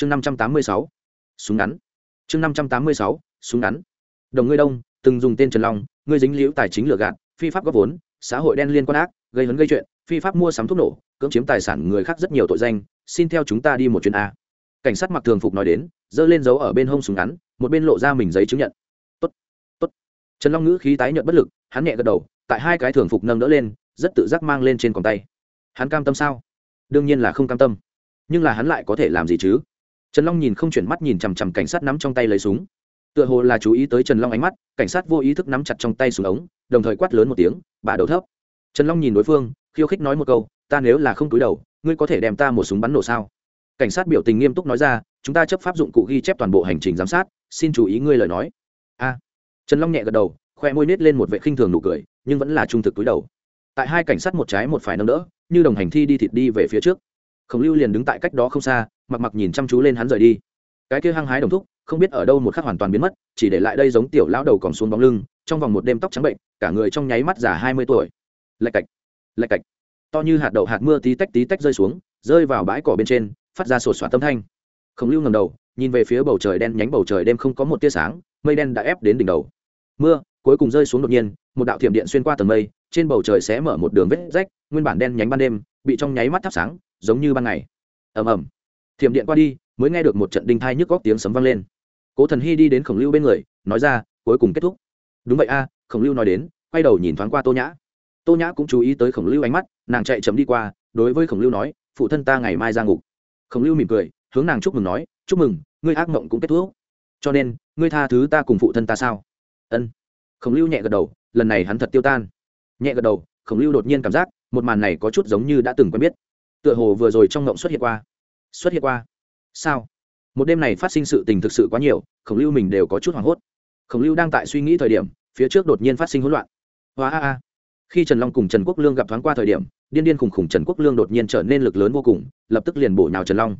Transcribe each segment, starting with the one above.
chương năm trăm tám mươi sáu, súng ngắn. Chương năm trăm tám mươi sáu, súng ngắn. Đồng ngươi đông, từng dùng tên trần long, ngươi dính liễu tài chính lừa gạt, phi pháp góp vốn, xã hội đen liên quan ác, gây hấn gây chuyện, phi pháp mua sắm thuốc nổ, cưỡng chiếm tài sản người khác rất nhiều tội danh, xin theo chúng ta đi một chuyến a. Cảnh sát mặc thường phục nói đến, giơ lên dấu ở bên hông súng ngắn, một bên lộ ra mình giấy chứng nhận. Tốt tốt. Trần long ngữ khí tái nhợt bất lực, hắn nhẹ gật đầu, tại hai cái thường phục nâng đỡ lên, rất tự giác mang lên trên còng tay. Hắn cam tâm sao? Đương nhiên là không cam tâm. Nhưng là hắn lại có thể làm gì chứ? Trần long nhìn không chuyển mắt nhìn chằm chằm cảnh sát nắm trong tay lấy súng. Tựa hồ là chú ý tới trần long ánh mắt, cảnh sát vô ý thức nắm chặt trong tay súng ống, đồng thời quát lớn một tiếng, bà đầu thấp. Trần long nhìn đối phương, khiêu khích nói một câu, ta nếu là không túi đầu, ngươi có thể đem ta một súng bắn nổ sao? Cảnh sát biểu tình nghiêm túc nói ra, chúng ta chấp pháp dụng cụ ghi chép toàn bộ hành trình giám sát, xin chú ý ngươi lời nói. A. Trần long nhẹ gật đầu, khoe môi nết lên một vệ khinh thường nụ cười, nhưng vẫn là trung thực túi đầu. Tại hai cảnh sát một trái một phải nâng đỡ, như đồng hành thi đi thịt đi về phía trước khổng lưu liền đứng tại cách đó không xa, mặc mặc nhìn chăm chú lên hắn rời đi. Cái kia hăng hái đồng thúc, không biết ở đâu một khắc hoàn toàn biến mất, chỉ để lại đây giống tiểu lão đầu còn xuống bóng lưng, trong vòng một đêm tóc trắng bệnh, cả người trong nháy mắt già hai mươi tuổi. Lạch cạch lạch cạch. To như hạt đậu hạt mưa tí tách tí tách rơi xuống, rơi vào bãi cỏ bên trên, phát ra sột soạt tâm thanh. Khổng lưu ngầm đầu, nhìn về phía bầu trời đen nhánh bầu trời đêm không có một tia sáng, mây đen đã ép đến đỉnh đầu. Mưa cuối cùng rơi xuống đột nhiên, một đạo thiểm điện xuyên qua tầng mây, trên bầu trời sẽ mở một đường vết rách, nguyên bản đen nhánh ban đêm, bị trong nháy mắt thắp sáng giống như ban ngày. Ầm ầm. Thiểm điện qua đi, mới nghe được một trận đinh thai nhức góc tiếng sấm vang lên. Cố thần hy đi đến khổng lưu bên người, nói ra, cuối cùng kết thúc. Đúng vậy a, khổng lưu nói đến, quay đầu nhìn thoáng qua tô nhã. Tô nhã cũng chú ý tới khổng lưu ánh mắt, nàng chạy chậm đi qua, đối với khổng lưu nói, phụ thân ta ngày mai ra ngục. Khổng lưu mỉm cười, hướng nàng chúc mừng nói, chúc mừng, ngươi ác mộng cũng kết thúc. Cho nên, ngươi tha thứ ta cùng phụ thân ta sao? Ân. Khổng lưu nhẹ gật đầu, lần này hắn thật tiêu tan. Nhẹ gật đầu, khổng lưu đột nhiên cảm giác, một màn này có chút giống như đã từng quen biết tựa hồ vừa rồi trong ngộng xuất hiện qua. Xuất hiện qua. Sao? Một đêm này phát sinh sự tình thực sự quá nhiều, khổng lưu mình đều có chút hoảng hốt. Khổng lưu đang tại suy nghĩ thời điểm, phía trước đột nhiên phát sinh hỗn loạn. Hoa a a. Khi trần long cùng trần quốc lương gặp thoáng qua thời điểm, điên điên khùng khùng trần quốc lương đột nhiên trở nên lực lớn vô cùng, lập tức liền bổ nhào trần long.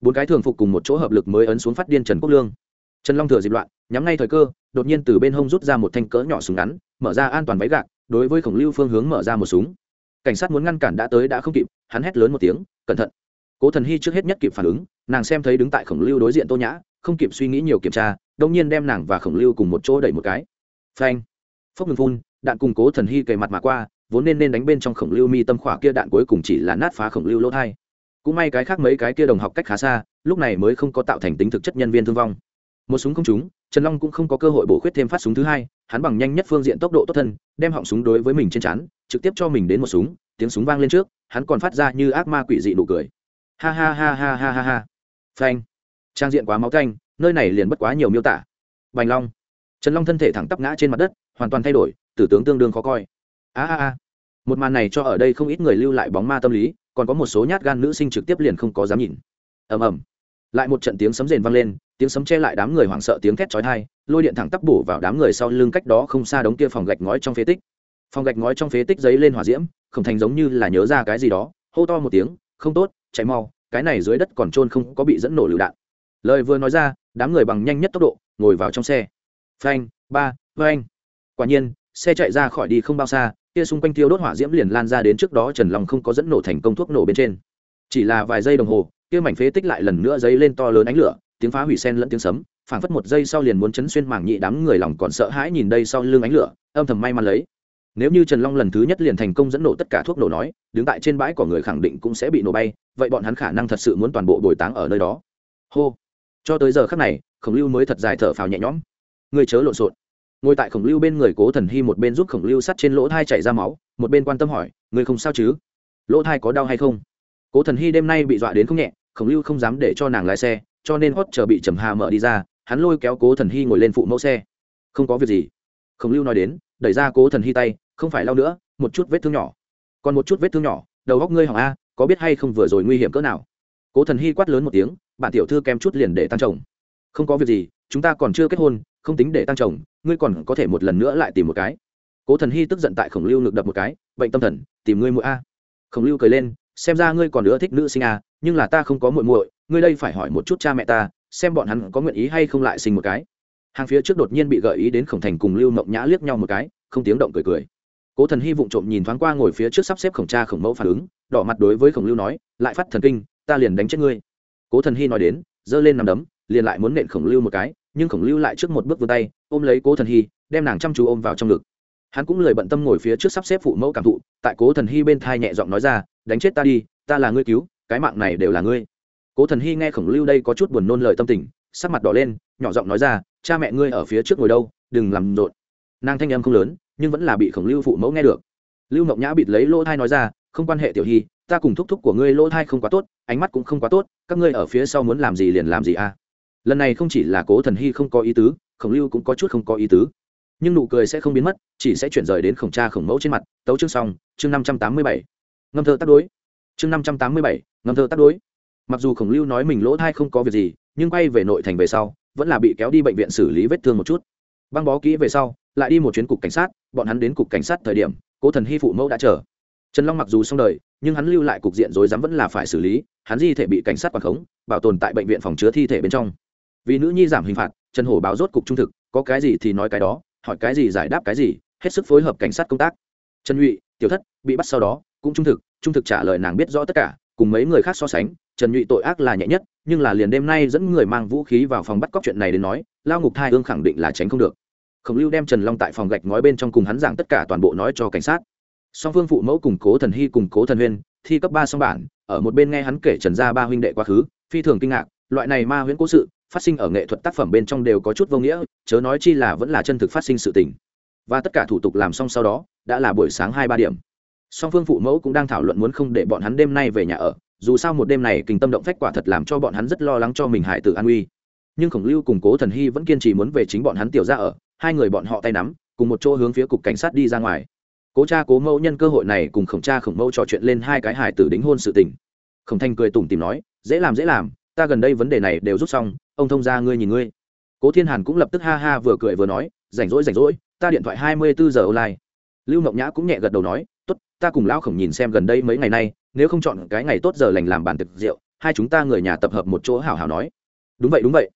Bốn cái thường phục cùng một chỗ hợp lực mới ấn xuống phát điên trần quốc lương. Trần long thừa dịp loạn, nhắm ngay thời cơ, đột nhiên từ bên hông rút ra một thanh cỡ nhỏ súng ngắn, mở ra an toàn váy gạc, đối với khổng lưu phương hướng mở ra một súng. Cảnh sát muốn ngăn cản đã tới đã không kịp hắn hét lớn một tiếng, cẩn thận! Cố thần hy trước hết nhất kịp phản ứng, nàng xem thấy đứng tại khổng lưu đối diện tô nhã, không kịp suy nghĩ nhiều kiểm tra đông nhiên đem nàng và khổng lưu cùng một chỗ đẩy một cái. Phanh! Phốc ngừng phun, đạn cùng cố thần hy kề mặt mà qua, vốn nên nên đánh bên trong khổng lưu mi tâm khỏa kia đạn cuối cùng chỉ là nát phá khổng lưu lỗ thai. Cũng may cái khác mấy cái kia đồng học cách khá xa, lúc này mới không có tạo thành tính thực chất nhân viên thương vong một súng không trúng, trần long cũng không có cơ hội bổ khuyết thêm phát súng thứ hai, hắn bằng nhanh nhất phương diện tốc độ tốt thân, đem họng súng đối với mình trên chắn trực tiếp cho mình đến một súng, tiếng súng vang lên trước, hắn còn phát ra như ác ma quỷ dị nụ cười. Ha ha ha ha ha ha ha. Phanh. Trang diện quá máu canh, nơi này liền bất quá nhiều miêu tả. Bành long. Trần long thân thể thẳng tắp ngã trên mặt đất, hoàn toàn thay đổi, tử tướng tương đương khó coi. A a a. Một màn này cho ở đây không ít người lưu lại bóng ma tâm lý, còn có một số nhát gan nữ sinh trực tiếp liền không có dám nhìn. Ầm ầm. Lại một trận tiếng sấm rền vang lên tiếng sấm che lại đám người hoảng sợ, tiếng thét chói tai, lôi điện thẳng tắp bổ vào đám người sau lưng cách đó không xa đống kia phòng gạch ngói trong phế tích. Phòng gạch ngói trong phế tích giấy lên hỏa diễm không thành giống như là nhớ ra cái gì đó, hô to một tiếng, không tốt, chạy mau, cái này dưới đất còn trôn không có bị dẫn nổ lựu đạn. Lời vừa nói ra, đám người bằng nhanh nhất tốc độ, ngồi vào trong xe. Phanh, ba, phanh. Quả nhiên, xe chạy ra khỏi đi không bao xa, kia xung quanh tiêu đốt hỏa diễm liền lan ra đến trước đó trần long không có dẫn nổ thành công thuốc nổ bên trên. Chỉ là vài giây đồng hồ, kia mảnh phế tích lại lần nữa dấy lên to lớn ánh lửa tiếng phá hủy sen lẫn tiếng sấm, phảng phất một giây sau liền muốn chấn xuyên mảng nhị đám người lòng còn sợ hãi nhìn đây sau lưng ánh lửa, âm thầm may mắn lấy. Nếu như trần long lần thứ nhất liền thành công dẫn nổ tất cả thuốc nổ nói, đứng tại trên bãi của người khẳng định cũng sẽ bị nổ bay, vậy bọn hắn khả năng thật sự muốn toàn bộ bồi táng ở nơi đó. Hô. Cho tới giờ khắc này, khổng lưu mới thật dài thở phào nhẹ nhõm. Người chớ lộn xộn. Ngồi tại khổng lưu bên người cố thần hy một bên giúp khổng lưu sắt trên lỗ thai chảy ra máu, một bên quan tâm hỏi, người không sao chứ? Lỗ thai có đau hay không? Cố thần hy đêm nay bị dọa đến không nhẹ, khổng lưu không dám để cho nàng lái xe cho nên hốt chờ bị trầm hà mở đi ra, hắn lôi kéo cố thần hy ngồi lên phụ mẫu xe. Không có việc gì. Khổng lưu nói đến, đẩy ra cố thần hy tay, không phải lau nữa, một chút vết thương nhỏ. Còn một chút vết thương nhỏ, đầu góc ngươi hỏng a, có biết hay không vừa rồi nguy hiểm cỡ nào? Cố thần hy quát lớn một tiếng bạn tiểu thư kém chút liền để tăng chồng. Không có việc gì, chúng ta còn chưa kết hôn, không tính để tăng chồng, ngươi còn có thể một lần nữa lại tìm một cái. Cố thần hy tức giận tại khổng lưu ngực đập một cái, bệnh tâm thần, tìm ngươi mũi a. Khổng lưu cười lên, xem ra ngươi còn nữa thích nữ sinh a nhưng là ta không có muội muội, ngươi đây phải hỏi một chút cha mẹ ta, xem bọn hắn có nguyện ý hay không lại sinh một cái. Hàng phía trước đột nhiên bị gợi ý đến khổng thành cùng lưu mộng nhã liếc nhau một cái, không tiếng động cười cười. Cố thần hy vụng trộm nhìn thoáng qua ngồi phía trước sắp xếp khổng cha khổng mẫu phản ứng, đỏ mặt đối với khổng lưu nói, lại phát thần kinh, ta liền đánh chết ngươi. Cố thần hy nói đến, giơ lên nằm đấm, liền lại muốn nện khổng lưu một cái, nhưng khổng lưu lại trước một bước vươn tay, ôm lấy cố thần hy, đem nàng chăm chú ôm vào trong ngực. Hắn cũng lười bận tâm ngồi phía trước sắp xếp phụ mẫu cảm thụ, tại cố thần hy bên thai nhẹ giọng nói ra, đánh chết ta đi, ta là ngươi cứu cái mạng này đều là ngươi. Cố thần hy nghe khổng lưu đây có chút buồn nôn lời tâm tình, sắc mặt đỏ lên, nhỏ giọng nói ra, cha mẹ ngươi ở phía trước ngồi đâu, đừng làm rộn. Nàng thanh âm không lớn, nhưng vẫn là bị khổng lưu phụ mẫu nghe được. Lưu mộng nhã bịt lấy lỗ thai nói ra, không quan hệ tiểu hy, ta cùng thúc thúc của ngươi lỗ thai không quá tốt, ánh mắt cũng không quá tốt, các ngươi ở phía sau muốn làm gì liền làm gì à lần này không chỉ là cố thần hy không có ý tứ, khổng lưu cũng có chút không có ý tứ. Nhưng nụ cười sẽ không biến mất, chỉ sẽ chuyển rời đến khổng cha khổng mẫu trên mặt. Tấu chương xong, chương năm trăm tám mươi bảy. Ngâm thơ tắt đối. Chương năm trăm tám mươi bảy ngâm thơ tắt đối. Mặc dù khổng lưu nói mình lỗ thai không có việc gì, nhưng quay về nội thành về sau, vẫn là bị kéo đi bệnh viện xử lý vết thương một chút. Băng bó kỹ về sau, lại đi một chuyến cục cảnh sát, bọn hắn đến cục cảnh sát thời điểm, cố thần hy phụ mẫu đã chờ. Trần long mặc dù xong đời, nhưng hắn lưu lại cục diện rối rắm vẫn là phải xử lý, hắn di thể bị cảnh sát quản khống, bảo tồn tại bệnh viện phòng chứa thi thể bên trong. Vì nữ nhi giảm hình phạt, trần hổ báo rốt cục trung thực, có cái gì thì nói cái đó, hỏi cái gì giải đáp cái gì, hết sức phối hợp cảnh sát công tác. Trần nhụy tiểu thất, bị bắt sau đó, cũng trung thực trung thực trả lời nàng biết rõ tất cả cùng mấy người khác so sánh, trần nhụy tội ác là nhẹ nhất, nhưng là liền đêm nay dẫn người mang vũ khí vào phòng bắt cóc chuyện này đến nói, lao ngục thai hương khẳng định là tránh không được. Khổng lưu đem trần long tại phòng gạch ngói bên trong cùng hắn giảng tất cả toàn bộ nói cho cảnh sát. Song phương phụ mẫu củng cố thần hy củng cố thần huyên, thi cấp ba song bản, ở một bên nghe hắn kể trần gia ba huynh đệ quá khứ, phi thường kinh ngạc, loại này ma huyễn cố sự, phát sinh ở nghệ thuật tác phẩm bên trong đều có chút vô nghĩa, chớ nói chi là vẫn là chân thực phát sinh sự tình. Và tất cả thủ tục làm xong sau đó, đã là buổi sáng hai ba điểm song phương phụ mẫu cũng đang thảo luận muốn không để bọn hắn đêm nay về nhà ở, dù sao một đêm này kinh tâm động phách quả thật làm cho bọn hắn rất lo lắng cho mình hại tử an uy nhưng khổng lưu cùng cố thần hy vẫn kiên trì muốn về chính bọn hắn tiểu ra ở, hai người bọn họ tay nắm, cùng một chỗ hướng phía cục cảnh sát đi ra ngoài. Cố cha, cố mẫu nhân cơ hội này cùng khổng cha, khổng mẫu trò chuyện lên hai cái hải tử đính hôn sự tình. Khổng thanh cười tủm tìm nói, dễ làm dễ làm, ta gần đây vấn đề này đều rút xong, ông thông ra ngươi nhìn ngươi. Cố thiên hàn cũng lập tức ha ha vừa cười vừa nói, rảnh rỗi rảnh rỗi, ta điện thoại hai mươi bốn giờ online. Lưu mộng nhã cũng nhẹ gật đầu nói ta cùng lão khổng nhìn xem gần đây mấy ngày nay, nếu không chọn cái ngày tốt giờ lành làm bàn thực rượu, hai chúng ta người nhà tập hợp một chỗ hảo hảo nói. Đúng vậy đúng vậy.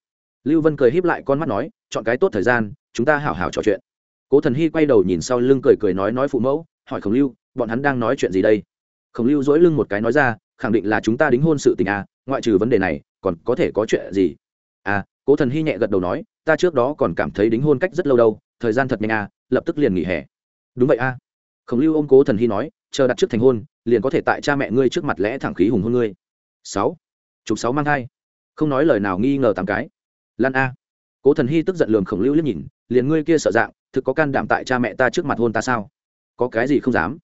Lưu vân cười híp lại con mắt nói, chọn cái tốt thời gian, chúng ta hảo hảo trò chuyện. Cố thần hy quay đầu nhìn sau lưng cười cười nói nói phụ mẫu, hỏi khổng lưu, bọn hắn đang nói chuyện gì đây? Khổng lưu dỗi lưng một cái nói ra, khẳng định là chúng ta đính hôn sự tình à ngoại trừ vấn đề này, còn có thể có chuyện gì? À cố thần hy nhẹ gật đầu nói, ta trước đó còn cảm thấy đính hôn cách rất lâu đâu, thời gian thật nhanh à lập tức liền nghỉ hè. Đúng vậy à khổng lưu ôm cố thần hy nói, chờ đặt trước thành hôn, liền có thể tại cha mẹ ngươi trước mặt lẽ thẳng khí hùng hôn ngươi. Sáu. Chục sáu mang thai. Không nói lời nào nghi ngờ tám cái. Lan a. Cố thần hy tức giận lường khổng lưu liếc nhìn, liền ngươi kia sợ dạng, thực có can đảm tại cha mẹ ta trước mặt hôn ta sao? Có cái gì không dám?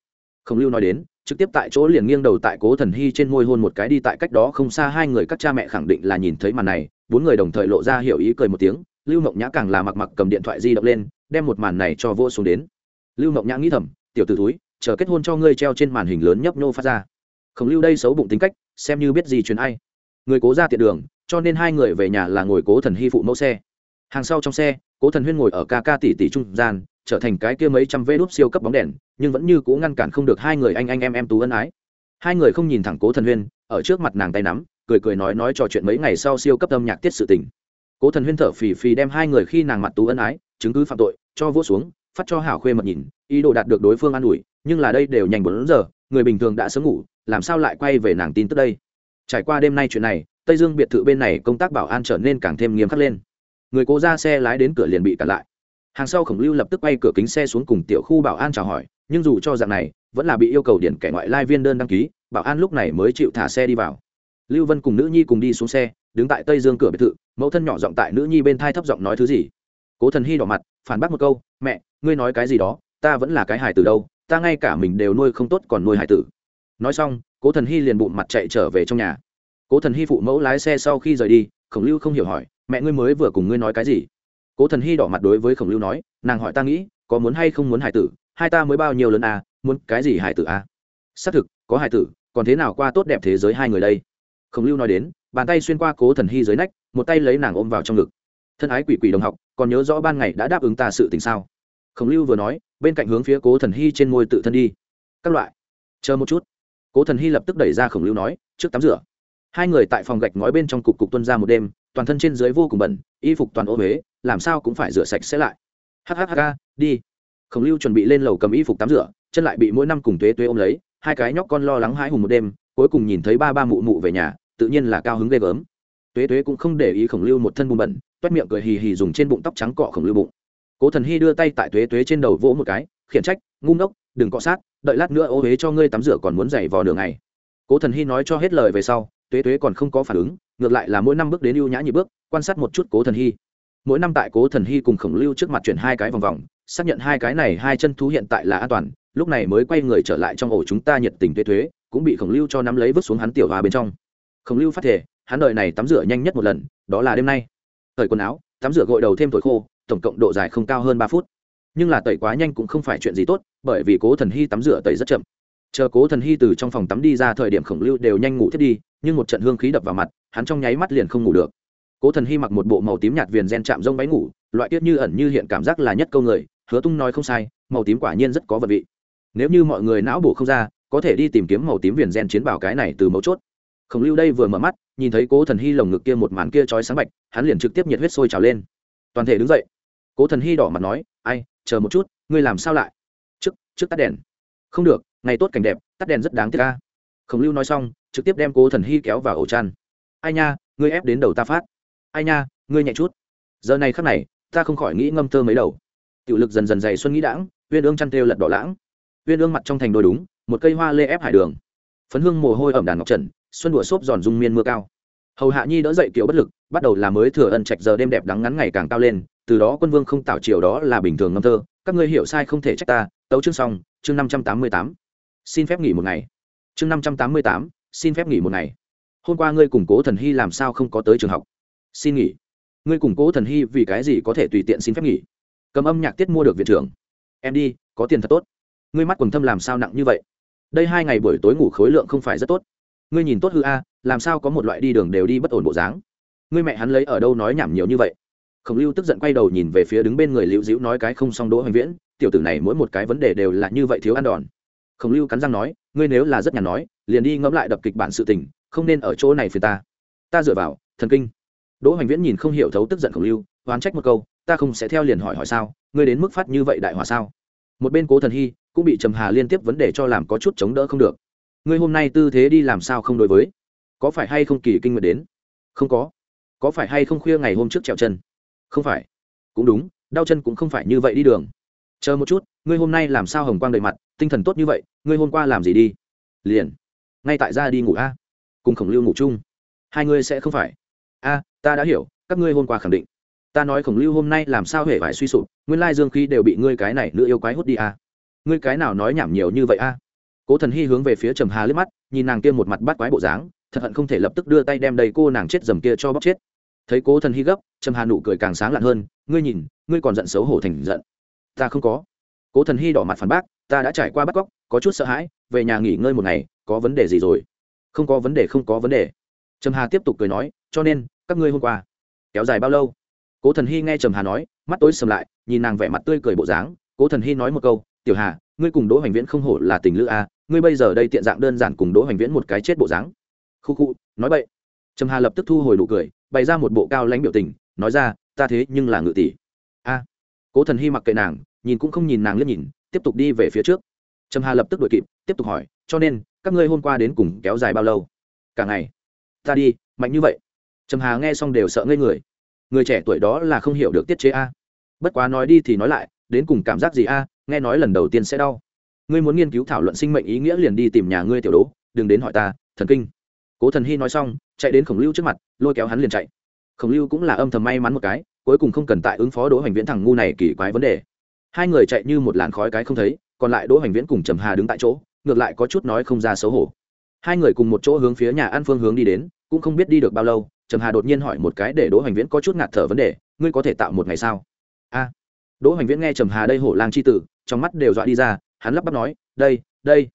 Khổng lưu nói đến, trực tiếp tại chỗ liền nghiêng đầu tại cố thần hy trên môi hôn một cái đi tại cách đó không xa hai người các cha mẹ khẳng định là nhìn thấy màn này, bốn người đồng thời lộ ra hiểu ý cười một tiếng, lưu mộng nhã càng là mặc mặc cầm điện thoại di động lên, đem một màn này cho vô xuống đến. Lưu mộng nhã nghĩ thầm tiểu t ử túi chờ kết hôn cho ngươi treo trên màn hình lớn nhấp nhô phát ra. Khổng lưu đây xấu bụng tính cách, xem như biết gì truyền ai. Người cố ra tiện đường, cho nên hai người về nhà là ngồi cố thần hy phụ mẫu xe. Hàng sau trong xe, cố thần huyên ngồi ở ca ca tỷ tỷ trung gian, trở thành cái kia mấy trăm vê đốt siêu cấp bóng đèn, nhưng vẫn như cố ngăn cản không được hai người anh anh em em tú ân ái. Hai người không nhìn thẳng cố thần huyên, ở trước mặt nàng tay nắm, cười cười nói nói trò chuyện mấy ngày sau siêu cấp âm nhạc tiết sự tình. Cố thần huyên thở phì phì đem hai người khi nàng mặt tú ân ái, chứng cứ phạm tội, cho vỗ xuống phát cho hảo khuê mật nhìn, ý đồ đạt được đối phương an ủi, nhưng là đây đều nhanh bốn giờ, người bình thường đã sớm ngủ, làm sao lại quay về nàng tin tức đây? Trải qua đêm nay chuyện này, tây dương biệt thự bên này công tác bảo an trở nên càng thêm nghiêm khắc lên. Người cố ra xe lái đến cửa liền bị cản lại. Hàng sau khổng lưu lập tức quay cửa kính xe xuống cùng tiểu khu bảo an chào hỏi, nhưng dù cho dạng này, vẫn là bị yêu cầu điển kẻ ngoại lai viên đơn đăng ký, bảo an lúc này mới chịu thả xe đi vào. Lưu vân cùng nữ nhi cùng đi xuống xe, đứng tại tây dương cửa biệt thự, mẫu thân nhỏ giọng tại nữ nhi bên thai thấp giọng nói thứ gì. Cố thần hy đỏ mặt, phản bác một câu, mẹ ngươi nói cái gì đó, ta vẫn là cái hài tử đâu, ta ngay cả mình đều nuôi không tốt còn nuôi hài tử. Nói xong, cố thần hy liền bụng mặt chạy trở về trong nhà. Cố thần hy phụ mẫu lái xe sau khi rời đi, khổng lưu không hiểu hỏi, mẹ ngươi mới vừa cùng ngươi nói cái gì? Cố thần hy đỏ mặt đối với khổng lưu nói, nàng hỏi ta nghĩ, có muốn hay không muốn hải tử, hai ta mới bao nhiêu lớn à muốn cái gì hải tử à? Xác thực, có hải tử, còn thế nào qua tốt đẹp thế giới hai người đây? Khổng lưu nói đến, bàn tay xuyên qua cố thần hy dưới nách, một tay lấy nàng ôm vào trong ngực. Thân ái quỷ quỷ đồng học, còn nhớ rõ ban ngày đã đáp ứng ta sự tình sao? Khổng lưu vừa nói, bên cạnh hướng phía cố thần hy trên môi tự thân đi. Các loại. Chờ một chút. Cố thần hy lập tức đẩy ra khổng lưu nói, trước tắm rửa. Hai người tại phòng gạch ngói bên trong cục cục tuân ra một đêm, toàn thân trên dưới vô cùng bẩn, y phục toàn ô huế làm sao cũng phải rửa sạch sẽ lại. Hhk đi. Khổng lưu chuẩn bị lên lầu cầm y phục tắm rửa, chân lại bị mỗi năm cùng tuế tuế ôm lấy, hai cái nhóc con lo lắng hãi hùng một đêm, cuối cùng nhìn thấy ba ba mụ mụ về nhà, tự nhiên là cao hứng ghê gớm. Tuế tuế cũng không để ý khổng lưu một thân bùn bẩn, toét miệng cười hì hì dùng trên bụng tóc trắng cọ khổng lưu bụng cố thần hy đưa tay tại tuế tuế trên đầu vỗ một cái, khiển trách, ngu ngốc, đừng cọ sát, đợi lát nữa ô huế cho ngươi tắm rửa còn muốn dày vò đường ngày. Cố thần hy nói cho hết lời về sau, tuế tuế còn không có phản ứng, ngược lại là mỗi năm bước đến ưu nhã nhị bước, quan sát một chút cố thần hy. Mỗi năm tại cố thần hy cùng khổng lưu trước mặt chuyển hai cái vòng vòng, xác nhận hai cái này hai chân thú hiện tại là an toàn, lúc này mới quay người trở lại trong ổ chúng ta nhiệt tình tuế tuế, cũng bị khổng lưu cho nắm lấy vứt xuống hắn tiểu hòa bên trong. Khổng lưu phát thể hắn đợi này tắm rửa nhanh nhất một lần, đó là đêm nay. Thời quần áo, tắm rửa gội đầu thêm thổi khô tổng cộng độ dài không cao hơn ba phút. Nhưng là tẩy quá nhanh cũng không phải chuyện gì tốt, bởi vì cố thần hy tắm rửa tẩy rất chậm. Chờ cố thần hy từ trong phòng tắm đi ra thời điểm khổng lưu đều nhanh ngủ thiết đi, nhưng một trận hương khí đập vào mặt, hắn trong nháy mắt liền không ngủ được. Cố thần hy mặc một bộ màu tím nhạt viền gen chạm rông váy ngủ, loại tiết như ẩn như hiện cảm giác là nhất câu người, hứa tung nói không sai, màu tím quả nhiên rất có vật vị. Nếu như mọi người não bổ không ra, có thể đi tìm kiếm màu tím viền gen chiến bảo cái này từ mấu chốt. Khổng lưu đây vừa mở mắt, nhìn thấy cố thần hy lồng ngực kia một màn kia trói sáng bạch, hắn liền trực tiếp nhiệt huyết sôi trào lên. Toàn thể đứng dậy cố thần hy đỏ mặt nói, ai, chờ một chút, ngươi làm sao lại? Trước trước tắt đèn. Không được, ngày tốt cảnh đẹp, tắt đèn rất đáng tiếc ca khổng lưu nói xong, trực tiếp đem cố thần hy kéo vào ổ chăn. Ai nha, ngươi ép đến đầu ta phát. Ai nha, ngươi nhẹ chút. Giờ này khắc này, ta không khỏi nghĩ ngâm thơ mấy đầu. Tiểu lực dần dần dày xuân nghĩ đãng, uyên ương chăn têu lật đỏ lãng. Uyên ương mặt trong thành đôi đúng, một cây hoa lê ép hải đường. Phấn hương mồ hôi ẩm đàn ngọc trần, xuân đùa xốp giòn dung miên mưa cao. Hầu hạ nhi đỡ dậy kiểu bất lực, bắt đầu là mới thừa ân trạch giờ đêm đẹp đắng ngắn ngày càng cao lên từ đó quân vương không tạo chiều đó là bình thường ngâm thơ, các ngươi hiểu sai không thể trách ta, tấu chương xong, chương năm trăm tám mươi tám. Xin phép nghỉ một ngày. Chương năm trăm tám mươi tám, xin phép nghỉ một ngày. Hôm qua ngươi củng cố thần hy làm sao không có tới trường học? Xin nghỉ. Ngươi củng cố thần hy vì cái gì có thể tùy tiện xin phép nghỉ? Cầm âm nhạc tiết mua được viện trưởng. Em đi, có tiền thật tốt. Ngươi mắt quần thâm làm sao nặng như vậy? Đây hai ngày buổi tối ngủ khối lượng không phải rất tốt. Ngươi nhìn tốt hư a, làm sao có một loại đi đường đều đi bất ổn bộ dáng? Ngươi mẹ hắn lấy ở đâu nói nhảm nhiều như vậy? Khổng lưu tức giận quay đầu nhìn về phía đứng bên người liễu dĩu nói cái không xong đỗ hoành viễn, tiểu tử này mỗi một cái vấn đề đều là như vậy thiếu ăn đòn. Khổng lưu cắn răng nói, ngươi nếu là rất nhàn nói, liền đi ngẫm lại đập kịch bản sự tình, không nên ở chỗ này phiền ta. Ta dựa vào, thần kinh. Đỗ hoành viễn nhìn không hiểu thấu tức giận khổng lưu, oán trách một câu, ta không sẽ theo liền hỏi hỏi sao, ngươi đến mức phát như vậy đại hòa sao? Một bên cố thần hy cũng bị trầm hà liên tiếp vấn đề cho làm có chút chống đỡ không được. Ngươi hôm nay tư thế đi làm sao không đối với? Có phải hay không kỳ kinh nguyệt đến? Không có. Có phải hay không khuya ngày hôm trước trèo chân? Không phải. Cũng đúng, đau chân cũng không phải như vậy đi đường. Chờ một chút, ngươi hôm nay làm sao hồng quang đầy mặt, tinh thần tốt như vậy, ngươi hôm qua làm gì đi? Liền. Ngay tại ra đi ngủ a. Cùng khổng lưu ngủ chung. Hai ngươi sẽ không phải. A, ta đã hiểu, các ngươi hôm qua khẳng định. Ta nói khổng lưu hôm nay làm sao hề phải suy sụp, nguyên lai dương khí đều bị ngươi cái này nữ yêu quái hút đi a. Ngươi cái nào nói nhảm nhiều như vậy a? Cố thần hy hướng về phía trầm hà liếc mắt, nhìn nàng kia một mặt bắt quái bộ dáng, thật hận không thể lập tức đưa tay đem đầy cô nàng chết dầm kia cho bóc chết thấy cố thần hy gấp, trầm hà nụ cười càng sáng lạn hơn, ngươi nhìn, ngươi còn giận xấu hổ thành giận. Ta không có. Cố thần hy đỏ mặt phản bác, ta đã trải qua bắt cóc, có chút sợ hãi, về nhà nghỉ ngơi một ngày, có vấn đề gì rồi? Không có vấn đề, không có vấn đề. Trầm hà tiếp tục cười nói, cho nên, các ngươi hôm qua, kéo dài bao lâu? Cố thần hy nghe trầm hà nói, mắt tối sầm lại, nhìn nàng vẻ mặt tươi cười bộ dáng. Cố thần hy nói một câu, tiểu hà, ngươi cùng đỗ hoành viễn không hổ là tình lữ a, ngươi bây giờ đây tiện dạng đơn giản cùng đỗ hoành viễn một cái chết bộ dáng. Khu khu, nói vậy trầm hà lập tức thu hồi nụ cười bày ra một bộ cao lãnh biểu tình, nói ra, ta thế nhưng là ngự tỷ. A. Cố thần hy mặc kệ nàng, nhìn cũng không nhìn nàng liếc nhìn, tiếp tục đi về phía trước. Trầm hà lập tức đuổi kịp, tiếp tục hỏi, cho nên, các ngươi hôm qua đến cùng kéo dài bao lâu? Cả ngày. Ta đi, mạnh như vậy. Trầm hà nghe xong đều sợ ngây người. Người trẻ tuổi đó là không hiểu được tiết chế a. Bất quá nói đi thì nói lại, đến cùng cảm giác gì a, nghe nói lần đầu tiên sẽ đau. Ngươi muốn nghiên cứu thảo luận sinh mệnh ý nghĩa liền đi tìm nhà ngươi tiểu đố, đừng đến hỏi ta, thần kinh. Cố thần hy nói xong, chạy đến khổng lưu trước mặt lôi kéo hắn liền chạy. Khổng lưu cũng là âm thầm may mắn một cái, cuối cùng không cần tại ứng phó đỗ hoành viễn thằng ngu này kỳ quái vấn đề. Hai người chạy như một làn khói cái không thấy, còn lại đỗ hoành viễn cùng trầm hà đứng tại chỗ, ngược lại có chút nói không ra xấu hổ. Hai người cùng một chỗ hướng phía nhà ăn phương hướng đi đến, cũng không biết đi được bao lâu, trầm hà đột nhiên hỏi một cái để đỗ hoành viễn có chút ngạt thở vấn đề, ngươi có thể tạo một ngày sao? A. Đỗ hoành viễn nghe trầm hà đây hổ lang c h i tử, trong mắt đều dọa đi ra, hắn lắp bắp nói, đây đây,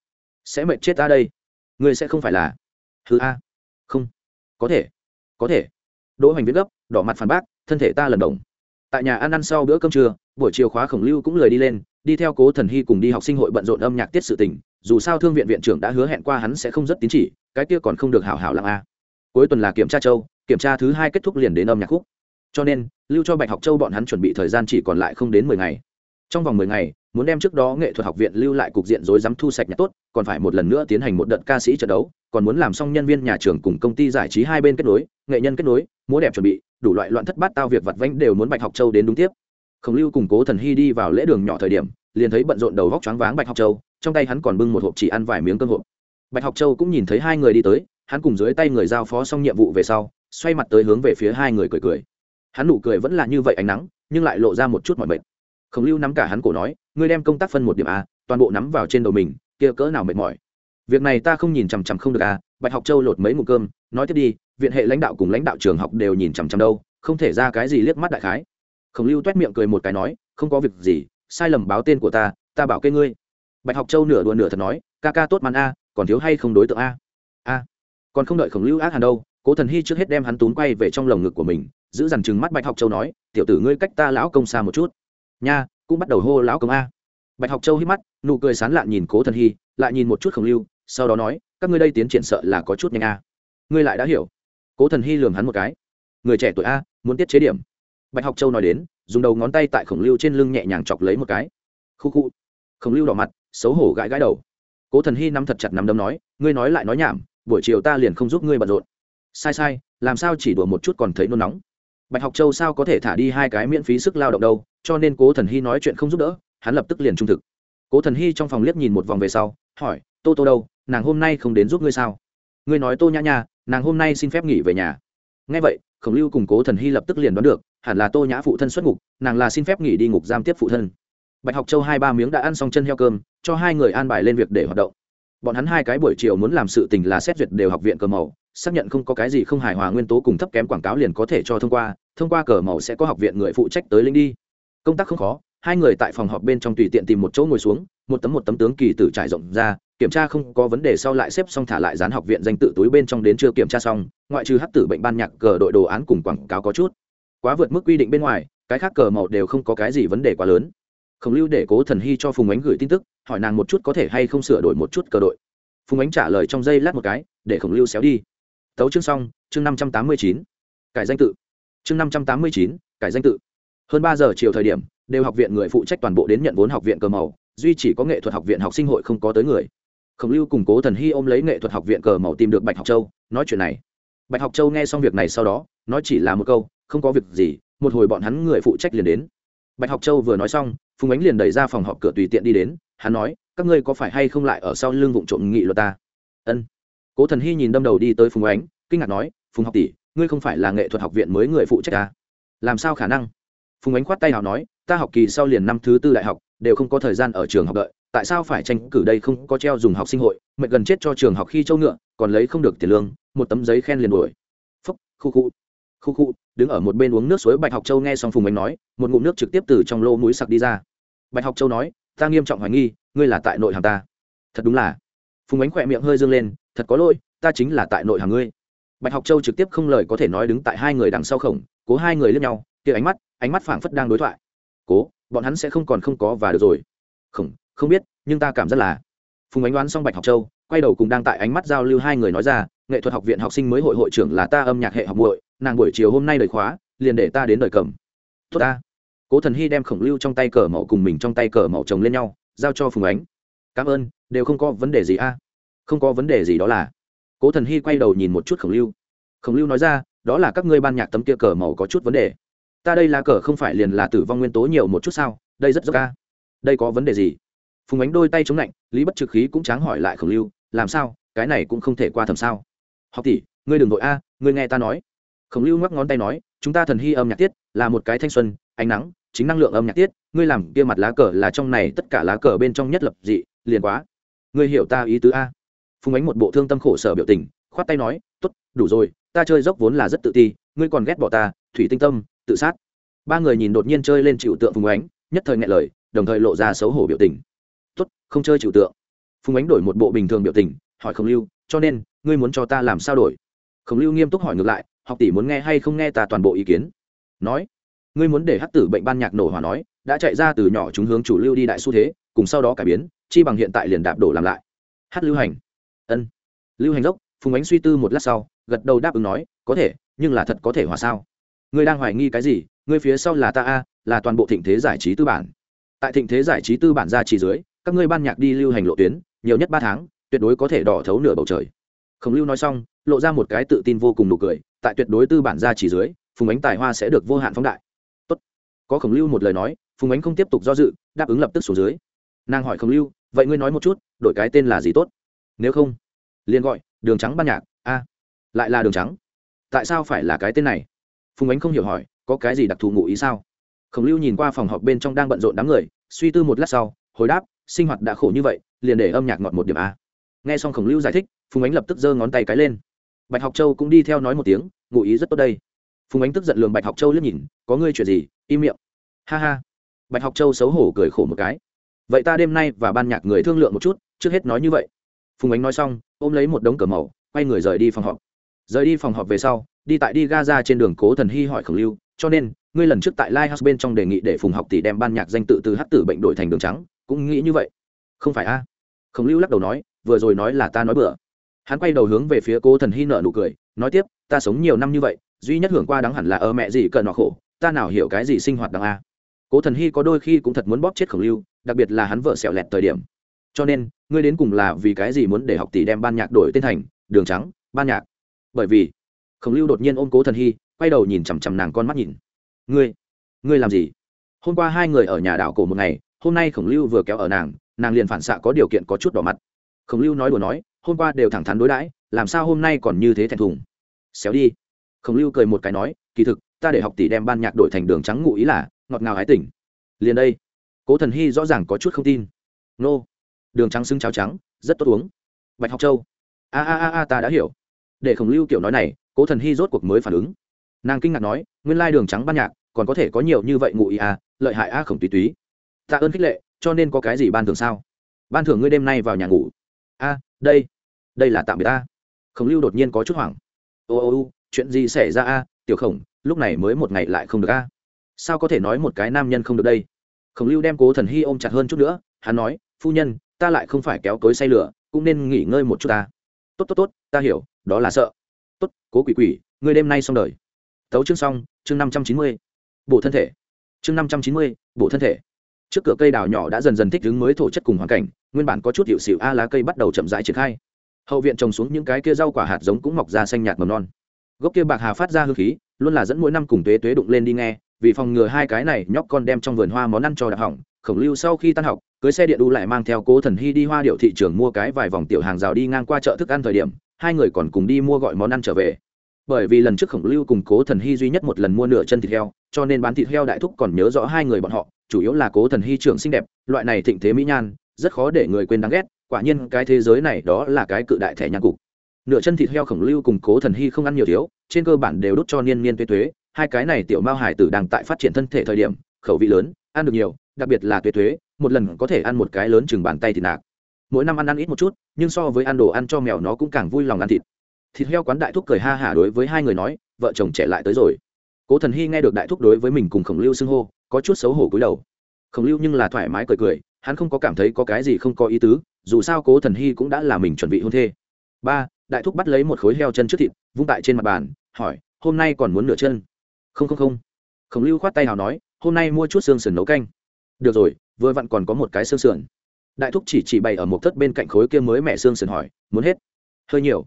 sẽ mệt chết ta đây. Ngươi sẽ không phải là. Thứ a. Không, có thể có thể. Đỗ hoành viết gấp, đỏ mặt phản bác, thân thể ta lần đồng tại nhà ăn ăn sau bữa cơm trưa, buổi chiều khóa khổng lưu cũng lời đi lên, đi theo cố thần hy cùng đi học sinh hội bận rộn âm nhạc tiết sự tình, dù sao thương viện viện trưởng đã hứa hẹn qua hắn sẽ không rất tín chỉ, cái kia còn không được hảo hảo làm a. Cuối tuần là kiểm tra châu, kiểm tra thứ hai kết thúc liền đến âm nhạc khúc. Cho nên, lưu cho bạch học châu bọn hắn chuẩn bị thời gian chỉ còn lại không đến mười ngày trong vòng mười ngày, muốn đem trước đó nghệ thuật học viện lưu lại cục diện rối rắm thu sạch nhặt tốt, còn phải một lần nữa tiến hành một đợt ca sĩ trận đấu, còn muốn làm xong nhân viên nhà trường cùng công ty giải trí hai bên kết nối, nghệ nhân kết nối, múa đẹp chuẩn bị, đủ loại loạn thất bát tao việc vặt vãnh đều muốn bạch học châu đến đúng tiếp. Khổng lưu cùng cố thần hy đi vào lễ đường nhỏ thời điểm, liền thấy bận rộn đầu góc choáng váng bạch học châu, trong tay hắn còn bưng một hộp chỉ ăn vài miếng cơm hộp. Bạch học châu cũng nhìn thấy hai người đi tới, hắn cùng dưới tay người giao phó xong nhiệm vụ về sau, xoay mặt tới hướng về phía hai người cười cười. Hắn nụ cười vẫn là như vậy ánh nắng, nhưng lại lộ ra một chút mọi mệt khổng lưu nắm cả hắn cổ nói, ngươi đem công tác phân một điểm a, toàn bộ nắm vào trên đầu mình, kia cỡ nào mệt mỏi? Việc này ta không nhìn chằm chằm không được à bạch học châu lột mấy mụ cơm, nói tiếp đi, viện hệ lãnh đạo cùng lãnh đạo trường học đều nhìn chằm chằm đâu, không thể ra cái gì liếc mắt đại khái. Khổng lưu t u é t miệng cười một cái nói, không có việc gì, sai lầm báo tên của ta ta bảo kê ngươi. Bạch học châu nửa đùa nửa thật nói, ca ca tốt màn a, còn thiếu hay không đối tượng a? A, còn không đợi khổng lưu ác hẳn đâu, cố thần hy trước hết đem hắn tún quay về trong lồng ngực của mình, giữ dằn chừng mắt bạch học châu nói, tiểu tử ngươi cách ta lão công xa một chút nha, cũng bắt đầu hô lão công a. Bạch học châu hít mắt, nụ cười sán lạn nhìn cố thần hy, lại nhìn một chút khổng lưu, sau đó nói, các ngươi đây tiến triển sợ là có chút nhanh a. Ngươi lại đã hiểu. Cố thần hy lường hắn một cái. Người trẻ tuổi a, muốn tiết chế điểm. Bạch học châu nói đến, dùng đầu ngón tay tại khổng lưu trên lưng nhẹ nhàng chọc lấy một cái. Khu khu. Khổng lưu đỏ mặt, xấu hổ gãi gãi đầu. Cố thần hy nắm thật chặt nắm đấm nói, ngươi nói lại nói nhảm, buổi chiều ta liền không giúp ngươi bận rộn. Sai sai, làm sao chỉ đùa một chút còn thấy nôn nóng? Bạch học châu sao có thể thả đi hai cái miễn phí sức lao động đâu cho nên cố thần hy nói chuyện không giúp đỡ, hắn lập tức liền trung thực. Cố thần hy trong phòng liếc nhìn một vòng về sau, hỏi, tô tô đâu? Nàng hôm nay không đến giúp ngươi sao? Ngươi nói tô nhã nha, nàng hôm nay xin phép nghỉ về nhà. Ngay vậy, khổng lưu cùng cố thần hy lập tức liền đoán được, hẳn là tô nhã phụ thân xuất ngục, nàng là xin phép nghỉ đi ngục giam tiếp phụ thân. Bạch học châu hai ba miếng đã ăn xong chân heo cơm, cho hai người an bài lên việc để hoạt động. Bọn hắn hai cái buổi chiều muốn làm sự tình là xét duyệt đều học viện cờ màu, xác nhận không có cái gì không hài hòa nguyên tố cùng thấp kém quảng cáo liền có thể cho thông qua thông qua cờ màu sẽ có học viện người phụ trách tới linh đi công tác không khó, hai người tại phòng họp bên trong tùy tiện tìm một chỗ ngồi xuống, một tấm một tấm tướng kỳ tử trải rộng ra, kiểm tra không có vấn đề sau lại xếp xong thả lại dán học viện danh tự túi bên trong đến chưa kiểm tra xong, ngoại trừ hát tử bệnh ban nhạc cờ đội đồ án cùng quảng cáo có chút. Quá vượt mức quy định bên ngoài, cái khác cờ màu đều không có cái gì vấn đề quá lớn. Khổng lưu để cố thần hy cho phùng ánh gửi tin tức, hỏi nàng một chút có thể hay không sửa đổi một chút cờ đội. Phùng ánh trả lời trong giây lát một cái, để khổng lưu xéo đi. Tấu chương xong, chương năm trăm tám mươi chín. Cải danh tự. Chương năm trăm tám mươi chín, cải danh tự hơn ba giờ chiều thời điểm, đều học viện người phụ trách toàn bộ đến nhận vốn học viện cờ màu, duy chỉ có nghệ thuật học viện học sinh hội không có tới người. Khổng lưu cùng cố thần hy ôm lấy nghệ thuật học viện cờ màu tìm được bạch học châu, nói chuyện này. Bạch học châu nghe xong việc này sau đó, nói chỉ là một câu, không có việc gì, một hồi bọn hắn người phụ trách liền đến. Bạch học châu vừa nói xong, phùng ánh liền đẩy ra phòng họp cửa tùy tiện đi đến, hắn nói, các ngươi có phải hay không lại ở sau lưng vụ trộm nghị luật ta? Ân. Cố thần hy nhìn đâm đầu đi tới phùng ánh, kinh ngạc nói, phùng học tỷ, ngươi không phải là nghệ thuật học viện mới người phụ trách ta? Làm sao khả năng? Phùng ánh khoát tay nào nói, ta học kỳ sau liền năm thứ tư đại học, đều không có thời gian ở trường học đợi, tại sao phải tranh cử đây không có treo dùng học sinh hội, mệt gần chết cho trường học khi châu ngựa, còn lấy không được tiền lương, một tấm giấy khen liền đuổi. Phúc, khu khu khu khu, đứng ở một bên uống nước suối bạch học châu nghe xong phùng ánh nói, một ngụm nước trực tiếp từ trong lô mũi sặc đi ra. Bạch học châu nói, ta nghiêm trọng hoài nghi, ngươi là tại nội hàng ta. Thật đúng là. Phùng ánh khỏe miệng hơi dương lên, thật có lỗi, ta chính là tại nội hàng ngươi. Bạch học châu trực tiếp không lời có thể nói đứng tại hai người đằng sau khổng, cố hai người lướt nhau kia ánh mắt ánh mắt phảng phất đang đối thoại. Cố, bọn hắn sẽ không còn không có và được rồi. Không không biết, nhưng ta cảm rất là. Phùng ánh đoán xong bạch học châu, quay đầu cùng đang tại ánh mắt giao lưu hai người nói ra, nghệ thuật học viện học sinh mới hội hội trưởng là ta âm nhạc hệ học muội, nàng buổi chiều hôm nay đời khóa, liền để ta đến đời cầm. Tốt ta. Cố thần hy đem khổng lưu trong tay cờ màu cùng mình trong tay cờ màu chồng lên nhau, giao cho phùng ánh. Cảm ơn, đều không có vấn đề gì a. Không có vấn đề gì đó là. Cố thần hy quay đầu nhìn một chút khổng lưu. Khổng lưu nói ra, đó là các ngươi ban nhạc tấm kia cờ màu có chút vấn đề ta đây là cờ không phải liền là tử vong nguyên tố nhiều một chút sao? Đây rất dốc ca đây có vấn đề gì? Phùng ánh đôi tay chống lạnh, lý bất trực khí cũng tráng hỏi lại khổng lưu, làm sao? Cái này cũng không thể qua thầm sao. Học tỷ, ngươi đừng đội a, ngươi nghe ta nói. Khổng lưu ngoắc ngón tay nói, chúng ta thần hy âm nhạc tiết, là một cái thanh xuân, ánh nắng, chính năng lượng âm nhạc tiết, ngươi làm kia mặt lá cờ là trong này tất cả lá cờ bên trong nhất lập dị, liền quá. Ngươi hiểu ta ý tứ a? Phùng ánh một bộ thương tâm khổ sở biểu tình, khoát tay nói t ố t đủ rồi, ta chơi dốc vốn là rất tự ti, ngươi còn ghét bỏ ta, thủy tinh tâm tự sát. Ba người nhìn đột nhiên chơi lên chịu tượng phùng ánh, nhất thời ngại lời, đồng thời lộ ra xấu hổ biểu tình. Tốt, không chơi chịu tượng. Phùng ánh đổi một bộ bình thường biểu tình, hỏi khổng lưu, cho nên, ngươi muốn cho ta làm sao đổi? Khổng lưu nghiêm túc hỏi ngược lại, học tỷ muốn nghe hay không nghe ta toàn bộ ý kiến? Nói, ngươi muốn để hắc tử bệnh ban nhạc nổ hòa nói, đã chạy ra từ nhỏ chúng hướng chủ lưu đi đại xu thế, cùng sau đó cải biến, chi bằng hiện tại liền đạp đổ làm lại. Hát lưu hành, ân. Lưu hành dốc phùng ánh suy tư một lát sau, gật đầu đáp ứng nói, có thể, nhưng là thật có thể hòa sao? Ngươi đang hoài nghi cái gì, ngươi phía sau là ta a, là toàn bộ thịnh thế giải trí tư bản. Tại thịnh thế giải trí tư bản ra chỉ dưới, các ngươi ban nhạc đi lưu hành lộ tuyến, nhiều nhất ba tháng, tuyệt đối có thể đỏ thấu nửa bầu trời. Khổng lưu nói xong, lộ ra một cái tự tin vô cùng nụ cười, tại tuyệt đối tư bản ra chỉ dưới, phùng ánh tài hoa sẽ được vô hạn phóng đại. Tốt. có khổng lưu một lời nói, phùng ánh không tiếp tục do dự, đáp ứng lập tức xuống dưới. Nàng hỏi khổng lưu, vậy ngươi nói một chút, đổi cái tên là gì tốt? Nếu không, liền gọi đường trắng ban nhạc. A, lại là đường trắng. Tại sao phải là cái tên này? Phùng ánh không hiểu hỏi, có cái gì đặc thù ngụ ý sao? Khổng lưu nhìn qua phòng họp bên trong đang bận rộn đám người, suy tư một lát sau, hồi đáp, sinh hoạt đã khổ như vậy, liền để âm nhạc ngọt một điểm a. Nghe xong khổng lưu giải thích, phùng ánh lập tức giơ ngón tay cái lên. Bạch học châu cũng đi theo nói một tiếng, ngụ ý rất tốt đây. Phùng ánh tức giận lường bạch học châu liếc nhìn, có ngươi chuyện gì? Im miệng. Ha ha. Bạch học châu xấu hổ cười khổ một cái. Vậy ta đêm nay và ban nhạc người thương lượng một chút, trước hết nói như vậy. Phùng ánh nói xong, ôm lấy một đống cờ màu, quay người rời đi phòng họp. Rời đi phòng họp về sau đi tại đi Gaza trên đường cố thần hy hỏi khổng lưu cho nên ngươi lần trước tại Lighthouse bên trong đề nghị để Phùng Học tỷ đem ban nhạc danh tự từ hát tử bệnh đổi thành đường trắng, cũng nghĩ như vậy. Không phải a? À? Khổng Lưu lắc đầu nói, vừa rồi nói là ta nói bừa. Hắn quay đầu hướng về phía Cố Thần Hy nở nụ cười, nói tiếp, ta sống nhiều năm như vậy, duy nhất hưởng qua đáng hẳn là ở mẹ gì cần nọ khổ, ta nào hiểu cái gì sinh hoạt đáng a. Cố Thần Hy có đôi khi cũng thật muốn bóp chết Khổng Lưu, đặc biệt là hắn vợ sẹo lẹt thời điểm. Cho nên, ngươi đến cùng là vì cái gì muốn để học tỷ đem ban nhạc đổi tên thành Đường Trắng, ban nhạc? Bởi vì, Khổng Lưu đột nhiên ôm Cố Thần Hy, quay đầu nhìn chằm chằm nàng con mắt nhìn. Ngươi, ngươi làm gì? Hôm qua hai người ở nhà đảo cổ một ngày hôm nay khổng lưu vừa kéo ở nàng nàng liền phản xạ có điều kiện có chút đỏ mặt. Khổng lưu nói đùa nói hôm qua đều thẳng thắn đối đãi làm sao hôm nay còn như thế thẹn thùng? Xéo đi. Khổng lưu cười một cái nói kỳ thực ta để học tỷ đem ban nhạc đổi thành đường trắng ngụ ý là ngọt ngào hái tỉnh. Liền đây cố thần hy rõ ràng có chút không tin. Nô đường trắng xứng cháo trắng rất tốt uống. Bạch học châu. A a a a ta đã hiểu. Để khổng lưu kiểu nói này cố thần hy rốt cuộc mới phản ứng. Nàng kinh ngạc nói, nguyên lai đường trắng ban nhạc, còn có thể có nhiều như vậy ngụ ý à lợi hại a khổng tùy túy. Tạ ơn khích lệ, cho nên có cái gì ban thưởng sao? Ban thưởng ngươi đêm nay vào nhà ngủ. A, đây đây là tạm biệt ta khổng lưu đột nhiên có chút hoảng. Ô ô ô, chuyện gì xảy ra a? Tiểu khổng, lúc này mới một ngày lại không được a. Sao có thể nói một cái nam nhân không được đây? Khổng lưu đem cố thần hy ôm chặt hơn chút nữa, hắn nói, phu nhân, ta lại không phải kéo cối say lửa, cũng nên nghỉ ngơi một chút ta. Tốt tốt tốt, ta hiểu, đó là sợ tốt, cố quỷ quỷ, ngươi đêm nay xong đời. Tấu chương xong, chương năm trăm chín mươi. Bộ thân thể. Chương năm trăm chín mươi bộ thân thể. Trước cửa cây đào nhỏ đã dần dần thích ứng mới thổ chất cùng hoàn cảnh, nguyên bản có chút hiệu xịu a lá cây bắt đầu chậm rãi triển khai. Hậu viện trồng xuống những cái kia rau quả hạt giống cũng mọc ra xanh nhạt mầm non. Gốc kia bạc hà phát ra hương khí, luôn là dẫn mỗi năm cùng tuế tuế đụng lên đi nghe, vì phòng ngừa hai cái này nhóc con đem trong vườn hoa món ăn cho đạp hỏng, khổng lưu sau khi tan học, cưới xe điện đu lại mang theo cố thần hy đi hoa điệu thị trường mua cái vài vòng tiểu hàng rào đi ngang qua chợ thức ăn thời điểm hai người còn cùng đi mua gọi món ăn trở về. Bởi vì lần trước khổng lưu cùng cố thần hy duy nhất một lần mua nửa chân thịt heo, cho nên bán thịt heo đại thúc còn nhớ rõ hai người bọn họ, chủ yếu là cố thần hy trưởng xinh đẹp, loại này thịnh thế mỹ nhan, rất khó để người quên đáng ghét, quả nhiên cái thế giới này đó là cái cự đại thẻ nhang cục. Nửa chân thịt heo khổng lưu cùng cố thần hy không ăn nhiều thiếu, trên cơ bản đều đốt cho niên niên tuế tuế, hai cái này tiểu mao hải tử đang tại phát triển thân thể thời điểm, khẩu vị lớn, ăn được nhiều, đặc biệt là tuế tuế, một lần có thể ăn một cái lớn chừng bàn tay thịt nạc mỗi năm ăn ăn ít một chút, nhưng so với ăn đồ ăn cho mèo nó cũng càng vui lòng ăn thịt. Thịt heo quán đại thúc cười ha hả đối với hai người nói, vợ chồng trẻ lại tới rồi. Cố thần hy nghe được đại thúc đối với mình cùng khổng lưu xưng hô, có chút xấu hổ cúi đầu. Khổng lưu nhưng là thoải mái cười cười, hắn không có cảm thấy có cái gì không có ý tứ, dù sao cố thần hy cũng đã là mình chuẩn bị hôn thê. Ba, đại thúc bắt lấy một khối heo chân trước thịt, vung tại trên mặt bàn, hỏi, hôm nay còn muốn nửa chân? Không không không. Khổng lưu khoát tay nào nói, hôm nay mua chút xương sườn nấu canh. Được rồi, vừa vặn còn có một cái xương sườn đại thúc chỉ chỉ bày ở một thất bên cạnh khối kia mới mẹ xương sườn hỏi, muốn hết? Hơi nhiều.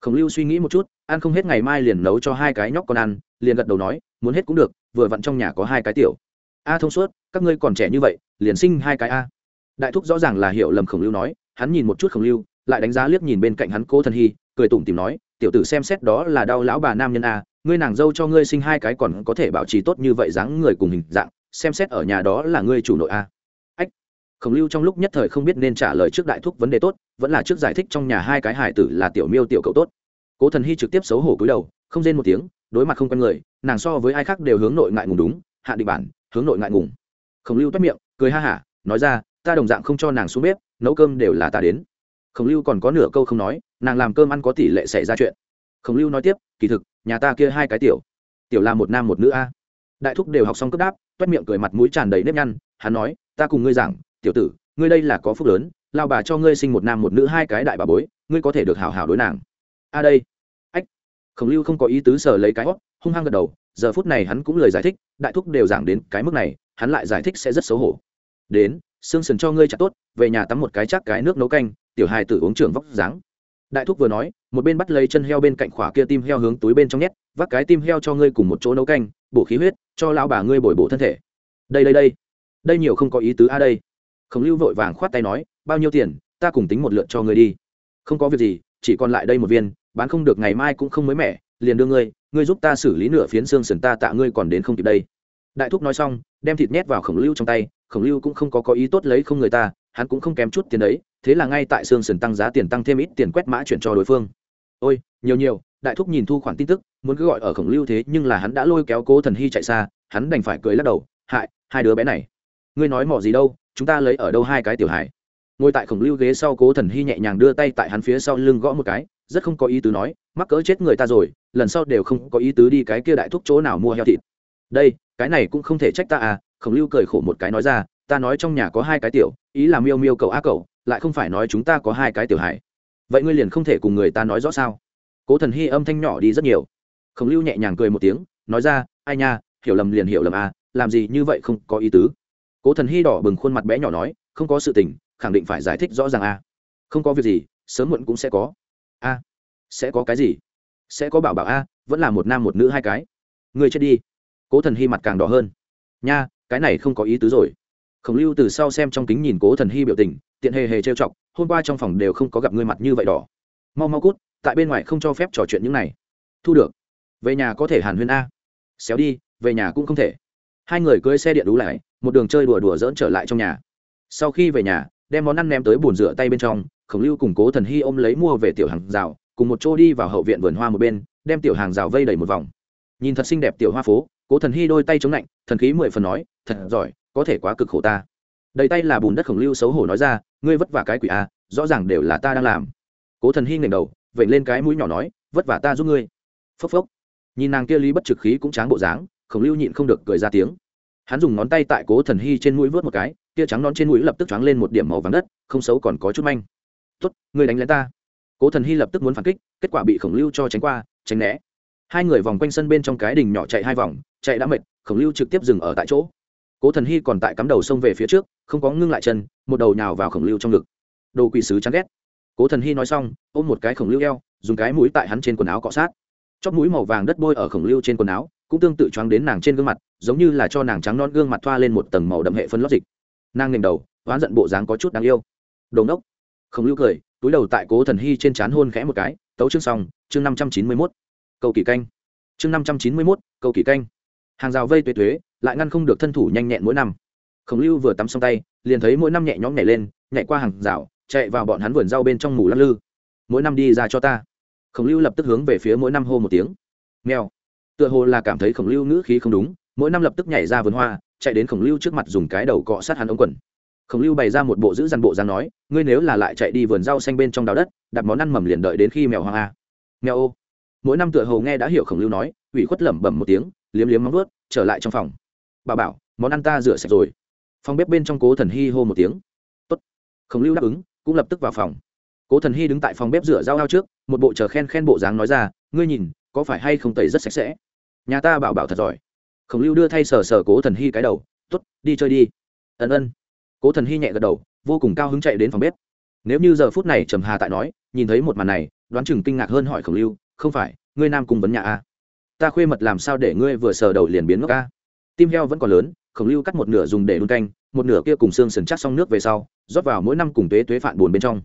Khổng lưu suy nghĩ một chút, ăn không hết ngày mai liền nấu cho hai cái nhóc con ăn. Liền gật đầu nói, muốn hết cũng được, vừa vặn trong nhà có hai cái tiểu. A thông suốt, các ngươi còn trẻ như vậy, liền sinh hai cái a. Đại thúc rõ ràng là hiểu lầm khổng lưu nói, hắn nhìn một chút khổng lưu, lại đánh giá liếc nhìn bên cạnh hắn cô thần hy, cười tủm tìm nói, tiểu tử xem xét đó là đau lão bà nam nhân a, ngươi nàng dâu cho ngươi sinh hai cái còn có thể bảo trì tốt như vậy dáng người cùng hình dạng, xem xét ở nhà đó là ngươi chủ nội a khổng lưu trong lúc nhất thời không biết nên trả lời trước đại thúc vấn đề tốt, vẫn là trước giải thích trong nhà hai cái hải tử là tiểu miêu tiểu cậu tốt. Cố thần hy trực tiếp xấu hổ cúi đầu, không rên một tiếng, đối mặt không quen người, nàng so với ai khác đều hướng nội ngại ngùng đúng, hạ định bản, hướng nội ngại ngùng. Khổng lưu toét miệng, cười ha hả, nói ra, ta đồng dạng không cho nàng xuống bếp, nấu cơm đều là ta đến. Khổng lưu còn có nửa câu không nói, nàng làm cơm ăn có tỷ lệ xảy ra chuyện. Khổng lưu nói tiếp, kỳ thực, nhà ta kia hai cái tiểu tiểu là một nam một nữ a. Đại thúc đều học xong cấp đáp, toét miệng cười mặt mũi tràn đầy nếp nhăn, hắn nói, ta cùng ngươi giảng tiểu tử, ngươi đây là có phúc lớn, lao bà cho ngươi sinh một nam một nữ hai cái đại bà bối, ngươi có thể được hào hào đối nàng. A đây. Ách. Khổng lưu không có ý tứ sờ lấy cái hót hung hăng gật đầu, giờ phút này hắn cũng lời giải thích, đại thúc đều giảng đến cái mức này, hắn lại giải thích sẽ rất xấu hổ. Đến, xương sần cho ngươi chặt tốt, về nhà tắm một cái chắc cái nước nấu canh, tiểu hài tử uống trưởng vóc dáng. Đại thúc vừa nói, một bên bắt lấy chân heo bên cạnh khỏa kia tim heo hướng túi bên trong nhét, vác cái tim heo cho ngươi cùng một chỗ nấu canh, bổ khí huyết, cho lão bà ngươi bồi bổ thân thể. Đây đây đây. Đây nhiều không có ý tứ a đây khổng lưu vội vàng khoát tay nói, bao nhiêu tiền, ta cùng tính một lượt cho ngươi đi. Không có việc gì, chỉ còn lại đây một viên, bán không được ngày mai cũng không mới mẻ, liền đưa ngươi ngươi giúp ta xử lý nửa phiến xương sườn ta tạ ngươi còn đến không kịp đây. Đại thúc nói xong, đem thịt nhét vào khổng lưu trong tay, khổng lưu cũng không có có ý tốt lấy không người ta, hắn cũng không kém chút tiền đấy, thế là ngay tại xương sườn tăng giá tiền tăng thêm ít tiền quét mã chuyển cho đối phương. Ôi, nhiều nhiều, đại thúc nhìn thu khoản tin tức, muốn cứ gọi ở khổng lưu thế nhưng là hắn đã lôi kéo cố thần hy chạy xa, hắn đành phải cười lắc đầu, hại, hai đứa bé này, ngươi nói mỏ gì đâu chúng ta lấy ở đâu hai cái tiểu hải ngồi tại khổng lưu ghế sau cố thần hy nhẹ nhàng đưa tay tại hắn phía sau lưng gõ một cái, rất không có ý tứ nói, mắc cỡ chết người ta rồi, lần sau đều không có ý tứ đi cái kia đại thúc chỗ nào mua heo thịt. Đây, cái này cũng không thể trách ta à khổng lưu cười khổ một cái nói ra, ta nói trong nhà có hai cái tiểu, ý là miêu miêu cậu a cậu, lại không phải nói chúng ta có hai cái tiểu hải vậy ngươi liền không thể cùng người ta nói rõ sao? Cố thần hy âm thanh nhỏ đi rất nhiều. Khổng lưu nhẹ nhàng cười một tiếng, nói ra, ai nha, hiểu lầm liền hiểu lầm à làm gì như vậy không có ý tứ cố thần hy đỏ bừng khuôn mặt bé nhỏ nói, không có sự tình, khẳng định phải giải thích rõ ràng a. Không có việc gì, sớm muộn cũng sẽ có. A, sẽ có cái gì? Sẽ có bảo bảo a, vẫn là một nam một nữ hai cái. Người chết đi. Cố thần hy mặt càng đỏ hơn. Nha, cái này không có ý tứ rồi. Khổng lưu từ sau xem trong kính nhìn cố thần hy biểu tình, tiện hề hề trêu chọc, hôm qua trong phòng đều không có gặp người mặt như vậy đỏ. Mau mau cút, tại bên ngoài không cho phép trò chuyện những này. Thu được. Về nhà có thể hàn huyên a. Xéo đi, về nhà cũng không thể. Hai người cưới xe điện đú lại một đường chơi đùa đùa dỡn trở lại trong nhà. Sau khi về nhà đem món ăn ném tới bồn rửa tay bên trong khổng lưu cùng cố thần hy ôm lấy mua về tiểu hàng rào cùng một chỗ đi vào hậu viện vườn hoa một bên đem tiểu hàng rào vây đầy một vòng. Nhìn thật xinh đẹp tiểu hoa phố cố thần hy đôi tay chống lạnh thần khí mười phần nói thật giỏi có thể quá cực khổ ta. Đầy tay là bùn đất khổng lưu xấu hổ nói ra ngươi vất vả cái quỷ a à, rõ ràng đều là ta đang làm. Cố thần hy ngẩng đầu vậy lên cái mũi nhỏ nói vất vả ta giúp ngươi. Phốc phốc. Nhìn nàng kia lý bất trực khí cũng tráng bộ dáng khổng lưu nhịn không được cười ra tiếng hắn dùng ngón tay tại cố thần hy trên mũi vớt một cái, tia trắng nón trên mũi lập tức choáng lên một điểm màu vàng đất, không xấu còn có chút manh. Tốt, người đánh lén ta. Cố thần hy lập tức muốn phản kích, kết quả bị khổng lưu cho tránh qua, tránh né. Hai người vòng quanh sân bên trong cái đình nhỏ chạy hai vòng, chạy đã mệt, khổng lưu trực tiếp dừng ở tại chỗ. Cố thần hy còn tại cắm đầu sông về phía trước, không có ngưng lại chân, một đầu nhào vào khổng lưu trong ngực. Đồ quỷ sứ chán ghét. Cố thần hy nói xong, ôm một cái khổng lưu eo, dùng cái mũi tại hắn trên quần áo cọ sát. Chóp mũi màu vàng đất bôi ở khổng lưu trên quần áo cũng tương tự choáng đến nàng trên gương mặt, giống như là cho nàng trắng non gương mặt thoa lên một tầng màu đậm hệ phân lót dịch nàng nghềnh đầu, oán giận bộ dáng có chút đáng yêu. Đồn đốc không lưu cười, túi đầu tại cố thần hy trên trán hôn khẽ một cái, tấu chương xong, chương năm trăm chín mươi mốt. Câu kỳ canh. Chương năm trăm chín mươi mốt câu kỳ canh. Hàng rào vây tuế tuế, lại ngăn không được thân thủ nhanh nhẹn mỗi năm. Khổng lưu vừa tắm xong tay, liền thấy mỗi năm nhẹ nhõm nhảy lên, nhảy qua hàng rào, chạy vào bọn hắn vườn rau bên trong mù lắc lư. Mỗi năm đi ra cho ta. Khổng lưu lập tức hướng về phía mỗi năm hô một tiếng. Mèo tựa hồ là cảm thấy khổng lưu ngữ khí không đúng, mỗi năm lập tức nhảy ra vườn hoa, chạy đến khổng lưu trước mặt dùng cái đầu cọ sát hắn ống quần. Khổng lưu bày ra một bộ giữ dằn bộ dáng nói, ngươi nếu là lại chạy đi vườn rau xanh bên trong đào đất, đặt món ăn mầm liền đợi đến khi mèo hoang a. Mèo ô. Mỗi năm tựa hồ nghe đã hiểu khổng lưu nói, ủy khuất lẩm bẩm một tiếng, liếm liếm móng vớt trở lại trong phòng. Bà bảo, món ăn ta rửa sạch rồi. Phòng bếp bên trong cố thần hy hô một tiếng. Tốt. khổng lưu đáp ứng, cũng lập tức vào phòng. Cố thần hy đứng tại phòng bếp rửa rau ao trước, một bộ chờ khen khen bộ dáng nói ra, ngươi nhìn, có phải hay không tẩy rất sạch sẽ? Nhà ta bảo bảo thật giỏi. Khổng lưu đưa thay sờ sờ cố thần hy cái đầu t ố t đi chơi đi. Ân ân. Cố thần hy nhẹ gật đầu, vô cùng cao hứng chạy đến phòng bếp. Nếu như giờ phút này trầm hà tại nói, nhìn thấy một màn này, đoán chừng kinh ngạc hơn hỏi khổng lưu, không phải, ngươi nam cùng vấn nhà a? Ta khuê mật làm sao để ngươi vừa sờ đầu liền biến ngốc a? Tim heo vẫn còn lớn, khổng lưu cắt một nửa dùng để đun canh, một nửa kia cùng xương sần chắc xong nước về sau, rót vào mỗi năm cùng tuế tuế phạn buồn bên trong.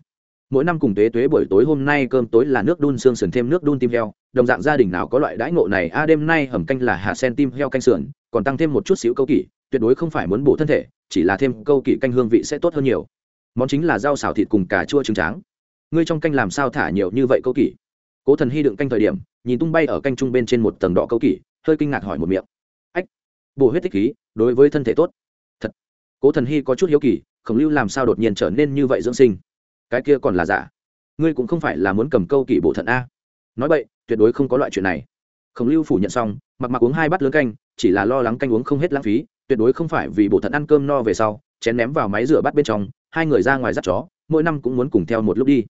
Mỗi năm cùng tuế tuế buổi tối hôm nay cơm tối là nước đun, xương sườn thêm nước đun tim heo đồng dạng gia đình nào có loại đãi ngộ này, a, đêm nay hầm canh là hạ sen tim heo canh sườn, còn tăng thêm một chút xíu câu kỷ, tuyệt đối không phải muốn bổ thân thể, chỉ là thêm câu kỷ canh hương vị sẽ tốt hơn nhiều. Món chính là rau xào thịt cùng cà chua trứng tráng. Ngươi trong canh làm sao thả nhiều như vậy câu kỷ? Cố thần hy đựng canh thời điểm, nhìn tung bay ở canh trung bên trên một tầng đỏ câu kỷ, hơi kinh ngạc hỏi một miệng. Ách, bổ huyết tích khí, đối với thân thể tốt. Thật. Cố thần hy có chút hiếu kỳ khổng lưu làm sao đột nhiên trở nên như vậy dưỡng sinh. Cái kia còn là giả. Ngươi cũng không phải là muốn cầm câu kỷ bổ thận a nói vậy tuyệt đối không có loại chuyện này. Khổng lưu phủ nhận xong, mặc mặc uống hai bát lớn canh, chỉ là lo lắng canh uống không hết lãng phí, tuyệt đối không phải vì bộ thận ăn cơm no về sau, chén ném vào máy rửa bát bên trong, hai người ra ngoài dắt chó, mỗi năm cũng muốn cùng theo một lúc đi.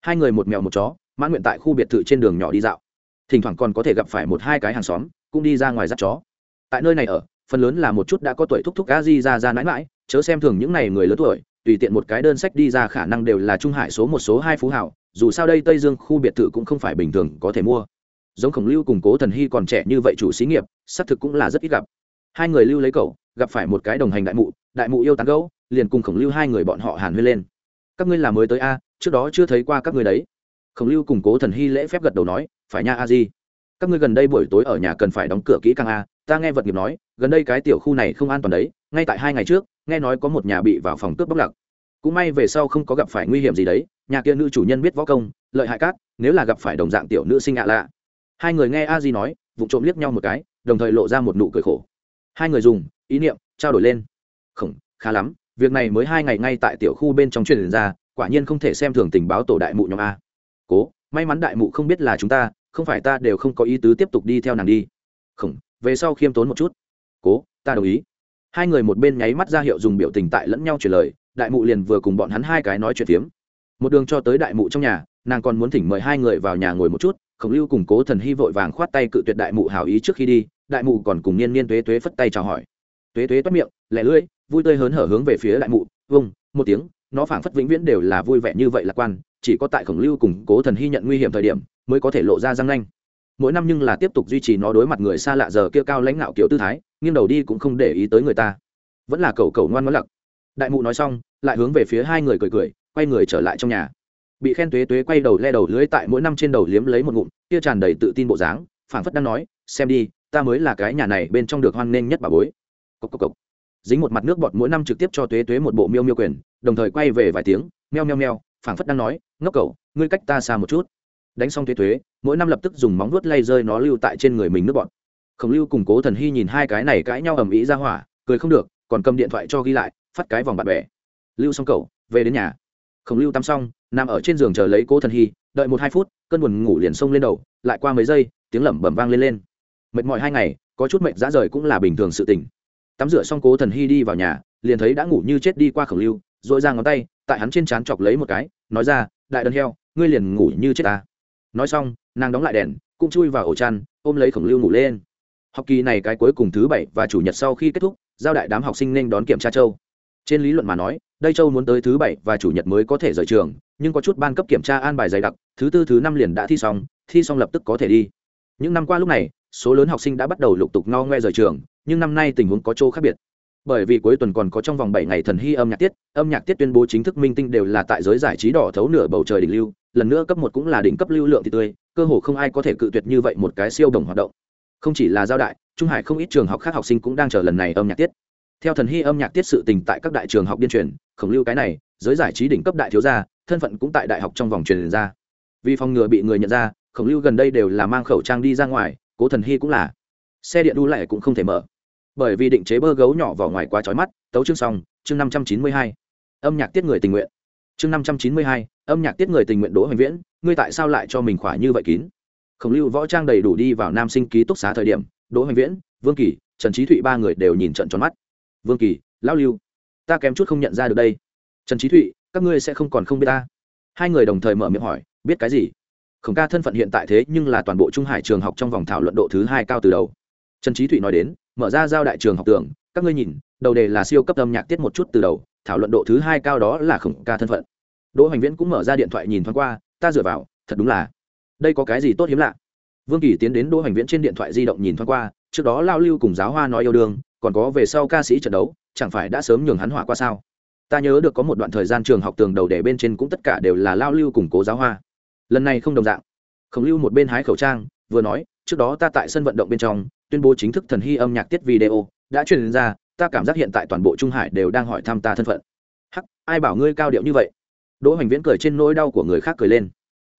Hai người một mèo một chó, mãn nguyện tại khu biệt thự trên đường nhỏ đi dạo. Thỉnh thoảng còn có thể gặp phải một hai cái hàng xóm, cũng đi ra ngoài dắt chó. Tại nơi này ở, phần lớn là một chút đã có tuổi thúc thúc a di ra ra mãi mãi chớ xem thường những n à y người lớn tuổi, tùy tiện một cái đơn sách đi ra khả năng đều là trung hải số một số hai phú hảo dù sao đây tây dương khu biệt thự cũng không phải bình thường có thể mua. Giống khổng lưu cùng cố thần hy còn trẻ như vậy chủ xí nghiệp, xác thực cũng là rất ít gặp. Hai người lưu lấy cậu, gặp phải một cái đồng hành đại mụ đại mụ yêu tán gấu liền cùng khổng lưu hai người bọn họ hàn huyên lên. Các ngươi là mới tới a, trước đó chưa thấy qua các ngươi đấy. Khổng lưu cùng cố thần hy lễ phép gật đầu nói, phải nha a di. Các ngươi gần đây buổi tối ở nhà cần phải đóng cửa kỹ càng a, ta nghe vật nghiệp nói, gần đây cái tiểu khu này không an toàn đấy, ngay tại hai ngày trước, nghe nói có một nhà bị vào phòng cướp bóc lặc. Cũng may về sau không có gặp phải nguy hiểm gì đấy nhà kia nữ chủ nhân biết võ công, lợi hại cát, nếu là gặp phải đồng dạng tiểu nữ sinh ạ lạ. Hai người nghe a di nói, vụ trộm liếc nhau một cái, đồng thời lộ ra một nụ cười khổ. Hai người dùng, ý niệm, trao đổi lên. Khổng, khá lắm, việc này mới hai ngày ngay tại tiểu khu bên trong truyền ra, quả nhiên không thể xem thường tình báo tổ đại mụ nhóm a. Cố, may mắn đại mụ không biết là chúng ta, không phải ta đều không có ý tứ tiếp tục đi theo nàng đi. Khổng, về sau khiêm tốn một chút. Cố, ta đồng ý. Hai người một bên nháy mắt ra hiệu dùng biểu tình tại lẫn nhau truyền lời, đại mụ liền vừa cùng bọn hắn hai cái nói chuyện phiếm một đường cho tới đại mụ trong nhà, nàng còn muốn thỉnh mời hai người vào nhà ngồi một chút, khổng lưu cùng cố thần hy vội vàng khoát tay cự tuyệt đại mụ hào ý trước khi đi, đại mụ còn cùng niên niên tuế tuế phất tay chào hỏi. Tuế tuế toát miệng lẻ lưỡi, vui tươi hớn hở hướng về phía đại mụ vâng một tiếng, nó phảng phất vĩnh viễn đều là vui vẻ như vậy lạc quan, chỉ có tại khổng lưu cùng cố thần hy nhận nguy hiểm thời điểm mới có thể lộ ra răng nanh. Mỗi năm nhưng là tiếp tục duy trì nó đối mặt người xa lạ giờ kia cao lãnh ngạo kiểu tư thái, nghiêng đầu đi cũng không để ý tới người ta. Vẫn là cầu cầu ngoan ngoãn lặc đại mụ nói xong, lại hướng về phía hai người cười cười quay người trở lại trong nhà. Bị khen tuế tuế quay đầu le đầu lưới tại mỗi năm trên đầu liếm lấy một ngụm, kia tràn đầy tự tin bộ dáng, phảng phất đang nói, xem đi, ta mới là cái nhà này bên trong được hoan nghênh nhất bà bối. Cốc cốc cốc. dính một mặt nước bọt mỗi năm trực tiếp cho tuế tuế một bộ miêu miêu quyền, đồng thời quay về vài tiếng, meo meo meo, phảng phất đang nói, ngốc cậu, ngươi cách ta xa một chút. Đánh xong tuế tuế, mỗi năm lập tức dùng móng vuốt lay rơi nó lưu tại trên người mình nước bọt. Khổng lưu cùng cố thần hy nhìn hai cái này cãi nhau ầm ĩ ra hỏa, cười không được, còn cầm điện thoại cho ghi lại, phát cái vòng bạn bè. Lưu xong cậu, về đến nhà khổng lưu tắm xong, nằm ở trên giường chờ lấy cố thần hy, đợi một hai phút, cơn buồn ngủ liền xông lên đầu, lại qua mấy giây, tiếng lẩm bẩm vang lên lên. Mệt mỏi hai ngày, có chút mệt dã rời cũng là bình thường sự tình. Tắm rửa xong cố thần hy đi vào nhà, liền thấy đã ngủ như chết đi qua khổng lưu dội ra ngón tay, tại hắn trên trán chọc lấy một cái, nói ra, đại đơn heo, ngươi liền ngủ như chết ta. Nói xong, nàng đóng lại đèn, cũng chui vào ổ chăn, ôm lấy khổng lưu ngủ lên. Học kỳ này cái cuối cùng thứ bảy và chủ nhật sau khi kết thúc, giao đại đám học sinh nên đón kiểm tra châu. Trên lý luận mà nói đây châu muốn tới thứ bảy và chủ nhật mới có thể rời trường, nhưng có chút ban cấp kiểm tra an bài dày đặc, thứ tư, thứ năm liền đã thi xong thi xong lập tức có thể đi. Những năm qua lúc này, số lớn học sinh đã bắt đầu lục tục no ngoe rời trường, nhưng năm nay tình huống có chỗ khác biệt. Bởi vì cuối tuần còn có trong vòng bảy ngày thần hy âm nhạc tiết, âm nhạc tiết tuyên bố chính thức minh tinh đều là tại giới giải trí đỏ thấu nửa bầu trời đỉnh lưu, lần nữa cấp một cũng là đỉnh cấp lưu lượng thì tươi, cơ hồ không ai có thể cự tuyệt như vậy một cái siêu đồng hoạt động. Không chỉ là giao đại, trung hải không ít trường học khác học sinh cũng đang chờ lần này âm nhạc tiết. Theo thần hy âm nhạc tiết sự tình tại các đại trường học điên truyền khổng lưu cái này, giới giải trí đỉnh cấp đại thiếu gia, thân phận cũng tại đại học trong vòng truyền ra. Vì phòng ngừa bị người nhận ra, khổng lưu gần đây đều là mang khẩu trang đi ra ngoài, cố thần hy cũng là. Xe điện đu lại cũng không thể mở. Bởi vì định chế bơ gấu nhỏ vào ngoài quá trói mắt, tấu chương xong, chương năm trăm chín mươi hai. Âm nhạc tiết người tình nguyện. Chương năm trăm chín mươi hai, âm nhạc tiết người tình nguyện đỗ hoành viễn, ngươi tại sao lại cho mình khỏa như vậy kín? Khổng lưu võ trang đầy đủ đi vào nam sinh ký túc xá thời điểm, đỗ hoành viễn, vương kỳ, trần trí thụy ba người đều nhìn trận tròn mắt. Vương kỳ, lão lưu ta kém chút không nhận ra được đây. Trần trí thụy, các ngươi sẽ không còn không biết ta. Hai người đồng thời mở miệng hỏi, biết cái gì? Khổng ca thân phận hiện tại thế nhưng là toàn bộ trung hải trường học trong vòng thảo luận độ thứ hai cao từ đầu. Trần trí thụy nói đến, mở ra giao đại trường học tưởng, các ngươi nhìn, đầu đề là siêu cấp âm nhạc tiết một chút từ đầu, thảo luận độ thứ hai cao đó là khổng ca thân phận. Đỗ hoành viễn cũng mở ra điện thoại nhìn thoáng qua, ta dựa vào, thật đúng là, đây có cái gì tốt hiếm lạ? Vương kỳ tiến đến đỗ hoành viễn trên điện thoại di động nhìn thoáng qua, trước đó lao lưu cùng giáo hoa nói yêu đương, còn có về sau ca sĩ trận đấu chẳng phải đã sớm nhường hắn hỏa qua sao? Ta nhớ được có một đoạn thời gian trường học tường đầu để bên trên cũng tất cả đều là lao lưu củng cố giáo hoa. Lần này không đồng dạng. Khổng lưu một bên hái khẩu trang, vừa nói, trước đó ta tại sân vận động bên trong, tuyên bố chính thức thần hy âm nhạc tiết video, đã truyền ra, ta cảm giác hiện tại toàn bộ trung hải đều đang hỏi thăm ta thân phận. Hắc, ai bảo ngươi cao điệu như vậy? Đỗ hoành viễn cười trên nỗi đau của người khác cười lên.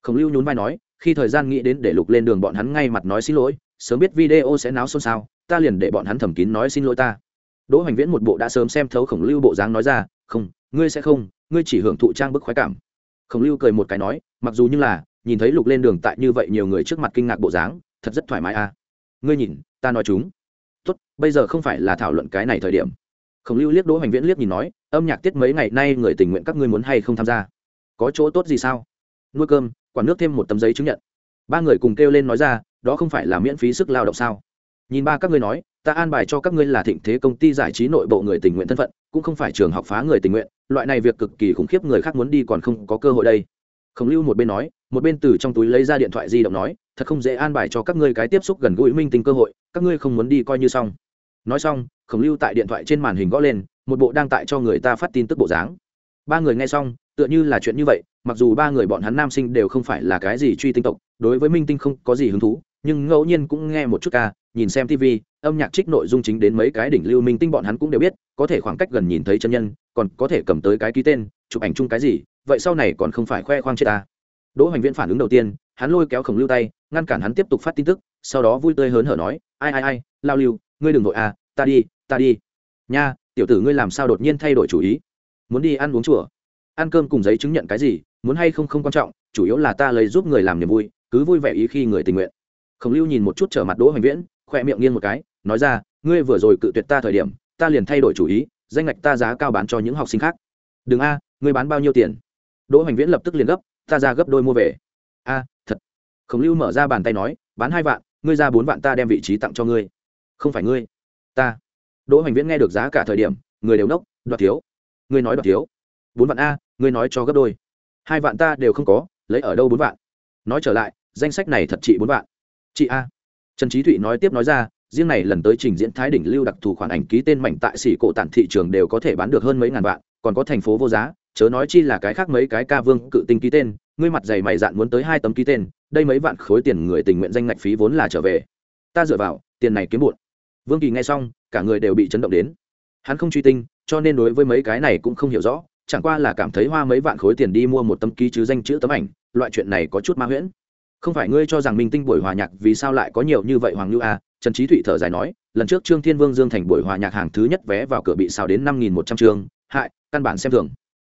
Khổng lưu nhún vai nói, khi thời gian nghĩ đến để lục lên đường bọn hắn ngay mặt nói xin lỗi, sớm biết video sẽ náo xôn xao, ta liền để bọn hắn thầm kín nói xin lỗi ta đỗ hoành viễn một bộ đã sớm xem thấu khổng lưu bộ dáng nói ra, không, ngươi sẽ không, ngươi chỉ hưởng thụ trang bức khoái cảm. Khổng lưu cười một cái nói, mặc dù như là, nhìn thấy lục lên đường tại như vậy nhiều người trước mặt kinh ngạc bộ dáng, thật rất thoải mái à. Ngươi nhìn, ta nói chúng. Tốt, bây giờ không phải là thảo luận cái này thời điểm. Khổng lưu liếc đỗ hoành viễn liếc nhìn nói, âm nhạc tiết mấy ngày nay người tình nguyện các ngươi muốn hay không tham gia? Có chỗ tốt gì sao? Nuôi cơm, quản nước thêm một tấm giấy chứng nhận. Ba người cùng kêu lên nói ra, đó không phải là miễn phí sức lao động sao? Nhìn ba các ngươi nói ta an bài cho các ngươi là thịnh thế công ty giải trí nội bộ người tình nguyện thân phận, cũng không phải trường học phá người tình nguyện, loại này việc cực kỳ khủng khiếp người khác muốn đi còn không có cơ hội đây. Khổng lưu một bên nói, một bên từ trong túi lấy ra điện thoại di động nói, thật không dễ an bài cho các ngươi cái tiếp xúc gần gũi minh tinh cơ hội, các ngươi không muốn đi coi như xong. Nói xong, khổng lưu tại điện thoại trên màn hình gõ lên, một bộ đang tại cho người ta phát tin tức bộ dáng. Ba người nghe xong, tựa như là chuyện như vậy, mặc dù ba người bọn hắn nam sinh đều không phải là cái gì truy tinh tộc, đối với minh tinh không có gì hứng thú, nhưng ngẫu nhiên cũng nghe một chút ca, nhìn xem tv âm nhạc trích nội dung chính đến mấy cái đỉnh lưu minh tinh bọn hắn cũng đều biết, có thể khoảng cách gần nhìn thấy chân nhân, còn có thể cầm tới cái ký tên, chụp ảnh chung cái gì, vậy sau này còn không phải khoe khoang chết ta. Đỗ hoành viễn phản ứng đầu tiên, hắn lôi kéo khổng lưu tay, ngăn cản hắn tiếp tục phát tin tức, sau đó vui tươi hớn hở nói, ai ai ai, lao lưu, ngươi đừng nội à ta đi ta đi. Nha, tiểu tử ngươi làm sao đột nhiên thay đổi chủ ý? Muốn đi ăn uống chùa? Ăn cơm cùng giấy chứng nhận cái gì? Muốn hay không không quan trọng, chủ yếu là ta lấy giúp người làm niềm vui, cứ vui vẻ ý khi người tình nguyện. Khổng lưu nhìn một chút trở mặt đỗ hoành viễn khoe miệng nghiêng một cái nói ra, ngươi vừa rồi cự tuyệt ta thời điểm, ta liền thay đổi chủ ý, danh ngạch ta giá cao bán cho những học sinh khác. Đừng a, ngươi bán bao nhiêu tiền? Đỗ hoành viễn lập tức liền gấp, ta ra gấp đôi mua về. A, thật. Khổng lưu mở ra bàn tay nói, bán hai vạn, ngươi ra bốn vạn ta đem vị trí tặng cho ngươi. Không phải ngươi, ta. Đỗ hoành viễn nghe được giá cả thời điểm, người đều nốc, đoạt thiếu. Ngươi nói đoạt thiếu. Bốn vạn a, ngươi nói cho gấp đôi. Hai vạn ta đều không có, lấy ở đâu bốn vạn? Nói trở lại, danh sách này thật trị bốn vạn. Chị a. Trần trí thụy nói tiếp nói ra riêng này lần tới trình diễn thái đỉnh lưu đặc thù khoản ảnh ký tên mảnh tại xỉ cổ tản thị trường đều có thể bán được hơn mấy ngàn vạn, còn có thành phố vô giá, chớ nói chi là cái khác mấy cái ca vương cự tinh ký tên, ngươi mặt dày mày dạn muốn tới hai tấm ký tên, đây mấy vạn khối tiền người tình nguyện danh ngạch phí vốn là trở về. Ta dựa vào, tiền này kiếm bụn vương kỳ nghe xong, cả người đều bị chấn động đến. Hắn không truy tinh, cho nên đối với mấy cái này cũng không hiểu rõ, chẳng qua là cảm thấy hoa mấy vạn khối tiền đi mua một tấm ký chứ danh chữ tấm ảnh, loại chuyện này có chút ma huyễn. Không phải ngươi cho rằng minh tinh buổi hòa nhạc vì sao lại có nhiều như vậy hoàng lưu a à, trần trí thụy thở dài nói, lần trước trương thiên vương dương thành buổi hòa nhạc hàng thứ nhất vé vào cửa bị xào đến năm nghìn một trăm chương, hại, căn bản xem thường.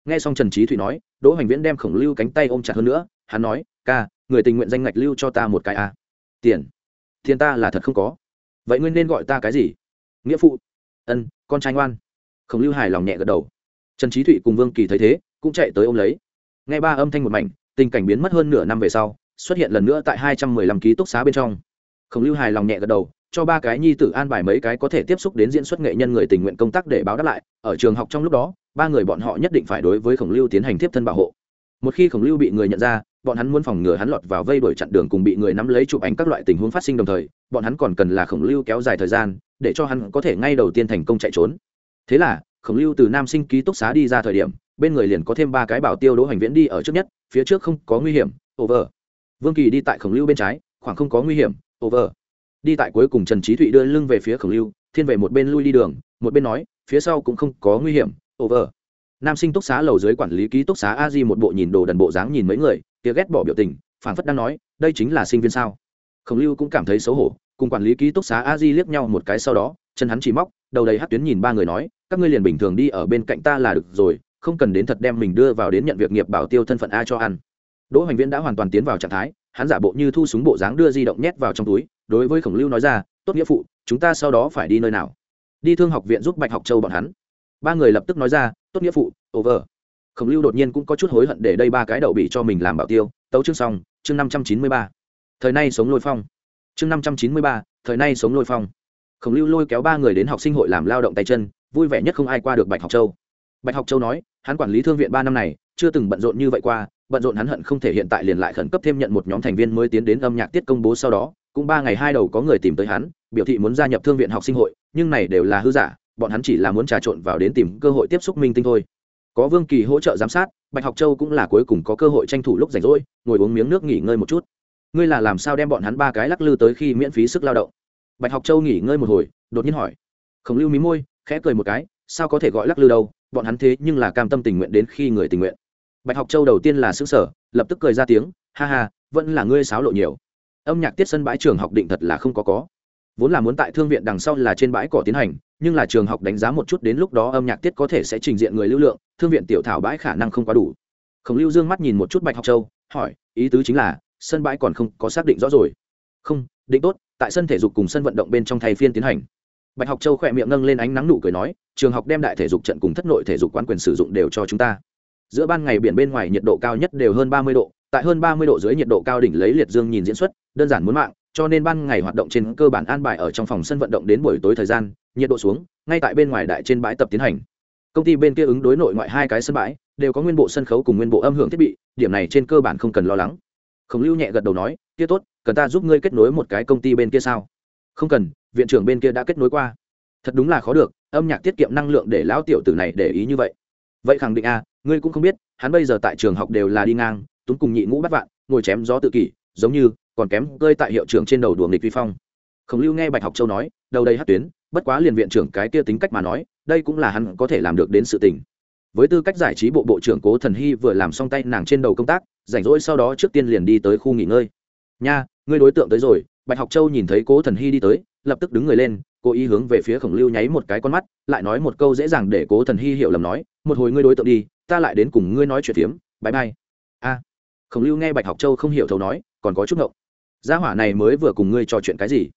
Nghe xong trần trí thụy nói, đỗ hoành viễn đem khổng lưu cánh tay ôm chặt hơn nữa, hắn nói, ca, người tình nguyện danh ngạch lưu cho ta một cái a. Tiền? Tiền ta là thật không có. Vậy ngươi nên gọi ta cái gì? Nghĩa phụ. Ân, con trai ngoan. Khổng lưu hài lòng nhẹ gật đầu. Trần trí thụy cùng vương kỳ thấy thế, cũng chạy tới ôm lấy. Nghe ba âm thanh một mảnh, tình cảnh biến mất hơn nửa năm về sau, xuất hiện lần nữa tại hai trăm mười lăm ký túc xá bên trong khổng lưu hài lòng nhẹ gật đầu, cho ba cái nhi tử an bài mấy cái có thể tiếp xúc đến diễn xuất nghệ nhân người tình nguyện công tác để báo đáp lại. Ở trường học trong lúc đó, ba người bọn họ nhất định phải đối với khổng lưu tiến hành tiếp thân bảo hộ. Một khi khổng lưu bị người nhận ra, bọn hắn muốn phòng ngừa hắn lọt vào vây đuổi chặn đường cùng bị người nắm lấy chụp ảnh các loại tình huống phát sinh đồng thời, bọn hắn còn cần là khổng lưu kéo dài thời gian để cho hắn có thể ngay đầu tiên thành công chạy trốn. Thế là, khổng lưu từ nam sinh ký túc xá đi ra thời điểm, bên người liền có thêm ba cái bảo tiêu đỗ hành viễn đi ở trước nhất, phía trước không có nguy hiểm, over. Vương kỳ đi tại khổng lưu bên trái, khoảng không có nguy hiểm over. Đi tại cuối cùng trần trí thụy đưa lưng về phía khổng lưu, thiên về một bên lui đi đường, một bên nói, phía sau cũng không có nguy hiểm, over. Nam sinh túc xá lầu dưới quản lý ký túc xá a di một bộ nhìn đồ đần bộ dáng nhìn mấy người, kia ghét bỏ biểu tình phản phất đang nói, đây chính là sinh viên sao? Khổng lưu cũng cảm thấy xấu hổ, cùng quản lý ký túc xá a di liếc nhau một cái sau đó, chân hắn chỉ móc, đầu đầy hát tuyến nhìn ba người nói, các ngươi liền bình thường đi ở bên cạnh ta là được rồi, không cần đến thật đem mình đưa vào đến nhận việc nghiệp bảo tiêu thân phận a cho ăn. Đỗ hoành viễn đã hoàn toàn tiến vào trạng thái hắn giả bộ như thu súng bộ dáng đưa di động nhét vào trong túi, đối với khổng lưu nói ra, tốt nghĩa phụ, chúng ta sau đó phải đi nơi nào? Đi thương học viện giúp bạch học châu bọn hắn. Ba người lập tức nói ra, tốt nghĩa phụ, over. Khổng lưu đột nhiên cũng có chút hối hận để đây ba cái đậu bị cho mình làm bảo tiêu, tấu chương xong, chương năm trăm chín mươi ba. Thời nay sống lôi phong. Chương năm trăm chín mươi ba, thời nay sống lôi phong. Khổng lưu lôi kéo ba người đến học sinh hội làm lao động tay chân, vui vẻ nhất không ai qua được bạch học châu. Bạch học châu nói, hắn quản lý thương viện ba năm này, chưa từng bận rộn như vậy qua bận rộn hắn hận không thể hiện tại liền lại khẩn cấp thêm nhận một nhóm thành viên mới tiến đến âm nhạc tiết công bố sau đó, cũng ba ngày hai đầu có người tìm tới hắn, biểu thị muốn gia nhập thương viện học sinh hội, nhưng này đều là hư giả, bọn hắn chỉ là muốn trà trộn vào đến tìm cơ hội tiếp xúc minh tinh thôi. Có vương kỳ hỗ trợ giám sát, bạch học châu cũng là cuối cùng có cơ hội tranh thủ lúc rảnh rỗi, ngồi uống miếng nước nghỉ ngơi một chút. Ngươi là làm sao đem bọn hắn ba cái lắc lư tới khi miễn phí sức lao động? Bạch học châu nghỉ ngơi một hồi, đột nhiên hỏi. Khổng lưu mí môi, khẽ cười một cái, sao có thể gọi lắc lư đâu, bọn hắn thế nhưng là cam tâm tình nguyện đến khi người tình nguyện bạch học châu đầu tiên là xứ sở lập tức cười ra tiếng, ha ha, vẫn là ngươi sáo lộ nhiều. Âm nhạc tiết sân bãi trường học định thật là không có có. Vốn là muốn tại thương viện đằng sau là trên bãi cỏ tiến hành, nhưng là trường học đánh giá một chút đến lúc đó âm nhạc tiết có thể sẽ trình diện người lưu lượng, thương viện tiểu thảo bãi khả năng không quá đủ. Khổng lưu dương mắt nhìn một chút bạch học châu, hỏi, ý tứ chính là, sân bãi còn không có xác định rõ rồi? Không, định tốt, tại sân thể dục cùng sân vận động bên trong thay phiên tiến hành. Bạch học châu khỏe miệng nâng lên ánh nắng nụ cười nói, trường học đem đại thể dục trận cùng thất nội thể dục quán quyền sử dụng đều cho chúng ta giữa ban ngày biển bên ngoài nhiệt độ cao nhất đều hơn ba mươi độ, tại hơn ba mươi độ dưới nhiệt độ cao đỉnh lấy liệt dương nhìn diễn xuất, đơn giản muốn mạng, cho nên ban ngày hoạt động trên cơ bản an bài ở trong phòng sân vận động đến buổi tối thời gian, nhiệt độ xuống, ngay tại bên ngoài đại trên bãi tập tiến hành. Công ty bên kia ứng đối nội ngoại hai cái sân bãi, đều có nguyên bộ sân khấu cùng nguyên bộ âm hưởng thiết bị, điểm này trên cơ bản không cần lo lắng. Khổng lưu nhẹ gật đầu nói, kia tốt, cần ta giúp ngươi kết nối một cái công ty bên kia sao? Không cần, viện trưởng bên kia đã kết nối qua. Thật đúng là khó được, âm nhạc tiết kiệm năng lượng để lão tiểu tử này để ý như vậy. Vậy khẳng định a ngươi cũng không biết, hắn bây giờ tại trường học đều là đi ngang, túng cùng nhị ngũ bắt vạn, ngồi chém gió tự kỷ, giống như còn kém cơi tại hiệu trưởng trên đầu đùa nghịch vi phong. Khổng lưu nghe bạch học châu nói, đầu đây hát tuyến, bất quá liền viện trưởng cái kia tính cách mà nói, đây cũng là hắn có thể làm được đến sự tình. Với tư cách giải trí bộ bộ trưởng cố thần hy vừa làm xong tay nàng trên đầu công tác, rảnh rỗi sau đó trước tiên liền đi tới khu nghỉ ngơi. Nha, ngươi đối tượng tới rồi. Bạch học châu nhìn thấy cố thần hy đi tới, lập tức đứng người lên, cố ý hướng về phía khổng lưu nháy một cái con mắt, lại nói một câu dễ dàng để cố thần hy hiểu lầm nói, một hồi ngươi đối tượng đi ta lại đến cùng ngươi nói chuyện phiếm bãi bay a, khổng lưu nghe bạch học châu không hiểu thấu nói, còn có chút ngộng. Gia hỏa này mới vừa cùng ngươi trò chuyện cái gì?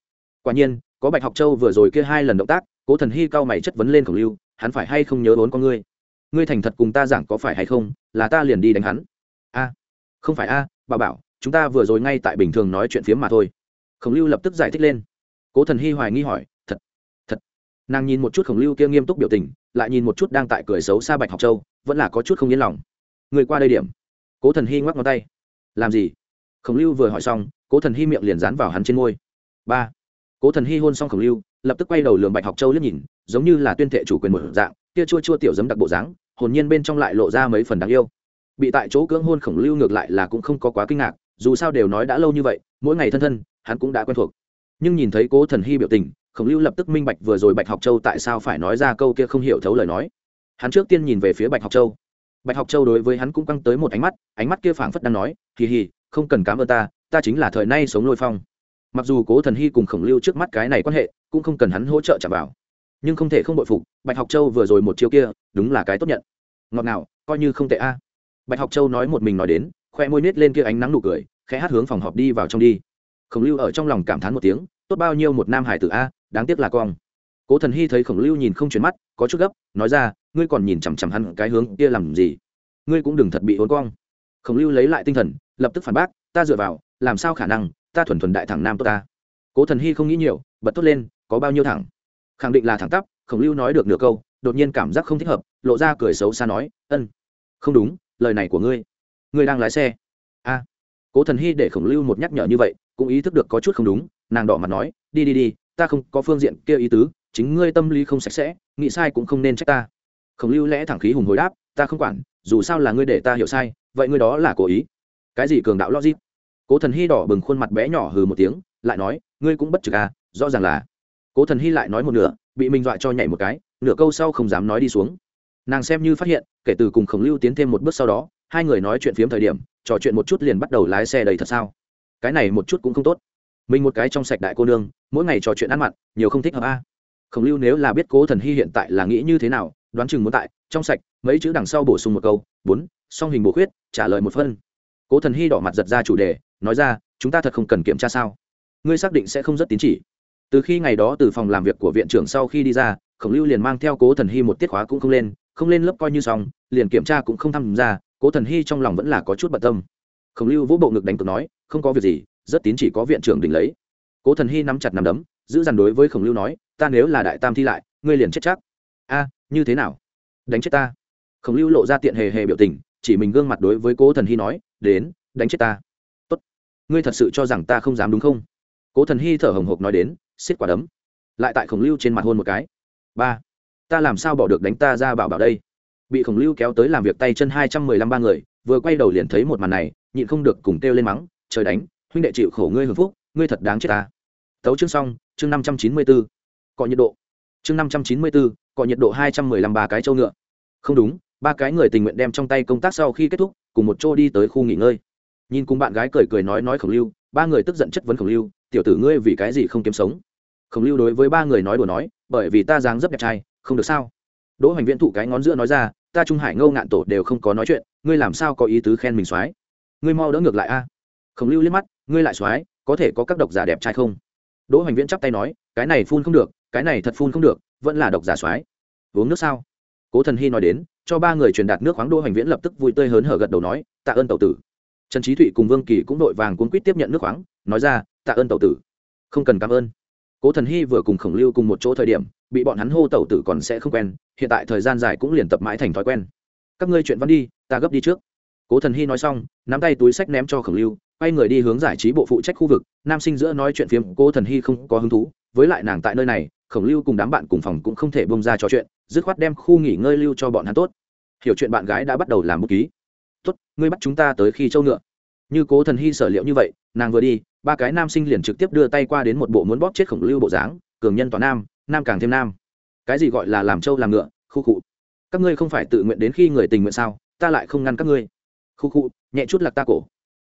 Quả nhiên, có bạch học châu vừa rồi kia hai lần động tác, cố thần hy cao mày chất vấn lên khổng lưu, hắn phải hay không nhớ vốn con ngươi? Ngươi thành thật cùng ta giảng có phải hay không, là ta liền đi đánh hắn? A, không phải a, bà bảo, chúng ta vừa rồi ngay tại bình thường nói chuyện phiếm mà thôi. Khổng lưu lập tức giải thích lên. Cố thần hy hoài nghi hỏi nàng nhìn một chút khổng lưu kia nghiêm túc biểu tình, lại nhìn một chút đang tại cười xấu xa bạch học châu, vẫn là có chút không yên lòng. Người qua đây điểm. Cố thần hy ngoắc ngón tay. Làm gì? Khổng lưu vừa hỏi xong, cố thần hy miệng liền dán vào hắn trên môi. Ba. Cố thần hy hôn xong khổng lưu, lập tức quay đầu lường bạch học châu liếc nhìn, giống như là tuyên thệ chủ quyền một dạng, kia chua chua tiểu giấm đặc bộ dáng, hồn nhiên bên trong lại lộ ra mấy phần đáng yêu. Bị tại chỗ cưỡng hôn khổng lưu ngược lại là cũng không có quá kinh ngạc, dù sao đều nói đã lâu như vậy, mỗi ngày thân thân, hắn cũng đã quen thuộc. Nhưng nhìn thấy cố thần hy biểu tình khổng lưu lập tức minh bạch vừa rồi bạch học châu tại sao phải nói ra câu kia không hiểu thấu lời nói. Hắn trước tiên nhìn về phía bạch học châu. Bạch học châu đối với hắn cũng căng tới một ánh mắt ánh mắt kia phảng phất đang nói, hì hì, không cần cám ơn ta ta chính là thời nay sống lôi phong. Mặc dù cố thần hy cùng khổng lưu trước mắt cái này quan hệ, cũng không cần hắn hỗ trợ trả vào. Nhưng không thể không bội phục, bạch học châu vừa rồi một chiêu kia, đúng là cái tốt nhận. Ngọt nào coi như không tệ a. Bạch học châu nói một mình nói đến, khoe môi nết lên kia ánh nắng nụ cười, khẽ hát hướng phòng họp đi vào trong đi. Khổng lưu ở trong lòng cảm thán một tiếng tốt bao nhiêu một nam hải tử a, đáng tiếc là con. Cố thần hy thấy khổng lưu nhìn không chuyển mắt, có chút gấp, nói ra, ngươi còn nhìn chằm chằm hắn cái hướng kia làm gì? Ngươi cũng đừng thật bị hôn cong. Khổng lưu lấy lại tinh thần, lập tức phản bác, ta dựa vào, làm sao khả năng, ta thuần thuần đại thẳng nam tốt ta. Cố thần hy không nghĩ nhiều, bật tốt lên, có bao nhiêu thẳng? Khẳng định là thẳng tắp, khổng lưu nói được nửa câu, đột nhiên cảm giác không thích hợp, lộ ra cười xấu xa nói, ân, không đúng, lời này của ngươi ngươi đang lái xe. A. Cố thần hy để khổng lưu một nhắc nhở như vậy, cũng ý thức được có chút không đúng nàng đỏ mặt nói, đi đi đi, ta không có phương diện kia ý tứ, chính ngươi tâm lý không sạch sẽ, nghĩ sai cũng không nên trách ta. Khổng lưu lẽ thẳng khí hùng hồi đáp, ta không quản, dù sao là ngươi để ta hiểu sai, vậy ngươi đó là cố ý. Cái gì cường đạo logic? Cố thần hy đỏ bừng khuôn mặt bé nhỏ hừ một tiếng, lại nói, ngươi cũng bất trực à rõ ràng là. Cố thần hy lại nói một nửa, bị mình dọa cho nhảy một cái, nửa câu sau không dám nói đi xuống. Nàng xem như phát hiện, kể từ cùng khổng lưu tiến thêm một bước sau đó, hai người nói chuyện phiếm thời điểm, trò chuyện một chút liền bắt đầu lái xe đầy thật sao. Cái này một chút cũng không tốt mình một cái trong sạch đại cô nương, mỗi ngày trò chuyện ăn mặn, nhiều không thích hợp a. Khổng lưu nếu là biết cố thần hy hiện tại là nghĩ như thế nào, đoán chừng muốn tại, trong sạch, mấy chữ đằng sau bổ sung một câu, bốn, song hình bổ khuyết, trả lời một phân cố thần hy đỏ mặt giật ra chủ đề, nói ra, chúng ta thật không cần kiểm tra sao? Ngươi xác định sẽ không rất tín chỉ. Từ khi ngày đó từ phòng làm việc của viện trưởng sau khi đi ra, khổng lưu liền mang theo cố thần hy một tiết khóa cũng không lên không lên lớp coi như xong, liền kiểm tra cũng không tham gia, cố thần hy trong lòng vẫn là có chút bận tâm. Khổng lưu vỗ bộ ngực đánh cực nói, không có việc gì rất tín chỉ có viện trưởng đỉnh lấy. Cố thần hy nắm chặt nắm đấm, giữ dằn đối với khổng lưu nói, ta nếu là đại tam thi lại, ngươi liền chết chắc. A, như thế nào? Đánh chết ta? Khổng lưu lộ ra tiện hề hề biểu tình, chỉ mình gương mặt đối với cố thần hy nói, đến, đánh chết ta. Tốt, ngươi thật sự cho rằng ta không dám đúng không? Cố thần hy thở hồng hộc nói đến, xiết quả đấm. Lại tại khổng lưu trên mặt hôn một cái. Ba, ta làm sao bỏ được đánh ta ra bảo bảo đây? Bị khổng lưu kéo tới làm việc tay chân hai trăm mười lăm ba người, vừa quay đầu liền thấy một màn này, nhịn không được cùng kêu lên mắng, trời đánh huynh đệ chịu khổ ngươi hưởng phúc, ngươi thật đáng chết ta. Tấu chương xong, chương năm trăm chín mươi bốn cọ nhiệt độ. Chương năm trăm chín mươi bốn cọ nhiệt độ hai trăm mười lăm ba cái châu ngựa. Không đúng, ba cái người tình nguyện đem trong tay công tác sau khi kết thúc, cùng một chỗ đi tới khu nghỉ ngơi. Nhìn cùng bạn gái cười cười nói nói khổng lưu, ba người tức giận chất vấn khổng lưu, tiểu tử ngươi vì cái gì không kiếm sống? Khổng lưu đối với ba người nói đùa nói, bởi vì ta dáng rất đẹp trai, không được sao? Đỗ hoành viễn thụ cái ngón giữa nói ra, ta trung hải ngâu ngạn tổ đều không có nói chuyện, ngươi làm sao có ý tứ khen mình soái? Ngươi mau đỡ ngược lại a khổng lưu liếc mắt, ngươi lại soái có thể có các độc giả đẹp trai không? Đỗ hoành viễn chắp tay nói, cái này phun không được, cái này thật phun không được, vẫn là độc giả soái uống nước sao? Cố thần hy nói đến, cho ba người truyền đạt nước khoáng đỗ hoành viễn lập tức vui tươi hớn hở gật đầu nói, tạ ơn tàu tử. Trần trí thụy cùng vương kỳ cũng đội vàng cuốn quýt tiếp nhận nước khoáng, nói ra, tạ ơn tàu tử. Không cần cảm ơn. Cố thần hy vừa cùng khổng lưu cùng một chỗ thời điểm, bị bọn hắn hô tẩu tử còn sẽ không quen, hiện tại thời gian dài cũng liền tập mãi thành thói quen. Các ngươi chuyện văn đi, ta gấp đi trước cố thần hy nói xong, nắm tay túi sách ném cho khổng lưu, quay người đi hướng giải trí bộ phụ trách khu vực, nam sinh giữa nói chuyện phiếm, cố thần hy không có hứng thú. Với lại nàng tại nơi này, khổng lưu cùng đám bạn cùng phòng cũng không thể bông ra trò chuyện, dứt khoát đem khu nghỉ ngơi lưu cho bọn hắn tốt. Hiểu chuyện bạn gái đã bắt đầu làm bút ký. Tốt, ngươi bắt chúng ta tới khi châu ngựa. Như cố thần hy sở liệu như vậy, nàng vừa đi, ba cái nam sinh liền trực tiếp đưa tay qua đến một bộ muốn bóp chết khổng lưu bộ dáng, cường nhân toàn nam nam càng thêm nam. Cái gì gọi là làm châu làm ngựa, khu cụ các ngươi không phải tự nguyện đến khi người tình nguyện sao? Ta lại không ngăn các ngươi khu khu, nhẹ chút lạc ta cổ.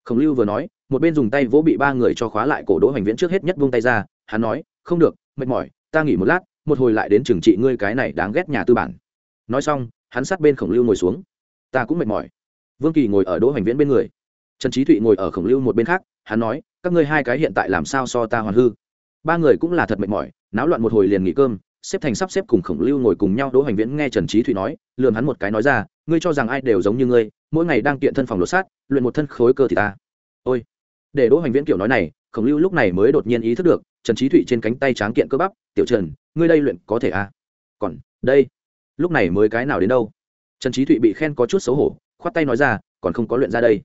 Khổng lưu vừa nói, một bên dùng tay vỗ bị ba người cho khóa lại cổ đỗ hoành viễn trước hết nhất vung tay ra, hắn nói, không được, mệt mỏi, ta nghỉ một lát, một hồi lại đến trừng trị ngươi cái này đáng ghét nhà tư bản. Nói xong, hắn sát bên khổng lưu ngồi xuống. Ta cũng mệt mỏi. Vương kỳ ngồi ở đỗ hoành viễn bên người. Trần trí thụy ngồi ở khổng lưu một bên khác, hắn nói, các ngươi hai cái hiện tại làm sao so ta hoàn hư? Ba người cũng là thật mệt mỏi, náo loạn một hồi liền nghỉ cơm xếp thành sắp xếp cùng khổng lưu ngồi cùng nhau, đỗ hoành viễn nghe trần trí thụy nói, lườm hắn một cái nói ra, ngươi cho rằng ai đều giống như ngươi, mỗi ngày đang kiện thân phòng lột sát luyện một thân khối cơ thì ta. Ôi. Để đỗ hoành viễn kiểu nói này, khổng lưu lúc này mới đột nhiên ý thức được, trần trí thụy trên cánh tay tráng kiện cơ bắp, tiểu trần, ngươi đây luyện có thể à? Còn, đây, lúc này mới cái nào đến đâu? Trần trí thụy bị khen có chút xấu hổ, khoát tay nói ra, còn không có luyện ra đây.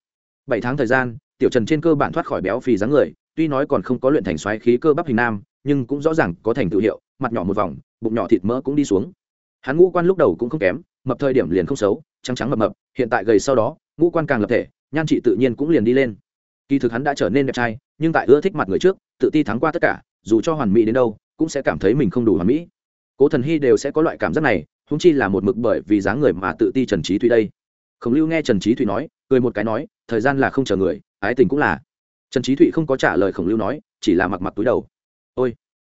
Bảy tháng thời gian, tiểu trần trên cơ bản thoát khỏi béo phì dáng người, tuy nói còn không có luyện thành xoáy khí cơ bắp hình nam, nhưng cũng rõ ràng có thành tự hiệu mặt nhỏ một vòng, bụng nhỏ thịt mỡ cũng đi xuống. Hắn ngũ quan lúc đầu cũng không kém, mập thời điểm liền không xấu, trắng trắng mập mập, hiện tại gầy sau đó, ngũ quan càng lập thể, nhan trị tự nhiên cũng liền đi lên. Kỳ thực hắn đã trở nên đẹp trai, nhưng tại ưa thích mặt người trước, tự ti thắng qua tất cả, dù cho hoàn mỹ đến đâu, cũng sẽ cảm thấy mình không đủ hoàn mỹ. Cố thần hy đều sẽ có loại cảm giác này húng chi là một mực bởi vì dáng người mà tự ti trần trí thụy đây. Khổng lưu nghe trần trí thụy nói, cười một cái nói, thời gian là không chờ người, ái tình cũng là. Trần trí thụy không có trả lời khổng lưu nói, chỉ là mặc mặc túi đầu. Ôi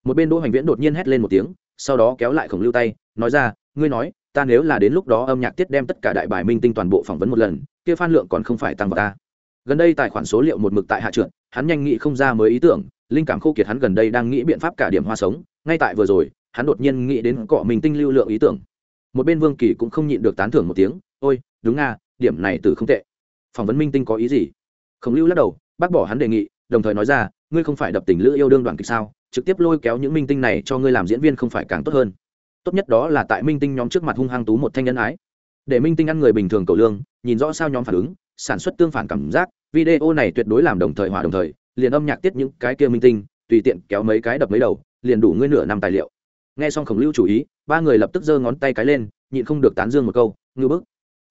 một bên đỗ hoành viễn đột nhiên hét lên một tiếng, sau đó kéo lại khổng lưu tay, nói ra, ngươi nói, ta nếu là đến lúc đó âm nhạc tiết đem tất cả đại bài minh tinh toàn bộ phỏng vấn một lần, kia phan lượng còn không phải tăng vào ta. Gần đây tài khoản số liệu một mực tại hạ trượt, hắn nhanh nghĩ không ra mới ý tưởng, linh cảm khô kiệt hắn gần đây đang nghĩ biện pháp cả điểm hoa sống, ngay tại vừa rồi, hắn đột nhiên nghĩ đến cọ mình tinh lưu lượng ý tưởng. Một bên vương kỳ cũng không nhịn được tán thưởng một tiếng, ôi, đúng nga, điểm này từ không tệ. Phỏng vấn minh tinh có ý gì? Khổng lưu lắc đầu, bác bỏ hắn đề nghị, đồng thời nói ra, ngươi không phải đập tình lữ yêu đương đoàn kịch sao? Trực tiếp lôi kéo những minh tinh này cho ngươi làm diễn viên không phải càng tốt hơn. Tốt nhất đó là tại minh tinh nhóm trước mặt hung hăng tú một thanh nhân ái. Để minh tinh ăn người bình thường cầu lương, nhìn rõ sao nhóm phản ứng, sản xuất tương phản cảm giác, video này tuyệt đối làm đồng thời hòa đồng thời, liền âm nhạc tiết những cái kia minh tinh, tùy tiện kéo mấy cái đập mấy đầu, liền đủ ngươi nửa năm tài liệu. Nghe xong khổng lưu chủ ý, ba người lập tức giơ ngón tay cái lên, nhịn không được tán dương một câu, ngư bức.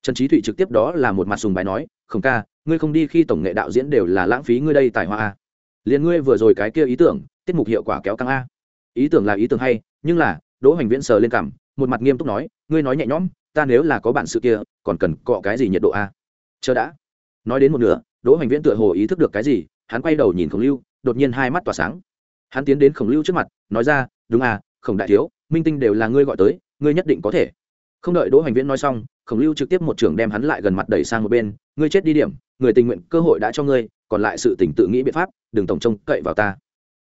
Trần trí thụy trực tiếp đó là một mặt sùng bài nói, khổng ca, ngươi không đi khi tổng nghệ đạo diễn đều là lãng phí ngươi đây tài hoa à. liền ngươi vừa rồi cái kia ý tưởng tiết mục hiệu quả kéo căng a. Ý tưởng là ý tưởng hay, nhưng là, đỗ hoành viễn sờ lên cảm một mặt nghiêm túc nói, ngươi nói nhẹ nhõm, ta nếu là có bản sự kia, còn cần cọ cái gì nhiệt độ a? Chờ đã. Nói đến một nửa, đỗ hoành viễn tựa hồ ý thức được cái gì, hắn quay đầu nhìn khổng lưu, đột nhiên hai mắt tỏa sáng. Hắn tiến đến khổng lưu trước mặt, nói ra, đúng à khổng đại thiếu, minh tinh đều là ngươi gọi tới, ngươi nhất định có thể. Không đợi đỗ hoành viễn nói xong, khổng lưu trực tiếp một trưởng đem hắn lại gần mặt đẩy sang một bên, ngươi chết đi điểm, người tình nguyện cơ hội đã cho ngươi, còn lại sự tỉnh tự nghĩ biện pháp, đừng tổng trông cậy vào ta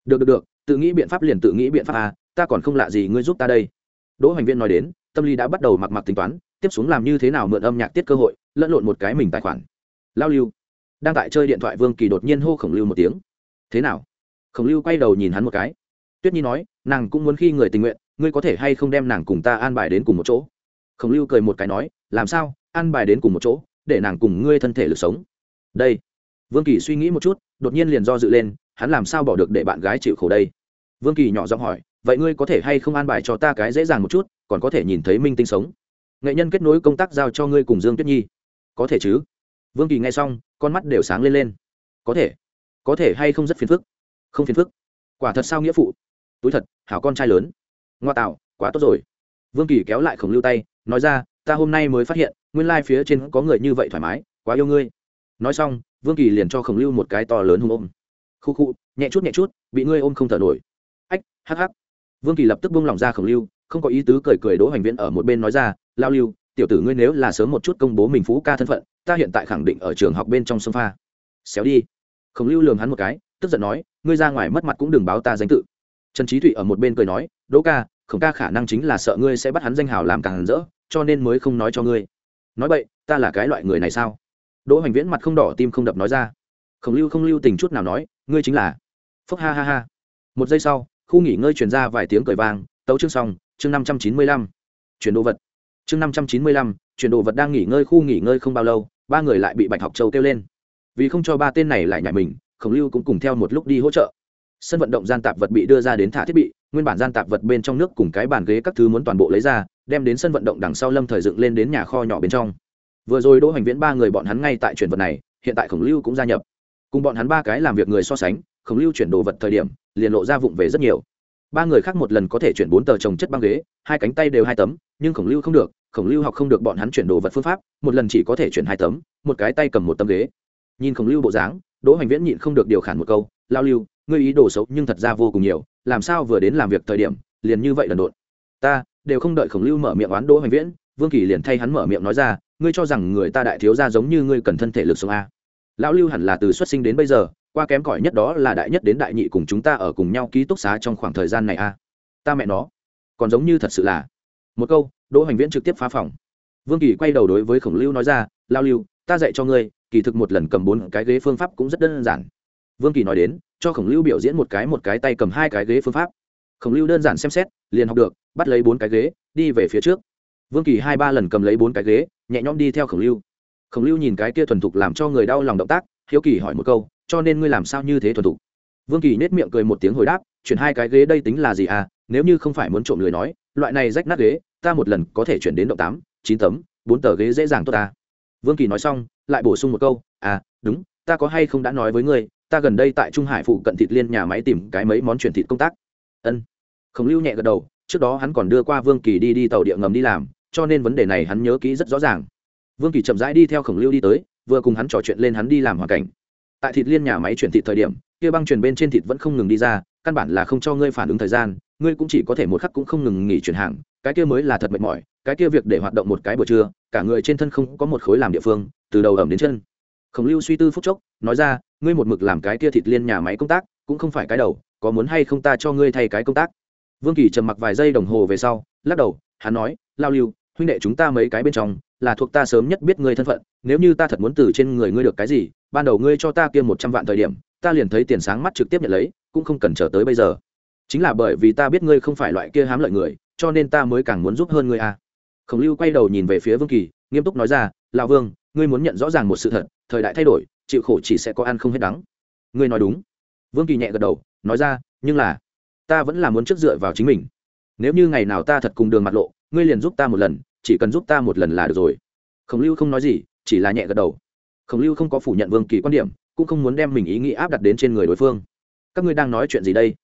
được được được, tự nghĩ biện pháp liền tự nghĩ biện pháp à ta còn không lạ gì ngươi giúp ta đây. Đỗ hoành Viên nói đến, tâm lý đã bắt đầu mặc mặc tính toán, tiếp xuống làm như thế nào mượn âm nhạc tiết cơ hội, lẫn lộn một cái mình tài khoản. Lao lưu. Đang tại chơi điện thoại vương kỳ đột nhiên hô khổng lưu một tiếng. Thế nào? Khổng lưu quay đầu nhìn hắn một cái. Tuyết nhi nói, nàng cũng muốn khi người tình nguyện, ngươi có thể hay không đem nàng cùng ta an bài đến cùng một chỗ? Khổng lưu cười một cái nói, làm sao, an bài đến cùng một chỗ, để nàng cùng ngươi thân thể lực sống. Đây. Vương kỳ suy nghĩ một chút, đột nhiên liền do dự lên hắn làm sao bỏ được để bạn gái chịu khổ đây? Vương kỳ nhỏ giọng hỏi, vậy ngươi có thể hay không an bài cho ta cái dễ dàng một chút, còn có thể nhìn thấy minh tinh sống? Nghệ nhân kết nối công tác giao cho ngươi cùng dương tuyết nhi. Có thể chứ. Vương kỳ nghe xong, con mắt đều sáng lên lên. Có thể. Có thể hay không rất phiền phức? Không phiền phức. Quả thật sao nghĩa phụ? Túi thật, hảo con trai lớn. Ngoa tạo, quá tốt rồi. Vương kỳ kéo lại khổng lưu tay, nói ra, ta hôm nay mới phát hiện, nguyên lai、like、phía trên có người như vậy thoải mái, quá yêu ngươi. Nói xong, vương kỳ liền cho khổng lưu một cái to lớn hùng ôm khu khu, nhẹ chút nhẹ chút, bị ngươi ôm không thở nổi. Ách, hắc hắc. Vương kỳ lập tức buông lỏng ra khổng lưu, không có ý tứ cười cười đỗ hoành viễn ở một bên nói ra, lao lưu, tiểu tử ngươi nếu là sớm một chút công bố mình phú ca thân phận, ta hiện tại khẳng định ở trường học bên trong sông pha. Xéo đi. Khổng lưu lường hắn một cái, tức giận nói, ngươi ra ngoài mất mặt cũng đừng báo ta danh tự. Trần trí thụy ở một bên cười nói, đỗ ca, khổng ca khả năng chính là sợ ngươi sẽ bắt hắn danh hào làm càng rỡ, cho nên mới không nói cho ngươi. Nói vậy ta là cái loại người này sao? Đỗ hoành viễn mặt không đỏ, tim không đập nói ra. Khổng lưu không lưu tình chút nào nói ngươi chính là. Phúc ha ha ha. Một giây sau, khu nghỉ ngơi truyền ra vài tiếng cười vang, tấu chương xong, chương năm trăm chín mươi lăm. Chuyển đồ vật. Chương năm trăm chín mươi lăm, chuyển đồ vật đang nghỉ ngơi, khu nghỉ ngơi không bao lâu, ba người lại bị bạch học châu kêu lên. Vì không cho ba tên này lại nhảy mình, khổng lưu cũng cùng theo một lúc đi hỗ trợ. Sân vận động gian tạp vật bị đưa ra đến thả thiết bị, nguyên bản gian tạp vật bên trong nước cùng cái bàn ghế các thứ muốn toàn bộ lấy ra, đem đến sân vận động đằng sau lâm thời dựng lên đến nhà kho nhỏ bên trong. Vừa rồi đỗ hành viễn ba người bọn hắn ngay tại chuyển vật này, hiện tại khổng lưu cũng gia nhập cùng bọn hắn ba cái làm việc người so sánh, khổng lưu chuyển đồ vật thời điểm, liền lộ ra vụng về rất nhiều. Ba người khác một lần có thể chuyển bốn tờ trồng chất băng ghế, hai cánh tay đều hai tấm, nhưng khổng lưu không được, khổng lưu học không được bọn hắn chuyển đồ vật phương pháp, một lần chỉ có thể chuyển hai tấm, một cái tay cầm một tấm ghế. Nhìn khổng lưu bộ dáng, đỗ hoành viễn nhịn không được điều khản một câu, lao lưu, ngươi ý đồ xấu nhưng thật ra vô cùng nhiều, làm sao vừa đến làm việc thời điểm, liền như vậy lần đột ta, đều không đợi khổng lưu mở miệng oán đỗ hoành viễn, vương kỳ liền thay hắn mở miệng nói ra, ngươi cho rằng người ta đại thiếu ra giống như ngươi cần thân thể lực sống a lão lưu hẳn là từ xuất sinh đến bây giờ, qua kém cỏi nhất đó là đại nhất đến đại nhị cùng chúng ta ở cùng nhau ký túc xá trong khoảng thời gian này a ta mẹ nó, còn giống như thật sự là. Một câu, đỗ hoành viễn trực tiếp phá phòng. Vương kỳ quay đầu đối với khổng lưu nói ra lao lưu, ta dạy cho ngươi, kỳ thực một lần cầm bốn cái ghế phương pháp cũng rất đơn giản. Vương kỳ nói đến, cho khổng lưu biểu diễn một cái một cái tay cầm hai cái ghế phương pháp. Khổng lưu đơn giản xem xét, liền học được, bắt lấy bốn cái ghế, đi về phía trước. Vương kỳ hai ba lần cầm lấy bốn cái ghế, nhẹ nhõm đi theo khổng lưu khổng lưu nhìn cái kia thuần thục làm cho người đau lòng động tác, hiếu kỳ hỏi một câu, cho nên ngươi làm sao như thế thuần thục? Vương kỳ nết miệng cười một tiếng hồi đáp, chuyển hai cái ghế đây tính là gì à? Nếu như không phải muốn trộm lười nói, loại này rách nát ghế, ta một lần có thể chuyển đến động tám, chín tấm, bốn tờ ghế dễ dàng tốt ta. Vương kỳ nói xong, lại bổ sung một câu à đúng, ta có hay không đã nói với ngươi, ta gần đây tại trung hải phụ cận thịt liên nhà máy tìm cái mấy món chuyển thịt công tác. Ân. Khổng lưu nhẹ gật đầu, trước đó hắn còn đưa qua vương kỳ đi đi tàu địa ngầm đi làm, cho nên vấn đề này hắn nhớ kỹ rất rõ ràng vương kỳ chậm rãi đi theo khổng lưu đi tới, vừa cùng hắn trò chuyện lên hắn đi làm hoàn cảnh. Tại thịt liên nhà máy chuyển thịt thời điểm, kia băng truyền bên trên thịt vẫn không ngừng đi ra, căn bản là không cho ngươi phản ứng thời gian, ngươi cũng chỉ có thể một khắc cũng không ngừng nghỉ chuyển hàng, cái kia mới là thật mệt mỏi, cái kia việc để hoạt động một cái buổi trưa, cả người trên thân không có một khối làm địa phương, từ đầu ẩm đến chân. Khổng lưu suy tư phút chốc, nói ra, ngươi một mực làm cái kia thịt liên nhà máy công tác, cũng không phải cái đầu, có muốn hay không ta cho ngươi thay cái công tác? Vương kỳ trầm mặc vài giây đồng hồ về sau, lắc đầu, hắn nói, lao lưu, huynh đệ chúng ta mấy cái bên trong là thuộc ta sớm nhất biết ngươi thân phận, nếu như ta thật muốn từ trên người ngươi được cái gì, ban đầu ngươi cho ta kia một trăm vạn thời điểm, ta liền thấy tiền sáng mắt trực tiếp nhận lấy, cũng không cần chờ tới bây giờ. Chính là bởi vì ta biết ngươi không phải loại kia hám lợi người, cho nên ta mới càng muốn giúp hơn ngươi à. khổng lưu quay đầu nhìn về phía vương kỳ, nghiêm túc nói ra, lão vương, ngươi muốn nhận rõ ràng một sự thật, thời đại thay đổi, chịu khổ chỉ sẽ có ăn không hết đắng. Ngươi nói đúng. Vương kỳ nhẹ gật đầu, nói ra, nhưng là, ta vẫn là muốn trước dựa vào chính mình. Nếu như ngày nào ta thật cùng đường mặt lộ, ngươi liền giúp ta một lần chỉ cần giúp ta một lần là được rồi. Khổng lưu không nói gì chỉ là nhẹ gật đầu. Khổng lưu không có phủ nhận vương kỳ quan điểm cũng không muốn đem mình ý nghĩ áp đặt đến trên người đối phương. Các ngươi đang nói chuyện gì đây?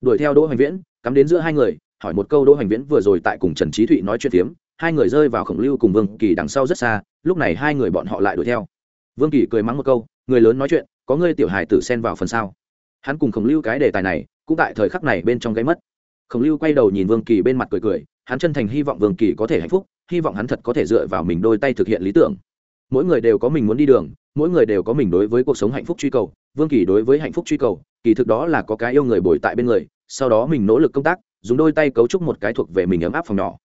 Đuổi theo đỗ hoành viễn cắm đến giữa hai người hỏi một câu đỗ hoành viễn vừa rồi tại cùng trần trí thụy nói chuyện tiếm, hai người rơi vào khổng lưu cùng vương kỳ đằng sau rất xa lúc này hai người bọn họ lại đuổi theo. Vương kỳ cười mắng một câu người lớn nói chuyện có ngươi tiểu hài tử xen vào phần sau. Hắn cùng khổng lưu cái đề tài này cũng tại thời khắc này bên trong gáy mất. Khổng lưu quay đầu nhìn vương kỳ bên mặt cười cười hắn chân thành hy vọng vương kỳ có thể hạnh phúc hy vọng hắn thật có thể dựa vào mình đôi tay thực hiện lý tưởng. Mỗi người đều có mình muốn đi đường, mỗi người đều có mình đối với cuộc sống hạnh phúc truy cầu. Vương kỳ đối với hạnh phúc truy cầu, kỳ thực đó là có cái yêu người bồi tại bên người, sau đó mình nỗ lực công tác, dùng đôi tay cấu trúc một cái thuộc về mình ấm áp phòng nhỏ.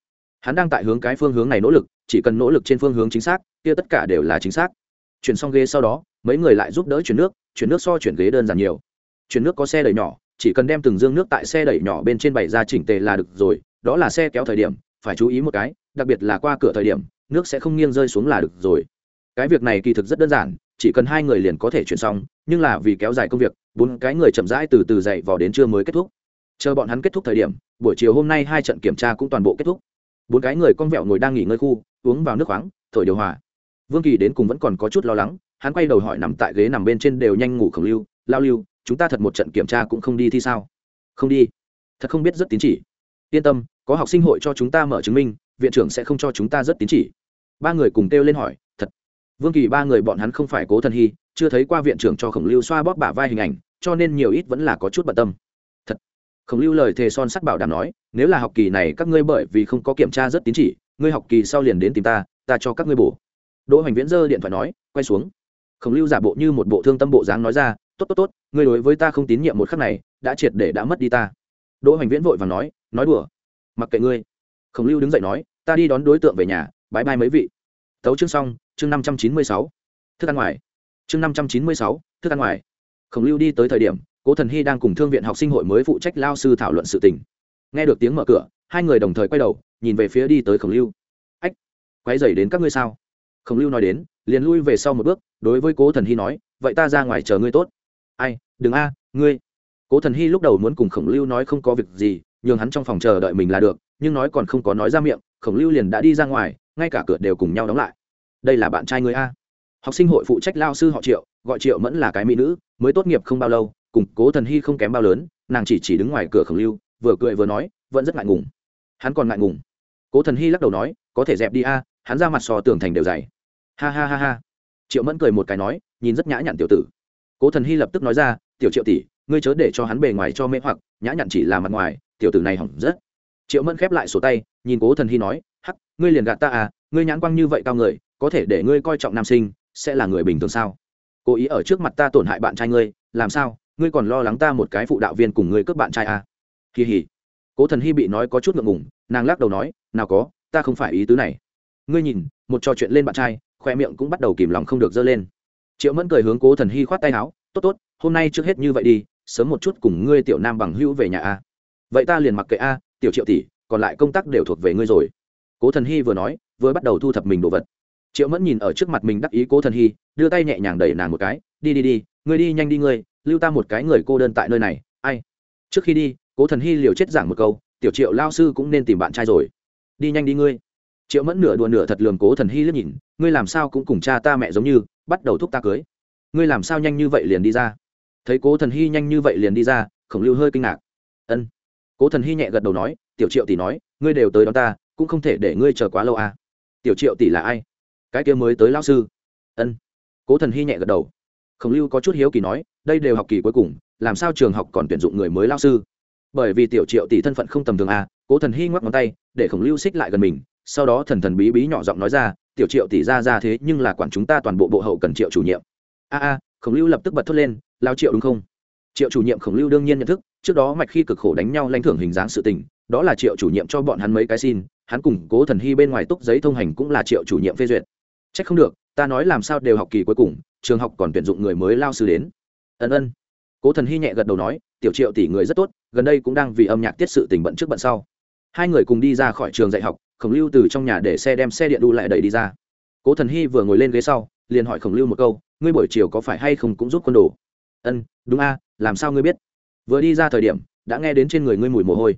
Hắn đang tại hướng cái phương hướng này nỗ lực, chỉ cần nỗ lực trên phương hướng chính xác, kia tất cả đều là chính xác. Chuyển xong ghế sau đó, mấy người lại giúp đỡ chuyển nước chuyển nước so chuyển ghế đơn giản nhiều. Chuyển nước có xe đẩy nhỏ, chỉ cần đem từng dương nước tại xe đẩy nhỏ bên trên bày ra chỉnh tề là được rồi, đó là xe kéo thời điểm, phải chú ý một cái đặc biệt là qua cửa thời điểm, nước sẽ không nghiêng rơi xuống là được rồi. Cái việc này kỳ thực rất đơn giản, chỉ cần hai người liền có thể chuyển xong, nhưng là vì kéo dài công việc, bốn cái người chậm rãi từ từ dậy vào đến trưa mới kết thúc. Chờ bọn hắn kết thúc thời điểm, buổi chiều hôm nay hai trận kiểm tra cũng toàn bộ kết thúc. Bốn cái người con vẹo ngồi đang nghỉ ngơi khu, uống vào nước khoáng, thổi điều hòa. Vương kỳ đến cùng vẫn còn có chút lo lắng, hắn quay đầu hỏi nằm tại ghế nằm bên trên đều nhanh ngủ khổng lưu, lao lưu, chúng ta thật một trận kiểm tra cũng không đi thi sao? Không đi. Thật không biết rất tín chỉ. Yên tâm, có học sinh hội cho chúng ta mở chứng minh viện trưởng sẽ không cho chúng ta rất tín chỉ. Ba người cùng kêu lên hỏi, thật, vương kỳ ba người bọn hắn không phải cố thần hy, chưa thấy qua viện trưởng cho khổng lưu xoa bóp bả vai hình ảnh, cho nên nhiều ít vẫn là có chút bận tâm. Thật. Khổng lưu lời thề son sắt bảo đảm nói, nếu là học kỳ này các ngươi bởi vì không có kiểm tra rất tín chỉ, ngươi học kỳ sau liền đến tìm ta ta cho các ngươi bổ. Đỗ hoành viễn giơ điện thoại nói, quay xuống. Khổng lưu giả bộ như một bộ thương tâm bộ dáng nói ra, tốt tốt tốt, ngươi đối với ta không tín nhiệm một khắc này, đã triệt để đã mất đi ta. Đỗ hoành viễn vội và nói nói đùa, mặc kệ ngươi khổng lưu đứng dậy nói, ta đi đón đối tượng về nhà bãi bai mấy vị. Tấu chương xong, chương năm trăm chín mươi sáu. Thức ăn ngoài. Chương năm trăm chín mươi sáu, thức ăn ngoài. Khổng lưu đi tới thời điểm, cố thần hy đang cùng thương viện học sinh hội mới phụ trách lao sư thảo luận sự tình. Nghe được tiếng mở cửa, hai người đồng thời quay đầu, nhìn về phía đi tới khổng lưu. Ách quay dày đến các ngươi sao? Khổng lưu nói đến, liền lui về sau một bước, đối với cố thần hy nói, vậy ta ra ngoài chờ ngươi tốt. Ai, đừng a, ngươi. Cố thần hy lúc đầu muốn cùng khổng lưu nói không có việc gì, nhường hắn trong phòng chờ đợi mình là được nhưng nói còn không có nói ra miệng, khổng lưu liền đã đi ra ngoài, ngay cả cửa đều cùng nhau đóng lại. Đây là bạn trai ngươi a. Học sinh hội phụ trách lao sư họ triệu, gọi triệu mẫn là cái mỹ nữ, mới tốt nghiệp không bao lâu, cùng cố thần hy không kém bao lớn, nàng chỉ chỉ đứng ngoài cửa khổng lưu, vừa cười vừa nói, vẫn rất ngại ngùng. Hắn còn ngại ngùng. Cố thần hy lắc đầu nói, có thể dẹp đi a, hắn ra mặt sò tường thành đều dày. Ha ha ha ha. Triệu mẫn cười một cái nói, nhìn rất nhã nhặn tiểu tử. Cố thần hy lập tức nói ra, tiểu triệu tỷ, ngươi chớ để cho hắn bề ngoài cho mê hoặc, nhã nhặn chỉ là mặt ngoài, tiểu tử này hỏng rất triệu mẫn khép lại sổ tay, nhìn cố thần hy nói, hắc, ngươi liền gạt ta à ngươi nhãn quăng như vậy cao người, có thể để ngươi coi trọng nam sinh, sẽ là người bình thường sao? Cố ý ở trước mặt ta tổn hại bạn trai ngươi, làm sao? Ngươi còn lo lắng ta một cái phụ đạo viên cùng ngươi cướp bạn trai à? kỳ hỉ. Cố thần hy bị nói có chút ngượng ngùng, nàng lắc đầu nói, nào có, ta không phải ý tứ này. Ngươi nhìn, một trò chuyện lên bạn trai, khoe miệng cũng bắt đầu kìm lòng không được dơ lên. Triệu mẫn cười hướng cố thần hy khoát tay áo, tốt tốt, hôm nay trước hết như vậy đi, sớm một chút cùng ngươi tiểu nam bằng hữu về nhà a vậy ta liền mặc kệ a tiểu triệu tỷ, còn lại công tác đều thuộc về ngươi rồi. Cố thần hy vừa nói, vừa bắt đầu thu thập mình đồ vật. Triệu mẫn nhìn ở trước mặt mình đắc ý cố thần hy, đưa tay nhẹ nhàng đẩy nàng một cái, đi đi đi, ngươi đi nhanh đi ngươi, lưu ta một cái người cô đơn tại nơi này, ai? Trước khi đi, cố thần hy liều chết giảng một câu, tiểu triệu lao sư cũng nên tìm bạn trai rồi. Đi nhanh đi ngươi. Triệu mẫn nửa đùa nửa thật lường cố thần hy liếc nhìn, ngươi làm sao cũng cùng cha ta mẹ giống như, bắt đầu thúc ta cưới. Ngươi làm sao nhanh như vậy liền đi ra? Thấy cố thần hy nhanh như vậy liền đi ra, khổng lưu hơi kinh ngạc. Ân cố thần hy nhẹ gật đầu nói, tiểu triệu tỷ nói, ngươi đều tới đó ta, cũng không thể để ngươi chờ quá lâu à. Tiểu triệu tỷ là ai? Cái kia mới tới lao sư. Ân. Cố thần hy nhẹ gật đầu. Khổng lưu có chút hiếu kỳ nói, đây đều học kỳ cuối cùng, làm sao trường học còn tuyển dụng người mới lao sư? Bởi vì tiểu triệu tỷ thân phận không tầm thường à cố thần hy ngoắc ngón tay, để khổng lưu xích lại gần mình, sau đó thần thần bí bí nhỏ giọng nói ra, tiểu triệu tỷ ra ra thế, nhưng là quản chúng ta toàn bộ bộ hậu cần triệu chủ nhiệm. A a, khổng lưu lập tức bật thốt lên lao triệu đúng không? Triệu chủ nhiệm khổng lưu đương nhiên nhận thức trước đó mạch khi cực khổ đánh nhau lãnh thưởng hình dáng sự tình, đó là triệu chủ nhiệm cho bọn hắn mấy cái xin, hắn cùng cố thần hy bên ngoài túc giấy thông hành cũng là triệu chủ nhiệm phê duyệt. C h ắ c không được, ta nói làm sao đều học kỳ cuối cùng, trường học còn tuyển dụng người mới lao sư đến. Ân ân. Cố thần hy nhẹ gật đầu nói, tiểu triệu tỷ người rất tốt, gần đây cũng đang vì âm nhạc tiết sự tình bận trước bận sau. Hai người cùng đi ra khỏi trường dạy học, khổng lưu từ trong nhà để xe đem xe điện đu lại đẩy đi ra. Cố thần hy vừa ngồi lên ghế sau, liền hỏi khổng lưu một câu, ngươi buổi chiều có phải hay không cũng giúp quân đồ? Ân, đúng a, làm sao ngươi biết? Vừa đi ra thời điểm, đã nghe đến trên người ngươi mùi mồ hôi.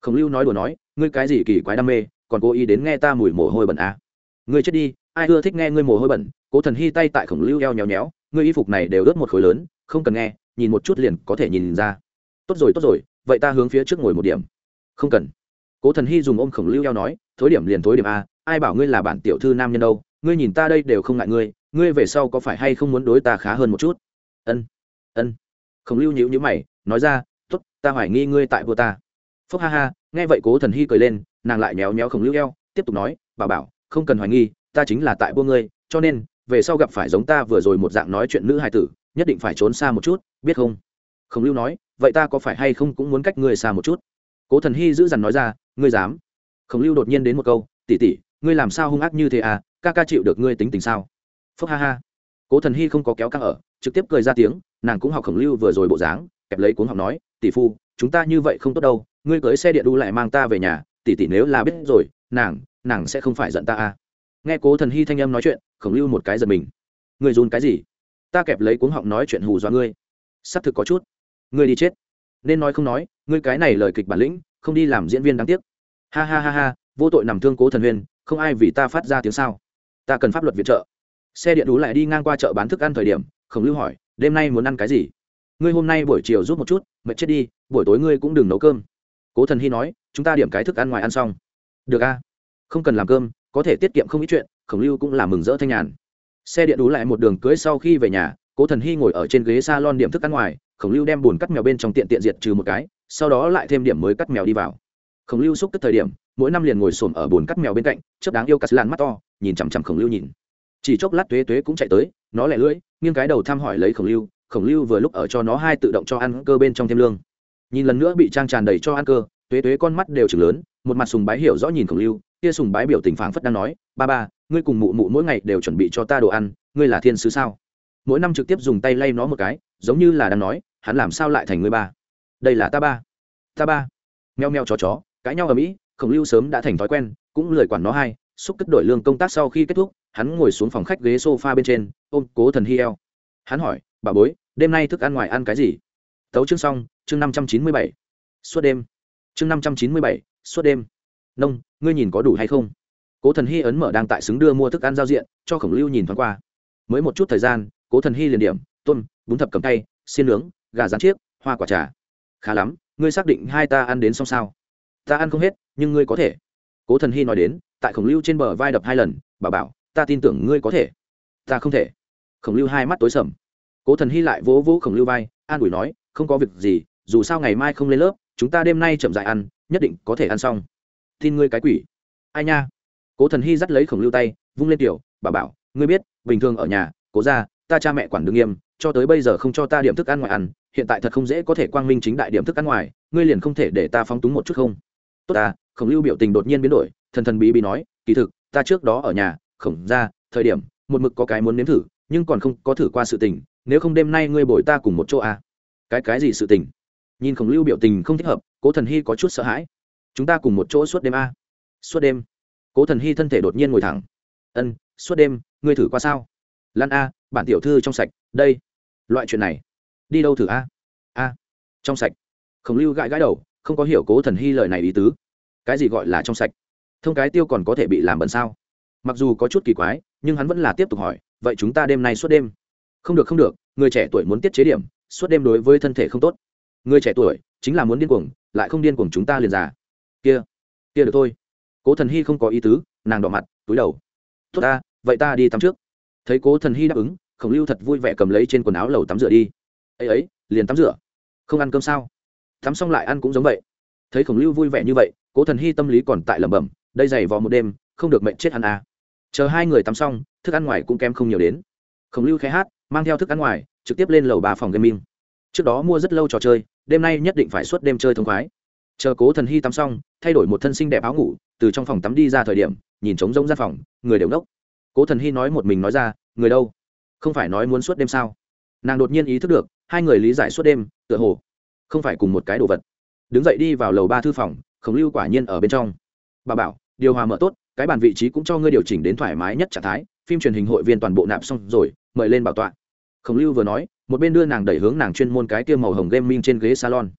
Khổng lưu nói đùa nói, ngươi cái gì kỳ quái đam mê, còn cố ý đến nghe ta mùi mồ hôi bẩn à? ngươi chết đi, ai ưa thích nghe ngươi mồ hôi bẩn? Cố thần hy tay tại khổng lưu eo nhéo nhéo, ngươi y phục này đều ướt một khối lớn, không cần nghe, nhìn một chút liền có thể nhìn ra. Tốt rồi tốt rồi, vậy ta hướng phía trước ngồi một điểm. Không cần. Cố thần hy dùng ôm khổng lưu eo nói, thối điểm liền thối điểm a ai bảo ngươi là bản tiểu thư nam nhân đâu, ngươi nhìn ta đây đều không ngại ngươi ngươi về sau có phải hay không muốn đối ta khá hơn một chút? Ân ân. Khổng lưu nhíu nhữ mày nói ra t ố t ta hoài nghi ngươi tại vua ta. Phúc ha ha, nghe vậy cố thần hy cười lên, nàng lại méo méo khổng lưu eo, tiếp tục nói bà bảo, không cần hoài nghi, ta chính là tại vua ngươi, cho nên, về sau gặp phải giống ta vừa rồi một dạng nói chuyện nữ hai tử, nhất định phải trốn xa một chút, biết không? Khổng lưu nói, vậy ta có phải hay không cũng muốn cách ngươi xa một chút? Cố thần hy giữ dằn nói ra, ngươi dám? Khổng lưu đột nhiên đến một câu tỉ tỉ ngươi làm sao hung ác như thế à ca ca chịu được ngươi tính tình sao? Phúc ha ha. Cố thần hy không có kéo căng ở, trực tiếp cười ra tiếng, nàng cũng học khổng lưu vừa rồi bộ dáng kẹp lấy cuốn học nói, tỷ phu, chúng ta như vậy không tốt đâu, ngươi cưới xe điện đu lại mang ta về nhà, tỷ tỷ nếu là biết rồi, nàng nàng sẽ không phải giận ta à. Nghe cố thần hy thanh âm nói chuyện, khổng lưu một cái giật mình. Ngươi run cái gì? Ta kẹp lấy cuốn họng nói chuyện hù dọa ngươi. Sắp thực có chút. Ngươi đi chết. Nên nói không nói, ngươi cái này lời kịch bản lĩnh, không đi làm diễn viên đáng tiếc. Ha ha ha ha, vô tội nằm thương cố thần huyên không ai vì ta phát ra tiếng sao? Ta cần pháp luật viện trợ. Xe điện đu lại đi ngang qua chợ bán thức ăn thời điểm, khổng lưu hỏi, đêm nay muốn ăn cái gì? Ngươi hôm nay buổi chiều giúp một chút, mệt chết đi, buổi tối ngươi cũng đừng nấu cơm. Cố thần hy nói, chúng ta điểm cái thức ăn ngoài ăn xong. Được a, không cần làm cơm, có thể tiết kiệm không ít chuyện, khổng lưu cũng làm mừng rỡ thanh nhàn. Xe điện đú lại một đường cưới sau khi về nhà, cố thần hy ngồi ở trên ghế s a lon điểm thức ăn ngoài, khổng lưu đem bùn cắt mèo bên trong tiện tiện diệt trừ một cái, sau đó lại thêm điểm mới cắt mèo đi vào. Khổng lưu xúc tức thời điểm, mỗi năm liền ngồi xổm ở bồn cắt mèo bên cạnh, chớp đáng yêu cắt lan mắt to, nhìn chằm chằm khổng lưu nhìn. Chỉ chốc lát tuế tuế cũng chạy tới, nó lẻ lưỡi, nghiêng cái đầu thăm hỏi lấy khổng lưu khổng lưu vừa lúc ở cho nó hai tự động cho ăn cơ bên trong thêm lương. Nhìn lần nữa bị trang tràn đầy cho ăn cơ, tuế tuế con mắt đều chừng lớn, một mặt sùng bái hiểu rõ nhìn khổng lưu, kia sùng bái biểu tình phảng phất đang nói, ba ba, ngươi cùng mụ mụ mỗi ngày đều chuẩn bị cho ta đồ ăn, ngươi là thiên sứ sao? Mỗi năm trực tiếp dùng tay lay nó một cái, giống như là đang nói, hắn làm sao lại thành ngươi ba? Đây là ta ba. Ta ba? Meo meo chó chó, cãi nhau ở mỹ, khổng lưu sớm đã thành thói quen, cũng lời quản nó hay, xúc cất đổi lương công tác sau khi kết thúc, hắn ngồi xuống phòng khách ghế sofa bên trên, ôm cố thần hi eo hắn hỏi, bà bối đêm nay thức ăn ngoài ăn cái gì? Tấu chương xong, chương năm trăm chín mươi bảy. Suốt đêm. Chương năm trăm chín mươi bảy, suốt đêm. Nông, ngươi nhìn có đủ hay không? Cố thần hy ấn mở đang tại xứng đưa mua thức ăn giao diện, cho khổng lưu nhìn thoáng qua. Mới một chút thời gian, cố thần hy liền điểm, tôm, bún thập cầm tay xiên nướng, gà rán chiếc, hoa quả trà. Khá lắm, ngươi xác định hai ta ăn đến xong sao? Ta ăn không hết, nhưng ngươi có thể. Cố thần hy nói đến, tại khổng lưu trên bờ vai đập hai lần bà bảo, ta tin tưởng ngươi có thể. Ta không thể. Khổng lưu hai mắt tối sầm cố thần hy lại vỗ vỗ khổng lưu vai, an ủi nói, không có việc gì, dù sao ngày mai không lên lớp, chúng ta đêm nay chậm dại ăn, nhất định có thể ăn xong. Tin ngươi cái quỷ. Ai nha? Cố thần hy dắt lấy khổng lưu tay, vung lên tiểu, bà bảo, ngươi biết, bình thường ở nhà, cố ra ta cha mẹ quản đương nghiêm, cho tới bây giờ không cho ta điểm thức ăn ngoài ăn, hiện tại thật không dễ có thể quang minh chính đại điểm thức ăn ngoài, ngươi liền không thể để ta phóng túng một chút không? Tốt ta. Khổng lưu biểu tình đột nhiên biến đổi, thần thần bí bí nói, kỳ thực, ta trước đó ở nhà, khổng ra thời điểm, một mực có cái muốn nếm thử, nhưng còn không có thử qua sự tình nếu không đêm nay ngươi bồi ta cùng một chỗ à? cái cái gì sự tình? Nhìn khổng lưu biểu tình không thích hợp, cố thần hy có chút sợ hãi. Chúng ta cùng một chỗ suốt đêm à? suốt đêm? Cố thần hy thân thể đột nhiên ngồi thẳng. Ân, suốt đêm, ngươi thử qua sao? Lan a, bản tiểu thư trong sạch, đây. Loại chuyện này. Đi đâu thử a? A. Trong sạch. Khổng lưu gãi gãi đầu, không có hiểu cố thần hy lời này ý tứ. Cái gì gọi là trong sạch? Thông cái tiêu còn có thể bị làm bẩn sao? Mặc dù có chút kỳ quái, nhưng hắn vẫn là tiếp tục hỏi, vậy chúng ta đêm nay suốt đêm? Không được không được, người trẻ tuổi muốn tiết chế điểm, suốt đêm đối với thân thể không tốt. Người trẻ tuổi chính là muốn điên cuồng, lại không điên cuồng chúng ta liền già. Kia kia được thôi. Cố thần hy không có ý tứ, nàng đỏ mặt, túi đầu. Tốt ta, vậy ta đi tắm trước. Thấy cố thần hy đáp ứng, khổng lưu thật vui vẻ cầm lấy trên quần áo lầu tắm rửa đi. Ấy ấy, liền tắm rửa. Không ăn cơm sao? Tắm xong lại ăn cũng giống vậy. Thấy khổng lưu vui vẻ như vậy, cố thần hy tâm lý còn tại lẩm bẩm, đây dày vò một đêm, không được mệnh chết ăn à. chờ hai người tắm xong, thức ăn ngoài cũng kém không nhiều đến. Khổng lưu khai hát mang theo thức ăn ngoài, trực tiếp lên lầu ba phòng gaming. Trước đó mua rất lâu trò chơi, đêm nay nhất định phải suốt đêm chơi thông khoái. Chờ cố thần hy tắm xong, thay đổi một thân xinh đẹp áo ngủ, từ trong phòng tắm đi ra thời điểm, nhìn trống rông ra phòng, người đều nốc cố thần hy nói một mình nói ra, người đâu? Không phải nói muốn suốt đêm sao? Nàng đột nhiên ý thức được, hai người lý giải suốt đêm, tựa hồ không phải cùng một cái đồ vật. Đứng dậy đi vào lầu ba thư phòng, khổng lưu quả nhiên ở bên trong. Bà bảo, điều hòa mở tốt, cái bàn vị trí cũng cho ngươi điều chỉnh đến thoải mái nhất trạng thái, phim truyền hình hội viên toàn bộ nạp xong rồi mời lên bảo tọa. Khổng lưu vừa nói, một bên đưa nàng đẩy hướng nàng chuyên môn cái tiêm màu hồng gaming trên ghế salon.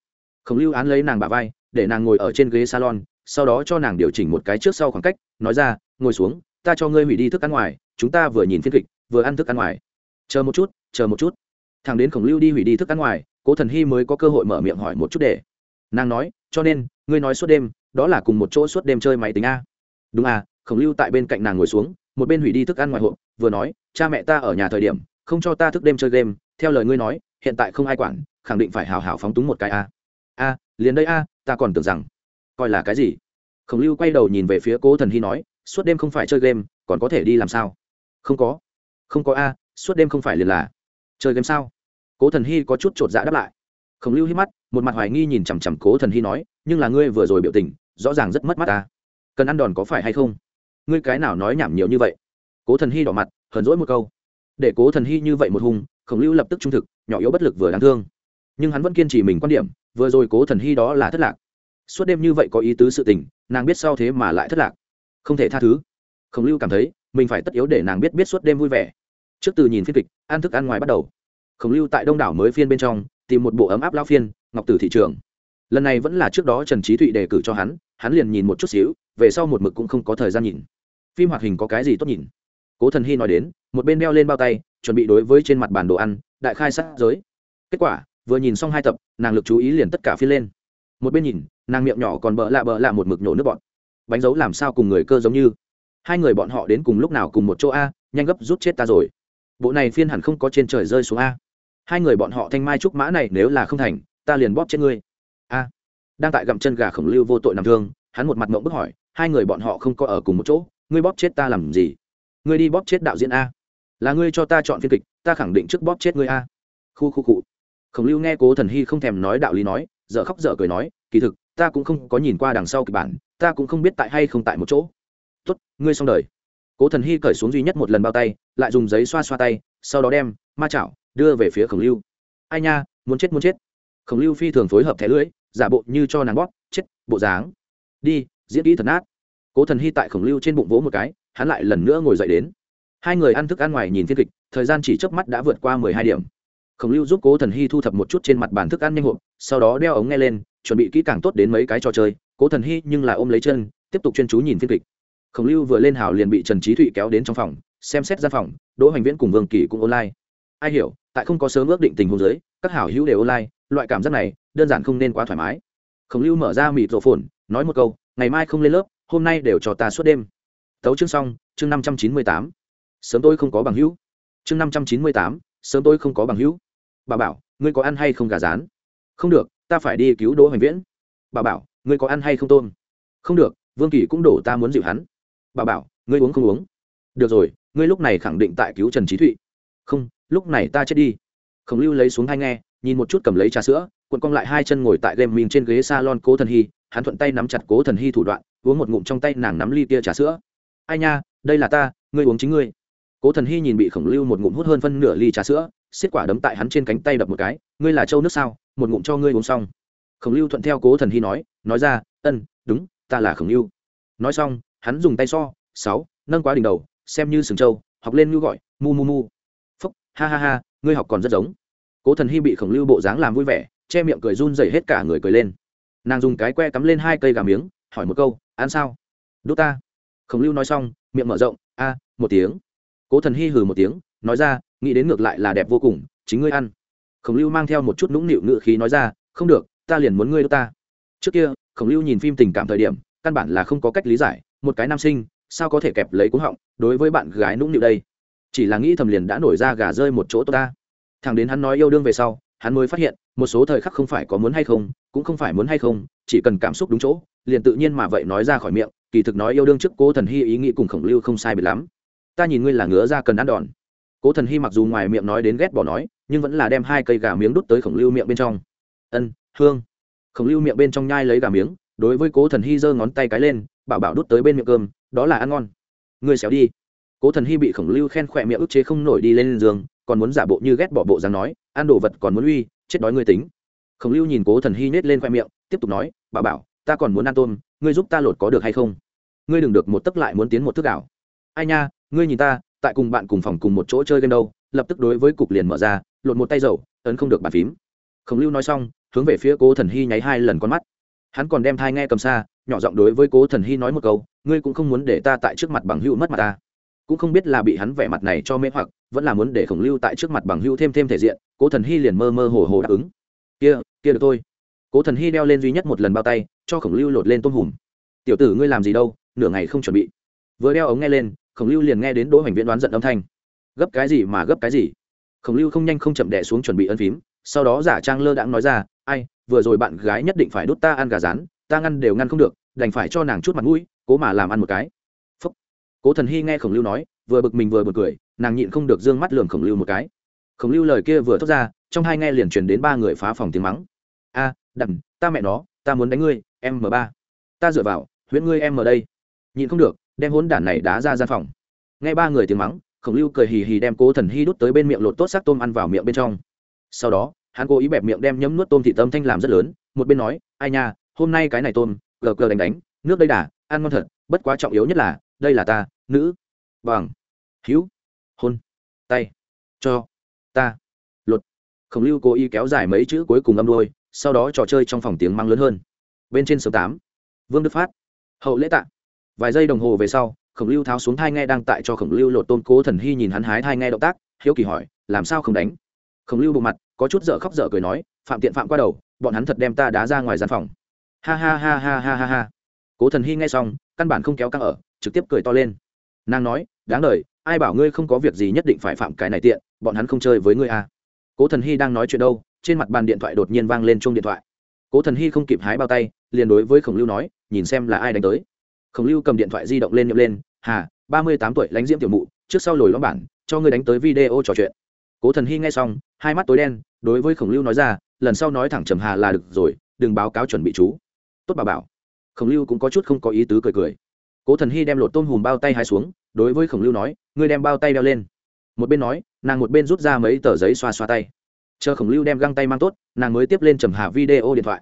Khổng lưu án lấy nàng bà vai, để nàng ngồi ở trên ghế salon, sau đó cho nàng điều chỉnh một cái trước sau khoảng cách, nói ra, ngồi xuống, ta cho ngươi hủy đi thức ăn ngoài, chúng ta vừa nhìn phiên kịch, vừa ăn thức ăn ngoài. Chờ một chút, chờ một chút. Thằng đến khổng lưu đi hủy đi thức ăn ngoài, cố thần hy mới có cơ hội mở miệng hỏi một chút để. Nàng nói, cho nên, ngươi nói suốt đêm, đó là cùng một chỗ suốt đêm chơi máy tính a. Đúng à khổng lưu tại bên cạnh nàng ngồi xuống một bên hủy đi thức ăn ngoài hộp, vừa nói, cha mẹ ta ở nhà thời điểm, không cho ta thức đêm chơi game, theo lời ngươi nói, hiện tại không ai quản, khẳng định phải hào hào phóng túng một cái a. A, liền đây a, ta còn tưởng rằng, coi là cái gì? Khổng lưu quay đầu nhìn về phía cố thần hy nói, suốt đêm không phải chơi game, còn có thể đi làm sao? Không có. Không có a, suốt đêm không phải liền là chơi game sao? Cố thần hy có chút t r ộ t dạ đáp lại. Khổng lưu hít mắt, một mặt hoài nghi nhìn chằm chằm cố thần hy nói, nhưng là ngươi vừa rồi biểu tình, rõ ràng rất mất mắt ta. Cần ăn đòn có phải hay không? Ngươi cái nào nói nhảm nhiều như vậy? Cố thần hy đỏ mặt, hờn rỗi một câu. Để cố thần hy như vậy một hùng khổng lưu lập tức trung thực, nhỏ yếu bất lực vừa đáng thương. Nhưng hắn vẫn kiên trì mình quan điểm, vừa rồi cố thần hy đó là thất lạc. Suốt đêm như vậy có ý tứ sự tình, nàng biết sau thế mà lại thất lạc. Không thể tha thứ. Khổng lưu cảm thấy, mình phải tất yếu để nàng biết biết suốt đêm vui vẻ. Trước từ nhìn phiên kịch, ăn thức ăn ngoài bắt đầu. Khổng lưu tại đông đảo mới phiên bên trong, tìm một bộ ấm áp lao phiên, ngọc tử thị trường. Lần này vẫn là trước đó trần trí thụy đề cử cho hắn hắn liền nhìn một chút xíu, về sau một mực cũng không có thời gian nhìn phim hoạt hình có cái gì tốt nhìn? Cố thần hy nói đến, một bên đeo lên bao tay, chuẩn bị đối với trên mặt bản đồ ăn, đại khai sát giới. Kết quả, vừa nhìn xong hai tập, nàng lực chú ý liền tất cả phiên lên. Một bên nhìn, nàng miệng nhỏ còn bợ lạ bợ lạ một mực nhổ nước bọn bánh dấu làm sao cùng người cơ giống như? Hai người bọn họ đến cùng lúc nào cùng một chỗ a, nhanh gấp rút chết ta rồi. Bộ này phiên hẳn không có trên trời rơi xuống a. Hai người bọn họ thanh mai trúc mã này nếu là không thành, ta liền bóp chết ngươi. A. Đang tại gặm chân gà khổng lưu vô tội nằm thương, hắn một mặt mộng bức hỏi, hai người bọn họ không có ở cùng một chỗ ngươi bóp chết ta làm gì? Ngươi đi bóp chết đạo diễn a. Là ngươi cho ta chọn phiên kịch, ta khẳng định trước bóp chết ngươi a. Khu khu cụ khổng lưu nghe cố thần hy không thèm nói đạo lý nói, dở khóc dở cười nói, kỳ thực, ta cũng không có nhìn qua đằng sau kịch bản, ta cũng không biết tại hay không tại một chỗ. Tốt, ngươi xong đời. Cố thần hy cởi xuống duy nhất một lần bao tay, lại dùng giấy xoa xoa tay, sau đó đem ma chảo đưa về phía khổng lưu. Ai nha, muốn chết muốn chết. Khổng lưu phi thường phối hợp thẻ lưỡi giả bộ như cho nàng bóp, chết, bộ dáng. Đi, diễn kỹ thật nát cố thần hy tại khổng lưu trên bụng vỗ một cái, hắn lại lần nữa ngồi dậy đến. Hai người ăn thức ăn ngoài nhìn thiên kịch, thời gian chỉ chớp mắt đã vượt qua mười hai điểm. Khổng lưu giúp cố thần hy thu thập một chút trên mặt bàn thức ăn nhanh hộp, sau đó đeo ống nghe lên, chuẩn bị kỹ càng tốt đến mấy cái trò chơi. Cố thần hy nhưng là ôm lấy chân, tiếp tục chuyên chú nhìn phiên kịch. Khổng lưu vừa lên hào liền bị trần trí thụy kéo đến trong phòng, xem xét gian phòng, đỗ hoành viễn cùng vương kỳ cũng online. Ai hiểu, tại không có sớm ước định tình huống giới các hảo hữu đều online, loại cảm giác này, đơn giản không nên quá thoải mái. Khổng lưu mở ra mịt rộ phồn, nói một câu, ngày mai không lên lớp hôm nay đều cho ta suốt đêm. Tấu chương xong, chương năm trăm chín mươi tám. Sớm tôi không có bằng hữu. Chương năm trăm chín mươi tám, sớm tôi không có bằng hữu. Bà bảo, ngươi có ăn hay không gà rán? Không được, ta phải đi cứu đỗ hoành viễn. Bà bảo, ngươi có ăn hay không tôm? Không được, vương kỳ cũng đổ ta muốn dịu hắn. Bà bảo, ngươi uống không uống? Được rồi, ngươi lúc này khẳng định tại cứu trần trí thụy. Không, lúc này ta chết đi. Khổng lưu lấy xuống hai nghe, nhìn một chút cầm lấy trà sữa, cuộn cong lại hai chân ngồi tại game mình trên ghế salon cố thần hy, hắn thuận tay nắm chặt cố thần hy thủ đoạn uống một ngụm trong tay nàng nắm ly tia trà sữa. Ai nha, đây là ta, ngươi uống chính ngươi. Cố thần hy nhìn bị khổng lưu một ngụm hút hơn phân nửa ly trà sữa, xiết quả đấm tại hắn trên cánh tay đập một cái, ngươi là trâu nước sao, một ngụm cho ngươi uống xong. Khổng lưu thuận theo cố thần hy nói nói ra, ân, đúng, ta là khổng lưu. Nói xong, hắn dùng tay so, sáu, nâng quá đỉnh đầu, xem như sừng trâu, học lên như gọi, mu mu mu. Phúc, ha ha ha, ngươi học còn rất giống. Cố thần hy bị khổng lưu bộ dáng làm vui vẻ, che miệng cười run dày hết cả người cười lên. Nàng dùng cái que cắm lên hai cây gà miếng, hỏi một câu ăn sao? Đốt ta. Khổng lưu nói xong, miệng mở rộng, a, một tiếng. Cố thần hy hừ một tiếng, nói ra, nghĩ đến ngược lại là đẹp vô cùng, chính ngươi ăn. Khổng lưu mang theo một chút nũng nịu ngự khí nói ra, không được, ta liền muốn ngươi đốt ta. Trước kia, khổng lưu nhìn phim tình cảm thời điểm, căn bản là không có cách lý giải, một cái nam sinh, sao có thể kẹp lấy cúng họng, đối với bạn gái nũng nịu đây? Chỉ là nghĩ thầm liền đã nổi ra gà rơi một chỗ tốt ta. Thằng đến hắn nói yêu đương về sau, hắn mới phát hiện, một số thời khắc không phải có muốn hay không, cũng không phải muốn hay không, chỉ cần cảm xúc đúng chỗ liền tự nhiên mà vậy nói ra khỏi miệng, kỳ thực nói yêu đương trước cố thần hy ý nghĩ cùng khổng lưu không sai biệt lắm. Ta nhìn ngươi là ngứa ra cần ăn đòn. Cố thần hy mặc dù ngoài miệng nói đến ghét bỏ nói, nhưng vẫn là đem hai cây gà miếng đút tới khổng lưu miệng bên trong. Ân, hương. Khổng lưu miệng bên trong nhai lấy gà miếng, đối với cố thần hy giơ ngón tay cái lên, bảo bảo đút tới bên miệng cơm, đó là ăn ngon. Ngươi xéo đi. Cố thần hy bị khổng lưu khen khỏe miệng ức chế không nổi đi lên giường, còn muốn giả bộ như ghét bỏ bộ dáng nói, ăn đồ vật còn muốn uy, chết đói ngươi tính. Khổng lưu nhìn cố thần hy nết lên khoe miệng, tiếp tục nói bà bảo ta còn muốn ăn tôm, ngươi giúp ta lột có được hay không? Ngươi đừng được một tấc lại muốn tiến một thước ảo ai nha, ngươi nhìn ta, tại cùng bạn cùng phòng cùng một chỗ chơi game đâu, lập tức đối với cục liền mở ra, lột một tay dầu, ấn không được bàn phím. Khổng lưu nói xong, hướng về phía cố thần hy nháy hai lần con mắt. Hắn còn đem thai nghe cầm xa, nhỏ giọng đối với cố thần hy nói một câu, ngươi cũng không muốn để ta tại trước mặt bằng hữu mất mặt ta. Cũng không biết là bị hắn vẻ mặt này cho mê hoặc, vẫn là muốn để khổng lưu tại trước mặt bằng hữu thêm thêm thể diện, cố thần hy liền mơ mơ hồ hồ đáp ứng. Kia kia được thôi. Cố thần hy đeo lên duy nhất một lần bao tay cho khổng lưu lột lên tôm hùm. Tiểu tử ngươi làm gì đâu nửa ngày không chuẩn bị. Vừa đeo ống nghe lên khổng lưu liền nghe đến đỗ hoành viễn đoán giận âm thanh. Gấp cái gì mà gấp cái gì? Khổng lưu không nhanh không chậm đẻ xuống chuẩn bị ân phím sau đó giả trang lơ đãng nói ra ai vừa rồi bạn gái nhất định phải đốt ta ăn gà rán ta ngăn đều ngăn không được đành phải cho nàng chút mặt mũi cố mà làm ăn một cái. Phúc. cố thần hy nghe khổng lưu nói vừa bực mình vừa bực cười nàng nhịn không được d ư ơ n g mắt lường khổng lưu một cái. Khổng lưu lời kia vừa thốt ra trong hai nghe liền truyền đến ba người phá phòng tiếng mắng. A à, đặng ta mẹ nó ta muốn đánh ngươi m ba. Ta dựa vào, huyễn ngươi em ở đây. Nhịn không được, đem hốn đản này đá ra gian phòng. Nghe ba người tiếng mắng, khổng lưu cười hì hì đem cố thần hy đút tới bên miệng lột tốt xác tôm ăn vào miệng bên trong. Sau đó, hắn cố ý bẹp miệng đem nhấm nuốt tôm thị tâm thanh làm rất lớn, một bên nói, ai nha, hôm nay cái này tôm gờ gờ đánh đánh, nước đây đà, ăn ngon thật, bất quá trọng yếu nhất là, đây là ta, nữ. Bằng. Hữu. Hôn. Tay. Cho. Ta. Lột. Khổng lưu cố ý kéo dài mấy chữ cuối cùng âm đôi, sau đó trò chơi trong phòng tiếng mang lớn hơn bên trên số tám. Vương đức phát. Hậu lễ tạ. Vài giây đồng hồ về sau, khổng lưu tháo xuống thai nghe đang tại cho khổng lưu lột tôn cố thần hy nhìn hắn hái thai nghe động tác, hiếu kỳ hỏi, làm sao không đánh? Khổng lưu bộ mặt, có chút dở khóc dở cười nói, phạm tiện phạm qua đầu, bọn hắn thật đem ta đá ra ngoài gian phòng. Ha ha ha ha ha ha ha. Cố thần hy nghe xong, căn bản không kéo căng ở, trực tiếp cười to lên. Nàng nói, đáng lời ai bảo ngươi không có việc gì nhất định phải phạm cái này tiện, bọn hắn không chơi với ngươi à. cố thần hy đang nói chuyện đâu, trên mặt bàn điện thoại đột nhiên vang lên chung điện thoại cố thần hy không kịp hái bao tay, liền đối với khổng lưu nói, nhìn xem là ai đánh tới. Khổng lưu cầm điện thoại di động lên nhậm lên, hà, ba mươi tám tuổi lãnh diễm tiểu mụ, trước sau lồi lõm bản, cho ngươi đánh tới video trò chuyện. Cố thần hy nghe xong, hai mắt tối đen, đối với khổng lưu nói ra, lần sau nói thẳng trầm hà là được rồi, đừng báo cáo chuẩn bị chú. Tốt bà bảo. Khổng lưu cũng có chút không có ý tứ cười cười. Cố thần hy đem lột tôm hùm bao tay hai xuống, đối với khổng lưu nói, ngươi đem bao tay đeo lên. Một bên nói, nàng một bên rút ra mấy tờ giấy xoa xoa tay chờ khổng lưu đem găng tay mang tốt, nàng mới tiếp lên trầm hà video điện thoại.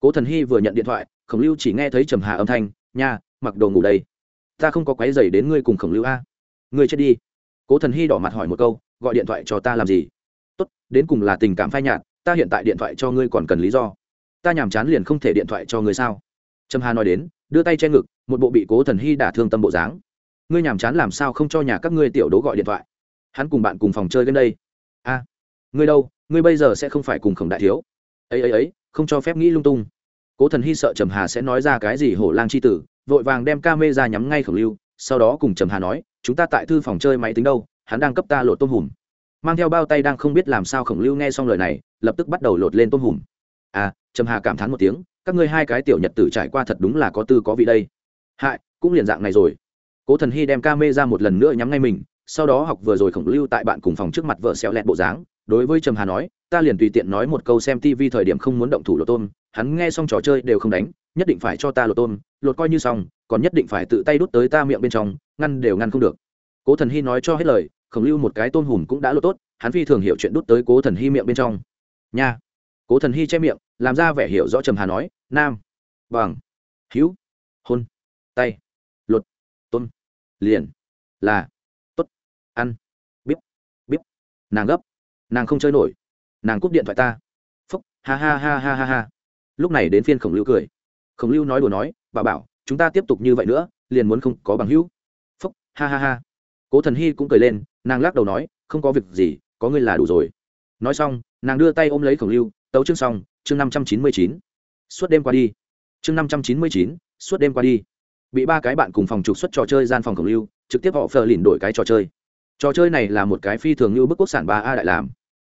Cố thần hy vừa nhận điện thoại, khổng lưu chỉ nghe thấy trầm hà âm thanh, nha, mặc đồ ngủ đây. Ta không có quái dày đến ngươi cùng khổng lưu a. Ngươi chết đi. Cố thần hy đỏ mặt hỏi một câu, gọi điện thoại cho ta làm gì? Tốt, đến cùng là tình cảm phai nhạt, ta hiện tại điện thoại cho ngươi còn cần lý do. Ta nhàm chán liền không thể điện thoại cho ngươi sao? Trầm hà nói đến, đưa tay che ngực, một bộ bị cố thần hy đả thương tâm bộ dáng. Ngươi nhàm chán làm sao không cho nhà các ngươi tiểu đố gọi điện thoại? Hắn cùng bạn cùng phòng chơi game đây. A, ngươi đâu? Ngươi bây giờ sẽ không phải cùng khổng đại thiếu. Ấy ấy ấy, không cho phép nghĩ lung tung. Cố thần hy sợ trầm hà sẽ nói ra cái gì hổ lang c h i tử, vội vàng đem ca mê ra nhắm ngay khổng lưu, sau đó cùng trầm hà nói, chúng ta tại thư phòng chơi máy tính đâu, hắn đang cấp ta lột tôm hùm. Mang theo bao tay đang không biết làm sao khổng lưu nghe xong lời này, lập tức bắt đầu lột lên tôm hùm. À trầm hà cảm thán một tiếng, các ngươi hai cái tiểu nhật tử trải qua thật đúng là có tư có vị đây. Hại, cũng liền dạng này rồi. Cố thần hy đem ca mê ra một lần nữa nhắm ngay mình, sau đó học vừa rồi khổng lưu tại bạn cùng phòng trước mặt vợ xẹo lẹt bộ dáng đối với trầm hà nói, ta liền tùy tiện nói một câu xem tv thời điểm không muốn động thủ lột tôm, hắn nghe xong trò chơi đều không đánh, nhất định phải cho ta lột tôm, lột coi như xong, còn nhất định phải tự tay đút tới ta miệng bên trong, ngăn đều ngăn không được. Cố thần hy nói cho hết lời, khổng lưu một cái tôm hùm cũng đã lột tốt, hắn phi thường hiểu chuyện đút tới cố thần hy miệng bên trong. Nha. Cố thần hy che miệng, làm ra vẻ hiểu rõ trầm hà nói, nam. Bằng. Hữu. Hôn. Tay. Lột tôm. Liền. Là. Tốt. Ăn. Biết biết nàng gấp nàng không chơi nổi. Nàng cúp điện thoại ta. Phúc, ha ha ha ha ha ha. Lúc này đến phiên khổng lưu cười. Khổng lưu nói đùa nói, bà bảo, chúng ta tiếp tục như vậy nữa, liền muốn không có bằng hữu. Phúc, ha ha ha. Cố thần hy cũng cười lên, nàng lắc đầu nói, không có việc gì, có ngươi là đủ rồi. Nói xong, nàng đưa tay ôm lấy khổng lưu, tấu chương xong, chương năm trăm chín mươi chín. Suốt đêm qua đi. Chương năm trăm chín mươi chín, suốt đêm qua đi. Bị ba cái bạn cùng phòng trục xuất trò chơi gian phòng khổng lưu, trực tiếp họ phờ lìn đổi cái trò chơi trò chơi này là một cái phi thường như bức quốc sản ba a đại làm.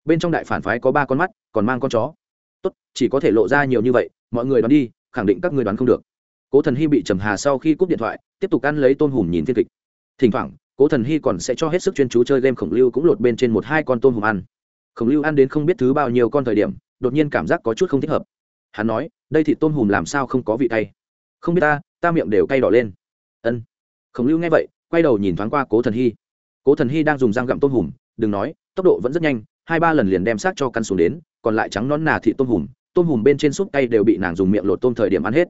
Bên trong đại phản phái có ba con mắt, còn mang con chó. Tốt, chỉ có thể lộ ra nhiều như vậy, mọi người đoán đi, khẳng định các người đoán không được. Cố thần hy bị trầm hà sau khi cúp điện thoại, tiếp tục ăn lấy tôm hùm nhìn thiên kịch. Thỉnh thoảng, cố thần hy còn sẽ cho hết sức chuyên chú chơi game khổng lưu cũng lột bên trên một hai con tôm hùm ăn. Khổng lưu ăn đến không biết thứ bao nhiêu con thời điểm, đột nhiên cảm giác có chút không thích hợp. Hắn nói, đây thì tôm hùm làm sao không có vị cay? Không biết ta ta miệng đều cay đỏ lên. Ân. Khổng lưu nghe vậy, quay đầu nhìn thoáng qua cố thần hy cố thần hy đang dùng răng gặm tôm hùm, đừng nói, tốc độ vẫn rất nhanh, hai ba lần liền đem xác cho căn xuống đến, còn lại trắng nón nà thị tôm hùm tôm hùm bên trên súp tay đều bị nàng dùng miệng lột tôm thời điểm ăn hết.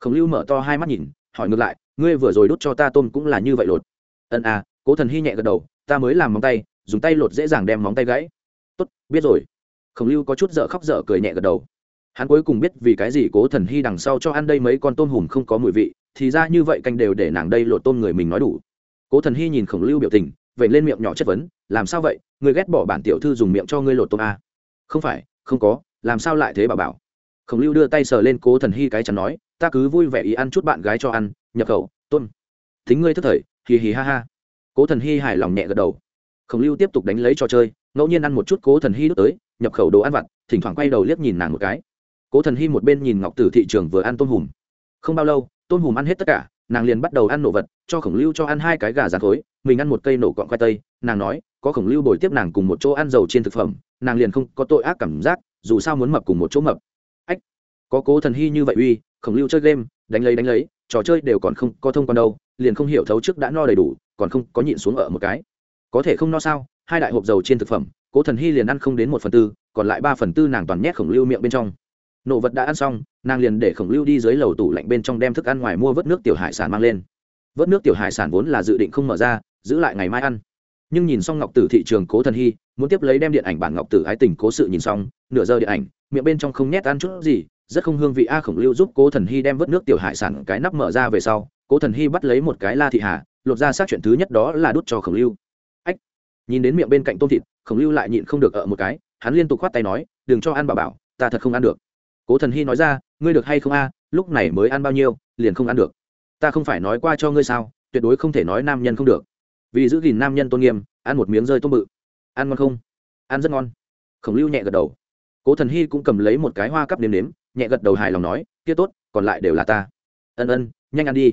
Khổng lưu mở to hai mắt nhìn, hỏi ngược lại, ngươi vừa rồi đút cho ta tôm cũng là như vậy lột? Ân à cố thần hy nhẹ gật đầu, ta mới làm móng tay, dùng tay lột dễ dàng đem móng tay gãy. Tốt, biết rồi. Khổng lưu có chút dở khóc dở cười nhẹ gật đầu. Hắn cuối cùng biết vì cái gì cố thần hy đằng sau cho ăn đây mấy con tôm hùm không có mùi vị, thì ra như vậy canh đều để nàng đây lột tôm người mình nói đủ. Cố thần hy nhìn khổng lưu biểu tình vậy lên miệng nhỏ chất vấn, làm sao vậy? Người ghét bỏ bản tiểu thư dùng miệng cho ngươi lột tôm a không phải, không có, làm sao lại thế bà bảo? Khổng lưu đưa tay sờ lên cố thần hy cái chắn nói, ta cứ vui vẻ ý ăn chút bạn gái cho ăn, nhập khẩu, tôm. Thính ngươi thất thời, hì hì ha ha. Cố thần hy hài lòng nhẹ gật đầu. Khổng lưu tiếp tục đánh lấy trò chơi, ngẫu nhiên ăn một chút cố thần hy đốt tới, nhập khẩu đồ ăn vặt, thỉnh thoảng quay đầu liếc nhìn nàng một cái. Cố thần hy một bên nhìn ngọc tử thị trường vừa ăn tôm hùm. Không bao lâu, tôm hùm ăn hết tất cả, nàng liền bắt đầu ăn nổ vật, cho khổng lưu cho ăn hai cái gà rán khối mình ăn một cây nổ cọn khoai tây, nàng nói, có khổng lưu bồi tiếp nàng cùng một chỗ ăn dầu trên thực phẩm, nàng liền không có tội ác cảm giác, dù sao muốn mập cùng một chỗ mập. Ách, có cố thần hy như vậy uy, khổng lưu chơi game, đánh lấy đánh lấy, trò chơi đều còn không có thông quan đâu, liền không hiểu thấu trước đã no đầy đủ, còn không có nhịn xuống ở một cái. Có thể không no sao, hai đại hộp dầu trên thực phẩm, cố thần hy liền ăn không đến một phần tư, còn lại ba phần tư nàng toàn nhét khổng lưu miệng bên trong. Nổ vật đã ăn xong, nàng liền để khổng lưu đi dưới lầu tủ lạnh bên trong đem thức ăn ngoài mua vớt nước tiểu hải sản mang lên. Vớt nước tiểu hải sản vốn là dự định không mở ra giữ lại ngày mai ăn. Nhưng nhìn xong ngọc tử thị trường cố thần hy, muốn tiếp lấy đem điện ảnh bản ngọc tử ái tình cố sự nhìn xong, nửa giờ điện ảnh, miệng bên trong không nhét ăn chút gì, rất không hương vị a khổng lưu giúp cố thần hy đem vớt nước tiểu hải sản cái nắp mở ra về sau, cố thần hy bắt lấy một cái la thị hà, lột ra xác chuyện thứ nhất đó là đút cho khổng lưu. Ách! Nhìn đến miệng bên cạnh tôm thịt, khổng lưu lại nhịn không được ở một cái, hắn liên tục khoát tay nói, đừng cho ăn bà bảo, ta thật không ăn được. Cố thần hy nói ra, ngươi được hay không a, lúc này mới ăn bao nhiêu, liền không ăn được. Ta không phải nói qua cho ngươi sao, tuyệt đối không thể nói nam nhân không được vì giữ gìn nam nhân tôn nghiêm, ăn một miếng rơi tôm bự. Ăn ngon không? Ăn rất ngon. Khổng lưu nhẹ gật đầu. Cố thần hy cũng cầm lấy một cái hoa cắp nếm nếm, nhẹ gật đầu hài lòng nói, kia tốt, còn lại đều là ta. Ân ân, nhanh ăn đi.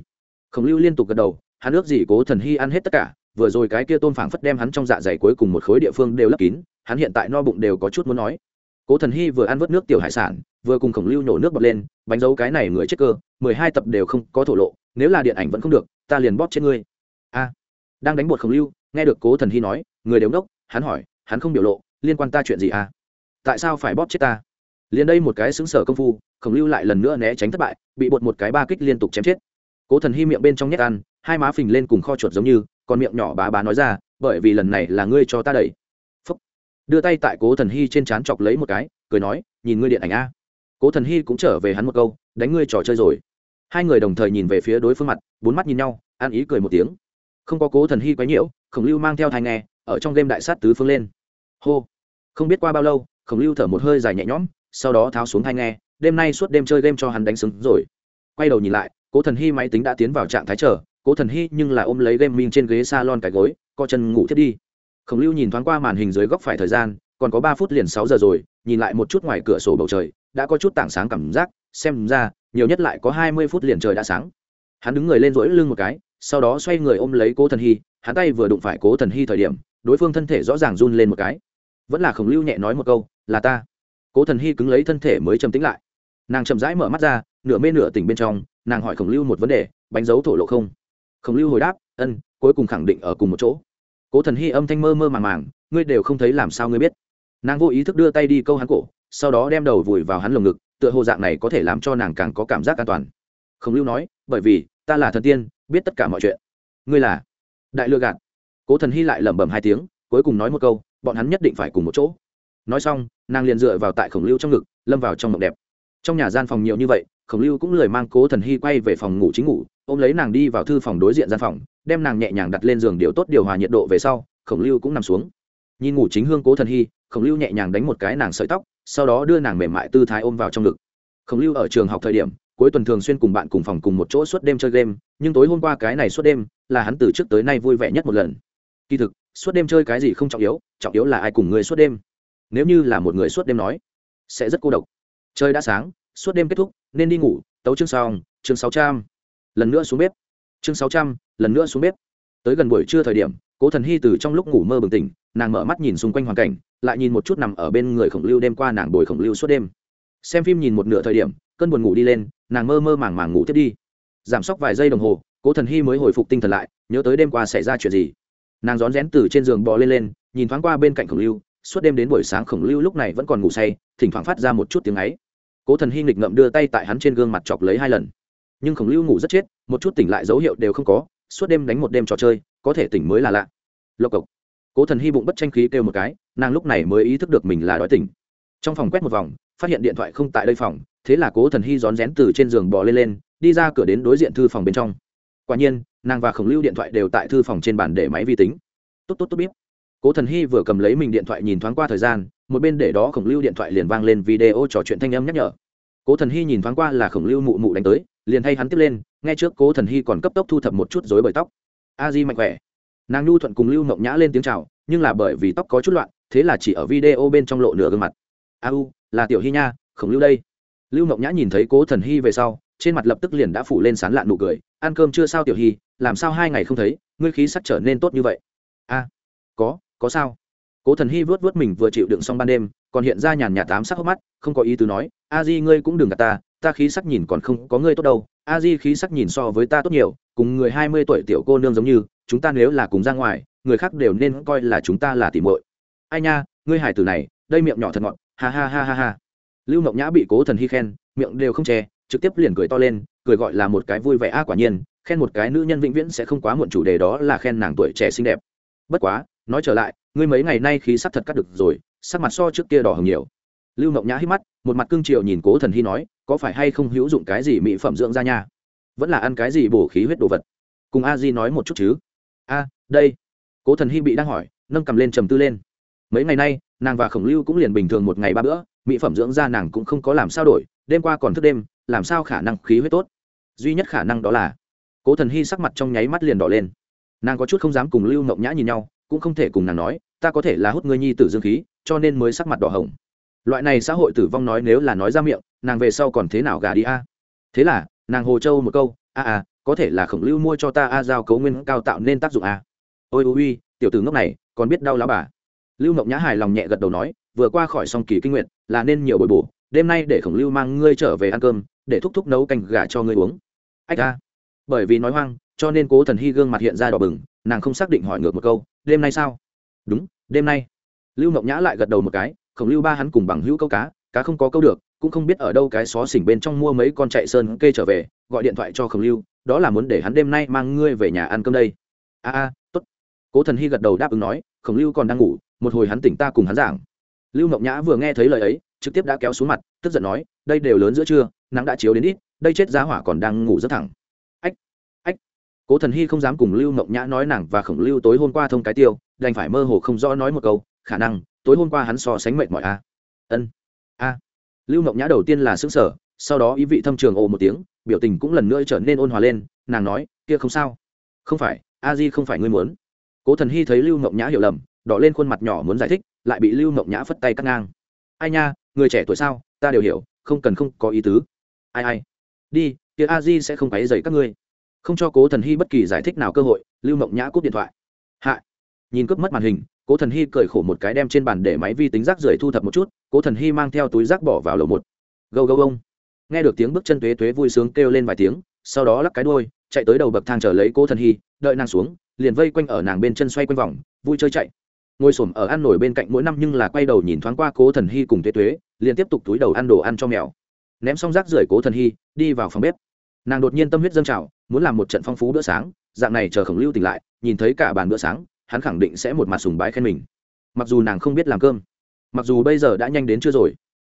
Khổng lưu liên tục gật đầu, hắn ước gì cố thần hy ăn hết tất cả, vừa rồi cái kia tôm phảng phất đem hắn trong dạ dày cuối cùng một khối địa phương đều lấp kín, hắn hiện tại no bụng đều có chút muốn nói. Cố thần hy vừa ăn vớt nước tiểu hải sản, vừa cùng khổng lưu nhổ nước bọt lên, bánh dấu cái này người chết cơ, mười hai tập đều không có thổ lộ, nếu là điện ảnh vẫn không được, ta liền bóp chết ngươi đang đánh bột khổng lưu, nghe được cố thần hy nói, người đều đốc, hắn hỏi, hắn không biểu lộ, liên quan ta chuyện gì à? Tại sao phải bóp chết ta? Liền đây một cái xứng sở công phu, khổng lưu lại lần nữa né tránh thất bại, bị bột một cái ba kích liên tục chém chết. Cố thần hy miệng bên trong nhét ăn, hai má phình lên cùng kho chuột giống như, còn miệng nhỏ bá bá nói ra, bởi vì lần này là ngươi cho ta đẩy. Phúc. đưa tay tại cố thần hy trên trán chọc lấy một cái, cười nói, nhìn ngươi điện ảnh a. Cố thần hy cũng trở về hắn một câu, đánh ngươi trò chơi rồi. Hai người đồng thời nhìn về phía đối phương mặt, bốn mắt nhìn nhau, ăn ý cười một tiếng không có cố thần hy quấy nhiễu, khổng lưu mang theo thai nghe, ở trong đêm đại sát tứ phương lên. Hô. Không biết qua bao lâu, khổng lưu thở một hơi dài nhẹ nhõm, sau đó tháo xuống thai nghe, đêm nay suốt đêm chơi game cho hắn đánh sứng rồi. Quay đầu nhìn lại, cố thần hy máy tính đã tiến vào trạng thái chờ, cố thần hy nhưng là ôm lấy game minh trên ghế s a lon cái gối, co chân ngủ thiết đi. Khổng lưu nhìn thoáng qua màn hình dưới góc phải thời gian, còn có ba phút liền sáu giờ rồi, nhìn lại một chút ngoài cửa sổ bầu trời, đã có chút tảng sáng cảm giác, xem ra, nhiều nhất lại có hai mươi phút liền trời đã sáng. Hắn đứng người lên rỗi lưng một cái sau đó xoay người ôm lấy cố thần hy, hắn tay vừa đụng phải cố thần hy thời điểm, đối phương thân thể rõ ràng run lên một cái. Vẫn là khổng lưu nhẹ nói một câu, là ta. Cố thần hy cứng lấy thân thể mới trầm tĩnh lại. Nàng chậm rãi mở mắt ra, nửa mê nửa tỉnh bên trong, nàng hỏi khổng lưu một vấn đề, bánh dấu thổ lộ không? Khổng lưu hồi đáp, ân, cuối cùng khẳng định ở cùng một chỗ. Cố thần hy âm thanh mơ mơ màng màng, ngươi đều không thấy làm sao ngươi biết? Nàng vô ý thức đưa tay đi câu hắn cổ, sau đó đem đầu vùi vào hắn lồng ngực, tựa hồ dạng này có thể làm cho nàng càng có cảm giác an toàn. Khổng lưu nói, bởi vì, ta là thần tiên biết tất cả mọi chuyện. Ngươi là đại lừa gạt. Cố thần hy lại lẩm bẩm hai tiếng, cuối cùng nói một câu, bọn hắn nhất định phải cùng một chỗ. Nói xong, nàng liền dựa vào tại khổng lưu trong ngực, lâm vào trong mộng đẹp. Trong nhà gian phòng nhiều như vậy, khổng lưu cũng lười mang cố thần hy quay về phòng ngủ chính ngủ, ôm lấy nàng đi vào thư phòng đối diện gian phòng, đem nàng nhẹ nhàng đặt lên giường điều tốt điều hòa nhiệt độ về sau, khổng lưu cũng nằm xuống. Nhìn ngủ chính hương cố thần hy, khổng lưu nhẹ nhàng đánh một cái nàng sợi tóc, sau đó đưa nàng mềm mại tư thái ôm vào trong ngực. Khổng lưu ở trường học thời điểm cuối tuần thường xuyên cùng bạn cùng phòng cùng một chỗ suốt đêm chơi game, nhưng tối hôm qua cái này suốt đêm là hắn từ trước tới nay vui vẻ nhất một lần. Kỳ thực, suốt đêm chơi cái gì không trọng yếu trọng yếu là ai cùng người suốt đêm. Nếu như là một người suốt đêm nói, sẽ rất cô độc. Chơi đã sáng, suốt đêm kết thúc, nên đi ngủ, tấu chương xong, chương sáu trăm, lần nữa xuống bếp. Chương sáu trăm, lần nữa xuống bếp. Tới gần buổi trưa thời điểm, cố thần hy từ trong lúc ngủ mơ bừng tỉnh, nàng mở mắt nhìn xung quanh hoàn cảnh, lại nhìn một chút nằm ở bên người khổng lưu đêm qua nàng bồi khổng lưu suốt đêm. Xem phim nhìn một nửa thời điểm, cơn buồn ngủ đi lên nàng mơ mơ màng màng ngủ tiếp đi. Giảm sốc vài giây đồng hồ, cố thần hy mới hồi phục tinh thần lại, nhớ tới đêm qua xảy ra chuyện gì. Nàng rón rén từ trên giường bò lên lên, nhìn thoáng qua bên cạnh khổng lưu, suốt đêm đến buổi sáng khổng lưu lúc này vẫn còn ngủ say, thỉnh thoảng phát ra một chút tiếng ấy. Cố thần hy nghịch ngậm đưa tay tại hắn trên gương mặt chọc lấy hai lần. Nhưng khổng lưu ngủ rất chết, một chút tỉnh lại dấu hiệu đều không có, suốt đêm đánh một đêm trò chơi, có thể tỉnh mới là lạ. Lộc cộc. Cố thần hy bụng bất tranh khí kêu một cái, nàng lúc này mới ý thức được mình là đói tỉnh. Trong phòng quét một vòng, phát hiện điện thoại không tại đây phòng thế là cố thần hy rón rén từ trên giường bò lên lên, đi ra cửa đến đối diện thư phòng bên trong. Quả nhiên, nàng và khổng lưu điện thoại đều tại thư phòng trên bàn để máy vi tính. Tốt tốt tốt biết cố thần hy vừa cầm lấy mình điện thoại nhìn thoáng qua thời gian, một bên để đó khổng lưu điện thoại liền vang lên video trò chuyện thanh âm nhắc nhở. Cố thần hy nhìn thoáng qua là khổng lưu mụ mụ đánh tới, liền thay hắn tiếp lên ngay trước cố thần hy còn cấp tốc thu thập một chút dối bởi tóc. A di mạnh khỏe. Nàng nhu thuận cùng lưu mộng nhã lên tiếng c h à o nhưng là bởi vì tóc có chút loạn, thế là chỉ ở video bên trong lộ nửa gương mặt. A u, là tiểu hy nha, khổng lưu đây lưu mộng nhã nhìn thấy cố thần hy về sau, trên mặt lập tức liền đã phủ lên sán lạn nụ cười. Ăn cơm chưa sao tiểu hy, làm sao hai ngày không thấy, ngươi khí sắc trở nên tốt như vậy? A, có có sao. Cố thần hy vớt vớt mình vừa chịu đựng xong ban đêm, còn hiện ra nhàn nhạt tám sắc hốc mắt, không có ý tứ nói, a di ngươi cũng đừng gạt ta ta khí sắc nhìn còn không có ngươi tốt đâu. A di khí sắc nhìn so với ta tốt nhiều, cùng người hai mươi tuổi tiểu cô nương giống như, chúng ta nếu là cùng ra ngoài, người khác đều nên coi là chúng ta là tỉ muội. Ai nha, ngươi hải tử này, đây miệng nhỏ thật ngọt, ha ha ha ha ha lưu mộng nhã bị cố thần hy khen, miệng đều không che, trực tiếp liền cười to lên, cười gọi là một cái vui vẻ a quả nhiên, khen một cái nữ nhân vĩnh viễn sẽ không quá muộn chủ đề đó là khen nàng tuổi trẻ xinh đẹp. Bất quá, nói trở lại, ngươi mấy ngày nay khí sắc thật cắt được rồi, sắc mặt so trước kia đỏ hồng nhiều. Lưu mộng nhã hít mắt, một mặt cương triều nhìn cố thần hy nói, có phải hay không hữu dụng cái gì mỹ phẩm dưỡng da nha? Vẫn là ăn cái gì bổ khí huyết đồ vật? Cùng a di nói một chút chứ. A, đây. Cố thần hy bị đang hỏi, nâng cầm lên trầm tư lên. Mấy ngày nay, nàng và khổng lưu cũng liền bình thường một ngày ba bữa mỹ phẩm dưỡng da nàng cũng không có làm sao đổi, đêm qua còn thức đêm, làm sao khả năng khí huyết tốt? Duy nhất khả năng đó là, cố thần hy sắc mặt trong nháy mắt liền đỏ lên. Nàng có chút không dám cùng lưu mộng nhã nhìn nhau, cũng không thể cùng nàng nói, ta có thể là hút ngươi nhi tử dương khí, cho nên mới sắc mặt đỏ hồng. Loại này xã hội tử vong nói nếu là nói ra miệng, nàng về sau còn thế nào gà đi a? Thế là, nàng hồ châu một câu, a a, có thể là khổng lưu mua cho ta a giao cấu nguyên cao tạo nên tác dụng a. Ôi ôi tiểu tử ngốc này, còn biết đau lão bà. Lưu mộng nhã hài lòng nhẹ gật đầu nói vừa qua khỏi song kỳ kinh nguyện là nên nhiều bồi bổ, đêm nay để khổng lưu mang ngươi trở về ăn cơm, để thúc thúc nấu canh gà cho ngươi uống. Ách a. Bởi vì nói hoang, cho nên cố thần hy gương mặt hiện ra đỏ bừng, nàng không xác định hỏi ngược một câu, đêm nay sao? Đúng, đêm nay. Lưu ngọc nhã lại gật đầu một cái, khổng lưu ba hắn cùng bằng hữu câu cá cá không có câu được, cũng không biết ở đâu cái xó xỉnh bên trong mua mấy con chạy sơn kê trở về, gọi điện thoại cho khổng lưu, đó là muốn để hắn đêm nay mang ngươi về nhà ăn cơm đây. A a, tốt. Cố thần hy gật đầu đáp ứng nói, khổng lưu còn đang ngủ, một hồi hắn tỉnh ta cùng hắn giảng lưu mộng nhã vừa nghe thấy lời ấy, trực tiếp đã kéo xuống mặt, tức giận nói, đây đều lớn giữa trưa, nắng đã chiếu đến ít, đây chết giá hỏa còn đang ngủ rất thẳng. Ách ách. Cố thần hy không dám cùng lưu mộng nhã nói nàng và khổng lưu tối hôm qua thông cái tiêu, đành phải mơ hồ không rõ nói một câu, khả năng, tối hôm qua hắn so sánh mệt mỏi a ân. A. Lưu mộng nhã đầu tiên là xứng sở sau đó ý vị thâm trường ồ một tiếng, biểu tình cũng lần nữa trở nên ôn hòa lên, nàng nói, kia không sao. Không phải, a di không phải ngươi muốn. Cố thần hy thấy lưu mộng nhã hiểu lầm, đỏ lên khuôn mặt nhỏ muốn giải thích lại bị lưu mộng nhã phất tay cắt ngang. Ai nha, người trẻ tuổi sao? Ta đều hiểu, không cần không có ý tứ. Ai ai, đi, kia a di sẽ không quấy dày các ngươi. Không cho cố thần hy bất kỳ giải thích nào cơ hội, lưu mộng nhã cúp điện thoại. Hạ. Nhìn cướp mất màn hình, cố thần hy cười khổ một cái đem trên bàn để máy vi tính rác rưởi thu thập một chút, cố thần hy mang theo túi rác bỏ vào lầu một. Gâu gâu ông nghe được tiếng bước chân tuế tuế vui sướng kêu lên vài tiếng, sau đó lắc cái đôi chạy tới đầu bậc thang chờ lấy cố thần hy, đợi nàng xuống, liền vây quanh ở nàng bên chân xoay quanh vòng, vui chơi chạy ngồi s ổ m ở ăn nổi bên cạnh mỗi năm nhưng là quay đầu nhìn thoáng qua cố thần hy cùng tuế tuế, liền tiếp tục túi đầu ăn đồ ăn cho mèo. Ném xong rác rưởi cố thần hy, đi vào phòng bếp. Nàng đột nhiên tâm huyết dâng trào, muốn làm một trận phong phú bữa sáng, dạng này chờ khổng lưu tỉnh lại, nhìn thấy cả bàn bữa sáng, hắn khẳng định sẽ một mặt sùng bái khen mình. Mặc dù nàng không biết làm cơm, mặc dù bây giờ đã nhanh đến chưa rồi,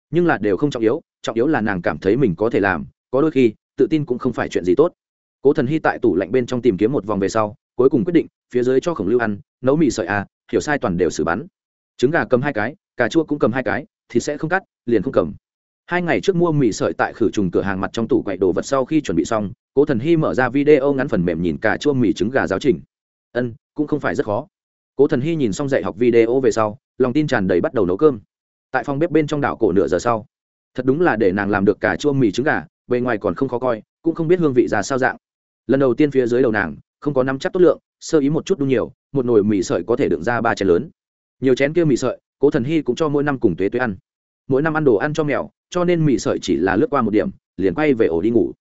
nhưng là đều không trọng yếu trọng yếu là nàng cảm thấy mình có thể làm, có đôi khi, tự tin cũng không phải chuyện gì tốt. Cố thần hy tại tủ lạnh bên trong tìm kiếm một vòng về sau, cuối cùng quyết định, phía dưới cho khổng lưu ăn, nấu mì sợi à hiểu sai toàn đều xử bắn. Trứng gà cầm hai cái, cà chua cũng cầm hai cái, thì sẽ không cắt, liền không cầm. Hai ngày trước mua mì sợi tại khử trùng cửa hàng mặt trong tủ quậy đồ vật sau khi chuẩn bị xong, cố thần hy mở ra video ngắn phần mềm nhìn cà chua mì trứng gà giáo trình. Ân, cũng không phải rất khó. Cố thần hy nhìn xong dạy học video về sau, lòng tin tràn đầy bắt đầu nấu cơm. Tại phòng bếp bên trong đảo cổ nửa giờ sau, thật đúng là để nàng làm được cà chua mì trứng gà, bề ngoài còn không khó coi, cũng không biết hương vị ra sao dạng. Lần đầu tiên phía dưới đầu nàng không có năm chắc tốt lượng, sơ ý một chút đun nhiều, một nồi mì sợi có thể đựng ra ba chén lớn. Nhiều chén kia mì sợi, cố thần hy cũng cho mỗi năm cùng tuế tuế ăn. Mỗi năm ăn đồ ăn cho mèo, cho nên mì sợi chỉ là lướt qua một điểm, liền quay về ổ đi ngủ.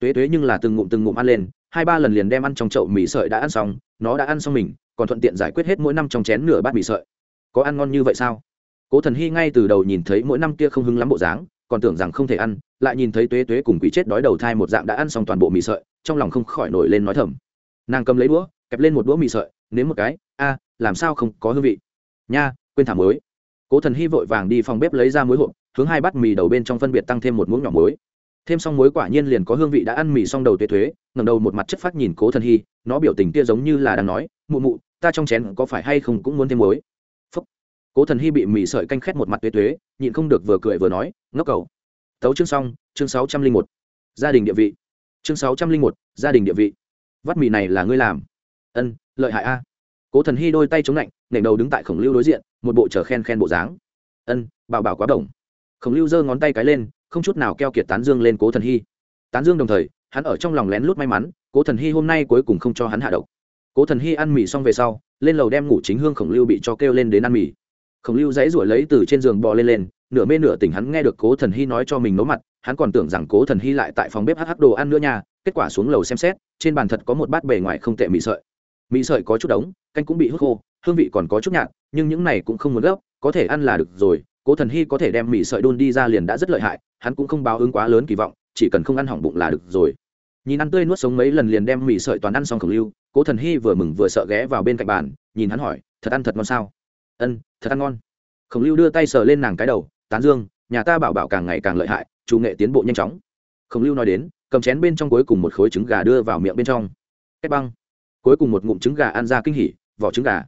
Tuế tuế nhưng là từng ngụm từng ngụm ăn lên, hai ba lần liền đem ăn trong chậu mì sợi đã ăn xong, nó đã ăn xong mình, còn thuận tiện giải quyết hết mỗi năm trong chén nửa bát mì sợi. Có ăn ngon như vậy sao? Cố thần hy ngay từ đầu nhìn thấy mỗi năm kia không hứng lắm bộ dáng, còn tưởng rằng không thể ăn, lại nhìn thấy tuế tuế cùng quỷ chết đói đầu thai một dạng đã ăn xong toàn bộ mì sợi, trong lòng không khỏi nổi lên nói thầm nàng cầm lấy đũa, kẹp lên một đũa mì sợi, nếm một cái, a, làm sao không có hương vị? Nha, quên thả muối. Cố thần hy vội vàng đi phòng bếp lấy ra muối hộp, hướng hai bát mì đầu bên trong phân biệt tăng thêm một muỗng nhỏ muối. Thêm xong muối quả nhiên liền có hương vị đã ăn mì xong đầu tuế thuế ngầm đầu một mặt chất phát nhìn cố thần hy, nó biểu tình kia giống như là đang nói, mụ mụ, ta trong chén có phải hay không cũng muốn thêm muối? Phúc. cố thần hy bị mì sợi canh khét một mặt tuế thuế nhịn không được vừa cười vừa nói, ngốc cầu tấu chương xong, chương sáu trăm linh một. Gia đình địa vị. Chương sáu trăm linh một, gia đình địa vị vắt mì này là ngươi làm. Ân, lợi hại a. Cố thần hy đôi tay chống lạnh nảy đầu đứng tại khổng lưu đối diện, một bộ chờ khen khen bộ dáng. Ân, bảo bảo quá đồng. Khổng lưu giơ ngón tay cái lên, không chút nào keo kiệt tán dương lên cố thần hy tán dương đồng thời, hắn ở trong lòng lén lút may mắn, cố thần hy hôm nay cuối cùng không cho hắn hạ độc. Cố thần hy ăn mì xong về sau, lên lầu đem ngủ chính hương khổng lưu bị cho kêu lên đến ăn mì. Khổng lưu dãy ruổi lấy từ trên giường bò lên lên, nửa mê nửa tỉnh hắn nghe được cố thần hy nói cho mình nấu mặt, hắn còn tưởng rằng cố thần hy lại tại phòng bếp hh đồ ăn nữa nha kết quả xuống lầu xem xét, trên bàn thật có một bát bề ngoài không tệ mì sợi. Mì sợi có chút đống, canh cũng bị hút khô, hương vị còn có chút nhạt, nhưng những này cũng không muốn gấp, có thể ăn là được rồi, cố thần hy có thể đem mì sợi đun đi ra liền đã rất lợi hại, hắn cũng không báo ứng quá lớn kỳ vọng, chỉ cần không ăn hỏng bụng là được rồi. Nhìn ăn tươi nuốt sống mấy lần liền đem mì sợi toàn ăn xong khổng lưu, cố thần hy vừa mừng vừa sợ ghé vào bên cạnh bàn, nhìn hắn hỏi, thật ăn thật ngon sao? Ân, thật ăn ngon. Khổng lưu đưa tay sờ lên nàng cái đầu, tán dương, nhà ta bảo bảo càng ngày càng lợi hại, chủ nghệ tiến bộ nhanh chóng. Khổng lưu nói đến cầm chén bên trong cuối cùng một khối trứng gà đưa vào miệng bên trong. Cách băng. Cuối cùng một ngụm trứng gà ăn ra kinh hỉ, vỏ trứng gà.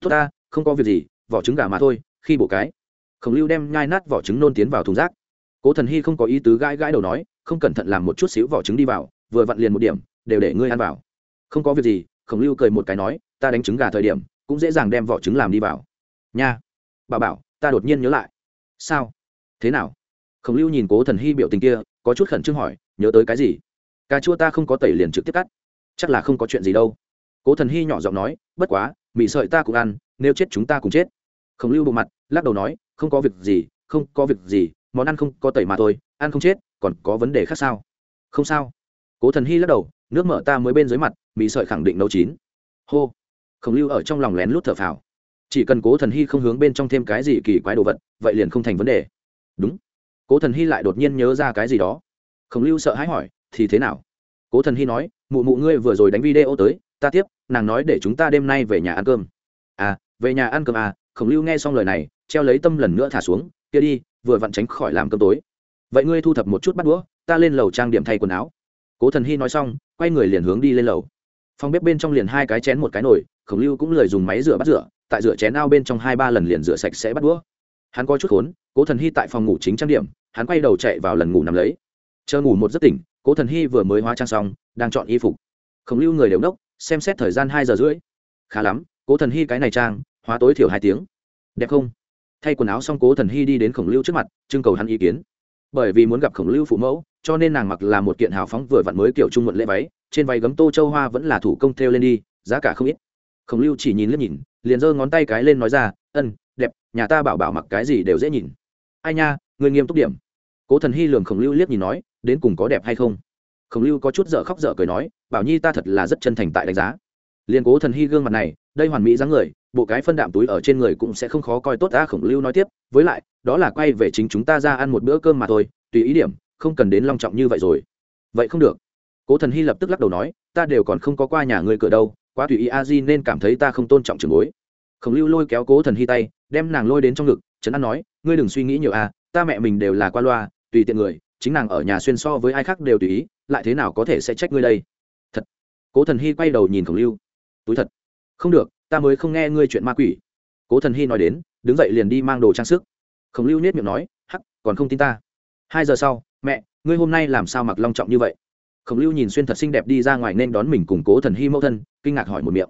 Tốt ta, không có việc gì, vỏ trứng gà mà thôi, khi bổ cái. Khổng lưu đem nhai nát vỏ trứng nôn tiến vào thùng rác. Cố thần hy không có ý tứ gãi gãi đầu nói, không cẩn thận làm một chút xíu vỏ trứng đi vào, vừa vặn liền một điểm, đều để ngươi ăn vào. Không có việc gì, khổng lưu cười một cái nói, ta đánh trứng gà thời điểm, cũng dễ dàng đem vỏ trứng làm đi vào. Nha. Bà bảo, ta đột nhiên nhớ lại. Sao? Thế nào? Khổng lưu nhìn cố thần hy biểu tình kia, có chút khẩn trương hỏi nhớ tới cái gì? Cà chua ta không có tẩy liền trực tiếp cắt. Chắc là không có chuyện gì đâu. Cố thần hy nhỏ giọng nói, bất quá, mì sợi ta cũng ăn, nếu chết chúng ta cùng chết. Khổng lưu bộ mặt, lắc đầu nói, không có việc gì, không có việc gì, món ăn không có tẩy mà thôi, ăn không chết, còn có vấn đề khác sao? Không sao. Cố thần hy lắc đầu, nước mở ta mới bên dưới mặt, mì sợi khẳng định nấu chín. Hô. Khổng lưu ở trong lòng lén lút thở phào. Chỉ cần cố thần hy không hướng bên trong thêm cái gì kỳ quái đồ vật, vậy liền không thành vấn đề. Đúng. Cố thần hy lại đột nhiên nhớ ra cái gì đó khổng lưu sợ hãi hỏi, thì thế nào? Cố thần hy nói, mụ mụ ngươi vừa rồi đánh video tới, ta tiếp, nàng nói để chúng ta đêm nay về nhà ăn cơm. À về nhà ăn cơm à? Khổng lưu nghe xong lời này, treo lấy tâm lần nữa thả xuống, kia đi, vừa vặn tránh khỏi làm cơm tối. Vậy ngươi thu thập một chút bắt đũa, ta lên lầu trang điểm thay quần áo. Cố thần hy nói xong, quay người liền hướng đi lên lầu. Phòng bếp bên trong liền hai cái chén một cái nồi, khổng lưu cũng lời dùng máy rửa bắt rửa, tại rửa chén ao bên trong hai ba lần liền rửa sạch sẽ bắt đũa. Hắn có chút khốn, cố thần hy tại phòng ngủ chính trang điểm, hắn quay đầu chạy vào lần ngủ nằm lấy chờ ngủ một giấc tỉnh, cố thần hy vừa mới hóa trang xong, đang chọn y phục. Khổng lưu người đều đốc xem xét thời gian hai giờ rưỡi. Khá lắm, cố thần hy cái này trang, hóa tối thiểu hai tiếng. Đẹp không? Thay quần áo xong cố thần hy đi đến khổng lưu trước mặt, trưng cầu hắn ý kiến. Bởi vì muốn gặp khổng lưu phụ mẫu, cho nên nàng mặc là một kiện hào phóng vừa vặn mới kiểu trung muộn lễ váy, trên váy gấm tô châu hoa vẫn là thủ công thêu lên đi, giá cả không ít. Khổng lưu chỉ nhìn liếc nhìn, liền giơ ngón tay cái lên nói ra, ân, đẹp, nhà ta bảo bảo mặc cái gì đều dễ nhìn. Ai nha, người nghiêm túc điểm. Cố thần hy lường khổng lưu liếc nhìn nói đến cùng có đẹp hay không? Khổng lưu có chút dở khóc dở cười nói, bảo nhi ta thật là rất chân thành tại đánh giá. Liền cố thần hy gương mặt này, đây hoàn mỹ dáng người, bộ cái phân đạm túi ở trên người cũng sẽ không khó coi tốt ta khổng lưu nói tiếp, với lại, đó là quay về chính chúng ta ra ăn một bữa cơm mà thôi, tùy ý điểm, không cần đến long trọng như vậy rồi. Vậy không được. Cố thần hy lập tức lắc đầu nói, ta đều còn không có qua nhà ngươi cửa đâu, quá tùy ý a di nên cảm thấy ta không tôn trọng trường bối. Khổng lưu lôi kéo cố thần hy tay, đem nàng lôi đến trong ngực trấn an nói, ngươi đừng suy nghĩ nhiều a, ta mẹ mình đều là qua loa, tùy tiện người chính nàng ở nhà xuyên so với ai khác đều tùy ý, lại thế nào có thể sẽ trách ngươi đây? Thật. Cố thần hy quay đầu nhìn khổng lưu. Túi thật. Không được, ta mới không nghe ngươi chuyện ma quỷ. Cố thần hy nói đến, đứng dậy liền đi mang đồ trang sức. Khổng lưu nết miệng nói, hắc, còn không tin ta. Hai giờ sau, mẹ, ngươi hôm nay làm sao mặc long trọng như vậy? Khổng lưu nhìn xuyên thật xinh đẹp đi ra ngoài nên đón mình cùng cố thần hy mẫu thân, kinh ngạc hỏi một miệng.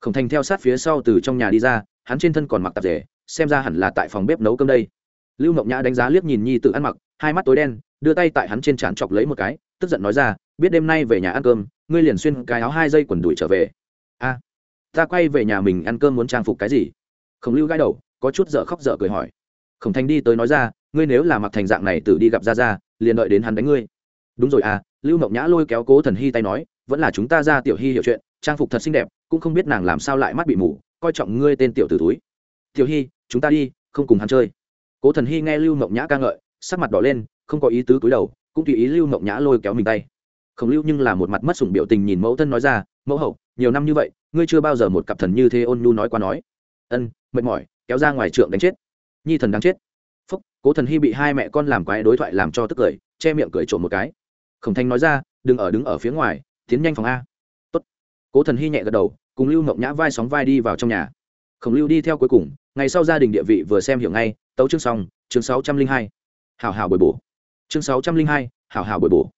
Khổng thành theo sát phía sau từ trong nhà đi ra, hắn trên thân còn mặc tạp rể xem ra hẳn là tại phòng bếp nấu cơm đây. Lưu mộng nhã đánh giá liếc nhìn nhi tự ăn mặc hai mắt tối đen, đưa tay tại hắn trên trán chọc lấy một cái, tức giận nói ra, biết đêm nay về nhà ăn cơm, ngươi liền xuyên cái áo hai dây quần đùi trở về. A, ta quay về nhà mình ăn cơm muốn trang phục cái gì? Khổng lưu gãi đầu, có chút dở khóc dở cười hỏi. Khổng thành đi tới nói ra, ngươi nếu là mặc thành dạng này tự đi gặp ra ra liền đợi đến hắn đánh ngươi. Đúng rồi à lưu mộng nhã lôi kéo cố thần hy tay nói, vẫn là chúng ta ra tiểu hy hiểu chuyện, trang phục thật xinh đẹp, cũng không biết nàng làm sao lại mắt bị mù, coi trọng ngươi tên tiểu t túi tiểu hy, chúng ta đi, không cùng hắn chơi. Cố thần hy nghe lưu mộng nhã ca ngợi sắc mặt đỏ lên, không có ý tứ cúi đầu, cũng tùy ý lưu mộng nhã lôi kéo mình tay. Khổng lưu nhưng là một mặt mất sủng biểu tình nhìn mẫu thân nói ra, mẫu hậu, nhiều năm như vậy, ngươi chưa bao giờ một cặp thần như thế ôn nhu nói qua nói. Ân, mệt mỏi, kéo ra ngoài trượng đánh chết. Nhi thần đáng chết. Phúc, cố thần hy bị hai mẹ con làm quái đối thoại làm cho tức cười, che miệng cười trộm một cái. Khổng thanh nói ra, đừng ở đứng ở phía ngoài, tiến nhanh phòng a. Tốt. cố thần hy nhẹ gật đầu, cùng lưu mộng nhã vai sóng vai đi vào trong nhà. Khổng lưu đi theo cuối cùng, ngày sau gia đình địa vị vừa xem hiểu ngay, tấu chương xong, chương sáu trăm linh hai hảo hảo bồi bổ. Chương sáu trăm linh hai hảo hảo bồi bổ.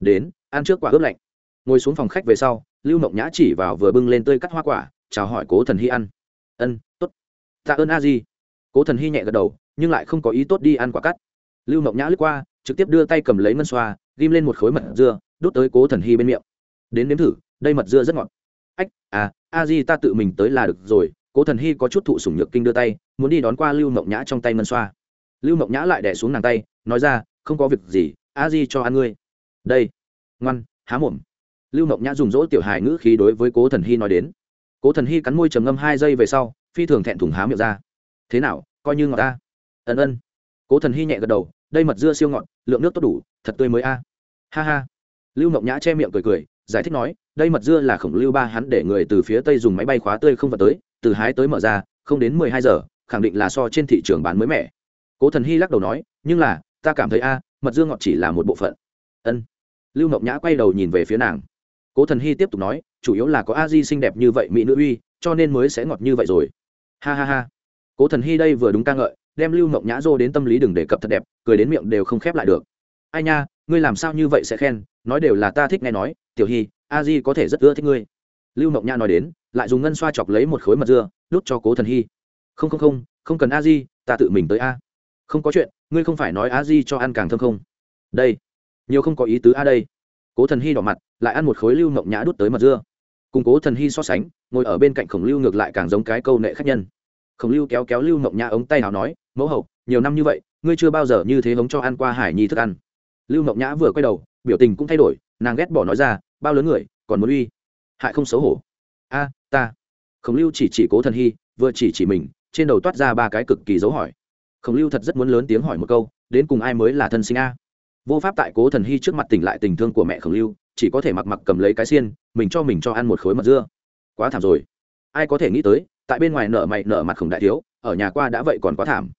Đến, ăn trước quả ướp lạnh. Ngồi xuống phòng khách về sau, lưu mộng nhã chỉ vào vừa bưng lên tươi cắt hoa quả, chào hỏi cố thần hy ăn. Ân t ố t tạ ơn a di. Cố thần hy nhẹ gật đầu, nhưng lại không có ý tốt đi ăn quả cắt. Lưu mộng nhã lướt qua, trực tiếp đưa tay cầm lấy ngân xoa, ghim lên một khối mật dưa đốt tới cố thần hy bên miệng. Đến nếm thử, đây mật dưa rất ngọt. Ách à a di ta tự mình tới là được rồi. Cố thần hy có chút thụ sủng nhược kinh đưa tay, muốn đi đón qua lưu mộng nhã trong tay ngân xoa lưu mộng nhã lại đẻ xuống nàng tay, nói ra, không có việc gì, a di cho ăn ngươi. Đây, ngoan, há mồm. Lưu mộng nhã dùng dỗ tiểu hài ngữ khí đối với cố thần hy nói đến. Cố thần hy cắn môi trầm ngâm hai giây về sau, phi thường thẹn thùng há miệng ra. Thế nào, coi như ngọt ta? Ân ân. Cố thần hy nhẹ gật đầu, đây mật dưa siêu ngọt, lượng nước tốt đủ, thật tươi mới a. Ha ha. Lưu mộng nhã che miệng cười cười, giải thích nói, đây mật dưa là khổng lưu ba hắn để người từ phía tây dùng máy bay khóa tươi không vào tới, từ hái tới mở ra, không đến mười hai giờ, khẳng định là so trên thị trường bán mới mẻ cố thần hy lắc đầu nói, nhưng là, ta cảm thấy a, mật dương ngọt chỉ là một bộ phận. Ân. Lưu mộng nhã quay đầu nhìn về phía nàng. Cố thần hy tiếp tục nói, chủ yếu là có a di xinh đẹp như vậy mỹ nữ uy, cho nên mới sẽ ngọt như vậy rồi. Ha ha ha. Cố thần hy đây vừa đúng ca ngợi, đem lưu mộng nhã dô đến tâm lý đừng đề cập thật đẹp, cười đến miệng đều không khép lại được. Ai nha, ngươi làm sao như vậy sẽ khen, nói đều là ta thích nghe nói, tiểu hy, a di có thể rất ưa thích ngươi. Lưu mộng nhã nói đến, lại dùng ngân xoa chọc lấy một khối mật dưa, đút cho cố thần hy. Không không không không cần a di, ta tự mình tới a không có chuyện, ngươi không phải nói a di cho ăn càng thơm không? Đây, nhiều không có ý tứ a đây. Cố thần hy đỏ mặt, lại ăn một khối lưu mộng nhã đút tới mật dưa. Cùng cố thần hy so sánh, ngồi ở bên cạnh khổng lưu ngược lại càng giống cái câu nệ khách nhân. Khổng lưu kéo kéo lưu mộng nhã ống tay nào nói, mẫu hậu, nhiều năm như vậy, ngươi chưa bao giờ như thế hống cho ăn qua hải nhi thức ăn. Lưu mộng nhã vừa quay đầu, biểu tình cũng thay đổi, nàng ghét bỏ nói ra, bao lớn người, còn muốn uy, hại không xấu hổ. A, ta. Khổng lưu chỉ chỉ cố thần hy, vừa chỉ chỉ mình, trên đầu toát ra ba cái cực kỳ dấu hỏi khổng lưu thật rất muốn lớn tiếng hỏi một câu, đến cùng ai mới là thân sinh a? Vô pháp tại cố thần hy trước mặt tỉnh lại tình thương của mẹ khổng lưu, chỉ có thể mặc mặc cầm lấy cái xiên, mình cho mình cho ăn một khối mật dưa. Quá thảm rồi. Ai có thể nghĩ tới, tại bên ngoài nợ mày nợ mặt khổng đại thiếu, ở nhà qua đã vậy còn quá thảm.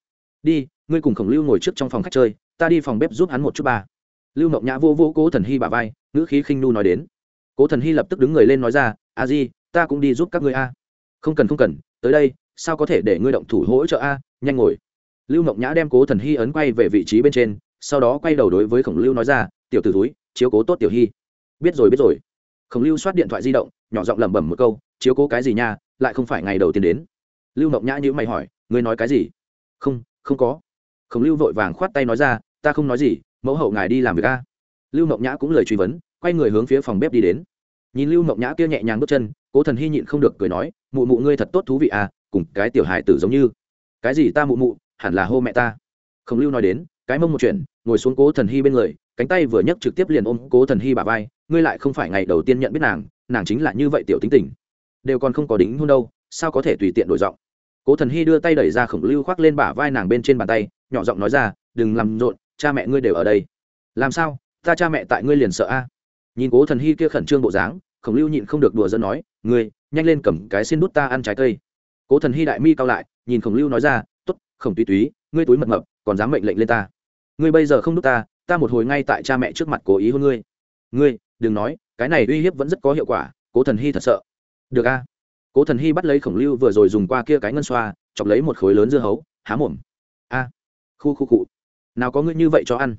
Đi, ngươi cùng khổng lưu ngồi trước trong phòng khách chơi, ta đi phòng bếp giúp hắn một chút ba. Lưu mộng nhã vô vô cố thần hy bà vai, ngữ khí khinh nu nói đến. Cố thần hy lập tức đứng người lên nói ra, a di, ta cũng đi giúp các ngươi a. Không cần không cần, tới đây, sao có thể để ngươi động thủ hỗ trợ a? Nhanh ngồi lưu mộng nhã đem cố thần hy ấn quay về vị trí bên trên, sau đó quay đầu đối với khổng lưu nói ra, tiểu t ử túi chiếu cố tốt tiểu hy. Biết rồi biết rồi. Khổng lưu soát điện thoại di động, nhỏ giọng lẩm bẩm một câu, chiếu cố cái gì nha, lại không phải ngày đầu tiên đến. Lưu mộng nhã như mày hỏi, ngươi nói cái gì? Không không có. Khổng lưu vội vàng khoát tay nói ra, ta không nói gì, mẫu hậu ngài đi làm việc a. Lưu mộng nhã cũng lời truy vấn, quay người hướng phía phòng bếp đi đến. Nhìn lưu mộng nhã kia nhẹ nhàng bước chân, cố thần hy nhịn không được cười nói, mụ mụ ngươi thật tốt thú vị à cùng cái tiểu hài tử giống như. Cái gì ta mụ mụ hẳn là hô mẹ ta. Khổng lưu nói đến, cái mông một chuyện, ngồi xuống cố thần hy bên người, cánh tay vừa nhấc trực tiếp liền ôm cố thần hy bà vai, ngươi lại không phải ngày đầu tiên nhận biết nàng nàng chính là như vậy tiểu tính tình. Đều còn không có đính hôn đâu, sao có thể tùy tiện đổi giọng? Cố thần hy đưa tay đẩy ra khổng lưu khoác lên bả vai nàng bên trên bàn tay, nhỏ giọng nói ra, đừng làm rộn, cha mẹ ngươi đều ở đây. Làm sao? Ta cha mẹ tại ngươi liền sợ a. Nhìn cố thần hy kia khẩn trương bộ dáng, khổng lưu nhịn không được đùa dân nói, ngươi, nhanh lên cầm cái xin đút ta ăn trái cây. Cố thần hy đại mi cao lại, nhìn khổng lưu nói ra khổng túy túy, ngươi túi mật mập, còn dám mệnh lệnh lên ta. Ngươi bây giờ không đúc ta ta một hồi ngay tại cha mẹ trước mặt cố ý hôn ngươi. Ngươi, đừng nói, cái này uy hiếp vẫn rất có hiệu quả, cố thần hy thật sợ. Được a. Cố thần hy bắt lấy khổng lưu vừa rồi dùng qua kia cái ngân xoa, chọc lấy một khối lớn dưa hấu, há mồm. A. Khu khu cụ nào có ngươi như vậy cho ăn.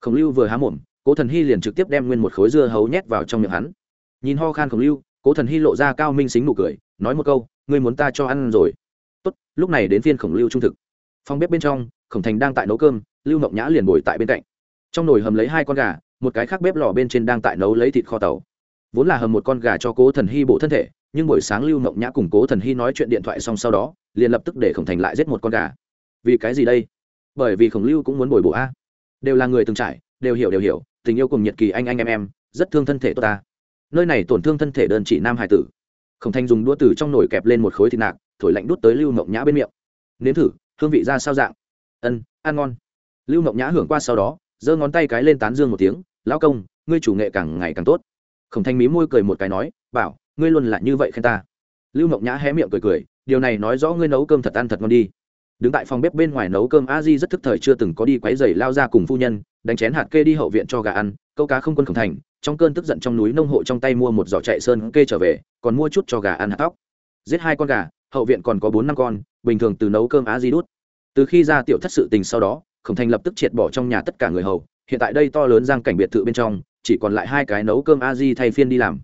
Khổng lưu vừa há mồm, cố thần hy liền trực tiếp đem nguyên một khối dưa hấu nhét vào trong miệng hắn. Nhìn ho khan khổng lưu, cố thần hy lộ ra cao minh xính nụ cười, nói một câu, ngươi muốn ta cho ăn rồi. Tốt, lúc này đến phiên khổng lưu trung thực phòng bếp bên trong, khổng thành đang tại nấu cơm, lưu mộng nhã liền ngồi tại bên cạnh. Trong nồi hầm lấy hai con gà, một cái khác bếp lò bên trên đang tại nấu lấy thịt kho tàu. Vốn là hầm một con gà cho cố thần hy bổ thân thể, nhưng buổi sáng lưu mộng nhã cùng cố thần hy nói chuyện điện thoại xong sau đó, liền lập tức để khổng thành lại giết một con gà. Vì cái gì đây? Bởi vì khổng lưu cũng muốn bồi bổ a. Đều là người từng trải, đều hiểu đều hiểu, tình yêu cùng nhiệt kỳ anh anh em em, rất thương thân thể tốt ta. Nơi này tổn thương thân thể đơn chỉ nam hải tử. Khổng thành dùng đũa từ trong nồi kẹp lên một khối thịt nạc, thổi lạnh đút tới lưu mộng nhã bên miệng. Nếm thử hương vị ra sao dạng? Ân, ăn ngon. Lưu mộng nhã hưởng qua sau đó, giơ ngón tay cái lên tán dương một tiếng, lão công, ngươi chủ nghệ càng ngày càng tốt. Khổng thanh mí môi cười một cái nói, bảo, ngươi luôn là như vậy khen ta. Lưu mộng nhã hé miệng cười cười, điều này nói rõ ngươi nấu cơm thật ăn thật ngon đi. Đứng tại phòng bếp bên ngoài nấu cơm a di rất thức thời chưa từng có đi quấy giày lao ra cùng phu nhân, đánh chén hạt kê đi hậu viện cho gà ăn, câu cá không quân khổng thành, trong cơn tức giận trong núi nông hộ trong tay mua một giỏ chạy sơn kê trở về, còn mua chút cho gà ăn hạt tóc. Giết hai con gà hậu viện còn có bốn năm con, bình thường từ nấu cơm á di đút từ khi ra tiểu thất sự tình sau đó, khổng thành lập tức triệt bỏ trong nhà tất cả người hầu, hiện tại đây to lớn giang cảnh biệt thự bên trong, chỉ còn lại hai cái nấu cơm a di thay phiên đi làm.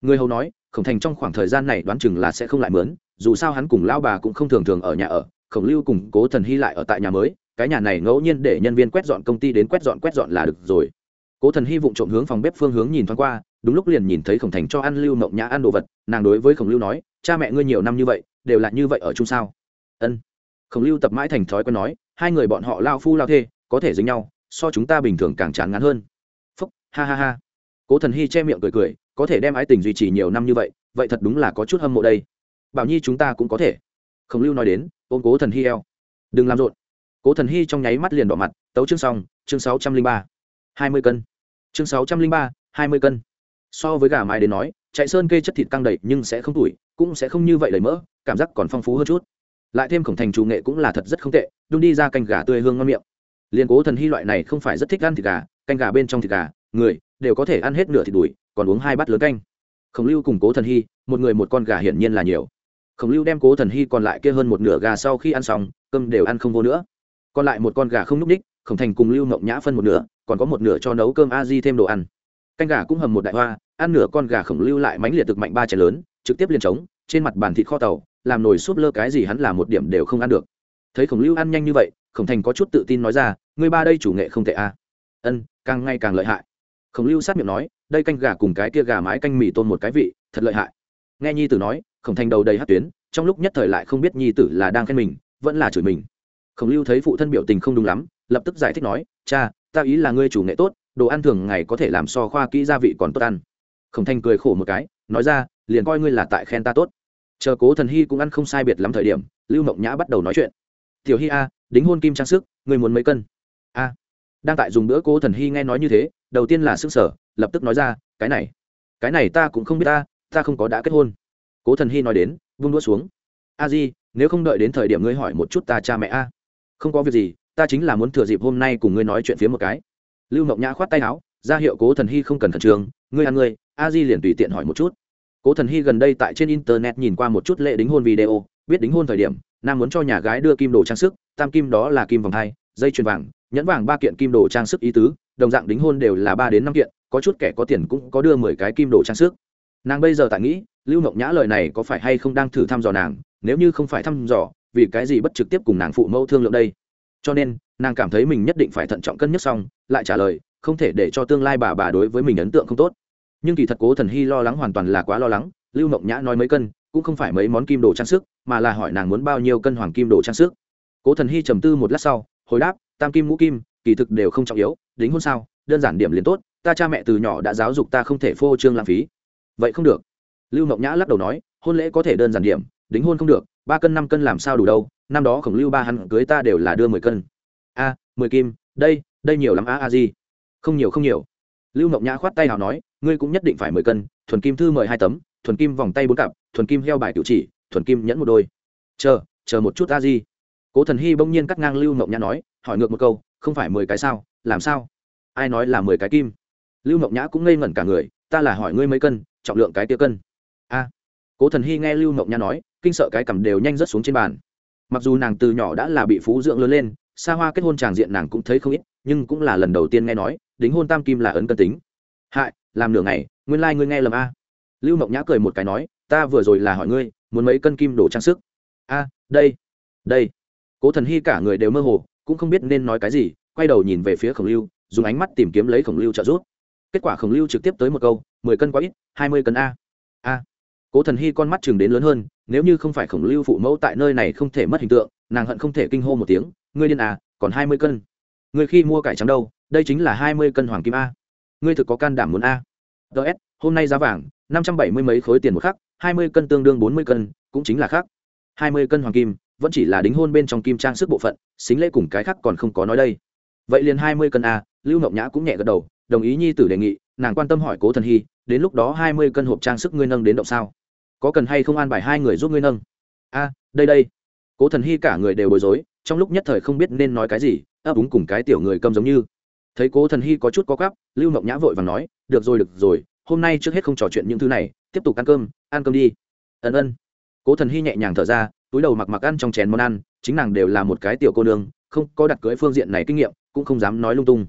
Người hầu nói, khổng thành trong khoảng thời gian này đoán chừng là sẽ không lại mướn, dù sao hắn cùng lao bà cũng không thường thường ở nhà ở, khổng lưu cùng cố thần hy lại ở tại nhà mới, cái nhà này ngẫu nhiên để nhân viên quét dọn công ty đến quét dọn quét dọn là được rồi. Cố thần hy vụng trộm hướng phòng bếp phương hướng nhìn thoáng qua, đúng lúc liền nhìn thấy khổng thành cho ăn lưu mộng nhã ăn đồ vật, nàng đối với khổng lưu nói, cha mẹ ngươi nhiều năm như vậy đều là như vậy ở chung sao? Ân. Khổng lưu tập mãi thành thói quen nói, hai người bọn họ lao phu lao thê, có thể dính nhau, so chúng ta bình thường càng chán ngán hơn. Phúc, ha ha ha. Cố thần hy che miệng cười cười, có thể đem ái tình duy trì nhiều năm như vậy vậy thật đúng là có chút hâm mộ đây. Bảo nhi chúng ta cũng có thể. Khổng lưu nói đến, ôm cố thần hy eo. Đừng làm rộn. Cố thần hy trong nháy mắt liền đỏ mặt, tấu chương xong, chương sáu trăm linh ba. hai mươi cân. Chương sáu trăm linh ba, hai mươi cân. So với gà mái đến nói chạy sơn kê chất thịt căng đầy nhưng sẽ không tủi, cũng sẽ không như vậy đầy mỡ, cảm giác còn phong phú hơn chút. Lại thêm khổng thành chủ nghệ cũng là thật rất không tệ, đun đi ra canh gà tươi hương ngon miệng. Liền cố thần hy loại này không phải rất thích ăn thịt gà, canh gà bên trong thịt gà, người đều có thể ăn hết nửa thịt đùi, còn uống hai bát lớn canh. Khổng lưu cùng cố thần hy, một người một con gà hiển nhiên là nhiều. Khổng lưu đem cố thần hy còn lại kia hơn một nửa gà sau khi ăn xong, cơm đều ăn không vô nữa. Còn lại một con gà không n ú c ních khổng thành cùng lưu mộng nhã phân một nửa, còn có một nửa cho nấu cơm a di thêm đồ ăn canh gà cũng hầm một đại hoa, ăn nửa con gà khổng lưu lại mánh liệt thực mạnh ba chén lớn, trực tiếp liền trống, trên mặt bàn thịt kho tàu, làm nồi súp lơ cái gì hắn là một điểm đều không ăn được. Thấy khổng lưu ăn nhanh như vậy, khổng thành có chút tự tin nói ra người ba đây chủ nghệ không tệ a. À. ân, càng ngày càng lợi hại. Khổng lưu sát miệng nói, đây canh gà cùng cái kia gà mái canh mì tôm một cái vị, thật lợi hại. Nghe nhi tử nói, khổng thành đầu đầy hát tuyến, trong lúc nhất thời lại không biết nhi tử là đang khen mình, vẫn là chửi mình. Khổng lưu thấy phụ thân biểu tình không đúng lắm, lập tức giải thích nói, cha, ta ý là ngươi chủ nghệ tốt đồ ăn thường ngày có thể làm so khoa kỹ gia vị còn tốt ăn. Khổng Thanh cười khổ một cái, nói ra, liền coi ngươi là tại khen ta tốt. Chờ cố thần hy cũng ăn không sai biệt lắm thời điểm, lưu mộng nhã bắt đầu nói chuyện. Tiểu hy a, đính hôn kim trang sức, ngươi muốn mấy cân? A. Đang tại dùng bữa cố thần hy nghe nói như thế, đầu tiên là s ư n g sở, lập tức nói ra, cái này cái này ta cũng không biết ta ta không có đã kết hôn. Cố thần hy nói đến, vung đũa xuống. A di, nếu không đợi đến thời điểm ngươi hỏi một chút ta cha mẹ a. Không có việc gì, ta chính là muốn thừa dịp hôm nay cùng ngươi nói chuyện phía một cái lưu mộng nhã khoát tay áo, ra hiệu cố thần hy không cần khẩn trương, ngươi ăn ngươi. A di liền tùy tiện hỏi một chút. Cố thần hy gần đây tại trên internet nhìn qua một chút lễ đính hôn video, biết đính hôn thời điểm, nam muốn cho nhà gái đưa kim đồ trang sức, tam kim đó là kim vòng hai, dây chuyền vàng, nhẫn vàng ba kiện kim đồ trang sức ý tứ, đồng dạng đính hôn đều là ba đến năm kiện, có chút kẻ có tiền cũng có đưa mười cái kim đồ trang sức. Nàng bây giờ tại nghĩ, lưu mộng nhã lời này có phải hay không đang thử thăm dò nàng, nếu như không phải thăm dò, vì cái gì bất trực tiếp cùng nàng phụ mẫu thương lượng đây? Cho nên, nàng cảm thấy mình nhất định phải thận trọng cân nhắc xong, lại trả lời, không thể để cho tương lai bà bà đối với mình ấn tượng không tốt. Nhưng kỳ thật cố thần hy lo lắng hoàn toàn là quá lo lắng, lưu mộng nhã nói mấy cân, cũng không phải mấy món kim đồ trang sức, mà là hỏi nàng muốn bao nhiêu cân hoàng kim đồ trang sức. Cố thần hy trầm tư một lát sau, hồi đáp, tam kim ngũ kim, kỳ thực đều không trọng yếu, đính hôn sao, đơn giản điểm liền tốt, ta cha mẹ từ nhỏ đã giáo dục ta không thể phô trương lãng phí. Vậy không được. Lưu mộng nhã lắc đầu nói, hôn lễ có thể đơn giản điểm, đính hôn không được, ba cân năm cân làm sao đủ đâu năm đó khổng lưu ba hắn cưới ta đều là đưa mười cân. A, mười kim, đây đây nhiều lắm a a gì không nhiều không nhiều. Lưu mộng nhã khoát tay nào nói, ngươi cũng nhất định phải mười cân, thuần kim thư mời hai tấm, thuần kim vòng tay bốn cặp, thuần kim heo bài tiểu chỉ, thuần kim nhẫn một đôi. Chờ chờ một chút, a di. Cố thần hy bỗng nhiên cắt ngang lưu mộng nhã nói, hỏi ngược một câu, không phải mười cái sao, làm sao? Ai nói là mười cái kim? Lưu mộng nhã cũng ngây ngẩn cả người, ta là hỏi ngươi mấy cân, trọng lượng cái tiêu cân. A. Cố thần hy nghe lưu mộng nhã nói, kinh sợ cái cầm đều nhanh rớt xuống trên bàn mặc dù nàng từ nhỏ đã là bị phú dưỡng lớn lên, xa hoa kết hôn tràng diện nàng cũng thấy không ít, nhưng cũng là lần đầu tiên nghe nói, đính hôn tam kim là ấn cân tính. Hại, làm nửa ngày, nguyên lai、like、ngươi nghe lầm a. Lưu mộng nhã cười một cái nói, ta vừa rồi là hỏi ngươi, muốn mấy cân kim đổ trang sức? A, đây đây. Cố thần hy cả người đều mơ hồ, cũng không biết nên nói cái gì, quay đầu nhìn về phía khổng lưu, dùng ánh mắt tìm kiếm lấy khổng lưu trợ giúp. Kết quả khổng lưu trực tiếp tới một câu, mười cân quá ít, hai mươi cân a. A. Cố thần hy con mắt chừng đến lớn hơn nếu như không phải khổng lưu phụ mẫu tại nơi này không thể mất hình tượng, nàng hận không thể kinh hô một tiếng, ngươi điên à còn hai mươi cân. Ngươi khi mua cải trắng đâu, đây chính là hai mươi cân hoàng kim a. Ngươi thực có can đảm muốn a. Ts hôm nay giá vàng, năm trăm bảy mươi mấy khối tiền một khắc, hai mươi cân tương đương bốn mươi cân, cũng chính là khác. hai mươi cân hoàng kim, vẫn chỉ là đính hôn bên trong kim trang sức bộ phận, xính lễ cùng cái khác còn không có nói đây. Vậy liền hai mươi cân a, lưu ngọc nhã cũng nhẹ gật đầu, đồng ý nhi tử đề nghị, nàng quan tâm hỏi cố thần hy, đến lúc đó hai mươi cân hộp trang sức ngươi nâng đến động sao? Có cần hay không an bài hai người giúp ngươi nâng? A, đây đây. Cố thần hy cả người đều bối rối, trong lúc nhất thời không biết nên nói cái gì, ấp úng cùng cái tiểu người câm giống như. Thấy cố thần hy có chút có cắp lưu mộng nhã vội và nói, được rồi được rồi, hôm nay trước hết không trò chuyện những thứ này, tiếp tục ăn cơm ăn cơm đi. Ân ân. Cố thần hy nhẹ nhàng thở ra, túi đầu mặc mặc ăn trong chén món ăn, chính nàng đều là một cái tiểu cô nương, không có đặt cưới phương diện này kinh nghiệm, cũng không dám nói lung tung.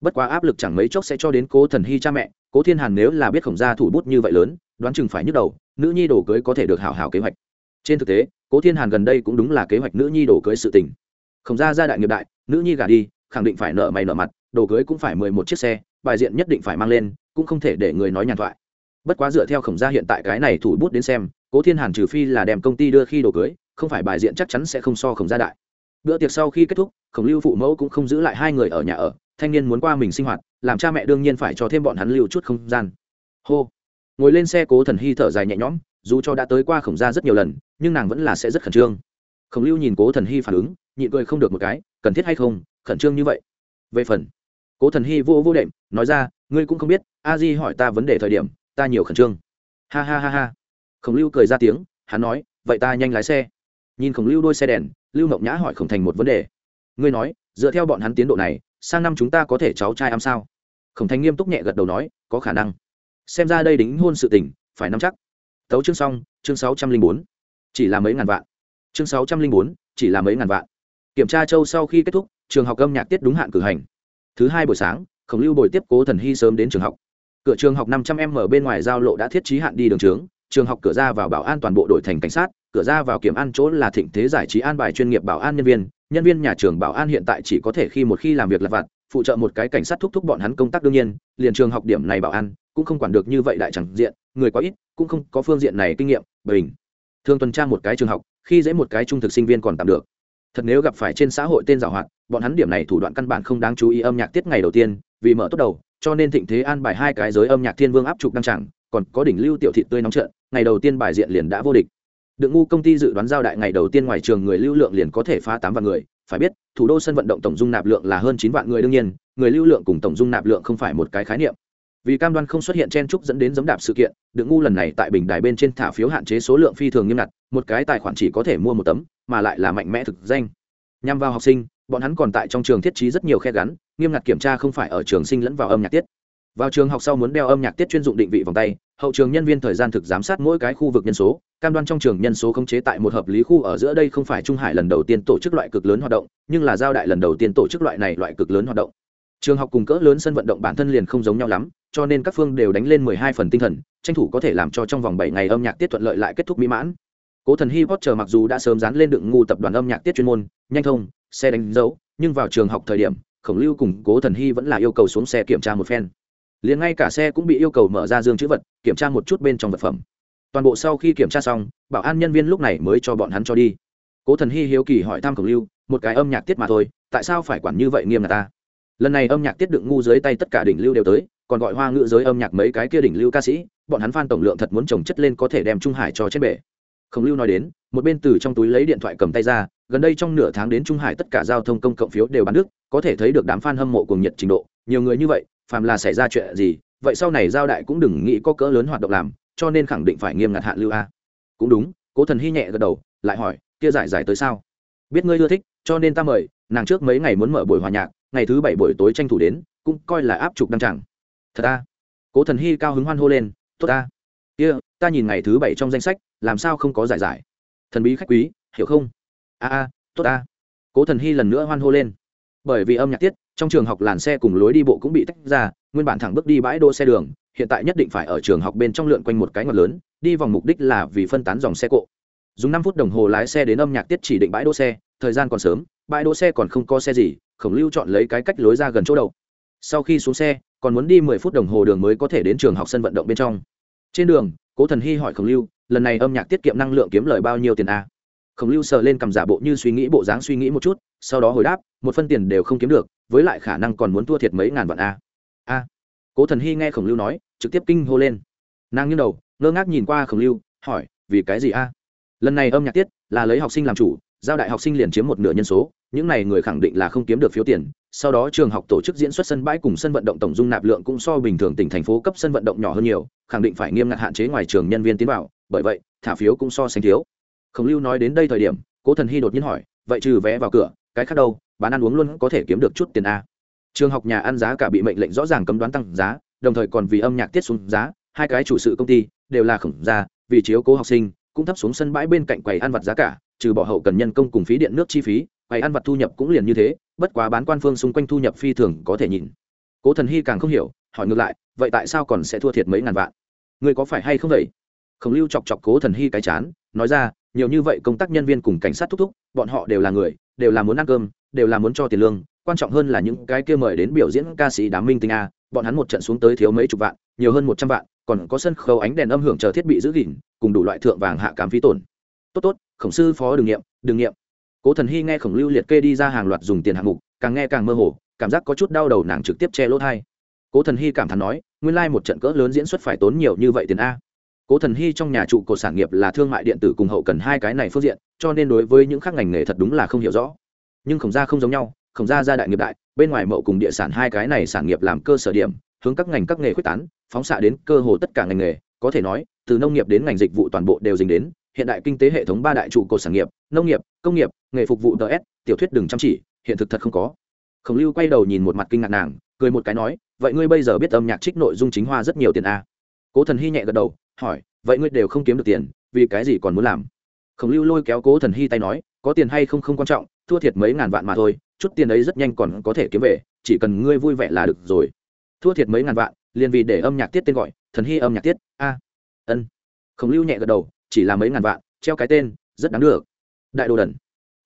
Bất quá áp lực chẳng mấy chốc sẽ cho đến cố thần hy cha mẹ cố thiên hàn nếu là biết khổng gia thủ bút như vậy lớn, đoán chừng phải nhức đầu, nữ nhi đổ cưới có thể được hảo hảo kế hoạch. Trên thực tế, cố thiên hàn gần đây cũng đúng là kế hoạch nữ nhi đổ cưới sự tình. Khổng gia gia đại nghiệp đại, nữ nhi gả đi, khẳng định phải nợ mày nợ mặt, đồ cưới cũng phải mười một chiếc xe, bài diện nhất định phải mang lên, cũng không thể để người nói nhàn thoại. Bất quá dựa theo khổng gia hiện tại cái này thủ bút đến xem, cố thiên hàn trừ phi là đem công ty đưa khi đồ cưới, không phải bài diện chắc chắn sẽ không so khổng gia đại. Bữa tiệc sau khi kết thúc, khổng lưu phụ mẫu cũng không giữ lại hai người ở nhà ở, thanh niên muốn qua mình sinh hoạt làm cha mẹ đương nhiên phải cho thêm bọn hắn lưu chút không gian. Hô. Ngồi lên xe cố thần hy thở dài nhẹ nhõm, dù cho đã tới qua khổng gia rất nhiều lần, nhưng nàng vẫn là sẽ rất khẩn trương. Khổng lưu nhìn cố thần hy phản ứng, nhịn cười không được một cái, cần thiết hay không, khẩn trương như vậy? Về phần, cố thần hy vô vô đệm, nói ra, ngươi cũng không biết, a di hỏi ta vấn đề thời điểm, ta nhiều khẩn trương. Ha ha ha ha. Khổng lưu cười ra tiếng, hắn nói, vậy ta nhanh lái xe. Nhìn khổng lưu đôi xe đèn, lưu mộng nhã hỏi khổng thành một vấn đề. Ngươi nói, dựa theo bọn hắn tiến độ này, sang năm chúng ta có thể cháu trai am sao? Khổng thành nghiêm túc nhẹ gật đầu nói, có khả năng. Xem ra đây đính hôn sự tình, phải nắm chắc. Tấu chương xong, chương sáu trăm linh bốn. Chỉ là mấy ngàn vạn. Chương sáu trăm linh bốn, chỉ là mấy ngàn vạn. Kiểm tra châu sau khi kết thúc, trường học âm nhạc tiết đúng hạn cử hành. Thứ hai buổi sáng, khổng lưu bồi tiếp cố thần hy sớm đến trường học. Cửa trường học năm trăm m bên ngoài giao lộ đã thiết trí hạn đi đường trướng, trường học cửa ra vào bảo an toàn bộ đội thành cảnh sát, cửa ra vào kiểm an chỗ là thịnh thế giải trí an bài chuyên nghiệp bảo an nhân viên nhân viên nhà trường bảo an hiện tại chỉ có thể khi một khi làm việc lặt vặt phụ trợ một cái cảnh sát thúc thúc bọn hắn công tác đương nhiên, liền trường học điểm này bảo an, cũng không quản được như vậy đại chẳng diện, người quá ít, cũng không có phương diện này kinh nghiệm, bình. Thường tuần tra một cái trường học, khi dễ một cái trung thực sinh viên còn tạm được. Thật nếu gặp phải trên xã hội tên giảo hoạt, bọn hắn điểm này thủ đoạn căn bản không đáng chú ý âm nhạc tiết ngày đầu tiên, vì mở tốt đầu, cho nên thịnh thế an bài hai cái giới âm nhạc thiên vương áp trục đăng chẳng còn có đỉnh lưu tiểu thị tươi nóng trợn, ngày đầu tiên bài diện liền đã vô địch. Đựng ngu công ty dự đoán giao đại ngày đầu tiên ngoài trường người lưu lượng liền có thể phá tám vạn người phải biết, thủ đô sân vận động tổng dung nạp lượng là hơn chín vạn người đương nhiên, người lưu lượng cùng tổng dung nạp lượng không phải một cái khái niệm. Vì cam đoan không xuất hiện chen trúc dẫn đến giấm đạp sự kiện đựng ngu lần này tại bình đài bên trên thả phiếu hạn chế số lượng phi thường nghiêm ngặt, một cái tài khoản chỉ có thể mua một tấm, mà lại là mạnh mẽ thực danh. Nhằm vào học sinh, bọn hắn còn tại trong trường thiết trí rất nhiều khe gắn, nghiêm ngặt kiểm tra không phải ở trường sinh lẫn vào âm nhạc tiết vào trường học sau muốn đeo âm nhạc tiết chuyên dụng định vị vòng tay, hậu trường nhân viên thời gian thực giám sát mỗi cái khu vực nhân số, cam đoan trong trường nhân số khống chế tại một hợp lý khu ở giữa đây không phải trung hải lần đầu tiên tổ chức loại cực lớn hoạt động, nhưng là giao đại lần đầu tiên tổ chức loại này loại cực lớn hoạt động. Trường học cùng cỡ lớn sân vận động bản thân liền không giống nhau lắm, cho nên các phương đều đánh lên mười hai phần tinh thần, tranh thủ có thể làm cho trong vòng bảy ngày âm nhạc tiết thuận lợi lại kết thúc mỹ mãn. Cố thần hi chờ mặc dù đã sớm dán lên đựng ngu tập đoàn âm nhạc tiết chuyên môn, nhanh thông, xe đánh dấu, nhưng vào trường học thời điểm, khổng lưu cùng cố thần hy vẫn là yêu cầu xuống xe kiểm tra một phen liền ngay cả xe cũng bị yêu cầu mở ra dương chữ vật, kiểm tra một chút bên trong vật phẩm. Toàn bộ sau khi kiểm tra xong, bảo an nhân viên lúc này mới cho bọn hắn cho đi. Cố thần hy hiếu kỳ hỏi thăm khổng lưu, một cái âm nhạc tiết mà thôi, tại sao phải quản như vậy nghiêm là ta? Lần này âm nhạc tiết đựng ngu dưới tay tất cả đỉnh lưu đều tới, còn gọi hoa ngữ giới âm nhạc mấy cái kia đỉnh lưu ca sĩ, bọn hắn phan tổng lượng thật muốn trồng chất lên có thể đem trung hải cho chết bể. Khổng lưu nói đến, một bên từ trong túi lấy điện thoại cầm tay ra, gần đây trong nửa tháng đến trung hải tất cả giao thông công cộng phiếu đều bán đức có thể thấy được đám f a n hâm mộ cùng nhiệt trình độ, nhiều người như vậy phàm là xảy ra chuyện gì, vậy sau này giao đại cũng đừng nghĩ có cỡ lớn hoạt động làm, cho nên khẳng định phải nghiêm ngặt hạn lưu a. Cũng đúng, cố thần hy nhẹ gật đầu, lại hỏi, kia giải giải tới sao? Biết ngươi ưa thích, cho nên ta mời, nàng trước mấy ngày muốn mở buổi hòa nhạc, ngày thứ bảy buổi tối tranh thủ đến, cũng coi là áp trục đăng chẳng thật ta cố thần hy cao hứng hoan hô lên, tốt ta kia, ta nhìn ngày thứ bảy trong danh sách, làm sao không có giải giải? Thần bí khách quý, hiểu không? A a, tốt ta cố thần hy lần nữa hoan hô lên. Bởi vì âm nhạc tiết trong trường học làn xe cùng lối đi bộ cũng bị tách ra, nguyên bản thẳng bước đi bãi đỗ xe đường, hiện tại nhất định phải ở trường học bên trong lượn quanh một cái ngọt lớn, đi vòng mục đích là vì phân tán dòng xe cộ. Dùng năm phút đồng hồ lái xe đến âm nhạc tiết chỉ định bãi đỗ xe, thời gian còn sớm, bãi đỗ xe còn không có xe gì, khổng lưu chọn lấy cái cách lối ra gần chỗ đầu sau khi xuống xe, còn muốn đi mười phút đồng hồ đường mới có thể đến trường học sân vận động bên trong. Trên đường, cố thần hy hỏi khổng lưu, lần này âm nhạc tiết kiệm năng lượng kiếm lời bao nhiêu tiền a? Khổng lưu sờ lên cầm giả bộ như suy nghĩ bộ dáng suy nghĩ một chút, sau đó hồi đáp, một phân tiền đều không kiếm được, với lại khả năng còn muốn thua thiệt mấy ngàn vạn a. A. Cố thần hy nghe khổng lưu nói, trực tiếp kinh hô lên. Nàng nghiêng đầu, ngơ ngác nhìn qua khổng lưu, hỏi, vì cái gì a? Lần này âm nhạc tiết là lấy học sinh làm chủ, giao đại học sinh liền chiếm một nửa nhân số, những này người khẳng định là không kiếm được phiếu tiền, sau đó trường học tổ chức diễn xuất sân bãi cùng sân vận động tổng dung nạp lượng cũng so bình thường tỉnh thành phố cấp sân vận động nhỏ hơn nhiều, khẳng định phải nghiêm ngặt hạn chế ngoài trường nhân viên tiến vào, bởi vậy, thả phiếu cũng so sánh thiếu khổng lưu nói đến đây thời điểm, cố thần hy đột nhiên hỏi, vậy trừ vé vào cửa, cái khác đâu? Bán ăn uống luôn có thể kiếm được chút tiền a. Trường học nhà ăn giá cả bị mệnh lệnh rõ ràng cấm đoán tăng giá, đồng thời còn vì âm nhạc tiết xuống giá, hai cái chủ sự công ty đều là khổng gia, vì chiếu cố học sinh, cũng thấp xuống sân bãi bên cạnh quầy ăn vặt giá cả, trừ bỏ hậu cần nhân công cùng phí điện nước chi phí, quầy ăn vặt thu nhập cũng liền như thế, bất quá bán quan phương xung quanh thu nhập phi thường có thể nhìn. Cố thần hy càng không hiểu, hỏi ngược lại, vậy tại sao còn sẽ thua thiệt mấy ngàn vạn? Người có phải hay không vậy? Khổng lưu chọc chọc cố thần hy cái chán nói ra, nhiều như vậy công tác nhân viên cùng cảnh sát thúc thúc, bọn họ đều là người, đều là muốn ăn cơm, đều là muốn cho tiền lương. Quan trọng hơn là những cái kia mời đến biểu diễn ca sĩ đám minh tinh a, bọn hắn một trận xuống tới thiếu mấy chục vạn, nhiều hơn một trăm vạn, còn có sân khấu ánh đèn âm hưởng chờ thiết bị giữ gìn, cùng đủ loại thượng vàng hạ cám phí tổn. Tốt tốt, khổng sư phó đường nghiệm đường nghiệm. Cố thần hy nghe khổng lưu liệt kê đi ra hàng loạt dùng tiền hạng mục, càng nghe càng mơ hồ, cảm giác có chút đau đầu nàng trực tiếp che lỗ thai. Cố thần hy cảm thán nói, nguyên lai、like、một trận cỡ lớn diễn xuất phải tốn nhiều như vậy tiền a cố thần hy trong nhà trụ cột sản nghiệp là thương mại điện tử cùng hậu cần hai cái này phương diện, cho nên đối với những khác ngành nghề thật đúng là không hiểu rõ nhưng khổng gia không giống nhau, khổng gia gia đại nghiệp đại, bên ngoài mậu cùng địa sản hai cái này sản nghiệp làm cơ sở điểm, hướng các ngành các nghề quyết tán, phóng xạ đến cơ hồ tất cả ngành nghề, có thể nói, từ nông nghiệp đến ngành dịch vụ toàn bộ đều dính đến, hiện đại kinh tế hệ thống ba đại trụ cột sản nghiệp, nông nghiệp, công nghiệp, nghề phục vụ ts tiểu thuyết đừng chăm chỉ, hiện thực thật không có khổng lưu quay đầu nhìn một mặt kinh ngạc nàng, cười một cái nói, vậy ngươi bây giờ biết âm nhạc trích nội dung chính hoa rất nhiều tiền a à? cố thần hy nhẹ gật đầu hỏi, vậy ngươi đều không kiếm được tiền, vì cái gì còn muốn làm? Khổng lưu lôi kéo cố thần hy tay nói, có tiền hay không không quan trọng, thua thiệt mấy ngàn vạn mà thôi, chút tiền ấy rất nhanh còn có thể kiếm về, chỉ cần ngươi vui vẻ là được rồi. Thua thiệt mấy ngàn vạn, liền vì để âm nhạc tiết tên gọi, thần hy âm nhạc tiết, a. Ân. Khổng lưu nhẹ gật đầu, chỉ là mấy ngàn vạn, treo cái tên, rất đáng được. Đại đồ đần,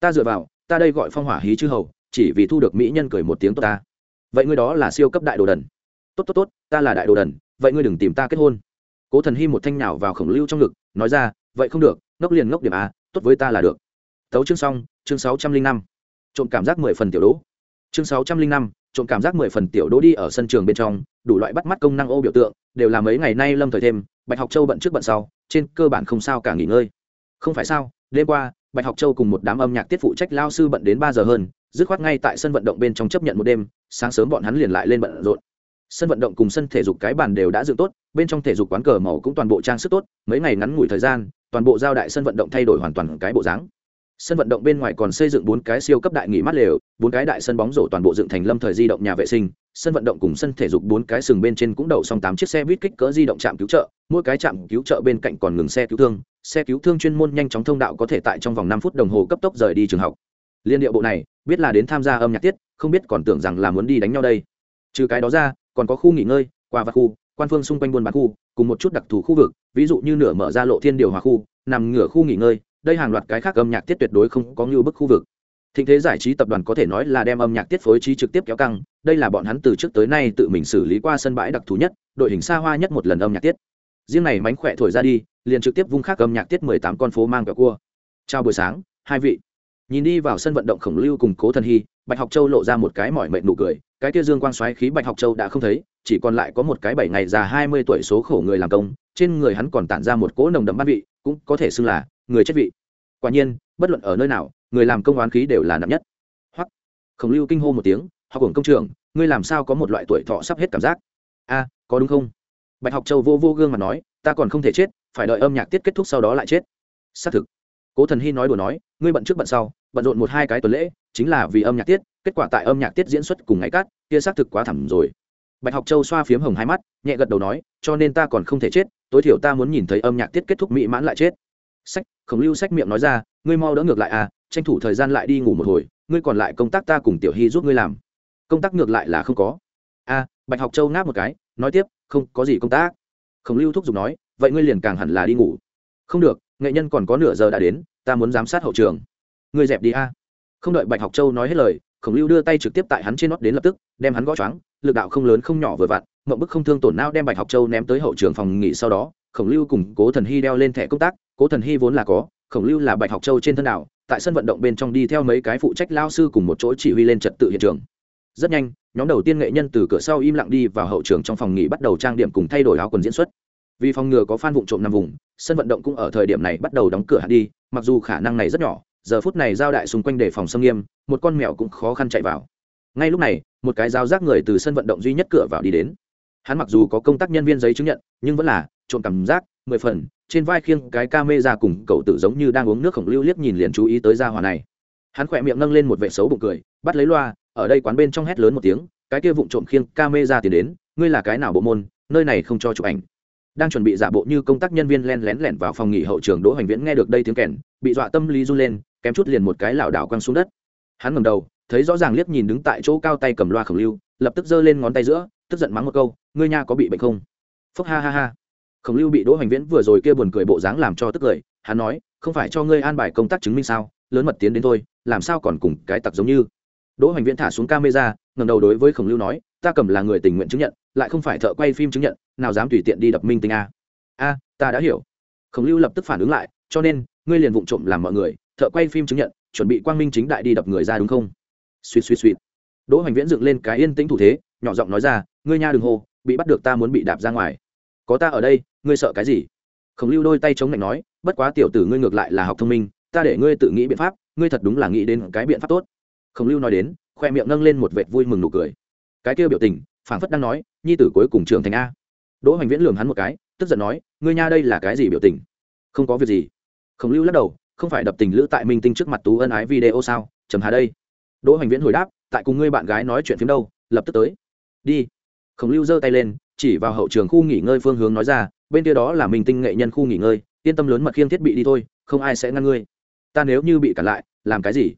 ta dựa vào, ta đây gọi phong hỏa hí chư hầu, chỉ vì thu được mỹ nhân cười một tiếng tốt ta. Vậy ngươi đó là siêu cấp đại đồ đần. Tốt tốt tốt, ta là đại đồ đần, vậy ngươi đừng tìm ta kết hôn cố thần hy một thanh nào vào khổng lưu trong ngực, nói ra, vậy không được, ngốc liền ngốc điểm a tốt với ta là được. Tấu chương xong, chương sáu trăm linh năm. Trộm cảm giác mười phần tiểu đỗ chương sáu trăm linh năm, trộm cảm giác mười phần tiểu đỗ đi ở sân trường bên trong, đủ loại bắt mắt công năng ô biểu tượng, đều là mấy ngày nay lâm thời thêm, bạch học châu bận trước bận sau, trên cơ bản không sao cả nghỉ ngơi. Không phải sao, đêm qua, bạch học châu cùng một đám âm nhạc tiết phụ trách lao sư bận đến ba giờ hơn, dứt khoát ngay tại sân vận động bên trong chấp nhận một đêm, sáng sớm bọn hắn liền lại lên bận rộn sân vận động cùng sân thể dục cái bàn đều đã dựng tốt, bên trong thể dục quán cờ màu cũng toàn bộ trang sức tốt, mấy ngày ngắn ngủi thời gian, toàn bộ giao đại sân vận động thay đổi hoàn toàn cái bộ dáng. Sân vận động bên ngoài còn xây dựng bốn cái siêu cấp đại nghỉ mát lều, bốn cái đại sân bóng rổ toàn bộ dựng thành lâm thời di động nhà vệ sinh, sân vận động cùng sân thể dục bốn cái sừng bên trên cũng đậu xong tám chiếc xe buýt kích cỡ di động trạm cứu trợ, mỗi cái trạm cứu trợ bên cạnh còn ngừng xe cứu thương, xe cứu thương chuyên môn nhanh chóng thông đạo có thể tại trong vòng năm phút đồng hồ cấp tốc rời đi trường học. Liên điệu bộ này, biết là đến tham gia âm nhạc tiết, không biết còn tưởng rằng là muốn đi đánh nhau đây. Trừ cái đó ra còn có khu nghỉ ngơi, quà vặt khu, quan phương xung quanh buôn bán khu, cùng một chút đặc thù khu vực, ví dụ như nửa mở ra lộ thiên điều hòa khu, nằm ngửa khu nghỉ ngơi, đây hàng loạt cái khác âm nhạc tiết tuyệt đối không có như bức khu vực. Thịnh thế giải trí tập đoàn có thể nói là đem âm nhạc tiết phối trí trực tiếp kéo căng, đây là bọn hắn từ trước tới nay tự mình xử lý qua sân bãi đặc thù nhất, đội hình xa hoa nhất một lần âm nhạc tiết. Riêng này mánh khỏe thổi ra đi, liền trực tiếp vung khác âm nhạc tiết mười tám con phố mang cả cua. Chào buổi sáng, hai vị nhìn đi vào sân vận động khổng lưu cùng cố thần hy, bạch học châu lộ ra một cái mỏi mệt nụ cười, cái kia dương quang xoáy khí bạch học châu đã không thấy, chỉ còn lại có một cái bảy ngày già hai mươi tuổi số khổ người làm công, trên người hắn còn tản ra một cỗ nồng đậm bát vị, cũng có thể xưng là người chết vị. Quả nhiên, bất luận ở nơi nào, người làm công oán khí đều là nặng nhất. Hoặc khổng lưu kinh hô một tiếng, học hưởng công trường, ngươi làm sao có một loại tuổi thọ sắp hết cảm giác? A, có đúng không? Bạch học châu vô vô gương mà nói, ta còn không thể chết, phải đợi âm nhạc tiết kết thúc sau đó lại chết. Xác thực cố thần hy nói đùa nói, ngươi bận trước bận sau, bận rộn một hai cái tuần lễ, chính là vì âm nhạc tiết, kết quả tại âm nhạc tiết diễn xuất cùng ngày cát kia xác thực quá thẳm rồi. Bạch học châu xoa phiếm hồng hai mắt, nhẹ gật đầu nói, cho nên ta còn không thể chết, tối thiểu ta muốn nhìn thấy âm nhạc tiết kết thúc mỹ mãn lại chết. Sách, khổng lưu sách miệng nói ra, ngươi mau đỡ ngược lại à tranh thủ thời gian lại đi ngủ một hồi, ngươi còn lại công tác ta cùng tiểu hy giúp ngươi làm. Công tác ngược lại là không có. A, bạch học châu ngáp một cái, nói tiếp, không, có gì công tác. Khổng lưu thúc giục nói, vậy ngươi liền càng hẳn là đi ngủ. Không được, nghệ nhân còn có nửa giờ đã đến ta muốn giám sát hậu trường. Người dẹp đi a. Không đợi bạch học châu nói hết lời, khổng lưu đưa tay trực tiếp tại hắn trên nót đến lập tức, đem hắn gõ choáng, lực đạo không lớn không nhỏ vừa vặn mậu bức không thương tổn não đem bạch học châu ném tới hậu trường phòng nghỉ sau đó, khổng lưu cùng cố thần hy đeo lên thẻ công tác, cố thần hy vốn là có, khổng lưu là bạch học châu trên thân đảo, tại sân vận động bên trong đi theo mấy cái phụ trách lao sư cùng một chỗ chỉ huy lên trật tự hiện trường. Rất nhanh, nhóm đầu tiên nghệ nhân từ cửa sau im lặng đi vào hậu trường trong phòng nghỉ bắt đầu trang điểm cùng thay đổi áo quần diễn xuất. Vì phòng ngừa có phan vụn trộm nằm vùng, sân vận động cũng ở thời điểm này bắt đầu đóng cửa hạt đi mặc dù khả năng này rất nhỏ, giờ phút này giao đại xung quanh để phòng xâm nghiêm, một con mèo cũng khó khăn chạy vào. Ngay lúc này, một cái dao rác người từ sân vận động duy nhất cửa vào đi đến. Hắn mặc dù có công tác nhân viên giấy chứng nhận, nhưng vẫn là trộm cảm giác, mười phần, trên vai khiêng cái ca mê ra cùng cậu tử giống như đang uống nước khổng lưu liếc nhìn liền chú ý tới gia hòa này. Hắn khỏe miệng nâng lên một vệ xấu bụng cười, bắt lấy loa, ở đây quán bên trong hét lớn một tiếng, cái kia vụng trộm khiêng ca mê ra tiến đến, ngươi là cái nào bộ môn? Nơi này không cho chụp ảnh đang chuẩn bị giả bộ như công tác nhân viên len lén lẻn vào phòng nghỉ hậu trường đỗ hoành viễn nghe được đây tiếng kèn, bị dọa tâm lý run lên, kém chút liền một cái lảo đảo quăng xuống đất. Hắn ngầm đầu, thấy rõ ràng liếc nhìn đứng tại chỗ cao tay cầm loa khổng lưu, lập tức giơ lên ngón tay giữa, tức giận mắng một câu, ngươi nha có bị bệnh không? Phúc ha ha ha. Khổng lưu bị đỗ hoành viễn vừa rồi kia buồn cười bộ dáng làm cho tức cười, hắn nói, không phải cho ngươi an bài công tác chứng minh sao, lớn mật tiến đến thôi, làm sao còn cùng cái tặc giống như? Đỗ hoành viễn thả xuống camera ngầm đầu đối với khổng lưu nói ta cầm là người tình nguyện chứng nhận, lại không phải thợ quay phim chứng nhận, nào dám tùy tiện đi đập minh tinh a. A, ta đã hiểu. Khổng lưu lập tức phản ứng lại, cho nên, ngươi liền vụng trộm làm mọi người, thợ quay phim chứng nhận, chuẩn bị quang minh chính đại đi đập người ra đúng không? Suýt suýt suýt. Đỗ hoành viễn dựng lên cái yên tĩnh thủ thế, nhỏ giọng nói ra, ngươi nha đừng hô, bị bắt được ta muốn bị đạp ra ngoài. Có ta ở đây, ngươi sợ cái gì? Khổng lưu đôi tay chống lạnh nói, bất quá tiểu tử ngươi ngược lại là học thông minh, ta để ngươi tự nghĩ biện pháp, ngươi thật đúng là nghĩ đến cái biện pháp tốt. Khổng lưu nói đến, khoe miệng nâng lên một vệt vui mừng nụ cười cái kia biểu tình, phảng phất đang nói, nhi tử cuối cùng trưởng thành a. Đỗ hoành viễn lường hắn một cái, tức giận nói, ngươi nha đây là cái gì biểu tình? Không có việc gì. Khổng lưu lắc đầu, không phải đập tình lữ tại minh tinh trước mặt tú ân ái video sao? Trầm hà đây. Đỗ hoành viễn hồi đáp, tại cùng ngươi bạn gái nói chuyện phim đâu, lập tức tới. Đi. Khổng lưu giơ tay lên, chỉ vào hậu trường khu nghỉ ngơi phương hướng nói ra, bên kia đó là minh tinh nghệ nhân khu nghỉ ngơi, yên tâm lớn mật khiêng thiết bị đi thôi, không ai sẽ ngăn ngươi. Ta nếu như bị cản lại, làm cái gì?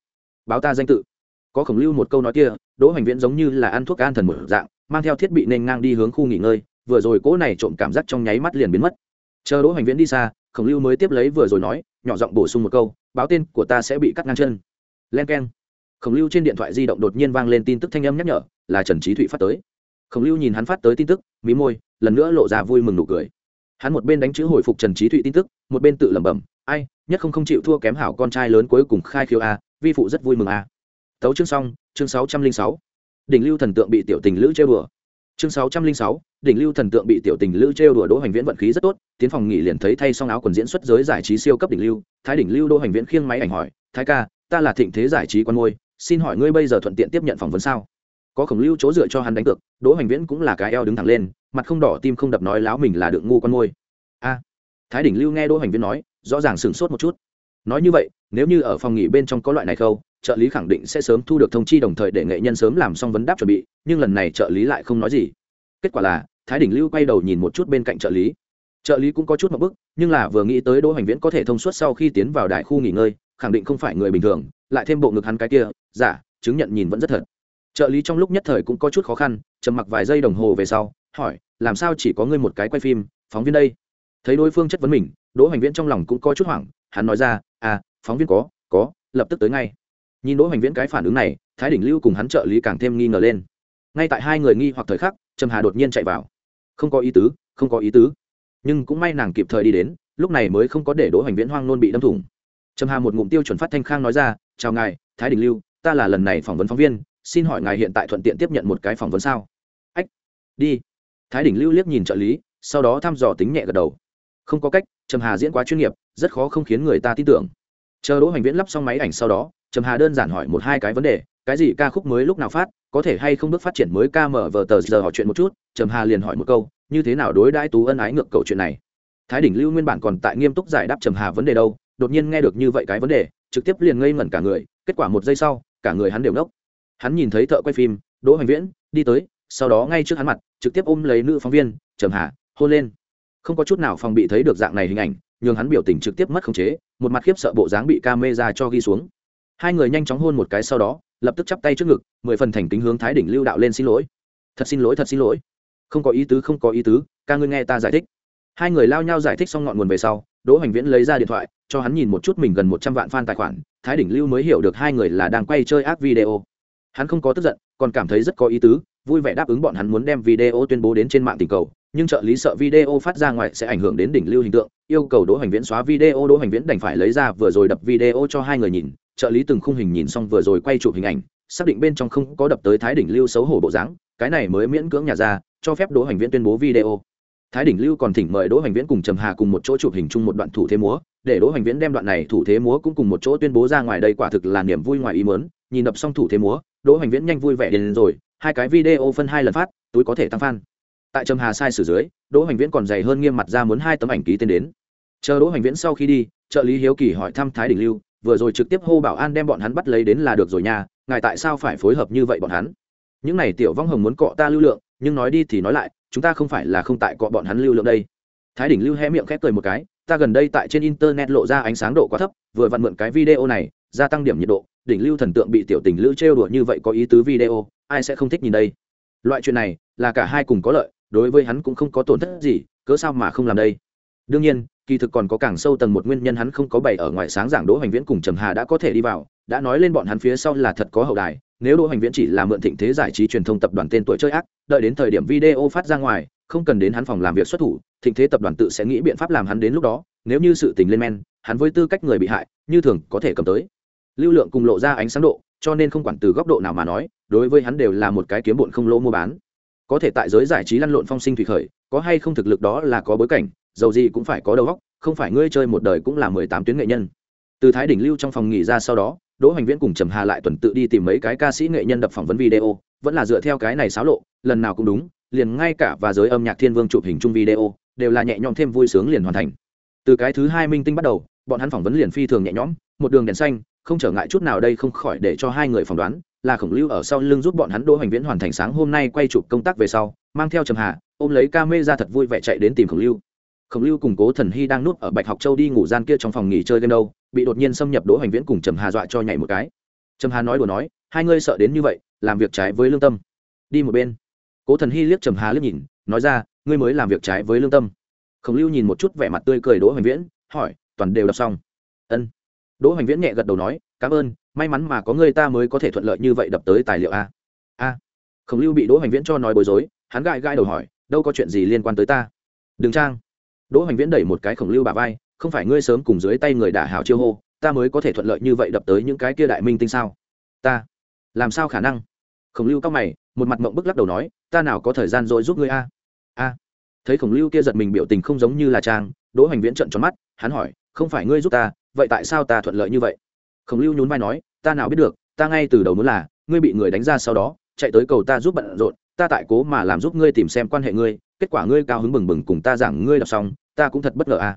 Báo ta danh tự. Có khổng lưu một câu nói kia đỗ hoành viễn giống như là ăn thuốc an thần một dạng, mang theo thiết bị nên ngang đi hướng khu nghỉ ngơi, vừa rồi cỗ này trộm cảm giác trong nháy mắt liền biến mất. Chờ đỗ hoành viễn đi xa, khổng lưu mới tiếp lấy vừa rồi nói, nhỏ giọng bổ sung một câu, báo tên của ta sẽ bị cắt ngang chân. Len k e n khổng lưu trên điện thoại di động đột nhiên vang lên tin tức thanh âm nhắc nhở, là trần trí thụy phát tới. Khổng lưu nhìn hắn phát tới tin tức, mí môi, lần nữa lộ ra vui mừng nụ cười. Hắn một bên đánh chữ hồi phục trần trí thụy tin tức, một bên tự lẩm bẩm, ai, nhất không không chịu thua kém hảo con trai lớn cuối cùng khai khiêu a, vi phụ rất vui mừng a. Tấu chương xong chương sáu trăm linh sáu, đỉnh lưu thần tượng bị tiểu tình lữ trêu đùa. Chương sáu trăm linh sáu, đỉnh lưu thần tượng bị tiểu tình lưu trêu đùa đỗ hoành viễn vận khí rất tốt, tiến phòng nghỉ liền thấy thay xong áo quần diễn xuất giới giải trí siêu cấp đỉnh lưu. Thái đỉnh lưu đỗ hoành viễn khiêng máy ảnh hỏi, thái ca, ta là thịnh thế giải trí quan môi xin hỏi ngươi bây giờ thuận tiện tiếp nhận phỏng vấn sao? Có khổng lưu chỗ dựa cho hắn đánh cược, đỗ hoành viễn cũng là cái eo đứng thẳng lên, mặt không đỏ tim không đập nói láo mình là đựng ngu con môi a. Thái đỉnh lưu nghe đỗ hoành viễn nói, rõ ràng sửng sốt một chút. Nói như vậy, nếu như ở phòng nghỉ bên trong có loại này khâu trợ lý khẳng định sẽ sớm thu được thông chi đồng thời để nghệ nhân sớm làm xong vấn đáp chuẩn bị, nhưng lần này trợ lý lại không nói gì. Kết quả là, thái đỉnh lưu quay đầu nhìn một chút bên cạnh trợ lý. Trợ lý cũng có chút một bức, nhưng là vừa nghĩ tới đỗ hoành viễn có thể thông suốt sau khi tiến vào đại khu nghỉ ngơi, khẳng định không phải người bình thường, lại thêm bộ ngực hắn cái kia, giả, chứng nhận nhìn vẫn rất thật. Trợ lý trong lúc nhất thời cũng có chút khó khăn, trầm mặc vài giây đồng hồ về sau, hỏi, làm sao chỉ có ngươi một cái quay phim, phóng viên đây? Thấy đối phương chất vấn mình, đỗ hoành viễn trong lòng cũng có chút hoảng, hắn nói ra à phóng viên có có, lập tức tới ngay nhìn đỗ hoành viễn cái phản ứng này, thái đỉnh lưu cùng hắn trợ lý càng thêm nghi ngờ lên. Ngay tại hai người nghi hoặc thời khắc, trầm hà đột nhiên chạy vào. Không có ý tứ, không có ý tứ. Nhưng cũng may nàng kịp thời đi đến, lúc này mới không có để đỗ hoành viễn hoang nôn bị đâm thủng. Trầm hà một ngụm tiêu chuẩn phát thanh khang nói ra, chào ngài, thái đình lưu, ta là lần này phỏng vấn phóng viên, xin hỏi ngài hiện tại thuận tiện tiếp nhận một cái phỏng vấn sao? Ách, đi. Thái đình lưu liếc nhìn trợ lý, sau đó thăm dò tính nhẹ gật đầu. Không có cách, trầm hà diễn quá chuyên nghiệp, rất khó không khiến người ta tin tưởng. Chờ đỗ hoành viễn lắp xong máy ảnh sau đó trầm hà đơn giản hỏi một hai cái vấn đề, cái gì ca khúc mới lúc nào phát, có thể hay không bước phát triển mới ca mở vờ tờ giờ hỏi chuyện một chút, trầm hà liền hỏi một câu, như thế nào đối đãi tú ân ái ngược cầu chuyện này? Thái đỉnh lưu nguyên bản còn tại nghiêm túc giải đáp trầm hà vấn đề đâu, đột nhiên nghe được như vậy cái vấn đề, trực tiếp liền ngây ngẩn cả người, kết quả một giây sau, cả người hắn đều nốc. hắn nhìn thấy thợ quay phim, đỗ hoành viễn, đi tới, sau đó ngay trước hắn mặt, trực tiếp ôm lấy nữ phóng viên, trầm hà, hôn lên. Không có chút nào phòng bị thấy được dạng này hình ảnh, nhường hắn biểu tình trực tiếp mất khống chế, một mặt khiếp sợ bộ dáng bị ca mê ra cho ghi xuống hai người nhanh chóng hôn một cái sau đó, lập tức chắp tay trước ngực, mười phần thành kính hướng thái đỉnh lưu đạo lên xin lỗi. Thật xin lỗi, thật xin lỗi. Không có ý tứ, không có ý tứ, ca ngươi nghe ta giải thích. Hai người lao nhau giải thích xong ngọn nguồn về sau, đỗ hoành viễn lấy ra điện thoại, cho hắn nhìn một chút mình gần một trăm vạn fan tài khoản, thái đỉnh lưu mới hiểu được hai người là đang quay chơi ác video. Hắn không có tức giận, còn cảm thấy rất có ý tứ, vui vẻ đáp ứng bọn hắn muốn đem video tuyên bố đến trên mạng tình cầu nhưng trợ lý sợ video phát ra ngoài sẽ ảnh hưởng đến đỉnh lưu hình tượng, yêu cầu đỗ hoành viễn xóa video, đỗ hoành viễn đành phải lấy ra vừa rồi đập video cho hai người nhìn, trợ lý từng khung hình nhìn xong vừa rồi quay chụp hình ảnh, xác định bên trong không có đập tới thái đỉnh lưu xấu hổ bộ dáng, cái này mới miễn cưỡng nhà ra, cho phép đỗ hoành viễn tuyên bố video. Thái đỉnh lưu còn thỉnh mời đỗ hoành viễn cùng trầm hà cùng một chỗ chụp hình chung một đoạn thủ thế múa, để đỗ hoành viễn đem đoạn này thủ thế múa cũng cùng một chỗ tuyên bố ra ngoài đây quả thực là niềm vui ngoài ý mớn nhìn đập xong thủ thế múa, đỗ hoành viễn nhanh vui vẻ đến rồi, hai cái video phân hai lần phát, túi có thể tăng fan tại trầm hà sai sử dưới, đỗ hoành viễn còn dày hơn nghiêm mặt ra muốn hai tấm ảnh ký tên đến. Chờ đỗ hoành viễn sau khi đi, trợ lý hiếu kỳ hỏi thăm thái đỉnh lưu, vừa rồi trực tiếp hô bảo an đem bọn hắn bắt lấy đến là được rồi nha, ngài tại sao phải phối hợp như vậy bọn hắn? Những này tiểu vong hồng muốn cọ ta lưu lượng, nhưng nói đi thì nói lại, chúng ta không phải là không tại cọ bọn hắn lưu lượng đây. Thái đỉnh lưu hé miệng khép cười một cái, ta gần đây tại trên internet lộ ra ánh sáng độ quá thấp, vừa vặn mượn cái video này, gia tăng điểm nhiệt độ, đỉnh lưu thần tượng bị tiểu tình lưu trêu đùa như vậy có ý tứ video, ai sẽ không thích nhìn đây? Loại chuyện này, là cả hai cùng có lợi đối với hắn cũng không có tổn thất gì, cớ sao mà không làm đây? Đương nhiên, kỳ thực còn có càng sâu tầng một nguyên nhân hắn không có bày ở ngoài sáng giảng đỗ hoành viễn cùng trầm hà đã có thể đi vào, đã nói lên bọn hắn phía sau là thật có hậu đài, nếu đỗ hoành viễn chỉ là mượn thịnh thế giải trí truyền thông tập đoàn tên tuổi chơi ác, đợi đến thời điểm video phát ra ngoài, không cần đến hắn phòng làm việc xuất thủ, thịnh thế tập đoàn tự sẽ nghĩ biện pháp làm hắn đến lúc đó, nếu như sự tình lên men, hắn với tư cách người bị hại, như thường có thể cầm tới. Lưu lượng cùng lộ ra ánh sáng độ, cho nên không quản từ góc độ nào mà nói, đối với hắn đều là một cái kiếm bụn không lỗ mua bán có thể tại giới giải trí lăn lộn phong sinh thủy khởi, có hay không thực lực đó là có bối cảnh, dầu gì cũng phải có đầu óc, không phải ngươi chơi một đời cũng là mười tám tuyến nghệ nhân. Từ thái đỉnh lưu trong phòng nghỉ ra sau đó, đỗ hoành viễn cùng trầm hà lại tuần tự đi tìm mấy cái ca sĩ nghệ nhân đập phỏng vấn video, vẫn là dựa theo cái này xáo lộ, lần nào cũng đúng, liền ngay cả và giới âm nhạc thiên vương chụp hình chung video, đều là nhẹ nhõm thêm vui sướng liền hoàn thành. Từ cái thứ hai minh tinh bắt đầu, bọn hắn phỏng vấn liền phi thường nhẹ nhõm, một đường đèn xanh, không trở ngại chút nào đây không khỏi để cho hai người phỏng đoán là khổng lưu ở sau lưng giúp bọn hắn đỗ hoành viễn hoàn thành sáng hôm nay quay chụp công tác về sau, mang theo trầm hà, ôm lấy ca mê ra thật vui vẻ chạy đến tìm khổng lưu. Khổng lưu cùng cố thần hy đang núp ở bạch học châu đi ngủ gian kia trong phòng nghỉ chơi game đâu, bị đột nhiên xâm nhập đỗ hoành viễn cùng trầm hà dọa cho nhảy một cái. Trầm hà nói đùa nói, hai ngươi sợ đến như vậy, làm việc trái với lương tâm. Đi một bên, cố thần hy liếc trầm hà liếc nhìn, nói ra, ngươi mới làm việc trái với lương tâm. Khổng lưu nhìn một chút vẻ mặt tươi cười đỗ hoành viễn, hỏi, toàn đều đọc xong? Ân. Đỗ hoành viễn nhẹ gật đầu nói, cảm ơn may mắn mà có ngươi ta mới có thể thuận lợi như vậy đập tới tài liệu a. A. Khổng lưu bị đỗ hoành viễn cho nói bối rối, hắn gãi gãi đầu hỏi, đâu có chuyện gì liên quan tới ta? Đừng trang. Đỗ hoành viễn đẩy một cái khổng lưu bà vai, không phải ngươi sớm cùng dưới tay người đả hảo chiêu hô, ta mới có thể thuận lợi như vậy đập tới những cái kia đại minh tinh sao? Ta. Làm sao khả năng? Khổng lưu cao mày, một mặt mộng bức lắc đầu nói, ta nào có thời gian rồi giúp ngươi a? A. Thấy khổng lưu kia giật mình biểu tình không giống như là trang, đỗ hoành viễn trận tròn mắt, hắn hỏi, không phải ngươi giúp ta, vậy tại sao ta thuận lợi như vậy? Khổng lưu nhún vai nói, ta nào biết được, ta ngay từ đầu muốn là, ngươi bị người đánh ra sau đó, chạy tới cầu ta giúp bận rộn, ta tại cố mà làm giúp ngươi tìm xem quan hệ ngươi, kết quả ngươi cao hứng bừng bừng cùng ta giảng ngươi đọc xong, ta cũng thật bất ngờ à.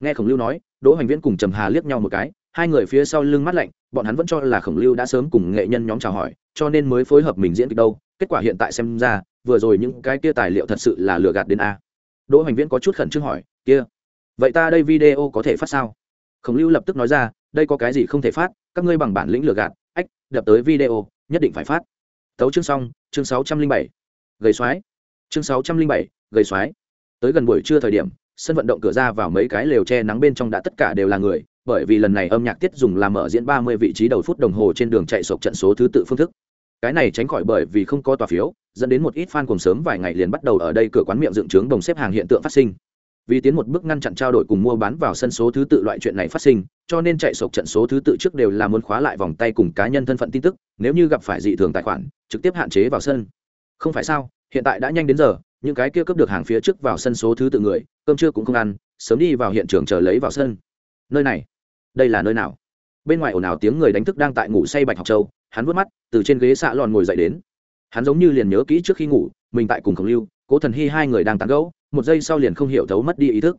Nghe khổng lưu nói, đỗ hoành viễn cùng trầm hà liếc nhau một cái, hai người phía sau lưng mắt lạnh, bọn hắn vẫn cho là khổng lưu đã sớm cùng nghệ nhân nhóm chào hỏi, cho nên mới phối hợp mình diễn kịch đâu, kết quả hiện tại xem ra, vừa rồi những cái kia tài liệu thật sự là lừa gạt đến a. Đỗ hoành viễn có chút khẩn trương hỏi, kia, vậy ta đây video có thể phát sao? Khổng lưu lập tức nói ra, đây có cái gì không thể phát, các ngươi bằng bản lĩnh lừa gạt, ách, đập tới video, nhất định phải phát. Tấu chương xong, chương sáu trăm linh bảy. Gầy xoái. Chương sáu trăm linh bảy, gầy xoái. Tới gần buổi trưa thời điểm, sân vận động cửa ra vào mấy cái lều che nắng bên trong đã tất cả đều là người, bởi vì lần này âm nhạc tiết dùng làm mở diễn ba mươi vị trí đầu phút đồng hồ trên đường chạy sộc trận số thứ tự phương thức. Cái này tránh khỏi bởi vì không có tòa phiếu, dẫn đến một ít fan cùng sớm vài ngày liền bắt đầu ở đây cửa quán miệng dựng trướng đồng xếp hàng hiện tượng phát sinh vì tiến một bước ngăn chặn trao đổi cùng mua bán vào sân số thứ tự loại chuyện này phát sinh, cho nên chạy sộc trận số thứ tự trước đều là muốn khóa lại vòng tay cùng cá nhân thân phận tin tức, nếu như gặp phải dị thường tài khoản, trực tiếp hạn chế vào sân. Không phải sao, hiện tại đã nhanh đến giờ, những cái kia cướp được hàng phía trước vào sân số thứ tự người, cơm trưa cũng không ăn, sớm đi vào hiện trường chờ lấy vào sân. Nơi này, đây là nơi nào? Bên ngoài ồn ào tiếng người đánh thức đang tại ngủ say bạch học châu, hắn vớt mắt, từ trên ghế xạ lòn ngồi dậy đến. Hắn giống như liền nhớ kỹ trước khi ngủ, mình tại cùng khổng lưu, cố thần hy hai người đang tán gẫu một giây sau liền không hiểu thấu mất đi ý thức.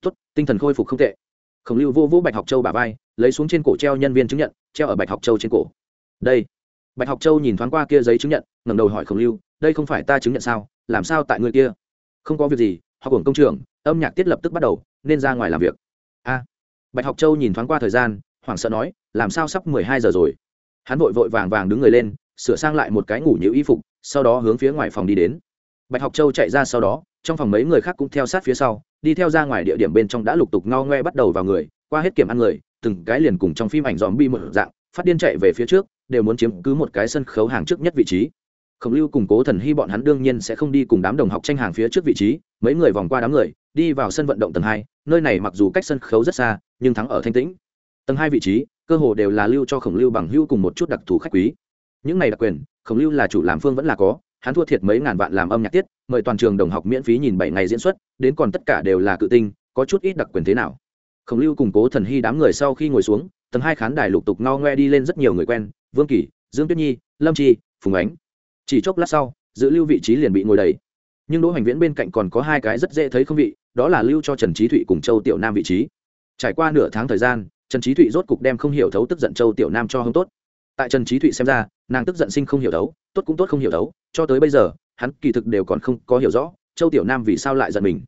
Tốt, tinh thần khôi phục không tệ. Khổng lưu vô vô bạch học châu bà vai, lấy xuống trên cổ treo nhân viên chứng nhận, treo ở bạch học châu trên cổ. Đây. Bạch học châu nhìn thoáng qua kia giấy chứng nhận, ngẩng đầu hỏi khổng lưu, đây không phải ta chứng nhận sao? Làm sao tại người kia? Không có việc gì, học hưởng công trường, âm nhạc tiết lập tức bắt đầu, nên ra ngoài làm việc. A. Bạch học châu nhìn thoáng qua thời gian, hoảng sợ nói, làm sao sắp mười hai giờ rồi? Hắn vội vội vàng vàng đứng người lên, sửa sang lại một cái ngủ nhiều y phục, sau đó hướng phía ngoài phòng đi đến bạch học châu chạy ra sau đó, trong phòng mấy người khác cũng theo sát phía sau, đi theo ra ngoài địa điểm bên trong đã lục tục ngao ngoe bắt đầu vào người, qua hết kiểm ăn người, từng cái liền cùng trong phim ảnh dòm bi một dạng, phát điên chạy về phía trước, đều muốn chiếm cứ một cái sân khấu hàng trước nhất vị trí. Khổng lưu cùng cố thần hy bọn hắn đương nhiên sẽ không đi cùng đám đồng học tranh hàng phía trước vị trí, mấy người vòng qua đám người, đi vào sân vận động tầng hai, nơi này mặc dù cách sân khấu rất xa, nhưng thắng ở thanh tĩnh. Tầng hai vị trí, cơ hồ đều là lưu cho khổng lưu bằng hưu cùng một chút đặc thù khách quý. Những này đặc quyền, khổng lưu là chủ làm phương vẫn là có hắn thua thiệt mấy ngàn vạn làm âm nhạc tiết, mời toàn trường đồng học miễn phí nhìn bảy ngày diễn xuất, đến còn tất cả đều là cự tinh, có chút ít đặc quyền thế nào. Khổng lưu củng cố thần hy đám người sau khi ngồi xuống, tầng hai khán đài lục tục no ngoe đi lên rất nhiều người quen, vương kỷ dương tuyết nhi, lâm chi, phùng ánh. Chỉ chốc lát sau, giữ lưu vị trí liền bị ngồi đầy. Nhưng đỗ hoành viễn bên cạnh còn có hai cái rất dễ thấy không vị, đó là lưu cho trần trí thụy cùng châu tiểu nam vị trí. Trải qua nửa tháng thời gian, trần trí thụy rốt cục đem không hiểu thấu tức giận châu tiểu nam cho hông tốt tại trần trí thụy xem ra nàng tức giận sinh không hiểu đấu, tốt cũng tốt không hiểu đấu, cho tới bây giờ hắn kỳ thực đều còn không có hiểu rõ châu tiểu nam vì sao lại giận mình.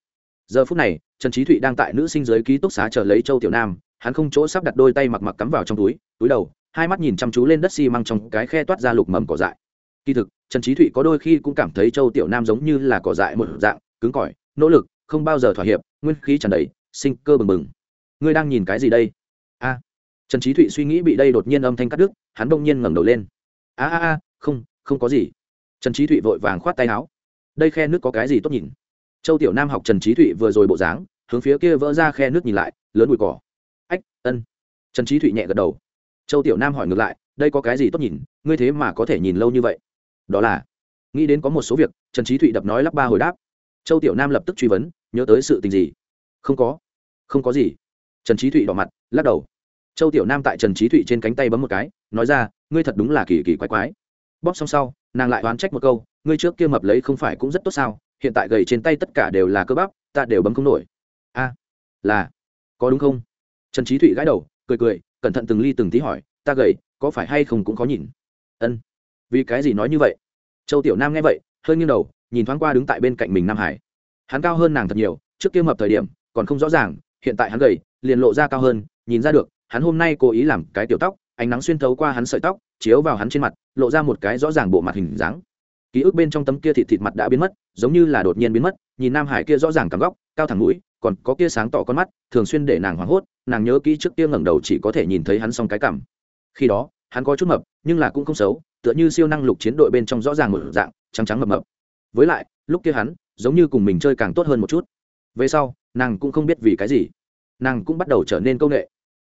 Giờ phút này trần trí thụy đang tại nữ sinh giới ký túc xá chờ lấy châu tiểu nam hắn không chỗ sắp đặt đôi tay mặc mặc cắm vào trong túi túi đầu hai mắt nhìn chăm chú lên đất xi、si、măng trong cái khe toát ra lục mầm cỏ dại. Kỳ thực trần trí thụy có đôi khi cũng cảm thấy châu tiểu nam giống như là cỏ dại một dạng cứng cỏi nỗ lực không bao giờ thỏa hiệp nguyên khí tràn đầy sinh cơ bừng bừng. Ngươi đang nhìn cái gì đây? Trần trí thụy suy nghĩ bị đây đột nhiên âm thanh cắt đứt, hắn bỗng nhiên ngẩng đầu lên. A a a, không không có gì. Trần trí thụy vội vàng khoát tay áo. Đây khe nước có cái gì tốt nhìn? Châu tiểu nam học trần trí thụy vừa rồi bộ dáng, hướng phía kia vỡ ra khe nước nhìn lại, lớn bụi cỏ. Ách, ân. Trần trí thụy nhẹ gật đầu. Châu tiểu nam hỏi ngược lại, đây có cái gì tốt nhìn? Ngươi thế mà có thể nhìn lâu như vậy? Đó là nghĩ đến có một số việc, trần trí thụy đập nói lắp ba hồi đáp. Châu tiểu nam lập tức truy vấn, nhớ tới sự tình gì? Không có. Không có gì. Trần trí thụy đỏ mặt, lắc đầu châu tiểu nam tại trần trí thụy trên cánh tay bấm một cái, nói ra, ngươi thật đúng là kỳ kỳ quái quái. Bóp xong sau, nàng lại oán trách một câu, ngươi trước kia mập lấy không phải cũng rất tốt sao, hiện tại gầy trên tay tất cả đều là cơ bắp, ta đều bấm không nổi. A, là, có đúng không? Trần trí thụy gãi đầu, cười cười, cẩn thận từng ly từng tí hỏi, ta gầy, có phải hay không cũng có nhìn? Ân, vì cái gì nói như vậy? Châu tiểu nam nghe vậy, hơi nghiêng đầu, nhìn thoáng qua đứng tại bên cạnh mình nam hải. Hắn cao hơn nàng thật nhiều, trước kia mập thời điểm, còn không rõ ràng, hiện tại hắn gầy, liền lộ ra cao hơn, nhìn ra được hắn hôm nay cố ý làm cái tiểu tóc, ánh nắng xuyên thấu qua hắn sợi tóc, chiếu vào hắn trên mặt, lộ ra một cái rõ ràng bộ mặt hình dáng. Ký ức bên trong tấm kia thịt thịt mặt đã biến mất, giống như là đột nhiên biến mất, nhìn nam hải kia rõ ràng cắm góc, cao thẳng mũi, còn có kia sáng tỏ con mắt, thường xuyên để nàng hoảng hốt, nàng nhớ kỹ trước kia ngẩng đầu chỉ có thể nhìn thấy hắn xong cái cằm khi đó, hắn có chút mập, nhưng là cũng không xấu, tựa như siêu năng lục chiến đội bên trong rõ ràng một dạng, trắng trắng mập mập. Với lại, lúc kia hắn, giống như cùng mình chơi càng tốt hơn một chút. Về sau, nàng cũng không biết vì cái gì. Nàng cũng bắt đầu trở nên công nghệ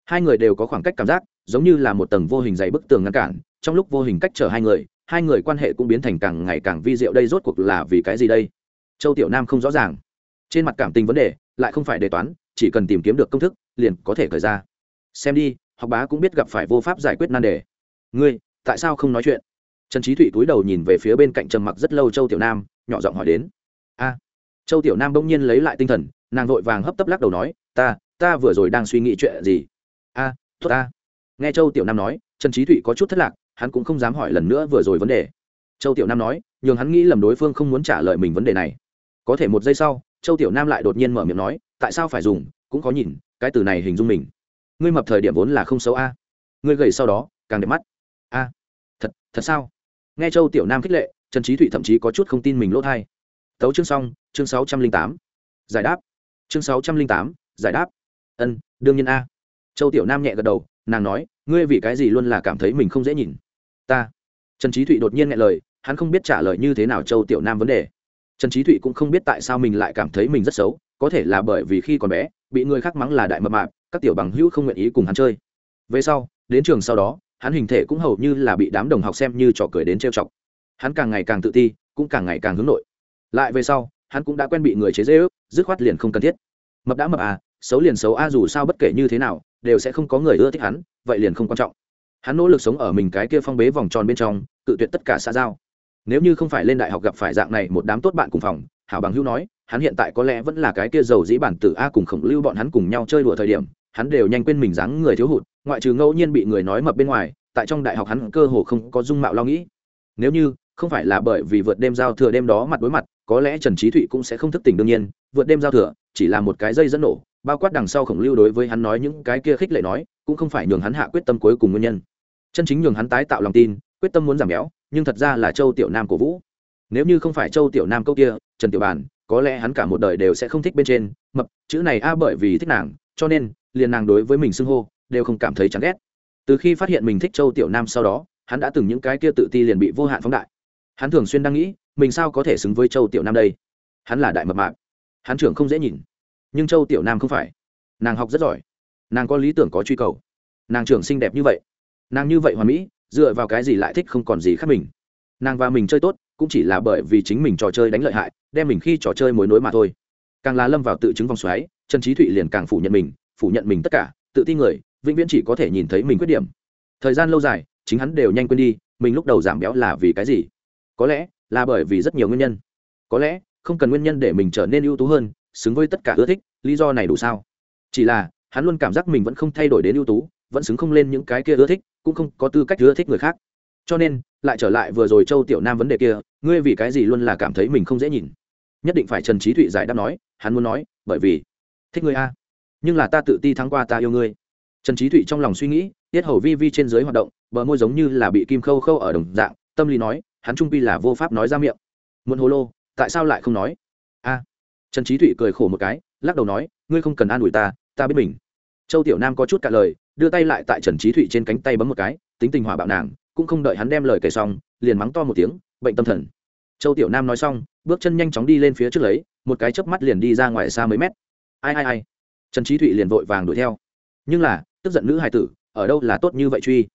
hai người đều có khoảng cách cảm giác, giống như là một tầng vô hình dày bức tường ngăn cản, trong lúc vô hình cách trở hai người hai người quan hệ cũng biến thành càng ngày càng vi diệu đây rốt cuộc là vì cái gì đây? Châu tiểu nam không rõ ràng. Trên mặt cảm tình vấn đề, lại không phải đề toán, chỉ cần tìm kiếm được công thức, liền có thể khởi ra. Xem đi, học bá cũng biết gặp phải vô pháp giải quyết nan đề. Ngươi, tại sao không nói chuyện? Trần trí thụy túi đầu nhìn về phía bên cạnh trầm mặc rất lâu châu tiểu nam, nhỏ giọng hỏi đến. A. Châu tiểu nam bỗng nhiên lấy lại tinh thần, nàng vội vàng hấp tấp lắc đầu nói, ta ta vừa rồi đang suy nghĩ chuyện gì? A à, tốt a nghe châu tiểu nam nói trần trí thụy có chút thất lạc hắn cũng không dám hỏi lần nữa vừa rồi vấn đề. Châu tiểu nam nói nhường hắn nghĩ lầm đối phương không muốn trả lời mình vấn đề này. Có thể một giây sau châu tiểu nam lại đột nhiên mở miệng nói tại sao phải dùng cũng có nhìn cái từ này hình dung mình. Ngươi mập thời điểm vốn là không xấu a. Ngươi gầy sau đó càng đẹp mắt. A thật thật sao? Nghe châu tiểu nam khích lệ trần trí thụy thậm chí có chút không tin mình lỗ thai. Tấu chương xong chương sáu trăm linh tám. Giải đáp. Chương sáu trăm linh tám giải đáp. Ân đương nhiên a châu tiểu nam nhẹ gật đầu, nàng nói, ngươi vì cái gì luôn là cảm thấy mình không dễ nhìn? Ta. Trần trí thụy đột nhiên nghe lời, hắn không biết trả lời như thế nào châu tiểu nam vấn đề. Trần trí thụy cũng không biết tại sao mình lại cảm thấy mình rất xấu, có thể là bởi vì khi còn bé, bị người khác mắng là đại mập mạp, các tiểu bằng hữu không nguyện ý cùng hắn chơi. Về sau, đến trường sau đó, hắn hình thể cũng hầu như là bị đám đồng học xem như trò cười đến trêu chọc. Hắn càng ngày càng tự ti, cũng càng ngày càng hướng nội. Lại về sau, hắn cũng đã quen bị người chế dễ ước dứt khoát liền không cần thiết. Mập đã mập à xấu liền xấu a, dù sao bất kể như thế nào đều sẽ không có người ưa thích hắn, vậy liền không quan trọng. Hắn nỗ lực sống ở mình cái kia phong bế vòng tròn bên trong, cự tuyệt tất cả xã giao. Nếu như không phải lên đại học gặp phải dạng này một đám tốt bạn cùng phòng, hảo bằng hữu nói, hắn hiện tại có lẽ vẫn là cái kia giàu dĩ bản tử a cùng khổng lưu bọn hắn cùng nhau chơi đùa thời điểm, hắn đều nhanh quên mình dáng người thiếu hụt, ngoại trừ ngẫu nhiên bị người nói mập bên ngoài, tại trong đại học hắn cơ hồ không có dung mạo lo nghĩ. Nếu như, không phải là bởi vì vượt đêm giao thừa đêm đó mặt đối mặt, có lẽ trần trí thụy cũng sẽ không thức tỉnh đương nhiên, vượt đêm giao thừa chỉ là một cái dây dẫn nổ bao quát đằng sau khổng lưu đối với hắn nói những cái kia khích lệ nói, cũng không phải nhường hắn hạ quyết tâm cuối cùng nguyên nhân. Chân chính nhường hắn tái tạo lòng tin, quyết tâm muốn giảm béo, nhưng thật ra là châu tiểu nam cổ vũ. Nếu như không phải châu tiểu nam câu kia, trần tiểu bàn có lẽ hắn cả một đời đều sẽ không thích bên trên, mập, chữ này a bởi vì thích nàng, cho nên, liền nàng đối với mình xưng hô, đều không cảm thấy chán ghét. Từ khi phát hiện mình thích châu tiểu nam sau đó, hắn đã từng những cái kia tự ti liền bị vô hạn phóng đại. Hắn thường xuyên đang nghĩ, mình sao có thể xứng với châu tiểu nam đây? Hắn là đại mập mạc hắn trưởng không dễ nhìn nhưng châu tiểu nam không phải. Nàng học rất giỏi. Nàng có lý tưởng, có truy cầu. Nàng trưởng xinh đẹp như vậy. Nàng như vậy hoàn mỹ, dựa vào cái gì lại thích không còn gì khác mình. Nàng và mình chơi tốt, cũng chỉ là bởi vì chính mình trò chơi đánh lợi hại, đem mình khi trò chơi mối nối mà thôi. Càng là lâm vào tự chứng vòng xoáy, trần trí thụy liền càng phủ nhận mình, phủ nhận mình tất cả, tự tin người, vĩnh viễn chỉ có thể nhìn thấy mình khuyết điểm. Thời gian lâu dài, chính hắn đều nhanh quên đi, mình lúc đầu giảm béo là vì cái gì? Có lẽ là bởi vì rất nhiều nguyên nhân. Có lẽ, không cần nguyên nhân để mình trở nên ưu tú hơn xứng với tất cả ưa thích, lý do này đủ sao? Chỉ là, hắn luôn cảm giác mình vẫn không thay đổi đến ưu tú, vẫn xứng không lên những cái kia ưa thích, cũng không có tư cách ưa thích người khác. Cho nên, lại trở lại vừa rồi châu tiểu nam vấn đề kia, ngươi vì cái gì luôn là cảm thấy mình không dễ nhìn? Nhất định phải trần trí thụy giải đáp nói, hắn muốn nói, bởi vì, thích ngươi a, nhưng là ta tự ti thắng qua ta yêu ngươi. Trần trí thụy trong lòng suy nghĩ, tiết hầu vi vi trên dưới hoạt động, bờ môi giống như là bị kim khâu khâu ở đồng dạng, tâm lý nói, hắn trung pi là vô pháp nói ra miệng. Muốn hồ lô, tại sao lại không nói? Trần trí thụy cười khổ một cái, lắc đầu nói, ngươi không cần an ủi ta ta biết mình. Châu tiểu nam có chút cả lời, đưa tay lại tại trần trí thụy trên cánh tay bấm một cái, tính tình hỏa bạo nàng, cũng không đợi hắn đem lời kể xong, liền mắng to một tiếng, bệnh tâm thần. Châu tiểu nam nói xong, bước chân nhanh chóng đi lên phía trước lấy, một cái chớp mắt liền đi ra ngoài xa mấy mét. Ai ai ai. Trần trí thụy liền vội vàng đuổi theo. Nhưng là, tức giận nữ hài tử, ở đâu là tốt như vậy truy?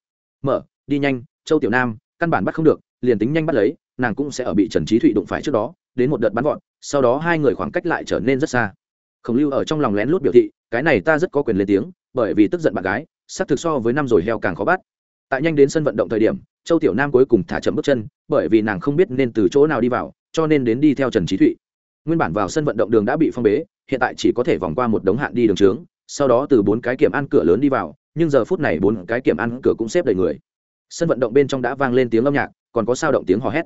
Mở, đi nhanh, châu tiểu nam, căn bản bắt không được, liền tính nhanh bắt lấy nàng cũng sẽ ở bị trần trí thụy đụng phải trước đó, đến một đợt bắn gọn sau đó hai người khoảng cách lại trở nên rất xa. Khổng lưu ở trong lòng lén lút biểu thị, cái này ta rất có quyền lên tiếng, bởi vì tức giận bạn gái, xác thực so với năm rồi heo càng khó bắt. Tại nhanh đến sân vận động thời điểm, châu tiểu nam cuối cùng thả chậm bước chân, bởi vì nàng không biết nên từ chỗ nào đi vào, cho nên đến đi theo trần trí thụy. Nguyên bản vào sân vận động đường đã bị phong bế, hiện tại chỉ có thể vòng qua một đống hạn đi đường trướng, sau đó từ bốn cái kiểm ăn cửa lớn đi vào, nhưng giờ phút này bốn cái kiểm ăn cửa cũng xếp đầy người. Sân vận động bên trong đã vang lên tiếng âm nhạc, còn có sao động tiếng hò hét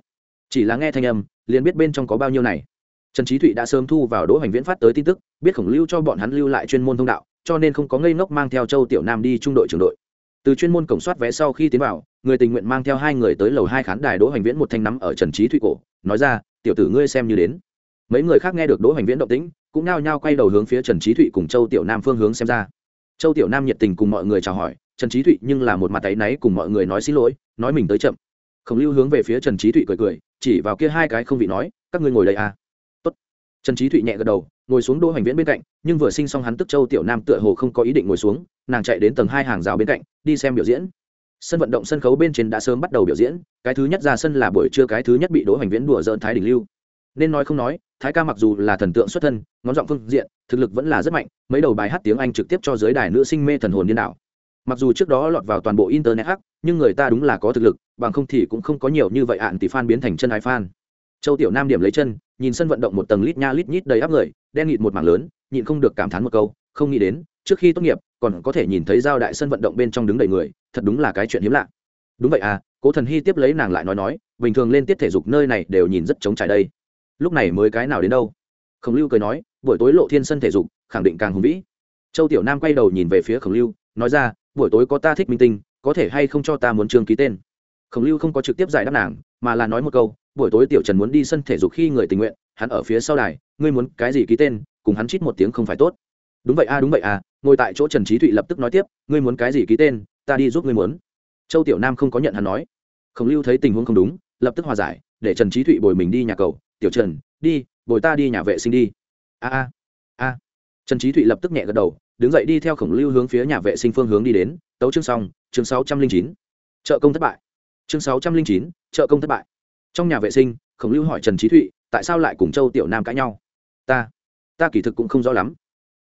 chỉ là nghe thanh âm, liền biết bên trong có bao nhiêu này. Trần trí thụy đã sớm thu vào đỗ hoành viễn phát tới tin tức, biết khổng lưu cho bọn hắn lưu lại chuyên môn thông đạo, cho nên không có ngây ngốc mang theo châu tiểu nam đi trung đội trưởng đội. Từ chuyên môn cổng soát vé sau khi tiến vào, người tình nguyện mang theo hai người tới lầu hai khán đài đỗ hoành viễn một thanh nắm ở trần trí thụy cổ, nói ra, tiểu tử ngươi xem như đến. Mấy người khác nghe được đỗ hoành viễn động tĩnh, cũng nao nhao quay đầu hướng phía trần trí thụy cùng châu tiểu nam phương hướng xem ra. Châu tiểu nam nhiệt tình cùng mọi người chào hỏi, trần trí thụy nhưng là một mặt tay náy cùng mọi người nói xin lỗi, nói mình tới chậm. Khổng lưu hướng về phía trần trí thụy cười cười chỉ vào kia hai cái không vị nói, các ngươi ngồi đây à. Tốt. trần trí thụy nhẹ gật đầu, ngồi xuống đỗ hoành viễn bên cạnh, nhưng vừa sinh xong hắn tức châu tiểu nam tựa hồ không có ý định ngồi xuống, nàng chạy đến tầng hai hàng rào bên cạnh, đi xem biểu diễn. Sân vận động sân khấu bên trên đã sớm bắt đầu biểu diễn, cái thứ nhất ra sân là buổi trưa, cái thứ nhất bị đỗ hoành viễn đùa dỡn thái đình lưu. Nên nói không nói, thái ca mặc dù là thần tượng xuất thân, ngón giọng phương diện, thực lực vẫn là rất mạnh, mấy đầu bài hát tiếng anh trực tiếp cho giới đài nữ sinh mê thần hồn điên đảo mặc dù trước đó lọt vào toàn bộ internet hack nhưng người ta đúng là có thực lực, bằng không thì cũng không có nhiều như vậy ạn tỷ fan biến thành chân ái fan. Châu tiểu nam điểm lấy chân, nhìn sân vận động một tầng lít nha lít nhít đầy áp người, đen nghịt một mảng lớn, nhịn không được cảm thán một câu, không nghĩ đến, trước khi tốt nghiệp, còn có thể nhìn thấy giao đại sân vận động bên trong đứng đầy người, thật đúng là cái chuyện hiếm lạ. Đúng vậy à cố thần hy tiếp lấy nàng lại nói nói, bình thường lên tiết thể dục nơi này đều nhìn rất trống trải đây. Lúc này mới cái nào đến đâu? Khổng lưu cười nói, buổi tối lộ thiên sân thể dục, khẳng định càng hùng vĩ. Châu tiểu nam quay đầu nhìn về phía khổng lưu, nói ra buổi tối có ta thích minh tinh có thể hay không cho ta muốn trường ký tên? Khổng lưu không có trực tiếp giải đáp nàng mà là nói một câu buổi tối tiểu trần muốn đi sân thể dục khi người tình nguyện hắn ở phía sau đài ngươi muốn cái gì ký tên cùng hắn chít một tiếng không phải tốt. Đúng vậy a đúng vậy à, ngồi tại chỗ trần trí thụy lập tức nói tiếp ngươi muốn cái gì ký tên ta đi giúp ngươi muốn. Châu tiểu nam không có nhận hắn nói. Khổng lưu thấy tình huống không đúng lập tức hòa giải để trần trí thụy bồi mình đi nhà cầu. Tiểu trần đi bồi ta đi nhà vệ sinh đi. A a a. Trần trí thụy lập tức nhẹ gật đầu đứng dậy đi theo khổng lưu hướng phía nhà vệ sinh phương hướng đi đến, tấu chương xong, chương sáu trăm linh chín. Chợ công thất bại. Chương sáu trăm linh chín, chợ công thất bại. Trong nhà vệ sinh, khổng lưu hỏi trần trí thụy, tại sao lại cùng châu tiểu nam cãi nhau? Ta ta kỳ thực cũng không rõ lắm.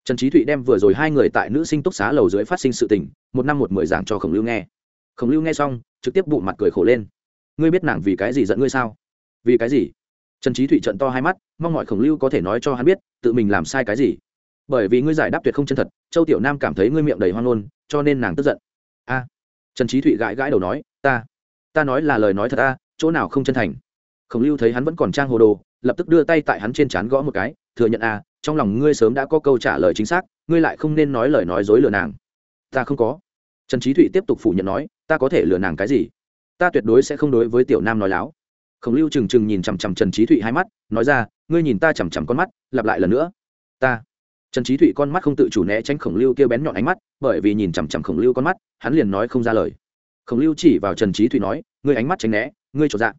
Trần trí thụy đem vừa rồi hai người tại nữ sinh túc xá lầu dưới phát sinh sự tình, một năm một mười giảng cho khổng lưu nghe. Khổng lưu nghe xong, trực tiếp bụng mặt cười khổ lên. Ngươi biết nàng vì cái gì giận ngươi sao? Vì cái gì? Trần trí thụy trận to hai mắt, mong mọi khổng lưu có thể nói cho hắn biết, tự mình làm sai cái gì? Bởi vì ngươi giải đáp tuyệt không chân thật, châu tiểu nam cảm thấy ngươi miệng đầy hoang ngôn, cho nên nàng tức giận. A. Trần trí thụy gãi gãi đầu nói, ta ta nói là lời nói thật a, chỗ nào không chân thành. Khổng lưu thấy hắn vẫn còn trang hồ đồ, lập tức đưa tay tại hắn trên trán gõ một cái, thừa nhận a, trong lòng ngươi sớm đã có câu trả lời chính xác, ngươi lại không nên nói lời nói dối lừa nàng. Ta không có. Trần trí thụy tiếp tục phủ nhận nói, ta có thể lừa nàng cái gì? Ta tuyệt đối sẽ không đối với tiểu nam nói láo. Khổng lưu trừng trừng nhìn chằm chằm trần trí thụy hai mắt, nói ra, ngươi nhìn ta chằm chằm con mắt, lặp lại lần nữa. Ta trần trí thụy con mắt không tự chủ né tránh khổng lưu kêu bén nhọn ánh mắt, bởi vì nhìn chằm chằm khổng lưu con mắt, hắn liền nói không ra lời. Khổng lưu chỉ vào trần trí thụy nói, ngươi ánh mắt tránh né, ngươi chỗ dạ.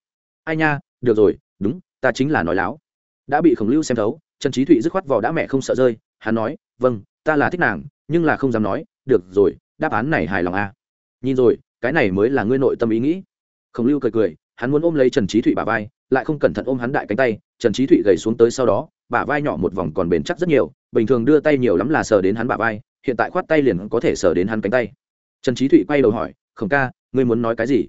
Ai nha, được rồi, đúng, ta chính là nói láo. Đã bị khổng lưu xem thấu, trần trí thụy dứt khoát vào đã mẹ không sợ rơi, hắn nói vâng ta là thích nàng, nhưng là không dám nói, được rồi, đáp án này hài lòng à. nhìn rồi, cái này mới là ngươi nội tâm ý nghĩ. Khổng lưu cười cười, hắn muốn ôm lấy trần trí thụy bà vai, lại không cẩn thận ôm hắn đại cánh tay, trần trí thụy gầy xuống tới sau đó, bả vai nhỏ một vòng còn bền chắc rất nhiều bình thường đưa tay nhiều lắm là sờ đến hắn bả vai, hiện tại khoát tay liền có thể sờ đến hắn cánh tay. Trần trí thụy quay đầu hỏi, khổng ca, ngươi muốn nói cái gì?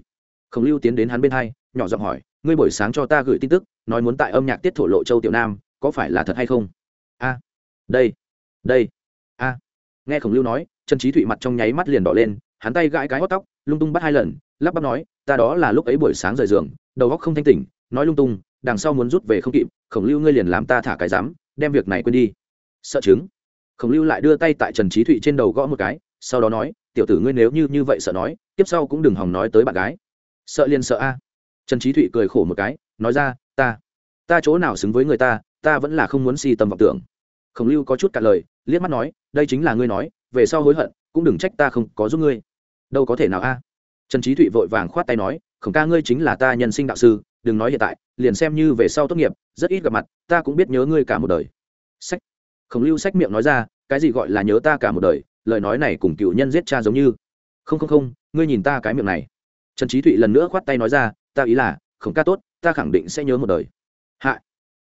Khổng lưu tiến đến hắn bên hai, nhỏ giọng hỏi, ngươi buổi sáng cho ta gửi tin tức, nói muốn tại âm nhạc tiết thổ lộ châu tiểu nam, có phải là thật hay không? A, đây đây, a. Nghe khổng lưu nói, trần trí thụy mặt trong nháy mắt liền đỏ lên, hắn tay gãi cái hót tóc, lung tung bắt hai lần, lắp bắp nói, ta đó là lúc ấy buổi sáng rời giường, đầu góc không thanh tỉnh, nói lung tung, đằng sau muốn rút về không kịp, khổng lưu ngươi liền làm ta thả cái dám đem việc này quên đi sợ chứng. Khổng lưu lại đưa tay tại trần trí thụy trên đầu gõ một cái, sau đó nói, tiểu tử ngươi nếu như như vậy sợ nói, tiếp sau cũng đừng hòng nói tới bạn gái. Sợ liền sợ a. Trần trí thụy cười khổ một cái, nói ra, ta ta chỗ nào xứng với người ta ta vẫn là không muốn si tâm vọng tưởng. Khổng lưu có chút cả lời, liếc mắt nói, đây chính là ngươi nói, về sau hối hận, cũng đừng trách ta không có giúp ngươi. Đâu có thể nào a. Trần trí thụy vội vàng khoát tay nói, khổng ca ngươi chính là ta nhân sinh đạo sư, đừng nói hiện tại, liền xem như về sau tốt nghiệp, rất ít gặp mặt, ta cũng biết nhớ ngươi cả một đời. Sách khổng lưu sách miệng nói ra, cái gì gọi là nhớ ta cả một đời, lời nói này cùng cựu nhân giết cha giống như. Không không không, ngươi nhìn ta cái miệng này. Trần trí thụy lần nữa khoát tay nói ra, ta ý là, khổng ca tốt, ta khẳng định sẽ nhớ một đời. Hạ.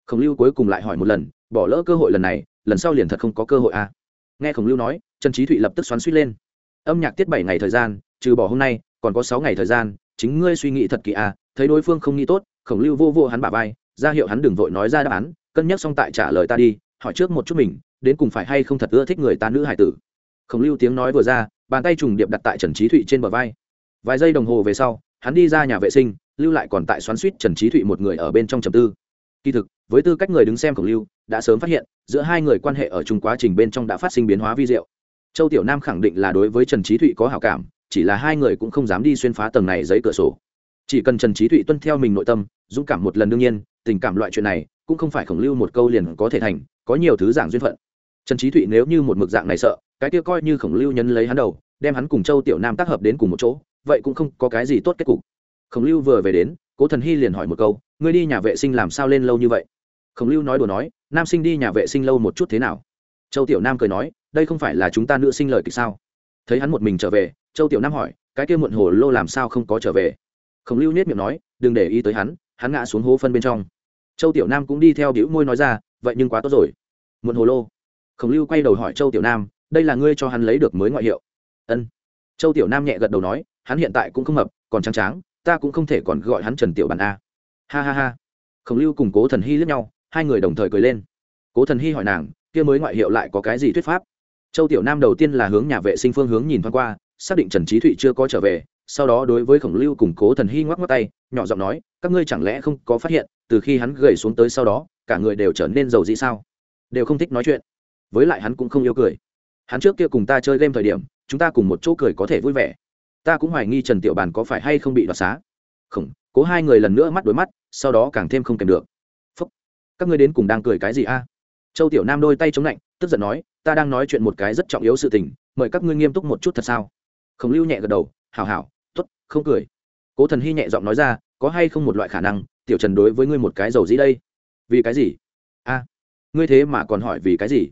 Khổng lưu cuối cùng lại hỏi một lần, bỏ lỡ cơ hội lần này, lần sau liền thật không có cơ hội à. nghe khổng lưu nói, trần trí thụy lập tức xoắn suýt lên. Âm nhạc tiết bảy ngày thời gian, trừ bỏ hôm nay, còn có sáu ngày thời gian, chính ngươi suy nghĩ thật kỹ à thấy đối phương không nghĩ tốt, khổng lưu vô vô hắn bà vai, ra hiệu hắn đừng vội nói ra đáp án, cân nhắc xong tại trả lời ta đi hỏi trước một chút mình, đến cùng phải hay không thật ưa thích người ta nữ hải tử. Khổng lưu tiếng nói vừa ra, bàn tay trùng điệp đặt tại trần trí thụy trên bờ vai. Vài giây đồng hồ về sau, hắn đi ra nhà vệ sinh, lưu lại còn tại xoắn suýt trần trí thụy một người ở bên trong trầm tư. Kỳ thực, với tư cách người đứng xem khổng lưu, đã sớm phát hiện, giữa hai người quan hệ ở chung quá trình bên trong đã phát sinh biến hóa vi diệu. Châu tiểu nam khẳng định là đối với trần trí thụy có hảo cảm, chỉ là hai người cũng không dám đi xuyên phá tầng này giấy cửa sổ. Chỉ cần trần trí thụy tuân theo mình nội tâm, dũng cảm một lần đương nhiên tình cảm loại chuyện này cũng không phải khổng lưu một câu liền có thể thành, có nhiều thứ giảng duyên phận. Trần trí thụy nếu như một mực dạng này sợ, cái kia coi như khổng lưu nhấn lấy hắn đầu, đem hắn cùng châu tiểu nam tác hợp đến cùng một chỗ, vậy cũng không có cái gì tốt kết cục. Khổng lưu vừa về đến, cố thần hy liền hỏi một câu, ngươi đi nhà vệ sinh làm sao lên lâu như vậy? Khổng lưu nói đùa nói, nam sinh đi nhà vệ sinh lâu một chút thế nào? Châu tiểu nam cười nói, đây không phải là chúng ta nữ sinh lời kịch sao? Thấy hắn một mình trở về, châu tiểu nam hỏi, cái kia muộn hồ lô làm sao không có trở về? Khổng lưu nết miệng nói, đừng để ý tới hắn hắn ngã xuống hố phân bên trong châu tiểu nam cũng đi theo đĩu môi nói ra, vậy nhưng quá tốt rồi. Muộn hồ lô. Khổng lưu quay đầu hỏi châu tiểu nam, đây là ngươi cho hắn lấy được mới ngoại hiệu? Ân. Châu tiểu nam nhẹ gật đầu nói, hắn hiện tại cũng không mập, còn trắng tráng, ta cũng không thể còn gọi hắn trần tiểu bản a. Ha ha ha. Khổng lưu cùng cố thần hy lướt nhau, hai người đồng thời cười lên. Cố thần hy hỏi nàng, kia mới ngoại hiệu lại có cái gì thuyết pháp? Châu tiểu nam đầu tiên là hướng nhà vệ sinh phương hướng nhìn thoáng qua, xác định trần trí thụy chưa có trở về, sau đó đối với khổng lưu cùng cố thần hy ngoắc ngoắc tay, nhỏ giọng nói, các ngươi chẳng lẽ không có phát hiện từ khi hắn gầy xuống tới sau đó, cả người đều trở nên giàu dĩ sao? Đều không thích nói chuyện. Với lại hắn cũng không yêu cười. Hắn trước kia cùng ta chơi game thời điểm, chúng ta cùng một chỗ cười có thể vui vẻ. Ta cũng hoài nghi trần tiểu bàn có phải hay không bị đoạt xá. Khổng cố hai người lần nữa mắt đối mắt, sau đó càng thêm không kèm được. Phúc. các ngươi đến cùng đang cười cái gì a? Châu tiểu nam đôi tay chống lạnh, tức giận nói, ta đang nói chuyện một cái rất trọng yếu sự tình, mời các ngươi nghiêm túc một chút thật sao? Khổng lưu nhẹ gật đầu, hảo hảo t ố t không cười. Cố thần hy nhẹ giọng nói ra, có hay không một loại khả năng tiểu trần đối với ngươi một cái dầu dĩ đây. Vì cái gì? A, ngươi thế mà còn hỏi vì cái gì?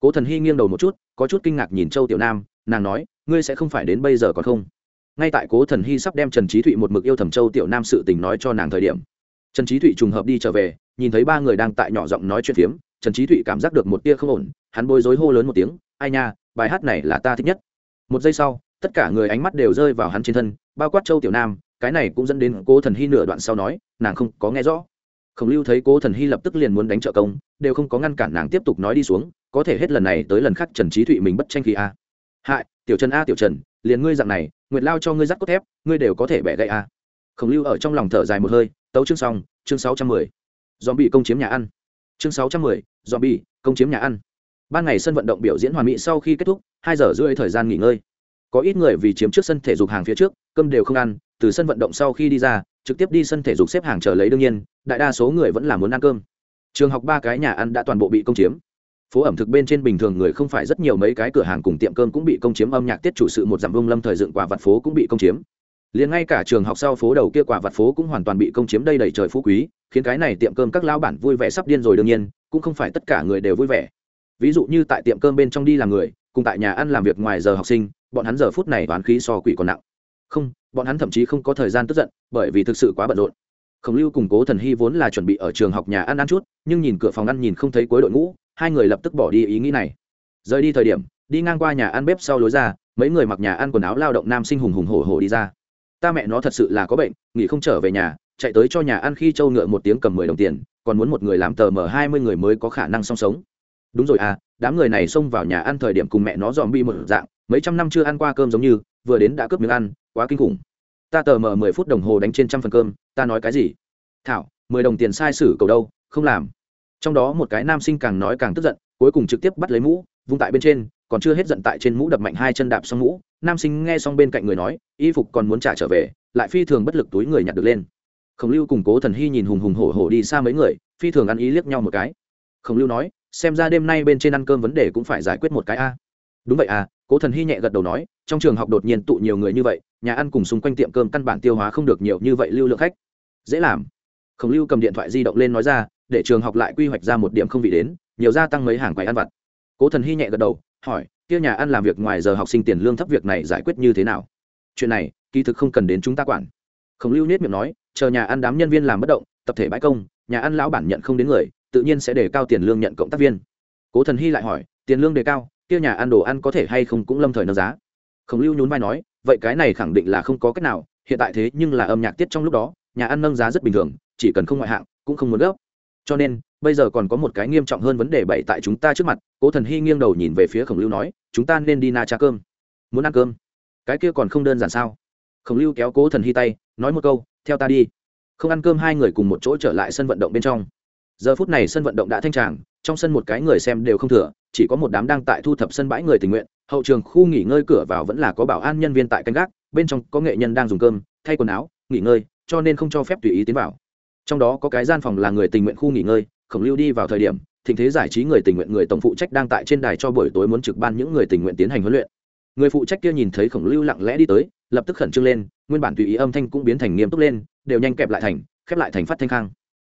Cố thần hy nghiêng đầu một chút, có chút kinh ngạc nhìn châu tiểu nam, nàng nói, ngươi sẽ không phải đến bây giờ còn không? Ngay tại cố thần hy sắp đem trần trí thụy một mực yêu thầm châu tiểu nam sự tình nói cho nàng thời điểm, trần trí thụy trùng hợp đi trở về, nhìn thấy ba người đang tại nhỏ giọng nói chuyện phiếm, trần trí thụy cảm giác được một tia không ổn, hắn bối rối hô lớn một tiếng, ai nha, bài hát này là ta thích nhất. Một giây sau, tất cả người ánh mắt đều rơi vào hắn trên thân, bao quát châu tiểu nam cái này cũng dẫn đến cố thần hy nửa đoạn sau nói, nàng không có nghe rõ. Khổng lưu thấy cố thần hy lập tức liền muốn đánh trợ công, đều không có ngăn cản nàng tiếp tục nói đi xuống, có thể hết lần này tới lần khác trần trí thụy mình bất tranh khí a. Hại, tiểu trần a, tiểu trần, liền ngươi dạng này, nguyệt lao cho ngươi dắt cốt thép, ngươi đều có thể bẻ gậy a. Khổng lưu ở trong lòng thở dài một hơi, tấu chương xong, chương sáu trăm mười. Dòm bị công chiếm nhà ăn. Chương sáu trăm mười dòm bị công chiếm nhà ăn. Ban ngày sân vận động biểu diễn hoàn mỹ sau khi kết thúc, hai giờ rưỡi thời gian nghỉ ngơi. Có ít người vì chiếm trước sân thể dục hàng phía trước, cơm đều không ăn từ sân vận động sau khi đi ra, trực tiếp đi sân thể dục xếp hàng chờ lấy đương nhiên, đại đa số người vẫn là muốn ăn cơm. Trường học ba cái nhà ăn đã toàn bộ bị công chiếm. Phố ẩm thực bên trên bình thường người không phải rất nhiều, mấy cái cửa hàng cùng tiệm cơm cũng bị công chiếm, âm nhạc tiết chủ sự một dặm vông lâm thời dựng quả vặt phố cũng bị công chiếm. Liền ngay cả trường học sau phố đầu kia quả vặt phố cũng hoàn toàn bị công chiếm đây đầy trời phú quý, khiến cái này tiệm cơm các lão bản vui vẻ sắp điên rồi đương nhiên, cũng không phải tất cả người đều vui vẻ. Ví dụ như tại tiệm cơm bên trong đi làm người, cùng tại nhà ăn làm việc ngoài giờ học sinh, bọn hắn giờ phút này toán khí so quỷ còn nặng không, bọn hắn thậm chí không có thời gian tức giận, bởi vì thực sự quá bận rộn. Khổng lưu cùng cố thần hy vốn là chuẩn bị ở trường học nhà ăn ăn chút, nhưng nhìn cửa phòng ăn nhìn không thấy cuối đội ngũ, hai người lập tức bỏ đi ý nghĩ này. Rời đi thời điểm, đi ngang qua nhà ăn bếp sau lối ra, mấy người mặc nhà ăn quần áo lao động nam sinh hùng hùng hổ hổ đi ra. Ta mẹ nó thật sự là có bệnh, nghỉ không trở về nhà, chạy tới cho nhà ăn khi trâu ngựa một tiếng cầm mười đồng tiền, còn muốn một người làm tờ mở hai mươi người mới có khả năng song sống. Đúng rồi à đám người này xông vào nhà ăn thời điểm cùng mẹ nó dòm bi một dạng, mấy trăm năm chưa ăn qua cơm giống như, vừa đến đã cướp miếng ăn quá kinh khủng. Ta tờ mở mười phút đồng hồ đánh trên trăm phần cơm, ta nói cái gì? Thảo, mười đồng tiền sai sử cầu đâu, không làm. Trong đó một cái nam sinh càng nói càng tức giận, cuối cùng trực tiếp bắt lấy mũ, vung tại bên trên, còn chưa hết giận tại trên mũ đập mạnh hai chân đạp xong mũ, nam sinh nghe xong bên cạnh người nói, y phục còn muốn trả trở về, lại phi thường bất lực túi người nhặt được lên. Khổng lưu cùng cố thần hy nhìn hùng hùng hổ hổ đi xa mấy người, phi thường ăn ý liếc nhau một cái. Khổng lưu nói, xem ra đêm nay bên trên ăn cơm vấn đề cũng phải giải quyết một cái a. Đúng vậy à cố thần hy nhẹ gật đầu nói, trong trường học đột nhiên tụ nhiều người như vậy nhà ăn cùng xung quanh tiệm cơm căn bản tiêu hóa không được nhiều như vậy lưu lượng khách. Dễ làm. Khổng lưu cầm điện thoại di động lên nói ra, để trường học lại quy hoạch ra một điểm không vị đến, nhiều gia tăng mấy hàng quầy ăn vặt. Cố thần hy nhẹ gật đầu, hỏi, kia nhà ăn làm việc ngoài giờ học sinh tiền lương thấp việc này giải quyết như thế nào? Chuyện này, kỳ thực không cần đến chúng ta quản. Khổng lưu nết miệng nói, chờ nhà ăn đám nhân viên làm bất động, tập thể bãi công, nhà ăn lão bản nhận không đến người, tự nhiên sẽ đề cao tiền lương nhận cộng tác viên. Cố thần hy lại hỏi, tiền lương đề cao, kia nhà ăn đồ ăn có thể hay không cũng lâm thời nâng giá. Khổng lưu nhún vai nói vậy cái này khẳng định là không có cách nào, hiện tại thế nhưng là âm nhạc tiết trong lúc đó, nhà ăn nâng giá rất bình thường, chỉ cần không ngoại hạng, cũng không muốn gấp. Cho nên, bây giờ còn có một cái nghiêm trọng hơn vấn đề bày tại chúng ta trước mặt, cố thần hy nghiêng đầu nhìn về phía khổng lưu nói, chúng ta nên đi na cha cơm. Muốn ăn cơm? Cái kia còn không đơn giản sao? Khổng lưu kéo cố thần hy tay, nói một câu, theo ta đi. Không ăn cơm hai người cùng một chỗ trở lại sân vận động bên trong. Giờ phút này sân vận động đã thanh tràng, trong sân một cái người xem đều không thừa chỉ có một đám đang tại thu thập sân bãi người tình nguyện, hậu trường khu nghỉ ngơi cửa vào vẫn là có bảo an nhân viên tại canh gác, bên trong có nghệ nhân đang dùng cơm, thay quần áo, nghỉ ngơi, cho nên không cho phép tùy ý tiến vào. Trong đó có cái gian phòng là người tình nguyện khu nghỉ ngơi, khổng lưu đi vào thời điểm, thịnh thế giải trí người tình nguyện người tổng phụ trách đang tại trên đài cho buổi tối muốn trực ban những người tình nguyện tiến hành huấn luyện. Người phụ trách kia nhìn thấy khổng lưu lặng lẽ đi tới, lập tức khẩn trương lên, nguyên bản tùy ý âm thanh cũng biến thành nghiêm túc lên, đều nhanh kẹp lại thành, khép lại thành phát thanh khang.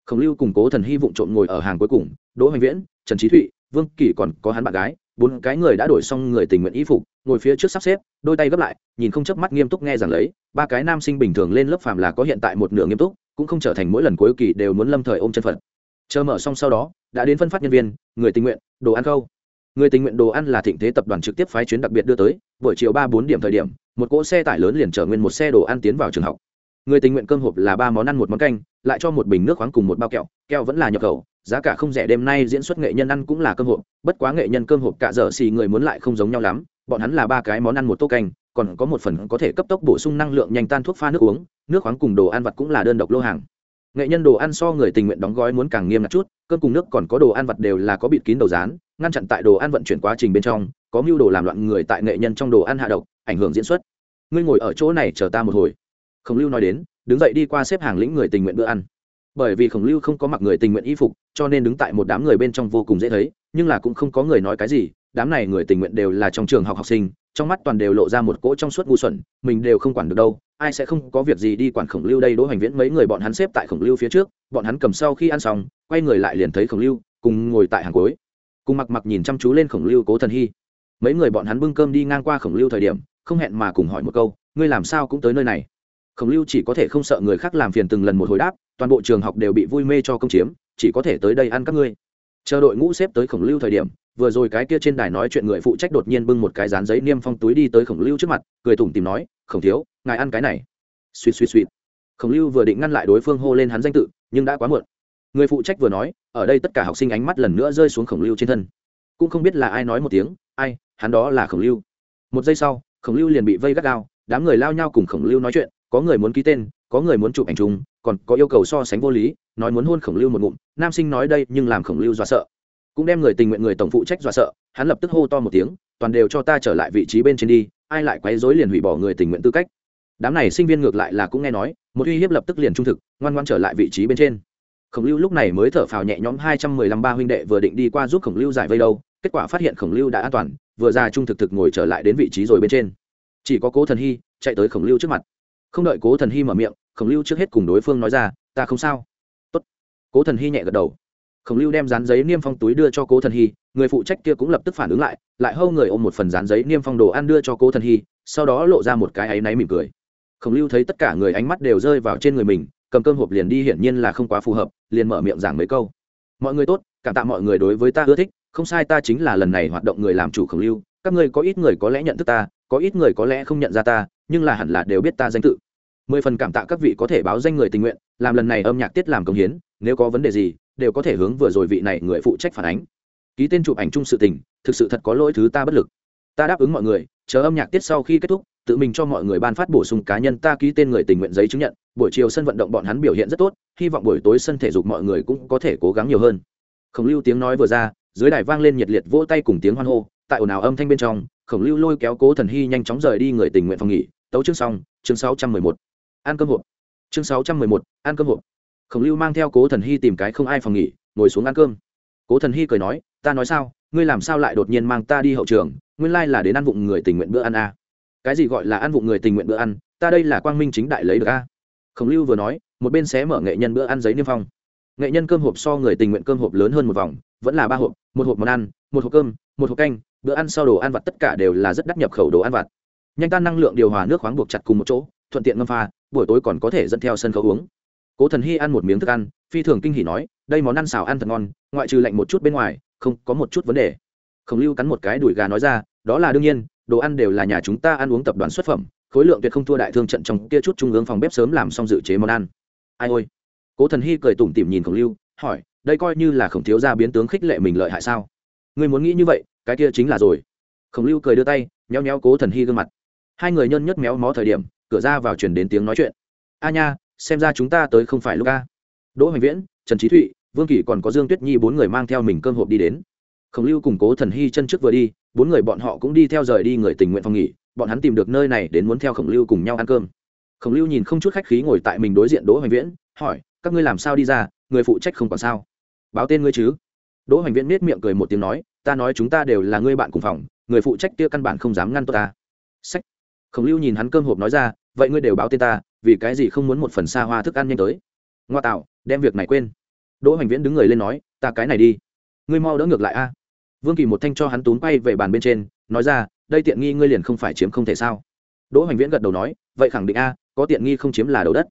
Khổng lưu cùng cố thần hy vụng trộn ngồi ở hàng cuối cùng, đỗ hoành viễn, trần trí thụy vương kỳ còn có hắn bạn gái, bốn cái người đã đổi xong người tình nguyện y phục, ngồi phía trước sắp xếp, đôi tay gấp lại, nhìn không chớp mắt nghiêm túc nghe rằng lấy, ba cái nam sinh bình thường lên lớp phàm là có hiện tại một nửa nghiêm túc, cũng không trở thành mỗi lần cuối kỳ đều muốn lâm thời ôm chân phật. Chờ mở xong sau đó, đã đến phân phát nhân viên, người tình nguyện, đồ ăn câu người tình nguyện đồ ăn là thịnh thế tập đoàn trực tiếp phái chuyến đặc biệt đưa tới, buổi chiều ba bốn điểm thời điểm, một cỗ xe tải lớn liền chở nguyên một xe đồ ăn tiến vào trường học người tình nguyện cơm hộp là ba món ăn, một món canh, lại cho một bình nước khoáng cùng một bao kẹo. Kẹo vẫn là nhập khẩu, giá cả không rẻ. Đêm nay diễn xuất nghệ nhân ăn cũng là cơm hộp. Bất quá nghệ nhân cơm hộp cả dở xì người muốn lại không giống nhau lắm. Bọn hắn là ba cái món ăn, một tô canh, còn có một phần có thể cấp tốc bổ sung năng lượng nhanh tan thuốc pha nước uống. Nước khoáng cùng đồ ăn vặt cũng là đơn độc lô hàng. Nghệ nhân đồ ăn so người tình nguyện đóng gói muốn càng nghiêm ngặt chút. Cơm cùng nước còn có đồ ăn vặt đều là có bịt kín đầu rán ngăn chặn tại đồ ăn vận chuyển quá trình bên trong, có mưu đồ làm loạn người tại nghệ nhân trong đồ ăn hạ độc, ảnh hưởng diễn xuất. Ngươi ngồi ở chỗ này chờ ta một hồi khổng lưu nói đến, đứng dậy đi qua xếp hàng lĩnh người tình nguyện bữa ăn. Bởi vì khổng lưu không có mặc người tình nguyện y phục, cho nên đứng tại một đám người bên trong vô cùng dễ thấy, nhưng là cũng không có người nói cái gì, đám này người tình nguyện đều là trong trường học học sinh, trong mắt toàn đều lộ ra một cỗ trong suốt ngu xuẩn, mình đều không quản được đâu, ai sẽ không có việc gì đi quản khổng lưu đây, đỗ hoành viễn mấy người bọn hắn xếp tại khổng lưu phía trước, bọn hắn cầm sau khi ăn xong, quay người lại liền thấy khổng lưu, cùng ngồi tại hàng cuối. Cùng mặc mặc nhìn chăm chú lên khổng lưu cố thần hy. Mấy người bọn hắn bưng cơm đi ngang qua khổng lưu thời điểm, không hẹn mà cùng hỏi một câu, ngươi làm sao cũng tới nơi này? Khổng lưu chỉ có thể không sợ người khác làm phiền từng lần một hồi đáp, toàn bộ trường học đều bị vui mê cho công chiếm, chỉ có thể tới đây ăn các ngươi. Chờ đội ngũ xếp tới khổng lưu thời điểm, vừa rồi cái kia trên đài nói chuyện người phụ trách đột nhiên bưng một cái dán giấy niêm phong túi đi tới khổng lưu trước mặt, cười tủm tìm nói, khổng thiếu, ngài ăn cái này. Suýt suýt suýt. Khổng lưu vừa định ngăn lại đối phương hô lên hắn danh tự, nhưng đã quá muộn. Người phụ trách vừa nói, ở đây tất cả học sinh ánh mắt lần nữa rơi xuống khổng lưu trên thân. Cũng không biết là ai nói một tiếng, ai, hắn đó là khổng lưu. Một giây sau, khổng lưu liền bị vây gắt gao, đám người lao nhau cùng khổng lưu nói chuyện có người muốn ký tên, có người muốn chụp ảnh chung, còn có yêu cầu so sánh vô lý, nói muốn hôn khổng lưu một ngụm, nam sinh nói đây nhưng làm khổng lưu dọa sợ. Cũng đem người tình nguyện người tổng phụ trách dọa sợ, hắn lập tức hô to một tiếng, toàn đều cho ta trở lại vị trí bên trên đi, ai lại quấy rối liền hủy bỏ người tình nguyện tư cách. Đám này sinh viên ngược lại là cũng nghe nói, một uy hiếp lập tức liền trung thực, ngoan ngoan trở lại vị trí bên trên. Khổng lưu lúc này mới thở phào nhẹ nhõm hai trăm mười lăm ba huynh đệ vừa định đi qua giúp khổng lưu giải vây đâu, kết quả phát hiện khổng lưu đã an toàn, vừa ra trung thực thực ngồi trở lại đến vị trí rồi bên trên. Chỉ có cố thần hy chạy tới khổng lưu trước mặt không đợi cố thần hy mở miệng, khổng lưu trước hết cùng đối phương nói ra, ta không sao. Tốt. cố thần hy nhẹ gật đầu. Khổng lưu đem dán giấy niêm phong túi đưa cho cố thần hy, người phụ trách kia cũng lập tức phản ứng lại lại hâu người ôm một phần dán giấy niêm phong đồ ăn đưa cho cố thần hy, sau đó lộ ra một cái áy náy mỉm cười. Khổng lưu thấy tất cả người ánh mắt đều rơi vào trên người mình, cầm cơm hộp liền đi hiển nhiên là không quá phù hợp, liền mở miệng giảng mấy câu. Mọi người tốt, cảm tạ mọi người đối với ta ưa thích, không sai ta chính là lần này hoạt động người làm chủ khổng lưu, các ngươi có ít người có lẽ nhận thức ta, có ít người có lẽ không nhận ra ta nhưng là hẳn là đều biết ta danh tự. Mười phần cảm tạ các vị có thể báo danh người tình nguyện, làm lần này âm nhạc tiết làm công hiến, nếu có vấn đề gì, đều có thể hướng vừa rồi vị này người phụ trách phản ánh. Ký tên chụp ảnh chung sự tình, thực sự thật có lỗi thứ ta bất lực. Ta đáp ứng mọi người, chờ âm nhạc tiết sau khi kết thúc, tự mình cho mọi người ban phát bổ sung cá nhân ta ký tên người tình nguyện giấy chứng nhận, buổi chiều sân vận động bọn hắn biểu hiện rất tốt, hy vọng buổi tối sân thể dục mọi người cũng có thể cố gắng nhiều hơn. Khổng lưu tiếng nói vừa ra, dưới đài vang lên nhiệt liệt vỗ tay cùng tiếng hoan hô, tại ồn ào âm thanh bên trong, khổng lưu lôi kéo cố thần hy nhanh chóng rời đi người tình nguyện phòng nghỉ tấu chương xong, chương sáu trăm mười một. Ăn cơm hộp. Chương sáu trăm mười một, ăn cơm hộp. Khổng lưu mang theo cố thần hy tìm cái không ai phòng nghỉ, ngồi xuống ăn cơm. Cố thần hy cười nói, ta nói sao, ngươi làm sao lại đột nhiên mang ta đi hậu trường? Nguyên lai là đến ăn vụng người tình nguyện bữa ăn a à. cái gì gọi là ăn vụng người tình nguyện bữa ăn? Ta đây là quang minh chính đại lấy được a à. khổng lưu vừa nói, một bên xé mở nghệ nhân bữa ăn giấy niêm phong. Nghệ nhân cơm hộp so người tình nguyện cơm hộp lớn hơn một vòng, vẫn là ba hộp, một hộp món ăn, một hộp cơm, một hộp canh, bữa ăn sau đồ ăn vặt tất cả đều là rất đắt nhập khẩu đồ ăn vặt nhanh tan năng lượng điều hòa nước khoáng buộc chặt cùng một chỗ, thuận tiện ngâm pha, buổi tối còn có thể dẫn theo sân khấu uống. Cố thần hy ăn một miếng thức ăn, phi thường kinh hỉ nói, đây món ăn xào ăn thật ngon, ngoại trừ lạnh một chút bên ngoài, không có một chút vấn đề. Khổng lưu cắn một cái đùi gà nói ra, đó là đương nhiên, đồ ăn đều là nhà chúng ta ăn uống tập đoàn xuất phẩm, khối lượng tuyệt không thua đại thương trận trong kia chút trung ương phòng bếp sớm làm xong dự chế món ăn. Ai ôi! Cố thần hy cười tủm tỉm nhìn khổng lưu, hỏi, đây coi như là khổng thiếu gia biến tướng khích lệ mình lợi hại sao? Ngươi muốn nghĩ như vậy, cái kia chính là rồi. Khổng lưu cười đưa tay nheo nheo cố thần hy gương mặt hai người nhân nhất méo mó thời điểm, cửa ra vào chuyển đến tiếng nói chuyện. A nha, xem ra chúng ta tới không phải lúc a. Đỗ hoành viễn, trần trí thụy, vương kỷ còn có dương tuyết nhi bốn người mang theo mình cơm hộp đi đến. Khổng lưu cùng cố thần hy chân trước vừa đi, bốn người bọn họ cũng đi theo rời đi người tình nguyện phòng nghỉ, bọn hắn tìm được nơi này đến muốn theo khổng lưu cùng nhau ăn cơm. Khổng lưu nhìn không chút khách khí ngồi tại mình đối diện đỗ hoành viễn, hỏi, các ngươi làm sao đi ra? Người phụ trách không còn sao? Báo tên ngươi chứ. Đỗ hoành viễn nết miệng cười một tiếng nói, ta nói chúng ta đều là ngươi bạn cùng phòng, người phụ trách kia căn bản không dám ngăn tôi ta. Sách khổng lưu nhìn hắn cơm hộp nói ra, vậy ngươi đều báo tên ta, vì cái gì không muốn một phần xa hoa thức ăn nhanh tới? Ngoa tạo, đem việc này quên. Đỗ hoành viễn đứng người lên nói, ta cái này đi. Ngươi mau đỡ ngược lại a. Vương kỳ một thanh cho hắn tún quay về bàn bên trên, nói ra, đây tiện nghi ngươi liền không phải chiếm không thể sao? Đỗ hoành viễn gật đầu nói, vậy khẳng định a, có tiện nghi không chiếm là đầu đất.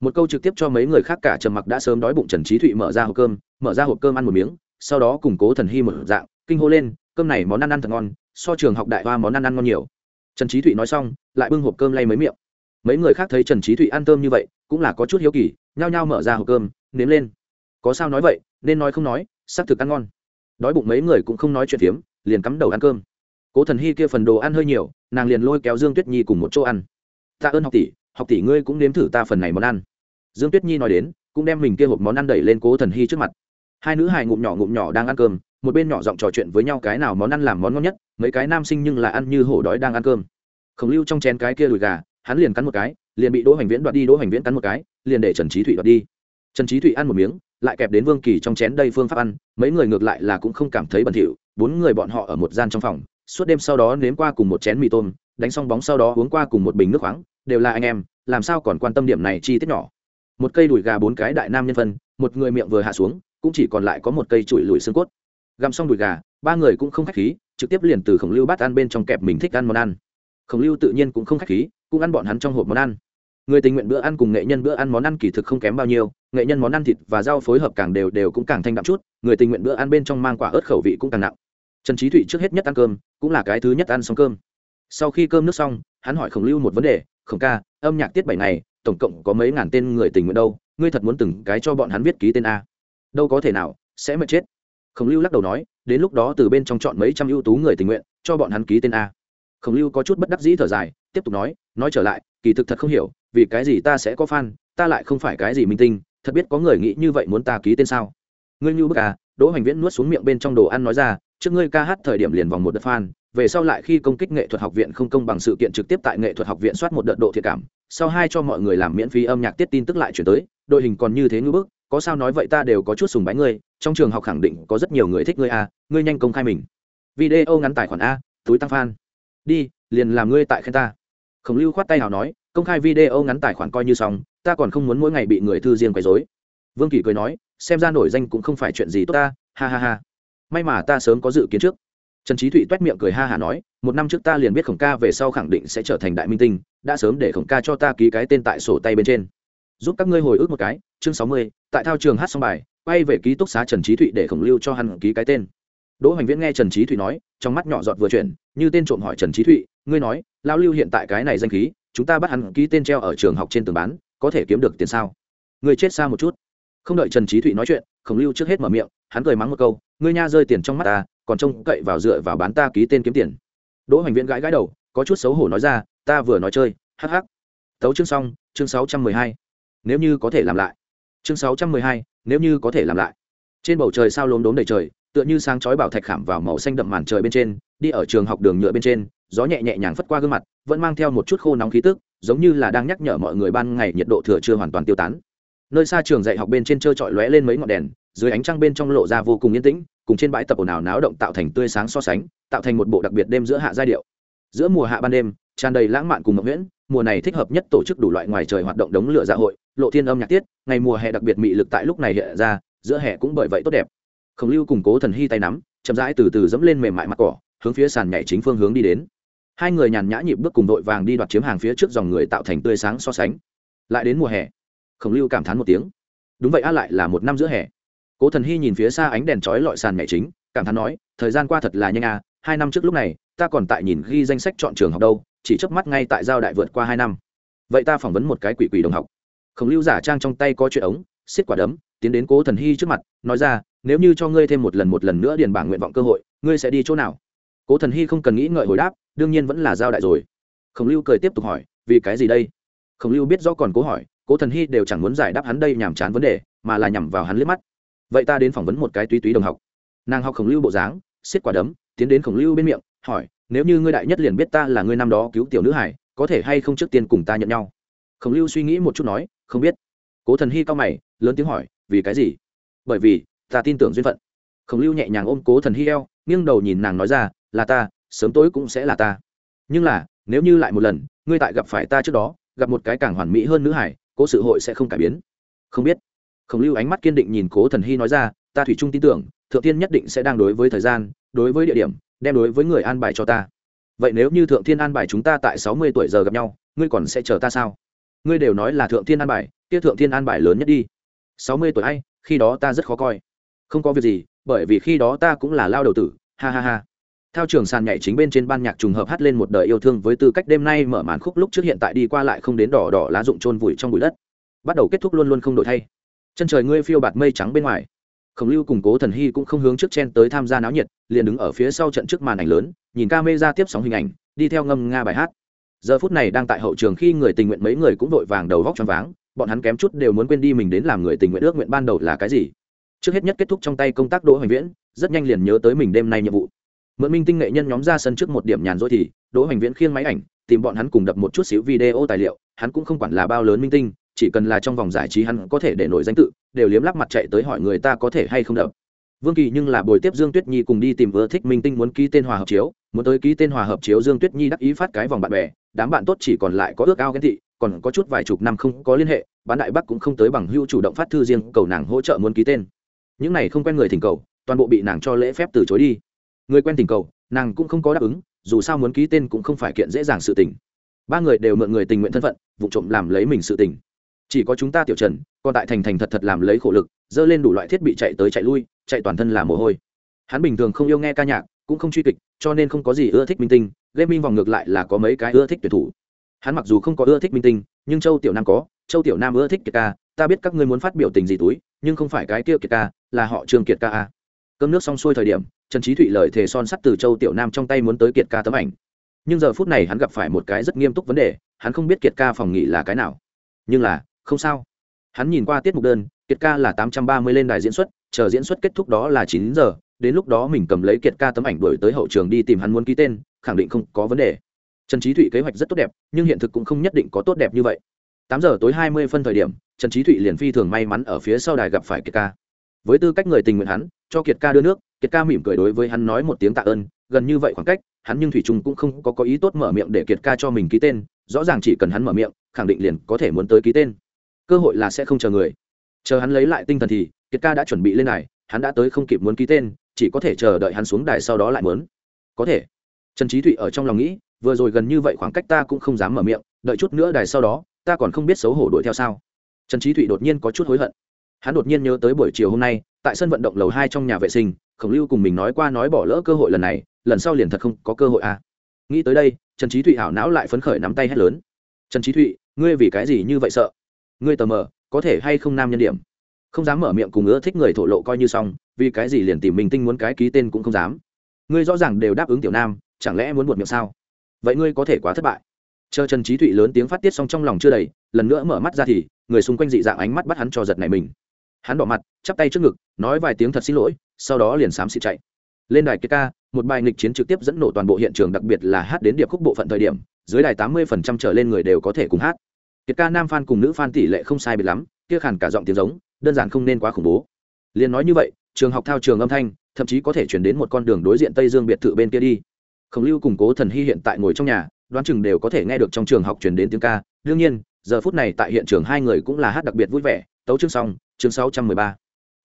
Một câu trực tiếp cho mấy người khác cả trầm mặc đã sớm đói bụng trần trí thụy mở ra hộp cơm, mở ra hộp cơm ăn một miếng, sau đó củng cố thần hy một dạng, kinh hô lên, cơm này món ăn ăn thật ngon, so trường học đại hoa món ăn ăn ngon nhiều trần trí thụy nói xong, lại bưng hộp cơm lay mấy miệng. Mấy người khác thấy trần trí thụy ăn cơm như vậy, cũng là có chút hiếu kỳ, nhao nhao mở ra hộp cơm, nếm lên. Có sao nói vậy, nên nói không nói, xác thực ăn ngon. Đói bụng mấy người cũng không nói chuyện phiếm, liền cắm đầu ăn cơm. Cố thần hy kia phần đồ ăn hơi nhiều, nàng liền lôi kéo dương tuyết nhi cùng một chỗ ăn. Tạ ơn học tỷ học tỷ ngươi cũng nếm thử ta phần này món ăn. Dương tuyết nhi nói đến, cũng đem mình kia hộp món ăn đẩy lên cố thần hy trước mặt. Hai nữ hài ngụm nhỏ ngụm nhỏ đang ăn cơm một bên nhỏ giọng trò chuyện với nhau cái nào món ăn làm món ngon nhất, mấy cái nam sinh nhưng là ăn như hổ đói đang ăn cơm. Khổng lưu trong chén cái kia đùi gà, hắn liền cắn một cái, liền bị đỗ hoành viễn đoạt đi, đỗ hoành viễn cắn một cái, liền để trần trí thụy đoạt đi. Trần trí thụy ăn một miếng, lại kẹp đến vương kỳ trong chén đây phương pháp ăn, mấy người ngược lại là cũng không cảm thấy bẩn thỉu, bốn người bọn họ ở một gian trong phòng, suốt đêm sau đó nếm qua cùng một chén mì tôm, đánh xong bóng sau đó uống qua cùng một bình nước khoáng, đều là anh em, làm sao còn quan tâm điểm này chi tiết nhỏ. Một cây đùi gà bốn cái đại nam nhân phân, một người miệng vừa hạ xuống, cũng chỉ còn lại có một cây chuỗi lùi xương cốt găm xong đùi gà, ba người cũng không khách khí, trực tiếp liền từ khổng lưu bát ăn bên trong kẹp mình thích ăn món ăn. Khổng lưu tự nhiên cũng không khách khí, cũng ăn bọn hắn trong hộp món ăn. Người tình nguyện bữa ăn cùng nghệ nhân bữa ăn món ăn kỳ thực không kém bao nhiêu, nghệ nhân món ăn thịt và rau phối hợp càng đều đều cũng càng thanh đậm chút, người tình nguyện bữa ăn bên trong mang quả ớt khẩu vị cũng càng nặng. Trần trí thụy trước hết nhất ăn cơm, cũng là cái thứ nhất ăn xong cơm. Sau khi cơm nước xong, hắn hỏi khổng lưu một vấn đề, khổng ca, âm nhạc tiết bảy ngày, tổng cộng có mấy ngàn tên người tình nguyện đâu? Ngươi thật muốn từng cái cho bọn hắn viết ký tên a. Đâu có thể nào, sẽ mệt chết khổng lưu lắc đầu nói, đến lúc đó từ bên trong chọn mấy trăm ưu tú người tình nguyện, cho bọn hắn ký tên a. Khổng lưu có chút bất đắc dĩ thở dài, tiếp tục nói nói trở lại, kỳ thực thật không hiểu, vì cái gì ta sẽ có fan, ta lại không phải cái gì minh tinh, thật biết có người nghĩ như vậy muốn ta ký tên sao? Ngươi như bức à đỗ hoành viễn nuốt xuống miệng bên trong đồ ăn nói ra, trước ngươi ca hát thời điểm liền vòng một đợt fan, về sau lại khi công kích nghệ thuật học viện không công bằng sự kiện trực tiếp tại nghệ thuật học viện soát một đợt độ thiệt cảm, sau hai cho mọi người làm miễn phí âm nhạc tiết tin tức lại chuyển tới, đội hình còn như thế ngưỡng bức, có sao nói vậy ta đều có chút sùng bái ngươi trong trường học khẳng định có rất nhiều người thích ngươi a, ngươi nhanh công khai mình. Video ngắn tài khoản a, túi tăng fan. Đi, liền làm ngươi tại khen ta. Khổng lưu khoát tay nào nói, công khai video ngắn tài khoản coi như xong, ta còn không muốn mỗi ngày bị người thư riêng quấy dối vương kỳ cười nói, xem ra nổi danh cũng không phải chuyện gì tốt ta, ha ha ha. May mà ta sớm có dự kiến trước. Trần trí thụy t u é t miệng cười ha hả nói, một năm trước ta liền biết khổng ca về sau khẳng định sẽ trở thành đại minh tinh, đã sớm để khổng ca cho ta ký cái tên tại sổ tay bên trên giúp các ngươi hồi ức một cái, chương sáu mươi, tại thao trường hát xong bài, quay về ký túc xá trần trí thụy để khổng lưu cho hắn ký cái tên. Đỗ hoành viễn nghe trần trí thụy nói, trong mắt nhỏ giọt vừa chuyển, như tên trộm hỏi trần trí thụy, ngươi nói lao lưu hiện tại cái này danh khí, chúng ta bắt hắn ký tên treo ở trường học trên tường bán, có thể kiếm được tiền sao? Người chết xa một chút. Không đợi trần trí thụy nói chuyện, khổng lưu trước hết mở miệng, hắn cười mắng một câu, ngươi nha rơi tiền trong mắt ta, còn trông cậy vào dựa vào bán ta ký tên kiếm tiền. Đỗ hoành viễn gãi gãi đầu, có chút xấu hổ nói ra, ta vừa nói chơi, hắc hắc. Tấu chương xong, chương sáu trăm mười hai nếu như có thể làm lại. Chương sáu trăm mười hai, nếu như có thể làm lại. Trên bầu trời sao lốm đốm đầy trời, tựa như sáng chói bảo thạch khảm vào màu xanh đậm màn trời bên trên, đi ở trường học đường nhựa bên trên, gió nhẹ nhẹ nhàng phất qua gương mặt, vẫn mang theo một chút khô nóng khí tức, giống như là đang nhắc nhở mọi người ban ngày nhiệt độ thừa chưa hoàn toàn tiêu tán. Nơi xa trường dạy học bên trên trơ trọi lóe lên mấy ngọn đèn, dưới ánh trăng bên trong lộ ra vô cùng yên tĩnh, cùng trên bãi tập ồn ào náo động tạo thành tươi sáng so sánh, tạo thành một bộ đặc biệt đêm giữa hạ giai điệu. Giữa mùa hạ ban đêm tràn đầy lãng mạn cùng mộng nguyễn mùa này thích hợp nhất tổ chức đủ loại ngoài trời hoạt động đống lửa dạ hội, lộ thiên âm nhạc tiết, ngày mùa hè đặc biệt mị lực tại lúc này hiện ra, giữa hè cũng bởi vậy tốt đẹp. Khổng lưu cùng cố thần hy tay nắm, chậm rãi từ từ dẫm lên mềm mại mặt cỏ, hướng phía sàn nhảy chính phương hướng đi đến. Hai người nhàn nhã nhịp bước cùng đội vàng đi đoạt chiếm hàng phía trước dòng người tạo thành tươi sáng so sánh. Lại đến mùa hè, khổng lưu cảm thán một tiếng. Đúng vậy a, lại là một năm giữa hè. Cố thần hy nhìn phía xa ánh đèn trói lọi sàn nhảy chính, cảm thán nói, thời gian qua thật là nhanh à hai năm trước lúc này, ta còn tại nhìn ghi danh sách chọn trường học đâu chỉ chớp mắt ngay tại giao đại vượt qua hai năm. Vậy ta phỏng vấn một cái quỷ quỷ đồng học. Khổng lưu giả trang trong tay có chuyện ống, xiết quả đấm, tiến đến cố thần hy trước mặt, nói ra, nếu như cho ngươi thêm một lần một lần nữa điền bảng nguyện vọng cơ hội, ngươi sẽ đi chỗ nào? Cố thần hy không cần nghĩ ngợi hồi đáp, đương nhiên vẫn là giao đại rồi. Khổng lưu cười tiếp tục hỏi, vì cái gì đây? Khổng lưu biết rõ còn cố hỏi, cố thần hy đều chẳng muốn giải đáp hắn đây nhàm chán vấn đề, mà là nhằm vào hắn liếc mắt. Vậy ta đến phỏng vấn một cái túy túy đồng học. Nàng học khổng lưu bộ dáng, xiết quả đấm, tiến đến khổng lưu bên miệng, hỏi nếu như ngươi đại nhất liền biết ta là ngươi năm đó cứu tiểu nữ hải, có thể hay không trước tiên cùng ta nhận nhau? Khổng lưu suy nghĩ một chút nói, không biết. Cố thần hy cao mày, lớn tiếng hỏi, vì cái gì? Bởi vì, ta tin tưởng duyên phận. Khổng lưu nhẹ nhàng ôm cố thần hy eo, nghiêng đầu nhìn nàng nói ra, là ta, sớm tối cũng sẽ là ta. Nhưng là, nếu như lại một lần, ngươi tại gặp phải ta trước đó, gặp một cái càng hoàn mỹ hơn nữ hải, cố sự hội sẽ không cải biến. Không biết. Khổng lưu ánh mắt kiên định nhìn cố thần hy nói ra, ta thủy chung tin tưởng, thượng tiên nhất định sẽ đang đối với thời gian, đối với địa điểm đem đối với người an bài cho ta. Vậy nếu như thượng thiên an bài chúng ta tại sáu mươi tuổi giờ gặp nhau, ngươi còn sẽ chờ ta sao? Ngươi đều nói là thượng thiên an bài, kia thượng thiên an bài lớn nhất đi. Sáu mươi tuổi hay khi đó ta rất khó coi. Không có việc gì, bởi vì khi đó ta cũng là lao đầu tử, ha ha ha. Theo trường sàn nhảy chính bên trên ban nhạc trùng hợp hát lên một đời yêu thương với tư cách đêm nay mở màn khúc lúc trước hiện tại đi qua lại không đến đỏ đỏ lá rụng trôn vùi trong bụi đất. Bắt đầu kết thúc luôn luôn không đổi thay. Chân trời ngươi phiêu bạt mây trắng bên ngoài khổng lưu cùng cố thần hy cũng không hướng trước chen tới tham gia náo nhiệt, liền đứng ở phía sau trận trước màn ảnh lớn, nhìn ca mê ra tiếp sóng hình ảnh, đi theo ngâm nga bài hát. Giờ phút này đang tại hậu trường khi người tình nguyện mấy người cũng vội vàng đầu vóc choáng váng, bọn hắn kém chút đều muốn quên đi mình đến làm người tình nguyện ước nguyện ban đầu là cái gì. Trước hết nhất kết thúc trong tay công tác đỗ hoành viễn, rất nhanh liền nhớ tới mình đêm nay nhiệm vụ. Mượn minh tinh nghệ nhân nhóm ra sân trước một điểm nhàn rỗi thì, đỗ hoành viễn khiêng máy ảnh, tìm bọn hắn cùng đập một chút xíu video tài liệu, hắn cũng không quản là bao lớn minh tinh chỉ cần là trong vòng giải trí hắn có thể để nổi danh tự, đều liếm lắp mặt chạy tới hỏi người ta có thể hay không đập. Vương kỳ nhưng là buổi tiếp dương tuyết nhi cùng đi tìm ưa thích minh tinh muốn ký tên hòa hợp chiếu, muốn tới ký tên hòa hợp chiếu dương tuyết nhi đắc ý phát cái vòng bạn bè, đám bạn tốt chỉ còn lại có ước ao ghen thị còn có chút vài chục năm không có liên hệ, bán đại bắc cũng không tới bằng hưu chủ động phát thư riêng cầu nàng hỗ trợ muốn ký tên. Những này không quen người thỉnh cầu, toàn bộ bị nàng cho lễ phép từ chối đi. Người quen thỉnh cầu, nàng cũng không có đáp ứng, dù sao muốn ký tên cũng không phải kiện dễ dàng sự tình. Ba người đều mượn người tình nguyện thân phận, vụ trộm làm lấy mình sự tình chỉ có chúng ta tiểu trần, còn tại thành thành thật thật làm lấy khổ lực, dơ lên đủ loại thiết bị chạy tới chạy lui, chạy toàn thân là mồ hôi. Hắn bình thường không yêu nghe ca nhạc, cũng không truy kịch, cho nên không có gì ưa thích minh tinh, gaming vòng ngược lại là có mấy cái ưa thích tuyển thủ. Hắn mặc dù không có ưa thích minh tinh, nhưng châu tiểu nam có, châu tiểu nam ưa thích kiệt ca, ta biết các ngươi muốn phát biểu tình gì túi, nhưng không phải cái kia kiệt ca, là họ trương kiệt ca a. Cơm nước xong xuôi thời điểm, trần trí thụy lời thề son sắt từ châu tiểu nam trong tay muốn tới kiệt ca tấm ảnh. Nhưng giờ phút này hắn gặp phải một cái rất nghiêm túc vấn đề, hắn không biết kiệt ca phòng nghỉ là cái nào. Nhưng là không sao. Hắn nhìn qua tiết mục đơn, kiệt ca là tám trăm ba mươi lên đài diễn xuất, chờ diễn xuất kết thúc đó là chín giờ, đến lúc đó mình cầm lấy kiệt ca tấm ảnh đổi tới hậu trường đi tìm hắn muốn ký tên, khẳng định không có vấn đề. Trần trí thụy kế hoạch rất tốt đẹp, nhưng hiện thực cũng không nhất định có tốt đẹp như vậy. Tám giờ tối hai mươi phân thời điểm, trần trí thụy liền phi thường may mắn ở phía sau đài gặp phải kiệt ca. Với tư cách người tình nguyện hắn, cho kiệt ca đưa nước, kiệt ca mỉm cười đối với hắn nói một tiếng tạ ơn, gần như vậy khoảng cách, hắn nhưng thủy trung cũng không có có ý tốt mở miệng để kiệt ca cho mình ký tên, rõ ràng chỉ cần hắn mở miệng, khẳng định liền có thể muốn tới ký tên cơ hội là sẽ không chờ người. Chờ hắn lấy lại tinh thần thì kiệt ca đã chuẩn bị lên này, hắn đã tới không kịp muốn ký tên chỉ có thể chờ đợi hắn xuống đài sau đó lại muốn. Có thể. Trần trí thụy ở trong lòng nghĩ vừa rồi gần như vậy khoảng cách ta cũng không dám mở miệng đợi chút nữa đài sau đó ta còn không biết xấu hổ đuổi theo sao. Trần trí thụy đột nhiên có chút hối hận. Hắn đột nhiên nhớ tới buổi chiều hôm nay tại sân vận động lầu hai trong nhà vệ sinh khổng lưu cùng mình nói qua nói bỏ lỡ cơ hội lần này lần sau liền thật không có cơ hội à. Nghĩ tới đây trần trí thụy ảo não lại phấn khởi nắm tay hét lớn. Trần trí thụy ngươi vì cái gì như vậy sợ? Ngươi tờ mờ, có thể hay không nam nhân điểm? Không dám mở miệng cùng ưa thích người thổ lộ coi như xong, vì cái gì liền tìm mình tinh muốn cái ký tên cũng không dám. Ngươi rõ ràng đều đáp ứng tiểu nam, chẳng lẽ muốn buột miệng sao? Vậy ngươi có thể quá thất bại. Chờ trần trí thụy lớn tiếng phát tiết xong trong lòng chưa đầy, lần nữa mở mắt ra thì, người xung quanh dị dạng ánh mắt bắt hắn cho giật này mình. Hắn đỏ mặt, chắp tay trước ngực, nói vài tiếng thật xin lỗi, sau đó liền xám xịt chạy. Lên đài kia ca một bài nghịch chiến trực tiếp dẫn nổ toàn bộ hiện trường, đặc biệt là hát đến điệp khúc bộ phận thời điểm, dưới đài tám mươi phần trăm trở lên người đều có thể cùng hát kiệt ca nam fan cùng nữ fan tỷ lệ không sai biệt lắm, kia khản cả giọng tiếng giống, đơn giản không nên quá khủng bố. Liền nói như vậy, trường học thao trường âm thanh, thậm chí có thể chuyển đến một con đường đối diện tây dương biệt thự bên kia đi. Khổng lưu củng cố thần hy hiện tại ngồi trong nhà, đoán chừng đều có thể nghe được trong trường học chuyển đến tiếng ca. Đương nhiên, giờ phút này tại hiện trường hai người cũng là hát đặc biệt vui vẻ, tấu chương xong, chương sáu trăm mười ba.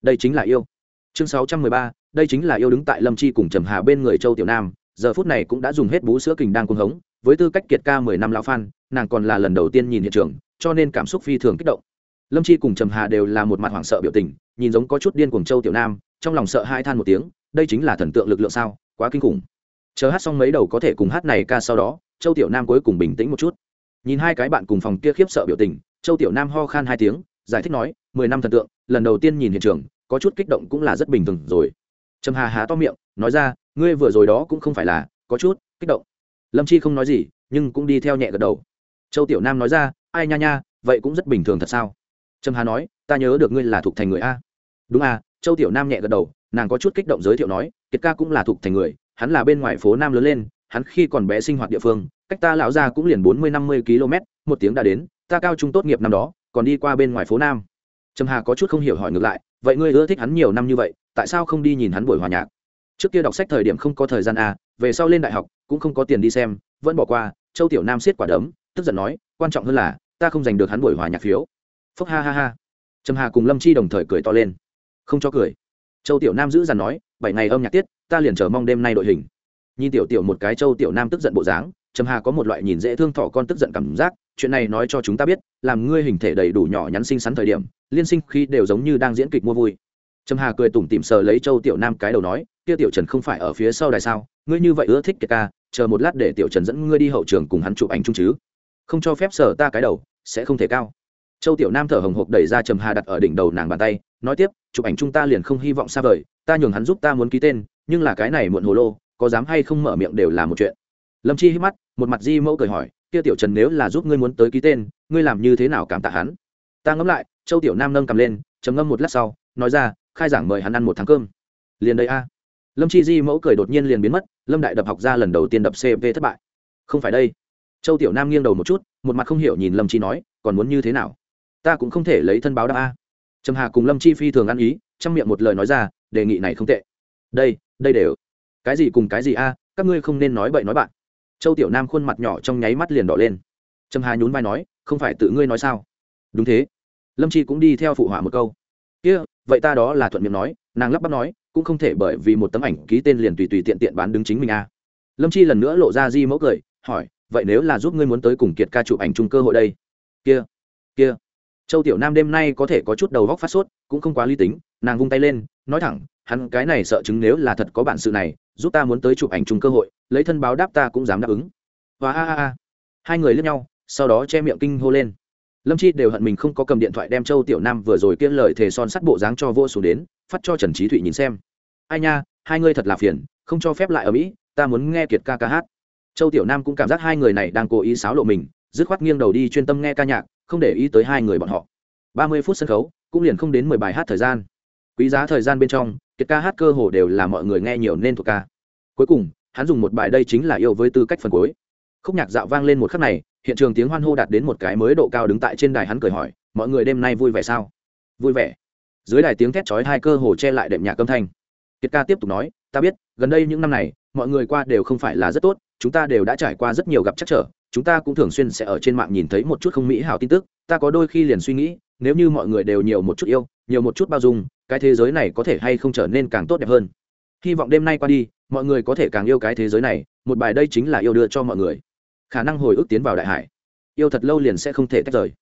Đây chính là yêu. Chương sáu trăm mười ba, đây chính là yêu đứng tại lâm chi cùng trầm hà bên người châu tiểu nam, giờ phút này cũng đã dùng hết bú sữa kình đang cuồng hống, với tư cách kiệt ca mười năm lão phan nàng còn là lần đầu tiên nhìn hiện trường, cho nên cảm xúc phi thường kích động. Lâm chi cùng trầm hà đều là một mặt hoảng sợ biểu tình, nhìn giống có chút điên cuồng châu tiểu nam, trong lòng sợ hai than một tiếng, đây chính là thần tượng lực lượng sao, quá kinh khủng. Chờ hát xong mấy đầu có thể cùng hát này ca sau đó, châu tiểu nam cuối cùng bình tĩnh một chút. Nhìn hai cái bạn cùng phòng kia khiếp sợ biểu tình, châu tiểu nam ho khan hai tiếng, giải thích nói, mười năm thần tượng, lần đầu tiên nhìn hiện trường, có chút kích động cũng là rất bình thường rồi. Trầm hà há to miệng, nói ra, ngươi vừa rồi đó cũng không phải là, có chút kích động. Lâm chi không nói gì, nhưng cũng đi theo nhẹ gật đầu châu tiểu nam nói ra, ai nha nha, vậy cũng rất bình thường thật sao? Trâm hà nói, ta nhớ được ngươi là thuộc thành người a. Đúng à châu tiểu nam nhẹ gật đầu, nàng có chút kích động giới thiệu nói, kiệt ca cũng là thuộc thành người, hắn là bên ngoài phố nam lớn lên, hắn khi còn bé sinh hoạt địa phương, cách ta lão ra cũng liền bốn mươi năm mươi km, một tiếng đã đến, ta cao trung tốt nghiệp năm đó, còn đi qua bên ngoài phố nam. Trâm hà có chút không hiểu hỏi ngược lại, vậy ngươi ưa thích hắn nhiều năm như vậy, tại sao không đi nhìn hắn buổi hòa nhạc? Trước kia đọc sách thời điểm không có thời gian à về sau lên đại học, cũng không có tiền đi xem, vẫn bỏ qua, châu tiểu nam siết quả đấm tức giận nói, quan trọng hơn là, ta không giành được hắn buổi hòa nhạc phiếu. Phúc ha ha ha. Trầm hà cùng lâm chi đồng thời cười to lên. Không cho cười. Châu tiểu nam giữ dằn nói, bảy ngày âm nhạc tiết, ta liền chờ mong đêm nay đội hình. Nhìn tiểu tiểu một cái châu tiểu nam tức giận bộ dáng, trầm hà có một loại nhìn dễ thương thọ con tức giận cảm giác, chuyện này nói cho chúng ta biết, làm ngươi hình thể đầy đủ nhỏ nhắn xinh xắn thời điểm, liên sinh khi đều giống như đang diễn kịch mua vui. Trầm hà cười tủm tỉm sờ lấy châu tiểu nam cái đầu nói kia tiểu trần không phải ở phía sau đài sao, ngươi như vậy ưa thích kiệt ca, chờ một lát để tiểu trần dẫn ngươi đi hậu trường cùng hắn chụp ảnh chung chứ không cho phép sở ta cái đầu, sẽ không thể cao. Châu tiểu nam thở hồng hộc đẩy ra trầm hà đặt ở đỉnh đầu nàng bàn tay, nói tiếp, chụp ảnh chúng ta liền không hy vọng xa vời, ta nhường hắn giúp ta muốn ký tên, nhưng là cái này muộn hồ lô, có dám hay không mở miệng đều là một chuyện. Lâm chi hít mắt, một mặt di mẫu cười hỏi, kia tiểu trần nếu là giúp ngươi muốn tới ký tên, ngươi làm như thế nào cảm tạ hắn? Ta ngẫm lại, châu tiểu nam nâng cầm lên, trầm ngâm một lát sau, nói ra, khai giảng mời hắn ăn một tháng cơm. Liền đây a. Lâm chi di mẫu cười đột nhiên liền biến mất, lâm đại đập học ra lần đầu tiên đập cp thất bại. Không phải đây châu tiểu nam nghiêng đầu một chút, một mặt không hiểu nhìn lâm chi nói, còn muốn như thế nào? Ta cũng không thể lấy thân báo đáp a. Trầm hà cùng lâm chi phi thường ăn ý, trong miệng một lời nói ra, đề nghị này không tệ. Đây đây đều. Cái gì cùng cái gì a, các ngươi không nên nói bậy nói bạn. Châu tiểu nam khuôn mặt nhỏ trong nháy mắt liền đỏ lên. Trầm hà nhún vai nói, không phải tự ngươi nói sao? Đúng thế. Lâm chi cũng đi theo phụ họa một câu. Kia, vậy ta đó là thuận miệng nói, nàng lắp bắp nói, cũng không thể bởi vì một tấm ảnh ký tên liền tùy tùy tiện tiện bán đứng chính mình a. Lâm chi lần nữa lộ ra di mẫu cười, hỏi vậy nếu là giúp ngươi muốn tới cùng kiệt ca chụp ảnh chung cơ hội đây? Kia kia. Châu tiểu nam đêm nay có thể có chút đầu góc phát sốt, cũng không quá lý tính, nàng vung tay lên, nói thẳng, hắn cái này sợ chứng nếu là thật có bản sự này, giúp ta muốn tới chụp ảnh chung cơ hội, lấy thân báo đáp ta cũng dám đáp ứng. Và a a a. Hai người lướt nhau, sau đó che miệng kinh hô lên. Lâm chi đều hận mình không có cầm điện thoại đem châu tiểu nam vừa rồi kiên lời thề son sắt bộ dáng cho vô xuống đến, phát cho trần trí thụy nhìn xem. Ai nha, hai ngươi thật là phiền, không cho phép lại ở mỹ, ta muốn nghe kiệt ca ca hát châu tiểu nam cũng cảm giác hai người này đang cố ý xáo lộ mình, dứt khoát nghiêng đầu đi chuyên tâm nghe ca nhạc, không để ý tới hai người bọn họ. Ba mươi phút sân khấu, cũng liền không đến mười bài hát thời gian. Quý giá thời gian bên trong, kiệt ca hát cơ hồ đều là mọi người nghe nhiều nên thuộc ca. Cuối cùng, hắn dùng một bài đây chính là yêu với tư cách phần cuối. Khúc nhạc dạo vang lên một khắc này, hiện trường tiếng hoan hô đạt đến một cái mới độ cao đứng tại trên đài hắn cười hỏi, mọi người đêm nay vui vẻ sao? Vui vẻ. Dưới đài tiếng thét chói hai cơ hồ che lại đệm nhạc âm thanh. Kiệt ca tiếp tục nói ta biết, gần đây những năm này, mọi người qua đều không phải là rất tốt, chúng ta đều đã trải qua rất nhiều gặp chắc trở, chúng ta cũng thường xuyên sẽ ở trên mạng nhìn thấy một chút không mỹ hảo tin tức, ta có đôi khi liền suy nghĩ, nếu như mọi người đều nhiều một chút yêu, nhiều một chút bao dung, cái thế giới này có thể hay không trở nên càng tốt đẹp hơn. Hy vọng đêm nay qua đi, mọi người có thể càng yêu cái thế giới này, một bài đây chính là yêu đưa cho mọi người. Khả năng hồi ức tiến vào đại hải. Yêu thật lâu liền sẽ không thể tách rời.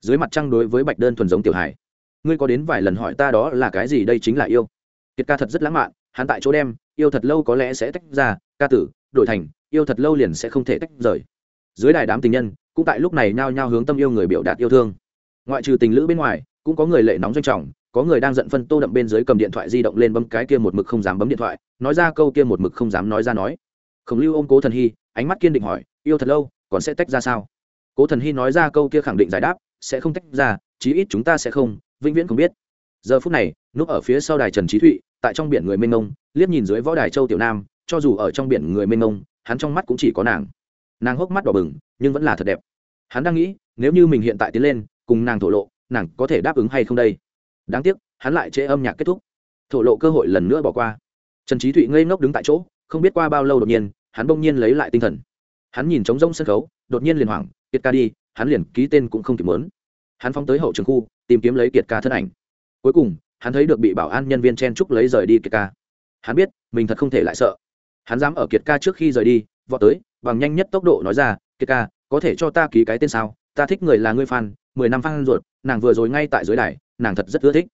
Dưới mặt trăng đối với bạch đơn thuần giống tiểu hải. Ngươi có đến vài lần hỏi ta đó là cái gì đây chính là yêu. Kiệt ca thật rất lãng mạn hắn tại chỗ đem, yêu thật lâu có lẽ sẽ tách ra, ca tử, đổi thành, yêu thật lâu liền sẽ không thể tách rời. Dưới đài đám tình nhân, cũng tại lúc này nhao nhao hướng tâm yêu người biểu đạt yêu thương. Ngoại trừ tình lữ bên ngoài, cũng có người lệ nóng doanh trọng, có người đang giận phân tô đậm bên dưới cầm điện thoại di động lên bấm cái kia một mực không dám bấm điện thoại, nói ra câu kia một mực không dám nói ra nói. Khổng lưu ôm cố thần hy, ánh mắt kiên định hỏi, yêu thật lâu, còn sẽ tách ra sao? Cố thần hy nói ra câu kia khẳng định giải đáp, sẽ không tách ra, chí ít chúng ta sẽ không, vĩnh viễn không biết. Giờ phút này, núp ở phía sau đài trần trí thụy tại trong biển người mênh mông, liếc nhìn dưới võ đài châu tiểu nam, cho dù ở trong biển người mênh mông, hắn trong mắt cũng chỉ có nàng. Nàng hốc mắt đỏ bừng, nhưng vẫn là thật đẹp. Hắn đang nghĩ, nếu như mình hiện tại tiến lên, cùng nàng thổ lộ, nàng có thể đáp ứng hay không đây? Đáng tiếc, hắn lại chế âm nhạc kết thúc. Thổ lộ cơ hội lần nữa bỏ qua. Trần trí thụy ngây ngốc đứng tại chỗ, không biết qua bao lâu đột nhiên, hắn bỗng nhiên lấy lại tinh thần. Hắn nhìn trống rông sân khấu, đột nhiên liền hoảng, kiệt ca đi, hắn liền ký tên cũng không kịp mớn hắn phóng tới hậu trường khu, tìm kiếm lấy kiệt ca thân ảnh. Cuối cùng hắn thấy được bị bảo an nhân viên chen trúc lấy rời đi kiệt ca. Hắn biết, mình thật không thể lại sợ. Hắn dám ở kiệt ca trước khi rời đi, vọt tới, bằng nhanh nhất tốc độ nói ra, kiệt ca, có thể cho ta ký cái tên sao? Ta thích người là ngươi fan, mười năm fan ruột, nàng vừa rồi ngay tại dưới đài, nàng thật rất ưa thích.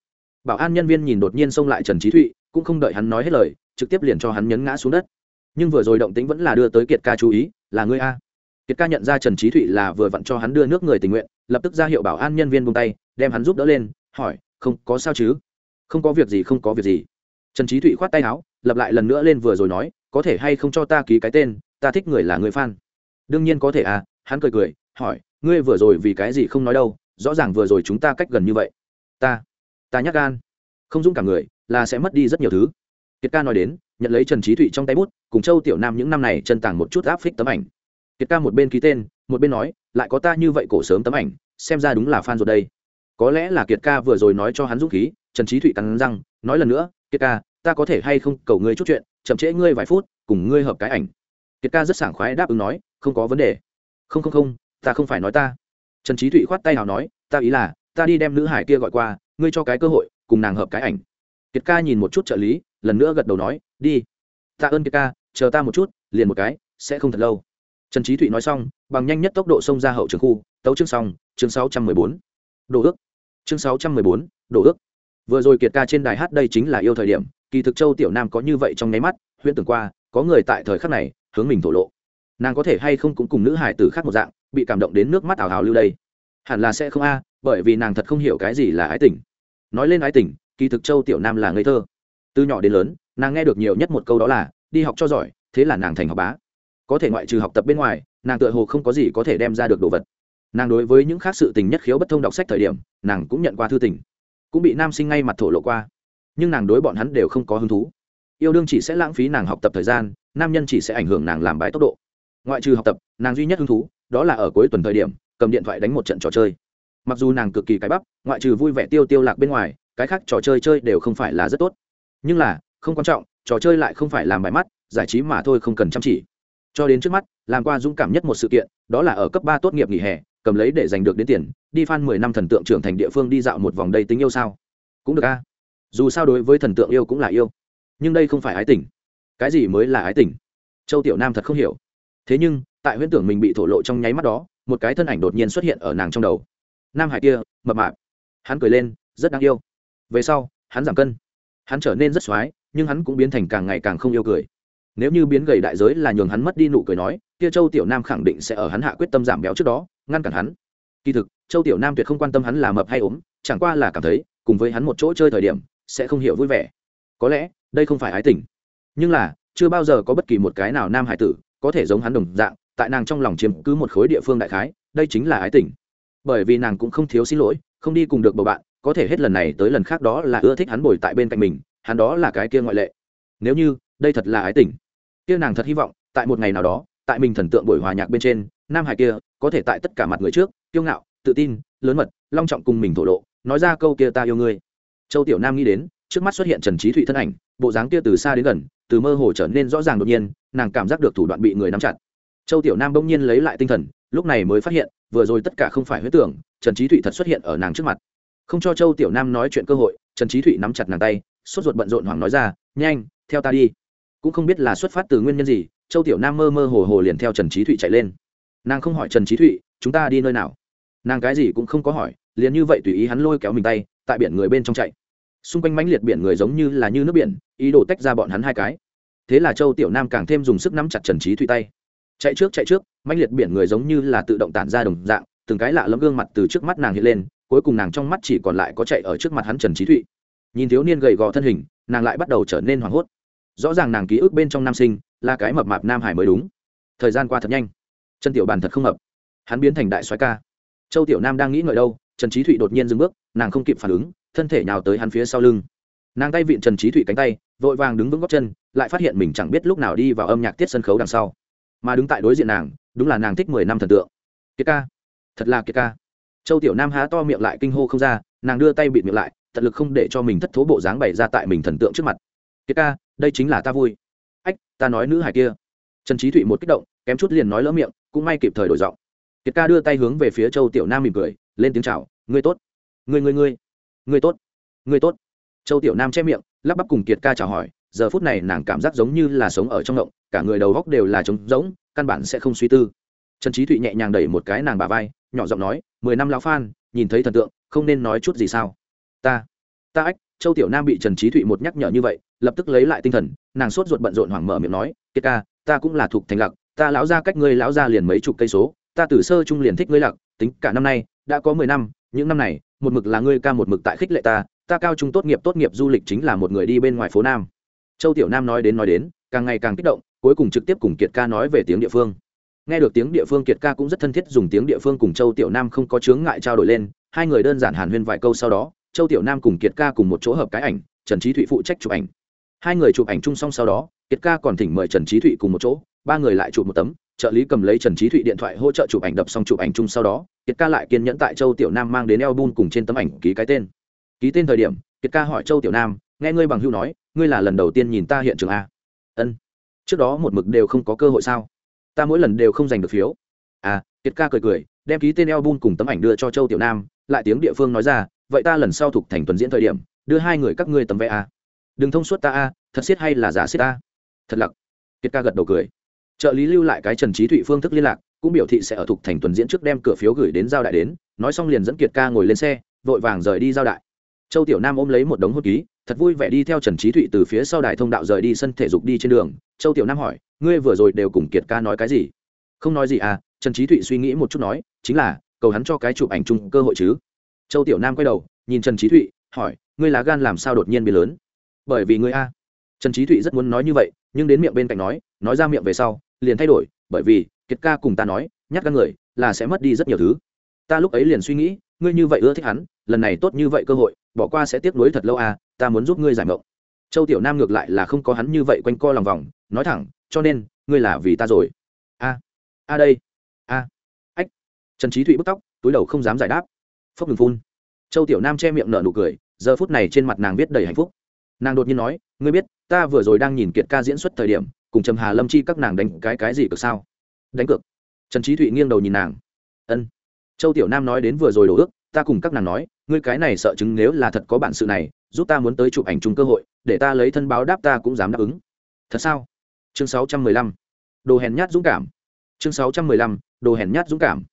Bảo an nhân viên nhìn đột nhiên xông lại trần trí thụy, cũng không đợi hắn nói hết lời, trực tiếp liền cho hắn nhấn ngã xuống đất. Nhưng vừa rồi động tĩnh vẫn là đưa tới kiệt ca chú ý, là ngươi a? Kiệt ca nhận ra trần trí thụy là vừa vặn cho hắn đưa nước người tình nguyện, lập tức ra hiệu bảo an nhân viên buông tay, đem hắn giúp đỡ lên, hỏi, không, có sao chứ? Không có việc gì, không có việc gì. Trần trí thụy khoát tay áo lập lại lần nữa lên vừa rồi nói, có thể hay không cho ta ký cái tên, ta thích người là người f a n đương nhiên có thể à hắn cười cười, hỏi, ngươi vừa rồi vì cái gì không nói đâu, rõ ràng vừa rồi chúng ta cách gần như vậy. Ta ta nhắc gan. Không dũng cả người, là sẽ mất đi rất nhiều thứ. Kiệt ca nói đến, nhận lấy trần trí thụy trong tay bút, cùng châu tiểu nam những năm này chân tàng một chút áp phích tấm ảnh. Kiệt ca một bên ký tên, một bên nói, lại có ta như vậy cổ sớm tấm ảnh, xem ra đúng là f a n rồi đây. Có lẽ là kiệt ca vừa rồi nói cho hắn dũng khí trần trí thụy cắn răng, nói lần nữa, kiệt ca, ta có thể hay không cầu ngươi chút chuyện, chậm trễ ngươi vài phút, cùng ngươi hợp cái ảnh. Kiệt ca rất sảng khoái đáp ứng nói, không có vấn đề. Không không không, ta không phải nói ta. Trần trí thụy khoát tay nào nói, ta ý là, ta đi đem nữ hải kia gọi qua, ngươi cho cái cơ hội, cùng nàng hợp cái ảnh. Kiệt ca nhìn một chút trợ lý, lần nữa gật đầu nói, đi. Tạ ơn kiệt ca, chờ ta một chút, liền một cái, sẽ không thật lâu. Trần trí thụy nói xong, bằng nhanh nhất tốc độ xông ra hậu trường khu, tấu chương xong, chương sáu trăm mười bốn. Đồ ước. Chương sáu trăm mười bốn, đồ ước vừa rồi kiệt ca trên đài hát đây chính là yêu thời điểm, kỳ thực châu tiểu nam có như vậy trong nháy mắt, huyễn tưởng qua, có người tại thời khắc này, hướng mình thổ lộ. Nàng có thể hay không cũng cùng nữ hải tử khác một dạng, bị cảm động đến nước mắt ảo hào lưu đây. Hẳn là sẽ không a, bởi vì nàng thật không hiểu cái gì là ái tình. Nói lên ái tình, kỳ thực châu tiểu nam là ngây thơ. Từ nhỏ đến lớn, nàng nghe được nhiều nhất một câu đó là, đi học cho giỏi, thế là nàng thành học bá. Có thể ngoại trừ học tập bên ngoài, nàng tựa hồ không có gì có thể đem ra được đồ vật. Nàng đối với những khác sự tình nhất khiếu bất thông đọc sách thời điểm, nàng cũng nhận qua thư tình cũng bị nam sinh ngay mặt thổ lộ qua. Nhưng nàng đối bọn hắn đều không có hứng thú. Yêu đương chỉ sẽ lãng phí nàng học tập thời gian, nam nhân chỉ sẽ ảnh hưởng nàng làm bài tốc độ. Ngoại trừ học tập, nàng duy nhất hứng thú, đó là ở cuối tuần thời điểm, cầm điện thoại đánh một trận trò chơi. Mặc dù nàng cực kỳ cái bắp, ngoại trừ vui vẻ tiêu tiêu lạc bên ngoài, cái khác trò chơi chơi đều không phải là rất tốt. Nhưng là, không quan trọng, trò chơi lại không phải làm bài mắt, giải trí mà thôi không cần chăm chỉ. Cho đến trước mắt, làm qua dũng cảm nhất một sự kiện, đó là ở cấp ba tốt nghiệp nghỉ hè cầm lấy để giành được đến tiền, đi phan mười năm thần tượng trưởng thành địa phương đi dạo một vòng đây tính yêu sao? Cũng được a. Dù sao đối với thần tượng yêu cũng là yêu. Nhưng đây không phải ái tình. Cái gì mới là ái tình? Châu tiểu nam thật không hiểu. Thế nhưng, tại huyễn tưởng mình bị thổ lộ trong nháy mắt đó, một cái thân ảnh đột nhiên xuất hiện ở nàng trong đầu. Nam hải kia, mập mạp. Hắn cười lên, rất đáng yêu. Về sau, hắn giảm cân. Hắn trở nên rất x nhưng hắn cũng biến thành càng ngày càng không yêu cười. Nếu như biến gầy đại giới là nhường hắn mất đi nụ cười nói kia châu tiểu nam khẳng định sẽ ở hắn hạ quyết tâm giảm béo trước đó, ngăn cản hắn. Kỳ thực, châu tiểu nam tuyệt không quan tâm hắn là mập hay ốm, chẳng qua là cảm thấy, cùng với hắn một chỗ chơi thời điểm, sẽ không hiểu vui vẻ. Có lẽ, đây không phải ái tình. Nhưng là, chưa bao giờ có bất kỳ một cái nào nam hải tử có thể giống hắn đồng dạng, tại nàng trong lòng chiếm cứ một khối địa phương đại khái, đây chính là ái tình. Bởi vì nàng cũng không thiếu xin lỗi, không đi cùng được bầu bạn, có thể hết lần này tới lần khác đó là ưa thích hắn bồi tại bên cạnh mình, hắn đó là cái kia ngoại lệ. Nếu như, đây thật là ái tình. Kia nàng thật hy vọng, tại một ngày nào đó tại mình thần tượng buổi hòa nhạc bên trên, nam hải kia có thể tại tất cả mặt người trước, kiêu ngạo, tự tin, lớn mật, long trọng cùng mình thổ lộ, nói ra câu kia ta yêu ngươi. Châu tiểu nam nghĩ đến, trước mắt xuất hiện trần trí thụy thân ảnh, bộ dáng kia từ xa đến gần, từ mơ hồ trở nên rõ ràng đột nhiên, nàng cảm giác được thủ đoạn bị người nắm chặt. Châu tiểu nam bỗng nhiên lấy lại tinh thần, lúc này mới phát hiện, vừa rồi tất cả không phải huyết tưởng, trần trí thụy thật xuất hiện ở nàng trước mặt. Không cho châu tiểu nam nói chuyện cơ hội, trần trí thụy nắm chặt nàng tay, sốt ruột bận rộn hoảng nói ra, nhanh, theo ta đi. Cũng không biết là xuất phát từ nguyên nhân gì châu tiểu nam mơ mơ hồ hồ liền theo trần trí thụy chạy lên. Nàng không hỏi trần trí thụy, chúng ta đi nơi nào? Nàng cái gì cũng không có hỏi, liền như vậy tùy ý hắn lôi kéo mình tay, tại biển người bên trong chạy. Xung quanh mãnh liệt biển người giống như là như nước biển, ý đồ tách ra bọn hắn hai cái. Thế là châu tiểu nam càng thêm dùng sức nắm chặt trần trí thụy tay. Chạy trước chạy trước. Mãnh liệt biển người giống như là tự động tản ra đồng dạng, từng cái lạ lẫm gương mặt từ trước mắt nàng hiện lên, cuối cùng nàng trong mắt chỉ còn lại có chạy ở trước mặt hắn trần trí thụy. Nhìn thiếu niên gầy gò thân hình, nàng lại bắt đầu trở nên hoảng hốt. Rõ ràng nàng ký ức bên trong nam sinh là cái mập mạp nam hải mới đúng. Thời gian qua thật nhanh. Chân tiểu bàn thật không hợp. Hắn biến thành đại soái ca. Châu tiểu nam đang nghĩ ngợi đâu, trần trí thụy đột nhiên dừng bước, nàng không kịp phản ứng, thân thể nhào tới hắn phía sau lưng. Nàng tay vịn trần trí thụy cánh tay, vội vàng đứng vững góc chân, lại phát hiện mình chẳng biết lúc nào đi vào âm nhạc tiết sân khấu đằng sau. Mà đứng tại đối diện nàng, đúng là nàng thích mười năm thần tượng. Kiệt ca. Thật là kiệt ca. Châu tiểu nam há to miệng lại kinh hô không ra, nàng đưa tay bịt miệng lại, tận lực không để cho mình thất thố bộ dáng bày ra tại mình thần tượng trước mặt. Kiệt ca, đây chính là ta vui ách, ta nói nữ hài kia. Trần trí thụy một kích động, kém chút liền nói lỡ miệng, cũng may kịp thời đổi giọng. Kiệt ca đưa tay hướng về phía châu tiểu nam mỉm cười, lên tiếng chào, ngươi tốt, ngươi ngươi ngươi ngươi tốt ngươi tốt. Châu tiểu nam che miệng, lắp bắp cùng kiệt ca chào hỏi, giờ phút này nàng cảm giác giống như là sống ở trong động, cả người đầu góc đều là trống rỗng, căn bản sẽ không suy tư. Trần trí thụy nhẹ nhàng đẩy một cái nàng bà vai, nhỏ giọng nói, mười năm lão phan, nhìn thấy thần tượng, không nên nói chút gì sao? Ta ta ách. Châu tiểu nam bị trần trí thụy một nhắc nhở như vậy, lập tức lấy lại tinh thần nàng sốt ruột bận rộn hoảng mở miệng nói, kiệt ca, ta cũng là thuộc thành lặc ta lão ra cách ngươi lão ra liền mấy chục cây số, ta từ sơ trung liền thích ngươi lặc tính cả năm nay, đã có mười năm, những năm này, một mực là ngươi ca một mực tại khích lệ ta ta cao trung tốt nghiệp tốt nghiệp du lịch chính là một người đi bên ngoài phố nam. Châu tiểu nam nói đến nói đến, càng ngày càng kích động, cuối cùng trực tiếp cùng kiệt ca nói về tiếng địa phương. Nghe được tiếng địa phương, kiệt ca cũng rất thân thiết dùng tiếng địa phương cùng châu tiểu nam không có chướng ngại trao đổi lên, hai người đơn giản hàn huyên vài câu sau đó, châu tiểu nam cùng kiệt ca cùng một chỗ hợp cái ảnh, trần trí thụy phụ trách chụp ảnh hai người chụp ảnh chung xong sau đó, kiệt ca còn thỉnh mời trần trí thụy cùng một chỗ, ba người lại chụp một tấm, trợ lý cầm lấy trần trí thụy điện thoại hỗ trợ chụp ảnh đập xong chụp ảnh chung sau đó, kiệt ca lại kiên nhẫn tại châu tiểu nam mang đến eo bun cùng trên tấm ảnh ký cái tên. Ký tên thời điểm, kiệt ca hỏi châu tiểu nam, nghe ngươi bằng hưu nói, ngươi là lần đầu tiên nhìn ta hiện trường a? Ân, trước đó một mực đều không có cơ hội sao? Ta mỗi lần đều không giành được phiếu. À kiệt ca cười cười, đem ký tên eo bun cùng tấm ảnh đưa cho châu tiểu nam, lại tiếng địa phương nói ra, vậy ta lần sau thuộc thành tuần diễn thời điểm, đưa hai người các ngươi tấm vé a đừng thông suốt ta a, thật xiết hay là giả xiết ta? Thật lặc. Kiệt ca gật đầu cười. Trợ lý lưu lại cái trần trí thụy phương thức liên lạc, cũng biểu thị sẽ ở thục thành tuần diễn trước đem cửa phiếu gửi đến giao đại đến, nói xong liền dẫn kiệt ca ngồi lên xe, vội vàng rời đi giao đại. Châu tiểu nam ôm lấy một đống hốt ký, thật vui vẻ đi theo trần trí thụy từ phía sau đài thông đạo rời đi sân thể dục đi trên đường. Châu tiểu nam hỏi, ngươi vừa rồi đều cùng kiệt ca nói cái gì? Không nói gì à. Trần trí thụy suy nghĩ một chút nói, chính là, cầu hắn cho cái chụp ảnh chung cơ hội chứ. Châu tiểu nam quay đầu, nhìn trần trí thụy, hỏi, ngươi lá gan làm sao đột nhiên biến lớn? Bởi vì ngươi a. Trần trí thụy rất muốn nói như vậy, nhưng đến miệng bên cạnh nói nói ra miệng về sau, liền thay đổi, bởi vì, kiệt ca cùng ta nói nhắc các người, là sẽ mất đi rất nhiều thứ. Ta lúc ấy liền suy nghĩ, ngươi như vậy ưa thích hắn, lần này tốt như vậy cơ hội, bỏ qua sẽ tiếc nuối thật lâu à ta muốn giúp ngươi giải mộng. Châu tiểu nam ngược lại là không có hắn như vậy quanh co lòng vòng, nói thẳng, cho nên, ngươi là vì ta rồi. A a đây, a, ách. Trần trí thụy bức tóc, túi đầu không dám giải đáp. Phốc ngừng phun. Châu tiểu nam che miệng nở nụ cười, giờ phút này trên mặt nàng viết đầy hạnh phúc nàng đột nhiên nói, ngươi biết, ta vừa rồi đang nhìn kiệt ca diễn xuất thời điểm, cùng trầm hà lâm chi các nàng đánh cái cái gì cực sao? Đánh cược. Trần trí thụy nghiêng đầu nhìn nàng. Ân. Châu tiểu nam nói đến vừa rồi đổ ước, ta cùng các nàng nói, ngươi cái này sợ chứng nếu là thật có bản sự này, giúp ta muốn tới chụp ảnh chung cơ hội, để ta lấy thân báo đáp ta cũng dám đáp ứng. Thật sao? Chương sáu trăm mười lăm. Đồ hèn nhát dũng cảm. Chương sáu trăm mười lăm, đồ hèn nhát dũng cảm.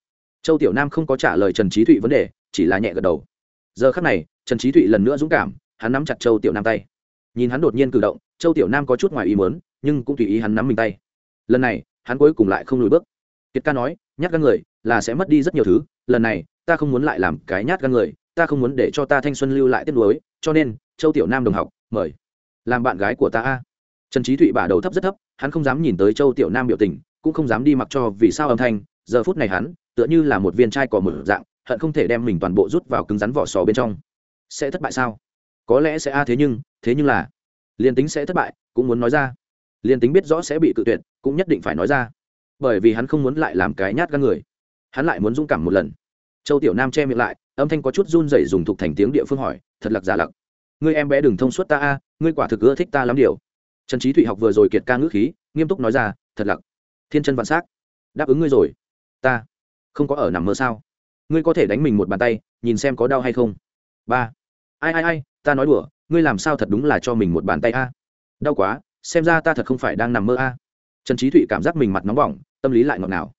Châu tiểu nam không có trả lời trần trí thụy vấn đề, chỉ là nhẹ gật đầu. Giờ khắc này, trần trí thụy lần nữa dũng cảm, hắn nắm chặt châu tiểu nam tay nhìn hắn đột nhiên cử động, châu tiểu nam có chút ngoài ý mớn nhưng cũng tùy ý hắn nắm mình tay. Lần này, hắn cuối cùng lại không lùi bước. Kiệt ca nói, nhát gan người, là sẽ mất đi rất nhiều thứ. Lần này, ta không muốn lại làm cái nhát gan người, ta không muốn để cho ta thanh xuân lưu lại tiếp nối cho nên, châu tiểu nam đồng học, mời. Làm bạn gái của ta a. Trần trí thụy bả đầu thấp rất thấp, hắn không dám nhìn tới châu tiểu nam biểu tình, cũng không dám đi mặc cho vì sao âm thanh. Giờ phút này hắn, tựa như là một viên trai cỏ mở dạng, hận không thể đem mình toàn bộ rút vào cứng rắn vỏ sò bên trong. Sẽ thất bại sao? Có lẽ sẽ a thế nhưng thế nhưng là, liền tính sẽ thất bại, cũng muốn nói ra. Liền tính biết rõ sẽ bị cự tuyệt, cũng nhất định phải nói ra. Bởi vì hắn không muốn lại làm cái nhát gan người. Hắn lại muốn dũng cảm một lần. Châu tiểu nam che miệng lại, âm thanh có chút run rẩy dùng thục thành tiếng địa phương hỏi, thật lặc giả lặc. Ngươi em bé đừng thông suốt ta a, ngươi quả thực ưa thích ta lắm điều. Trần trí thụy học vừa rồi kiệt ca ngữ khí, nghiêm túc nói ra, thật lặc. Thiên chân vạn s á c đáp ứng ngươi rồi. Ta không có ở nằm mơ sao? Ngươi có thể đánh mình một bàn tay, nhìn xem có đau hay không. Ba. Ai ai ai, ta nói đùa ngươi làm sao thật đúng là cho mình một bàn tay a? Đau quá, xem ra ta thật không phải đang nằm mơ a. Trần trí thụy cảm giác mình mặt nóng bỏng, tâm lý lại ngọt ngào.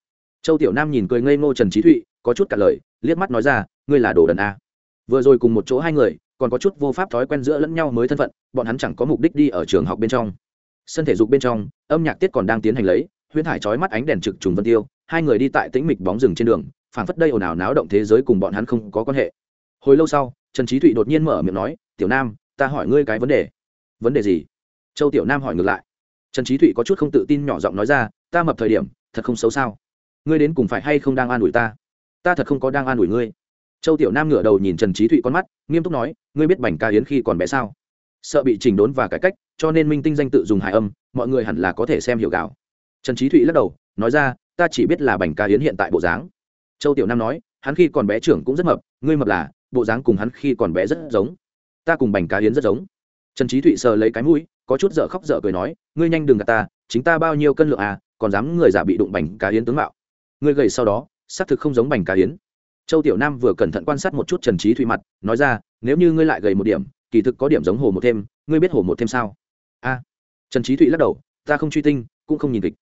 Châu tiểu nam nhìn cười ngây ngô trần trí thụy, có chút cả lời, liếc mắt nói ra, ngươi là đồ đần a. Vừa rồi cùng một chỗ hai người, còn có chút vô pháp thói quen giữa lẫn nhau mới thân phận, bọn hắn chẳng có mục đích đi ở trường học bên trong. Sân thể dục bên trong, âm nhạc tiết còn đang tiến hành lấy, huyễn hải trói mắt ánh đèn trực trùng vân tiêu, hai người đi tại tĩnh mịch bóng rừng trên đường, phảng phất đây ồn ào náo động thế giới cùng bọn hắn không có quan hệ. Hồi lâu sau, trần trí thụy đột nhiên mở miệng nói, tiểu nam ta hỏi ngươi cái vấn đề. Vấn đề gì? Châu tiểu nam hỏi ngược lại. Trần trí thụy có chút không tự tin nhỏ giọng nói ra, ta mập thời điểm, thật không xấu sao? Ngươi đến cùng phải hay không đang an ủi ta? Ta thật không có đang an ủi ngươi. Châu tiểu nam ngửa đầu nhìn trần trí thụy con mắt, nghiêm túc nói, ngươi biết bành ca hiến khi còn bé sao? Sợ bị chỉnh đốn và cải cách, cho nên minh tinh danh tự dùng hài âm, mọi người hẳn là có thể xem hiểu gạo. Trần trí thụy lắc đầu, nói ra, ta chỉ biết là bành ca hiến hiện tại bộ dáng. Châu tiểu nam nói, hắn khi còn bé trưởng cũng rất mập, ngươi mập là, bộ dáng cùng hắn khi còn bé rất giống ta cùng bành cá hiến rất giống. Trần trí thụy sờ lấy cái mũi, có chút dở khóc dở cười nói, ngươi nhanh đừng gạt ta, chính ta bao nhiêu cân lượng à còn dám người giả bị đụng bành cá hiến tướng mạo. Ngươi gầy sau đó, xác thực không giống bành cá hiến châu tiểu nam vừa cẩn thận quan sát một chút trần trí thụy mặt, nói ra, nếu như ngươi lại gầy một điểm, kỳ thực có điểm giống hồ một thêm, ngươi biết hồ một thêm sao? A. Trần trí thụy lắc đầu, ta không truy tinh, cũng không nhìn kịch.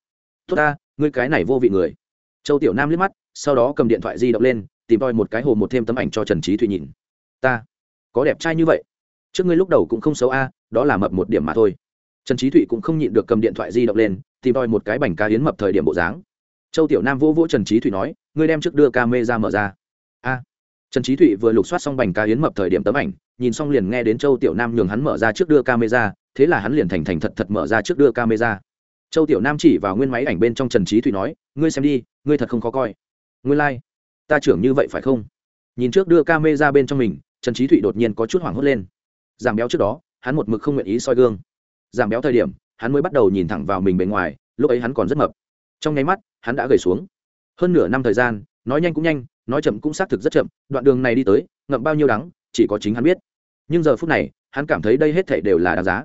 Tốt ta, ngươi cái này vô vị người. Châu tiểu nam liếc mắt, sau đó cầm điện thoại di động lên, tìm tòi một cái hồ một thêm tấm ảnh cho trần trí thụy nhìn. Ta, có đẹp trai như vậy trước ngươi lúc đầu cũng không xấu a, đó là mập một điểm mà thôi. Trần trí thụy cũng không nhịn được cầm điện thoại di động lên, tìm đòi một cái bành ca hiến mập thời điểm bộ dáng. Châu tiểu nam vỗ vỗ trần trí thụy nói, ngươi đem trước đưa ca mê ra mở ra. A. Trần trí thụy vừa lục soát xong bành ca hiến mập thời điểm tấm ảnh, nhìn xong liền nghe đến châu tiểu nam nhường hắn mở ra trước đưa camera thế là hắn liền thành thành thật thật mở ra trước đưa camera châu tiểu nam chỉ vào nguyên máy ảnh bên trong trần trí thụy nói, ngươi xem đi, ngươi thật không khó coi. Ngươi lai、like. ta trưởng như vậy phải không? Nhìn trước đưa camera bên trong mình, trần trí thụy đột nhiên có chút hoảng hốt lên giảm béo trước đó, hắn một mực không nguyện ý soi gương. Giảm béo thời điểm, hắn mới bắt đầu nhìn thẳng vào mình bề ngoài, lúc ấy hắn còn rất mập. Trong nháy mắt, hắn đã gầy xuống. Hơn nửa năm thời gian, nói nhanh cũng nhanh, nói chậm cũng xác thực rất chậm, đoạn đường này đi tới, ngậm bao nhiêu đắng, chỉ có chính hắn biết. Nhưng giờ phút này, hắn cảm thấy đây hết thảy đều là đáng giá.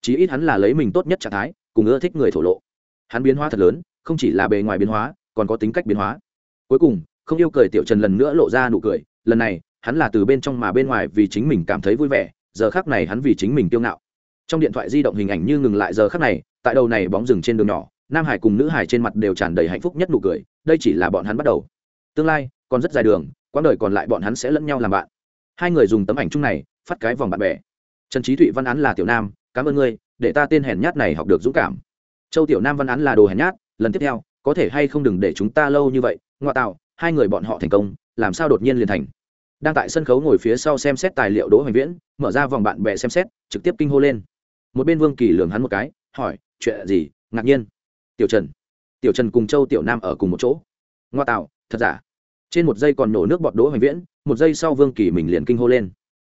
Chí ít hắn là lấy mình tốt nhất trạng thái, cùng ưa thích người thổ lộ. Hắn biến hóa thật lớn, không chỉ là bề ngoài biến hóa, còn có tính cách biến hóa. Cuối cùng, không yêu cười tiểu trần lần nữa lộ ra nụ cười, lần này, hắn là từ bên trong mà bên ngoài vì chính mình cảm thấy vui vẻ giờ khác này hắn vì chính mình tiêu ngạo. Trong điện thoại di động hình ảnh như ngừng lại giờ khắc này, tại đầu này bóng rừng trên đường nhỏ, nam hải cùng nữ hải trên mặt đều tràn đầy hạnh phúc nhất nụ cười, đây chỉ là bọn hắn bắt đầu. Tương lai, còn rất dài đường, quãng đời còn lại bọn hắn sẽ lẫn nhau làm bạn. Hai người dùng tấm ảnh chung này, phát cái vòng bạn bè. Trần trí thụy văn án là tiểu nam, cảm ơn ngươi, để ta tên hèn nhát này học được dũng cảm. Châu tiểu nam văn án là đồ hèn nhát, lần tiếp theo, có thể hay không đừng để chúng ta lâu như vậy, ngoại tạo, hai người bọn họ thành công, làm sao đột nhiên liền thành đang tại sân khấu ngồi phía sau xem xét tài liệu đỗ hoành viễn, mở ra vòng bạn bè xem xét, trực tiếp kinh hô lên. Một bên vương kỳ lường hắn một cái, hỏi, chuyện gì? Ngạc nhiên. Tiểu trần. Tiểu trần cùng châu tiểu nam ở cùng một chỗ. Ngoa tạo, thật giả? Trên một giây còn nổ nước bọt đỗ hoành viễn, một giây sau vương kỳ mình liền kinh hô lên.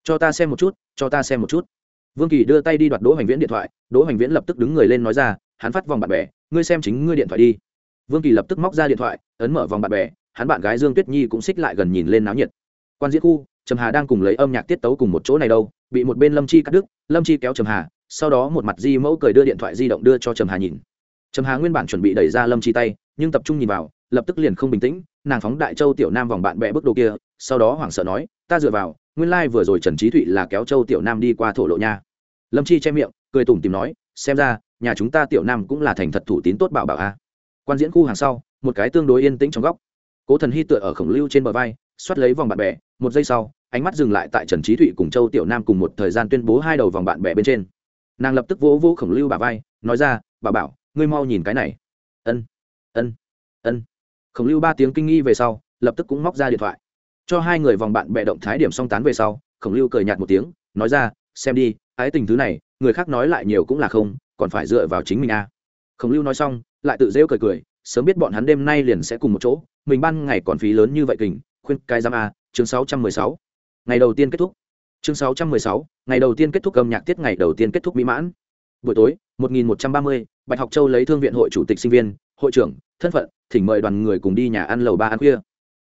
Cho ta xem một chút, cho ta xem một chút. Vương kỳ đưa tay đi đoạt đỗ hoành viễn điện thoại, đỗ hoành viễn lập tức đứng người lên nói ra, hắn phát vòng bạn bè, ngươi xem chính ngươi điện thoại đi. Vương kỳ lập tức móc ra điện thoại, ấn mở vòng bạn bè, hắn bạn gái dương tuyết nhi cũng xích lại gần nhìn lên náo nhiệt quan diễn khu, trầm hà đang cùng lấy âm nhạc tiết tấu cùng một chỗ này đâu, bị một bên lâm chi cắt đứt, lâm chi kéo trầm hà, sau đó một mặt di mẫu cười đưa điện thoại di động đưa cho trầm hà nhìn. Trầm hà nguyên bản chuẩn bị đẩy ra lâm chi tay, nhưng tập trung nhìn vào, lập tức liền không bình tĩnh, nàng phóng đại châu tiểu nam vòng bạn bè bước đồ kia, sau đó hoảng sợ nói, ta dựa vào, nguyên lai、like、vừa rồi trần trí thụy là kéo châu tiểu nam đi qua thổ lộ nha. Lâm chi che miệng, cười tủm tìm nói, xem ra, nhà chúng ta tiểu nam cũng là thành thật thủ tín tốt bảo bảo a. Quan diễn khu hàng sau, một cái tương đối yên tĩnh trong góc. Cố thần hy tựa ở khổng lưu trên bờ vai xoát lấy vòng bạn bè, một giây sau, ánh mắt dừng lại tại trần trí thụy cùng châu tiểu nam cùng một thời gian tuyên bố hai đầu vòng bạn bè bên trên. Nàng lập tức vỗ vỗ khổng lưu bà vai, nói ra, bà bảo, ngươi mau nhìn cái này. Ân ân ân. Khổng lưu ba tiếng kinh nghi về sau, lập tức cũng móc ra điện thoại. Cho hai người vòng bạn bè động thái điểm song tán về sau, khổng lưu cười nhạt một tiếng, nói ra, xem đi, ái tình thứ này, người khác nói lại nhiều cũng là không, còn phải dựa vào chính mình a. À. khổng lưu nói xong, lại tự rêu cười cười, sớm biết bọn hắn đêm nay liền sẽ cùng một chỗ, mình ban ngày còn phí lớn như vậy kình khuyên cái giam a, chương sáu trăm mười sáu. Ngày đầu tiên kết thúc. Chương sáu trăm mười sáu, ngày đầu tiên kết thúc âm nhạc tiết, ngày đầu tiên kết thúc mỹ mãn. Buổi tối, một nghìn một trăm ba mươi, bạch học châu lấy thương viện hội chủ tịch sinh viên, hội trưởng, thân phận, thỉnh mời đoàn người cùng đi nhà ăn lầu ba ăn khuya.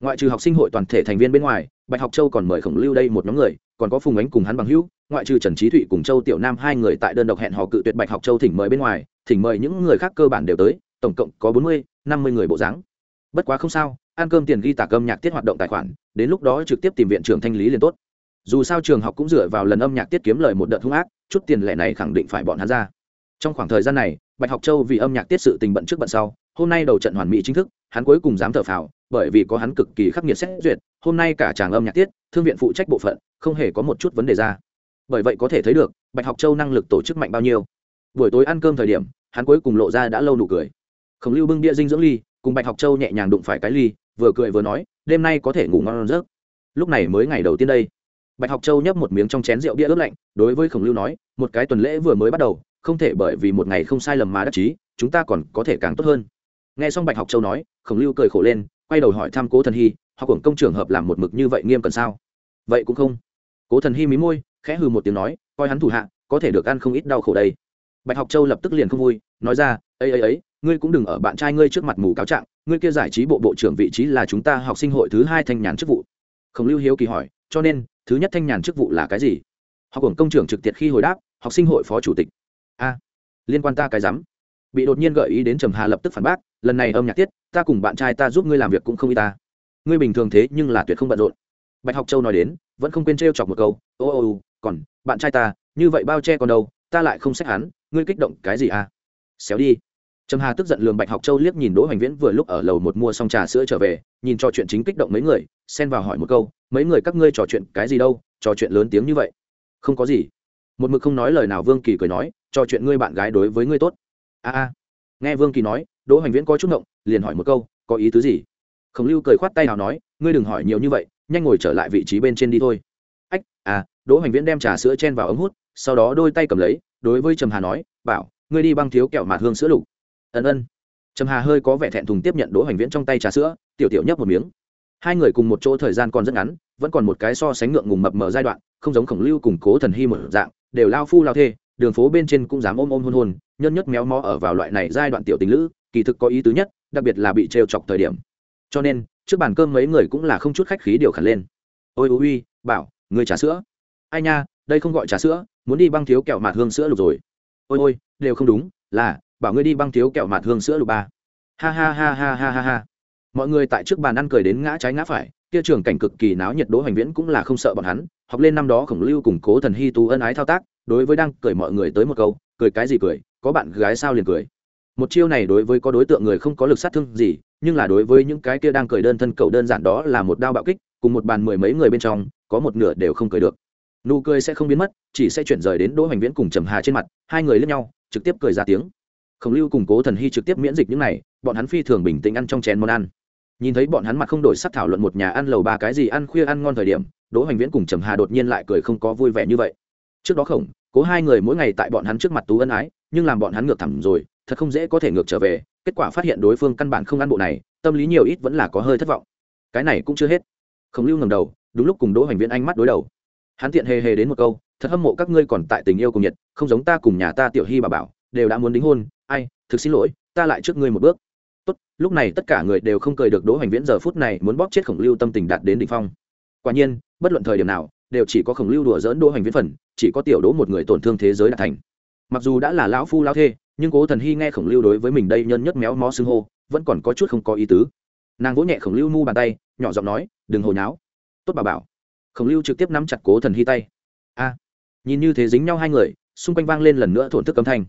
Ngoại trừ học sinh hội toàn thể thành viên bên ngoài, bạch học châu còn mời khổng lưu đây một nhóm người, còn có phùng ánh cùng hắn bằng hữu. Ngoại trừ trần trí thụy cùng châu tiểu nam hai người tại đơn độc hẹn họ cự tuyệt bạch học châu thỉnh mời bên ngoài, thỉnh mời những người khác cơ bản đều tới, tổng cộng có bốn mươi, năm mươi người bộ dáng. Bất quá không sao ăn cơm tiền ghi tạc âm nhạc tiết hoạt động tài khoản, đến lúc đó trực tiếp tìm viện trưởng thanh lý liền tốt. Dù sao trường học cũng dựa vào lần âm nhạc tiết kiếm lời một đợt hung ác, chút tiền lẻ này khẳng định phải bọn hắn ra. Trong khoảng thời gian này, bạch học châu vì âm nhạc tiết sự tình bận trước bận sau, hôm nay đầu trận hoàn mỹ chính thức, hắn cuối cùng dám thở phào, bởi vì có hắn cực kỳ khắc nghiệt xét duyệt, hôm nay cả tràng âm nhạc tiết, thương viện phụ trách bộ phận, không hề có một chút vấn đề ra. Bởi vậy có thể thấy được, bạch học châu năng lực tổ chức mạnh bao nhiêu. Buổi tối ăn cơm thời điểm, hắn cuối cùng lộ ra đã lâu nụ cười. Khổng lưu bưng bia dinh dưỡng ly, cùng bạch học châu nhẹ nhàng đụng phải cái ly vừa cười vừa nói, đêm nay có thể ngủ ngon giấc. Lúc này mới ngày đầu tiên đây. Bạch học châu nhấp một miếng trong chén rượu bia ướp lạnh, đối với khổng lưu nói, một cái tuần lễ vừa mới bắt đầu, không thể bởi vì một ngày không sai lầm mà đắc chí, chúng ta còn có thể càng tốt hơn. Nghe xong bạch học châu nói, khổng lưu cười khổ lên, quay đầu hỏi thăm cố thần hy, học cổng công trường hợp làm một mực như vậy nghiêm cần sao? Vậy cũng không. Cố thần hy mí môi, khẽ hừ một tiếng nói, coi hắn thủ hạ, có thể được ăn không ít đau khổ đây. Bạch học châu lập tức liền không vui, nói ra, ấy ấy ấy, ngươi cũng đừng ở bạn trai ngươi trước mặt mù cáo trạng ngươi kia giải trí bộ bộ trưởng vị trí là chúng ta học sinh hội thứ hai thanh nhàn chức vụ. Khổng lưu hiếu kỳ hỏi, cho nên, thứ nhất thanh nhàn chức vụ là cái gì? Học hưởng công trường trực tiệt khi hồi đáp, học sinh hội phó chủ tịch. A, liên quan ta cái rắm. Bị đột nhiên gợi ý đến trầm hà lập tức phản bác, lần này âm nhạc tiết, ta cùng bạn trai ta giúp ngươi làm việc cũng không y ta. Ngươi bình thường thế nhưng là tuyệt không bận rộn. Bạch học châu nói đến, vẫn không quên t chọc một câu, ô ô ô, còn, bạn trai ta, như vậy bao che còn đâu, ta lại không xét hắn, ngươi kích động cái gì à? Xéo đi trầm hà tức giận lường bạch học châu liếc nhìn đỗ hoành viễn vừa lúc ở lầu một mua xong trà sữa trở về, nhìn trò chuyện chính kích động mấy người, xen vào hỏi một câu, mấy người các ngươi trò chuyện cái gì đâu? Trò chuyện lớn tiếng như vậy. Không có gì. Một mực không nói lời nào vương kỳ cười nói, trò chuyện ngươi bạn gái đối với ngươi tốt. A a. Nghe vương kỳ nói, đỗ hoành viễn có chút động liền hỏi một câu, có ý tứ gì? Khổng lưu cười khoát tay nào nói, ngươi đừng hỏi nhiều như vậy, nhanh ngồi trở lại vị trí bên trên đi thôi. Ách à. Đỗ hoành viễn đem trà sữa chen vào ống hút, sau đó đôi tay cầm lấy, đối với trầm hà nói, bảo, ngươi đi băng thiếu kẹo mạt hương sữa lục ân ân. Trầm hà hơi có vẻ thẹn thùng tiếp nhận đỗ hoành viễn trong tay trà sữa, tiểu tiểu nhấp một miếng. Hai người cùng một chỗ thời gian còn rất ngắn, vẫn còn một cái so sánh ngượng ngùng mập mờ giai đoạn, không giống khổng lưu cùng cố thần hy một dạng, đều lao phu lao thê, đường phố bên trên cũng dám ôm ôm hôn hôn nhân nhất méo mó ở vào loại này giai đoạn tiểu tình lữ, kỳ thực có ý tứ nhất, đặc biệt là bị trêu chọc thời điểm. Cho nên, trước bàn cơm mấy người cũng là không chút khách khí điều khẩn lên. Ôi ôi, bảo, người trà sữa. Ai nha, đây không gọi trà sữa, muốn đi băng thiếu kẹo mạt hương sữa lục rồi. Ôi ôi, đều không đúng, là bảo ngươi đi băng thiếu kẹo mạt hương sữa lục ba. Ha ha ha ha ha ha ha. Mọi người tại trước bàn ăn cười đến ngã trái ngã phải, kia trường cảnh cực kỳ náo nhiệt đỗ hoành viễn cũng là không sợ bọn hắn, học lên năm đó khổng lưu củng cố thần hy tú ân ái thao tác, đối với đang cười mọi người tới một câu, cười cái gì cười, có bạn gái sao liền cười. Một chiêu này đối với có đối tượng người không có lực sát thương gì, nhưng là đối với những cái kia đang cười đơn thân cậu đơn giản đó là một đao bạo kích, cùng một bàn mười mấy người bên trong, có một nửa đều không cười được. Nụ cười sẽ không biến mất, chỉ sẽ chuyển rời đến đỗ hoành viễn cùng trầm hà trên mặt, hai người lướt nhau, trực tiếp cười ra tiếng khổng lưu cùng cố thần hy trực tiếp miễn dịch những này, bọn hắn phi thường bình tĩnh ăn trong chén món ăn. Nhìn thấy bọn hắn mặt không đổi sắc thảo luận một nhà ăn lầu ba cái gì ăn khuya ăn ngon thời điểm, đỗ hoành viễn cùng trầm hà đột nhiên lại cười không có vui vẻ như vậy. Trước đó khổng, cố hai người mỗi ngày tại bọn hắn trước mặt tú ân ái, nhưng làm bọn hắn ngược thẳm rồi, thật không dễ có thể ngược trở về, kết quả phát hiện đối phương căn bản không ăn bộ này, tâm lý nhiều ít vẫn là có hơi thất vọng. Cái này cũng chưa hết. Khổng lưu ngầm đầu, đúng lúc cùng đỗ hoành viễn ánh mắt đối đầu. Hắn tiện hề hề đến một câu, thật hâm mộ các ngươi còn tại tình yêu cùng nhiệt, không giống ta cùng nhà ta tiểu hy bà bảo đều đã muốn đính hôn, ai, thực xin lỗi, ta lại trước ngươi một bước. Tốt, lúc này tất cả người đều không cười được đỗ hoành viễn giờ phút này muốn bóp chết khổng lưu tâm tình đạt đến đ ỉ n h phong. Quả nhiên, bất luận thời điểm nào, đều chỉ có khổng lưu đùa dỡn đỗ hoành viễn phần, chỉ có tiểu đỗ một người tổn thương thế giới đạt thành. Mặc dù đã là lão phu lao thê, nhưng cố thần hy nghe khổng lưu đối với mình đây nhân nhất méo mó xưng hô, vẫn còn có chút không có ý tứ. Nàng vỗ nhẹ khổng lưu mu bàn tay, nhỏ giọng nói, đừng hồi nháo. Tốt bà bảo. Khổng lưu trực tiếp nắm chặt cố thần hy tay. A. Nhìn như thế dính nhau hai người, xung quanh vang lên lần nữa thổn thức âm thanh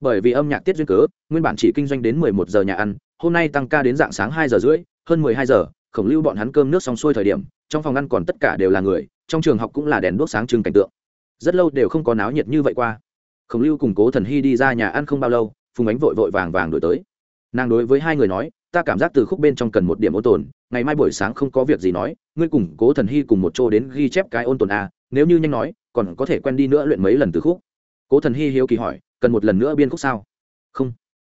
bởi vì âm nhạc tiết duyên cớ, nguyên bản chỉ kinh doanh đến mười một giờ nhà ăn, hôm nay tăng ca đến dạng sáng hai giờ rưỡi, hơn mười hai giờ, khổng lưu bọn hắn cơm nước xong xuôi thời điểm, trong phòng ăn còn tất cả đều là người, trong trường học cũng là đèn đuốc sáng trưng cảnh tượng. Rất lâu đều không có náo nhiệt như vậy qua. Khổng lưu cùng cố thần hy đi ra nhà ăn không bao lâu, phùng ánh vội vội vàng vàng đổi tới. Nàng đối với hai người nói, ta cảm giác từ khúc bên trong cần một điểm ôn tồn, ngày mai buổi sáng không có việc gì nói, ngươi cùng cố thần hy cùng một chỗ đến ghi chép cái ôn tồn a nếu như nhanh nói, còn có thể quen đi nữa luyện mấy lần từ khúc. Cố thần hy hiếu kỳ hỏi cần một lần nữa biên khúc sao? Không.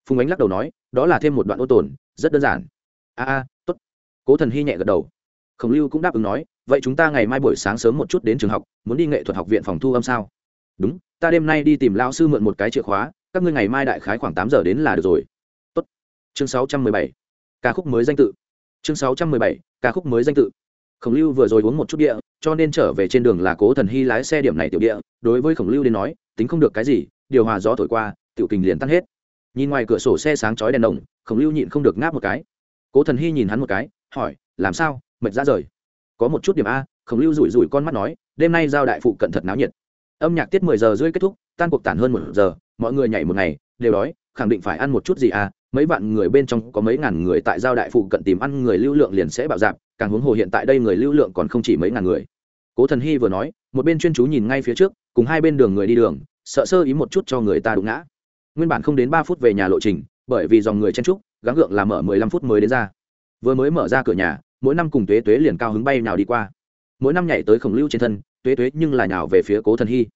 Phùng ánh lắc đầu nói, đó là thêm một đoạn ôn tồn, rất đơn giản. A a t ố t cố thần hy nhẹ gật đầu. Khổng lưu cũng đáp ứng nói, vậy chúng ta ngày mai buổi sáng sớm một chút đến trường học, muốn đi nghệ thuật học viện phòng thu âm sao? Đúng, ta đêm nay đi tìm lao sư mượn một cái chìa khóa, các ngươi ngày mai đại khái khoảng tám giờ đến là được rồi. Tốt. chương sáu trăm mười bảy. Ca khúc mới danh tự. Chương sáu trăm mười bảy, ca khúc mới danh tự. Khổng lưu vừa rồi uống một chút địa cho nên trở về trên đường là cố thần hy lái xe điểm này tiểu địa đối với khổng lưu đến nói, tính không được cái gì điều hòa gió thổi qua, tiểu kình liền tan hết. Nhìn ngoài cửa sổ xe sáng chói đèn đồng khổng lưu nhịn không được ngáp một cái. Cố thần hy nhìn hắn một cái, hỏi, làm sao? Mệt ra rời? Có một chút điểm a. Khổng lưu rủi rủi con mắt nói, đêm nay giao đại phụ cận thật náo nhiệt. Âm nhạc tiết mười giờ rưỡi kết thúc, tan cuộc tản hơn một giờ, mọi người nhảy một ngày, đều đói, khẳng định phải ăn một chút gì à? Mấy vạn người bên trong có mấy ngàn người tại giao đại phụ cận tìm ăn, người lưu lượng liền sẽ bạo dạp, càng huống hồ hiện tại đây người lưu lượng còn không chỉ mấy ngàn người. Cố thần hy vừa nói, một bên chuyên chú nhìn ngay phía trước, cùng hai bên đường người đi đường sợ sơ ý một chút cho người ta đụng ngã. Nguyên bản không đến ba phút về nhà lộ trình, bởi vì dòng người chen trúc gắng gượng là mở mười lăm phút mới đến ra. Vừa mới mở ra cửa nhà, mỗi năm cùng tuế tuế liền cao hứng bay nào đi qua. Mỗi năm nhảy tới khổng lưu trên thân, tuế tuế nhưng là nhào về phía cố thần hy.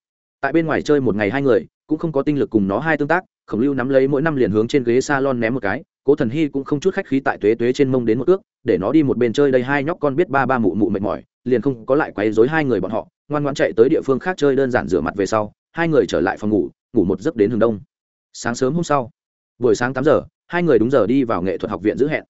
Tại bên ngoài chơi một ngày hai người, cũng không có tinh lực cùng nó hai tương tác, khổng lưu nắm lấy mỗi năm liền hướng trên ghế s a lon ném một cái, cố thần hy cũng không chút khách khí tại tuế tuế trên mông đến một ước, để nó đi một bên chơi đây hai nhóc con biết ba ba mụ mụ mệt mỏi, liền không có lại quấy dối hai người bọn họ, ngoan ngoan chạy tới địa phương khác chơi đơn giản rửa mặt về sau hai người trở lại phòng ngủ ngủ một giấc đến hướng đông. Sáng sớm hôm sau, buổi sáng tám giờ, hai người đúng giờ đi vào nghệ thuật học viện giữ hẹn.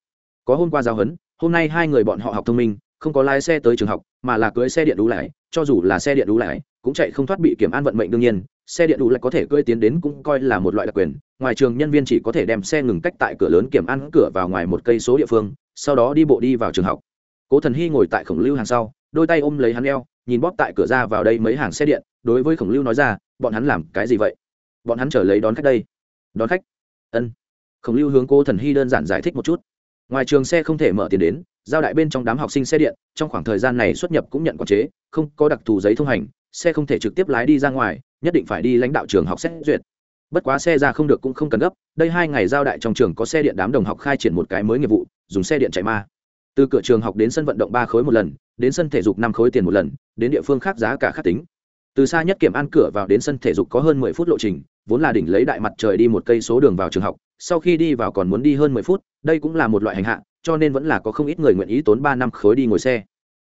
Có hôm qua giao huấn hôm nay hai người bọn họ học thông minh, không có lái xe tới trường học, mà là cưới xe điện đú lại cho dù là xe điện đú lại cũng chạy không thoát bị kiểm an vận mệnh đương nhiên, xe điện đủ lại có thể cưỡi tiến đến cũng coi là một loại đặc quyền, ngoài trường nhân viên chỉ có thể đem xe ngừng cách tại cửa lớn kiểm an cửa vào ngoài một cây số địa phương, sau đó đi bộ đi vào trường học. Cố thần hy ngồi tại khổng lưu hàng sau, đôi tay ôm lấy hắn eo, nhìn bóp tại cửa ra vào đây mấy hàng xe điện, đối với khổng lưu nói ra bọn hắn làm cái gì vậy? Bọn hắn chờ lấy đón khách đây. Đón khách? Ân. Khổng lưu hướng cô thần hy đơn giản giải thích một chút. Ngoài trường xe không thể mở tiền đến, giao đại bên trong đám học sinh xe điện, trong khoảng thời gian này xuất nhập cũng nhận quản chế, không có đặc thù giấy thông hành, xe không thể trực tiếp lái đi ra ngoài, nhất định phải đi lãnh đạo trường học xét duyệt. Bất quá xe ra không được cũng không cần gấp, đây hai ngày giao đại trong trường có xe điện đám đồng học khai triển một cái mới nghiệp vụ, dùng xe điện chạy ma. Từ cửa trường học đến sân vận động ba khối một lần, đến sân thể dục năm khối tiền một lần, đến địa phương khác giá cả khác tính từ xa nhất kiểm an cửa vào đến sân thể dục có hơn mười phút lộ trình, vốn là đỉnh lấy đại mặt trời đi một cây số đường vào trường học, sau khi đi vào còn muốn đi hơn mười phút, đây cũng là một loại hành hạ, cho nên vẫn là có không ít người nguyện ý tốn ba năm khối đi ngồi xe.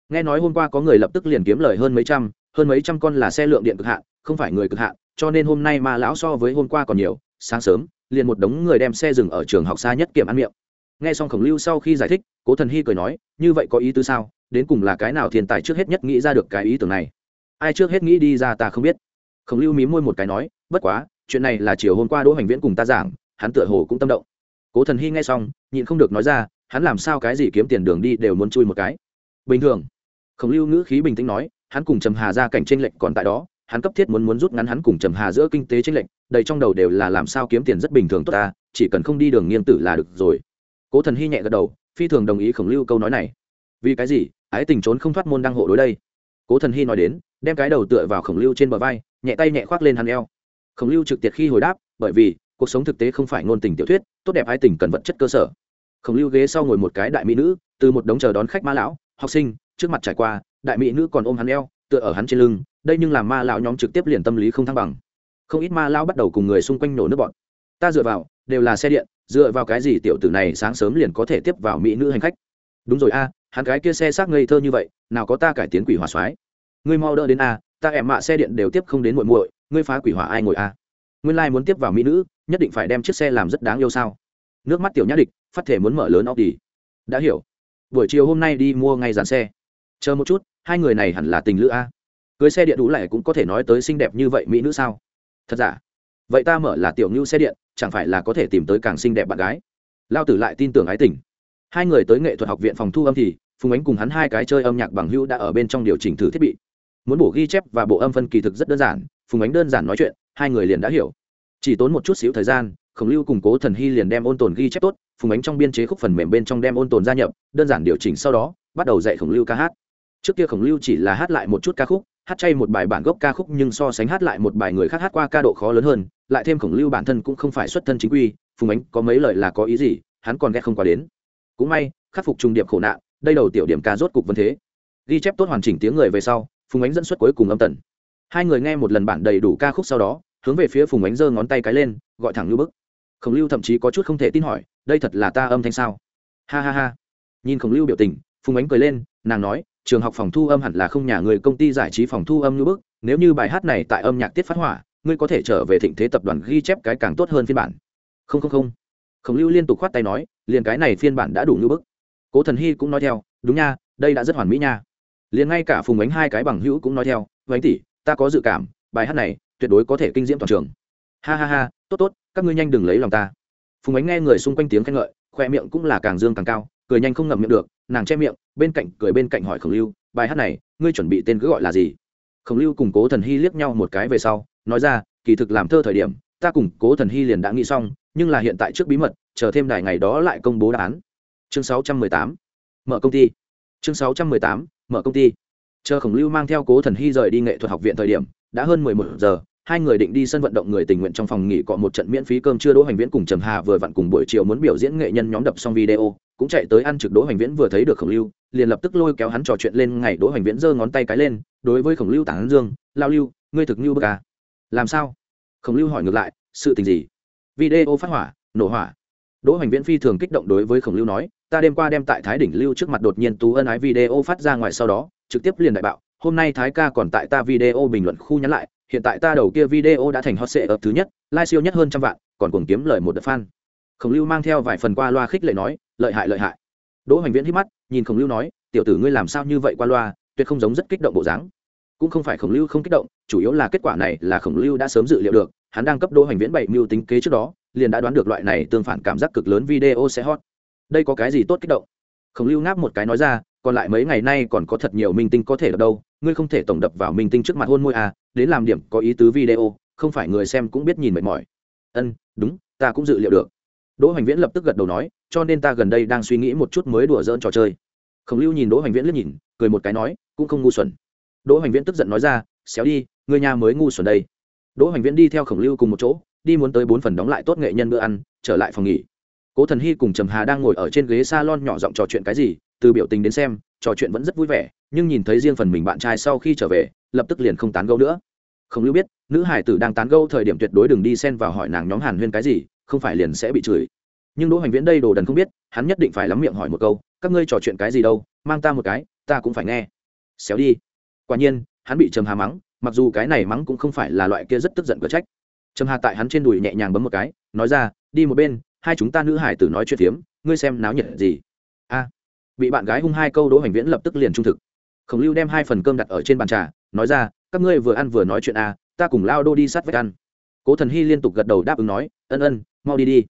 Nghe nói hôm qua có người lập tức liền kiếm lời hơn mấy trăm, hơn mấy trăm con là xe lượng điện cực hạn không phải người cực hạn cho nên hôm nay mà lão so với hôm qua còn nhiều, sáng sớm, liền một đống người đem xe dừng ở trường học xa nhất kiểm ăn miệng. Nghe xong khổng lưu sau khi giải thích, cố thần hy cười nói, như vậy có ý tứ sao? Đến cùng là cái nào thiên tài trước hết nhất nghĩ ra được cái ý tưởng này? Ai trước hết nghĩ đi ra ta không biết. Khổng lưu mí môi một cái nói, bất quá, chuyện này là chiều hôm qua đỗ hoành viễn cùng ta giảng, hắn tựa hồ cũng tâm động. Cố thần hy nghe xong, nhịn không được nói ra, hắn làm sao cái gì kiếm tiền đường đi đều muốn chui một cái. Bình thường, khổng lưu ngữ khí bình tĩnh nói, hắn cùng trầm hà ra cảnh tranh lệch còn tại đó, hắn cấp thiết muốn muốn rút ngắn hắn cùng trầm hà giữa kinh tế tranh lệch, đầy trong đầu đều là làm sao kiếm tiền rất bình thường tốt ta, chỉ cần không đi đường nghiêng tử là được rồi. Cố thần hy nhẹ gật đầu, phi thường đồng ý khổng lưu câu nói này. Vì cái gì? Ái tình trốn không thoát môn đăng hộ đối đây. Cố thần hy nói đến đem cái đầu tựa vào khổng lưu trên bờ vai, nhẹ tay nhẹ khoác lên hắn eo. Khổng lưu trực tiệt khi hồi đáp, bởi vì, cuộc sống thực tế không phải ngôn tình tiểu thuyết, tốt đẹp ái tình cần vật chất cơ sở. Khổng lưu ghế sau ngồi một cái đại mỹ nữ, từ một đống chờ đón khách ma lão, học sinh, trước mặt trải qua, đại mỹ nữ còn ôm hắn eo, tựa ở hắn trên lưng, đây nhưng làm ma lão nhóm trực tiếp liền tâm lý không thăng bằng. Không ít ma lão bắt đầu cùng người xung quanh nổ nước bọn. Ta dựa vào, đều là xe điện, dựa vào cái gì tiểu tử này sáng sớm liền có thể tiếp vào mỹ nữ hành khách? Đúng rồi a, hắn cái kia xe xác ngây thơ như vậy, nào có ta cải tiến quỷ hỏa soái ngươi mau đỡ đến a, ta em mạ xe điện đều tiếp không đến muội muội, ngươi phá quỷ hỏa ai ngồi a? Nguyên lai muốn tiếp vào mỹ nữ, nhất định phải đem chiếc xe làm rất đáng yêu sao? Nước mắt tiểu nhã địch, phát thể muốn mở lớn óc đi đã hiểu. Buổi chiều hôm nay đi mua ngay dàn xe. Chờ một chút, hai người này hẳn là tình lữ a. Cưới xe điện đủ lại cũng có thể nói tới xinh đẹp như vậy mỹ nữ sao? Thật giả? Vậy ta mở là tiểu ngưu xe điện, chẳng phải là có thể tìm tới càng xinh đẹp bạn gái? Lao tử lại tin tưởng ái tình. Hai người tới nghệ thuật học viện phòng thu âm thì, phùng ánh cùng hắn hai cái chơi âm nhạc bằng hữu đã ở bên trong điều chỉnh thử thiết bị muốn bổ ghi chép và bộ âm phân kỳ thực rất đơn giản, phùng ánh đơn giản nói chuyện, hai người liền đã hiểu. Chỉ tốn một chút xíu thời gian, khổng lưu củng cố thần hy liền đem ôn tồn ghi chép tốt, phùng ánh trong biên chế khúc phần mềm bên trong đem ôn tồn gia nhập, đơn giản điều chỉnh sau đó, bắt đầu dạy khổng lưu ca hát. Trước kia khổng lưu chỉ là hát lại một chút ca khúc, hát chay một bài bản gốc ca khúc nhưng so sánh hát lại một bài người khác hát qua ca độ khó lớn hơn, lại thêm khổng lưu bản thân cũng không phải xuất thân chính quy, phùng ánh có mấy lời là có ý gì, hắn còn ghét không qua đến. Cũng may, khắc phục trùng điệp khổ nạn, đây đầu tiểu điểm ca rốt cục vân thế. Ghi chép tốt hoàn chỉnh tiếng người về sau phùng ánh dẫn xuất cuối cùng âm tần. Hai người nghe một lần bản đầy đủ ca khúc sau đó, hướng về phía phùng ánh giơ ngón tay cái lên, gọi thẳng Lưu bức. Khổng lưu thậm chí có chút không thể tin hỏi, đây thật là ta âm thanh sao? Ha ha ha. Nhìn khổng lưu biểu tình, phùng ánh cười lên, nàng nói, trường học phòng thu âm hẳn là không nhà người công ty giải trí phòng thu âm Lưu bức, nếu như bài hát này tại âm nhạc tiết phát hỏa, ngươi có thể trở về thịnh thế tập đoàn ghi chép cái càng tốt hơn phiên bản. Không không không. Khổng lưu liên tục khoát tay nói, liền cái này phiên bản đã đủ Lưu bức. Cố thần hy cũng nói theo, đúng nha, đây đã rất hoàn mỹ nha liền ngay cả phùng ánh hai cái bằng hữu cũng nói theo ánh tỷ, ta có dự cảm, bài hát này tuyệt đối có thể kinh diễm toàn trường ha ha ha, tốt tốt, các ngươi nhanh đừng lấy lòng ta phùng ánh nghe người xung quanh tiếng khen ngợi khoe miệng cũng là càng dương càng cao, cười nhanh không ngậm miệng được, nàng che miệng, bên cạnh cười bên cạnh hỏi khổng lưu, bài hát này, ngươi chuẩn bị tên cứ gọi là gì khổng lưu cùng cố thần hy liếc nhau một cái về sau, nói ra, kỳ thực làm thơ thời điểm, ta cùng cố thần hy liền đã nghĩ xong, nhưng là hiện tại trước bí mật, chờ thêm đài ngày đó lại công bố đáp án chương 618. mở công ty chương 618 mở công ty. Chờ khổng lưu mang theo cố thần hy rời đi nghệ thuật học viện thời điểm, đã hơn mười một giờ, hai người định đi sân vận động người tình nguyện trong phòng nghỉ cọ một trận miễn phí cơm chưa đỗ hoành viễn cùng trầm hà vừa vặn cùng buổi chiều muốn biểu diễn nghệ nhân nhóm đập xong video, cũng chạy tới ăn trực đỗ hoành viễn vừa thấy được khổng lưu, liền lập tức lôi kéo hắn trò chuyện lên ngày đỗ hoành viễn giơ ngón tay cái lên, đối với khổng lưu tảng dương, lao lưu, ngươi thực như bức ca làm sao? Khổng lưu hỏi ngược lại, sự tình gì? Video phát hỏa, nổ hỏa. Đỗ hoành viễn phi thường kích động đối với khổng lưu nói ta đêm qua đem tại thái đỉnh lưu trước mặt đột nhiên tú ân ái video phát ra ngoài sau đó, trực tiếp liền đại bạo, hôm nay thái ca còn tại ta video bình luận khu nhắn lại, hiện tại ta đầu kia video đã thành hot sệ ập thứ nhất, like siêu nhất hơn trăm vạn, còn cùng kiếm lời một đợt fan. Khổng lưu mang theo vài phần qua loa khích lệ nói, lợi hại lợi hại. Đỗ hoành viễn hít mắt, nhìn khổng lưu nói, tiểu tử ngươi làm sao như vậy qua loa, tuyệt không giống rất kích động bộ dáng. Cũng không phải khổng lưu không kích động, chủ yếu là kết quả này là khổng lưu đã sớm dự liệu được, hắn đang cấp đỗ hoành viễn bảy mưu tính kế trước đó, liền đã đoán được loại này tương phản cảm giác cực lớn video sẽ hot đây có cái gì tốt kích động? Khổng lưu ngáp một cái nói ra, còn lại mấy ngày nay còn có thật nhiều minh tinh có thể đập đâu, ngươi không thể tổng đập vào minh tinh trước mặt hôn môi à đến làm điểm có ý tứ video, không phải người xem cũng biết nhìn mệt mỏi. Ân, đúng, ta cũng dự liệu được. Đỗ hoành viễn lập tức gật đầu nói, cho nên ta gần đây đang suy nghĩ một chút mới đùa dỡn trò chơi. Khổng lưu nhìn đỗ hoành viễn liếc nhìn, cười một cái nói, cũng không ngu xuẩn. Đỗ hoành viễn tức giận nói ra, xéo đi người nhà mới ngu xuẩn đây. Đỗ hoành viễn đi theo khổng lưu cùng một chỗ, đi muốn tới bốn phần đóng lại tốt nghệ nhân bữa ăn, trở lại phòng nghỉ cố thần hy cùng trầm hà đang ngồi ở trên ghế s a lon nhỏ giọng trò chuyện cái gì, từ biểu tình đến xem, trò chuyện vẫn rất vui vẻ, nhưng nhìn thấy riêng phần mình bạn trai sau khi trở về, lập tức liền không tán gẫu nữa. Không lưu biết, nữ hải tử đang tán gẫu thời điểm tuyệt đối đừng đi xen vào hỏi nàng nhóm hàn huyên cái gì, không phải liền sẽ bị chửi. Nhưng đỗ hoành viễn đây đồ đần không biết, hắn nhất định phải lắm miệng hỏi một câu, các ngươi trò chuyện cái gì đâu, mang ta một cái, ta cũng phải nghe. Xéo đi. Quả nhiên, hắn bị trầm hà mắng, mặc dù cái này mắng cũng không phải là loại kia rất tức giận cờ trách. Trầm hà tại hắn trên đùi nhẹ nhàng bấm một cái, nói ra, đi một bên hai chúng ta nữ hải tử nói chuyện phiếm, ngươi xem náo nhiệt gì? A, bị bạn gái hung hai câu đỗ hoành viễn lập tức liền trung thực. Khổng lưu đem hai phần cơm đặt ở trên bàn trà, nói ra, các ngươi vừa ăn vừa nói chuyện a, ta cùng lao đô đi sát vách ăn. Cố thần hy liên tục gật đầu đáp ứng nói, ân ân, mau đi đi.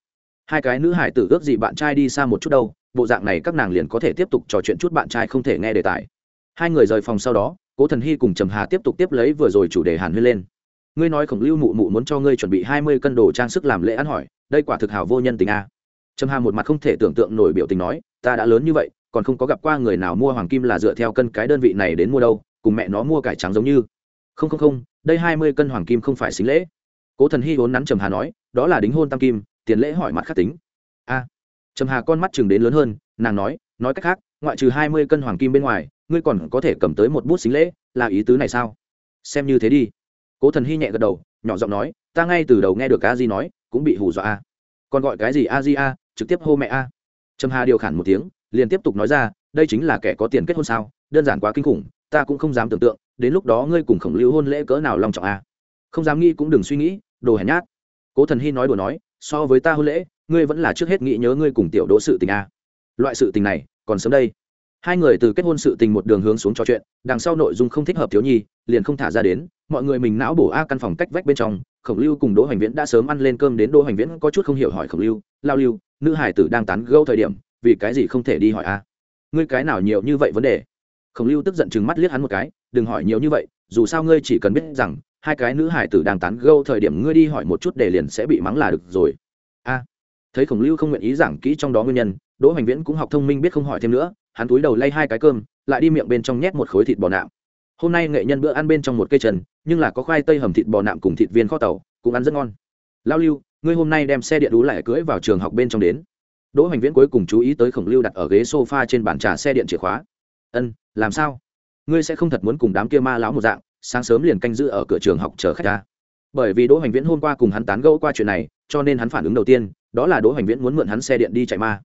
Hai cái nữ hải tử ước gì bạn trai đi xa một chút đâu, bộ dạng này các nàng liền có thể tiếp tục trò chuyện chút bạn trai không thể nghe đề tài. Hai người rời phòng sau đó, cố thần hy cùng trầm hà tiếp tục tiếp lấy vừa rồi chủ đề hàn huyên lên. Ngươi nói khổng lưu mụ mụ muốn cho ngươi chuẩn bị hai mươi cân đồ trang sức làm lễ ăn hỏi đây quả thực hảo vô nhân tình a. Trầm hà một mặt không thể tưởng tượng nổi biểu tình nói, ta đã lớn như vậy, còn không có gặp qua người nào mua hoàng kim là dựa theo cân cái đơn vị này đến mua đâu, cùng mẹ nó mua cải trắng giống như. Không không không, đây hai mươi cân hoàng kim không phải xính lễ. Cố thần hy vốn nắn trầm hà nói, đó là đính hôn tam kim, tiền lễ hỏi mặt khắc tính. A. Trầm hà con mắt chừng đến lớn hơn, nàng nói nói cách khác, ngoại trừ hai mươi cân hoàng kim bên ngoài, ngươi còn có thể cầm tới một bút xính lễ, là ý tứ này sao? Xem như thế đi. Cố thần hy nhẹ gật đầu, nhỏ giọng nói, ta ngay từ đầu nghe được a di nói cũng bị hù dọa a. Còn gọi cái gì a di a, trực tiếp hô mẹ a. Trầm hà điều khản một tiếng, liền tiếp tục nói ra, đây chính là kẻ có tiền kết hôn sao, đơn giản quá kinh khủng, ta cũng không dám tưởng tượng, đến lúc đó ngươi cùng khổng lưu hôn lễ cỡ nào long trọng a. Không dám nghĩ cũng đừng suy nghĩ, đồ hèn nhát. Cố thần hy nói đùa nói, so với ta hôn lễ, ngươi vẫn là trước hết nghĩ nhớ ngươi cùng tiểu đỗ sự tình a. Loại sự tình này, còn sớm đây. Hai người từ kết hôn sự tình một đường hướng xuống trò chuyện, đằng sau nội dung không thích hợp thiếu nhi liền không thả ra đến, mọi người mình não bổ a căn phòng cách vách bên trong, khổng lưu cùng đỗ hoành viễn đã sớm ăn lên cơm đến đỗ hoành viễn có chút không hiểu hỏi khổng lưu, lao lưu, nữ hải tử đang tán gâu thời điểm, vì cái gì không thể đi hỏi a? Ngươi cái nào nhiều như vậy vấn đề? Khổng lưu tức giận chừng mắt liếc hắn một cái, đừng hỏi nhiều như vậy, dù sao ngươi chỉ cần biết rằng, hai cái nữ hải tử đang tán gâu thời điểm ngươi đi hỏi một chút để liền sẽ bị mắng là được rồi. A. Thấy khổng lưu không nguyện ý giảng kỹ trong đó nguyên nhân, đỗ hoành viễn cũng học thông minh biết không hỏi thêm nữa, hắn túi đầu lay hai cái cơm, lại đi miệng bên trong nhét một khối thịt bò nạm hôm nay nghệ nhân bữa ăn bên trong một cây trần, nhưng là có khoai tây hầm thịt bò nạm cùng thịt viên kho tàu, cũng ăn rất ngon. Lao lưu, ngươi hôm nay đem xe điện đú lại cưỡi vào trường học bên trong đến. Đỗ hoành viễn cuối cùng chú ý tới khổng lưu đặt ở ghế s o f a trên bàn trà xe điện chìa khóa. Ân, làm sao? Ngươi sẽ không thật muốn cùng đám kia ma lão một dạng, sáng sớm liền canh giữ ở cửa trường học chờ khách ta? Bởi vì đỗ hoành viễn hôm qua cùng hắn tán gẫu qua chuyện này, cho nên hắn phản ứng đầu tiên, đó là đỗ hoành viễn muốn mượn hắn xe điện đi chạy ma.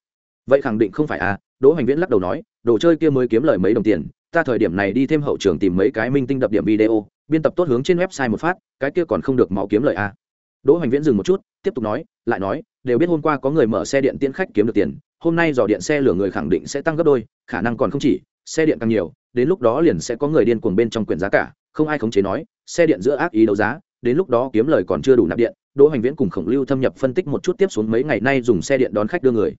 Vậy khẳng định không phải à? Đỗ hoành viễn lắc đầu nói, đồ chơi kia mới kiếm lời mấy đồng tiền ta thời điểm này đi thêm hậu trường tìm mấy cái minh tinh đập điểm video, biên tập tốt hướng trên website một phát, cái kia còn không được máu kiếm lời à. đỗ hoành viễn dừng một chút, tiếp tục nói, lại nói, đều biết hôm qua có người mở xe điện tiễn khách kiếm được tiền, hôm nay dò điện xe lửa người khẳng định sẽ tăng gấp đôi, khả năng còn không chỉ, xe điện càng nhiều, đến lúc đó liền sẽ có người điên cuồng bên trong quyển giá cả, không ai khống chế nói, xe điện giữa ác ý đấu giá, đến lúc đó kiếm lời còn chưa đủ nạp điện, đỗ hoành viễn cùng khổng lưu thâm nhập phân tích một chút tiếp xuống mấy ngày nay dùng xe điện đón khách đưa người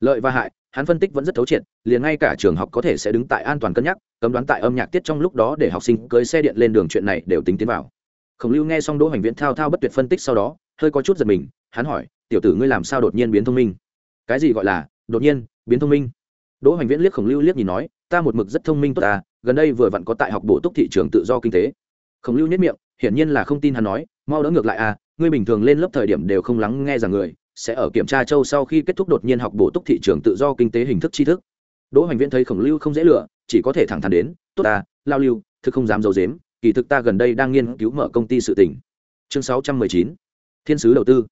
lợi và hại hắn phân tích vẫn rất thấu triệt, liền ngay cả trường học có thể sẽ đứng tại an toàn cân nhắc, cấm đoán tại âm nhạc tiết trong lúc đó để học sinh cưới xe điện lên đường chuyện này đều tính tiến vào. Khổng lưu nghe xong đỗ hoành viễn thao thao bất tuyệt phân tích sau đó, hơi có chút giật mình, hắn hỏi, tiểu tử ngươi làm sao đột nhiên biến thông minh? Cái gì gọi là, đột nhiên, biến thông minh? Đỗ hoành viễn liếc khổng lưu liếc nhìn nói, ta một mực rất thông minh tốt ta, gần đây vừa vặn có tại học bổ túc thị trường tự do kinh tế. Khổng lưu nhất miệng, hiển nhiên là không tin hắn nói, mau đỡ ngược lại à ngươi bình thường lên lớp thời điểm đều không lắng nghe rằng người sẽ ở kiểm tra châu sau khi kết thúc đột nhiên học bổ túc thị trường tự do kinh tế hình thức tri thức. Đỗ hoành viễn thấy khổng lưu không dễ lựa chỉ có thể thẳng thắn đến tốt ta lao lưu thực không dám d i ấ u dếm kỳ thực ta gần đây đang nghiên cứu mở công ty sự tỉnh chương 619, thiên sứ đầu tư.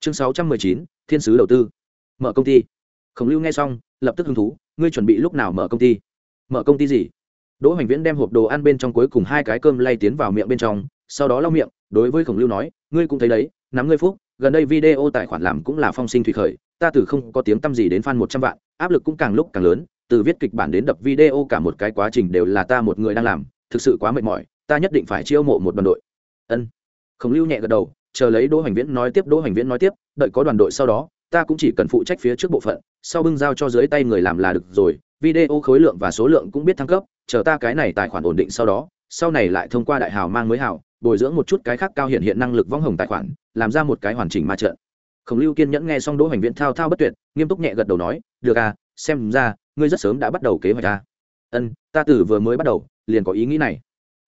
Chương 619, thiên sứ đầu tư. Mở công ty. Khổng lưu nghe xong lập tức hứng thú ngươi chuẩn bị lúc nào mở công ty? Mở công ty gì? Đỗ hoành viễn đem hộp đồ ăn bên trong cuối cùng hai cái cơm lay tiến vào miệng bên trong sau đó lau miệng đối với khổng lưu nói ngươi cũng thấy đấy nắm ngươi phúc gần đây video tài khoản làm cũng là phong sinh thủy khởi, ta từ không có tiếng tăm gì đến fan một trăm vạn, áp lực cũng càng lúc càng lớn, từ viết kịch bản đến đập video cả một cái quá trình đều là ta một người đang làm, thực sự quá mệt mỏi, ta nhất định phải chiêu mộ một đoàn đội. Ân. Khổng lưu nhẹ gật đầu, chờ lấy đỗ hoành viễn nói tiếp, đỗ hoành viễn nói tiếp, đợi có đoàn đội sau đó, ta cũng chỉ cần phụ trách phía trước bộ phận, sau bưng giao cho dưới tay người làm là được rồi, video khối lượng và số lượng cũng biết thăng cấp, chờ ta cái này tài khoản ổn định sau đó, sau này lại thông qua đại hào mang mới hào bồi dưỡng một chút cái khác cao hiện hiện năng lực vong hồng tài khoản, làm ra một cái hoàn chỉnh ma trận. Khổng lưu kiên nhẫn nghe xong đỗ hoành viễn thao thao bất tuyệt, nghiêm túc nhẹ gật đầu nói, được à xem ra, ngươi rất sớm đã bắt đầu kế hoạch ta ân, ta từ vừa mới bắt đầu, liền có ý nghĩ này.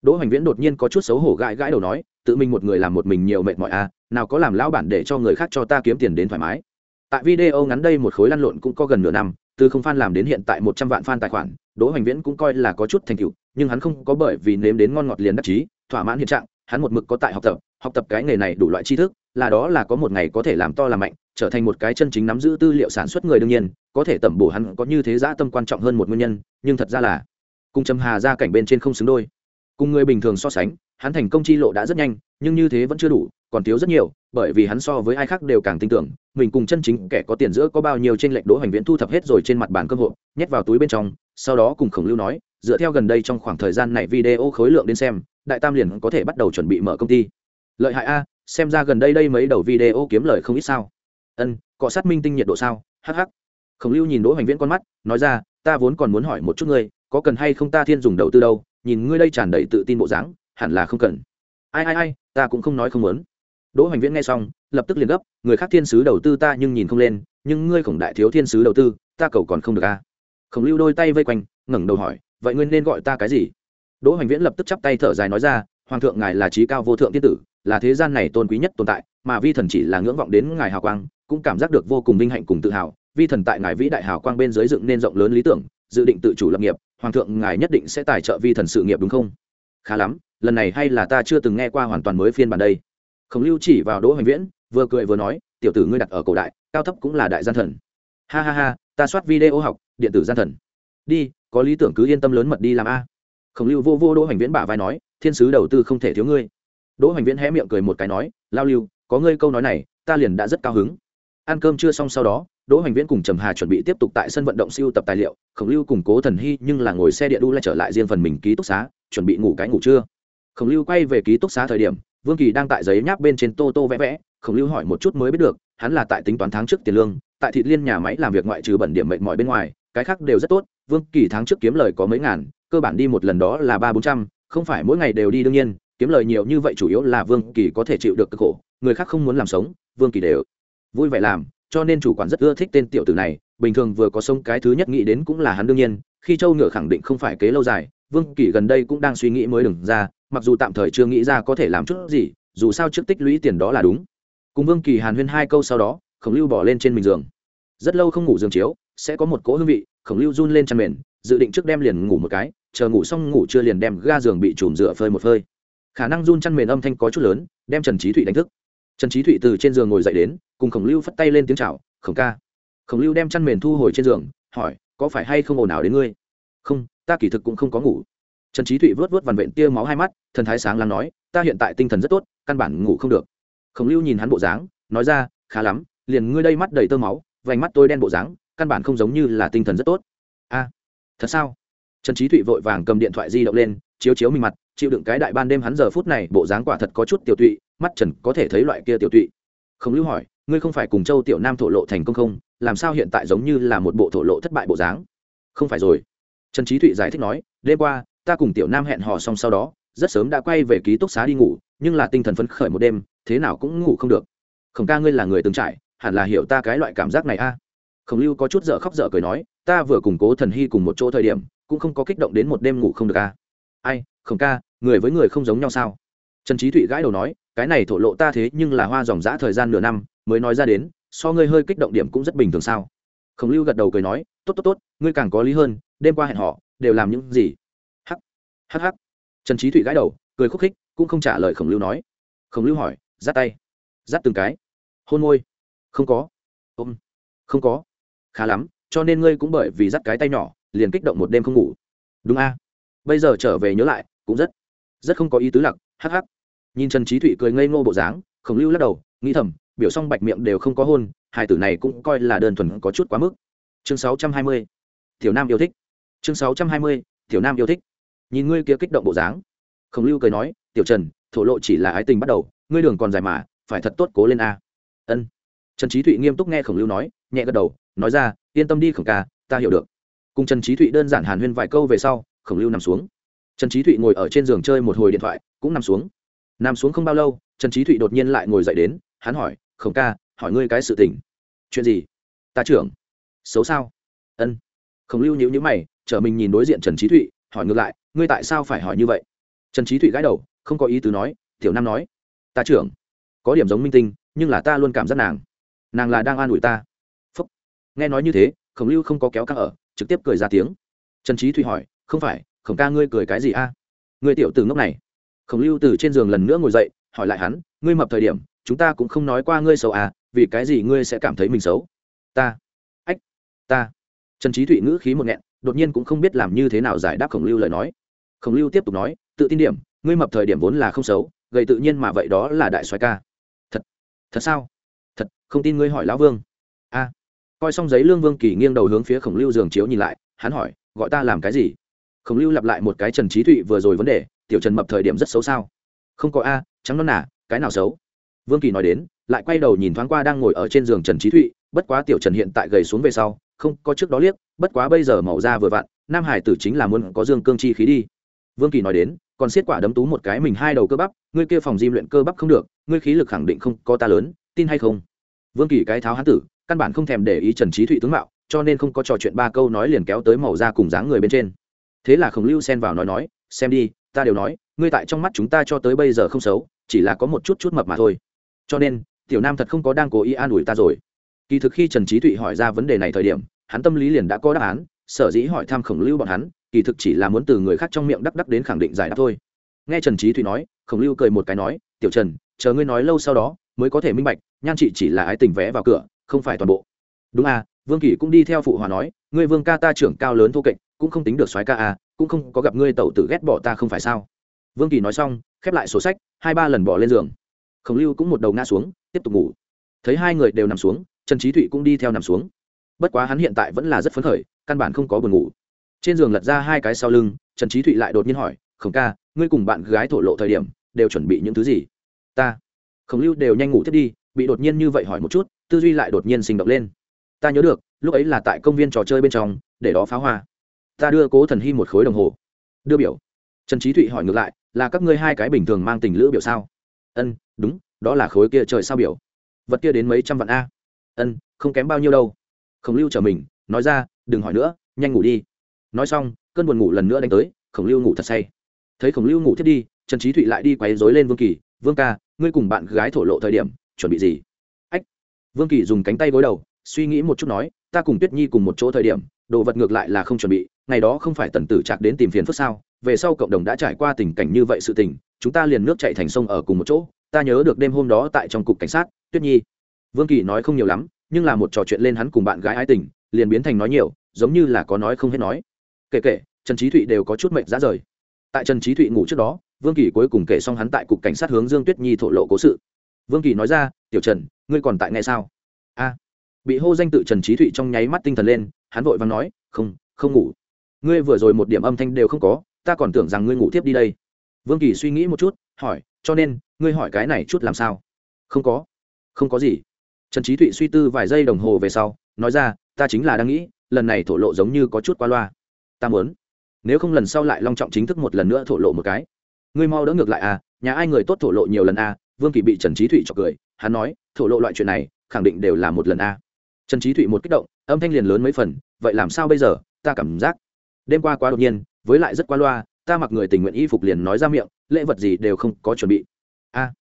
Đỗ hoành viễn đột nhiên có chút xấu hổ gãi gãi đầu nói, tự mình một người làm một mình nhiều mệt mỏi à nào có làm lão bản để cho người khác cho ta kiếm tiền đến thoải mái. Tại video ngắn đây một khối lăn lộn cũng có gần nửa năm, từ không fan làm đến hiện tại một trăm vạn fan tài khoản, đỗ hoành viễn cũng coi là có chút thành tựu, nhưng hắn không có bởi vì nếm đến ngon ngọt liền đắc chí, thỏa mãn hiện trạng hắn một mực có tại học tập học tập cái nghề này đủ loại tri thức, là đó là có một ngày có thể làm to làm mạnh, trở thành một cái chân chính nắm giữ tư liệu sản xuất người đương nhiên, có thể tẩm bổ hắn có như thế giã tâm quan trọng hơn một nguyên nhân, nhưng thật ra là cung trầm hà ra cảnh bên trên không xứng đôi. Cùng người bình thường so sánh, hắn thành công chi lộ đã rất nhanh, nhưng như thế vẫn chưa đủ, còn thiếu rất nhiều, bởi vì hắn so với ai khác đều càng tin tưởng, mình cùng chân chính kẻ có tiền giữa có bao nhiêu trên lệch đỗ hoành viễn thu thập hết rồi trên mặt bàn cơ hội nhét vào túi bên trong, sau đó cùng khổng lưu nói dựa theo gần đây trong khoảng thời gian này video khối lượng đến xem, đại tam liền có thể bắt đầu chuẩn bị mở công ty. Lợi hại a, xem ra gần đây đây mấy đầu video kiếm lời không ít sao. Ân, cọ sát minh tinh nhiệt độ sao hh khổng lưu nhìn đỗ hoành viễn con mắt, nói ra, ta vốn còn muốn hỏi một chút ngươi, có cần hay không ta thiên dùng đầu tư đâu, nhìn ngươi đây tràn đầy tự tin bộ dáng, hẳn là không cần. Ai ai ai, ta cũng không nói không muốn. Đỗ hoành viễn nghe xong, lập tức liền gấp, người khác thiên sứ đầu tư ta nhưng nhìn không lên, nhưng ngươi khổng đại thiếu thiên sứ đầu tư, ta cầu còn không được a. À? khổng lưu đôi tay vây quanh, ngẩng đầu hỏi vậy ngươi nên gọi ta cái gì? Đỗ hoành viễn lập tức chắp tay thở dài nói ra, hoàng thượng ngài là trí cao vô thượng tiên tử, là thế gian này tôn quý nhất tồn tại, mà vi thần chỉ là ngưỡng vọng đến ngài hào quang, cũng cảm giác được vô cùng vinh hạnh cùng tự hào. Vi thần tại ngài vĩ đại hào quang bên dưới dựng nên rộng lớn lý tưởng, dự định tự chủ lập nghiệp, hoàng thượng ngài nhất định sẽ tài trợ vi thần sự nghiệp đúng không? Khá lắm, lần này hay là ta chưa từng nghe qua hoàn toàn mới phiên bản đây. Khổng lưu chỉ vào đỗ hoành viễn, vừa cười vừa nói, tiểu tử ngươi đặt ở cổ đại, cao thấp cũng là đại gian thần. Ha ha ha, ta soát video học, điện tử gian thần. Đi có lý tưởng cứ yên tâm lớn mật đi làm a. Khổng lưu vô vô đỗ hoành viễn bả vai nói, thiên sứ đầu tư không thể thiếu ngươi. Đỗ hoành viễn hé miệng cười một cái nói, lao lưu, có ngươi câu nói này, ta liền đã rất cao hứng. Ăn cơm chưa xong sau đó, đỗ hoành viễn cùng trầm hà chuẩn bị tiếp tục tại sân vận động siêu tập tài liệu, khổng lưu cùng cố thần hy nhưng là ngồi xe điện đu lại trở lại riêng phần mình ký túc xá, chuẩn bị ngủ cái ngủ trưa. Khổng lưu quay về ký túc xá thời điểm, vương kỳ đang tại giấy nháp bên trên tô tô vẽ vẽ, khổng lưu hỏi một chút mới biết được, hắn là tại tính toán tháng trước tiền lương, tại thịt liên nhà máy làm việc ngoại trừ bẩn điểm mệt mỏi bên ngoài cái khác đều rất tốt, vương kỳ tháng trước kiếm lời có mấy ngàn, cơ bản đi một lần đó là ba bốn trăm, không phải mỗi ngày đều đi đương nhiên, kiếm lời nhiều như vậy chủ yếu là vương kỳ có thể chịu được cực khổ, người khác không muốn làm sống, vương kỳ đều vui vẻ làm, cho nên chủ quản rất ưa thích tên tiểu tử này, bình thường vừa có sông cái thứ nhất nghĩ đến cũng là hắn đương nhiên, khi châu ngựa khẳng định không phải kế lâu dài, vương kỳ gần đây cũng đang suy nghĩ mới đừng ra, mặc dù tạm thời chưa nghĩ ra có thể làm chút gì, dù sao trước tích lũy tiền đó là đúng. Cùng vương kỳ hàn huyên hai câu sau đó, khổng lưu bỏ lên trên mình giường. Rất lâu không ngủ giường chiếu sẽ có một cỗ hương vị, khổng lưu run lên chăn mền, dự định trước đem liền ngủ một cái, chờ ngủ xong ngủ chưa liền đem ga giường bị chùm rửa phơi một phơi. Khả năng run chăn mền âm thanh có chút lớn, đem trần trí thụy đánh thức. Trần trí thụy từ trên giường ngồi dậy đến, cùng khổng lưu phất tay lên tiếng chào, khổng ca. Khổng lưu đem chăn mền thu hồi trên giường, hỏi, có phải hay không ồn ào đến ngươi? Không, ta kỳ thực cũng không có ngủ. Trần trí thụy vớt vớt vằn vện tia máu hai mắt, thần thái sáng lắng nói, ta hiện tại tinh thần rất tốt, căn bản ngủ không được. Khổng lưu nhìn hắn bộ dáng, nói ra, khá lắm, liền ngươi đây mắt đầy tơ máu, vành mắt tôi đen bộ dáng căn bản không giống như là tinh thần rất tốt. A, thật sao? Trần trí thụy vội vàng cầm điện thoại di động lên, chiếu chiếu mình mặt, chịu đựng cái đại ban đêm hắn giờ phút này, bộ dáng quả thật có chút tiểu tụy, mắt trần có thể thấy loại kia tiểu tụy. Khổng lưu hỏi, ngươi không phải cùng châu tiểu nam thổ lộ thành công không? Làm sao hiện tại giống như là một bộ thổ lộ thất bại bộ dáng? Không phải rồi. Trần trí thụy giải thích nói, đêm qua, ta cùng tiểu nam hẹn hò xong sau đó, rất sớm đã quay về ký túc xá đi ngủ, nhưng là tinh thần phấn khởi một đêm, thế nào cũng ngủ không được. Khổng ca ngươi là người từng trải, hẳn là hiểu ta cái loại cảm giác này a khổng lưu có chút dở khóc dở cười nói, ta vừa củng cố thần hy cùng một chỗ thời điểm, cũng không có kích động đến một đêm ngủ không được ca ai, khổng ca, người với người không giống nhau sao? Trần trí thụy gãi đầu nói, cái này thổ lộ ta thế nhưng là hoa dòng dã thời gian nửa năm, mới nói ra đến, so ngươi hơi kích động điểm cũng rất bình thường sao? Khổng lưu gật đầu cười nói, tốt tốt tốt, ngươi càng có lý hơn, đêm qua hẹn họ đều làm những gì? Hắc hắc hắc. Trần trí thụy gãi đầu, cười khúc khích, cũng không trả lời khổng lưu nói. Khổng lưu hỏi dắt tay dắt từng cái? Hôn môi. Không có. Ôm. Không có khá lắm, cho nên ngươi cũng bởi vì dắt cái tay nhỏ, liền kích động một đêm không ngủ. Đúng a. Bây giờ trở về nhớ lại, cũng rất rất không có ý tứ lặc, hắc hắc. Nhìn trần trí thụy cười ngây ngô bộ dáng, khổng lưu lắc đầu, nghĩ thầm, biểu xong bạch miệng đều không có hôn, hai tử này cũng coi là đơn thuần có chút quá mức. Chương sáu trăm hai mươi. Tiểu nam yêu thích. Chương sáu trăm hai mươi, tiểu nam yêu thích. Nhìn ngươi kia kích động bộ dáng, khổng lưu cười nói, tiểu trần, thổ lộ chỉ là ái tình bắt đầu, ngươi đường còn dài mà, phải thật tốt cố lên a. Ân. Trần trí thụy nghiêm túc nghe khổng lưu nói nhẹ gật đầu, nói ra, yên tâm đi khổng ca, ta hiểu được. Cùng trần trí thụy đơn giản hàn huyên vài câu về sau, khổng lưu nằm xuống. Trần trí thụy ngồi ở trên giường chơi một hồi điện thoại, cũng nằm xuống. Nằm xuống không bao lâu, trần trí thụy đột nhiên lại ngồi dậy đến, hắn hỏi, khổng ca, hỏi ngươi cái sự tình. Chuyện gì? Ta trưởng. Xấu sao? Ân. Khổng lưu nhíu nhíu mày chở mình nhìn đối diện trần trí thụy, hỏi ngược lại, ngươi tại sao phải hỏi như vậy? Trần trí thụy gãi đầu, không có ý tứ nói, tiểu nam nói, ta trưởng, có điểm giống minh tinh, nhưng là ta luôn cảm giác nàng. Nàng là đang an ủi ta nghe nói như thế, khổng lưu không có kéo ca ở, trực tiếp cười ra tiếng. Trần trí thụy hỏi, không phải, khổng ca ngươi cười cái gì a? Ngươi tiểu từ ngốc này. Khổng lưu từ trên giường lần nữa ngồi dậy, hỏi lại hắn, ngươi mập thời điểm, chúng ta cũng không nói qua ngươi xấu à vì cái gì ngươi sẽ cảm thấy mình xấu? Ta. Ách, ta. Trần trí thụy ngữ khí một nghẹn, đột nhiên cũng không biết làm như thế nào giải đáp khổng lưu lời nói. Khổng lưu tiếp tục nói, tự tin điểm, ngươi mập thời điểm vốn là không xấu, gầy tự nhiên mà vậy đó là đại soái ca. Thật thật sao? Thật, không tin ngươi hỏi lão vương. A coi xong giấy lương vương kỳ nghiêng đầu hướng phía khổng lưu giường chiếu nhìn lại, hắn hỏi, gọi ta làm cái gì? Khổng lưu lặp lại một cái trần trí thụy vừa rồi vấn đề, tiểu trần mập thời điểm rất xấu sao? Không có a, trắng non nà, cái nào xấu? Vương kỳ nói đến, lại quay đầu nhìn thoáng qua đang ngồi ở trên giường trần trí thụy, bất quá tiểu trần hiện tại gầy xuống về sau, không có trước đó liếc, bất quá bây giờ màu da vừa vặn, nam hải tử chính là muốn có dương cương chi khí đi. Vương kỳ nói đến, còn xiết quả đấm tú một cái mình hai đầu cơ bắp, ngươi kia phòng di luyện cơ bắp không được, ngươi khí lực khẳng định không có ta lớn, tin hay không? Vương kỳ cái tháo hán tử căn bản không thèm để ý trần trí thụy tướng mạo, cho nên không có trò chuyện ba câu nói liền kéo tới màu da cùng dáng người bên trên. Thế là khổng lưu xen vào nói nói, xem đi, ta đều nói, ngươi tại trong mắt chúng ta cho tới bây giờ không xấu, chỉ là có một chút chút mập mà thôi. Cho nên, tiểu nam thật không có đang cố ý an ủi ta rồi. Kỳ thực khi trần trí thụy hỏi ra vấn đề này thời điểm, hắn tâm lý liền đã có đáp án, sở dĩ hỏi thăm khổng lưu bọn hắn, kỳ thực chỉ là muốn từ người khác trong miệng đắc đắc đến khẳng định giải đáp thôi. Nghe trần trí thụy nói, khổng lưu cười một cái nói, tiểu trần, chờ ngươi nói lâu sau đó, mới có thể minh bạch, nhan chị chỉ là ái tình vé vào cửa không phải toàn bộ. Đúng à vương kỳ cũng đi theo phụ hòa nói, ngươi vương ca ta trưởng cao lớn thô kệch, cũng không tính được soái ca à cũng không có gặp ngươi tẩu tử ghét bỏ ta không phải sao? Vương kỳ nói xong, khép lại sổ sách, hai ba lần bỏ lên giường. Khổng lưu cũng một đầu ngã xuống, tiếp tục ngủ. Thấy hai người đều nằm xuống, trần trí thụy cũng đi theo nằm xuống. Bất quá hắn hiện tại vẫn là rất phấn khởi, căn bản không có buồn ngủ. Trên giường lật ra hai cái sau lưng, trần trí thụy lại đột nhiên hỏi, khổng ca, ngươi cùng bạn gái thổ lộ thời điểm, đều chuẩn bị những thứ gì? Ta. Khổng lưu đều nhanh ngủ thiết đi, bị đột nhiên như vậy hỏi một chút tư duy lại đột nhiên sinh động lên. Ta nhớ được, lúc ấy là tại công viên trò chơi bên trong, để đó pháo hoa. Ta đưa cố thần hy một khối đồng hồ. Đưa biểu. Trần trí thụy hỏi ngược lại, là các ngươi hai cái bình thường mang tình lữ biểu sao? Ân, đúng, đó là khối kia trời sao biểu. Vật kia đến mấy trăm vạn a. Ân, không kém bao nhiêu đâu. Khổng lưu trở mình, nói ra, đừng hỏi nữa, nhanh ngủ đi. Nói xong, cơn buồn ngủ lần nữa đánh tới, khổng lưu ngủ thật say. Thấy khổng lưu ngủ thiết đi, trần trí thụy lại đi quấy dối lên vương kỳ, vương ca, ngươi cùng bạn gái thổ lộ thời điểm, chuẩn bị gì? Vương kỳ dùng cánh tay gối đầu, suy nghĩ một chút nói, ta cùng tuyết nhi cùng một chỗ thời điểm, đồ vật ngược lại là không chuẩn bị, ngày đó không phải tần tử chạc đến tìm phiền phức sao, về sau cộng đồng đã trải qua tình cảnh như vậy sự tình, chúng ta liền nước chạy thành sông ở cùng một chỗ, ta nhớ được đêm hôm đó tại trong cục cảnh sát, tuyết nhi. Vương kỳ nói không nhiều lắm, nhưng là một trò chuyện lên hắn cùng bạn gái ái tình, liền biến thành nói nhiều, giống như là có nói không hết nói. Kể kể, trần trí thụy đều có chút mệnh ra rời. Tại trần trí thụy ngủ trước đó, vương kỳ cuối cùng kể xong hắn tại cục cảnh sát hướng dương tuyết nhi thổ lộ cố sự. Vương kỳ nói ra tiểu trần, ngươi còn tại nghe sao? A. Bị hô danh tự trần trí thụy trong nháy mắt tinh thần lên, hắn vội và nói, không không ngủ. Ngươi vừa rồi một điểm âm thanh đều không có, ta còn tưởng rằng ngươi ngủ tiếp đi đây. Vương kỳ suy nghĩ một chút, hỏi, cho nên, ngươi hỏi cái này chút làm sao? Không có. Không có gì. Trần trí thụy suy tư vài giây đồng hồ về sau, nói ra, ta chính là đang nghĩ, lần này thổ lộ giống như có chút qua loa. Ta muốn, nếu không lần sau lại long trọng chính thức một lần nữa thổ lộ một cái. Ngươi mau đỡ ngược lại à nhà ai người tốt thổ lộ nhiều lần à? Vương kỳ bị trần trí thụy chọc cười hắn nói, thổ lộ loại chuyện này, khẳng định đều là một lần a. Trần trí thụy một kích động, âm thanh liền lớn mấy phần, vậy làm sao bây giờ? Ta cảm giác đêm qua quá đột nhiên, với lại rất qua loa, ta mặc người tình nguyện y phục liền nói ra miệng, lễ vật gì đều không có chuẩn bị. A.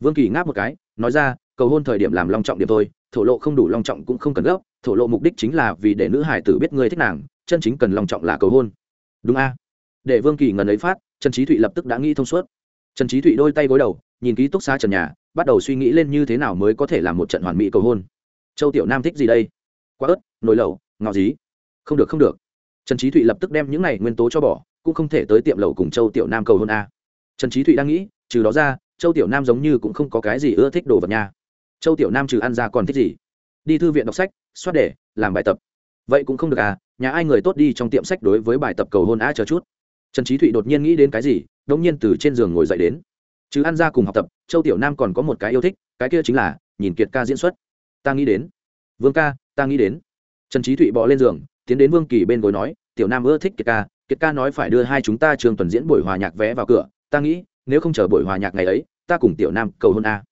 Vương kỳ ngáp một cái, nói ra, cầu hôn thời điểm làm long trọng điểm thôi, thổ lộ không đủ long trọng cũng không cần gấp, thổ lộ mục đích chính là vì để nữ hải tử biết người thích nàng, chân chính cần long trọng là cầu hôn. Đúng a. Để vương kỳ ngần ấy phát, trần trí thụy lập tức đã nghĩ thông suốt. Trần trí thụy đôi tay gối đầu, nhìn ký túc xá trần nhà bắt đầu suy nghĩ lên như thế nào mới có thể làm một trận hoàn mỹ cầu hôn. Châu tiểu nam thích gì đây? Quá ớt, nồi lẩu, ngọ dí. Không được không được. Trần trí thụy lập tức đem những này nguyên tố cho bỏ, cũng không thể tới tiệm lẩu cùng châu tiểu nam cầu hôn a. Trần trí thụy đang nghĩ, trừ đó ra, châu tiểu nam giống như cũng không có cái gì ưa thích đồ vật nha. Châu tiểu nam trừ ăn ra còn thích gì? Đi thư viện đọc sách xoát để làm bài tập. Vậy cũng không được à nhà ai người tốt đi trong tiệm sách đối với bài tập cầu hôn á chờ chút. Trần trí thụy đột nhiên nghĩ đến cái gì đ ỗ n g nhiên từ trên giường ngồi dậy đến chứ ăn ra cùng học tập, châu tiểu nam còn có một cái yêu thích, cái kia chính là nhìn kiệt ca diễn xuất. Ta nghĩ đến. Vương ca, ta nghĩ đến. Trần trí thụy bỏ lên giường, tiến đến vương kỳ bên gối nói, tiểu nam ưa thích kiệt ca kiệt ca nói phải đưa hai chúng ta trường tuần diễn buổi hòa nhạc vé vào cửa. Ta nghĩ, nếu không chờ buổi hòa nhạc ngày ấy, ta cùng tiểu nam cầu hôn a.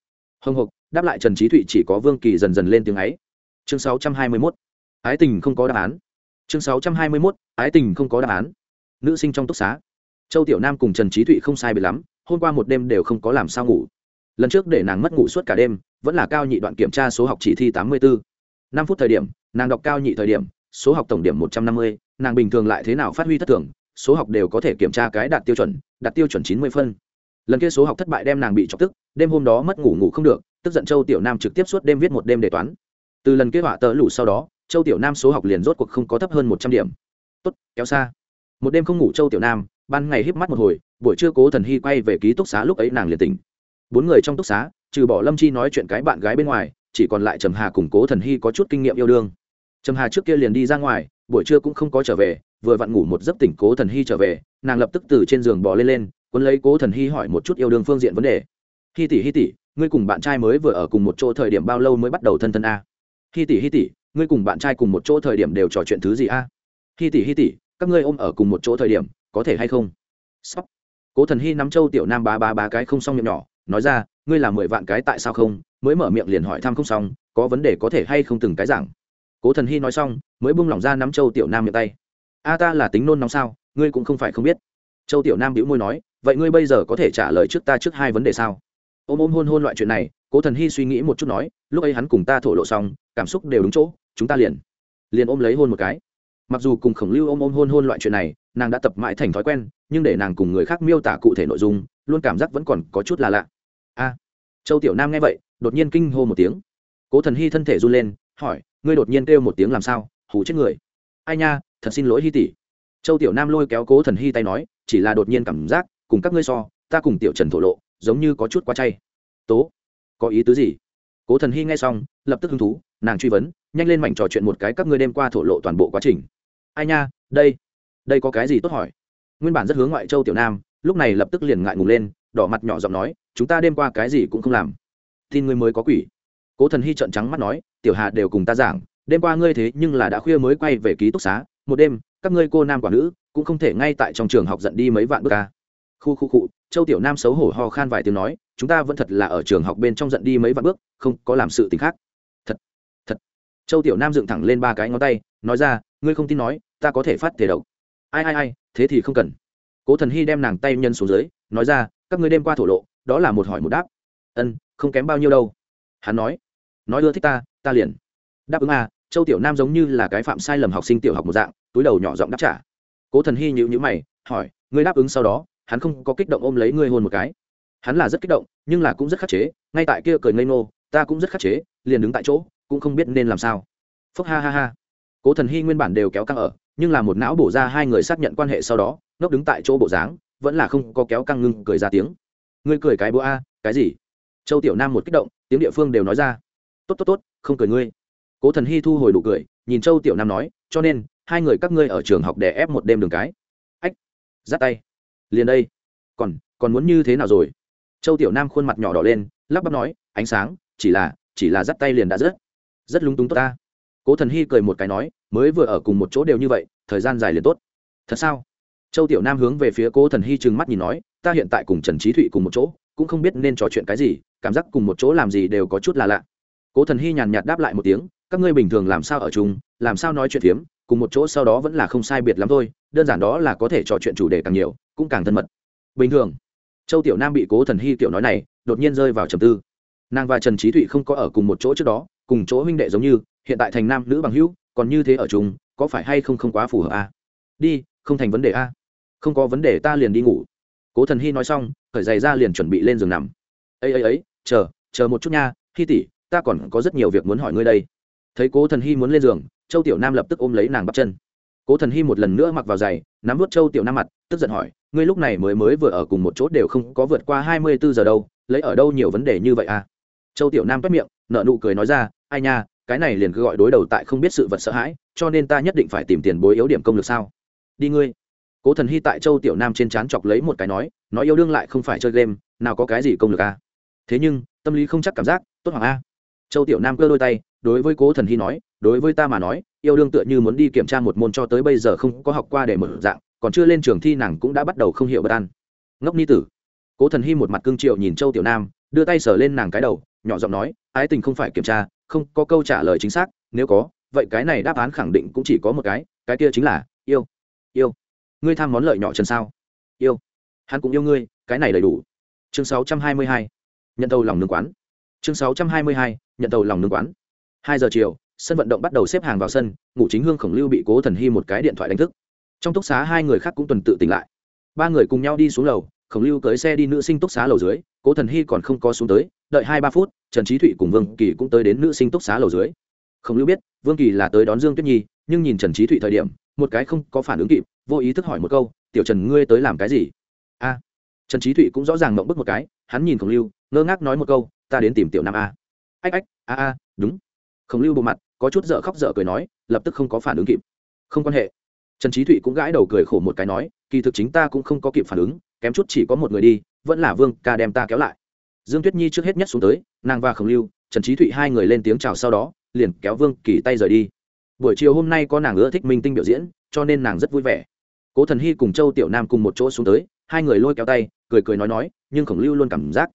Hồng hộc đáp lại trần trí thụy chỉ có vương kỳ dần dần lên tiếng ấy. Chương sáu trăm hai mươi mốt. Ái tình không có đáp án. Chương sáu trăm hai mươi mốt, ái tình không có đáp án. Nữ sinh trong túc xá. Châu tiểu nam cùng trần trí thụy không sai bị lắm hôm qua một đêm đều không có làm sao ngủ. Lần trước để nàng mất ngủ suốt cả đêm, vẫn là cao nhị đoạn kiểm tra số học chỉ thi tám mươi bốn năm phút thời điểm, nàng đọc cao nhị thời điểm, số học tổng điểm một trăm năm mươi, nàng bình thường lại thế nào phát huy thất thường, số học đều có thể kiểm tra cái đạt tiêu chuẩn, đạt tiêu chuẩn chín mươi phân. Lần kia số học thất bại đem nàng bị chọc tức, đêm hôm đó mất ngủ ngủ không được, tức giận châu tiểu nam trực tiếp suốt đêm viết một đêm đề toán. Từ lần kế họa tờ lủ sau đó, châu tiểu nam số học liền rốt cuộc không có thấp hơn một trăm điểm. Tốt, kéo xa. Một đêm không ngủ châu tiểu nam, ban ngày híp mắt một hồi buổi trưa cố thần hy quay về ký túc xá lúc ấy nàng liền tỉnh. Bốn người trong túc xá, trừ bỏ lâm chi nói chuyện cái bạn gái bên ngoài, chỉ còn lại trầm hà cùng cố thần hy có chút kinh nghiệm yêu đương. Trầm hà trước kia liền đi ra ngoài, buổi trưa cũng không có trở về, vừa vặn ngủ một giấc tỉnh cố thần hy trở về, nàng lập tức từ trên giường bò lên lên quân lấy cố thần hy hỏi một chút yêu đương phương diện vấn đề. Hi tỷ Hi tỷ, ngươi cùng bạn trai mới vừa ở cùng một chỗ thời điểm bao lâu mới bắt đầu thân thân a? Hi tỷ Hi tỷ, ngươi cùng bạn trai cùng một chỗ thời điểm đều trò chuyện thứ gì a? Hi tỷ hi tỷ, các ngươi ôm ở cùng một chỗ thời điểm, có thể hay không? Sóc cố thần hy nắm châu tiểu nam bá bá bá cái không xong miệng nhỏ, nói ra, ngươi là mười vạn cái tại sao không? Mới mở miệng liền hỏi thăm không xong, có vấn đề có thể hay không từng cái giảng? Cố thần hy nói xong, mới buông lỏng ra nắm châu tiểu nam miệng tay. A ta là tính nôn nóng sao, ngươi cũng không phải không biết. Châu tiểu nam bĩu môi nói, vậy ngươi bây giờ có thể trả lời trước ta trước hai vấn đề sao? Ôm ôm hôn hôn loại chuyện này, cố thần hy suy nghĩ một chút nói, lúc ấy hắn cùng ta thổ lộ xong, cảm xúc đều đúng chỗ, chúng ta liền liền ôm lấy hôn một cái. Mặc dù cùng khổng lưu ôm ôm hôn hôn loại chuyện này nàng đã tập mãi thành thói quen, nhưng để nàng cùng người khác miêu tả cụ thể nội dung, luôn cảm giác vẫn còn có chút là lạ. A. Châu tiểu nam nghe vậy, đột nhiên kinh hô một tiếng. Cố thần hy thân thể run lên, hỏi, ngươi đột nhiên kêu một tiếng làm sao? Hù chết người. Ai nha, thật xin lỗi hy tỷ. Châu tiểu nam lôi kéo cố thần hy tay nói, chỉ là đột nhiên cảm giác, cùng các ngươi so, ta cùng tiểu trần thổ lộ, giống như có chút quá chay. Tố, có ý tứ gì? Cố thần hy nghe xong, lập tức hứng thú, nàng truy vấn, nhanh lên mảnh trò chuyện một cái các ngươi đêm qua thổ lộ toàn bộ quá trình. Ai nha, đây đây có cái gì tốt hỏi? Nguyên bản rất hướng ngoại châu tiểu nam, lúc này lập tức liền ngại ngùng lên, đỏ mặt nhỏ giọng nói, chúng ta đêm qua cái gì cũng không làm. Tin ngươi mới có quỷ. Cố thần hy trợn trắng mắt nói, tiểu hà đều cùng ta giảng, đêm qua ngươi thế nhưng là đã khuya mới quay về ký túc xá, một đêm, các ngươi cô nam quả nữ cũng không thể ngay tại trong trường học giận đi mấy vạn bước ca. Khu khu cụ châu tiểu nam xấu hổ ho khan vài tiếng nói, chúng ta vẫn thật là ở trường học bên trong giận đi mấy vạn bước, không có làm sự t ì n h khác. Thật thật. Châu tiểu nam dựng thẳng lên ba cái ngón tay, nói ra, ngươi không tin nói, ta có thể phát thể độc ai ai ai, thế thì không cần. Cố thần hy đem nàng tay nhân xuống dưới, nói ra, các ngươi đêm qua thổ lộ, đó là một hỏi một đáp. Ân, không kém bao nhiêu đâu. Hắn nói nói ưa thích ta ta liền. Đáp ứng à châu tiểu nam giống như là cái phạm sai lầm học sinh tiểu học một dạng, túi đầu nhỏ giọng đáp trả. Cố thần hy nhịu nhữ mày, hỏi, ngươi đáp ứng sau đó, hắn không có kích động ôm lấy ngươi hôn một cái. Hắn là rất kích động, nhưng là cũng rất khắc chế, ngay tại kia cười ngây ngô, ta cũng rất khắc chế, liền đứng tại chỗ, cũng không biết nên làm sao. Phúc ha ha ha cố thần hy nguyên bản đều kéo căng ở nhưng là một não bổ ra hai người xác nhận quan hệ sau đó ngốc đứng tại chỗ bộ dáng vẫn là không có kéo căng ngưng cười ra tiếng. Ngươi cười cái bố a cái gì? Châu tiểu nam một kích động tiếng địa phương đều nói ra. Tốt tốt tốt không cười ngươi. Cố thần hy thu hồi đủ cười nhìn châu tiểu nam nói cho nên hai người các ngươi ở trường học đè ép một đêm đường cái. Ách dắt tay. Liền đây. Còn còn muốn như thế nào rồi? Châu tiểu nam khuôn mặt nhỏ đỏ lên lắp bắp nói ánh sáng chỉ là chỉ là dắt tay liền đã rớt, rất lúng túng tốt ta cố thần hy cười một cái nói, mới vừa ở cùng một chỗ đều như vậy, thời gian dài liền tốt. Thật sao? Châu tiểu nam hướng về phía cố thần hy trừng mắt nhìn nói, ta hiện tại cùng trần trí thụy cùng một chỗ, cũng không biết nên trò chuyện cái gì, cảm giác cùng một chỗ làm gì đều có chút là lạ. Cố thần hy nhàn nhạt đáp lại một tiếng, các ngươi bình thường làm sao ở chung, làm sao nói chuyện phiếm, cùng một chỗ sau đó vẫn là không sai biệt lắm thôi, đơn giản đó là có thể trò chuyện chủ đề càng nhiều, cũng càng thân mật. Bình thường. Châu tiểu nam bị cố thần hy tiểu nói này, đột nhiên rơi vào trầm tư. Nàng và trần trí thụy không có ở cùng một chỗ trước đó, cùng chỗ huynh đệ giống như hiện tại thành nam nữ bằng hữu, còn như thế ở chung, có phải hay không không quá phù hợp a à? đi, không thành vấn đề a không có vấn đề ta liền đi ngủ. Cố thần hy nói xong, khởi giày ra liền chuẩn bị lên giường nằm. Ấy ấy ấy chờ chờ một chút nha hy tỷ, ta còn có rất nhiều việc muốn hỏi ngươi đây. Thấy cố thần hy muốn lên giường, châu tiểu nam lập tức ôm lấy nàng bắp chân. Cố thần hy một lần nữa mặc vào giày, nắm vút châu tiểu nam mặt, tức giận hỏi, ngươi lúc này mới mới vừa ở cùng một chỗ đều không có vượt qua hai mươi bốn giờ đâu, lấy ở đâu nhiều vấn đề như vậy à? Châu tiểu nam quét miệng nợ nụ cười nói ra, ai nha cái này liền cứ gọi đối đầu tại không biết sự vật sợ hãi, cho nên ta nhất định phải tìm tiền bối yếu điểm công lực sao? Đi ngươi. Cố thần hy tại châu tiểu nam trên trán chọc lấy một cái nói nói yêu đương lại không phải chơi game, nào có cái gì công lực à? Thế nhưng, tâm lý không chắc cảm giác, tốt hoàng a. Châu tiểu nam cơ đôi tay, đối với cố thần hy nói, đối với ta mà nói, yêu đương tựa như muốn đi kiểm tra một môn cho tới bây giờ không có học qua để mở dạng, còn chưa lên trường thi nàng cũng đã bắt đầu không hiểu bất an. Ngốc ni tử. Cố thần hy một mặt cương triệu nhìn châu tiểu nam đưa tay sờ lên nàng cái đầu, nhỏ giọng nói, ái tình không phải kiểm tra, không có câu trả lời chính xác, nếu có, vậy cái này đáp án khẳng định cũng chỉ có một cái cái kia chính là, yêu yêu. Ngươi tham món lợi nhỏ chân sao? Yêu. Hắn cũng yêu ngươi, cái này đầy đủ. Chương 622. nhận tàu lòng nương quán. Chương 622. nhận tàu lòng nương quán. Hai giờ chiều, sân vận động bắt đầu xếp hàng vào sân, ngủ chính hương khổng lưu bị cố thần hy một cái điện thoại đánh thức. Trong túc xá hai người khác cũng tuần tự tỉnh lại. Ba người cùng nhau đi xuống lầu khổng lưu cưới xe đi nữ sinh túc xá lầu dưới, cố thần hy còn không có xuống tới, đợi hai ba phút, trần trí thụy cùng vương kỳ cũng tới đến nữ sinh túc xá lầu dưới. Khổng lưu biết, vương kỳ là tới đón dương tuyết nhi, nhưng nhìn trần trí thụy thời điểm, một cái không có phản ứng kịp, vô ý thức hỏi một câu, tiểu trần, ngươi tới làm cái gì? A. Trần trí thụy cũng rõ ràng mộng bức một cái, hắn nhìn khổng lưu, ngơ ngác nói một câu, ta đến tìm tiểu nam a. Ách ách, a a, đúng. Khổng lưu bộ mặt, có chút dở khóc dở cười nói, lập tức không có phản ứng kịp. Không quan hệ. Trần trí thụy cũng gãi đầu cười khổ một cái nói, kỳ thực chính ta cũng không có kịp phản ứng kém chút chỉ có một người đi, vẫn là vương ca đem ta kéo lại. Dương tuyết nhi trước hết nhất xuống tới, nàng và khổng lưu, trần trí thụy hai người lên tiếng chào sau đó, liền kéo vương kỳ tay rời đi. Buổi chiều hôm nay có nàng ưa thích minh tinh biểu diễn, cho nên nàng rất vui vẻ. Cố thần hy cùng châu tiểu nam cùng một chỗ xuống tới, hai người lôi kéo tay, cười cười nói nói, nhưng khổng lưu luôn cảm giác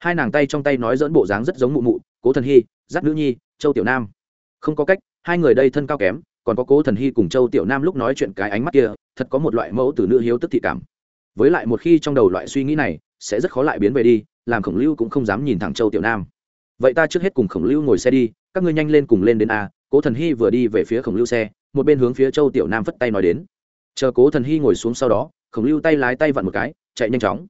hai nàng tay trong tay nói dẫn bộ dáng rất giống mụ mụ, cố thần hy, giáp nữ nhi, châu tiểu nam. Không có cách, hai người đây thân cao kém, còn có cố thần hy cùng châu tiểu nam lúc nói chuyện cái ánh mắt kia, thật có một loại mẫu từ nữ hiếu tức thị cảm với lại một khi trong đầu loại suy nghĩ này, sẽ rất khó lại biến về đi, làm khổng lưu cũng không dám nhìn thẳng châu tiểu nam. Vậy ta trước hết cùng khổng lưu ngồi xe đi, các ngươi nhanh lên cùng lên đến a, cố thần hy vừa đi về phía khổng lưu xe, một bên hướng phía châu tiểu nam phất tay nói đến. Chờ cố thần hy ngồi xuống sau đó, khổng lưu tay lái tay vặn một cái, chạy nhanh chóng.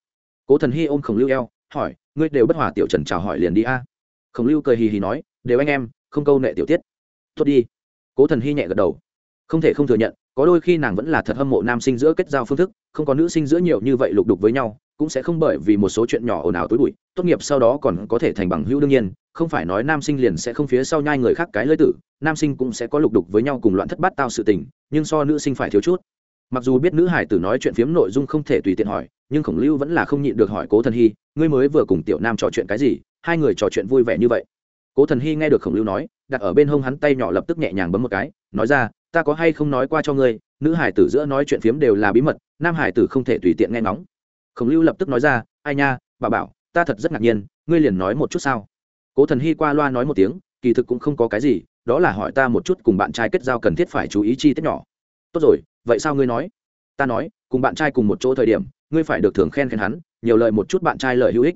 Cố thần hy ôm khổng lưu eo, hỏi, ngươi đều bất hòa tiểu trần chào hỏi liền đi a? Khổng lưu cười hì hì nói, đều anh em, không câu nệ tiểu tiết. Tốt đi. Cố thần hy nhẹ gật đầu. Không thể không thừa nhận có đôi khi nàng vẫn là thật hâm mộ nam sinh giữa kết giao phương thức, không có nữ sinh giữa nhiều như vậy lục đục với nhau, cũng sẽ không bởi vì một số chuyện nhỏ ồn ào tối bụi, tốt nghiệp sau đó còn có thể thành bằng hữu đương nhiên, không phải nói nam sinh liền sẽ không phía sau nhai người khác cái lưỡi tử, nam sinh cũng sẽ có lục đục với nhau cùng loạn thất bát tao sự tình, nhưng so nữ sinh phải thiếu chút. Mặc dù biết nữ hải tử nói chuyện phiếm nội dung không thể tùy tiện hỏi, nhưng khổng lưu vẫn là không nhịn được hỏi cố thần hy, ngươi mới vừa cùng tiểu nam trò chuyện cái gì? Hai người trò chuyện vui vẻ như vậy? Cố thần hy nghe được khổng lưu nói, đặt ở bên hông hắn tay nhỏ lập tức nhẹ nhàng bấm một cái, nói ra ta có hay không nói qua cho ngươi, nữ hải tử giữa nói chuyện phiếm đều là bí mật, nam hải tử không thể tùy tiện nghe ngóng. Khổng lưu lập tức nói ra, ai nha, bà bảo, ta thật rất ngạc nhiên, ngươi liền nói một chút sao? Cố thần hy qua loa nói một tiếng, kỳ thực cũng không có cái gì, đó là hỏi ta một chút cùng bạn trai kết giao cần thiết phải chú ý chi tiết nhỏ. Tốt rồi, vậy sao ngươi nói? Ta nói, cùng bạn trai cùng một chỗ thời điểm, ngươi phải được thưởng khen khen hắn, nhiều lời một chút bạn trai lời hữu ích.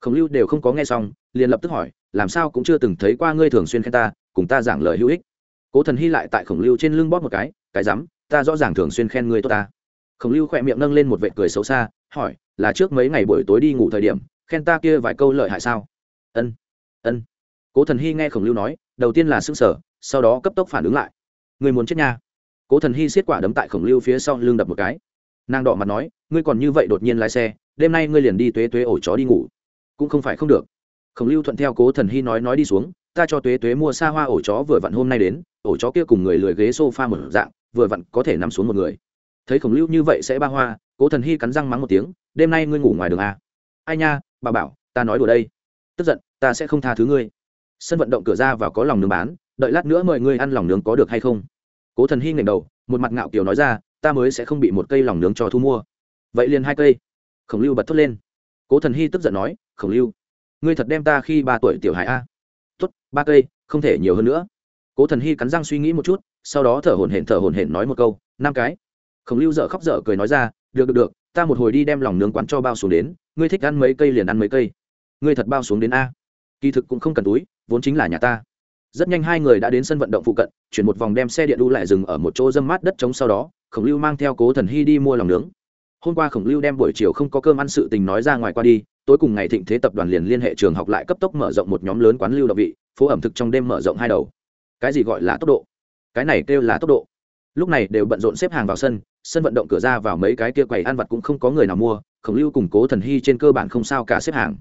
Khổng lưu đều không có nghe xong, liền lập tức hỏi, làm sao cũng chưa từng thấy qua ngươi thường xuyên khen ta, cùng ta giảng lời hữu ích? Cố thần hy lại tại khổng lưu trên lưng bóp một cái cái rắm, ta rõ ràng thường xuyên khen người tốt ta. Khổng lưu khỏe miệng nâng lên một vệ cười xấu xa, hỏi, là trước mấy ngày buổi tối đi ngủ thời điểm, khen ta kia vài câu lợi hại sao? Ân ân. Cố thần hy nghe khổng lưu nói, đầu tiên là xưng sở sau đó cấp tốc phản ứng lại. Người muốn chết nha. Cố thần hy xiết quả đấm tại khổng lưu phía sau lưng đập một cái. Nàng đỏ mặt nói, ngươi còn như vậy đột nhiên lái xe, đêm nay ngươi liền đi tuế tuế ổ chó đi ngủ. Cũng không phải không được. Khổng lưu thuận theo cố thần hy nói nói đi xuống ta cho tuế tuế mua xa hoa ổ chó vừa vặn hôm nay đến, ổ chó kia cùng người lười ghế s o f a một dạng, vừa vặn có thể nằm xuống một người. Thấy khổng lưu như vậy sẽ ba hoa, cố thần hy cắn răng mắng một tiếng, đêm nay ngươi ngủ ngoài đường à? ai nha, bà bảo, ta nói đùa đây. Tức giận, ta sẽ không tha thứ ngươi. Sân vận động cửa ra và có lòng nướng bán, đợi lát nữa mời ngươi ăn lòng nướng có được hay không? Cố thần hy ngẩng đầu, một mặt ngạo kiều nói ra, ta mới sẽ không bị một cây lòng nướng cho thu mua. Vậy liền hai cây. Khổng lưu bật thốt lên. Cố thần hy tức giận nói, khổng lưu, ngươi thật đem ta khi ba tuổi tiểu hải a? Tốt, ba cây, không thể nhiều hơn nữa. Cố thần hy cắn răng suy nghĩ một chút, sau đó thở hổn hển thở hổn hển nói một câu, năm cái. Khổng lưu dở khóc dở cười nói ra, được được được, ta một hồi đi đem lòng nướng quán cho bao xuống đến, ngươi thích ăn mấy cây liền ăn mấy cây. Ngươi thật bao xuống đến a. Kỳ thực cũng không cần túi, vốn chính là nhà ta. Rất nhanh hai người đã đến sân vận động phụ cận, chuyển một vòng đem xe điện đu lại dừng ở một chỗ dâm mát đất trống sau đó, khổng lưu mang theo cố thần hy đi mua lòng nướng. Hôm qua khổng lưu đem buổi chiều không có cơm ăn sự tình nói ra ngoài qua đi tối cùng ngày thịnh thế tập đoàn liền liên hệ trường học lại cấp tốc mở rộng một nhóm lớn quán lưu động vị, phố ẩm thực trong đêm mở rộng hai đầu. Cái gì gọi là tốc độ? Cái này kêu là tốc độ. Lúc này đều bận rộn xếp hàng vào sân sân vận động cửa ra vào mấy cái kia quầy ăn vặt cũng không có người nào mua, khổng lưu củng cố thần hy trên cơ bản không sao cả xếp hàng.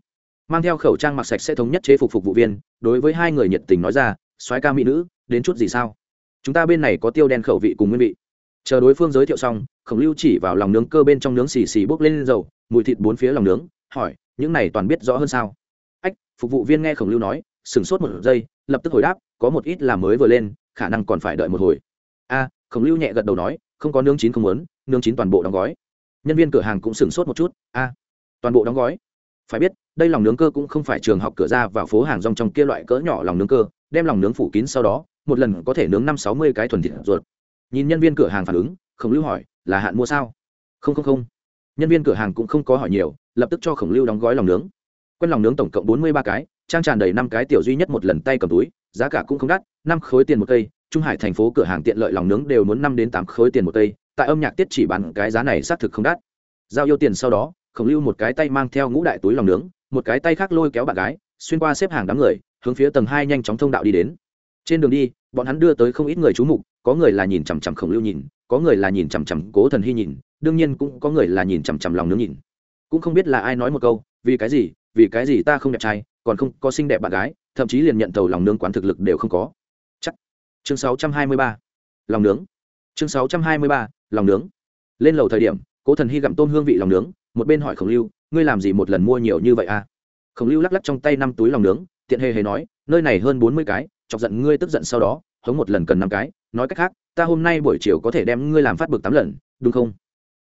Mang theo khẩu trang mặc sạch sẽ thống nhất chế phục phục vụ viên, đối với hai người nhiệt tình nói ra, soái ca mỹ nữ, đến chút gì sao? Chúng ta bên này có tiêu đen khẩu vị cùng nguyên vị. Chờ đối phương giới thiệu xong, khổng lưu chỉ vào lòng nướng cơ bên trong nướng xì xì bốc lên dầu, mùi thịt bốn phía lòng nướng, hỏi những này toàn biết rõ hơn sao? Ách, phục vụ viên nghe khổng lưu nói, sửng sốt một giây, lập tức hồi đáp, có một ít là mới vừa lên, khả năng còn phải đợi một hồi. A, khổng lưu nhẹ gật đầu nói, không có nướng chín không muốn, nướng chín toàn bộ đóng gói. Nhân viên cửa hàng cũng sửng sốt một chút, a, toàn bộ đóng gói. Phải biết, đây lòng nướng cơ cũng không phải trường học cửa ra vào phố hàng rong trong kia loại cỡ nhỏ lòng nướng cơ, đem lòng nướng phủ kín sau đó, một lần có thể nướng năm sáu mươi cái thuần thịt ruột. Nhìn nhân viên cửa hàng phản ứng, khổng lưu hỏi, là hạn mua sao? Không không không. Nhân viên cửa hàng cũng không có hỏi nhiều lập tức cho khổng lưu đóng gói lòng nướng. Quen lòng nướng tổng cộng bốn mươi ba cái, trang tràn đầy năm cái tiểu duy nhất một lần tay cầm túi, giá cả cũng không đắt, năm khối tiền một cây, trung hải thành phố cửa hàng tiện lợi lòng nướng đều muốn năm đến tám khối tiền một cây, tại âm nhạc tiết chỉ bán cái giá này xác thực không đắt. Giao yêu tiền sau đó, khổng lưu một cái tay mang theo ngũ đại túi lòng nướng, một cái tay khác lôi kéo bạn gái, xuyên qua xếp hàng đám người, hướng phía tầng hai nhanh chóng thông đạo đi đến. Trên đường đi, bọn hắn đưa tới không ít người chú mục, có người là nhìn chằm chằm khổng lưu nhìn, có người là nhìn chằm chằm cố thần hy nhìn, đương nhiên cũng có người là nhìn chằm chằm lòng nướng nhìn cũng không biết là ai nói một câu, vì cái gì, vì cái gì ta không đẹp trai, còn không có xinh đẹp bạn gái, thậm chí liền nhận tàu lòng nướng quán thực lực đều không có. Chắc. Chương 623. lòng nướng. Chương 623. lòng nướng. Lên lầu thời điểm, cố thần hy gặm tôm hương vị lòng nướng, một bên hỏi khổng lưu, ngươi làm gì một lần mua nhiều như vậy à? Khổng lưu lắc lắc trong tay năm túi lòng nướng, tiện hề hề nói, nơi này hơn bốn mươi cái, chọc giận ngươi tức giận sau đó, hống một lần cần năm cái. Nói cách khác, ta hôm nay buổi chiều có thể đem ngươi làm phát bực tám lần, đúng không?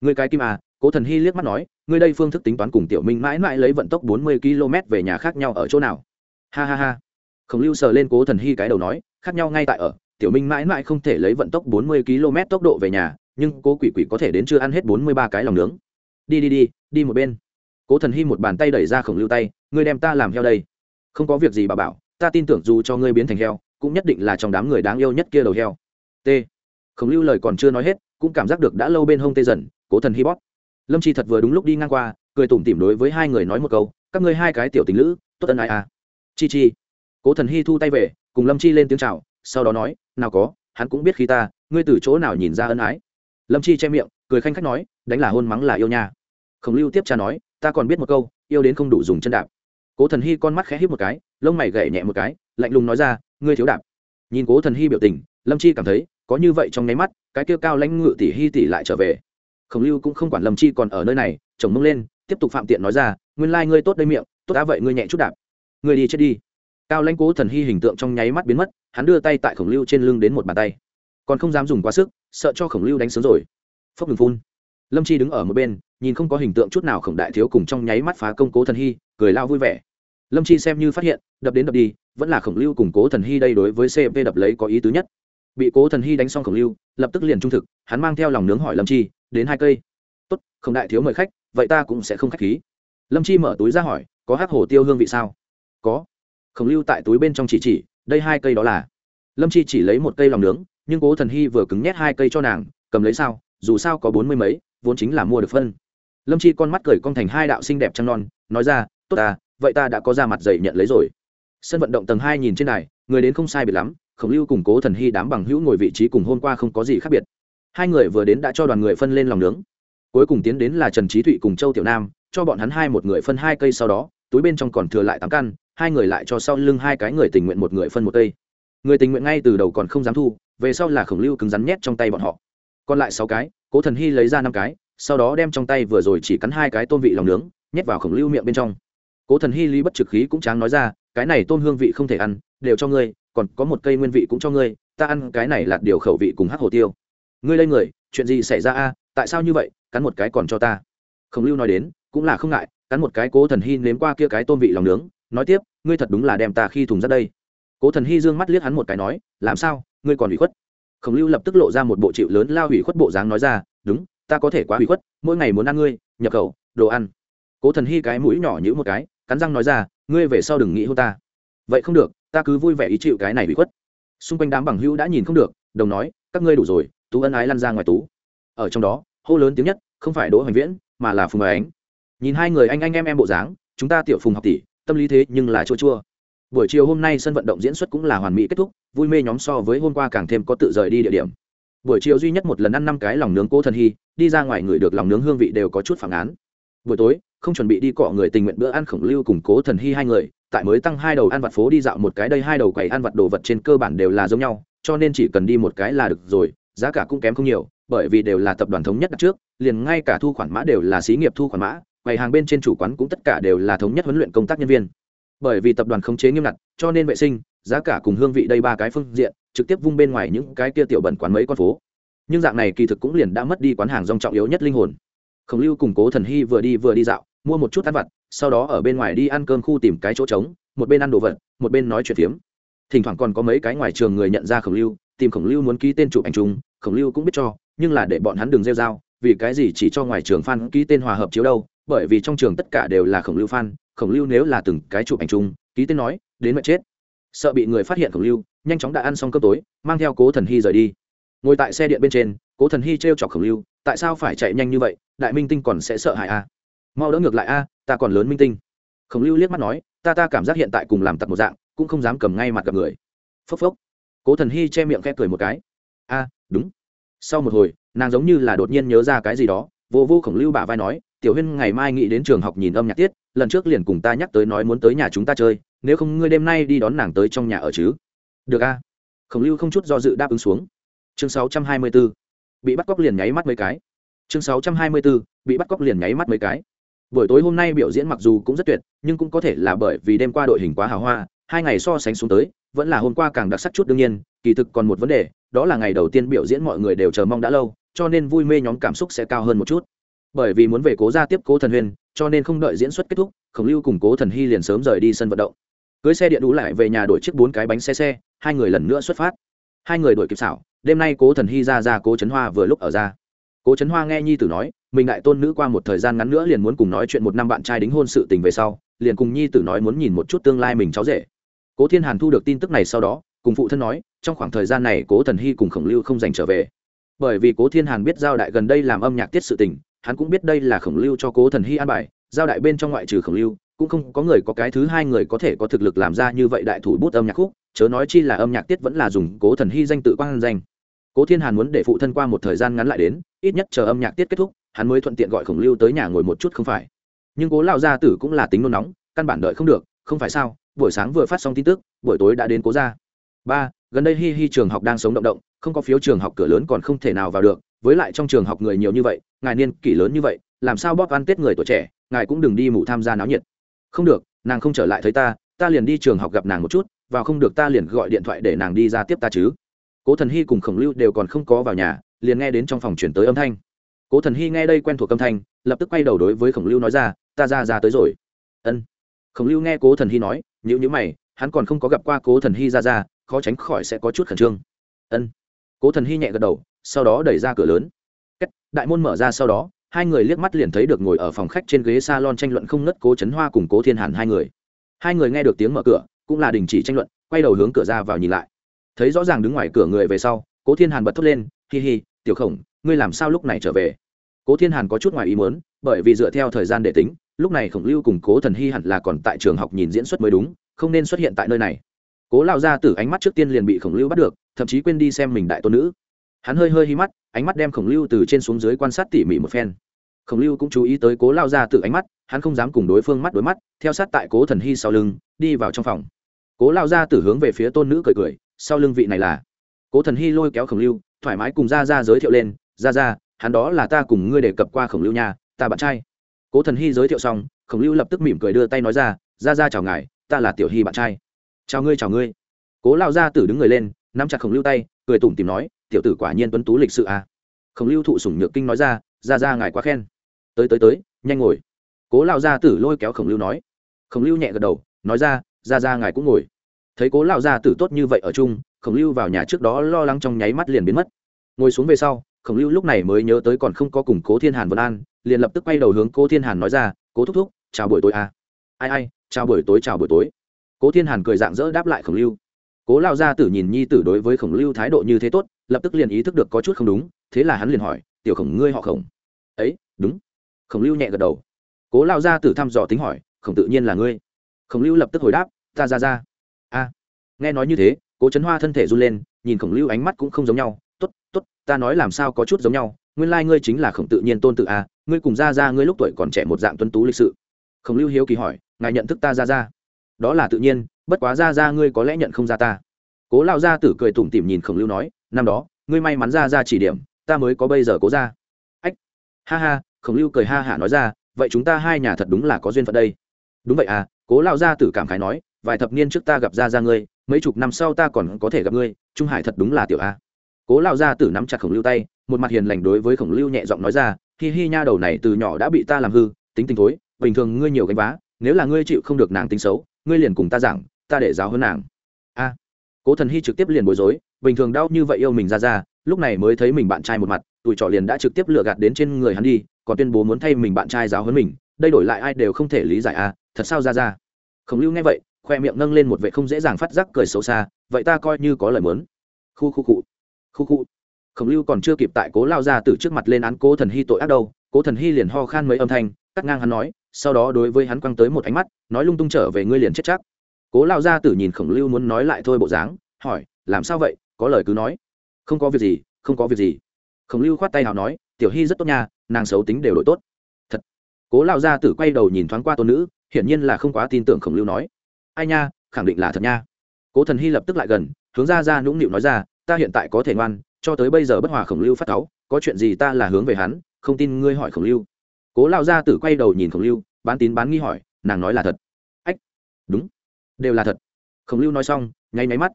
Ngươi cái kim à cố thần hy liếc mắt nói, ngươi đây phương thức tính toán cùng tiểu minh mãi mãi lấy vận tốc bốn mươi km về nhà khác nhau ở chỗ nào? Ha ha ha. Khổng lưu sờ lên cố thần hy cái đầu nói, khác nhau ngay tại ở, tiểu minh mãi mãi không thể lấy vận tốc bốn mươi km tốc độ về nhà, nhưng cố quỷ quỷ có thể đến chưa ăn hết bốn mươi ba cái lòng nướng. Đi đi đi đi một bên. Cố thần hy một bàn tay đẩy ra khổng lưu tay, ngươi đem ta làm heo đây. Không có việc gì bà bảo, ta tin tưởng dù cho ngươi biến thành heo, cũng nhất định là trong đám người đáng yêu nhất kia đầu heo. T. Khổng lưu lời còn chưa nói hết, cũng cảm giác được đã lâu bên hông tê dần, cố thần hy bóp lâm chi thật vừa đúng lúc đi ngang qua, cười tủm tỉm đối với hai người nói một câu, các ngươi hai cái tiểu tình lữ, tốt ân ai à? Chi chi. Cố thần hy thu tay về, cùng lâm chi lên tiếng c h à o sau đó nói, nào có, hắn cũng biết khi ta, ngươi từ chỗ nào nhìn ra ân ái. Lâm chi che miệng, cười khanh khách nói, đánh là hôn mắng là yêu nha. Khổng lưu tiếp cha nói, ta còn biết một câu, yêu đến không đủ dùng chân đạp. Cố thần hy con mắt khẽ hít một cái, lông mày gậy nhẹ một cái, lạnh lùng nói ra, ngươi thiếu đạp. Nhìn cố thần hy biểu tình, lâm chi cảm thấy, có như vậy trong nháy mắt, cái kêu cao lãnh ngự tỷ hy tỷ lại trở về khổng lưu cũng không quản lâm chi còn ở nơi này, chồng mông lên, tiếp tục phạm tiện nói ra, nguyên lai、like、ngươi tốt đây miệng, tốt đã vậy ngươi nhẹ chút đạp. Ngươi đi chết đi. Cao lãnh cố thần hy hình tượng trong nháy mắt biến mất, hắn đưa tay tại khổng lưu trên lưng đến một bàn tay. Còn không dám dùng quá sức, sợ cho khổng lưu đánh sớm rồi. Phốc ngừng phun. Lâm chi đứng ở một bên, nhìn không có hình tượng chút nào khổng đại thiếu cùng trong nháy mắt phá công cố thần hy, cười lao vui vẻ. Lâm chi xem như phát hiện, đập đến đập đi, vẫn là khổng lưu cùng cố thần hy đây đối với cp đập lấy có ý tứ nhất. Bị cố thần hy đánh xong khổng lưu, lập tức liền trung thực, hắn mang theo lòng nướng hỏi lâm chi đến hai cây. Tốt, không đại thiếu mời khách, vậy ta cũng sẽ không khách khí. Lâm chi mở túi ra hỏi, có hát hổ tiêu hương vị sao? Có. Khổng lưu tại túi bên trong chỉ chỉ, đây hai cây đó là. Lâm chi chỉ lấy một cây lòng nướng, nhưng cố thần hy vừa cứng nhét hai cây cho nàng, cầm lấy sao, dù sao có bốn mươi mấy, vốn chính là mua được phân. Lâm chi con mắt cười con thành hai đạo xinh đẹp trăng non, nói ra, tốt ta, vậy ta đã có ra mặt dày nhận lấy rồi. Sân vận động tầng hai nhìn trên này người đến không sai biệt lắm, khổng lưu cùng cố thần hy đám bằng hữu ngồi vị trí cùng hôm qua không có gì khác biệt hai người vừa đến đã cho đoàn người phân lên lòng nướng. Cuối cùng tiến đến là trần trí thụy cùng châu tiểu nam, cho bọn hắn hai một người phân hai cây sau đó, túi bên trong còn thừa lại tám căn, hai người lại cho sau lưng hai cái người tình nguyện một người phân một cây. Người tình nguyện ngay từ đầu còn không dám thu, về sau là khổng lưu cứng rắn nhét trong tay bọn họ. Còn lại sáu cái, cố thần hy lấy ra năm cái, sau đó đem trong tay vừa rồi chỉ cắn hai cái tôm vị lòng nướng, nhét vào khổng lưu miệng bên trong. Cố thần hy lý bất trực khí cũng tráng nói ra, cái này tôm hương vị không thể ăn, đều cho ngươi, còn có một cây nguyên vị cũng cho ngươi, ta ăn cái này là điều khẩu vị cùng hắc hồ tiêu ngươi lây người, chuyện gì xảy ra a? Tại sao như vậy? Cắn một cái còn cho ta. Khổng lưu nói đến, cũng là không ngại, cắn một cái cố thần hy nếm qua kia cái tôm vị lòng nướng, nói tiếp, ngươi thật đúng là đem ta khi thùng ra đây. Cố thần hy dương mắt liếc hắn một cái nói, làm sao? Ngươi còn bị khuất? Khổng lưu lập tức lộ ra một bộ chịu lớn lao hủy khuất bộ dáng nói ra, đúng, ta có thể quá hủy khuất, mỗi ngày muốn ăn ngươi, nhập khẩu, đồ ăn. Cố thần hy cái mũi nhỏ nhữ một cái, cắn răng nói ra, ngươi về sau đừng nghĩ hô ta. Vậy không được, ta cứ vui vẻ ý chịu cái này bị khuất. Xung quanh đám bằng hữu đã nhìn không được, đồng nói, các ngươi đủ rồi tú ân ái lăn ra ngoài tú. Ở trong đó, hô lớn tiếng nhất, không phải đỗ hoành viễn, mà là phùng ánh. Nhìn hai người anh anh em em bộ dáng, chúng ta tiểu phùng học tỷ, tâm lý thế nhưng là chua chua. Buổi chiều hôm nay sân vận động diễn xuất cũng là hoàn mỹ kết thúc, vui mê nhóm so với hôm qua càng thêm có tự rời đi địa điểm. Buổi chiều duy nhất một lần ăn năm cái lòng nướng cố thần hy, đi ra ngoài người được lòng nướng hương vị đều có chút phản án. Buổi tối, không chuẩn bị đi cọ người tình nguyện bữa ăn khổng lưu cùng cố thần hy hai người, tại mới tăng hai đầu ăn vặt phố đi dạo một cái đây hai đầu quầy ăn vặt đồ vật trên cơ bản đều là giống nhau, cho nên chỉ cần đi một cái là được rồi giá cả cũng kém không nhiều, bởi vì đều là tập đoàn thống nhất đặt trước, liền ngay cả thu khoản mã đều là xí nghiệp thu khoản mã, quầy hàng bên trên chủ quán cũng tất cả đều là thống nhất huấn luyện công tác nhân viên. Bởi vì tập đoàn khống chế nghiêm ngặt, cho nên vệ sinh, giá cả cùng hương vị đây ba cái phương diện, trực tiếp vung bên ngoài những cái kia tiểu bẩn quán mấy con phố. Nhưng dạng này kỳ thực cũng liền đã mất đi quán hàng rong trọng yếu nhất linh hồn. Khổng lưu cùng cố thần hy vừa đi vừa đi dạo, mua một chút ăn vặt, sau đó ở bên ngoài đi ăn cơm khu tìm cái chỗ trống, một bên ăn đồ vật, một bên nói chuyện phiếm. Thỉnh thoảng còn có mấy cái ngoài trường người nhận ra khổng lưu, tìm khổng lưu muốn ký tên chụp ảnh chung khổng lưu cũng biết cho, nhưng là để bọn hắn đừng rêu r a o vì cái gì chỉ cho ngoài trường f ký tên hòa hợp chiếu đâu, bởi vì trong trường tất cả đều là khổng lưu f khổng lưu nếu là từng cái chụp ảnh chung, ký tên nói, đến mẹ chết. Sợ bị người phát hiện khổng lưu, nhanh chóng đã ăn xong cơm tối, mang theo cố thần hy rời đi. Ngồi tại xe điện bên trên, cố thần hy t r e o chọc khổng lưu, tại sao phải chạy nhanh như vậy, đại minh tinh còn sẽ sợ hại a mau đỡ ngược lại a, ta còn lớn minh tinh. Khổng lưu liếc mắt nói, ta ta cảm giác hiện tại cùng làm tặc một dạng, cũng không dám cầm ngay mặt gặp người. Phốc phốc. Cố thần hy che miệng khẽ cười một cái. A đúng. Sau một hồi, nàng giống như là đột nhiên nhớ ra cái gì đó, vô vô khổng lưu bả vai nói, tiểu huyên, ngày mai nghĩ đến trường học nhìn âm nhạc tiết, lần trước liền cùng ta nhắc tới nói muốn tới nhà chúng ta chơi, nếu không ngươi đêm nay đi đón nàng tới trong nhà ở chứ? Được a. Khổng lưu không chút do dự đáp ứng xuống. Chương 624. bị bắt cóc liền nháy mắt mấy cái. Chương 624. bị bắt cóc liền nháy mắt mấy cái buổi tối hôm nay biểu diễn mặc dù cũng rất tuyệt nhưng cũng có thể là bởi vì đêm qua đội hình quá hào hoa hai ngày so sánh xuống tới vẫn là hôm qua càng đặc sắc chút đương nhiên kỳ thực còn một vấn đề đó là ngày đầu tiên biểu diễn mọi người đều chờ mong đã lâu cho nên vui mê nhóm cảm xúc sẽ cao hơn một chút. Bởi vì muốn về cố ra tiếp cố thần huyền, cho nên không đợi diễn xuất kết thúc khổng lưu cùng cố thần hy liền sớm rời đi sân vận động. Cưới xe điện đủ lại về nhà đổi chiếc bốn cái bánh xe xe hai người lần nữa xuất phát. Hai người đổi kịp xảo đêm nay cố thần hy ra ra cố trấn hoa vừa lúc ở ra. Cố trấn hoa nghe nhi tử nói mình đại tôn nữ qua một thời gian ngắn nữa liền muốn cùng nói chuyện một năm bạn trai đính hôn sự tình về sau, liền cùng nhi tử nói muốn nhìn một chút tương lai mình cháu rể. Cố thiên hàn thu được tin tức này sau đó, cùng phụ thân nói, trong khoảng thời gian này cố thần hy cùng khổng lưu không dành trở về. Bởi vì cố thiên hàn biết giao đại gần đây làm âm nhạc tiết sự tình, hắn cũng biết đây là khổng lưu cho cố thần hy an bài, giao đại bên trong ngoại trừ khổng lưu, cũng không có người có cái thứ hai người có thể có thực lực làm ra như vậy đại thủ bút âm nhạc khúc, chớ nói chi là âm nhạc tiết vẫn là dùng cố thần hy danh tự quang danh. Cố thiên hàn muốn để phụ thân qua một thời gian ngắn lại đến, ít nhất chờ âm nhạc tiết kết thúc hắn mới thuận tiện gọi khổng lưu tới nhà ngồi một chút không phải. Nhưng cố lao gia tử cũng là tính nôn nóng, căn bản đợi không được, không phải sao? Buổi sáng vừa phát xong tin tức, buổi tối đã đến cố ra ba, gần đây hi hi trường học đang sống động động, không có phiếu trường học cửa lớn còn không thể nào vào được, với lại trong trường học người nhiều như vậy, ngài niên kỷ lớn như vậy, làm sao bóp ăn tết người tuổi trẻ, ngài cũng đừng đi mù tham gia náo nhiệt. Không được, nàng không trở lại thấy ta ta liền đi trường học gặp nàng một chút và không được ta liền gọi điện thoại để nàng đi ra tiếp ta chứ. Cố thần hy cùng khổng lưu đều còn không có vào nhà, liền nghe đến trong phòng chuyển tới âm thanh cố thần hy nghe đây quen thuộc âm thanh lập tức quay đầu đối với khổng lưu nói ra ta ra ra tới rồi. Ân. Khổng lưu nghe cố thần hy nói nhữ nhữ mày hắn còn không có gặp qua cố thần hy ra ra khó tránh khỏi sẽ có chút khẩn trương. Ân. Cố thần hy nhẹ gật đầu sau đó đẩy ra cửa lớn. Cách, đại môn mở ra sau đó hai người liếc mắt liền thấy được ngồi ở phòng khách trên ghế s a lon tranh luận không nứt cố trấn hoa cùng cố thiên hàn hai người. Hai người nghe được tiếng mở cửa cũng là đình chỉ tranh luận quay đầu hướng cửa ra vào nhìn lại. Thấy rõ ràng đứng ngoài cửa người về sau cố thiên hàn bật thốt lên hi hi tiểu khổng ngươi làm sao lúc này trở về? Cố thiên hàn có chút ngoài ý muốn, bởi vì dựa theo thời gian để tính, lúc này khổng lưu cùng cố thần hy hẳn là còn tại trường học nhìn diễn xuất mới đúng, không nên xuất hiện tại nơi này. Cố lao ra từ ánh mắt trước tiên liền bị khổng lưu bắt được, thậm chí quên đi xem mình đại tôn nữ. Hắn hơi hơi hi mắt, ánh mắt đem khổng lưu từ trên xuống dưới quan sát tỉ mỉ một phen. Khổng lưu cũng chú ý tới cố lao ra từ ánh mắt, hắn không dám cùng đối phương mắt đối mắt, theo sát tại cố thần hy sau lưng, đi vào trong phòng. Cố lao ra từ hướng về phía tôn nữ cười cười, sau lưng vị này là. Cố thần hy lôi kéo khổng lưu, thoải mái cùng ra ra giới thiệu lên ra ra, hắn đó là ta cùng ngươi đề cập qua khổng lưu nha, ta bạn trai. Cố thần hy giới thiệu xong, khổng lưu lập tức mỉm cười đưa tay nói ra ra ra chào ngài, ta là tiểu hy bạn trai. Chào ngươi chào ngươi. Cố lao ra tử đứng người lên, nắm chặt khổng lưu tay, cười tủm tìm nói, tiểu tử quả nhiên tuấn tú lịch sự à. khổng lưu thụ sủng nhược kinh nói ra ra ra ngài quá khen. Tới tới tới, nhanh ngồi. Cố lao gia tử lôi kéo khổng lưu nói. Khổng lưu nhẹ gật đầu, nói ra ra ra ngài cũng ngồi. Thấy cố lao gia tử tốt như vậy ở chung, khổng lưu vào nhà trước đó lo lắng trong nháy mắt liền biến mất. Ngồi xuống về sau khổng lưu lúc này mới nhớ tới còn không có cùng cố thiên hàn vân an, liền lập tức quay đầu hướng cố thiên hàn nói ra, cố thúc thúc, chào buổi tối à. ai ai, chào buổi tối, chào buổi tối. Cố thiên hàn cười dạng dỡ đáp lại khổng lưu. Cố lao gia tử nhìn nhi tử đối với khổng lưu thái độ như thế tốt, lập tức liền ý thức được có chút không đúng, thế là hắn liền hỏi, tiểu khổng, ngươi họ khổng? Ấy, đúng. Khổng lưu nhẹ gật đầu. Cố lao gia tử thăm dò tính hỏi, khổng tự nhiên là ngươi. Khổng lưu lập tức hồi đáp, ta, ra ra. A. Nghe nói như thế, cố trấn hoa thân thể run lên, nhìn khổng lưu ánh mắt cũng không giống nhau ta nói làm sao có chút giống nhau, nguyên lai、like、ngươi chính là khổng tự nhiên tôn tự a à, ngươi cùng ra ra ngươi lúc tuổi còn trẻ một dạng tuân tú lịch sự. Khổng lưu hiếu kỳ hỏi, ngài nhận thức ta ra ra đó là tự nhiên, bất quá ra ra ngươi có lẽ nhận không ra ta. Cố lao gia tử cười tủm tỉm nhìn khổng lưu nói, năm đó, ngươi may mắn ra ra chỉ điểm, ta mới có bây giờ cố ra ách, ha ha, khổng lưu cười ha hả nói ra, vậy chúng ta hai nhà thật đúng là có duyên phận đây. Đúng vậy à cố lao gia tử cảm khái nói, vài thập niên trước ta gặp ra ra ngươi, mấy chục năm sau ta còn có thể gặp ngươi, trung hải thật đúng là tiểu a cố lao gia tử nắm chặt khổng lưu tay, một mặt hiền lành đối với khổng lưu nhẹ giọng nói ra, hi hi nha, đầu này từ nhỏ đã bị ta làm hư, tính tình thối, bình thường ngươi nhiều gánh vá, nếu là ngươi chịu không được nàng tính xấu, ngươi liền cùng ta giảng, ta để giáo hơn nàng. A. Cố thần hy trực tiếp liền bối rối, bình thường đau như vậy yêu mình ra ra, lúc này mới thấy mình bạn trai một mặt tụi trọ liền đã trực tiếp lừa gạt đến trên người hắn đi, còn tuyên bố muốn thay mình bạn trai giáo hơn mình, đây đổi lại ai đều không thể lý giải à thật sao ra ra. Khổng lưu nghe vậy, khoe miệng nâng lên một vệ không dễ dàng phát giác cười xấu xa, vậy ta coi như có lời mớn khu khu cụ khu khu. Khổng lưu còn chưa kịp tại cố lao ra từ trước mặt lên án cố thần hy tội ác đâu, cố thần hy liền ho khan mấy âm thanh, cắt ngang hắn nói, sau đó đối với hắn quăng tới một ánh mắt, nói lung tung trở về ngươi liền chết chắc. Cố lao ra tử nhìn khổng lưu muốn nói lại thôi bộ dáng, hỏi, làm sao vậy? Có lời cứ nói. Không có việc gì, không có việc gì. Khổng lưu khoát tay nào nói, tiểu hy rất tốt nha, nàng xấu tính đều đổi tốt. Thật. Cố lao gia tử quay đầu nhìn thoáng qua tôn nữ, hiển nhiên là không quá tin tưởng khổng lưu nói, ai nha, khẳng định là thật nha. Cố thần hy lập tức lại gần, hướng ra ra nũng nịu nói ra ta hiện tại có thể ngoan, cho tới bây giờ bất hòa khổng lưu phát cáu, có chuyện gì ta là hướng về hắn, không tin ngươi hỏi khổng lưu. Cố lao gia tử quay đầu nhìn khổng lưu, bán tín bán nghi hỏi, nàng nói là thật. Ách, đúng, đều là thật. Khổng lưu nói xong, nháy máy mắt.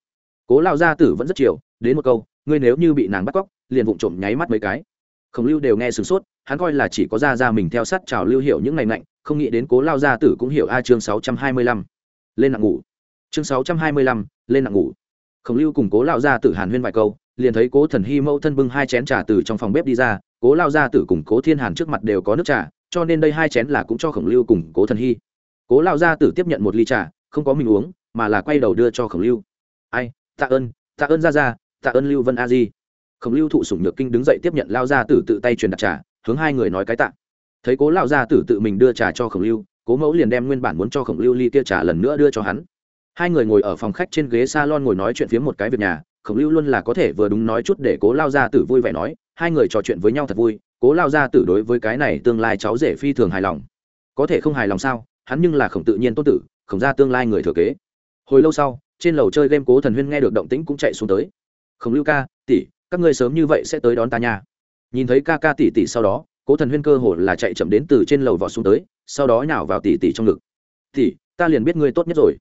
Cố lao gia tử vẫn rất chiều, đến một câu, ngươi nếu như bị nàng bắt cóc, liền vụng trộm nháy mắt mấy cái. Khổng lưu đều nghe sửng sốt, hắn coi là chỉ có ra ra mình theo sát trào lưu hiểu những ngày mạnh không nghĩ đến cố lao gia tử cũng hiểu a chương sáu trăm hai mươi lăm. Lên nặng ngủ. Chương sáu trăm hai mươi lăm, lên nặng ngủ khổng lưu cùng cố lao gia tử hàn huyên vài câu, liền thấy cố thần hy mẫu thân bưng hai chén trà từ trong phòng bếp đi ra, cố lao gia tử cùng cố thiên hàn trước mặt đều có nước trà, cho nên đây hai chén là cũng cho khổng lưu cùng cố thần hy. Cố lao gia tử tiếp nhận một ly trà, không có mình uống, mà là quay đầu đưa cho khổng lưu. Ai, tạ ơn tạ ơn ra ra tạ ơn lưu vân a di. Khổng lưu thụ sủng nhược kinh đứng dậy tiếp nhận lao gia tử tự tay truyền đặt trà, hướng hai người nói cái tạ. Thấy cố lao gia tử tự mình đưa trà cho khổng lưu, cố mẫu liền đem nguyên bản muốn cho khổng lưu ly kia trà lần nữa đưa cho hắn hai người ngồi ở phòng khách trên ghế s a lon ngồi nói chuyện phía một cái việc nhà, khổng lưu luôn là có thể vừa đúng nói chút để cố lao gia tử vui vẻ nói, hai người trò chuyện với nhau thật vui, cố lao gia tử đối với cái này tương lai cháu rể phi thường hài lòng. Có thể không hài lòng sao, hắn nhưng là khổng tự nhiên tốt tử, khổng ra tương lai người thừa kế. Hồi lâu sau, trên lầu chơi game cố thần huyên nghe được động tĩnh cũng chạy xuống tới. Khổng lưu ca, tỷ, các ngươi sớm như vậy sẽ tới đón ta nha. Nhìn thấy ca ca tỷ tỷ sau đó, cố thần huyên cơ hồ là chạy chậm đến từ trên lầu vọt xuống tới, sau đó nhào vào tỷ tỷ trong ngực. Tỷ, ta liền biết ngươi tốt nhất rồi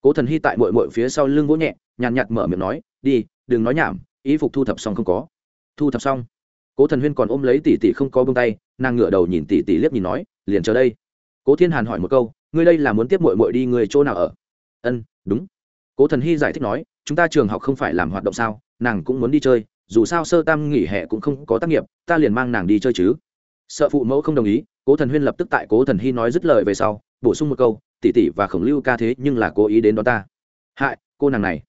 cố thần hy tại mội mội phía sau lưng vỗ nhẹ, nhàn nhạt mở miệng nói, đi, đừng nói nhảm ý phục thu thập xong không có. Thu thập xong? Cố thần huyên còn ôm lấy tỷ tỷ không có bông tay, nàng ngửa đầu nhìn tỷ tỷ liếc nhìn nói, liền chờ đây. Cố thiên hàn hỏi một câu, ngươi đây là muốn tiếp mội mội đi người chỗ nào ở? Ân, đúng. Cố thần hy giải thích nói, chúng ta trường học không phải làm hoạt động sao, nàng cũng muốn đi chơi, dù sao sơ tam nghỉ hè cũng không có tác nghiệp, ta liền mang nàng đi chơi chứ. Sợ phụ mẫu không đồng ý, cố thần huyên lập tức tại cố thần hy nói dứt lời về sau, bổ sung một câu tỷ tỷ và khổng lưu ca thế nhưng là cố ý đến đó ta. Hại, cô nàng này.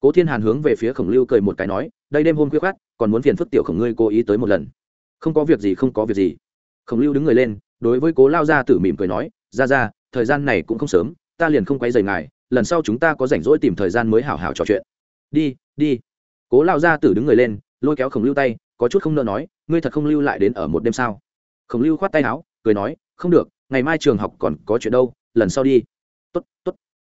Cố thiên hàn hướng về phía khổng lưu cười một cái nói, đây đêm hôm khuya khát còn muốn phiền phức tiểu khổng ngươi cố ý tới một lần. Không có việc gì, không có việc gì. Khổng lưu đứng người lên, đối với cố lao gia tử mỉm cười nói ra ra thời gian này cũng không sớm, ta liền không quay dày ngài, lần sau chúng ta có rảnh rỗi tìm thời gian mới hảo hảo trò chuyện. Đi đi. Cố lao gia tử đứng người lên, lôi kéo khổng lưu tay, có chút không nỡ nói, ngươi thật không lưu lại đến ở một đêm sao? Khổng lưu khoát tay áo, cười nói, không được, ngày mai trường học còn có chuyện đâu lần sau đi. Tốt tốt.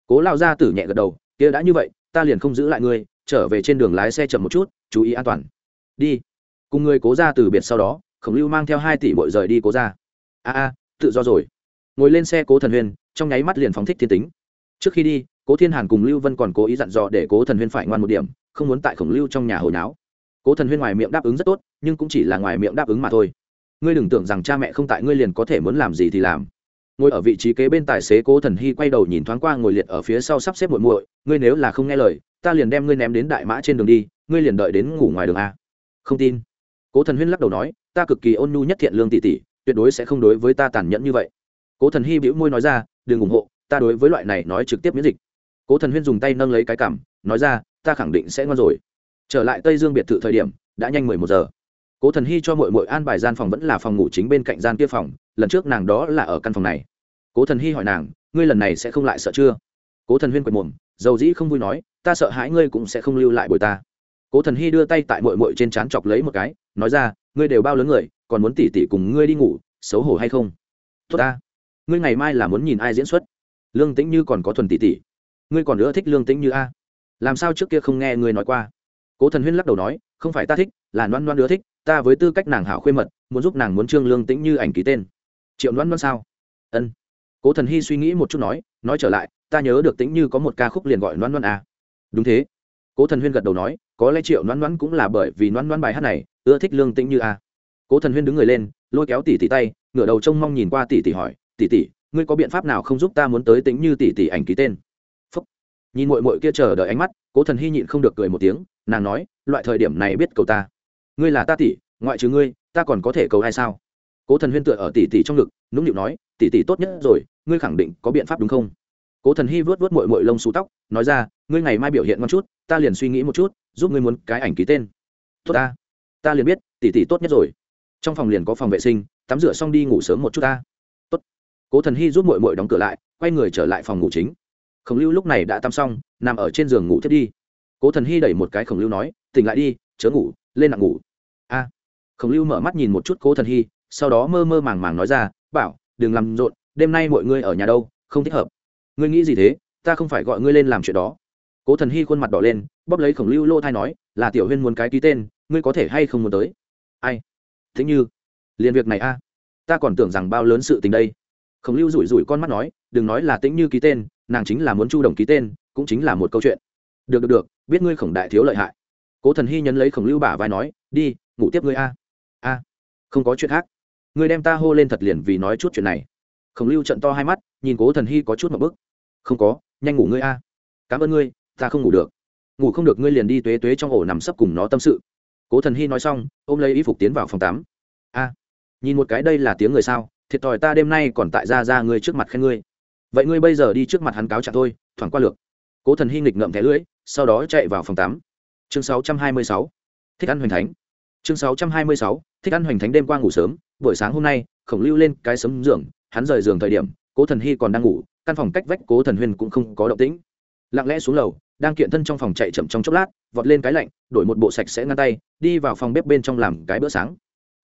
Cố lao ra tử nhẹ gật đầu, kia đã như vậy, ta liền không giữ lại ngươi, trở về trên đường lái xe chậm một chút, chú ý an toàn. Đi. Cùng người cố ra từ biệt sau đó, khổng lưu mang theo hai tỷ bội rời đi cố ra a a, tự do rồi. Ngồi lên xe cố thần huyền, trong nháy mắt liền phóng thích thiên tính. Trước khi đi, cố thiên hàn cùng lưu vân còn cố ý dặn dò để cố thần huyên phải ngoan một điểm, không muốn tại khổng lưu trong nhà hồi náo. Cố thần huyên ngoài miệng đáp ứng rất tốt, nhưng cũng chỉ là ngoài miệng đáp ứng mà thôi. Ngươi đừng tưởng rằng cha mẹ không tại, ngươi liền có thể muốn làm gì thì làm ngồi ở vị trí kế bên tài xế cố thần hy quay đầu nhìn thoáng qua ngồi liệt ở phía sau sắp xếp muội muội, ngươi nếu là không nghe lời, ta liền đem ngươi ném đến đại mã trên đường đi, ngươi liền đợi đến ngủ ngoài đường a. Không tin. Cố thần huyên lắc đầu nói, ta cực kỳ ôn nhu nhất thiện lương tỷ tỷ, tuyệt đối sẽ không đối với ta tàn nhẫn như vậy. Cố thần hy bĩu môi nói ra, đừng ủng hộ, ta đối với loại này nói trực tiếp miễn dịch. Cố thần huyên dùng tay nâng lấy cái cảm nói ra, ta khẳng định sẽ ngon rồi. Trở lại tây dương biệt thự thời điểm, đã nhanh mười một giờ cố thần hy cho mội mội an bài gian phòng vẫn là phòng ngủ chính bên cạnh gian kia phòng, lần trước nàng đó là ở căn phòng này. Cố thần hy hỏi nàng, ngươi lần này sẽ không lại sợ chưa? Cố thần huyên quệt mồm, dầu dĩ không vui nói, ta sợ hãi ngươi cũng sẽ không lưu lại bồi ta. Cố thần hy đưa tay tại mội mội trên trán chọc lấy một cái, nói ra, ngươi đều bao lớn người, còn muốn tỉ tỉ cùng ngươi đi ngủ, xấu hổ hay không? Tốt ta. Ngươi ngày mai là muốn nhìn ai diễn xuất? Lương tĩnh như còn có thuần tỉ tỉ. Ngươi còn nữa thích lương tĩnh như a. Làm sao trước kia không nghe ngươi nói qua? Cố thần huyên lắc đầu nói, không phải ta thích là loan loan ưa thích, ta với tư cách nàng hảo khuê mật, muốn giúp nàng muốn trương lương tĩnh như ảnh ký tên triệu loan loan sao ân cố thần hy suy nghĩ một chút nói nói trở lại, ta nhớ được tĩnh như có một ca khúc liền gọi loan loan à. đúng thế cố thần huyên gật đầu nói, có lẽ triệu loan loan cũng là bởi vì loan loan bài hát này, ưa thích lương tĩnh như à. cố thần huyên đứng người lên, lôi kéo tỷ tỷ tay, ngửa đầu trông mong nhìn qua tỷ tỷ hỏi, tỷ tỷ, ngươi có biện pháp nào không giúp ta muốn tới tĩnh như tỷ tỷ ảnh ký tên Phúc. nhìn mội mội kia chờ đợi ánh mắt, cố thần hy nhịn không được cười một tiếng, nàng nói, loại thời điểm này biết cầu ta ngươi là ta tỷ, ngoại trừ ngươi, ta còn có thể cầu ai sao? Cố thần huyên tựa ở tỷ tỷ trong ngực, nũng nịu nói, tỷ tỷ tốt nhất rồi, ngươi khẳng định có biện pháp đúng không? Cố thần hy vớt vớt mội mội lông xù tóc, nói ra, ngươi ngày mai biểu hiện ngon chút, ta liền suy nghĩ một chút, giúp ngươi muốn cái ảnh ký tên. Tốt ta. Ta liền biết, tỷ tỷ tốt nhất rồi. Trong phòng liền có phòng vệ sinh, tắm rửa xong đi ngủ sớm một chút ta. Tốt. Cố thần hy giúp mội mội đóng cửa lại, quay người trở lại phòng ngủ chính. Khổng lưu lúc này đã tắm xong, nằm ở trên giường ngủ thiết đi. Cố thần hy đẩy một cái khổng lưu nói, tỉnh lại đi, chớ ngủ, lên nặng ngủ khổng lưu mở mắt nhìn một chút cố thần hy, sau đó mơ mơ màng màng nói ra, bảo, đừng làm rộn, đêm nay mọi ngươi ở nhà đâu, không thích hợp. Ngươi nghĩ gì thế? Ta không phải gọi ngươi lên làm chuyện đó. Cố thần hy khuôn mặt đỏ lên, bóp lấy khổng lưu lô thai nói, là tiểu huyên muốn cái ký tên, ngươi có thể hay không muốn tới? Ai? Thế như, liền việc này a? Ta còn tưởng rằng bao lớn sự tình đây. Khổng lưu rủi rủi con mắt nói, đừng nói là tĩnh như ký tên, nàng chính là muốn chu đồng ký tên, cũng chính là một câu chuyện. Được được được, biết ngươi khổng đại thiếu lợi hại. Cố thần hy nhấn lấy khổng lưu bả vai nói, đi, ngủ tiếp ngươi a a không có chuyện khác. Ngươi đem ta hô lên thật liền vì nói chút chuyện này. Khổng lưu trận to hai mắt, nhìn cố thần hy có chút một bức. Không có, nhanh ngủ ngươi a. Cảm ơn ngươi, ta không ngủ được. Ngủ không được ngươi liền đi tuế tuế trong ổ nằm sấp cùng nó tâm sự. Cố thần hy nói xong, ôm lấy y phục tiến vào phòng tắm. A, nhìn một cái đây là tiếng người sao, thiệt thòi ta đêm nay còn tại ra ra ngươi trước mặt khen ngươi. Vậy ngươi bây giờ đi trước mặt hắn cáo trạng thôi, thoảng qua lược. Cố thần hy nghịch ngậm thẻ lưỡi, sau đó chạy vào phòng tắm. Chương 626. thích ăn hoành thánh chương 626. thích ăn hoành thánh đêm qua ngủ sớm, buổi sáng hôm nay, khổng lưu lên cái sấm giường, hắn rời giường thời điểm, cố thần hy còn đang ngủ, căn phòng cách vách cố thần huyên cũng không có động tĩnh. Lặng lẽ xuống lầu, đang kiện thân trong phòng chạy chậm trong chốc lát, vọt lên cái lạnh, đổi một bộ sạch sẽ ngăn tay, đi vào phòng bếp bên trong làm cái bữa sáng.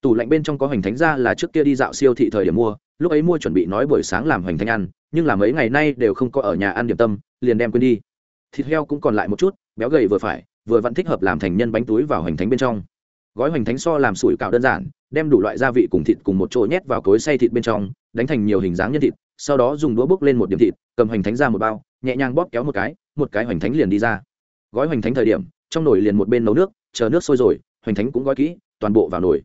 Tủ lạnh bên trong có hoành thánh ra là trước kia đi dạo siêu thị thời điểm mua, lúc ấy mua chuẩn bị nói buổi sáng làm hoành thánh ăn, nhưng là mấy ngày nay đều không có ở nhà ăn điểm tâm, liền đem quên đi. Thịt heo cũng còn lại một chút, béo gầy vừa phải, vừa vẫn thích hợp làm thành nhân bánh túi vào hoành thánh bên trong gói hoành thánh so làm sủi cạo đơn giản, đem đủ loại gia vị cùng thịt cùng một chỗ nhét vào cối xay thịt bên trong, đánh thành nhiều hình dáng nhân thịt, sau đó dùng đũa bốc lên một điểm thịt, cầm hoành thánh ra một bao, nhẹ nhàng bóp kéo một cái một cái hoành thánh liền đi ra. Gói hoành thánh thời điểm, trong nồi liền một bên nấu nước, chờ nước sôi rồi, hoành thánh cũng gói kỹ, toàn bộ vào nồi.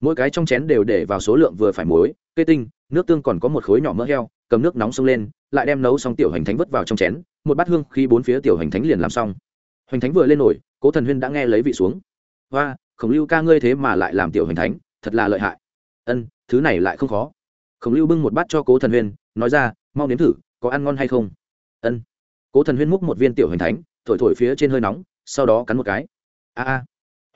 Mỗi cái trong chén đều để vào số lượng vừa phải muối, cây tinh, nước tương còn có một khối nhỏ mỡ heo, cầm nước nóng xông lên, lại đem nấu xong tiểu hoành thánh vứt vào trong chén, một bát hương khi bốn phía tiểu hoành thánh liền làm xong. Hoành thánh vừa lên nổi cố thần huyên đã nghe lấy vị xuống. Và khổng lưu ca ngươi thế mà lại làm tiểu hành thánh, thật là lợi hại. Ân, thứ này lại không khó. Khổng lưu bưng một bát cho cố thần huyên, nói ra, mau nếm thử, có ăn ngon hay không? Ân. Cố thần huyên múc một viên tiểu hành thánh, thổi thổi phía trên hơi nóng, sau đó cắn một cái. A a.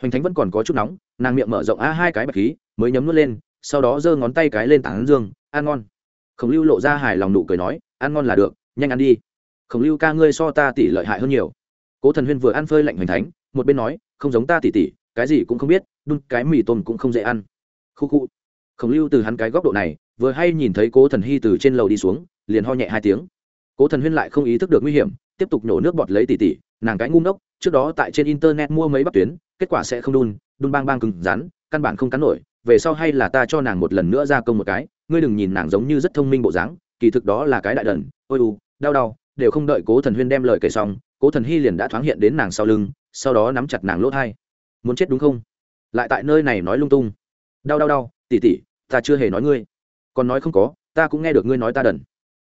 Hoành thánh vẫn còn có chút nóng, nàng miệng mở rộng a hai cái bạch khí, mới nhấm nuốt lên, sau đó giơ ngón tay cái lên tảng dương, ăn ngon. Khổng lưu lộ ra hài lòng nụ cười nói, ăn ngon là được, nhanh ăn đi. Khổng lưu ca ngươi so ta tỷ lợi hại hơn nhiều. Cố thần huyên vừa ăn phơi lạnh hoành thánh, một bên nói, không giống ta tỷ tỷ cái gì cũng không biết, đun cái mì tôm cũng không dễ ăn. Khu khu. Khổng lưu từ hắn cái góc độ này, vừa hay nhìn thấy cố thần hy từ trên lầu đi xuống, liền ho nhẹ hai tiếng. Cố thần huyên lại không ý thức được nguy hiểm, tiếp tục nhổ nước bọt lấy tỉ tỉ. nàng cái ngu ngốc, trước đó tại trên internet mua mấy bắp tuyến, kết quả sẽ không đun đun bang bang cứng rắn, căn bản không cắn nổi, về sau hay là ta cho nàng một lần nữa ra công một cái, ngươi đừng nhìn nàng giống như rất thông minh bộ dáng, kỳ thực đó là cái đại đần, ôi u, đau đau, đều không đợi cố thần huyên đem lời kể xong, cố thần hy liền đã thoáng hiện đến nàng sau lưng, sau đó nắm chặt nàng lỗ thai muốn chết đúng không? Lại tại nơi này nói lung tung. Đau đau đau tỉ tỉ ta chưa hề nói ngươi. Còn nói không có, ta cũng nghe được ngươi nói ta đần.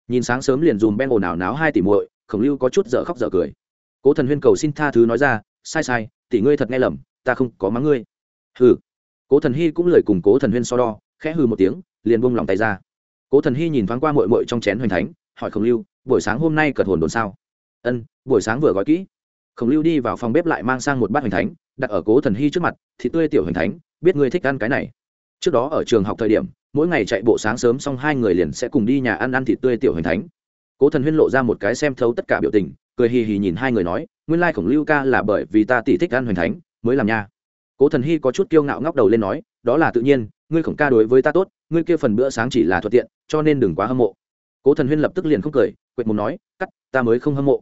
Nhìn sáng sớm liền dùm ben ồn ào náo hai tỷ muội, khổng lưu có chút dở khóc dở cười. Cố thần huyên cầu xin tha thứ nói ra, sai sai, tỷ ngươi thật nghe lầm, ta không có mắng ngươi. Hừ. Cố thần hy cũng lời cùng cố thần huyên so đo, khẽ hừ một tiếng, liền buông lòng tay ra. Cố thần hy nhìn thoáng qua mội mội trong chén hoành thánh, hỏi khổng lưu, buổi sáng hôm nay cật hồn đồn sao? Ân, buổi sáng vừa gói kỹ. Khổng lưu đi vào phòng bếp lại mang sang một bát hoành thánh đặt ở cố thần hy trước mặt, thì tươi tiểu hình thánh, biết ngươi thích ăn cái này. Trước đó ở trường học thời điểm, mỗi ngày chạy bộ sáng sớm xong hai người liền sẽ cùng đi nhà ăn ăn thịt tươi tiểu hình thánh. Cố thần huyên lộ ra một cái xem thấu tất cả biểu tình, cười hì hì nhìn hai người nói, nguyên lai khổng lưu ca là bởi vì ta tỉ thích ăn hoành thánh, mới làm nha. Cố thần hy có chút kiêu ngạo ngóc đầu lên nói, đó là tự nhiên, ngươi khổng ca đối với ta tốt, ngươi kia phần bữa sáng chỉ là thuận tiện, cho nên đừng quá hâm mộ. Cố thần huyên lập tức liền không cười, quệt mồm nói, cắt, ta mới không hâm mộ.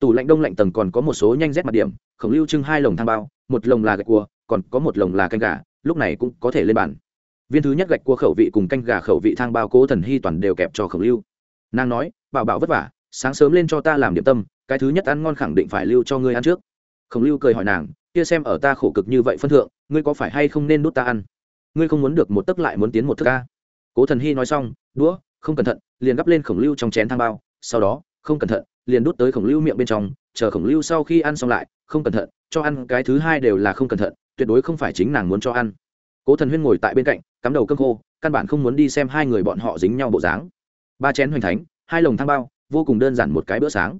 Tủ lạnh đông lạnh tầng còn có một số nhanh rét mặt điểm, khổng lưu trưng hai lồng thang bao một lồng là gạch cua, còn có một lồng là canh gà, lúc này cũng có thể lên bàn. Viên thứ nhất gạch cua khẩu vị cùng canh gà khẩu vị thang bao cố thần hy toàn đều kẹp cho khổng lưu. Nàng nói, bảo bảo vất vả, sáng sớm lên cho ta làm điểm tâm, cái thứ nhất ăn ngon khẳng định phải lưu cho ngươi ăn trước. Khổng lưu cười hỏi nàng, kia xem ở ta khổ cực như vậy phân thượng, ngươi có phải hay không nên đút ta ăn? Ngươi không muốn được một tấc lại muốn tiến một thức ca cố thần hy nói xong, đũa, không cẩn thận, liền gắp lên khổng lưu trong chén thang bao, sau đó, không cẩn thận, liền đút tới khổng lưu miệng bên trong, chờ khổng lưu sau khi ăn xong lại, không cẩn thận cho ăn cái thứ hai đều là không cẩn thận, tuyệt đối không phải chính nàng muốn cho ăn. Cố thần huyên ngồi tại bên cạnh, cắm đầu cơm khô, căn bản không muốn đi xem hai người bọn họ dính nhau bộ dáng. Ba chén hoành thánh, hai lồng thang bao, vô cùng đơn giản một cái bữa sáng.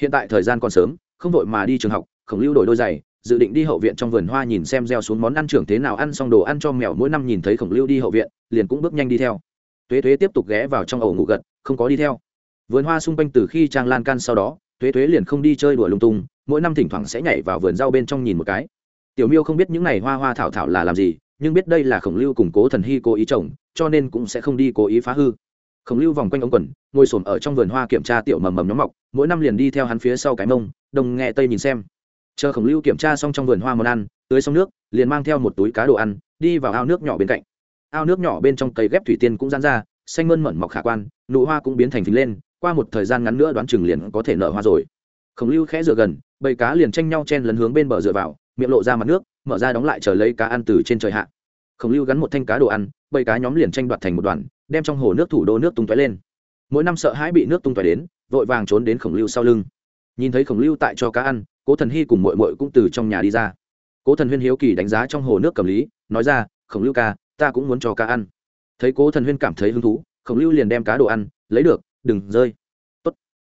Hiện tại thời gian còn sớm, không vội mà đi trường học, khổng lưu đổi đôi giày, dự định đi hậu viện trong vườn hoa nhìn xem gieo xuống món ăn trưởng thế nào, ăn xong đồ ăn cho mèo mỗi năm nhìn thấy khổng lưu đi hậu viện, liền cũng bước nhanh đi theo. Tuế tuế tiếp tục ghé vào trong ổ ngủ gật, không có đi theo. Vườn hoa xung quanh từ khi trang lan can sau đó, tuế tuế liền không đi chơi đùa lung tung mỗi năm thỉnh thoảng sẽ nhảy vào vườn rau bên trong nhìn một cái. Tiểu miêu không biết những này hoa hoa thảo thảo là làm gì, nhưng biết đây là khổng lưu cùng cố thần hy cố ý trồng, cho nên cũng sẽ không đi cố ý phá hư. Khổng lưu vòng quanh ống quần, ngồi s ở trong vườn hoa kiểm tra tiểu mầm mầm nhóm mọc, mỗi năm liền đi theo hắn phía sau cái mông, đông nghe tây nhìn xem. Chờ khổng lưu kiểm tra xong trong vườn hoa món ăn, tưới xong nước, liền mang theo một túi cá đồ ăn, đi vào ao nước nhỏ bên cạnh. Ao nước nhỏ bên trong cây ghép thủy tiên cũng dán ra, xanh mơn mởn mọc khả quan, nụ hoa cũng biến thành phình lên, qua một thời gian ngắn nữa đoán chừng liền có thể nở hoa rồi khổng lưu khẽ dựa gần, bầy cá liền tranh nhau chen lấn hướng bên bờ dựa vào, miệng lộ ra mặt nước, mở ra đóng lại chờ lấy cá ăn từ trên trời hạ. Khổng lưu gắn một thanh cá đồ ăn, bầy cá nhóm liền tranh đoạt thành một đoàn, đem trong hồ nước thủ đô nước tung tóe lên. Mỗi năm sợ hãi bị nước tung tóe đến, vội vàng trốn đến khổng lưu sau lưng. Nhìn thấy khổng lưu tại cho cá ăn, cố thần hy cùng mội mội cũng từ trong nhà đi ra. Cố thần huyên hiếu kỳ đánh giá trong hồ nước cầm lý, nói ra, khổng lưu ca, ta cũng muốn cho cá ăn. Thấy cố thần huyên cảm thấy hứng thú, khổng lưu liền đem cá đồ ăn lấy được, đừng rơi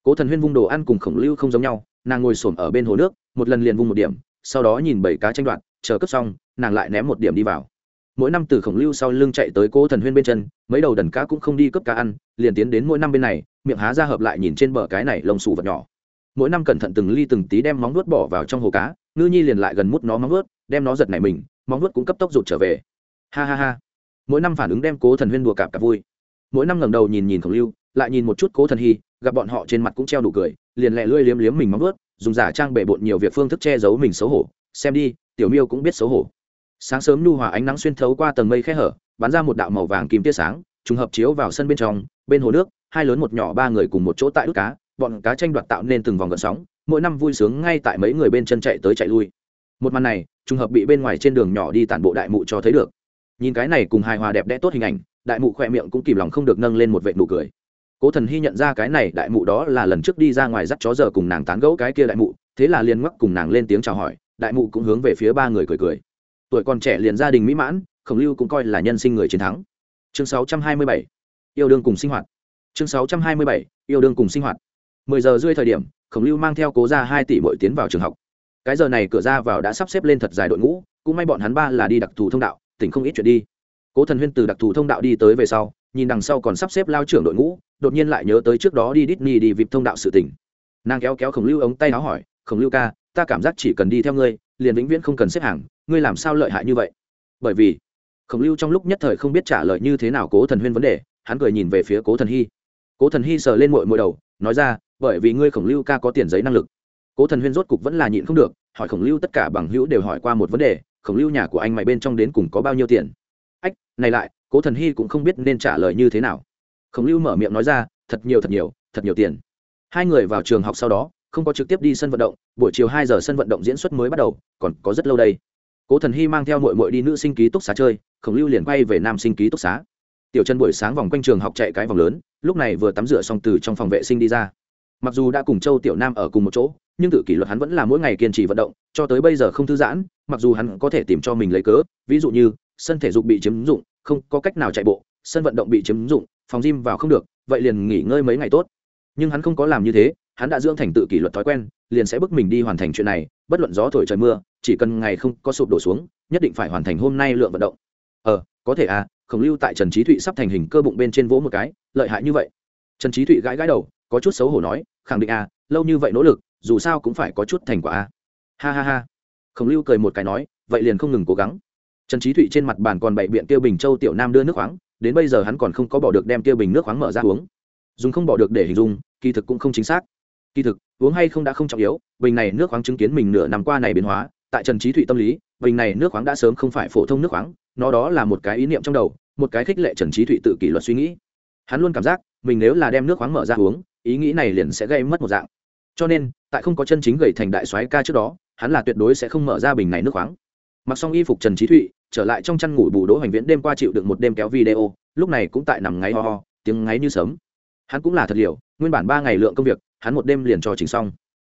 cố thần huyên vung đồ ăn cùng khổng lưu không giống nhau, nàng ngồi s ổ m ở bên hồ nước, một lần liền vung một điểm, sau đó nhìn bảy cá tranh đoạt, chờ cấp xong, nàng lại ném một điểm đi vào. Mỗi năm từ khổng lưu sau lưng chạy tới cố thần huyên bên chân, mấy đầu đần cá cũng không đi cấp cá ăn, liền tiến đến mỗi năm bên này, miệng há ra hợp lại nhìn trên bờ cái này lồng xù vật nhỏ. Mỗi năm cẩn thận từng ly từng tí đem móng nuốt bỏ vào trong hồ cá, ngư nhi liền lại gần mút nó móng nuốt đem nó giật nảy mình, móng nuốt cũng cấp tốc rụt trở về. Ha ha ha. Mỗi năm phản ứng đem cố thần huyên đùa cạp cạp vui. Mỗi năm ngẩng đầu nhìn nhìn khổng lưu, lại nhìn một chút cố thần hy gặp bọn họ trên mặt cũng treo đủ cười, liền lẹ lưỡi liếm liếm mình móng ướt dùng giả trang bể bộn nhiều việc phương thức che giấu mình xấu hổ. Xem đi, tiểu miêu cũng biết xấu hổ. Sáng sớm nhu hòa ánh nắng xuyên thấu qua tầng mây khe hở, bắn ra một đạo màu vàng kim tia sáng, trùng hợp chiếu vào sân bên trong, bên hồ nước, hai lớn một nhỏ ba người cùng một chỗ tại đút cá, bọn cá tranh đoạt tạo nên từng vòng gợn sóng, mỗi năm vui sướng ngay tại mấy người bên chân chạy tới chạy lui. Một màn này, trùng hợp bị bên ngoài trên đường nhỏ đi tản bộ đại mụ cho thấy được. Nhìn cái này cùng hài hòa đẹp đẽ tốt hình ảnh, đại mụ khỏe miệng cũng kìm lòng không được nâng lên một vệ nụ cười cố thần hy nhận ra cái này đại mụ đó là lần trước đi ra ngoài dắt chó giờ cùng nàng tán gẫu cái kia đại mụ thế là liền ngoắc cùng nàng lên tiếng chào hỏi đại mụ cũng hướng về phía ba người cười cười. Tuổi còn trẻ liền gia đình mỹ mãn khổng lưu cũng coi là nhân sinh người chiến thắng. Chương 627, yêu đương cùng sinh hoạt. Chương 627, yêu đương cùng sinh hoạt. Mười giờ rưỡi thời điểm khổng lưu mang theo cố ra hai tỷ mỗi tiến vào trường học. Cái giờ này cửa ra vào đã sắp xếp lên thật dài đội ngũ cũng may bọn hắn ba là đi đặc thù thông đạo tỉnh không ít chuyện đi. Cố thần huyên từ đặc thù thông đạo đi tới về sau nhìn đằng sau còn sắp xếp lao trưởng đội ngũ, đột nhiên lại nhớ tới trước đó đi Disney đi vịp thông đạo sự tỉnh nàng kéo kéo khổng lưu ống tay áo hỏi, khổng lưu ca, ta cảm giác chỉ cần đi theo ngươi, liền vĩnh viễn không cần xếp hàng, ngươi làm sao lợi hại như vậy? Bởi vì, khổng lưu trong lúc nhất thời không biết trả lời như thế nào cố thần huyên vấn đề, hắn cười nhìn về phía cố thần hy. Cố thần hy sờ lên mội mội đầu, nói ra, bởi vì ngươi khổng lưu ca có tiền giấy năng lực. Cố thần huyên rốt cục vẫn là nhịn không được, hỏi khổng lưu tất cả bằng hữu đều hỏi qua một vấn đề, khổng lưu nhà của anh mày bên trong đến cùng có bao nhiêu tiền? Ách, này lại cố thần hy cũng không biết nên trả lời như thế nào. Khổng lưu mở miệng nói ra, thật nhiều thật nhiều thật nhiều tiền. Hai người vào trường học sau đó, không có trực tiếp đi sân vận động, buổi chiều hai giờ sân vận động diễn xuất mới bắt đầu, còn có rất lâu đây. Cố thần hy mang theo mội mội đi nữ sinh ký túc xá chơi, khổng lưu liền quay về nam sinh ký túc xá. Tiểu chân buổi sáng vòng quanh trường học chạy cái vòng lớn, lúc này vừa tắm rửa xong từ trong phòng vệ sinh đi ra. Mặc dù đã cùng châu tiểu nam ở cùng một chỗ, nhưng tự kỷ luật hắn vẫn là mỗi ngày kiên trì vận động, cho tới bây giờ không thư giãn, mặc dù hắn có thể tìm cho mình lấy cớ, ví dụ như, sân thể dục bị chiếm dụng không có cách nào chạy bộ, sân vận động bị chiếm dụng, phòng gym vào không được, vậy liền nghỉ ngơi mấy ngày tốt. Nhưng hắn không có làm như thế, hắn đã dưỡng thành tự kỷ luật thói quen, liền sẽ bức mình đi hoàn thành chuyện này, bất luận gió thổi trời mưa, chỉ cần ngày không có sụp đổ xuống, nhất định phải hoàn thành hôm nay lượng vận động. Ờ có thể à khổng lưu tại trần trí thụy sắp thành hình cơ bụng bên trên vỗ một cái, lợi hại như vậy. Trần trí thụy gãi gãi đầu, có chút xấu hổ nói, khẳng định à lâu như vậy nỗ lực, dù sao cũng phải có chút thành quả à. Ha ha ha. Khổng lưu cười một cái nói, vậy liền không ngừng cố gắng trần trí thụy trên mặt bàn còn bày biện tiêu bình châu tiểu nam đưa nước khoáng, đến bây giờ hắn còn không có bỏ được đem tiêu bình nước khoáng mở ra uống. Dùng không bỏ được để hình dung, kỳ thực cũng không chính xác. Kỳ thực, uống hay không đã không trọng yếu, bình này nước khoáng chứng kiến mình nửa năm qua này biến hóa, tại trần trí thụy tâm lý, bình này nước khoáng đã sớm không phải phổ thông nước khoáng, nó đó là một cái ý niệm trong đầu, một cái khích lệ trần trí thụy tự kỷ luật suy nghĩ. Hắn luôn cảm giác, mình nếu là đem nước khoáng mở ra uống, ý nghĩ này liền sẽ gây mất một dạng. Cho nên, tại không có chân chính gầy thành đại soái ca trước đó, hắn là tuyệt đối sẽ không mở ra bình này nước khoáng mặc xong y phục trần trí thụy, trở lại trong chăn ngủ bù đỗ hoành viễn đêm qua chịu được một đêm kéo video, lúc này cũng tại nằm ngáy ho ho, tiếng ngáy như sớm hắn cũng là thật liều nguyên bản ba ngày lượng công việc, hắn một đêm liền cho chỉnh xong.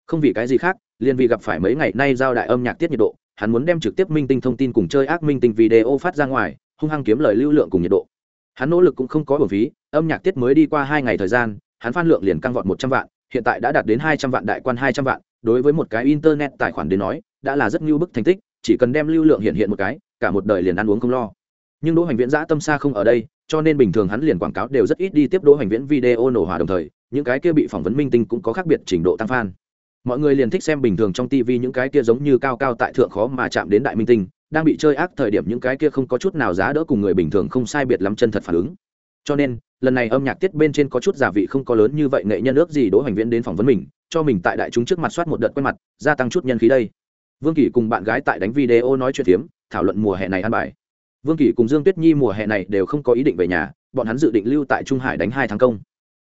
Không vì cái gì khác, liền vì gặp phải mấy ngày nay giao đại âm nhạc tiết nhiệt độ, hắn muốn đem trực tiếp minh tinh thông tin cùng chơi ác minh tinh video phát ra ngoài, hung hăng kiếm lời lưu lượng cùng nhiệt độ. Hắn nỗ lực cũng không có bổn phí, âm nhạc tiết mới đi qua hai ngày thời gian, hắn phan lượng liền căng vọt một trăm vạn, hiện tại đã đạt đến hai trăm vạn, đại quan hai trăm vạn, đối với một cái internet tài khoản đến nói, đã là rất ngưu bức thành tích chỉ cần đem lưu lượng hiện hiện một cái, cả một đời liền ăn uống không lo. Nhưng đỗ hoành viễn giã tâm xa không ở đây, cho nên bình thường hắn liền quảng cáo đều rất ít đi tiếp đỗ hoành viễn video nổ hòa đồng thời, những cái kia bị phỏng vấn minh tinh cũng có khác biệt trình độ tăng fan. Mọi người liền thích xem bình thường trong tv những cái kia giống như cao cao tại thượng khó mà chạm đến đại minh tinh, đang bị chơi ác thời điểm những cái kia không có chút nào giá đỡ cùng người bình thường không sai biệt lắm chân thật phản ứng. Cho nên, lần này âm nhạc tiết bên trên có chút giả vị không có lớn như vậy nghệ nhân ước gì đỗ hoành viễn đến phỏng vấn mình, cho mình tại đại chúng trước mặt soát một đợt quen mặt, gia tăng chút nhân khí đây vương kỷ cùng bạn gái tại đánh video nói chuyện phiếm, thảo luận mùa hè này ăn bài. Vương kỷ cùng dương tuyết nhi mùa hè này đều không có ý định về nhà, bọn hắn dự định lưu tại trung hải đánh hai tháng công.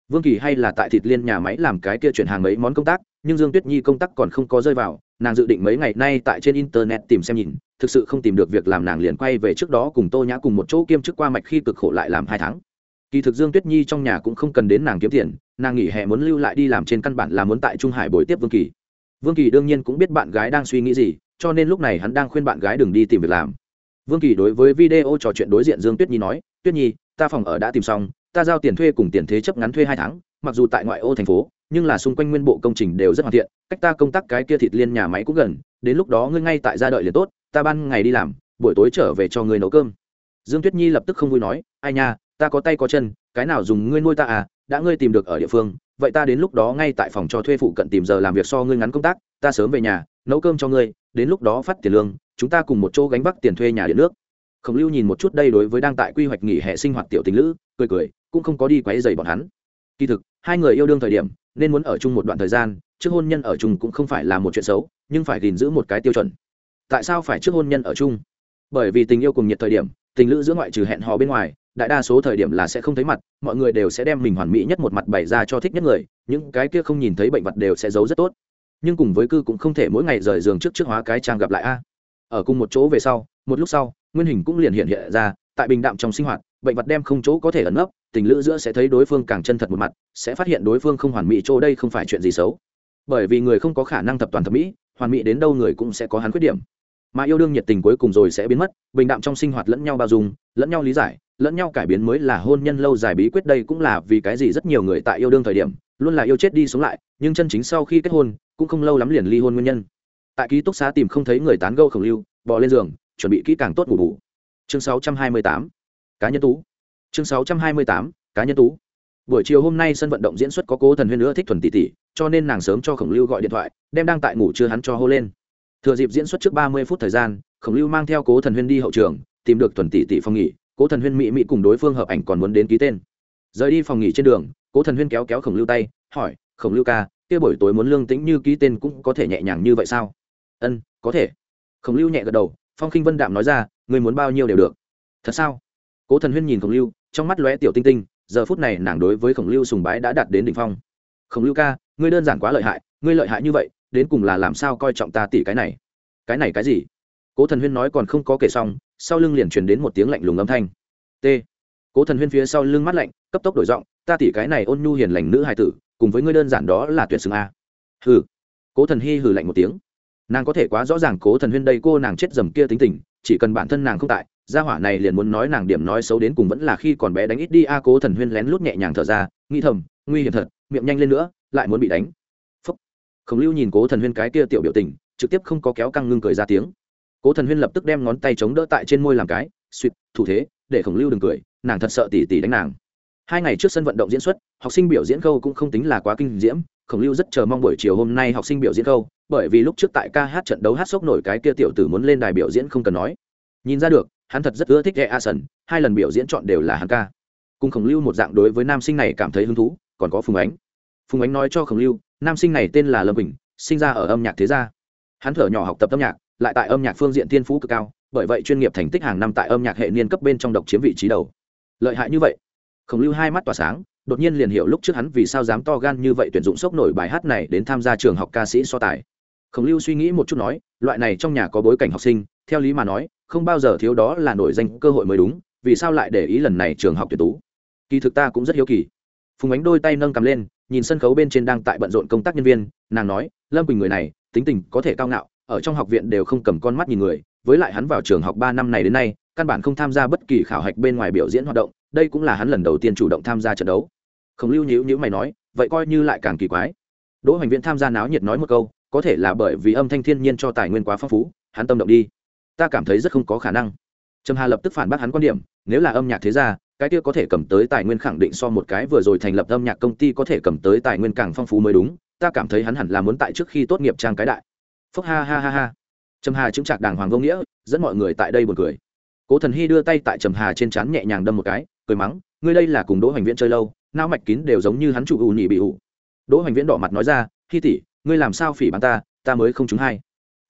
Vương kỳ hay là tại thịt liên nhà máy làm cái kia chuyển hàng mấy món công tác, nhưng dương tuyết nhi công tác còn không có rơi vào, nàng dự định mấy ngày nay tại trên internet tìm xem nhìn, thực sự không tìm được việc làm nàng liền quay về trước đó cùng tô nhã cùng một chỗ kiêm chức qua mạch khi cực khổ lại làm hai tháng. Kỳ thực dương tuyết nhi trong nhà cũng không cần đến nàng kiếm tiền, nàng nghỉ hè muốn lưu lại đi làm trên căn bản là muốn tại trung hải bồi tiếp vương kỳ vương kỳ đương nhiên cũng biết bạn gái đang suy nghĩ gì, cho nên lúc này hắn đang khuyên bạn gái đừng đi tìm việc làm. Vương kỳ đối với video trò chuyện đối diện dương tuyết nhi nói, tuyết nhi, ta phòng ở đã tìm xong, ta giao tiền thuê cùng tiền thế chấp ngắn thuê hai tháng, mặc dù tại ngoại ô thành phố, nhưng là xung quanh nguyên bộ công trình đều rất hoàn thiện, cách ta công tác cái kia thịt liên nhà máy cũng gần, đến lúc đó ngươi ngay tại gia đợi liền tốt, ta ban ngày đi làm, buổi tối trở về cho ngươi nấu cơm. Dương tuyết nhi lập tức không vui nói, ai nha, ta có tay có chân, cái nào dùng ngươi nuôi ta à đã ngươi tìm được ở địa phương vậy ta đến lúc đó ngay tại phòng cho thuê phụ cận tìm giờ làm việc so ngươi ngắn công tác, ta sớm về nhà, nấu cơm cho ngươi, đến lúc đó phát tiền lương, chúng ta cùng một chỗ gánh vác tiền thuê nhà điện nước. Khổng lưu nhìn một chút đây đối với đang tại quy hoạch nghỉ hè sinh hoạt tiểu tình lữ, cười cười, cũng không có đi quấy dày bọn hắn. Kỳ thực, hai người yêu đương thời điểm, nên muốn ở chung một đoạn thời gian, trước hôn nhân ở chung cũng không phải là một chuyện xấu, nhưng phải gìn giữ một cái tiêu chuẩn. Tại sao phải trước hôn nhân ở chung? Bởi vì tình yêu cùng nhiệt thời điểm, tình lữ giữa ngoại trừ hẹn hò bên ngoài đại đa số thời điểm là sẽ không thấy mặt, mọi người đều sẽ đem mình hoàn mỹ nhất một mặt bày ra cho thích nhất người, những cái kia không nhìn thấy bệnh vật đều sẽ giấu rất tốt. Nhưng cùng với cư cũng không thể mỗi ngày rời giường trước trước hóa cái trang gặp lại a. Ở cùng một chỗ về sau, một lúc sau, nguyên hình cũng liền hiện hiện ra, tại bình đạm trong sinh hoạt, bệnh vật đem không chỗ có thể ẩn nấp, tình lữ giữa sẽ thấy đối phương càng chân thật một mặt, sẽ phát hiện đối phương không hoàn mỹ chỗ đây không phải chuyện gì xấu. Bởi vì người không có khả năng thập toàn thẩm mỹ, hoàn mỹ đến đâu người cũng sẽ có hắn khuyết điểm. Mà yêu đương nhiệt tình cuối cùng rồi sẽ biến mất, bình đạm trong sinh hoạt lẫn nhau bao dung, lẫn nhau lý giải lẫn nhau cải biến mới là hôn nhân lâu dài bí quyết đây cũng là vì cái gì rất nhiều người tại yêu đương thời điểm luôn là yêu chết đi sống lại nhưng chân chính sau khi kết hôn cũng không lâu lắm liền ly hôn nguyên nhân. Tại ký túc xá tìm không thấy người tán gâu khổng lưu bỏ lên giường chuẩn bị kỹ càng tốt ngủ bù. Chương 628, cá nhân tú. Chương 628, cá nhân tú. Buổi chiều hôm nay sân vận động diễn xuất có cố thần huyên nữa thích thuần tỷ tỷ cho nên nàng sớm cho khổng lưu gọi điện thoại đem đang tại ngủ chưa hắn cho hô lên. Thừa dịp diễn xuất trước ba mươi phút thời gian khổng lưu mang theo cố thần huyên đi hậu trường tìm được thuần tỷ tỷ phòng nghỉ cố thần huyên mỹ mỹ cùng đối phương hợp ảnh còn muốn đến ký tên. Rời đi phòng nghỉ trên đường, cố thần huyên kéo kéo khổng lưu tay, hỏi, khổng lưu ca, kia buổi tối muốn lương tĩnh như ký tên cũng có thể nhẹ nhàng như vậy sao? Ân, có thể. Khổng lưu nhẹ gật đầu, phong khinh vân đạm nói ra người muốn bao nhiêu đều được. Thật sao? Cố thần huyên nhìn khổng lưu, trong mắt lóe tiểu tinh tinh, giờ phút này nàng đối với khổng lưu sùng bái đã đạt đến đ ỉ n h phong. Khổng lưu ca, ngươi đơn giản quá lợi hại, ngươi lợi hại như vậy, đến cùng là làm sao coi trọng ta tỷ cái này? Cái này cái gì? Cố thần huyên nói còn không có kể xong, sau lưng liền truyền đến một tiếng lạnh lùng âm thanh. T. Cố thần huyên phía sau lưng mắt lạnh, cấp tốc đổi giọng, ta tỷ cái này ôn nhu hiền lành nữ hài tử, cùng với ngươi đơn giản đó là tuyệt xưng a. Hừ. Cố thần hy hừ lạnh một tiếng. Nàng có thể quá rõ ràng cố thần huyên đây cô nàng chết dầm kia tính tình, chỉ cần bản thân nàng không tại, gia hỏa này liền muốn nói nàng điểm nói xấu đến cùng vẫn là khi còn bé đánh ít đi a, cố thần huyên lén lút nhẹ nhàng thở ra, nghĩ thầm, nguy hiểm thật, miệng nhanh lên nữa, lại muốn bị đánh. Phúc. Khổng lưu nhìn cố thần huyên cái kia tiểu biểu tình, trực tiếp không có kéo căng ngưng cười ra tiếng cố thần huyên lập tức đem ngón tay chống đỡ tại trên môi làm cái suýt thủ thế, để khổng lưu đừng cười, nàng thật sợ tỉ tỉ đánh nàng. Hai ngày trước sân vận động diễn xuất, học sinh biểu diễn khâu cũng không tính là quá kinh diễm, khổng lưu rất chờ mong buổi chiều hôm nay học sinh biểu diễn khâu bởi vì lúc trước tại ca hát trận đấu hát sốc nổi cái kia tiểu tử muốn lên đài biểu diễn không cần nói. Nhìn ra được, hắn thật rất ưa thích e a sần, hai lần biểu diễn chọn đều là hắn ca. Cùng khổng lưu một dạng đối với nam sinh này cảm thấy hứng thú, còn có phùng ánh. Phùng ánh nói cho khổng lưu, nam sinh này tên là lâm bình sinh ra ở âm nhạc thế gia. Hắn thở nhỏ học tập âm nhạc lại tại âm nhạc phương diện tiên phú cực cao, bởi vậy chuyên nghiệp thành tích hàng năm tại âm nhạc hệ niên cấp bên trong độc chiếm vị trí đầu. Lợi hại như vậy, khổng lưu hai mắt tỏa sáng, đột nhiên liền hiểu lúc trước hắn vì sao dám to gan như vậy tuyển dụng sốc nổi bài hát này đến tham gia trường học ca sĩ so tài. Khổng lưu suy nghĩ một chút nói, loại này trong nhà có bối cảnh học sinh, theo lý mà nói, không bao giờ thiếu đó là nổi danh cơ hội mới đúng, vì sao lại để ý lần này trường học tuyển tú? Kỳ thực ta cũng rất hiếu kỳ. Phùng ánh đôi tay nâng cầm lên, nhìn sân khấu bên trên đang tại bận rộn công tác nhân viên, nàng nói, lâm quỳnh người này, tính tình có thể cao ngạo ở trong học viện đều không cầm con mắt nhìn người, với lại hắn vào trường học ba năm này đến nay, căn bản không tham gia bất kỳ khảo hạch bên ngoài biểu diễn hoạt động, đây cũng là hắn lần đầu tiên chủ động tham gia trận đấu. Khổng lưu nhữ nhữ mày nói, vậy coi như lại càng kỳ quái. Đỗ hoành viễn tham gia náo nhiệt nói một câu, có thể là bởi vì âm thanh thiên nhiên cho tài nguyên quá phong phú, hắn tâm động đi. Ta cảm thấy rất không có khả năng. Trầm hà lập tức phản bác hắn quan điểm, nếu là âm nhạc thế ra cái kia có thể cầm tới tài nguyên khẳng định so một cái vừa rồi thành lập âm nhạc công ty có thể cầm tới tài nguyên càng phong phú mới đúng. Ta cảm thấy hắn hẳn là muốn tại trước khi tốt nghiệp trang cái đại phúc ha ha ha ha. Trầm hà chứng trạc đàng hoàng vô nghĩa, dẫn mọi người tại đây buồn cười. Cố thần hy đưa tay tại trầm hà trên trán nhẹ nhàng đâm một cái, cười mắng, ngươi đây là cùng đỗ hoành viễn chơi lâu nao mạch kín đều giống như hắn trụ ù nhị bị ù. đỗ hoành viễn đỏ mặt nói ra, hi tỷ, ngươi làm sao phỉ bắn ta ta mới không trúng hay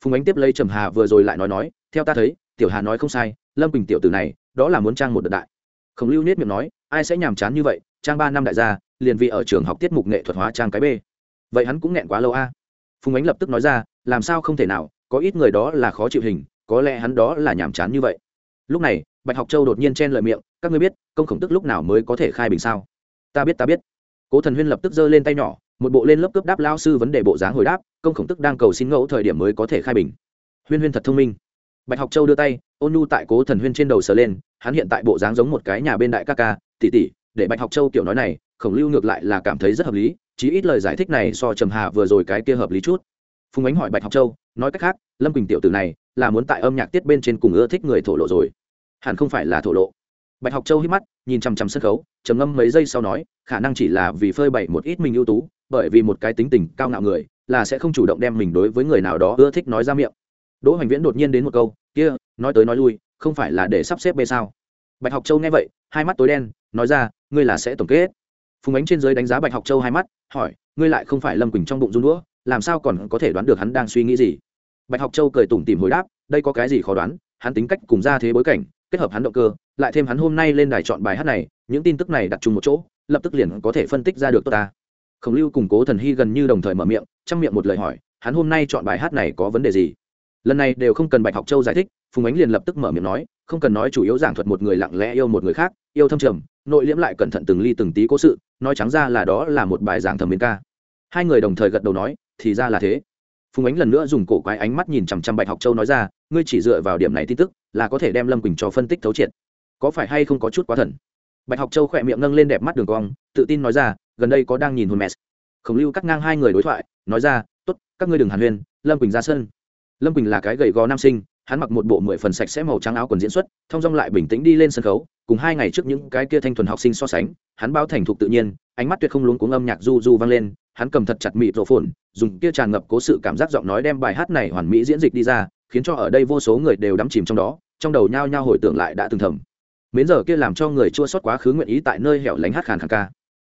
phùng ánh tiếp lấy trầm hà vừa rồi lại nói nói, theo ta thấy, tiểu hà nói không sai, lâm bình tiểu tử này, đó là muốn trang một đợt đại. Khổng lưu nết miệng nói, ai sẽ nhàm chán như vậy, trang ba năm đại gia, liền vì ở trường học tiết mục nghệ thuật hóa trang cái b vậy hắn cũng nghẹn quá lâu a. Phùng ánh lập tức nói ra làm sao không thể nào, có ít người đó là khó chịu hình, có lẽ hắn đó là nhàm chán như vậy. Lúc này, bạch học châu đột nhiên chen lợi miệng, các ngươi biết, công khổng tức lúc nào mới có thể khai bình sao? Ta biết ta biết. Cố thần huyên lập tức giơ lên tay nhỏ, một bộ lên lớp cướp đáp lao sư vấn đề bộ dáng hồi đáp, công khổng tức đang cầu xin ngẫu thời điểm mới có thể khai bình. Huyên huyên thật thông minh. Bạch học châu đưa tay, ôn nhu tại cố thần huyên trên đầu sờ lên, hắn hiện tại bộ dáng giống một cái nhà bên đại ca ca, tỷ tỷ, để bạch học châu kiểu nói này, khổng lưu ngược lại là cảm thấy rất hợp lý, chí ít lời giải thích này so trầm hà vừa rồi cái kia hợp lý chút phùng ánh hỏi bạch học châu, nói cách khác, lâm quỳnh tiểu tử này là muốn tại âm nhạc tiết bên trên cùng ưa thích người thổ lộ rồi. Hẳn không phải là thổ lộ. Bạch học châu hít mắt, nhìn chằm chằm sân khấu, trầm ngâm mấy giây sau nói, khả năng chỉ là vì phơi bày một ít mình ưu tú, bởi vì một cái tính tình cao ngạo người, là sẽ không chủ động đem mình đối với người nào đó ưa thích nói ra miệng. Đỗ hoành viễn đột nhiên đến một câu, kia, nói tới nói lui, không phải là để sắp xếp bê sao? Bạch học châu nghe vậy, hai mắt tối đen, nói ra, ngươi là sẽ tổng kết. Phùng ánh trên dưới đánh giá bạch học châu hai mắt, hỏi, ngươi lại không phải lâm quỳnh trong bụng run đũa làm sao còn có thể đoán được hắn đang suy nghĩ gì? Bạch học châu cười tủm tỉm hồi đáp, đây có cái gì khó đoán, hắn tính cách cùng ra thế bối cảnh, kết hợp hắn động cơ, lại thêm hắn hôm nay lên đài chọn bài hát này, những tin tức này đặt chung một chỗ, lập tức liền có thể phân tích ra được tốt ta. Khổng lưu củng cố thần hy gần như đồng thời mở miệng, trong miệng một lời hỏi, hắn hôm nay chọn bài hát này có vấn đề gì? Lần này đều không cần bạch học châu giải thích, phùng ánh liền lập tức mở miệng nói, không cần nói chủ yếu giảng thuật một người lặng lẽ yêu một người khác, yêu thâm trầm, nội liễm lại cẩn thận từng ly từng tí cố sự, nói trắng ra là đó là một bài giảng thẩm biến ca. Hai người đồng thời gật đầu nói thì ra là thế. Phùng ánh lần nữa dùng cổ quái ánh mắt nhìn chằm chằm bạch học châu nói ra, ngươi chỉ dựa vào điểm này tin tức, là có thể đem lâm quỳnh cho phân tích thấu triệt. Có phải hay không có chút quá thần? Bạch học châu khỏe miệng nâng lên đẹp mắt đường cong, tự tin nói ra, gần đây có đang nhìn hồn mèz khổng lưu cắt ngang hai người đối thoại, nói ra t ố t các ngươi đừng hàn huyên, lâm quỳnh ra sân. Lâm quỳnh là cái gầy gò nam sinh, hắn mặc một bộ mười phần sạch sẽ màu trắng áo quần diễn xuất thong dong lại bình tĩnh đi lên sân khấu, cùng hai ngày trước những cái kia thanh thuần học sinh so sánh, hắn bao thành thục tự nhiên, ánh mắt tuyệt không luống cuống âm nhạc du du vang lên hắn cầm thật chặt mịt rộ phồn, dùng kia tràn ngập cố sự cảm giác giọng nói đem bài hát này hoàn mỹ diễn dịch đi ra, khiến cho ở đây vô số người đều đắm chìm trong đó, trong đầu nhao nhao hồi tưởng lại đã từng thầm. Mến giờ kia làm cho người chua xót quá khứ nguyện ý tại nơi hẻo lánh hát khàn khàn ca.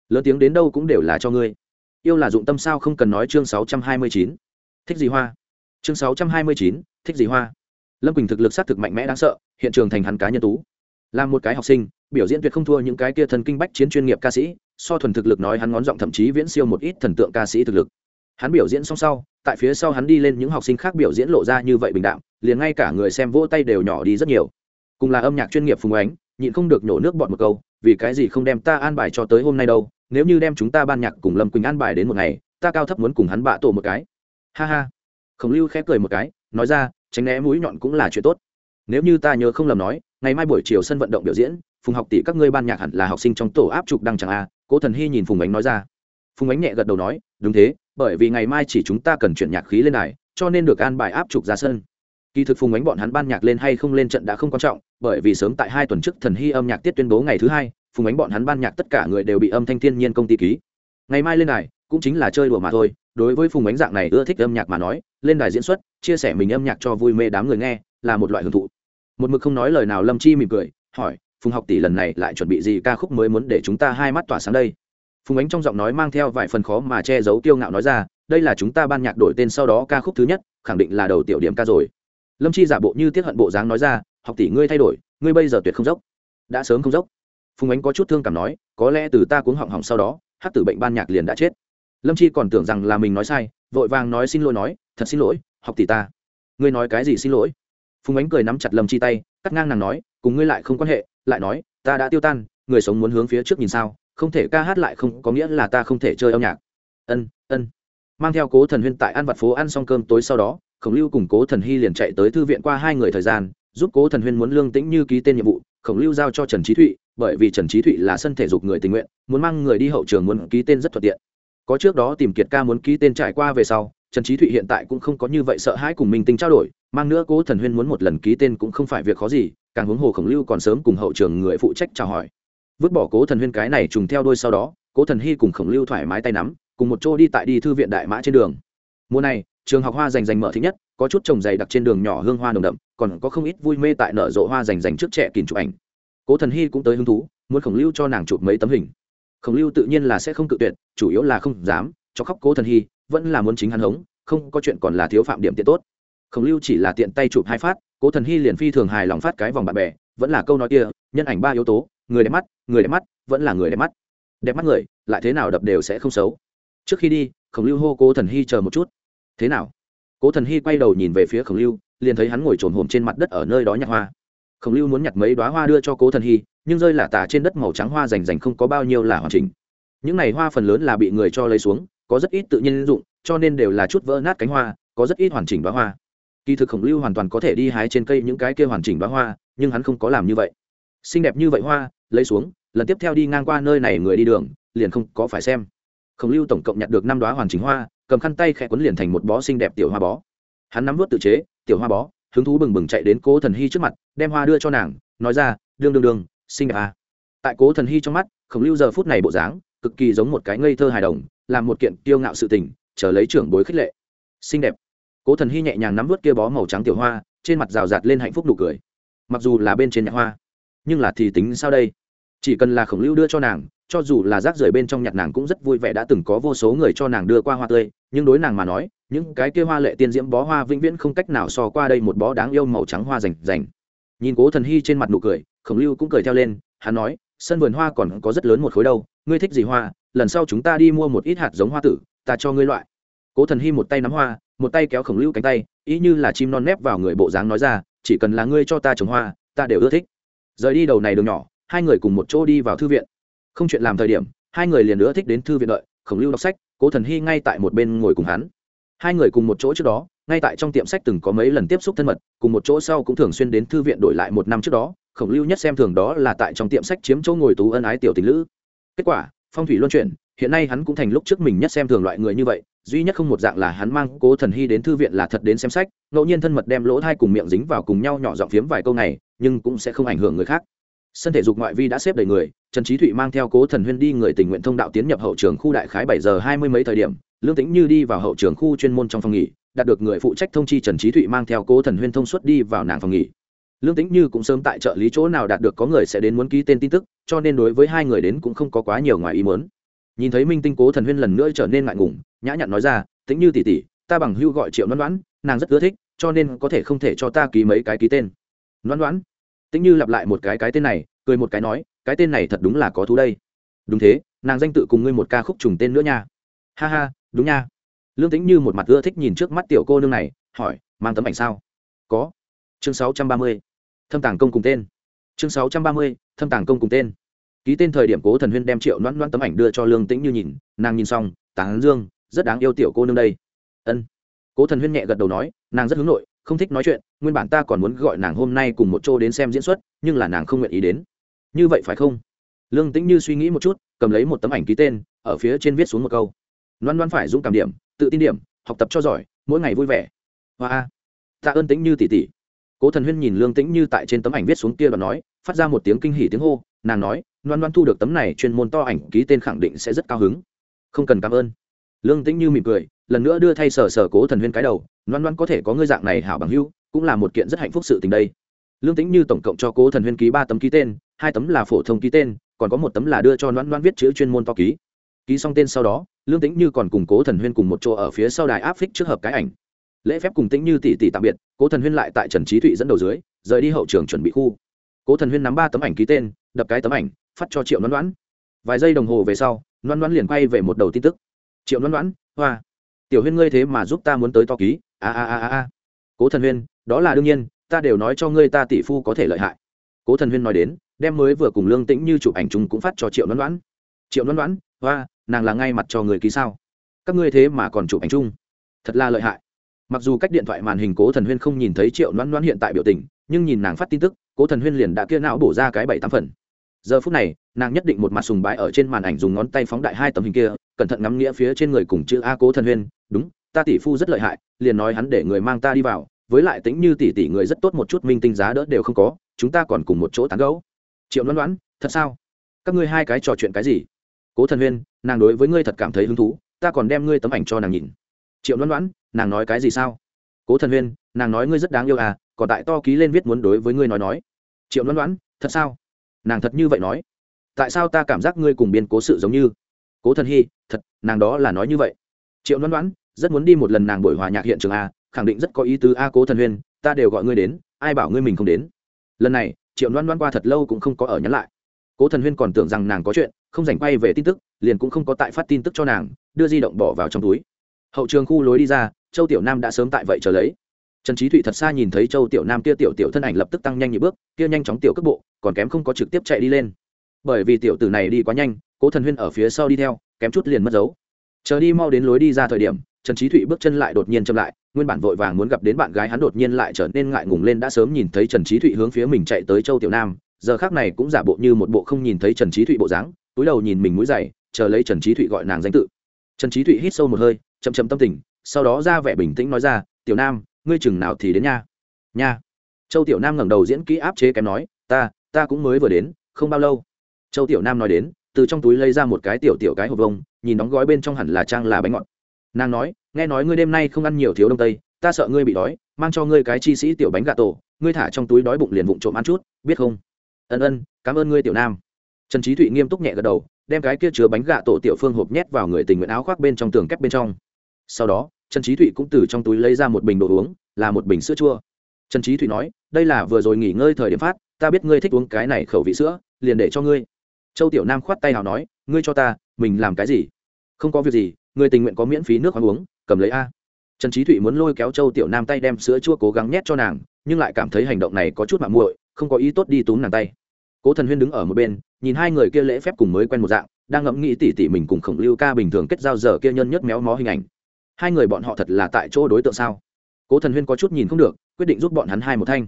Lớn tiếng đến đâu cũng đều là cho ngươi. Yêu là dụng tâm sao không cần nói chương sáu trăm hai mươi chín. Thích gì hoa? Chương sáu trăm hai mươi chín, thích gì hoa? Lâm quỳnh thực lực s á t thực mạnh mẽ đáng sợ, hiện trường thành hắn cá nhân tú. Là một cái học sinh, biểu diễn tuyệt không thua những cái kia thần kinh bách chiến chuyên nghiệp ca sĩ so thuần thực lực nói hắn ngón giọng thậm chí viễn siêu một ít thần tượng ca sĩ thực lực. Hắn biểu diễn xong sau, tại phía sau hắn đi lên những học sinh khác biểu diễn lộ ra như vậy bình đạm, liền ngay cả người xem vỗ tay đều nhỏ đi rất nhiều. Cùng là âm nhạc chuyên nghiệp phùng ánh, nhịn không được nhổ nước bọn một câu, vì cái gì không đem ta an bài cho tới hôm nay đâu, nếu như đem chúng ta ban nhạc cùng lâm quỳnh an bài đến một ngày, ta cao thấp muốn cùng hắn bạ tổ một cái. Ha ha. Khổng lưu khép cười một cái, nói ra, tránh né mũi nhọn cũng là chuyện tốt. Nếu như ta nhớ không lầm nói, ngày mai buổi chiều sân vận động biểu diễn, phùng học tỷ các ngươi ban nhạc hẳn là học sinh trong tổ áp trục đăng chẳng a cố thần hy nhìn phùng ánh nói ra. Phùng ánh nhẹ gật đầu nói, đúng thế, bởi vì ngày mai chỉ chúng ta cần chuyển nhạc khí lên này cho nên được an bài áp trục ra sân. Kỳ thực phùng ánh bọn hắn ban nhạc lên hay không lên trận đã không quan trọng, bởi vì sớm tại hai tuần trước thần hy âm nhạc tiết tuyên bố ngày thứ hai, phùng ánh bọn hắn ban nhạc tất cả người đều bị âm thanh thiên nhiên công ty ký. Ngày mai lên này cũng chính là chơi đùa mà thôi, đối với phùng ánh dạng này ưa thích âm nhạc mà nói, lên đài diễn xuất, chia sẻ mình âm nhạc cho vui mê đám người nghe, là một loại hưởng thụ. Một mực không nói lời nào lâm chi mỉm cười, hỏi phùng học tỷ lần này lại chuẩn bị gì ca khúc mới muốn để chúng ta hai mắt tỏa sáng đây? Phùng ánh trong giọng nói mang theo vài phần khó mà che giấu kiêu ngạo nói ra, đây là chúng ta ban nhạc đổi tên sau đó ca khúc thứ nhất, khẳng định là đầu tiểu điểm ca rồi. Lâm chi giả bộ như tiết hận bộ dáng nói ra, học tỷ ngươi thay đổi, ngươi bây giờ tuyệt không dốc. Đã sớm không dốc. Phùng ánh có chút thương cảm nói, có lẽ từ ta cuống họng hỏng sau đó, hát tử bệnh ban nhạc liền đã chết. Lâm chi còn tưởng rằng là mình nói sai, vội vàng nói xin lỗi nói, thật xin lỗi, học tỷ ta. Ngươi nói cái gì xin lỗi? Phùng ánh cười nắm chặt lâm chi tay, cắt ngang nàng nói, cùng ngươi lại không quan hệ lại nói, ta đã tiêu tan, người sống muốn hướng phía trước nhìn sao? Không thể ca hát lại không có nghĩa là ta không thể chơi âm nhạc. Ân ân. Mang theo cố thần huyên tại ăn vặt phố ăn xong cơm tối sau đó, khổng lưu cùng cố thần hy liền chạy tới thư viện qua hai người thời gian, giúp cố thần huyên muốn lương tĩnh như ký tên nhiệm vụ. Khổng lưu giao cho trần trí thụy, bởi vì trần trí thụy là sân thể dục người tình nguyện, muốn mang người đi hậu trường muốn ký tên rất thuận tiện. Có trước đó tìm kiệt ca muốn ký tên trải qua về sau, trần trí thụy hiện tại cũng không có như vậy sợ hãi cùng minh tinh trao đổi mang nữa cố thần huyên muốn một lần ký tên cũng không phải việc khó gì, càng huống hồ khổng lưu còn sớm cùng hậu trường người phụ trách chào hỏi. Vứt bỏ cố thần huyên cái này trùng theo đôi sau đó, cố thần hy cùng khổng lưu thoải mái tay nắm, cùng một chỗ đi tại đi thư viện đại mã trên đường. Mùa này, trường học hoa dành dành mở thích nhất, có chút trồng dày đặc trên đường nhỏ hương hoa nồng đậm, còn có không ít vui mê tại nở rộ hoa dành dành trước trẻ kín chụp ảnh. Cố thần hy cũng tới hứng thú, muốn khổng lưu cho nàng chụp mấy tấm hình. Khổng lưu tự nhiên là sẽ không cự tuyệt, chủ yếu là không dám, cho khóc cố thần hy, vẫn là muốn chính hắn hống, không có chuyện còn là thiếu phạm điểm tiện tốt khổng lưu chỉ là tiện tay chụp hai phát, cố thần hy liền phi thường hài lòng phát cái vòng bạn bè, vẫn là câu nói kia, nhân ảnh ba yếu tố, người đẹp mắt, người đẹp mắt, vẫn là người đẹp mắt. Đẹp mắt người, lại thế nào đập đều sẽ không xấu. Trước khi đi, khổng lưu hô cố thần hy chờ một chút. Thế nào? Cố thần hy quay đầu nhìn về phía khổng lưu, liền thấy hắn ngồi trồn hồm trên mặt đất ở nơi đó nhặt hoa. Khổng lưu muốn nhặt mấy đoá hoa đưa cho cố thần hy, nhưng rơi là tả trên đất màu trắng hoa rành rành không có bao nhiêu là hoàn chỉnh. Những này hoa phần lớn là bị người cho lấy xuống, có rất ít tự nhiên dụng, cho nên đều là chút vỡ nát cánh hoa, có rất ít hoàn chỉnh đoá hoa kỳ thực khổng lưu hoàn toàn có thể đi hái trên cây những cái kia hoàn chỉnh đoá hoa, nhưng hắn không có làm như vậy. Xinh đẹp như vậy hoa, lấy xuống, lần tiếp theo đi ngang qua nơi này người đi đường, liền không có phải xem. Khổng lưu tổng cộng nhặt được năm đoá hoàn chỉnh hoa, cầm khăn tay khẽ quấn liền thành một bó xinh đẹp tiểu hoa bó. Hắn nắm vớt tự chế, tiểu hoa bó, hứng thú bừng bừng chạy đến cố thần hy trước mặt, đem hoa đưa cho nàng, nói ra đương đương đương xinh đẹp à. tại cố thần hy trong mắt, khổng lưu giờ phút này bộ dáng, cực kỳ giống một cái ngây thơ hài đồng, làm một kiện kiêu ngạo sự tình, chờ lấy trưởng bối khích lệ. Xinh đẹp cố thần hy nhẹ nhàng nắm vớt kia bó màu trắng tiểu hoa, trên mặt rào rạt lên hạnh phúc nụ cười. Mặc dù là bên trên nhạc hoa, nhưng là thì tính sao đây? Chỉ cần là khổng lưu đưa cho nàng, cho dù là rác rưởi bên trong nhặt nàng cũng rất vui vẻ đã từng có vô số người cho nàng đưa qua hoa tươi, nhưng đối nàng mà nói, những cái kia hoa lệ tiên diễm bó hoa vĩnh viễn không cách nào so qua đây một bó đáng yêu màu trắng hoa rành rành. Nhìn cố thần hy trên mặt nụ cười, khổng lưu cũng cười theo lên, hắn nói, sân vườn hoa còn có rất lớn một khối đâu, ngươi thích gì hoa, lần sau chúng ta đi mua một ít hạt giống hoa tử, ta cho ngươi loại. Cố thần hy một tay nắm hoa một tay kéo khổng lưu cánh tay, ý như là chim non nép vào người bộ dáng nói ra, chỉ cần là ngươi cho ta trồng hoa, ta đều ưa thích. Rời đi đầu này đường nhỏ, hai người cùng một chỗ đi vào thư viện. Không chuyện làm thời điểm, hai người liền nữa thích đến thư viện đợi, khổng lưu đọc sách, cố thần hy ngay tại một bên ngồi cùng hắn. Hai người cùng một chỗ trước đó, ngay tại trong tiệm sách từng có mấy lần tiếp xúc thân mật, cùng một chỗ sau cũng thường xuyên đến thư viện đổi lại một năm trước đó, khổng lưu nhất xem thường đó là tại trong tiệm sách chiếm chỗ ngồi tú ân ái tiểu tình lữ. Kết quả, phong thủy luân chuyển hiện nay hắn cũng thành lúc trước mình nhất xem thường loại người như vậy, duy nhất không một dạng là hắn mang cố thần hy đến thư viện là thật đến xem sách, ngẫu nhiên thân mật đem lỗ thai cùng miệng dính vào cùng nhau nhỏ giọng phiếm vài câu này, nhưng cũng sẽ không ảnh hưởng người khác. Sân thể dục ngoại vi đã xếp đầy người, trần trí thụy mang theo cố thần huyên đi người tình nguyện thông đạo tiến nhập hậu trường khu đại khái bảy giờ hai mươi mấy thời điểm, lương tĩnh như đi vào hậu trường khu chuyên môn trong phòng nghỉ, đạt được người phụ trách thông chi trần trí thụy mang theo cố thần huyên thông suốt đi vào nàng phòng nghỉ. Lương tĩnh như cũng sớm tại trợ lý chỗ nào đạt được có người sẽ đến muốn ký tên tin tức, cho nên đối với hai người đến cũng không có quá nhiều ngoài ý muốn nhìn thấy minh tinh cố thần huyên lần nữa trở nên ngại ngùng, nhã nhặn nói ra, tĩnh như tỷ tỷ, ta bằng hưu gọi triệu đoán đoán nàng rất ưa thích, cho nên có thể không thể cho ta ký mấy cái ký tên. Đoán đoán tĩnh như lặp lại một cái cái tên này, cười một cái nói, cái tên này thật đúng là có thú đây. Đúng thế, nàng danh tự cùng ngươi một ca khúc trùng tên nữa nha. Ha ha, đúng nha. Lương tĩnh như một mặt ưa thích nhìn trước mắt tiểu cô nương này, hỏi, mang tấm ảnh sao? Có. Chương sáu trăm ba mươi, thâm tàng công cùng tên. Chương sáu trăm ba mươi, thâm tàng công cùng tên ký tên thời điểm cố thần huyên đem triệu loãn loãn tấm ảnh đưa cho lương tĩnh như nhìn, nàng nhìn xong, tán dương, rất đáng yêu tiểu cô nương đây. Ân. Cố thần huyên nhẹ gật đầu nói, nàng rất hướng nội, không thích nói chuyện, nguyên bản ta còn muốn gọi nàng hôm nay cùng một chỗ đến xem diễn xuất, nhưng là nàng không nguyện ý đến. Như vậy phải không? Lương tĩnh như suy nghĩ một chút, cầm lấy một tấm ảnh ký tên, ở phía trên viết xuống một câu. Loan loan phải dũng cảm điểm, tự tin điểm, học tập cho giỏi, mỗi ngày vui vẻ. Hoa. Tạ ơn tĩnh như tỷ tỷ cố thần huyên nhìn lương tĩnh như tại trên tấm ảnh viết xuống kia và nói, phát ra một tiếng kinh hỉ tiếng hô, nàng nói, loan loan thu được tấm này chuyên môn to ảnh, ký tên khẳng định sẽ rất cao hứng. Không cần cảm ơn. Lương tĩnh như mỉm cười, lần nữa đưa thay sở sở cố thần huyên cái đầu, loan loan có thể có ngươi dạng này hảo bằng hữu, cũng là một kiện rất hạnh phúc sự tình đây. Lương tĩnh như tổng cộng cho cố thần huyên ký ba tấm ký tên, hai tấm là phổ thông ký tên, còn có một tấm là đưa cho loan loan viết chữ chuyên môn to ký. Ký xong tên sau đó, lương tĩnh như còn cùng cố thần huyên cùng một chỗ ở phía sau đài áp phích trước hợp cái ảnh lễ phép cùng tĩnh như tỷ tỷ tạm biệt, cố thần huyên lại tại trần trí thụy dẫn đầu dưới, rời đi hậu trường chuẩn bị khu. Cố thần huyên nắm ba tấm ảnh ký tên, đập cái tấm ảnh, phát cho triệu đoán đoán vài giây đồng hồ về sau đoán đoán liền quay về một đầu tin tức. Triệu đoán đoán hoa. Tiểu huyên ngươi thế mà giúp ta muốn tới to ký. A a a a cố thần huyên, đó là đương nhiên, ta đều nói cho ngươi ta tỷ phu có thể lợi hại. Cố thần huyên nói đến, đem mới vừa cùng lương tĩnh như chụp ảnh chúng cũng phát cho triệu đoán đoán triệu đoán đoán hoa, nàng là ngay mặt cho người ký sao? Các ngươi thế mà còn chụp ảnh chung? Thật là lợi hại mặc dù cách điện thoại màn hình cố thần huyên không nhìn thấy triệu loan loan hiện tại biểu tình, nhưng nhìn nàng phát tin tức, cố thần huyên liền đã kia não bổ ra cái bảy tám phần. Giờ phút này, nàng nhất định một mặt sùng bái ở trên màn ảnh dùng ngón tay phóng đại hai tấm hình kia, cẩn thận ngắm nghĩa phía trên người cùng chữ a cố thần huyên, đúng, ta tỷ phu rất lợi hại, liền nói hắn để người mang ta đi vào, với lại tính như tỷ tỷ người rất tốt một chút minh tinh giá đỡ đều không có, chúng ta còn cùng một chỗ tán gấu triệu loan loan thật sao? Các ngươi hai cái trò chuyện cái gì? Cố thần huyên, nàng đối với ngươi thật cảm thấy hứng thú, ta còn đem ngươi tấm ảnh cho nàng nhìn triệu loan loãn, nàng nói cái gì sao? Cố thần huyên, nàng nói ngươi rất đáng yêu à còn tại to ký lên viết muốn đối với ngươi nói nói. Triệu loan loãn, thật sao? Nàng thật như vậy nói. Tại sao ta cảm giác ngươi cùng biên cố sự giống như? Cố thần hy, thật, nàng đó là nói như vậy. Triệu loan loãn, rất muốn đi một lần nàng buổi hòa nhạc hiện trường a khẳng định rất có ý tứ a cố thần huyên, ta đều gọi ngươi đến, ai bảo ngươi mình không đến. Lần này, triệu loan loan qua thật lâu cũng không có ở nhắn lại. Cố thần huyên còn tưởng rằng nàng có chuyện, không dành quay về tin tức, liền cũng không có tại phát tin tức cho nàng, đưa di động bỏ vào trong túi hậu trường khu lối đi ra, châu tiểu nam đã sớm tại vậy chờ lấy. Trần trí thụy thật xa nhìn thấy châu tiểu nam kia tiểu tiểu thân ảnh lập tức tăng nhanh nhị bước, kia nhanh chóng tiểu cước bộ, còn kém không có trực tiếp chạy đi lên. Bởi vì tiểu tử này đi quá nhanh, cố thần huyên ở phía sau đi theo, kém chút liền mất dấu. Chờ đi mau đến lối đi ra thời điểm, trần trí thụy bước chân lại đột nhiên chậm lại, nguyên bản vội vàng muốn gặp đến bạn gái hắn đột nhiên lại trở nên ngại ngùng lên đã sớm nhìn thấy trần trí thụy hướng phía mình chạy tới châu tiểu nam, giờ khác này cũng giả bộ như một bộ không nhìn thấy trần trí thụy bộ dáng, túi đầu nhìn mình mũi dày, chờ lấy trần trí thụy gọi nàng danh tự. Trần trí thụy hít sâu một hơi chậm chậm tâm tình, sau đó ra vẻ bình tĩnh nói ra, tiểu nam, ngươi chừng nào thì đến nha. Nha. Châu tiểu nam ngẩng đầu diễn kỹ áp chế kém nói, ta ta cũng mới vừa đến, không bao lâu. Châu tiểu nam nói đến, từ trong túi lấy ra một cái tiểu tiểu cái hộp vông, nhìn đóng gói bên trong hẳn là trang là bánh ngọt. Nàng nói, nghe nói ngươi đêm nay không ăn nhiều thiếu đông tây, ta sợ ngươi bị đói, mang cho ngươi cái chi sĩ tiểu bánh gà tổ, ngươi thả trong túi đói bụng liền vụng trộm ăn chút, biết không? Ân ân, cảm ơn ngươi, tiểu nam. Trần trí thụy nghiêm túc nhẹ gật đầu, đem cái kia chứa bánh gà tổ tiểu phương hộp nhét vào người tình nguyện áo khoác bên trong tường kép bên trong sau đó, trần trí thụy cũng từ trong túi lấy ra một bình đồ uống, là một bình sữa chua. Trần trí thụy nói, đây là vừa rồi nghỉ ngơi thời điểm phát, ta biết ngươi thích uống cái này khẩu vị sữa, liền để cho ngươi. Châu tiểu nam khoát tay hào nói, ngươi cho ta, mình làm cái gì? Không có việc gì người tình nguyện có miễn phí nước khoáng uống, cầm lấy a. Trần trí thụy muốn lôi kéo châu tiểu nam tay đem sữa chua cố gắng nhét cho nàng, nhưng lại cảm thấy hành động này có chút mạng muội, không có ý tốt đi túm nàng tay. Cố thần huyên đứng ở một bên, nhìn hai người kia lễ phép cùng mới quen một dạng, đang ngẫm nghĩ tỉ tỉ mình cùng khổng lưu ca bình thường kết giao giờ kia nhân nhất méo mó hình ảnh hai người bọn họ thật là tại chỗ đối tượng sao? Cố thần huyên có chút nhìn không được quyết định giúp bọn hắn hai một thanh.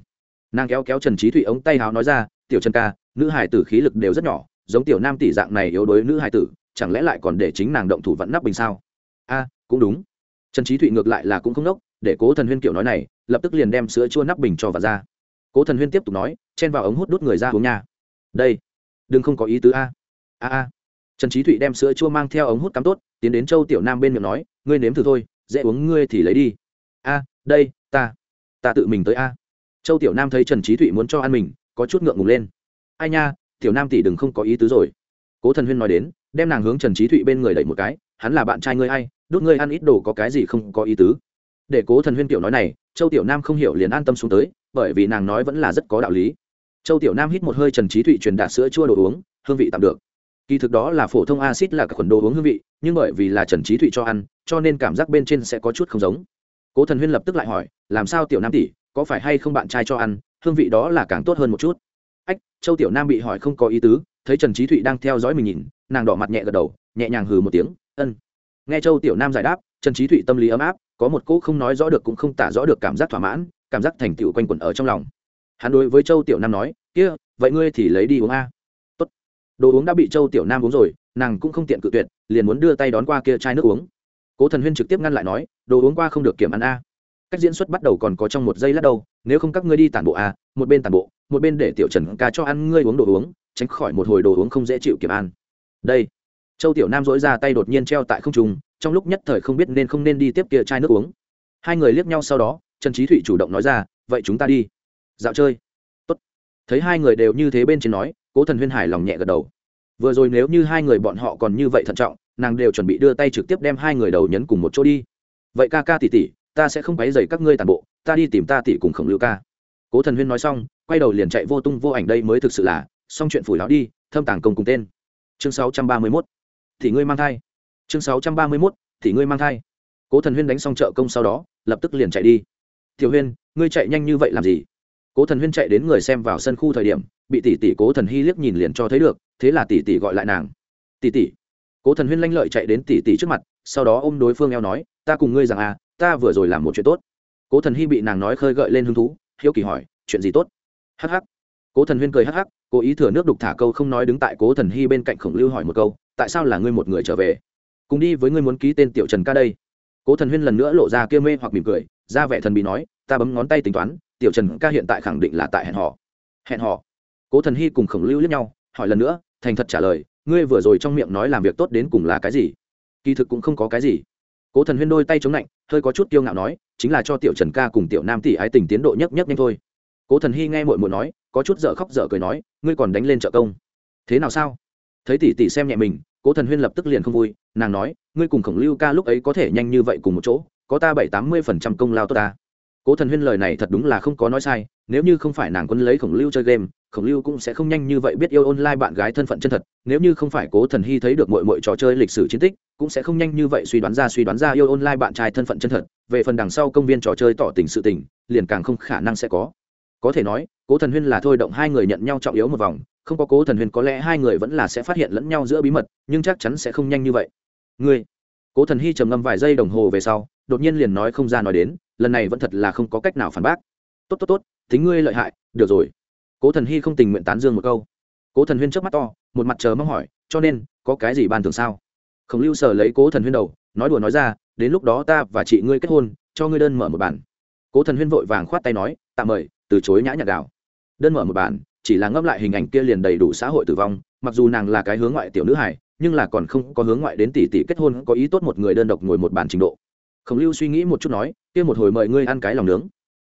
Nàng kéo kéo trần trí thụy ống tay háo nói ra tiểu trần ca nữ hải tử khí lực đều rất nhỏ giống tiểu nam tỷ dạng này yếu đuối nữ hải tử chẳng lẽ lại còn để chính nàng động thủ vặn nắp bình sao? A cũng đúng. Trần trí thụy ngược lại là cũng không đốc, để cố thần huyên kiểu nói này lập tức liền đem sữa chua nắp bình cho vào ra. Cố thần huyên tiếp tục nói chen vào ống hút đút người ra uống nhà. đây đừng không có ý tứ a. A a. Trần trí thụy đem sữa chua mang theo ống hút cắm tốt tiến đến châu tiểu nam bên miệng nói ngươi nếm thử thôi, dễ uống ngươi thì lấy đi. A, đây, ta ta tự mình tới a. Châu tiểu nam thấy trần trí thụy muốn cho ăn mình, có chút ngượng ngùng lên. Ai nha, tiểu nam tỷ đừng không có ý tứ rồi. Cố thần huyên nói đến, đem nàng hướng trần trí thụy bên người đẩy một cái, hắn là bạn trai ngươi hay đốt ngươi ăn ít đồ có cái gì không có ý tứ. Để cố thần huyên tiểu nói này, châu tiểu nam không hiểu liền an tâm xuống tới, bởi vì nàng nói vẫn là rất có đạo lý. Châu tiểu nam hít một hơi trần trí thụy truyền đạt sữa chua đồ uống, hương vị tạm được kỳ thực đó là phổ thông acid là các khuẩn đồ uống hương vị, nhưng bởi vì là trần trí thụy cho ăn, cho nên cảm giác bên trên sẽ có chút không giống. Cố thần huyên lập tức lại hỏi, làm sao tiểu nam tỷ, có phải hay không bạn trai cho ăn, hương vị đó là càng tốt hơn một chút? Ách, châu tiểu nam bị hỏi không có ý tứ, thấy trần trí thụy đang theo dõi mình nhìn, nàng đỏ mặt nhẹ gật đầu, nhẹ nhàng hừ một tiếng, ân. Nghe châu tiểu nam giải đáp, trần trí thụy tâm lý ấm áp, có một cỗ không nói rõ được cũng không tả rõ được cảm giác thỏa mãn, cảm giác thành tựu quanh quẩn ở trong lòng. Hắn đối với châu tiểu nam nói, kia, vậy ngươi thì lấy đi uống a đồ uống đã bị châu tiểu nam uống rồi, nàng cũng không tiện cự tuyệt, liền muốn đưa tay đón qua kia chai nước uống. Cố thần huyên trực tiếp ngăn lại nói, đồ uống qua không được kiểm ăn a. Cách diễn xuất bắt đầu còn có trong một giây lát đâu, nếu không các ngươi đi tản bộ a, một bên tản bộ, một bên để tiểu trần ca cho ăn ngươi uống đồ uống, tránh khỏi một hồi đồ uống không dễ chịu kiểm ăn. Đây, châu tiểu nam dối ra tay đột nhiên treo tại không trung, trong lúc nhất thời không biết nên không nên đi tiếp kia chai nước uống. Hai người liếc nhau sau đó, trần trí thụy chủ động nói ra, vậy chúng ta đi. Dạo chơi. Tốt. thấy hai người đều như thế bên trên nói cố thần huyên hải lòng nhẹ gật đầu. Vừa rồi nếu như hai người bọn họ còn như vậy thận trọng, nàng đều chuẩn bị đưa tay trực tiếp đem hai người đầu nhấn cùng một chỗ đi. Vậy ca ca tỉ tỉ ta sẽ không quấy dày các ngươi tàn bộ, ta đi tìm ta tỉ cùng khổng lưu ca. Cố thần huyên nói xong, quay đầu liền chạy vô tung vô ảnh đây mới thực sự là, xong chuyện phủi lão đi, thâm tàng công cùng tên. Chương sáu trăm ba mươi mốt. Thì ngươi mang thai. Chương sáu trăm ba mươi mốt, thì ngươi mang thai. Cố thần huyên đánh xong trợ công sau đó, lập tức liền chạy đi. Tiểu huyên, ngươi chạy nhanh như vậy làm gì? Cố thần huyên chạy đến người xem vào sân khu thời điểm bị tỷ tỷ cố thần hy liếc nhìn liền cho thấy được thế là tỷ tỷ gọi lại nàng. Tỷ tỷ. Cố thần huyên lanh lợi chạy đến tỷ tỷ trước mặt sau đó ôm đối phương eo nói ta cùng ngươi rằng à ta vừa rồi làm một chuyện tốt. Cố thần hy bị nàng nói khơi gợi lên hứng thú hiếu kỳ hỏi chuyện gì tốt? Hắc hắc, cố thần huyên cười hắc hắc, cố ý thừa nước đục thả câu không nói đứng tại cố thần hy bên cạnh khổng lưu hỏi một câu tại sao là ngươi một người trở về? Cùng đi với ngươi muốn ký tên tiểu trần ca đây. Cố thần huyên lần nữa lộ ra kia mê hoặc mỉm cười ra vẻ thần bị nói ta bấm ngón tay tính toán tiểu trần ca hiện tại khẳng định là tại hẹn họ hẹn họ cố thần hy cùng khổng lưu lẫn nhau, hỏi lần nữa, thành thật trả lời, ngươi vừa rồi trong miệng nói làm việc tốt đến cùng là cái gì? Kỳ thực cũng không có cái gì. Cố thần huyên đôi tay chống lạnh, hơi có chút kiêu ngạo nói, chính là cho tiểu trần ca cùng tiểu nam tỷ ái tình tiến độ nhấc nhấc nhanh thôi. Cố thần hy nghe mội mội nói, có chút dở khóc dở cười nói, ngươi còn đánh lên trợ công. Thế nào sao? Thấy tỷ tỷ xem nhẹ mình, cố thần huyên lập tức liền không vui, nàng nói, ngươi cùng khổng lưu ca lúc ấy có thể nhanh như vậy cùng một chỗ, có ta bảy tám mươi phần trăm công lao tốt ta cố thần huyên lời này thật đúng là không có nói sai, nếu như không phải nàng quân lấy khổng lưu chơi game, khổng lưu cũng sẽ không nhanh như vậy biết yêu online bạn gái thân phận chân thật, nếu như không phải cố thần hy thấy được mọi mọi trò chơi lịch sử chiến tích, cũng sẽ không nhanh như vậy suy đoán ra suy đoán ra yêu online bạn trai thân phận chân thật, về phần đằng sau công viên trò chơi tỏ tình sự tình, liền càng không khả năng sẽ có. Có thể nói, cố thần huyên là thôi động hai người nhận nhau trọng yếu một vòng, không có cố thần huyên có lẽ hai người vẫn là sẽ phát hiện lẫn nhau giữa bí mật, nhưng chắc chắn sẽ không nhanh như vậy. Ngươi cố thần hy trầm ngâm vài giây đồng hồ về sau, đột nhiên liền nói không ra nói đến, lần này vẫn thật là không có cách nào phản bác. Tốt tốt tốt tính ngươi lợi hại, được rồi. Cố thần hy không tình nguyện tán dương một câu. Cố thần huyên trước mắt to, một mặt chờ mong hỏi, cho nên, có cái gì ban thường sao? Khổng lưu sở lấy cố thần huyên đầu, nói đùa nói ra, đến lúc đó ta và chị ngươi kết hôn, cho ngươi đơn mở một bản. Cố thần huyên vội vàng khoát tay nói, tạm mời, từ chối nhã nhạc đảo. đơn mở một bản, chỉ là ngấp lại hình ảnh kia liền đầy đủ xã hội tử vong, mặc dù nàng là cái hướng ngoại tiểu nữ hải nhưng là còn không có hướng ngoại đến tỷ tỷ kết hôn, có ý tốt một người đơn độc ngồi một bàn trình độ. Khổng lưu suy nghĩ một chút nói, kia một hồi mời ngươi ăn cái lòng nướng.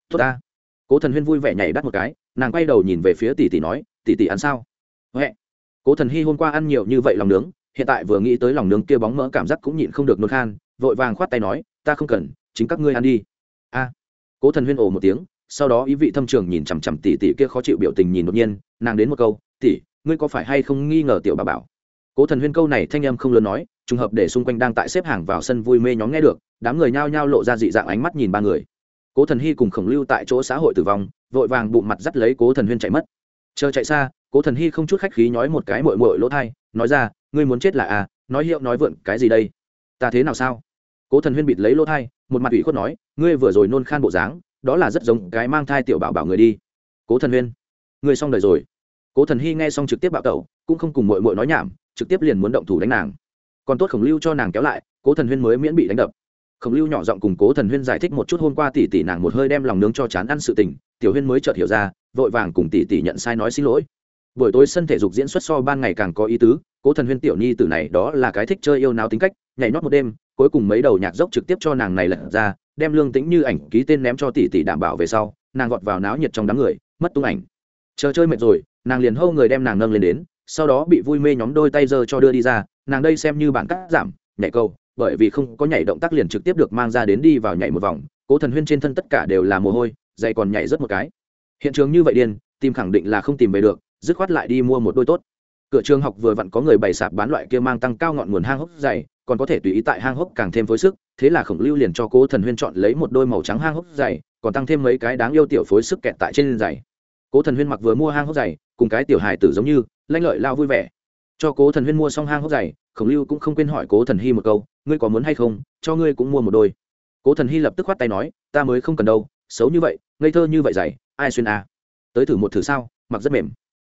Tốt ta. Cố thần huyên vui vẻ nhảy đắt một cái, nàng quay đầu nhìn về phía tỷ tỷ nói, tỷ tỷ ăn sao? Huệ cố thần hy hôm qua ăn nhiều như vậy lòng nướng, hiện tại vừa nghĩ tới lòng nướng kia bóng mỡ cảm giác cũng nhịn không được nôn khan, vội vàng khoát tay nói, ta không cần, chính các ngươi ăn đi. A. Cố thần huyên ồ một tiếng, sau đó ý vị thâm trường nhìn chằm chằm tỷ tỷ kia khó chịu biểu tình nhìn đột nhiên, nàng đến một câu, tỷ, ngươi có phải hay không nghi ngờ tiểu bà bảo? Cố thần huyên câu này thanh em không lớn nói, trùng hợp để xung quanh đang tại xếp hàng vào sân vui mê nhóm nghe được, đám người nhao nhao lộ ra dị dạng ánh mắt nhìn ba người. Cố thần hy cùng khổng lưu tại chỗ xã hội tử vong, vội vàng bụng mặt dắt lấy cố thần huyên chạy mất. Chờ chạy xa, cố thần hy không chút khách khí nói một cái mội mội lỗ thai nói ra, ngươi muốn chết là à nói hiệu nói vượn, cái gì đây? Ta thế nào sao? Cố thần huyên bịt lấy lỗ thai một mặt ủy khuất nói, ngươi vừa rồi nôn khan bộ dáng, đó là rất giống cái mang thai tiểu bảo bảo người đi. Cố thần huyên, ngươi xong đời rồi. Cố thần hy nghe xong trực tiếp bạo tẩu, cũng không cùng mội mội nói nhảm trực tiếp liền muốn động thủ đánh nàng. Còn tốt khổng lưu cho nàng kéo lại, cố thần huyên mới miễn bị đánh đập. Khổng lưu nhỏ giọng cùng cố thần huyên giải thích một chút hôm qua tỷ tỷ nàng một hơi đem lòng nướng cho chán ăn sự tình, tiểu huyên mới chợt hiểu ra, vội vàng cùng tỷ tỷ nhận sai nói xin lỗi. Buổi tối sân thể dục diễn xuất so ban ngày càng có ý tứ, cố thần huyên tiểu nhi tử này đó là cái thích chơi yêu náo tính cách, nhảy nhót một đêm, cuối cùng mấy đầu nhạc dốc trực tiếp cho nàng này lật ra, đem lương tĩnh như ảnh ký tên ném cho tỷ tỷ đảm bảo về sau, nàng gọt vào náo nhiệt trong đám người, mất tung ảnh. Chờ chơi mệt rồi, nàng liền hâu người đem nàng nâng lên đến sau đó bị vui mê nhóm đôi tay giơ cho đưa đi ra, nàng đây xem như bản cắt giảm, nhảy câu bởi vì không có nhảy động tác liền trực tiếp được mang ra đến đi vào nhảy một vòng, cố thần huyên trên thân tất cả đều là mồ hôi dày còn nhảy rất một cái. Hiện trường như vậy điên, tìm khẳng định là không tìm về được, dứt khoát lại đi mua một đôi tốt. Cửa trường học vừa vặn có người bày sạp bán loại kia mang tăng cao ngọn nguồn hang hốc dày, còn có thể tùy ý tại hang hốc càng thêm phối sức, thế là khổng lưu liền cho cố thần huyên chọn lấy một đôi màu trắng hang hốc dày, còn tăng thêm mấy cái đáng yêu tiểu phối sức kẹt tại trên giày cố thần huyên mặc vừa mua hang hốc dày, cùng cái tiểu hài tử giống như lanh lợi lao vui vẻ. Cho cố thần huyên mua xong hang hốc giày khổng lưu cũng không quên hỏi cố thần hy một câu, ngươi có muốn hay không? Cho ngươi cũng mua một đôi. Cố thần hy lập tức khoát tay nói, ta mới không cần đâu, xấu như vậy, ngây thơ như vậy giày ai xuyên à. tới thử một thử sao, mặc rất mềm.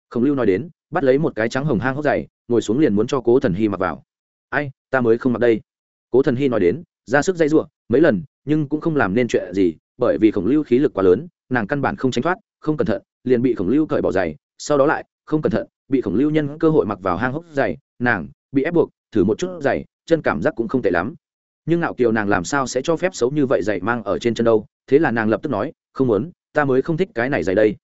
Khổng lưu nói đến, bắt lấy một cái trắng hồng hang hốc giày ngồi xuống liền muốn cho cố thần hy mặc vào. Ai, ta mới không mặc đây. Cố thần hy nói đến, ra sức dây giụa, mấy lần, nhưng cũng không làm nên chuyện gì, bởi vì khổng lưu khí lực quá lớn, nàng căn bản không tránh thoát, không cẩn thận, liền bị khổng lưu cởi bỏ giày sau đó lại, không cẩn thận bị khổng lưu nhân cơ hội mặc vào hang hốc dày, nàng bị ép buộc, thử một chút dày, chân cảm giác cũng không tệ lắm. Nhưng ngạo kiều nàng làm sao sẽ cho phép xấu như vậy dày mang ở trên chân đâu? Thế là nàng lập tức nói, không muốn, ta mới không thích cái này dày đây.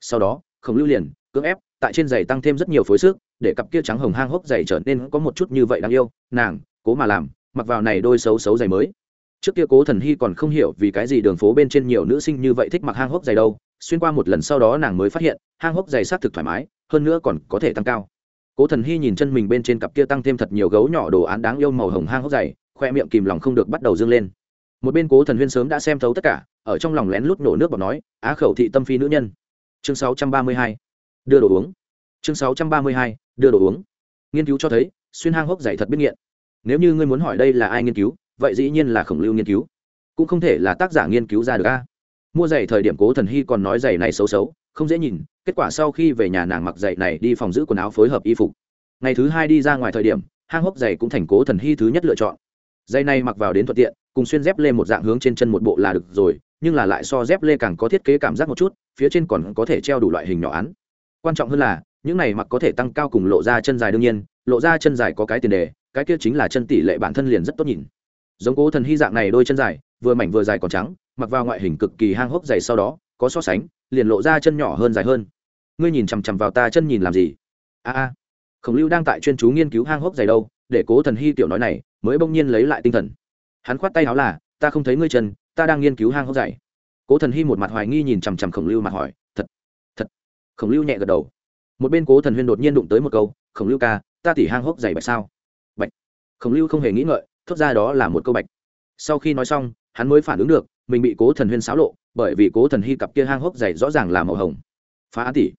Sau đó, khổng lưu liền cưỡng ép, tại trên giày tăng thêm rất nhiều phối sức để cặp kia trắng hồng hang hốc giày trở nên có một chút như vậy đáng yêu. Nàng cố mà làm, mặc vào này đôi xấu xấu giày mới. Trước kia cố thần hy còn không hiểu vì cái gì đường phố bên trên nhiều nữ sinh như vậy thích mặc hang hốc giày đâu. Xuyên qua một lần sau đó nàng mới phát hiện, hang hốc giày s á c thực thoải mái hơn nữa còn có thể tăng cao. Cố thần hy nhìn chân mình bên trên cặp kia tăng thêm thật nhiều gấu nhỏ đồ án đáng yêu màu hồng hang hốc dày, khoe miệng kìm lòng không được bắt đầu dâng lên. Một bên cố thần huyên sớm đã xem thấu tất cả, ở trong lòng lén lút nổ nước bọt nói, á khẩu thị tâm phi nữ nhân. Chương 632. đưa đồ uống. Chương 632. đưa đồ uống. Nghiên cứu cho thấy, xuyên hang hốc dày thật biết nghiện. Nếu như ngươi muốn hỏi đây là ai nghiên cứu, vậy dĩ nhiên là khổng lưu nghiên cứu. Cũng không thể là tác giả nghiên cứu ra được a. Mua giày thời điểm cố thần hy còn nói giày này xấu xấu không dễ nhìn, kết quả sau khi về nhà nàng mặc giày này đi phòng giữ quần áo phối hợp y phục. Ngày thứ hai đi ra ngoài thời điểm, hang hốc giày cũng thành cố thần hy thứ nhất lựa chọn. Giày này mặc vào đến thuận tiện, cùng xuyên dép lê một dạng hướng trên chân một bộ là được rồi, nhưng là lại so dép lê càng có thiết kế cảm giác một chút, phía trên còn có thể treo đủ loại hình nhỏ án. Quan trọng hơn là, những này mặc có thể tăng cao cùng lộ ra chân dài đương nhiên, lộ ra chân dài có cái tiền đề, cái kia chính là chân tỷ lệ bản thân liền rất tốt nhìn. Giống cố thần hy dạng này đôi chân dài, vừa mảnh vừa dài còn trắng, mặc vào ngoại hình cực kỳ hang hốc dày sau đó, có so sánh liền lộ ra chân nhỏ hơn dài hơn. Ngươi nhìn chằm chằm vào ta chân nhìn làm gì? A a. Khổng lưu đang tại chuyên chú nghiên cứu hang hốc dày đâu, để cố thần hy tiểu nói này, mới bỗng nhiên lấy lại tinh thần. Hắn khoát tay áo là, ta không thấy ngươi chân, ta đang nghiên cứu hang hốc dày. Cố thần hy một mặt hoài nghi nhìn chằm chằm khổng lưu mặt hỏi, thật thật. Khổng lưu nhẹ gật đầu. Một bên cố thần huyên đột nhiên đụng tới một câu, khổng lưu ca, ta tỉ hang hốc dày bạch sao? Bạch. Khổng lưu không hề nghĩ ngợi, thốt ra đó là một câu bạch. Sau khi nói xong, hắn mới phản ứng được, mình bị cố thần huyên xáo lộ bởi vì cố thần hy cặp kia hang hốc dày rõ ràng là màu hồng. Phá án tỷ.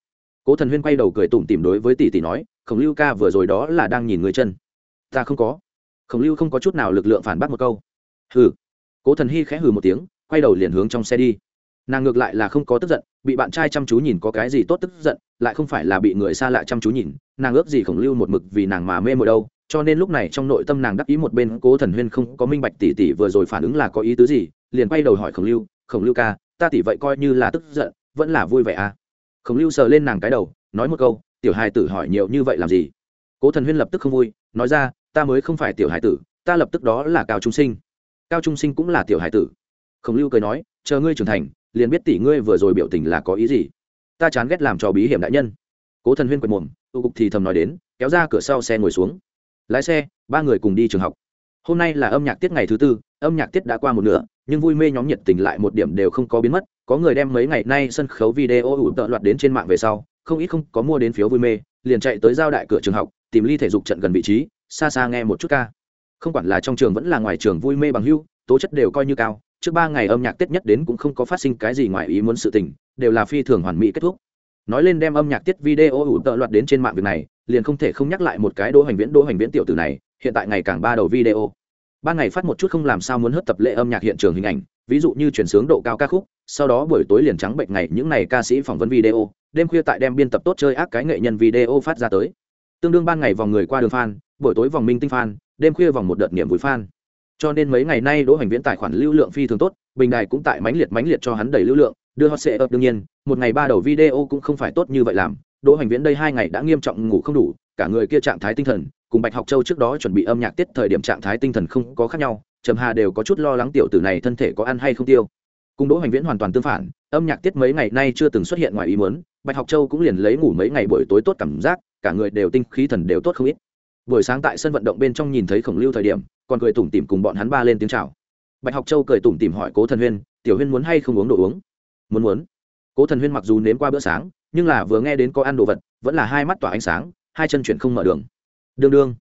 Cố thần huyên quay đầu cười tủm tìm đối với tỷ tỷ nói, khổng lưu ca vừa rồi đó là đang nhìn người chân. Ta không có. Khổng lưu không có chút nào lực lượng phản bác một câu. Hừ. Cố thần hy khẽ hừ một tiếng, quay đầu liền hướng trong xe đi. Nàng ngược lại là không có tức giận, bị bạn trai chăm chú nhìn có cái gì tốt tức giận, lại không phải là bị người xa lạ chăm chú nhìn, nàng ước gì khổng lưu một mực vì nàng mà mê mội đâu, cho nên lúc này trong nội tâm nàng đắc ý một bên, cố thần huyên không có minh bạch tỷ tỷ vừa rồi phản ứng là có ý tứ gì, liền quay đầu hỏi khổng lưu khổng lưu ca ta tỷ vậy coi như là tức giận, vẫn là vui vẻ à? Khổng lưu sờ lên nàng cái đầu, nói một câu, tiểu hài tử hỏi nhiều như vậy làm gì? Cố thần huyên lập tức không vui, nói ra, ta mới không phải tiểu hài tử, ta lập tức đó là cao trung sinh. Cao trung sinh cũng là tiểu hài tử. Khổng lưu cười nói, chờ ngươi trưởng thành, liền biết tỷ ngươi vừa rồi biểu tình là có ý gì. Ta chán ghét làm trò bí hiểm đại nhân. Cố thần huyên quệt mồm tụ cục thì thầm nói đến, kéo ra cửa sau xe ngồi xuống. Lái xe, ba người cùng đi trường học hôm nay là âm nhạc tiết ngày thứ tư, âm nhạc tiết đã qua một nửa, nhưng vui mê nhóm nhiệt tình lại một điểm đều không có biến mất. Có người đem mấy ngày nay sân khấu video ủ tợ loạt đến trên mạng về sau, không ít không có mua đến phiếu vui mê, liền chạy tới giao đại cửa trường học, tìm ly thể dục trận gần vị trí, xa xa nghe một chút ca. Không quản là trong trường vẫn là ngoài trường vui mê bằng hưu, tố chất đều coi như cao, trước ba ngày âm nhạc tết nhất đến cũng không có phát sinh cái gì ngoài ý muốn sự tình, đều là phi thường hoàn mỹ kết thúc. Nói lên đem âm nhạc tiết video ủ tợ loạt đến trên mạng việc này, liền không thể không nhắc lại một cái đỗ hành viễn, đỗ hành viễn tiểu tử này hiện tại ngày càng ba đầu video. Ban ngày phát một chút không làm sao muốn hớt tập lệ âm nhạc hiện trường hình ảnh, ví dụ như chuyển sướng độ cao ca khúc, sau đó buổi tối liền trắng bệnh ngày những ngày ca sĩ phỏng vấn video, đêm khuya tại đem biên tập tốt chơi ác cái nghệ nhân video phát ra tới. Tương đương ban ngày vòng người qua đường fan, buổi tối vòng minh tinh fan, đêm khuya vòng một đợt niềm vui fan. Cho nên mấy ngày nay đỗ hành viễn tài khoản lưu lượng phi thường tốt, bình đài cũng tại mãnh liệt mãnh liệt cho hắn đầy lưu lượng, đưa hot sẽ ập đương nhiên, một ngày ba đầu video cũng không phải tốt như vậy làm. Đỗ hành viễn đây hai ngày đã nghiêm trọng ngủ không đủ, cả người kia trạng thái tinh thần cùng bạch học châu trước đó chuẩn bị âm nhạc tiết thời điểm trạng thái tinh thần không có khác nhau, trầm hà đều có chút lo lắng tiểu tử này thân thể có ăn hay không tiêu. Cùng đỗ hành viễn hoàn toàn tương phản, âm nhạc tiết mấy ngày nay chưa từng xuất hiện ngoài ý muốn, bạch học châu cũng liền lấy ngủ mấy ngày buổi tối tốt cảm giác, cả người đều tinh, khí thần đều tốt không ít. Buổi sáng tại sân vận động bên trong nhìn thấy khổng lưu thời điểm, còn cười tủm tỉm cùng bọn hắn ba lên tiếng chào. Bạch học châu cười tủm tỉm hỏi cố thần huyên, tiểu huyên muốn hay không uống đồ uống? Muốn muốn. Cố thần huyên mặc dù nếm qua bữa sáng, nhưng là vừa nghe đến có ăn đồ vật, vẫn là hai mắt tỏa ánh sáng, hai chân chuyển không mở đường đương đương.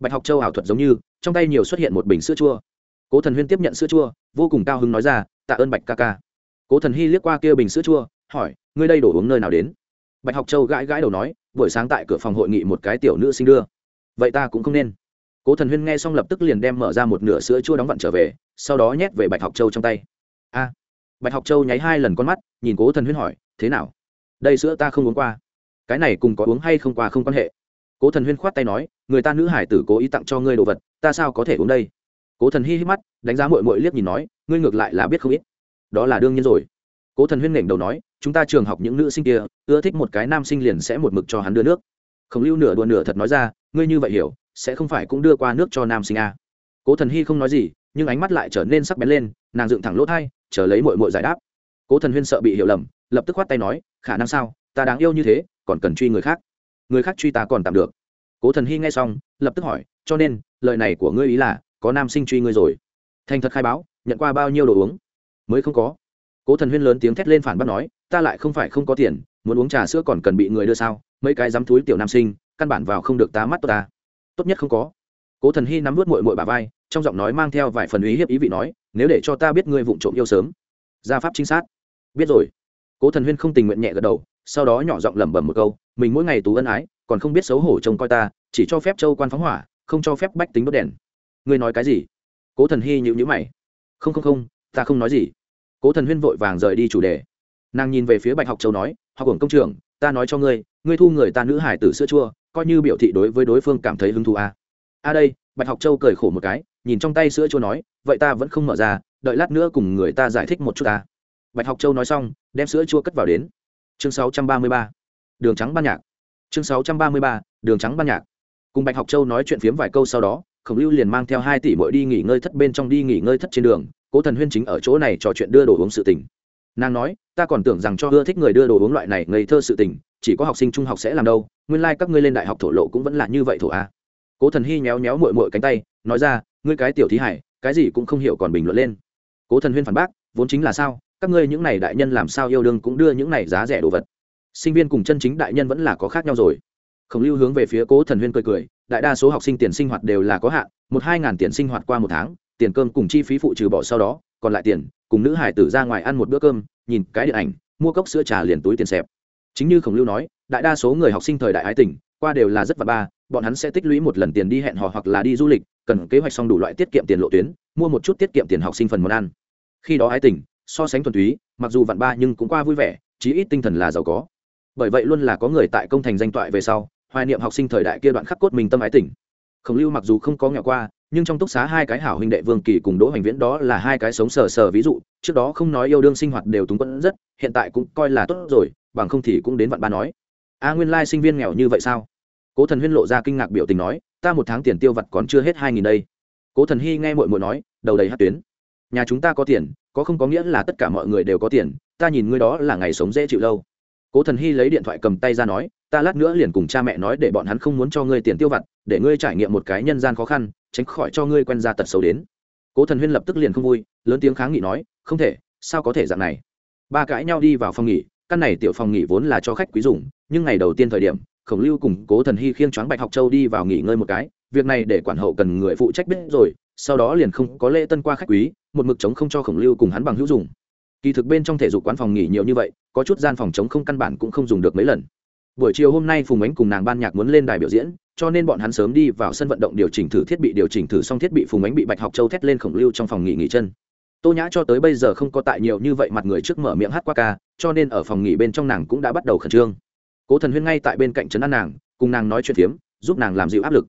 Bạch học châu ảo thuật giống như, trong tay nhiều xuất hiện một bình sữa chua. Cố thần huyên tiếp nhận sữa chua, vô cùng cao hứng nói ra, tạ ơn bạch ca ca. Cố thần hy liếc qua kia bình sữa chua, hỏi, ngươi đây đổ uống nơi nào đến? Bạch học châu gãi gãi đầu nói, buổi sáng tại cửa phòng hội nghị một cái tiểu nữ sinh đưa. Vậy ta cũng không nên. Cố thần huyên nghe xong lập tức liền đem mở ra một nửa sữa chua đóng vặn trở về, sau đó nhét về bạch học châu trong tay. A. Bạch học châu nháy hai lần con mắt, nhìn cố thần huyên hỏi, thế nào? Đây sữa ta không uống qua. Cái này cùng có uống hay không qua không quan hệ cố thần huyên khoát tay nói, người ta nữ hải tử cố ý tặng cho ngươi đồ vật, ta sao có thể uống đây? Cố thần hi hít mắt, đánh giá mội mội liếc nhìn nói, ngươi ngược lại là biết không ít. Đó là đương nhiên rồi. Cố thần huyên nghển đầu nói, chúng ta trường học những nữ sinh kia, ưa thích một cái nam sinh liền sẽ một mực cho hắn đưa nước. Khổng lưu nửa đùa nửa thật nói ra, ngươi như vậy hiểu, sẽ không phải cũng đưa qua nước cho nam sinh a à. cố thần hy không nói gì, nhưng ánh mắt lại trở nên sắc bén lên, nàng dựng thẳng lỗ thai, chờ lấy mội mội giải đáp. Cố thần huyên sợ bị hiểu lầm, lập tức khoát tay nói, khả năng sao? Ta đáng yêu như thế, còn cần truy người khác người khác truy ta còn tạm được. Cố thần hy nghe xong, lập tức hỏi, cho nên, lời này của ngươi ý là, có nam sinh truy ngươi rồi? Thành thật khai báo, nhận qua bao nhiêu đồ uống? Mới không có. Cố thần huyên lớn tiếng thét lên phản bác nói, ta lại không phải không có tiền, muốn uống trà sữa còn cần bị người đưa sao? Mấy cái dám túi tiểu nam sinh, căn bản vào không được tá mắt tốt ta. Tốt nhất không có. Cố thần hy nắm vớt mội mội bà vai, trong giọng nói mang theo vài phần ý hiếp ý vị nói, nếu để cho ta biết ngươi vụng trộm yêu sớm. Gia pháp chính xác biết rồi. Cố thần huyên không tình nguyện nhẹ gật đầu sau đó nhỏ giọng lẩm bẩm một câu, mình mỗi ngày tú ân ái, còn không biết xấu hổ trông coi ta, chỉ cho phép châu quan phóng hỏa, không cho phép bách tính đốt đèn. Ngươi nói cái gì? Cố thần hy nhịu nhữ mày. Không không không, ta không nói gì. Cố thần huyên vội vàng rời đi chủ đề. Nàng nhìn về phía bạch học châu nói, học hưởng công trường ta nói cho ngươi ngươi thu người ta nữ hải tử sữa chua, coi như biểu thị đối với đối phương cảm thấy hứng thú à. a đây, bạch học châu cười khổ một cái, nhìn trong tay sữa chua nói, vậy ta vẫn không mở ra, đợi lát nữa cùng người ta giải thích một chút ta. Bạch học châu nói xong, đem sữa chua cất vào đến chương 633. đường trắng ban nhạc chương 633. đường trắng ban nhạc cùng bạch học châu nói chuyện phiếm vài câu sau đó, khổng lưu liền mang theo hai tỷ mỗi đi nghỉ ngơi thất bên trong đi nghỉ ngơi thất trên đường, cố thần huyên chính ở chỗ này trò chuyện đưa đồ uống sự tình nàng nói, ta còn tưởng rằng cho ưa thích người đưa đồ uống loại này ngây thơ sự tình, chỉ có học sinh trung học sẽ làm đâu, nguyên lai、like、các ngươi lên đại học thổ lộ cũng vẫn là như vậy thổ a cố thần hy nhéo nhéo mội mội cánh tay, nói ra, ngươi cái tiểu thí hải, cái gì cũng không hiểu còn bình luận lên cố thần huyên phản bác, vốn chính là sao các ngươi những này đại nhân làm sao yêu đương cũng đưa những này giá rẻ đồ vật. Sinh viên cùng chân chính đại nhân vẫn là có khác nhau rồi. Khổng lưu hướng về phía cố thần huyên cười cười, đại đa số học sinh tiền sinh hoạt đều là có hạn, một hai ngàn tiền sinh hoạt qua một tháng, tiền cơm cùng chi phí phụ trừ bỏ sau đó, còn lại tiền, cùng nữ hải tử ra ngoài ăn một bữa cơm, nhìn cái điện ảnh, mua cốc sữa trà liền túi tiền xẹp. Chính như khổng lưu nói, đại đa số người học sinh thời đại ái tỉnh qua đều là rất và ba, bọn hắn sẽ tích lũy một lần tiền đi hẹn hò hoặc là đi du lịch, cần kế hoạch xong đủ loại tiết kiệm tiền lộ tuyến, mua một chút tiết kiệm tiền học sinh phần món ăn. Khi đó ái tỉnh so sánh thuần túy, mặc dù vạn ba nhưng cũng qua vui vẻ, chí ít tinh thần là giàu có. Bởi vậy luôn là có người tại công thành danh toại về sau, hoài niệm học sinh thời đại kia đoạn khắc cốt mình tâm ái tỉnh. Khổng lưu mặc dù không có nghèo qua, nhưng trong túc xá hai cái hảo huynh đệ vương kỳ cùng đỗ hoành viễn đó là hai cái sống sờ sờ ví dụ, trước đó không nói yêu đương sinh hoạt đều túng quẫn rất, hiện tại cũng coi là tốt rồi, bằng không thì cũng đến vạn ba nói. A nguyên lai sinh viên nghèo như vậy sao? Cố thần huyên lộ ra kinh ngạc biểu tình nói, ta một tháng tiền tiêu vặt còn chưa hết hai nghìn đây. Cố thần hy nghe mội mội nói, đầu đầy hát tuyến nhà chúng ta có tiền, có không có nghĩa là tất cả mọi người đều có tiền, ta nhìn ngươi đó là ngày sống dễ chịu lâu. Cố thần hy lấy điện thoại cầm tay ra nói, ta lát nữa liền cùng cha mẹ nói để bọn hắn không muốn cho ngươi tiền tiêu vặt, để ngươi trải nghiệm một cái nhân gian khó khăn, tránh khỏi cho ngươi quen ra tật xấu đến. Cố thần huyên lập tức liền không vui, lớn tiếng kháng nghị nói, không thể, sao có thể dạng này? Ba cãi nhau đi vào phòng nghỉ, căn này tiểu phòng nghỉ vốn là cho khách quý dùng, nhưng ngày đầu tiên thời điểm, khổng lưu cùng cố thần hy khiêng choáng bạch học châu đi vào nghỉ ngơi một cái, việc này để quản hậu cần người phụ trách biết rồi sau đó liền không có lễ tân qua khách quý, một mực chống không cho khổng lưu cùng hắn bằng hữu dùng. Kỳ thực bên trong thể dục quán phòng nghỉ nhiều như vậy, có chút gian phòng chống không căn bản cũng không dùng được mấy lần. Buổi chiều hôm nay phùng ánh cùng nàng ban nhạc muốn lên đài biểu diễn, cho nên bọn hắn sớm đi vào sân vận động điều chỉnh thử thiết bị điều chỉnh thử xong thiết bị phùng ánh bị bạch học châu thét lên khổng lưu trong phòng nghỉ nghỉ chân. Tô nhã cho tới bây giờ không có tại nhiều như vậy mặt người trước mở miệng hát qua ca, cho nên ở phòng nghỉ bên trong nàng cũng đã bắt đầu khẩn trương. Cố thần huyên ngay tại bên cạnh trấn an nàng, cùng nàng nói chuyện phiếm, giúp nàng làm dịu áp lực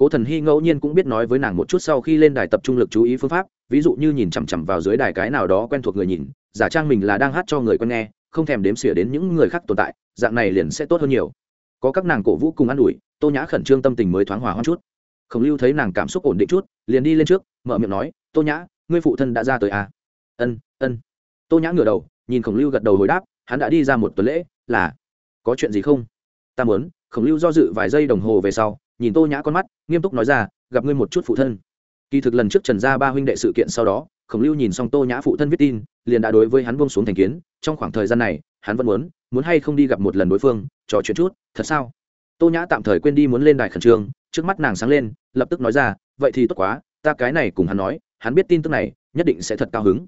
cố thần hy ngẫu nhiên cũng biết nói với nàng một chút sau khi lên đài tập trung lực chú ý phương pháp, ví dụ như nhìn chằm chằm vào dưới đài cái nào đó quen thuộc người nhìn, giả trang mình là đang hát cho người quen nghe, không thèm đếm xỉa đến những người khác tồn tại, dạng này liền sẽ tốt hơn nhiều. Có các nàng cổ vũ cùng ă n ủi, tô nhã khẩn trương tâm tình mới thoáng hòa hoa chút. Khổng lưu thấy nàng cảm xúc ổn định chút, liền đi lên trước, mở miệng nói, tô nhã, ngươi phụ thân đã ra tới à? ân ân. Tô nhã ngửa đầu, nhìn khổng lưu gật đầu hồi đáp, hắn đã đi ra một tuần lễ, là, có chuyện gì không? Ta muốn. Khổng lưu do dự vài giây đồng hồ về sau nhìn tô nhã con mắt, nghiêm túc nói ra, gặp ngươi một chút phụ thân. Kỳ thực lần trước trần gia ba huynh đệ sự kiện sau đó, khổng lưu nhìn xong tô nhã phụ thân viết tin, liền đã đối với hắn bông xuống thành kiến, trong khoảng thời gian này, hắn vẫn muốn muốn hay không đi gặp một lần đối phương, trò chuyện chút, thật sao? Tô nhã tạm thời quên đi muốn lên đài khẩn trương, trước mắt nàng sáng lên, lập tức nói ra, vậy thì tốt quá, ta cái này cùng hắn nói, hắn biết tin tức này, nhất định sẽ thật cao hứng.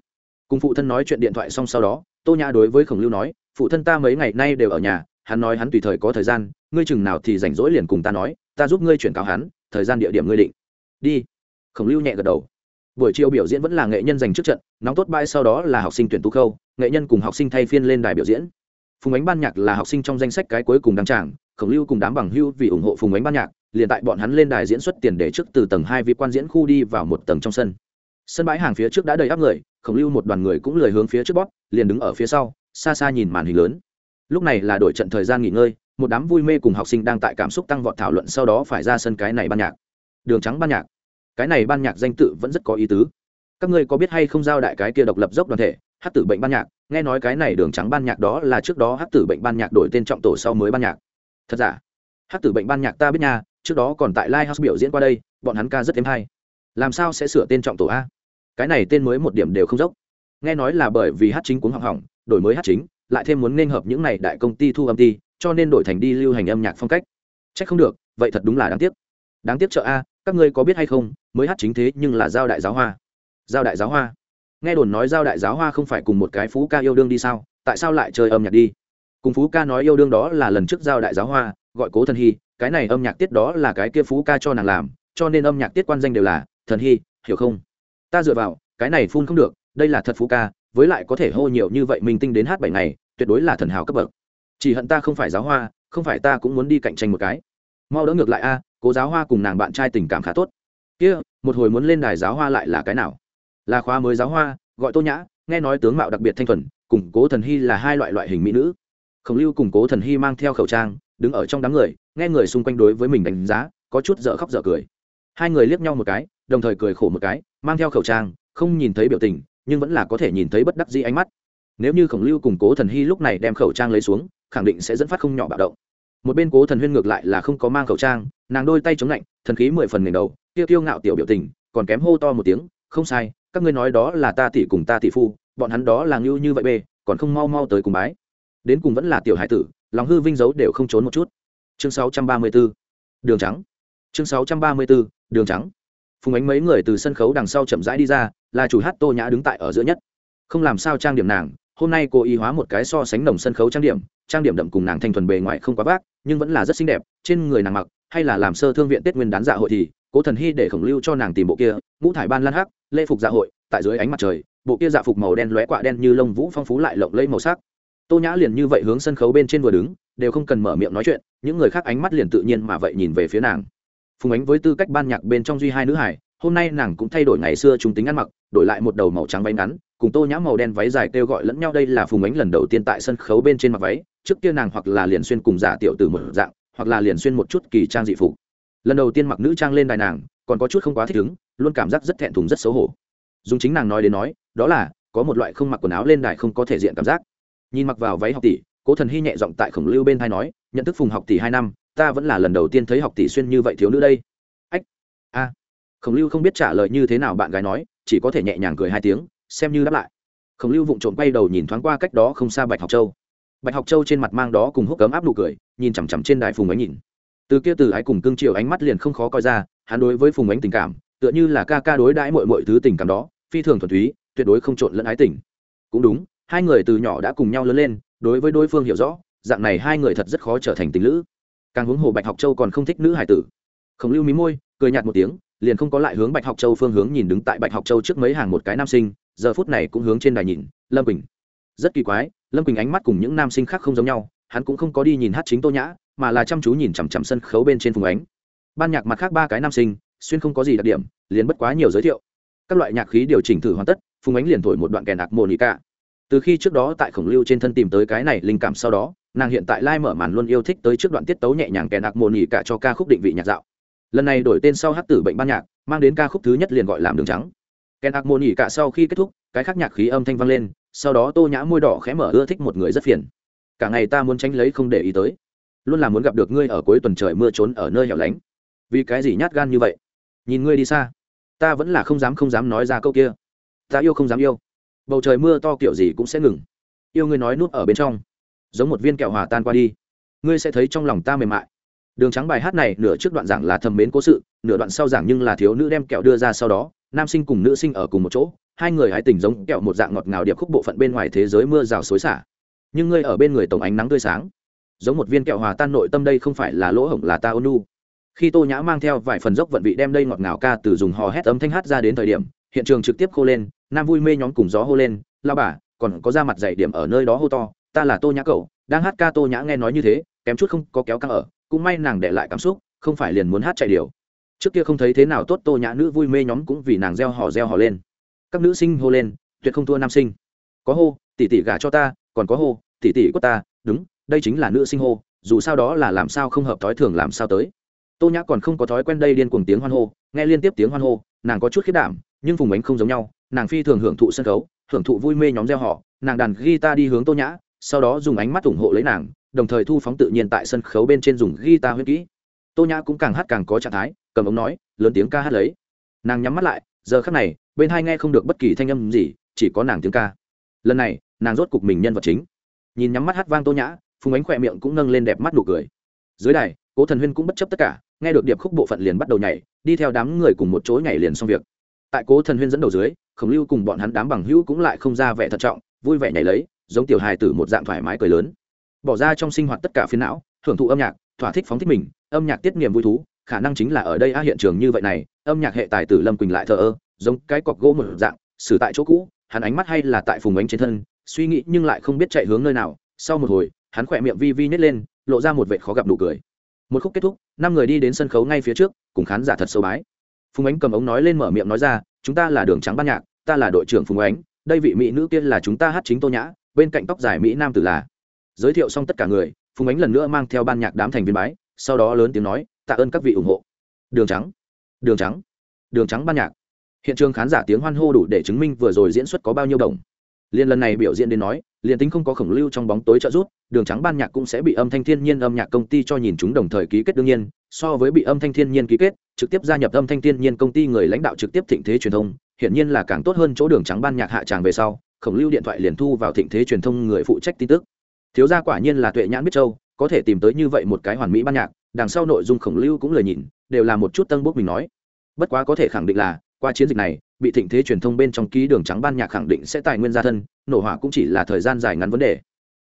Cùng phụ thân nói chuyện điện thoại xong sau đó, tô nhã đối với khổng lưu nói, phụ thân ta mấy ngày nay đều ở nhà hắn nói hắn tùy thời có thời gian, ngươi chừng nào thì rảnh rỗi liền cùng ta nói, ta giúp ngươi chuyển cáo hắn, thời gian địa điểm ngươi định. Đi. Khổng lưu nhẹ gật đầu. Buổi chiều biểu diễn vẫn là nghệ nhân dành trước trận, nóng tốt bãi sau đó là học sinh tuyển tú khâu, nghệ nhân cùng học sinh thay phiên lên đài biểu diễn. Phùng ánh ban nhạc là học sinh trong danh sách cái cuối cùng đăng tràng, khổng lưu cùng đám bằng hưu vì ủng hộ phùng ánh ban nhạc, liền tại bọn hắn lên đài diễn xuất tiền để trước từ tầng hai vị quan diễn khu đi vào một tầng trong sân. Sân bãi hàng phía trước đã đầy áp người, khổng lưu một đoàn người cũng lười hướng phía trước bóp, liền đứng ở phía sau, xa xa nhìn màn hình lớn lúc này là đổi trận thời gian nghỉ ngơi, một đám vui mê cùng học sinh đang tại cảm xúc tăng vọt thảo luận sau đó phải ra sân cái này ban nhạc. Đường trắng ban nhạc. Cái này ban nhạc danh tự vẫn rất có ý tứ. Các ngươi có biết hay không giao đại cái kia độc lập dốc đoàn thể hát tử bệnh ban nhạc? Nghe nói cái này đường trắng ban nhạc đó là trước đó hát tử bệnh ban nhạc đổi tên trọng tổ sau mới ban nhạc. Thật giả? Hát tử bệnh ban nhạc ta biết nha, trước đó còn tại live house biểu diễn qua đây, bọn hắn ca rất thêm hay. Làm sao sẽ sửa tên trọng tổ a? Cái này tên mới một điểm đều không dốc. Nghe nói là bởi vì hát chính cuốn hỏng hỏng, đổi mới hát chính lại thêm muốn nên hợp những này đại công ty thu âm ty, cho nên đổi thành đi lưu hành âm nhạc phong cách. Trách không được, vậy thật đúng là đáng tiếc. Đáng tiếc chợ a, các ngươi có biết hay không, mới hát chính thế nhưng là giao đại giáo hoa. Giao đại giáo hoa. Nghe đồn nói giao đại giáo hoa không phải cùng một cái phú ca yêu đương đi sao? Tại sao lại chơi âm nhạc đi? Cùng phú ca nói yêu đương đó là lần trước giao đại giáo hoa, gọi cố thần hy, cái này âm nhạc tiết đó là cái kia phú ca cho nàng làm, cho nên âm nhạc tiết quan danh đều là, thần hy, hiểu không? Ta dựa vào, cái này phun không được, đây là thật phú ca, với lại có thể hô nhiều như vậy mình tinh đến hát bảy ngày tuyệt đối là thần hào cấp bậc. Chỉ hận ta không phải giáo hoa, không phải ta cũng muốn đi cạnh tranh một cái. Mau đỡ ngược lại a, cố giáo hoa cùng nàng bạn trai tình cảm khá tốt. Kia, một hồi muốn lên đài giáo hoa lại là cái nào? Là khóa mới giáo hoa, gọi tô nhã, nghe nói tướng mạo đặc biệt thanh thuần, cùng cố thần hy là hai loại loại hình mỹ nữ. Khổng lưu cùng cố thần hy mang theo khẩu trang, đứng ở trong đám người, nghe người xung quanh đối với mình đánh giá, có chút dở khóc dở cười. Hai người liếc nhau một cái, đồng thời cười khổ một cái, mang theo khẩu trang, không nhìn thấy biểu tình, nhưng vẫn là có thể nhìn thấy bất đắc dĩ ánh mắt nếu như khổng lưu cùng cố thần hy lúc này đem khẩu trang lấy xuống, khẳng định sẽ dẫn phát không nhỏ bạo động một bên cố thần huyên ngược lại là không có mang khẩu trang, nàng đôi tay chống lạnh, thần khí mười phần ngành đầu, tiêu tiêu ngạo tiểu biểu tình, còn kém hô to một tiếng, không sai, các ngươi nói đó là ta tỷ cùng ta tỷ phu, bọn hắn đó là ngưu như vậy bê, còn không mau mau tới cùng bái đến cùng vẫn là tiểu hải tử, lòng hư vinh dấu đều không trốn một chút chương 634. đường trắng chương 634. đường trắng phùng ánh mấy người từ sân khấu đằng sau chậm rãi đi ra, là chủ hát tô nhã đứng tại ở giữa nhất không làm sao trang điểm nàng hôm nay cô y hóa một cái so sánh nồng sân khấu trang điểm trang điểm đậm cùng nàng thanh thuần bề ngoài không quá vác, nhưng vẫn là rất xinh đẹp, trên người nàng mặc, hay là làm sơ thương viện tết nguyên đán dạ hội thì, cố thần hy để khổng lưu cho nàng tìm bộ kia, ngũ thải ban lan hắc, lễ phục dạ hội, tại dưới ánh mặt trời, bộ kia dạ phục màu đen lóe quạ đen như lông vũ phong phú lại lộng lẫy màu sắc. Tô nhã liền như vậy hướng sân khấu bên trên vừa đứng, đều không cần mở miệng nói chuyện, những người khác ánh mắt liền tự nhiên mà vậy nhìn về phía nàng. Phùng ánh với tư cách ban nhạc bên trong duy hai nữ hải hôm nay nàng cũng thay đổi ngày xưa trung tính ăn mặc, đổi lại một đầu màu trắng váy ngắn, cùng tô nhã màu đen váy dài kêu gọi lẫn nhau đây là phùng ánh lần đầu tiên tại sân khấu bên trên mặc váy, trước kia nàng hoặc là liền xuyên cùng giả tiểu từ một dạng, hoặc là liền xuyên một chút kỳ trang dị phục. Lần đầu tiên mặc nữ trang lên đài nàng, còn có chút không quá thích ứng, luôn cảm giác rất thẹn thùng rất xấu hổ. Dùng chính nàng nói đến nói, đó là, có một loại không mặc quần áo lên đài không có thể diện cảm giác. Nhìn mặc vào váy học tỷ, cố thần hy nhẹ giọng tại khổng lưu bên thai nói, nhận thức phùng học tỷ hai năm, ta vẫn là lần đầu tiên thấy học tỷ xuyên như vậy thiếu nữ đây. Ách, a khổng lưu không biết trả lời như thế nào bạn gái nói, chỉ có thể nhẹ nhàng cười hai tiếng, xem như đáp lại. Khổng lưu vụng trộm quay đầu nhìn thoáng qua cách đó không xa bạch học châu. Bạch học châu trên mặt mang đó cùng hốc cấm áp nụ cười, nhìn chằm chằm trên đài phùng ánh nhìn. Từ kia từ ái cùng cương triều ánh mắt liền không khó coi ra, hắn đối với phùng ánh tình cảm, tựa như là ca ca đối đãi mọi mọi thứ tình cảm đó, phi thường thuần túy, tuyệt đối không trộn lẫn ái tình. Cũng đúng, hai người từ nhỏ đã cùng nhau lớn lên, đối với đối phương hiểu rõ, dạng này hai người thật rất khó trở thành tình lữ. Càng hướng hồ bạch học châu còn không thích nữ hải tử. Khổng lưu mí môi, cười nhạt một tiếng liền không có lại hướng bạch học châu phương hướng nhìn đứng tại bạch học châu trước mấy hàng một cái nam sinh, giờ phút này cũng hướng trên đài nhìn, lâm quỳnh. Rất kỳ quái, lâm quỳnh ánh mắt cùng những nam sinh khác không giống nhau, hắn cũng không có đi nhìn hát chính tô nhã, mà là chăm chú nhìn chằm chằm sân khấu bên trên phùng ánh. Ban nhạc mặt khác ba cái nam sinh, xuyên không có gì đặc điểm, liền bất quá nhiều giới thiệu. Các loại nhạc khí điều chỉnh thử hoàn tất, phùng ánh liền thổi một đoạn kèn đặc mồ nị cả từ khi trước đó tại khổng lưu trên thân tìm tới cái này linh cảm sau đó, nàng hiện tại lai mở màn luôn yêu thích tới trước đoạn tiết tấu nhẹ nhàng kèn đặc mồ nị cả cho ca khúc định vị nhạc dạo lần này đổi tên sau hát tử bệnh ban nhạc, mang đến ca khúc thứ nhất liền gọi làm đường trắng. Kèn ạc mồ nị cả sau khi kết thúc, cái khác nhạc khí âm thanh vang lên, sau đó tô nhã môi đỏ khẽ mở ưa thích một người rất phiền. Cả ngày ta muốn tránh lấy không để ý tới. Luôn là muốn gặp được ngươi ở cuối tuần trời mưa trốn ở nơi hẻo lánh. Vì cái gì nhát gan như vậy? Nhìn ngươi đi xa. Ta vẫn là không dám không dám nói ra câu kia. Ta yêu không dám yêu. Bầu trời mưa to kiểu gì cũng sẽ ngừng. Yêu ngươi nói nuốt ở bên trong. Giống một viên kẹo hòa tan qua đi. Ngươi sẽ thấy trong lòng ta mềm mại đường trắng bài hát này nửa trước đoạn giảng là thầm mến cố sự, nửa đoạn sau giảng nhưng là thiếu nữ đem kẹo đưa ra sau đó, nam sinh cùng nữ sinh ở cùng một chỗ, hai người hái tình giống kẹo một dạng ngọt ngào điệp khúc bộ phận bên ngoài thế giới mưa rào xối xả. Nhưng ngươi ở bên người tổng ánh nắng tươi sáng. Giống một viên kẹo hòa tan nội tâm đây không phải là lỗ hổng là ta ônu nu khi tô nhã mang theo vài phần dốc vận vị đem đây ngọt ngào ca từ dùng hò hét âm thanh hát ra đến thời điểm, hiện trường trực tiếp khô lên, nam vui mê nhóm cùng gió hô lên lao bà, còn có ra mặt dạy điểm ở nơi đó hô to, ta là tô nhã cậu, đang hát ca tô nhã nghe nói như thế, kém chút không có kéo căng ở cũng may nàng để lại cảm xúc, không phải liền muốn hát chạy điều trước kia không thấy thế nào tốt tô nhã nữ vui mê nhóm cũng vì nàng gieo hò gieo hò lên. Các nữ sinh hô lên, tuyệt không thua nam sinh. Có hô, tỷ tỷ gả cho ta, còn có hô, tỷ tỷ của ta, đúng, đây chính là nữ sinh hô, dù sao đó là làm sao không hợp thói thường làm sao tới. Tô nhã còn không có thói quen đây điên cuồng tiếng hoan hô, nghe liên tiếp tiếng hoan hô, nàng có chút khiết đảm, nhưng vùng bánh không giống nhau, nàng phi thường hưởng thụ sân khấu, hưởng thụ vui mê nhóm gieo họ nàng đàn guitar đi hướng tô nhã, sau đó dùng ánh mắt ủng hộ lấy nàng đồng thời thu phóng tự nhiên tại sân khấu bên trên dùng guitar huyết kỹ. Tô nhã cũng càng hát càng có trạng thái, cầm ống nói, lớn tiếng ca hát lấy. Nàng nhắm mắt lại, giờ khắc này, bên hai nghe không được bất kỳ thanh âm gì, chỉ có nàng tiếng ca. Lần này, nàng rốt cục mình nhân vật chính. Nhìn nhắm mắt hát vang tô nhã, phùng ánh khỏe miệng cũng nâng lên đẹp mắt nụ cười. Dưới đài, cố thần huyên cũng bất chấp tất cả, nghe được điệp khúc bộ phận liền bắt đầu nhảy, đi theo đám người cùng một chỗ nhảy liền xong việc. Tại cố thần huyên dẫn đầu dưới, khổng lưu cùng bọn hắn đám bằng hữu cũng lại không ra vẻ thận trọng, vui vẻ nhảy lấy, giống tiểu hài tử một dạng thoải mái cười lớn bỏ ra trong sinh hoạt tất cả phiến não thưởng thụ âm nhạc, thỏa thích phóng thích mình, âm nhạc tiết niềm vui thú, khả năng chính là ở đây a hiện trường như vậy này, âm nhạc hệ tài tử lâm quỳnh lại thờ ơ, giống cái cọc gỗ một dạng, xử tại chỗ cũ, hắn ánh mắt hay là tại phùng ánh trên thân, suy nghĩ nhưng lại không biết chạy hướng nơi nào, sau một hồi, hắn khỏe miệng vi vi nhét lên, lộ ra một vệ khó gặp nụ cười. Một khúc kết thúc, năm người đi đến sân khấu ngay phía trước, cùng khán giả thật sâu bái. Phùng ánh cầm ống nói lên mở miệng nói ra, chúng ta là đường trắng ban nhạc, ta là đội trưởng phùng ánh, đây vị mỹ nữ kia là chúng ta hát chính tô nhã, bên cạnh tóc dài mỹ nam tử là giới thiệu xong tất cả người, phùng ánh lần nữa mang theo ban nhạc đám thành viên bái, sau đó lớn tiếng nói, tạ ơn các vị ủng hộ. Đường trắng. Đường trắng. Đường trắng ban nhạc. Hiện trường khán giả tiếng hoan hô đủ để chứng minh vừa rồi diễn xuất có bao nhiêu đồng. Liên lần này biểu diễn đến nói, liền tính không có khổng lưu trong bóng tối trợ giúp, đường trắng ban nhạc cũng sẽ bị âm thanh thiên nhiên âm nhạc công ty cho nhìn chúng đồng thời ký kết đương nhiên, so với bị âm thanh thiên nhiên ký kết, trực tiếp gia nhập âm thanh thiên nhiên công ty người lãnh đạo trực tiếp thịnh thế truyền thông, hiển nhiên là càng tốt hơn chỗ đường trắng ban nhạc hạ tràng về sau, khổng lưu điện thoại liền thu vào thịnh thế truyền thông người phụ trách tin tức thiếu gia quả nhiên là tuệ nhãn biết châu, có thể tìm tới như vậy một cái hoàn mỹ ban nhạc, đằng sau nội dung khổng lưu cũng lời nhìn, đều là một chút tân bốc mình nói. Bất quá có thể khẳng định là, qua chiến dịch này, bị thịnh thế truyền thông bên trong ký đường trắng ban nhạc khẳng định sẽ tài nguyên gia thân, nổ hỏa cũng chỉ là thời gian dài ngắn vấn đề.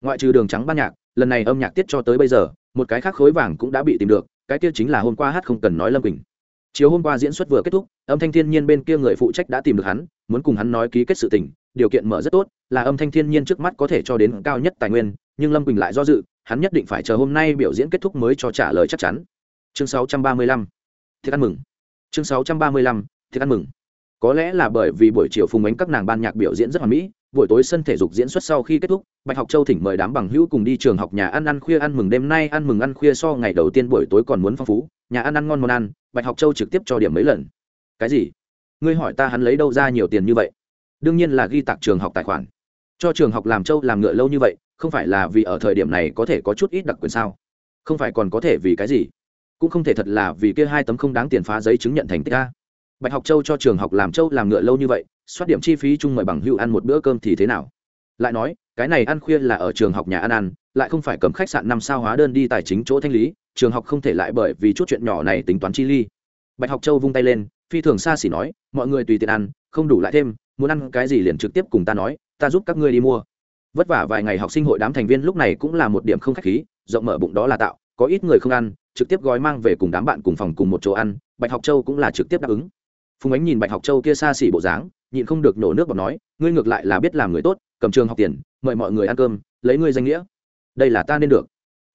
Ngoại trừ đường trắng ban nhạc, lần này âm nhạc tiết cho tới bây giờ, một cái khác khối vàng cũng đã bị tìm được, cái kia chính là hôm qua hát không cần nói lâm quỳnh. Chiều hôm qua diễn xuất vừa kết thúc, âm thanh thiên nhiên bên kia người phụ trách đã tìm được hắn, muốn cùng hắn nói ký kết sự tình, điều kiện mở rất tốt, là âm thanh thiên nhiên trước mắt có thể cho đến cao nhất tài nguyên nhưng lâm quỳnh lại do dự, hắn nhất định phải chờ hôm nay biểu diễn kết thúc mới cho trả lời chắc chắn. Chương 635 thiết ăn mừng. Chương 635 thiết ăn mừng. Có lẽ là bởi vì buổi chiều phùng ánh các nàng ban nhạc biểu diễn rất hoàn mỹ, buổi tối sân thể dục diễn xuất sau khi kết thúc, bạch học châu thỉnh mời đám bằng hữu cùng đi trường học nhà ăn ăn khuya ăn mừng đêm nay, ăn mừng ăn khuya so ngày đầu tiên buổi tối còn muốn phong phú, nhà ăn ăn ngon món ăn, bạch học châu trực tiếp cho điểm mấy lần. Cái gì? Ngươi hỏi ta hắn lấy đâu ra nhiều tiền như vậy? Đương nhiên là ghi tạc trường học tài khoản. Cho trường học làm châu làm ngựa lâu như vậy không phải là vì ở thời điểm này có thể có chút ít đặc quyền sao? Không phải còn có thể vì cái gì? Cũng không thể thật là vì kia hai tấm không đáng tiền phá giấy chứng nhận thành tích a. Bạch học châu cho trường học làm châu làm ngựa lâu như vậy, soát điểm chi phí chung mời bằng hữu ăn một bữa cơm thì thế nào? Lại nói, cái này ăn khuya là ở trường học nhà ăn ăn, lại không phải cầm khách sạn năm sao hóa đơn đi tài chính chỗ thanh lý, trường học không thể lại bởi vì chút chuyện nhỏ này tính toán chi ly. Bạch học châu vung tay lên, phi thường xa xỉ nói, mọi người tùy tiện ăn, không đủ lại thêm, muốn ăn cái gì liền trực tiếp cùng ta nói, ta giúp các ngươi đi mua vất vả vài ngày học sinh hội đám thành viên lúc này cũng là một điểm không khách khí, rộng mở bụng đó là tạo, có ít người không ăn, trực tiếp gói mang về cùng đám bạn cùng phòng cùng một chỗ ăn, bạch học châu cũng là trực tiếp đáp ứng. Phùng ánh nhìn bạch học châu kia xa xỉ bộ dáng, nhịn không được nổ nước bọc nói, ngươi ngược lại là biết làm người tốt, cầm trường học tiền, mời mọi người ăn cơm, lấy ngươi danh nghĩa. Đây là ta nên được.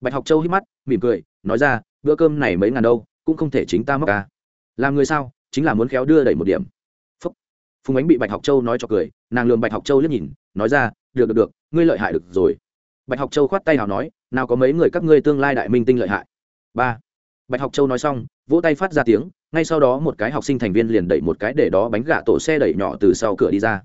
Bạch học châu hít mắt, mỉm cười, nói ra, bữa cơm này mấy ngàn đâu, cũng không thể chính ta mắc ca à. làm người sao, chính là muốn khéo đưa đẩy một điểm. Phúc. phùng ánh bị bạch học châu nói cho cười, nàng lường bạch học châu liếc nhìn nói ra, được được được, ngươi lợi hại được rồi. Bạch học châu khoát tay nào nói, nào có mấy người các ngươi tương lai đại minh tinh lợi hại? Ba. Bạch học châu nói xong, vỗ tay phát ra tiếng, ngay sau đó một cái học sinh thành viên liền đẩy một cái để đó bánh gà tổ xe đẩy nhỏ từ sau cửa đi ra.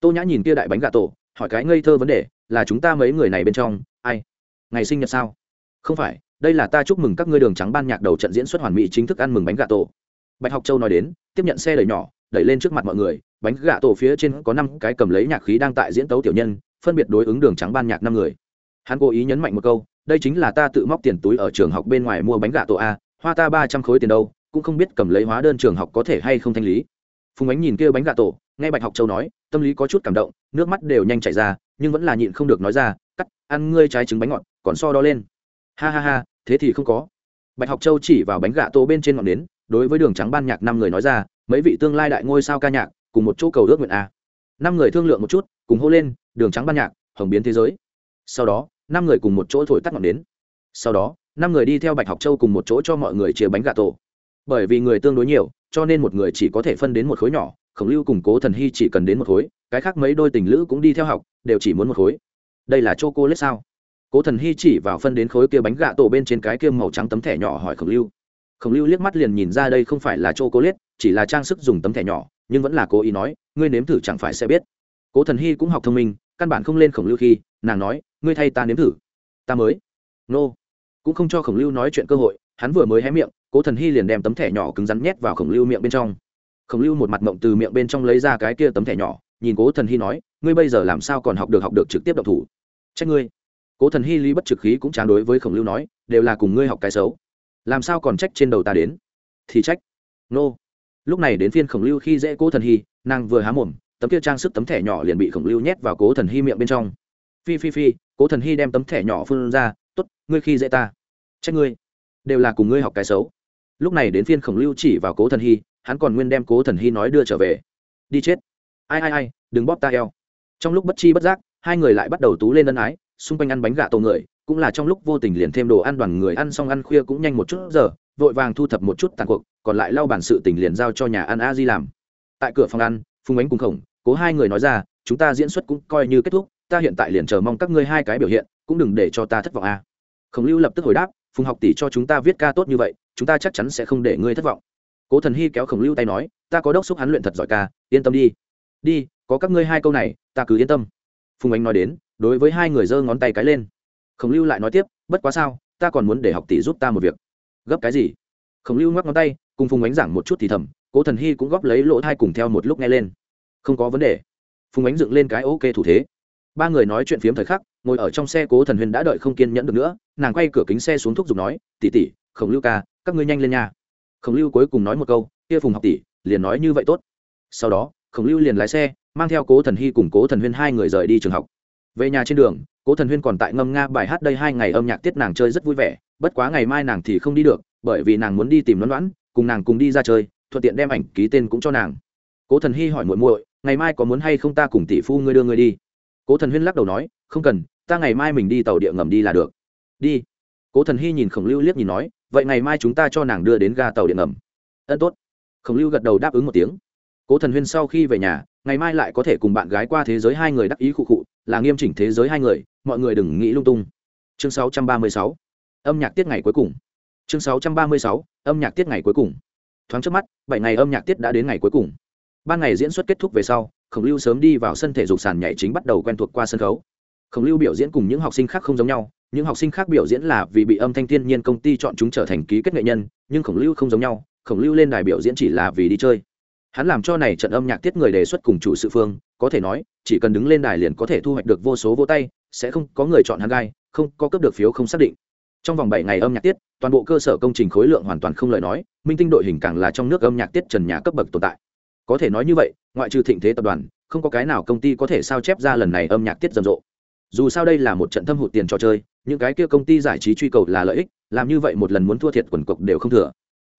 Tô nhã nhìn kia đại bánh gà tổ, hỏi cái ngây thơ vấn đề, là chúng ta mấy người này bên trong, ai? Ngày sinh nhật sao? Không phải, đây là ta chúc mừng các ngươi đường trắng ban nhạc đầu trận diễn xuất hoàn mỹ chính thức ăn mừng bánh gà tổ. Bạch học châu nói đến, tiếp nhận xe đẩy nhỏ đẩy lên trước mặt mọi người, bánh gạ tổ phía trên có năm cái cầm lấy nhạc khí đang tại diễn tấu tiểu nhân, phân biệt đối ứng đường trắng ban nhạc năm người. Hắn cố ý nhấn mạnh một câu, đây chính là ta tự móc tiền túi ở trường học bên ngoài mua bánh gạ tổ a, hoa ta ba trăm khối tiền đâu, cũng không biết cầm lấy hóa đơn trường học có thể hay không thanh lý. Phùng ánh nhìn kia bánh gạ tổ, nghe bạch học châu nói, tâm lý có chút cảm động, nước mắt đều nhanh chảy ra, nhưng vẫn là nhịn không được nói ra, cắt, ăn ngươi trái trứng bánh ngọt, còn so đo lên. Ha ha ha, thế thì không có. Bạch học châu chỉ vào bánh gạ tổ bên trên ngọn nến, đối với đường trắng ban nhạc năm người nói ra mấy vị tương lai đại ngôi sao ca nhạc, cùng một chỗ cầu ước nguyện a. Năm người thương lượng một chút, cùng hô lên, đường trắng ban nhạc, hồng biến thế giới. Sau đó, năm người cùng một chỗ thổi tắt ngọn nến. Sau đó, năm người đi theo bạch học châu cùng một chỗ cho mọi người chia bánh gà tổ. Bởi vì người tương đối nhiều, cho nên một người chỉ có thể phân đến một khối nhỏ, khổng lưu cùng cố thần hy chỉ cần đến một khối, cái khác mấy đôi tình lữ cũng đi theo học, đều chỉ muốn một khối. Đây là c h o cô lết sao? Cố thần hy chỉ vào phân đến khối kia bánh gà tổ bên trên cái kia màu trắng tấm thẻ nhỏ hỏi khổng lưu khổng lưu liếc mắt liền nhìn ra đây không phải là c h o cô lết chỉ là trang sức dùng tấm thẻ nhỏ, nhưng vẫn là cố ý nói, ngươi nếm thử chẳng phải sẽ biết. Cố thần hy cũng học thông minh, căn bản không lên khổng lưu khi, nàng nói, ngươi thay ta nếm thử. Ta mới. Nô、no. cũng không cho khổng lưu nói chuyện cơ hội, hắn vừa mới hé miệng, cố thần hy liền đem tấm thẻ nhỏ cứng rắn nhét vào khổng lưu miệng bên trong. Khổng lưu một mặt mộng từ miệng bên trong lấy ra cái kia tấm thẻ nhỏ, nhìn cố thần hy nói, ngươi bây giờ làm sao còn học được học được trực tiếp độc thủ? Trách ngươi. Cố thần hy lý bất trực khí cũng chán đối với khổng lưu nói, đều là cùng ngươi học cái xấu làm sao còn trách trên đầu ta đến? Thì trách. Nô. Lúc này đến phiên khổng lưu khi dễ cố thần hy, nàng vừa há mồm, tấm kia trang sức tấm thẻ nhỏ liền bị khổng lưu nhét vào cố thần hy miệng bên trong. Phi phi phi, cố thần hy đem tấm thẻ nhỏ phun ra t ố t ngươi khi dễ ta, trách ngươi, đều là cùng ngươi học cái xấu. Lúc này đến phiên khổng lưu chỉ vào cố thần hy, hắn còn nguyên đem cố thần hy nói đưa trở về. Đi chết. Ai ai ai, đừng bóp ta eo. Trong lúc bất chi bất giác, hai người lại bắt đầu tú lên ân ái, xung quanh ăn bánh gà tổ người cũng là trong lúc vô tình liền thêm đồ ăn đoàn người ăn xong ăn khuya cũng nhanh một chút giờ, vội vàng thu thập một chút tàn cuộc, còn lại lau bản sự tình liền giao cho nhà ăn a di làm. Tại cửa phòng ăn, phùng ánh cùng khổng, cố hai người nói ra, chúng ta diễn xuất cũng coi như kết thúc, ta hiện tại liền chờ mong các ngươi hai cái biểu hiện, cũng đừng để cho ta thất vọng a. Khổng lưu lập tức hồi đáp, phùng học tỷ cho chúng ta viết ca tốt như vậy, chúng ta chắc chắn sẽ không để ngươi thất vọng. Cố thần hy kéo khổng lưu tay nói, ta có đốc xúc hắn luyện thật giỏi ca, yên tâm đi. Đi, có các ngươi hai câu này, ta cứ yên tâm. Phùng ánh nói đến, đối với hai người giơ ngón tay cái lên khổng lưu lại nói tiếp, bất quá sao, ta còn muốn để học tỷ giúp ta một việc. Gấp cái gì? Khổng lưu ngoắc ngón tay, cùng phùng ánh giảng một chút thì thầm, cố thần hy cũng góp lấy lỗ thai cùng theo một lúc nghe lên. Không có vấn đề. Phùng ánh dựng lên cái ok thủ thế. Ba người nói chuyện phiếm thời khắc, ngồi ở trong xe cố thần huyên đã đợi không kiên nhẫn được nữa, nàng quay cửa kính xe xuống thúc giục nói tỉ tỉ khổng lưu ca, các ngươi nhanh lên nhà khổng lưu cuối cùng nói một câu, kia phùng học tỷ, liền nói như vậy tốt. Sau đó, khổng lưu liền lái xe, mang theo cố thần hy cùng cố thần huyên hai người rời đi trường học về nhà trên đường, cố thần huyên còn tại ngâm nga bài hát đây hai ngày âm nhạc tiết nàng chơi rất vui vẻ, bất quá ngày mai nàng thì không đi được, bởi vì nàng muốn đi tìm loãn loãn cùng nàng cùng đi ra chơi, thuận tiện đem ảnh ký tên cũng cho nàng. Cố thần hy hỏi muội muội, ngày mai có muốn hay không ta cùng tỷ phu ngươi đưa ngươi đi? Cố thần huyên lắc đầu nói, không cần, ta ngày mai mình đi tàu địa ngầm đi là được. Đi. Cố thần hy nhìn khổng lưu liếc nhìn nói, vậy ngày mai chúng ta cho nàng đưa đến ga tàu điện ngầm. Ân, tốt. Khổng lưu gật đầu đáp ứng một tiếng cố thần huyên sau khi về nhà, ngày mai lại có thể cùng bạn gái qua thế giới hai người đắc ý khụ khụ, là nghiêm chỉnh thế giới hai người, mọi người đừng nghĩ lung tung. Chương 636. âm nhạc tiết ngày cuối cùng. Chương 636. âm nhạc tiết ngày cuối cùng. Thoáng trước mắt, bảy ngày âm nhạc tiết đã đến ngày cuối cùng. Ban ngày diễn xuất kết thúc về sau, khổng lưu sớm đi vào sân thể dục sàn nhảy chính bắt đầu quen thuộc qua sân khấu. Khổng lưu biểu diễn cùng những học sinh khác không giống nhau, những học sinh khác biểu diễn là vì bị âm thanh thiên nhiên công ty chọn chúng trở thành ký kết nghệ nhân, nhưng khổng lưu không giống nhau, khổng lưu lên đài biểu diễn chỉ là vì đi chơi hắn làm cho này trận âm nhạc tiết người đề xuất cùng chủ sự phương, có thể nói, chỉ cần đứng lên đài liền có thể thu hoạch được vô số vô tay, sẽ không có người chọn hắn gai, không có cấp được phiếu không xác định. Trong vòng bảy ngày âm nhạc tiết, toàn bộ cơ sở công trình khối lượng hoàn toàn không lời nói, minh tinh đội hình càng là trong nước âm nhạc tiết trần nhà cấp bậc tồn tại. Có thể nói như vậy, ngoại trừ thịnh thế tập đoàn, không có cái nào công ty có thể sao chép ra lần này âm nhạc tiết rầm rộ. Dù sao đây là một trận thâm hụt tiền trò chơi, những cái kia công ty giải trí truy cầu là lợi ích, làm như vậy một lần muốn thua thiệt quần cục đều không thừa.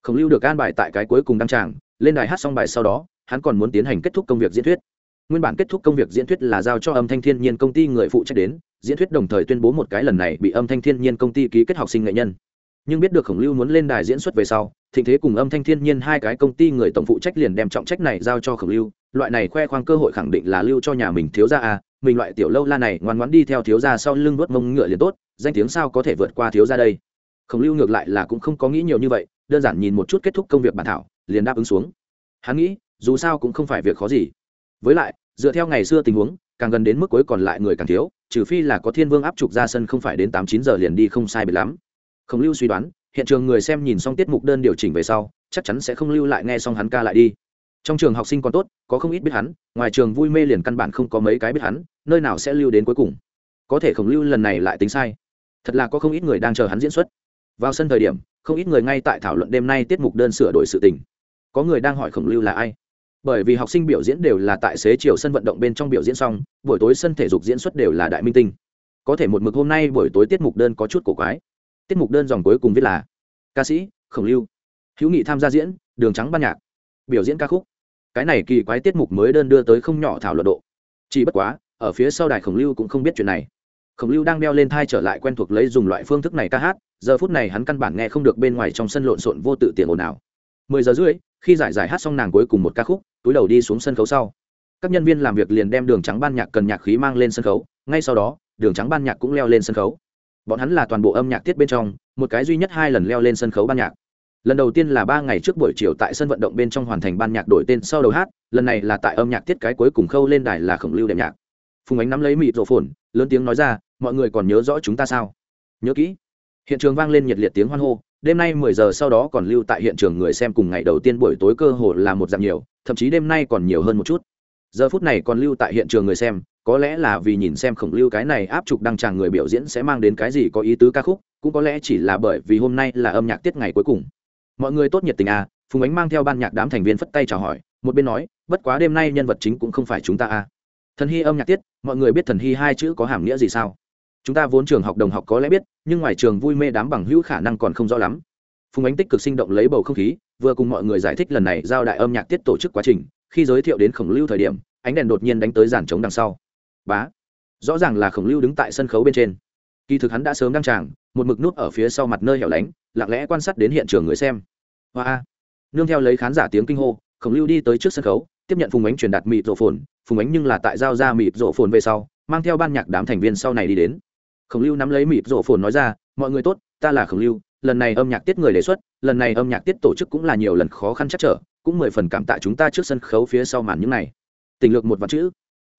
Khổng lưu được an bài tại cái cuối cùng đăng tràng lên đài hát xong bài sau đó, hắn còn muốn tiến hành kết thúc công việc diễn thuyết. Nguyên bản kết thúc công việc diễn thuyết là giao cho âm thanh thiên nhiên công ty người phụ trách đến, diễn thuyết đồng thời tuyên bố một cái lần này bị âm thanh thiên nhiên công ty ký kết học sinh nghệ nhân. Nhưng biết được khổng lưu muốn lên đài diễn xuất về sau, thịnh thế cùng âm thanh thiên nhiên hai cái công ty người tổng phụ trách liền đem trọng trách này giao cho khổng lưu, loại này khoe khoang cơ hội khẳng định là lưu cho nhà mình thiếu gia à mình loại tiểu lâu la này ngoan ngoãn đi theo thiếu gia sau lưng vớt mông ngựa liền tốt, danh tiếng sao có thể vượt qua thiếu gia đây. Khổng lưu ngược lại là cũng không có nghĩ nhiều như vậy, đơn giản nhìn một chút kết thúc công việc bản thảo liền đáp ứng xuống. Hắn nghĩ, dù sao cũng không phải việc khó gì. Với lại, dựa theo ngày xưa tình huống, càng gần đến mức cuối còn lại người càng thiếu, trừ phi là có thiên vương áp trục ra sân không phải đến tám chín giờ liền đi không sai biệt lắm. Khổng lưu suy đoán, hiện trường người xem nhìn xong tiết mục đơn điều chỉnh về sau, chắc chắn sẽ không lưu lại nghe xong hắn ca lại đi. Trong trường học sinh còn tốt, có không ít biết hắn, ngoài trường vui mê liền căn bản không có mấy cái biết hắn, nơi nào sẽ lưu đến cuối cùng. Có thể khổng lưu lần này lại tính sai. Thật là có không ít người đang chờ hắn diễn xuất. Vào sân thời điểm, không ít người ngay tại thảo luận đêm nay tiết mục đơn sửa đổi sự tình có người đang hỏi khổng lưu là ai? Bởi vì học sinh biểu diễn đều là tại xế chiều sân vận động bên trong biểu diễn xong, buổi tối sân thể dục diễn xuất đều là đại minh tinh. Có thể một mực hôm nay buổi tối tiết mục đơn có chút cổ quái. Tiết mục đơn dòng cuối cùng viết là, ca sĩ, khổng lưu, hữu nghị tham gia diễn, đường trắng ban nhạc, biểu diễn ca khúc. Cái này kỳ quái tiết mục mới đơn đưa tới không nhỏ thảo luận độ. Chỉ bất quá, ở phía sau đài khổng lưu cũng không biết chuyện này. Khổng lưu đang đeo lên thai trở lại quen thuộc lấy dùng loại phương thức này ca hát, giờ phút này hắn căn bản nghe không được bên ngoài trong sân lộn xộn vô tự tiền ồn ào mười giờ rưỡi, khi giải giải hát xong nàng cuối cùng một ca khúc, túi đầu đi xuống sân khấu sau. Các nhân viên làm việc liền đem đường trắng ban nhạc cần nhạc khí mang lên sân khấu, ngay sau đó, đường trắng ban nhạc cũng leo lên sân khấu. Bọn hắn là toàn bộ âm nhạc tiết bên trong, một cái duy nhất hai lần leo lên sân khấu ban nhạc. Lần đầu tiên là ba ngày trước buổi chiều tại sân vận động bên trong hoàn thành ban nhạc đổi tên sau đầu hát, lần này là tại âm nhạc tiết cái cuối cùng khâu lên đài là khổng lưu đệm nhạc. Phùng ánh nắm lấy mịt rổ phồn, lớn tiếng nói ra, mọi người còn nhớ rõ chúng ta sao? Nhớ kỹ. Hiện trường vang lên nhiệt liệt tiếng hoan hô đêm nay mười giờ sau đó còn lưu tại hiện trường người xem cùng ngày đầu tiên buổi tối cơ hồ là một dạng nhiều, thậm chí đêm nay còn nhiều hơn một chút. Giờ phút này còn lưu tại hiện trường người xem, có lẽ là vì nhìn xem khổng lưu cái này áp trục đăng tràng người biểu diễn sẽ mang đến cái gì có ý tứ ca khúc, cũng có lẽ chỉ là bởi vì hôm nay là âm nhạc tiết ngày cuối cùng. Mọi người tốt nhiệt tình à phùng ánh mang theo ban nhạc đám thành viên phất tay chào hỏi, một bên nói, bất quá đêm nay nhân vật chính cũng không phải chúng ta à. Thần hy âm nhạc tiết, mọi người biết thần hy hai chữ có hàm nghĩa gì sao? Chúng ta vốn trường học đồng học có lẽ biết, nhưng ngoài trường vui mê đám bằng hữu khả năng còn không rõ lắm. Phùng ánh tích cực sinh động lấy bầu không khí, vừa cùng mọi người giải thích lần này giao đại âm nhạc tiết tổ chức quá trình, khi giới thiệu đến khổng lưu thời điểm, ánh đèn đột nhiên đánh tới giàn trống đằng sau. Bá! Rõ ràng là khổng lưu đứng tại sân khấu bên trên. Kỳ thực hắn đã sớm đăng tràng, một mực nút ở phía sau mặt nơi hẻo lánh, lặng lẽ quan sát đến hiện trường người xem. Hoa! Nương theo lấy khán giả tiếng kinh hô, khổng lưu đi tới trước sân khấu, tiếp nhận phùng ánh truyền đạt mịt rộ phồn. Phùng ánh nhưng là tại giao ra mịt rộ phồn về sau, mang theo ban nhạc đám thành viên sau này đi đến khổng lưu nắm lấy mịp rổ phồn nói ra, mọi người tốt, ta là khổng lưu, lần này âm nhạc tiết người đề xuất, lần này âm nhạc tiết tổ chức cũng là nhiều lần khó khăn chắc trở, cũng mười phần cảm tạ chúng ta trước sân khấu phía sau màn những này. Tình lược một vạn chữ.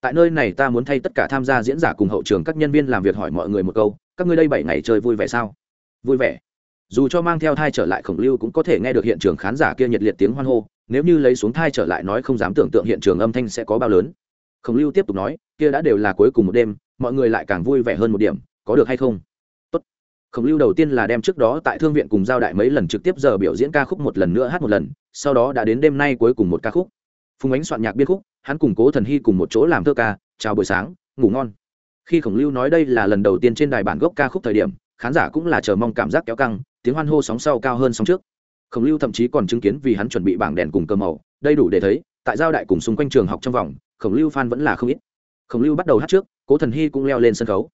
Tại nơi này ta muốn thay tất cả tham gia diễn giả cùng hậu trường các nhân viên làm việc hỏi mọi người một câu, các ngươi đây bảy ngày chơi vui vẻ sao? Vui vẻ. Dù cho mang theo thai trở lại, khổng lưu cũng có thể nghe được hiện trường khán giả kia nhiệt liệt tiếng hoan hô, nếu như lấy xuống thai trở lại nói không dám tưởng tượng hiện trường âm thanh sẽ có bao lớn. Khổng lưu tiếp tục nói, kia đã đều là cuối cùng một đêm, mọi người lại càng vui vẻ hơn một điểm có được hay không? Tốt. khổng lưu đầu tiên là đem trước đó tại thương viện cùng giao đại mấy lần trực tiếp giờ biểu diễn ca khúc một lần nữa hát một lần, sau đó đã đến đêm nay cuối cùng một ca khúc. Phùng ánh soạn nhạc biên khúc, hắn cùng cố thần hy cùng một chỗ làm thơ ca, chào buổi sáng, ngủ ngon. Khi khổng lưu nói đây là lần đầu tiên trên đài bản gốc ca khúc thời điểm, khán giả cũng là chờ mong cảm giác kéo căng, tiếng hoan hô sóng sau cao hơn sóng trước. Khổng lưu thậm chí còn chứng kiến vì hắn chuẩn bị bảng đèn cùng cơ màu đây đủ để thấy, tại giao đại cùng xung quanh trường học trong vòng, khổng lưu phan vẫn là không ít. Khổng lưu bắt đầu hát trước, cố thần hy cũng leo lên sân khấu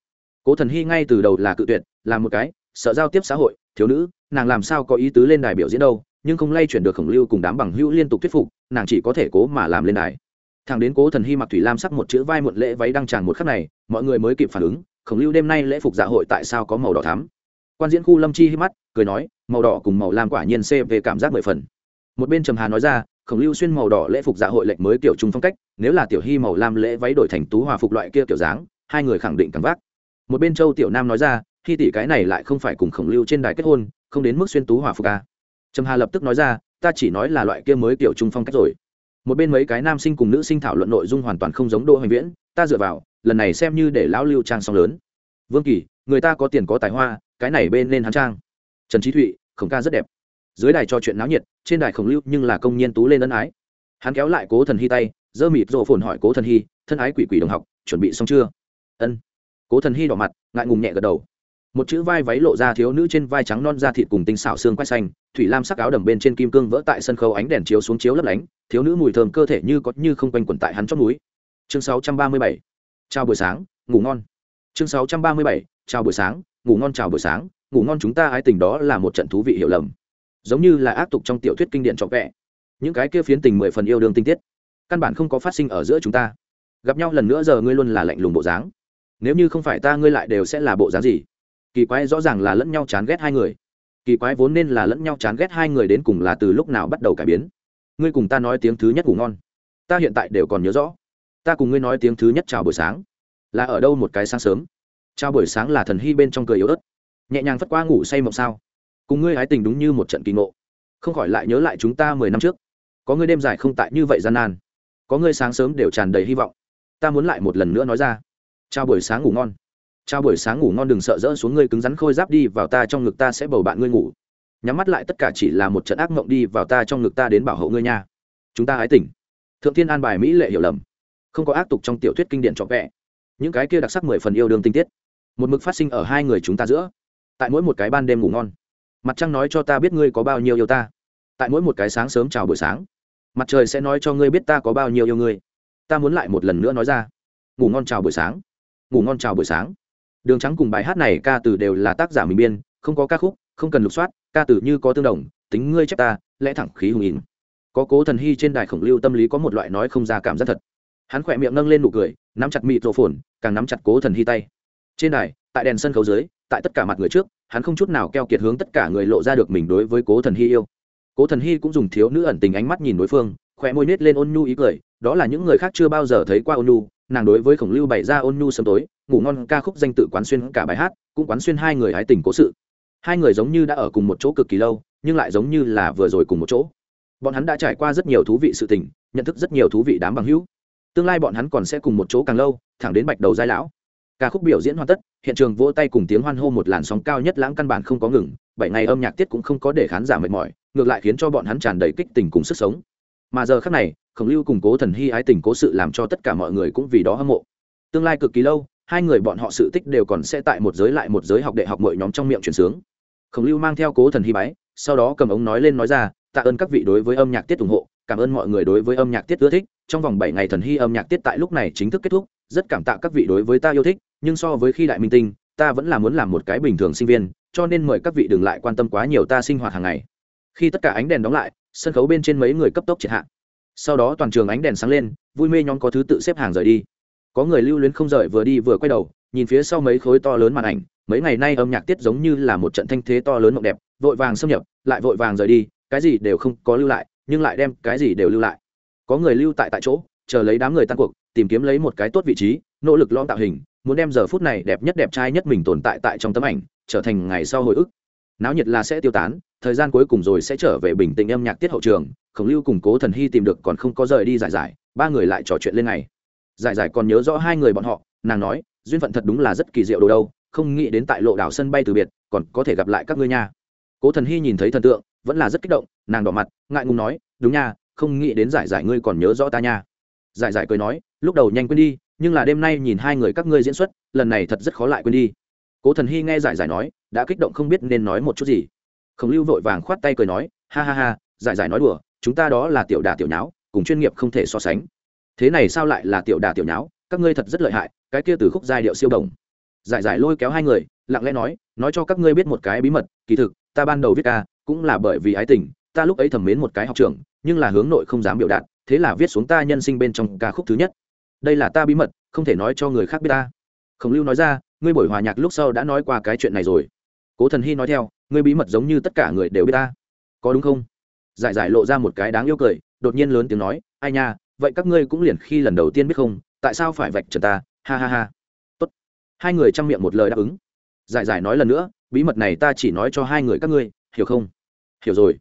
cố thần hy ngay từ đầu là cự tuyệt là một cái, sợ giao tiếp xã hội, thiếu nữ, nàng làm sao có ý tứ lên đài biểu diễn đâu, nhưng không lay chuyển được khổng lưu cùng đám bằng hữu liên tục thuyết phục, nàng chỉ có thể cố mà làm lên đài. Thằng đến cố thần hy mặc thủy lam sắc một chữ vai muộn lễ váy đăng tràn một khắc này, mọi người mới kịp phản ứng, khổng lưu đêm nay lễ phục dạ hội tại sao có màu đỏ thắm? Quan diễn khu lâm chi hít mắt, cười nói, màu đỏ cùng màu lam quả nhiên c về cảm giác mười phần. Một bên trầm hà nói ra, khổng lưu xuyên màu đỏ lễ phục dạ hội lệnh mới kiểu trung phong cách, nếu là tiểu hy màu lam lễ váy đổi thành tú hòa phục loại kia kiểu dáng, hai người khẳng định cảm vác một bên châu tiểu nam nói ra, khi tỷ cái này lại không phải cùng khổng lưu trên đài kết hôn, không đến mức xuyên tú hòa phục ca. trầm hà lập tức nói ra, ta chỉ nói là loại kia mới kiểu trung phong cách rồi. Một bên mấy cái nam sinh cùng nữ sinh thảo luận nội dung hoàn toàn không giống đỗ hoành viễn, ta dựa vào, lần này xem như để lão lưu trang song lớn. Vương kỳ, người ta có tiền có tài hoa, cái này bên nên hắn trang. Trần trí thụy, khổng ca rất đẹp. Dưới đài trò chuyện náo nhiệt, trên đài khổng lưu nhưng là công nhiên tú lên ân ái. Hắn kéo lại cố thần hy tay dơ mịt rộ phồn hỏi cố thần hy, thân ái quỷ quỷ đồng học, chuẩn bị xong chưa? Ân cố thần hy đỏ mặt, ngại ngùng nhẹ gật đầu. Một chữ vai váy lộ ra thiếu nữ trên vai trắng non da thịt cùng tinh xảo xương quay xanh, thủy lam sắc áo đầm bên trên kim cương vỡ tại sân khấu ánh đèn chiếu xuống chiếu lấp lánh, thiếu nữ mùi thơm cơ thể như có như không quanh quẩn tại hắn chót núi chương 637. chào buổi sáng, ngủ ngon. Chương 637. chào buổi sáng, ngủ ngon, chào buổi sáng, ngủ ngon chúng ta ái tình đó là một trận thú vị hiểu lầm. Giống như là ác tục trong tiểu thuyết kinh điển trọn vẹ những cái kia phiến tình mười phần yêu đương tinh tiết, căn bản không có phát sinh ở giữa chúng ta. Gặp nhau lần nữa giờ ngươi luôn là lạnh lùng bộ dáng nếu như không phải ta ngươi lại đều sẽ là bộ dáng gì? Kỳ quái rõ ràng là lẫn nhau chán ghét hai người. Kỳ quái vốn nên là lẫn nhau chán ghét hai người đến cùng là từ lúc nào bắt đầu cải biến? Ngươi cùng ta nói tiếng thứ nhất ngủ ngon. Ta hiện tại đều còn nhớ rõ. Ta cùng ngươi nói tiếng thứ nhất chào buổi sáng. Là ở đâu một cái sáng sớm? Chào buổi sáng là thần hy bên trong cười yếu ớt. Nhẹ nhàng phất qua ngủ say mộng sao? Cùng ngươi hái tình đúng như một trận kỳ ngộ. Không khỏi lại nhớ lại chúng ta mười năm trước. Có ngươi đêm dài không tại như vậy gian nan. Có ngươi sáng sớm đều tràn đầy hy vọng. Ta muốn lại một lần nữa nói ra chào buổi sáng ngủ ngon. Chào buổi sáng ngủ ngon đừng sợ rỡ xuống ngươi cứng rắn khôi giáp đi vào ta trong ngực ta sẽ bầu bạn ngươi ngủ. Nhắm mắt lại tất cả chỉ là một trận ác mộng đi vào ta trong ngực ta đến bảo hộ ngươi nha. Chúng ta hãy tỉnh thượng thiên an bài mỹ lệ hiểu lầm. Không có ác tục trong tiểu thuyết kinh điển trọn vẹ những cái kia đặc sắc mười phần yêu đương tinh tiết. Một mực phát sinh ở hai người chúng ta giữa. Tại mỗi một cái ban đêm ngủ ngon. Mặt trăng nói cho ta biết ngươi có bao nhiêu yêu ta. Tại mỗi một cái sáng sớm chào buổi sáng. Mặt trời sẽ nói cho ngươi biết ta có bao nhiêu yêu ngươi. Ta muốn lại một lần nữa nói ra. Ngủ ngon chào buổi sáng ngủ ngon chào buổi sáng. Đường trắng cùng bài hát này ca từ đều là tác giả mình biên, không có ca khúc, không cần lục soát, ca từ như có tương đồng, tính ngươi chép ta, lẽ thẳng khí hùng ỉn. Có cố thần hy trên đài khổng lưu tâm lý có một loại nói không ra cảm giác thật. Hắn khỏe miệng nâng lên nụ cười, nắm chặt mịt rộ phồn càng nắm chặt cố thần hy tay. Trên đài, tại đèn sân khấu dưới, tại tất cả mặt người trước, hắn không chút nào keo kiệt hướng tất cả người lộ ra được mình đối với cố thần hy yêu. Cố thần hy cũng dùng thiếu nữ ẩn tình ánh mắt nhìn đối phương khóe môi nết lên ôn nhu ý cười, đó là những người khác chưa bao giờ thấy qua ôn nhu, nàng đối với khổng lưu bày ra ôn nhu sớm tối, ngủ ngon ca khúc danh tự quán xuyên cả bài hát, cũng quán xuyên hai người hái tình cố sự. Hai người giống như đã ở cùng một chỗ cực kỳ lâu, nhưng lại giống như là vừa rồi cùng một chỗ. Bọn hắn đã trải qua rất nhiều thú vị sự tình, nhận thức rất nhiều thú vị đám bằng hữu. Tương lai bọn hắn còn sẽ cùng một chỗ càng lâu, thẳng đến bạch đầu giai lão. Ca khúc biểu diễn hoàn tất, hiện trường vỗ tay cùng tiếng hoan hô một làn sóng cao nhất lãng căn bản không có ngừng, bảy ngày âm nhạc tiết cũng không có để khán giả mệt mỏi, ngược lại khiến cho bọn hắn tràn đầy kích tình cùng sức sống mà giờ khác này, khổng lưu cùng cố thần hy ái tình cố sự làm cho tất cả mọi người cũng vì đó hâm mộ. Tương lai cực kỳ lâu, hai người bọn họ sự tích đều còn sẽ tại một giới lại một giới học đệ học mọi nhóm trong miệng chuyển sướng. Khổng lưu mang theo cố thần hy bái, sau đó cầm ống nói lên nói ra, tạ ơn các vị đối với âm nhạc tiết ủng hộ, cảm ơn mọi người đối với âm nhạc tiết ưa thích, trong vòng bảy ngày thần hy âm nhạc tiết tại lúc này chính thức kết thúc, rất cảm tạ các vị đối với ta yêu thích, nhưng so với khi đại minh tinh, ta vẫn là muốn làm một cái bình thường sinh viên, cho nên mời các vị đừng lại quan tâm quá nhiều ta sinh hoạt hàng ngày khi tất cả ánh đèn đóng lại, sân khấu bên trên mấy người cấp tốc triệt hạ. Sau đó toàn trường ánh đèn sáng lên, vui mê nhóm có thứ tự xếp hàng rời đi. Có người lưu luyến không rời vừa đi vừa quay đầu, nhìn phía sau mấy khối to lớn màn ảnh, mấy ngày nay âm nhạc tiết giống như là một trận thanh thế to lớn mộng đẹp, vội vàng xâm nhập, lại vội vàng rời đi, cái gì đều không có lưu lại, nhưng lại đem cái gì đều lưu lại. Có người lưu tại tại chỗ, chờ lấy đám người tan cuộc, tìm kiếm lấy một cái tốt vị trí, nỗ lực lom tạo hình, muốn đem giờ phút này đẹp nhất đẹp trai nhất mình tồn tại tại trong tấm ảnh, trở thành ngày sau hồi ức náo nhiệt là sẽ tiêu tán, thời gian cuối cùng rồi sẽ trở về bình tĩnh âm nhạc tiết hậu trường, khổng lưu cùng cố thần hy tìm được còn không có rời đi giải giải, ba người lại trò chuyện lên ngày. Giải giải còn nhớ rõ hai người bọn họ, nàng nói, duyên phận thật đúng là rất kỳ diệu đồ đâu, không nghĩ đến tại lộ đảo sân bay từ biệt, còn có thể gặp lại các ngươi nha. Cố thần hy nhìn thấy thần tượng, vẫn là rất kích động, nàng đỏ mặt, ngại ngùng nói, đúng nha, không nghĩ đến giải giải ngươi còn nhớ rõ ta nha. Giải giải cười nói, lúc đầu nhanh quên đi, nhưng là đêm nay nhìn hai người các ngươi diễn xuất, lần này thật rất khó lại quên đi. Cố thần hy nghe giải giải nói đã kích động không biết nên nói một chút gì. Khổng lưu vội vàng khoát tay cười nói, ha ha ha, giải giải nói đùa, chúng ta đó là tiểu đà tiểu nháo, cùng chuyên nghiệp không thể so sánh. Thế này sao lại là tiểu đà tiểu nháo, các ngươi thật rất lợi hại, cái kia từ khúc giai điệu siêu đồng. Giải giải lôi kéo hai người, lặng lẽ nói nói cho các ngươi biết một cái bí mật, kỳ thực, ta ban đầu viết ca, cũng là bởi vì ái tình, ta lúc ấy thầm mến một cái học trường, nhưng là hướng nội không dám biểu đạt, thế là viết xuống ta nhân sinh bên trong ca khúc thứ nhất. Đây là ta bí mật, không thể nói cho người khác biết ta. Khổng lưu nói ra, ngươi buổi hòa nhạc lúc sau đã nói qua cái chuyện này rồi cố thần hy nói theo, ngươi bí mật giống như tất cả người đều biết ta. Có đúng không? Giải giải lộ ra một cái đáng yêu cười, đột nhiên lớn tiếng nói, ai nha, vậy các ngươi cũng liền khi lần đầu tiên biết không, tại sao phải vạch trần ta? Ha ha ha. Tốt. Hai người chăm miệng một lời đáp ứng. Giải giải nói lần nữa, bí mật này ta chỉ nói cho hai người các ngươi, hiểu không? Hiểu rồi.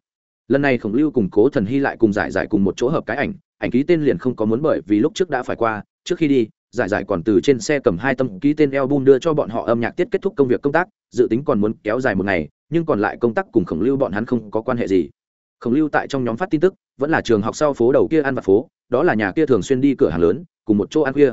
Lần này khổng lưu cùng cố thần hy lại cùng giải giải cùng một chỗ hợp cái ảnh ảnh ký tên liền không có muốn bởi vì lúc trước đã phải qua, trước khi đi giải giải còn từ trên xe cầm hai tâm ký tên album đưa cho bọn họ âm nhạc tiết kết thúc công việc công tác, dự tính còn muốn kéo dài một ngày, nhưng còn lại công tác cùng khổng lưu bọn hắn không có quan hệ gì. Khổng lưu tại trong nhóm phát tin tức, vẫn là trường học sau phố đầu kia ăn vặt phố, đó là nhà kia thường xuyên đi cửa hàng lớn, cùng một chỗ ăn khuya.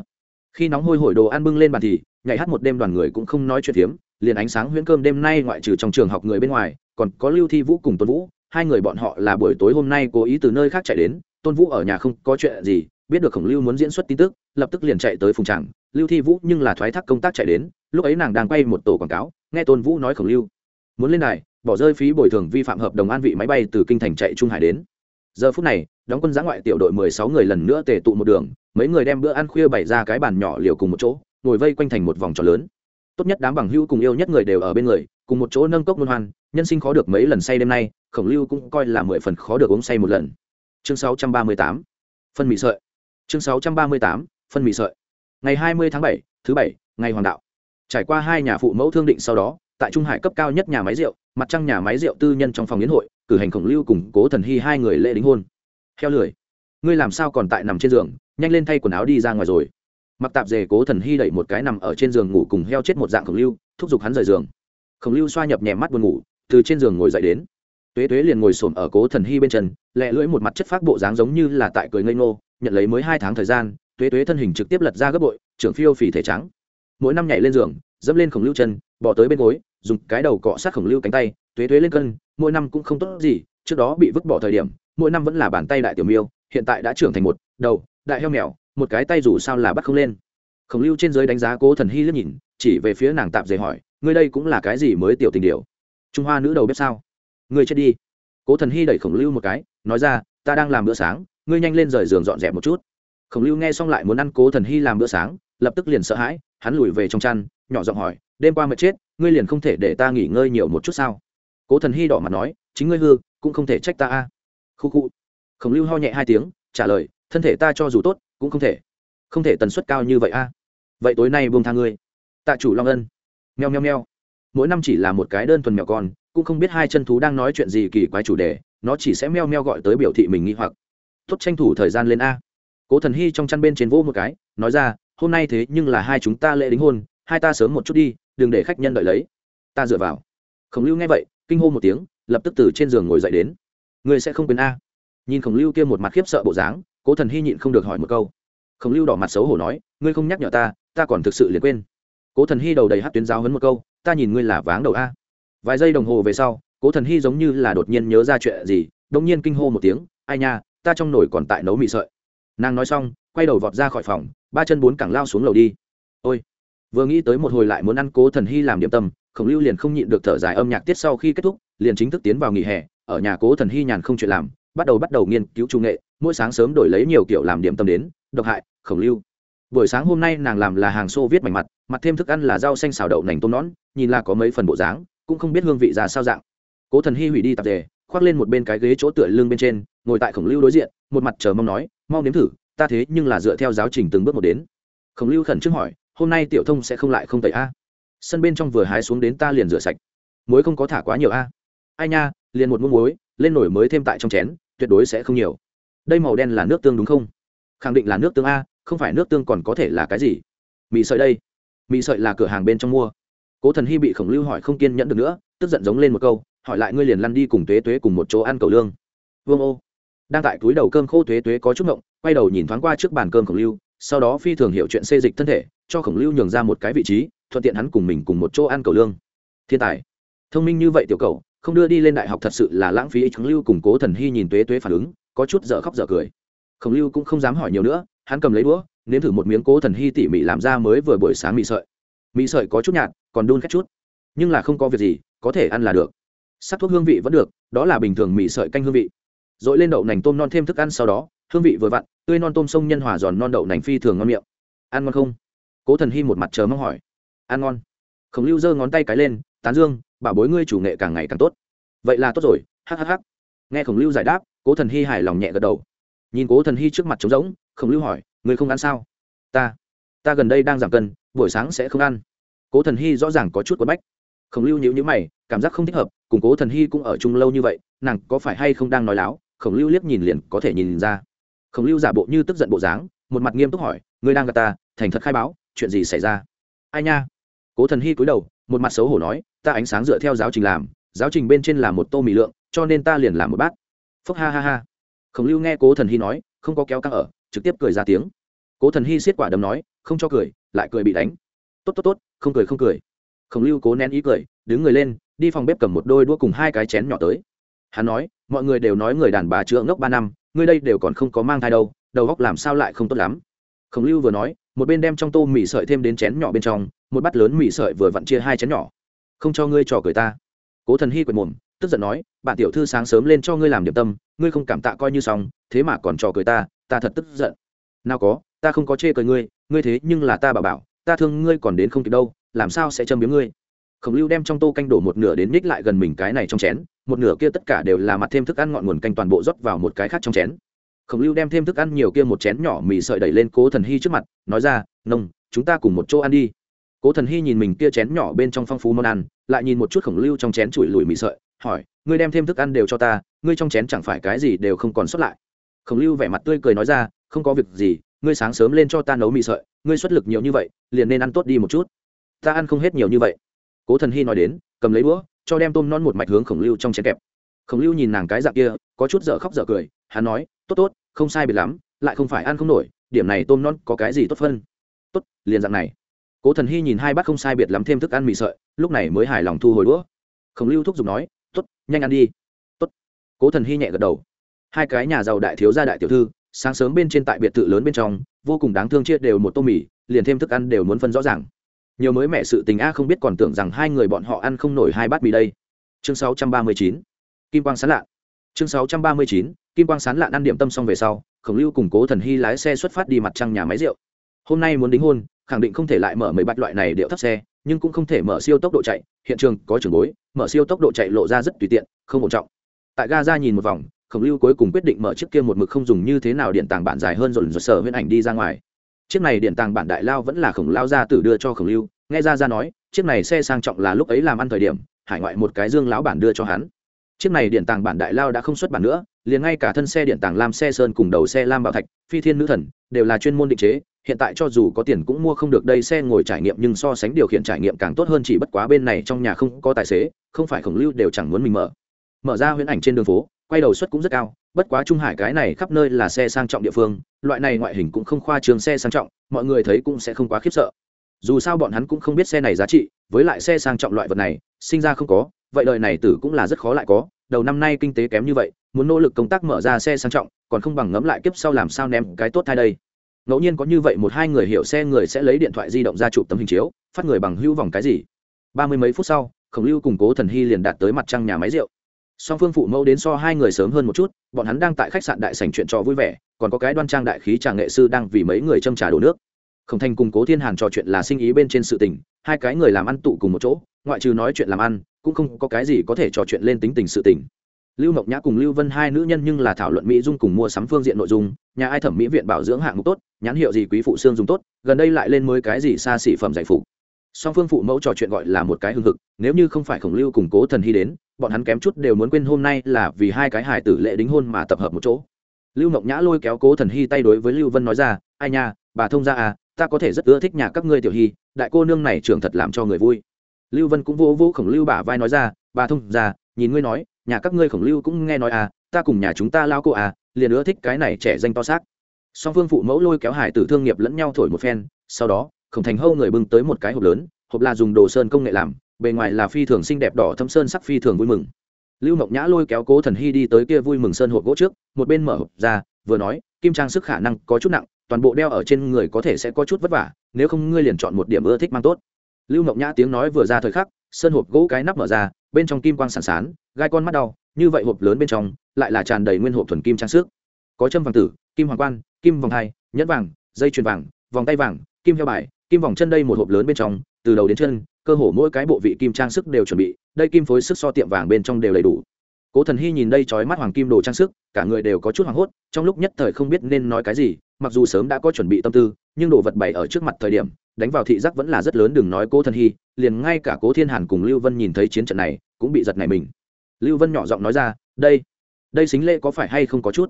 Khi nóng hôi hổi đồ ăn bưng lên bàn thì, nhảy hát một đêm đoàn người cũng không nói chuyện phiếm, liền ánh sáng huyễn cơm đêm nay ngoại trừ trong trường học người bên ngoài, còn có lưu thi vũ cùng tôn vũ, hai người bọn họ là buổi tối hôm nay cố ý từ nơi khác chạy đến, tôn vũ ở nhà không có chuyện gì, biết được khổng lưu muốn diễn xuất tin tức lập tức liền chạy tới phùng tràng. Lưu thi vũ nhưng là thoái thác công tác chạy đến, lúc ấy nàng đang quay một tổ quảng cáo, nghe tôn vũ nói khổng lưu. Muốn lên đài, bỏ rơi phí bồi thường vi phạm hợp đồng an vị máy bay từ kinh thành chạy trung hải đến. Giờ phút này, đóng quân giã ngoại tiểu đội mười sáu người lần nữa tề tụ một đường, mấy người đem bữa ăn khuya bày ra cái bàn nhỏ liều cùng một chỗ, ngồi vây quanh thành một vòng tròn lớn. Tốt nhất đám bằng hữu cùng yêu nhất người đều ở bên người, cùng một chỗ nâng cốc luân hoan, nhân sinh khó được mấy lần say đêm nay, khổng lưu cũng coi là mười phần khó được uống say một lần. Chương sáu trăm ba mươi tám, phân mỹ sợi. Chương sáu trăm ba mươi tám phân mì sợi. Ngày hai mươi tháng bảy, thứ bảy, ngày hoàng đạo. Trải qua hai nhà phụ mẫu thương định sau đó, tại trung hải cấp cao nhất nhà máy rượu, mặt trăng nhà máy rượu tư nhân trong phòng yến hội, cử hành khổng lưu cùng cố thần hy hai người lễ đính hôn. Heo lười. Ngươi làm sao còn tại nằm trên giường, nhanh lên thay quần áo đi ra ngoài rồi. Mặc tạp dề cố thần hy đẩy một cái nằm ở trên giường ngủ cùng heo chết một dạng khổng lưu, thúc giục hắn rời giường. Khổng lưu xoa nhập nhẹ mắt buồn ngủ, từ trên giường ngồi dậy đến. Tuế tuế liền ngồi xổm ở cố thần hy bên chân, lẹ lưỡi một mặt chất phác bộ dáng giống như là tại cười ngây ngô, nhận lấy mới hai tháng thời gian tuế tuế thân hình trực tiếp lật ra gấp bội, trưởng phiêu phì thể trắng. Mỗi năm nhảy lên giường, dẫm lên khổng lưu chân, bỏ tới bên gối, dùng cái đầu cọ sát khổng lưu cánh tay, tuế tuế lên cân, mỗi năm cũng không tốt gì, trước đó bị vứt bỏ thời điểm, mỗi năm vẫn là bàn tay đại tiểu miêu, hiện tại đã trưởng thành một, đầu, đại heo mèo, một cái tay dù sao là bắt không lên. Khổng lưu trên giới đánh giá cố thần hy liếc nhìn, chỉ về phía nàng tạm dề hỏi, ngươi đây cũng là cái gì mới tiểu tình điều? Trung hoa nữ đầu bếp sao? Ngươi chết đi. Cố thần hy đẩy khổng lưu một cái, nói ra, ta đang làm bữa sáng, ngươi nhanh lên rời giường dọn dẹp một chút khổng lưu nghe xong lại muốn ăn cố thần hy làm bữa sáng, lập tức liền sợ hãi, hắn lùi về trong chăn, nhỏ giọng hỏi, đêm qua mệt chết, ngươi liền không thể để ta nghỉ ngơi nhiều một chút sao? Cố thần hy đỏ mặt nói, chính ngươi hư, cũng không thể trách ta a. Khu khu. Khổng lưu ho nhẹ hai tiếng, trả lời, thân thể ta cho dù tốt, cũng không thể không thể tần suất cao như vậy a. Vậy tối nay buông tha ngươi. Tạ chủ long ân. Meo meo meo. Mỗi năm chỉ là một cái đơn thuần mèo con, cũng không biết hai chân thú đang nói chuyện gì kỳ quái chủ đề, nó chỉ sẽ meo meo gọi tới biểu thị mình nghi hoặc. Tốt tranh thủ thời gian lên a cố thần hy trong chăn bên trên vỗ một cái, nói ra, hôm nay thế nhưng là hai chúng ta lễ đính hôn, hai ta sớm một chút đi, đừng để khách nhân đợi lấy. Ta dựa vào. Khổng lưu nghe vậy, kinh hô một tiếng, lập tức từ trên giường ngồi dậy đến. Người sẽ không quên a? Nhìn khổng lưu kia một mặt khiếp sợ bộ dáng, cố thần hy nhịn không được hỏi một câu. Khổng lưu đỏ mặt xấu hổ nói, ngươi không nhắc nhở ta ta còn thực sự liền quên. Cố thần hy đầu đầy hát tuyến giáo hấn một câu, ta nhìn ngươi là váng đầu a. Vài giây đồng hồ về sau, cố thần hy giống như là đột nhiên nhớ ra chuyện gì đông nhiên kinh hô một tiếng, ai nha, ta trong nồi còn tại nấu mì sợi nàng nói xong, quay đầu vọt ra khỏi phòng, ba chân bốn cẳng lao xuống lầu đi. Ôi, vừa nghĩ tới một hồi lại muốn ăn cố thần hy làm điểm tâm, khổng lưu liền không nhịn được thở dài âm nhạc tiết sau khi kết thúc, liền chính thức tiến vào nghỉ hè, ở nhà cố thần hy nhàn không chuyện làm, bắt đầu bắt đầu nghiên cứu trung nghệ, mỗi sáng sớm đổi lấy nhiều kiểu làm điểm tâm đến, độc hại, khổng lưu. Buổi sáng hôm nay nàng làm là hàng xô viết mảnh mặt mặt thêm thức ăn là rau xanh xào đậu nành tôm nón, nhìn là có mấy phần bộ dáng, cũng không biết hương vị ra sao dạng. Cố thần hy hủy đi tạp dề, khoác lên một bên cái ghế chỗ tựa lưng bên trên, ngồi tại khổng lưu đối diện, một mặt chờ mong nói mau nếm thử, ta thế nhưng là dựa theo giáo trình từng bước một đến. Khổng lưu khẩn trương hỏi, hôm nay tiểu thông sẽ không lại không tẩy a? Sân bên trong vừa hái xuống đến ta liền rửa sạch. Muối không có thả quá nhiều a? Ai nha, liền một muỗng muối, lên nổi mới thêm tại trong chén, tuyệt đối sẽ không nhiều. Đây màu đen là nước tương đúng không? Khẳng định là nước tương a, không phải nước tương còn có thể là cái gì? Mì sợi đây. Mì sợi là cửa hàng bên trong mua. Cố thần hy bị khổng lưu hỏi không kiên nhẫn được nữa, tức giận giống lên một câu, hỏi lại ngươi liền lăn đi cùng tuế tuế cùng một chỗ ăn cầu lương. Vương ô đang tại túi đầu cơm khô tuế tuế có chút ngộng, quay đầu nhìn thoáng qua trước bàn cơm khổng lưu, sau đó phi thường hiểu chuyện xê dịch thân thể, cho khổng lưu nhường ra một cái vị trí, thuận tiện hắn cùng mình cùng một chỗ ăn cầu lương. Thiên tài. Thông minh như vậy tiểu cầu không đưa đi lên đại học thật sự là lãng phí. Khổng lưu cùng cố thần hy nhìn tuế tuế phản ứng, có chút dở khóc dở cười. Khổng lưu cũng không dám hỏi nhiều nữa, hắn cầm lấy đũa, nếm thử một miếng cố thần hy tỉ mỉ làm ra mới vừa buổi sáng mì sợi. Mì sợi có chút nhạt, còn đun khét chút. Nhưng là không có việc gì, có thể ăn là được. Sắc thuốc hương vị vẫn được, đó là bình thường mì sợi canh hương vị dội lên đậu nành tôm non thêm thức ăn sau đó, hương vị vừa vặn, tươi non tôm sông nhân hòa giòn non đậu nành phi thường ngon miệng. Ăn ngon không? Cố thần hy một mặt chờ mong hỏi. Ăn ngon. Khổng lưu giơ ngón tay cái lên, tán dương bảo bối ngươi chủ nghệ càng ngày càng tốt. Vậy là tốt rồi hhh nghe khổng lưu giải đáp, cố thần hy hài lòng nhẹ gật đầu. Nhìn cố thần hy trước mặt trống rỗng, khổng lưu hỏi, ngươi không ăn sao? Ta ta gần đây đang giảm cân, buổi sáng sẽ không ăn. Cố thần hy rõ ràng có chút quất bách. Khổng lưu nhíu nhíu mày, cảm giác không thích hợp, cùng cố thần hy cũng ở chung lâu như vậy, nàng có phải hay không đang nói láo? Khổng lưu liếc nhìn liền có thể nhìn ra. Khổng lưu giả bộ như tức giận bộ dáng, một mặt nghiêm túc hỏi, ngươi đang gặp ta, thành thật khai báo, chuyện gì xảy ra? Ai nha? Cố thần hy cúi đầu, một mặt xấu hổ nói, ta ánh sáng dựa theo giáo trình làm, giáo trình bên trên là một tô mì lượng, cho nên ta liền làm một bát. Phúc ha ha ha. Khổng lưu nghe cố thần hy nói, không có kéo căng ở, trực tiếp cười ra tiếng. Cố thần hy xiết quả đấm nói, không cho cười, lại cười bị đánh. Tốt tốt tốt, không cười không cười. Khổng lưu cố nén ý cười, đứng người lên, đi phòng bếp cầm một đôi đũa cùng hai cái chén nhỏ tới hắn nói, mọi người đều nói người đàn bà chữa ngốc ba năm ngươi đây đều còn không có mang thai đâu, đầu góc làm sao lại không tốt lắm. Khổng lưu vừa nói, một bên đem trong tô mì sợi thêm đến chén nhỏ bên trong, một bát lớn mì sợi vừa vặn chia hai chén nhỏ. Không cho ngươi trò cười ta. Cố thần hy quệt mồm, tức giận nói, bạn tiểu thư sáng sớm lên cho ngươi làm điểm tâm, ngươi không cảm tạ coi như xong, thế mà còn trò cười ta ta thật tức giận. Nào có, ta không có chê cười ngươi ngươi thế nhưng là ta bảo bảo, ta thương ngươi còn đến không kịp đâu, làm sao sẽ châm biếm ngươi? Khổng lưu đem trong tô canh đổ một nửa đến ních lại gần mình cái này trong chén, một nửa kia tất cả đều là mặt thêm thức ăn ngọn nguồn canh toàn bộ rót vào một cái khác trong chén. Khổng lưu đem thêm thức ăn nhiều kia một chén nhỏ mì sợi đẩy lên cố thần hy trước mặt, nói ra, nông, chúng ta cùng một chỗ ăn đi. Cố thần hy nhìn mình kia chén nhỏ bên trong phong phú món ăn, lại nhìn một chút khổng lưu trong chén chùi lùi mì sợi, hỏi, ngươi đem thêm thức ăn đều cho ta, ngươi trong chén chẳng phải cái gì đều không còn xuất lại? Khổng lưu vẻ mặt tươi cười nói ra, không có việc gì, ngươi sáng sớm lên cho ta nấu mì sợi, ngươi xuất lực nhiều như vậy, liền nên ăn tốt đi một chút. Ta ăn không hết nhiều như vậy cố thần hy nói đến, cầm lấy đũa, cho đem tôm non một mạch hướng khổng lưu trong chén kẹp. Khổng lưu nhìn nàng cái dạng kia, có chút dở khóc dở cười, hắn nói, tốt tốt, không sai biệt lắm, lại không phải ăn không nổi, điểm này tôm non có cái gì tốt phân tốt, liền dạng này. Cố thần hy nhìn hai bát không sai biệt lắm thêm thức ăn mì sợi, lúc này mới hài lòng thu hồi đũa. Khổng lưu thúc giục nói, tốt, nhanh ăn đi. Tốt. Cố thần hy nhẹ gật đầu. Hai cái nhà giàu đại thiếu gia đại tiểu thư, sáng sớm bên trên tại biệt thự lớn bên trong, vô cùng đáng thương chia đều một tô mì, liền thêm thức ăn đều muốn phân rõ ràng nhiều mới mẹ sự tình a không biết còn tưởng rằng hai người bọn họ ăn không nổi hai bát mì đây. Chương 639 kim quang sán lạ chương 639 kim quang sán lạ ăn điểm tâm xong về sau, khổng lưu cùng cố thần hy lái xe xuất phát đi mặt trăng nhà máy rượu. Hôm nay muốn đính hôn, khẳng định không thể lại mở mấy bạch loại này điệu thấp xe, nhưng cũng không thể mở siêu tốc độ chạy. Hiện trường có trường bối, mở siêu tốc độ chạy lộ ra rất tùy tiện, không ổn trọng. Tại ga ra nhìn một vòng, khổng lưu cuối cùng quyết định mở chiếc kia một mực không dùng như thế nào điện tàng bản dài hơn rồi rồi sở huyễn ảnh đi ra ngoài chiếc này điện tàng bản đại lao vẫn là khổng lao ra tử đưa cho khổng lưu, nghe ra ra nói, chiếc này xe sang trọng là lúc ấy làm ăn thời điểm, hải ngoại một cái dương lão bản đưa cho hắn. Chiếc này điện tàng bản đại lao đã không xuất bản nữa, liền ngay cả thân xe điện tàng lam xe sơn cùng đầu xe lam bảo thạch, phi thiên nữ thần, đều là chuyên môn định chế, hiện tại cho dù có tiền cũng mua không được đây xe ngồi trải nghiệm nhưng so sánh điều khiển trải nghiệm càng tốt hơn chỉ bất quá bên này trong nhà không có tài xế, không phải khổng lưu đều chẳng muốn mình mở. Mở ra huyễn ảnh trên đường phố, quay đầu suất cũng rất cao bất quá trung hải cái này khắp nơi là xe sang trọng địa phương, loại này ngoại hình cũng không khoa trường xe sang trọng, mọi người thấy cũng sẽ không quá khiếp sợ. Dù sao bọn hắn cũng không biết xe này giá trị, với lại xe sang trọng loại vật này, sinh ra không có, vậy đời này tử cũng là rất khó lại có. Đầu năm nay kinh tế kém như vậy, muốn nỗ lực công tác mở ra xe sang trọng, còn không bằng ngẫm lại kiếp sau làm sao ném cái tốt thay đây. Ngẫu nhiên có như vậy một hai người hiểu xe người sẽ lấy điện thoại di động ra chụp tấm hình chiếu, phát người bằng hữu vòng cái gì. Ba mươi mấy phút sau, khổng lưu cùng cố thần hy liền đạt tới mặt trăng nhà máy rượu song phương phụ mẫu đến so hai người sớm hơn một chút, bọn hắn đang tại khách sạn đại sành chuyện trò vui vẻ, còn có cái đoan trang đại khí trà nghệ sư đang vì mấy người châm trà đổ nước. Khổng thành cùng cố thiên hàn trò chuyện là sinh ý bên trên sự tình, hai cái người làm ăn tụ cùng một chỗ, ngoại trừ nói chuyện làm ăn, cũng không có cái gì có thể trò chuyện lên tính tình sự tình. Lưu mộng nhã cùng lưu vân hai nữ nhân nhưng là thảo luận mỹ dung cùng mua sắm phương diện nội dung, nhà ai thẩm mỹ viện bảo dưỡng hạng mục tốt, nhãn hiệu gì quý phụ xương dùng tốt, gần đây lại lên mới cái gì xa xỉ phẩm giải phụ song phương phụ mẫu trò chuyện gọi là một cái hưng hực, nếu như không phải khổng lưu củng cố thần hy đến bọn hắn kém chút đều muốn quên hôm nay là vì hai cái hài tử lễ đính hôn mà tập hợp một chỗ. Lưu mộng nhã lôi kéo cố thần hy tay đối với lưu vân nói ra, ai nha, bà thông ra à ta có thể rất ưa thích nhà các ngươi tiểu hy, đại cô nương này trưởng thật làm cho người vui. Lưu vân cũng vỗ vỗ khổng lưu bả vai nói ra, bà thông ra nhìn ngươi nói, nhà các ngươi khổng lưu cũng nghe nói à ta cùng nhà chúng ta lao cô à liền ưa thích cái này trẻ danh to xác. Song phương phụ mẫu lôi kéo hải tử thương nghiệp lẫn nhau thổi một phen, sau đó, khổng thành hâu người bưng tới một cái hộp lớn, hộp là dùng đồ sơn công nghệ làm bề ngoài là phi thường xinh đẹp đỏ thâm sơn sắc phi thường vui mừng. Lưu mộng nhã lôi kéo cố thần hy đi tới kia vui mừng sơn hộp gỗ trước, một bên mở hộp ra, vừa nói, kim trang sức khả năng có chút nặng, toàn bộ đeo ở trên người có thể sẽ có chút vất vả, nếu không ngươi liền chọn một điểm ưa thích mang tốt. Lưu mộng nhã tiếng nói vừa ra thời khắc, sơn hộp gỗ cái nắp mở ra, bên trong kim quang sàn sán, gai con mắt đau, như vậy hộp lớn bên trong, lại là tràn đầy nguyên hộp thuần kim trang sức. Có châm vàng tử, kim hoàng quan, kim vòng hai, nhẫn vàng, dây chuyền vàng, vòng tay vàng, kim heo bài, kim vòng chân đây một hộp lớn bên trong, từ đầu đến chân cơ hồ mỗi cái bộ vị kim trang sức đều chuẩn bị, đây kim phối sức so tiệm vàng bên trong đều đầy đủ. Cố thần hy nhìn đây trói mắt hoàng kim đồ trang sức, cả người đều có chút hoảng hốt, trong lúc nhất thời không biết nên nói cái gì, mặc dù sớm đã có chuẩn bị tâm tư, nhưng đồ vật bày ở trước mặt thời điểm, đánh vào thị giác vẫn là rất lớn, đừng nói cố thần hy, liền ngay cả cố thiên hàn cùng lưu vân nhìn thấy chiến trận này, cũng bị giật này mình. Lưu vân nhỏ giọng nói ra, đây đây xính lễ có phải hay không có chút?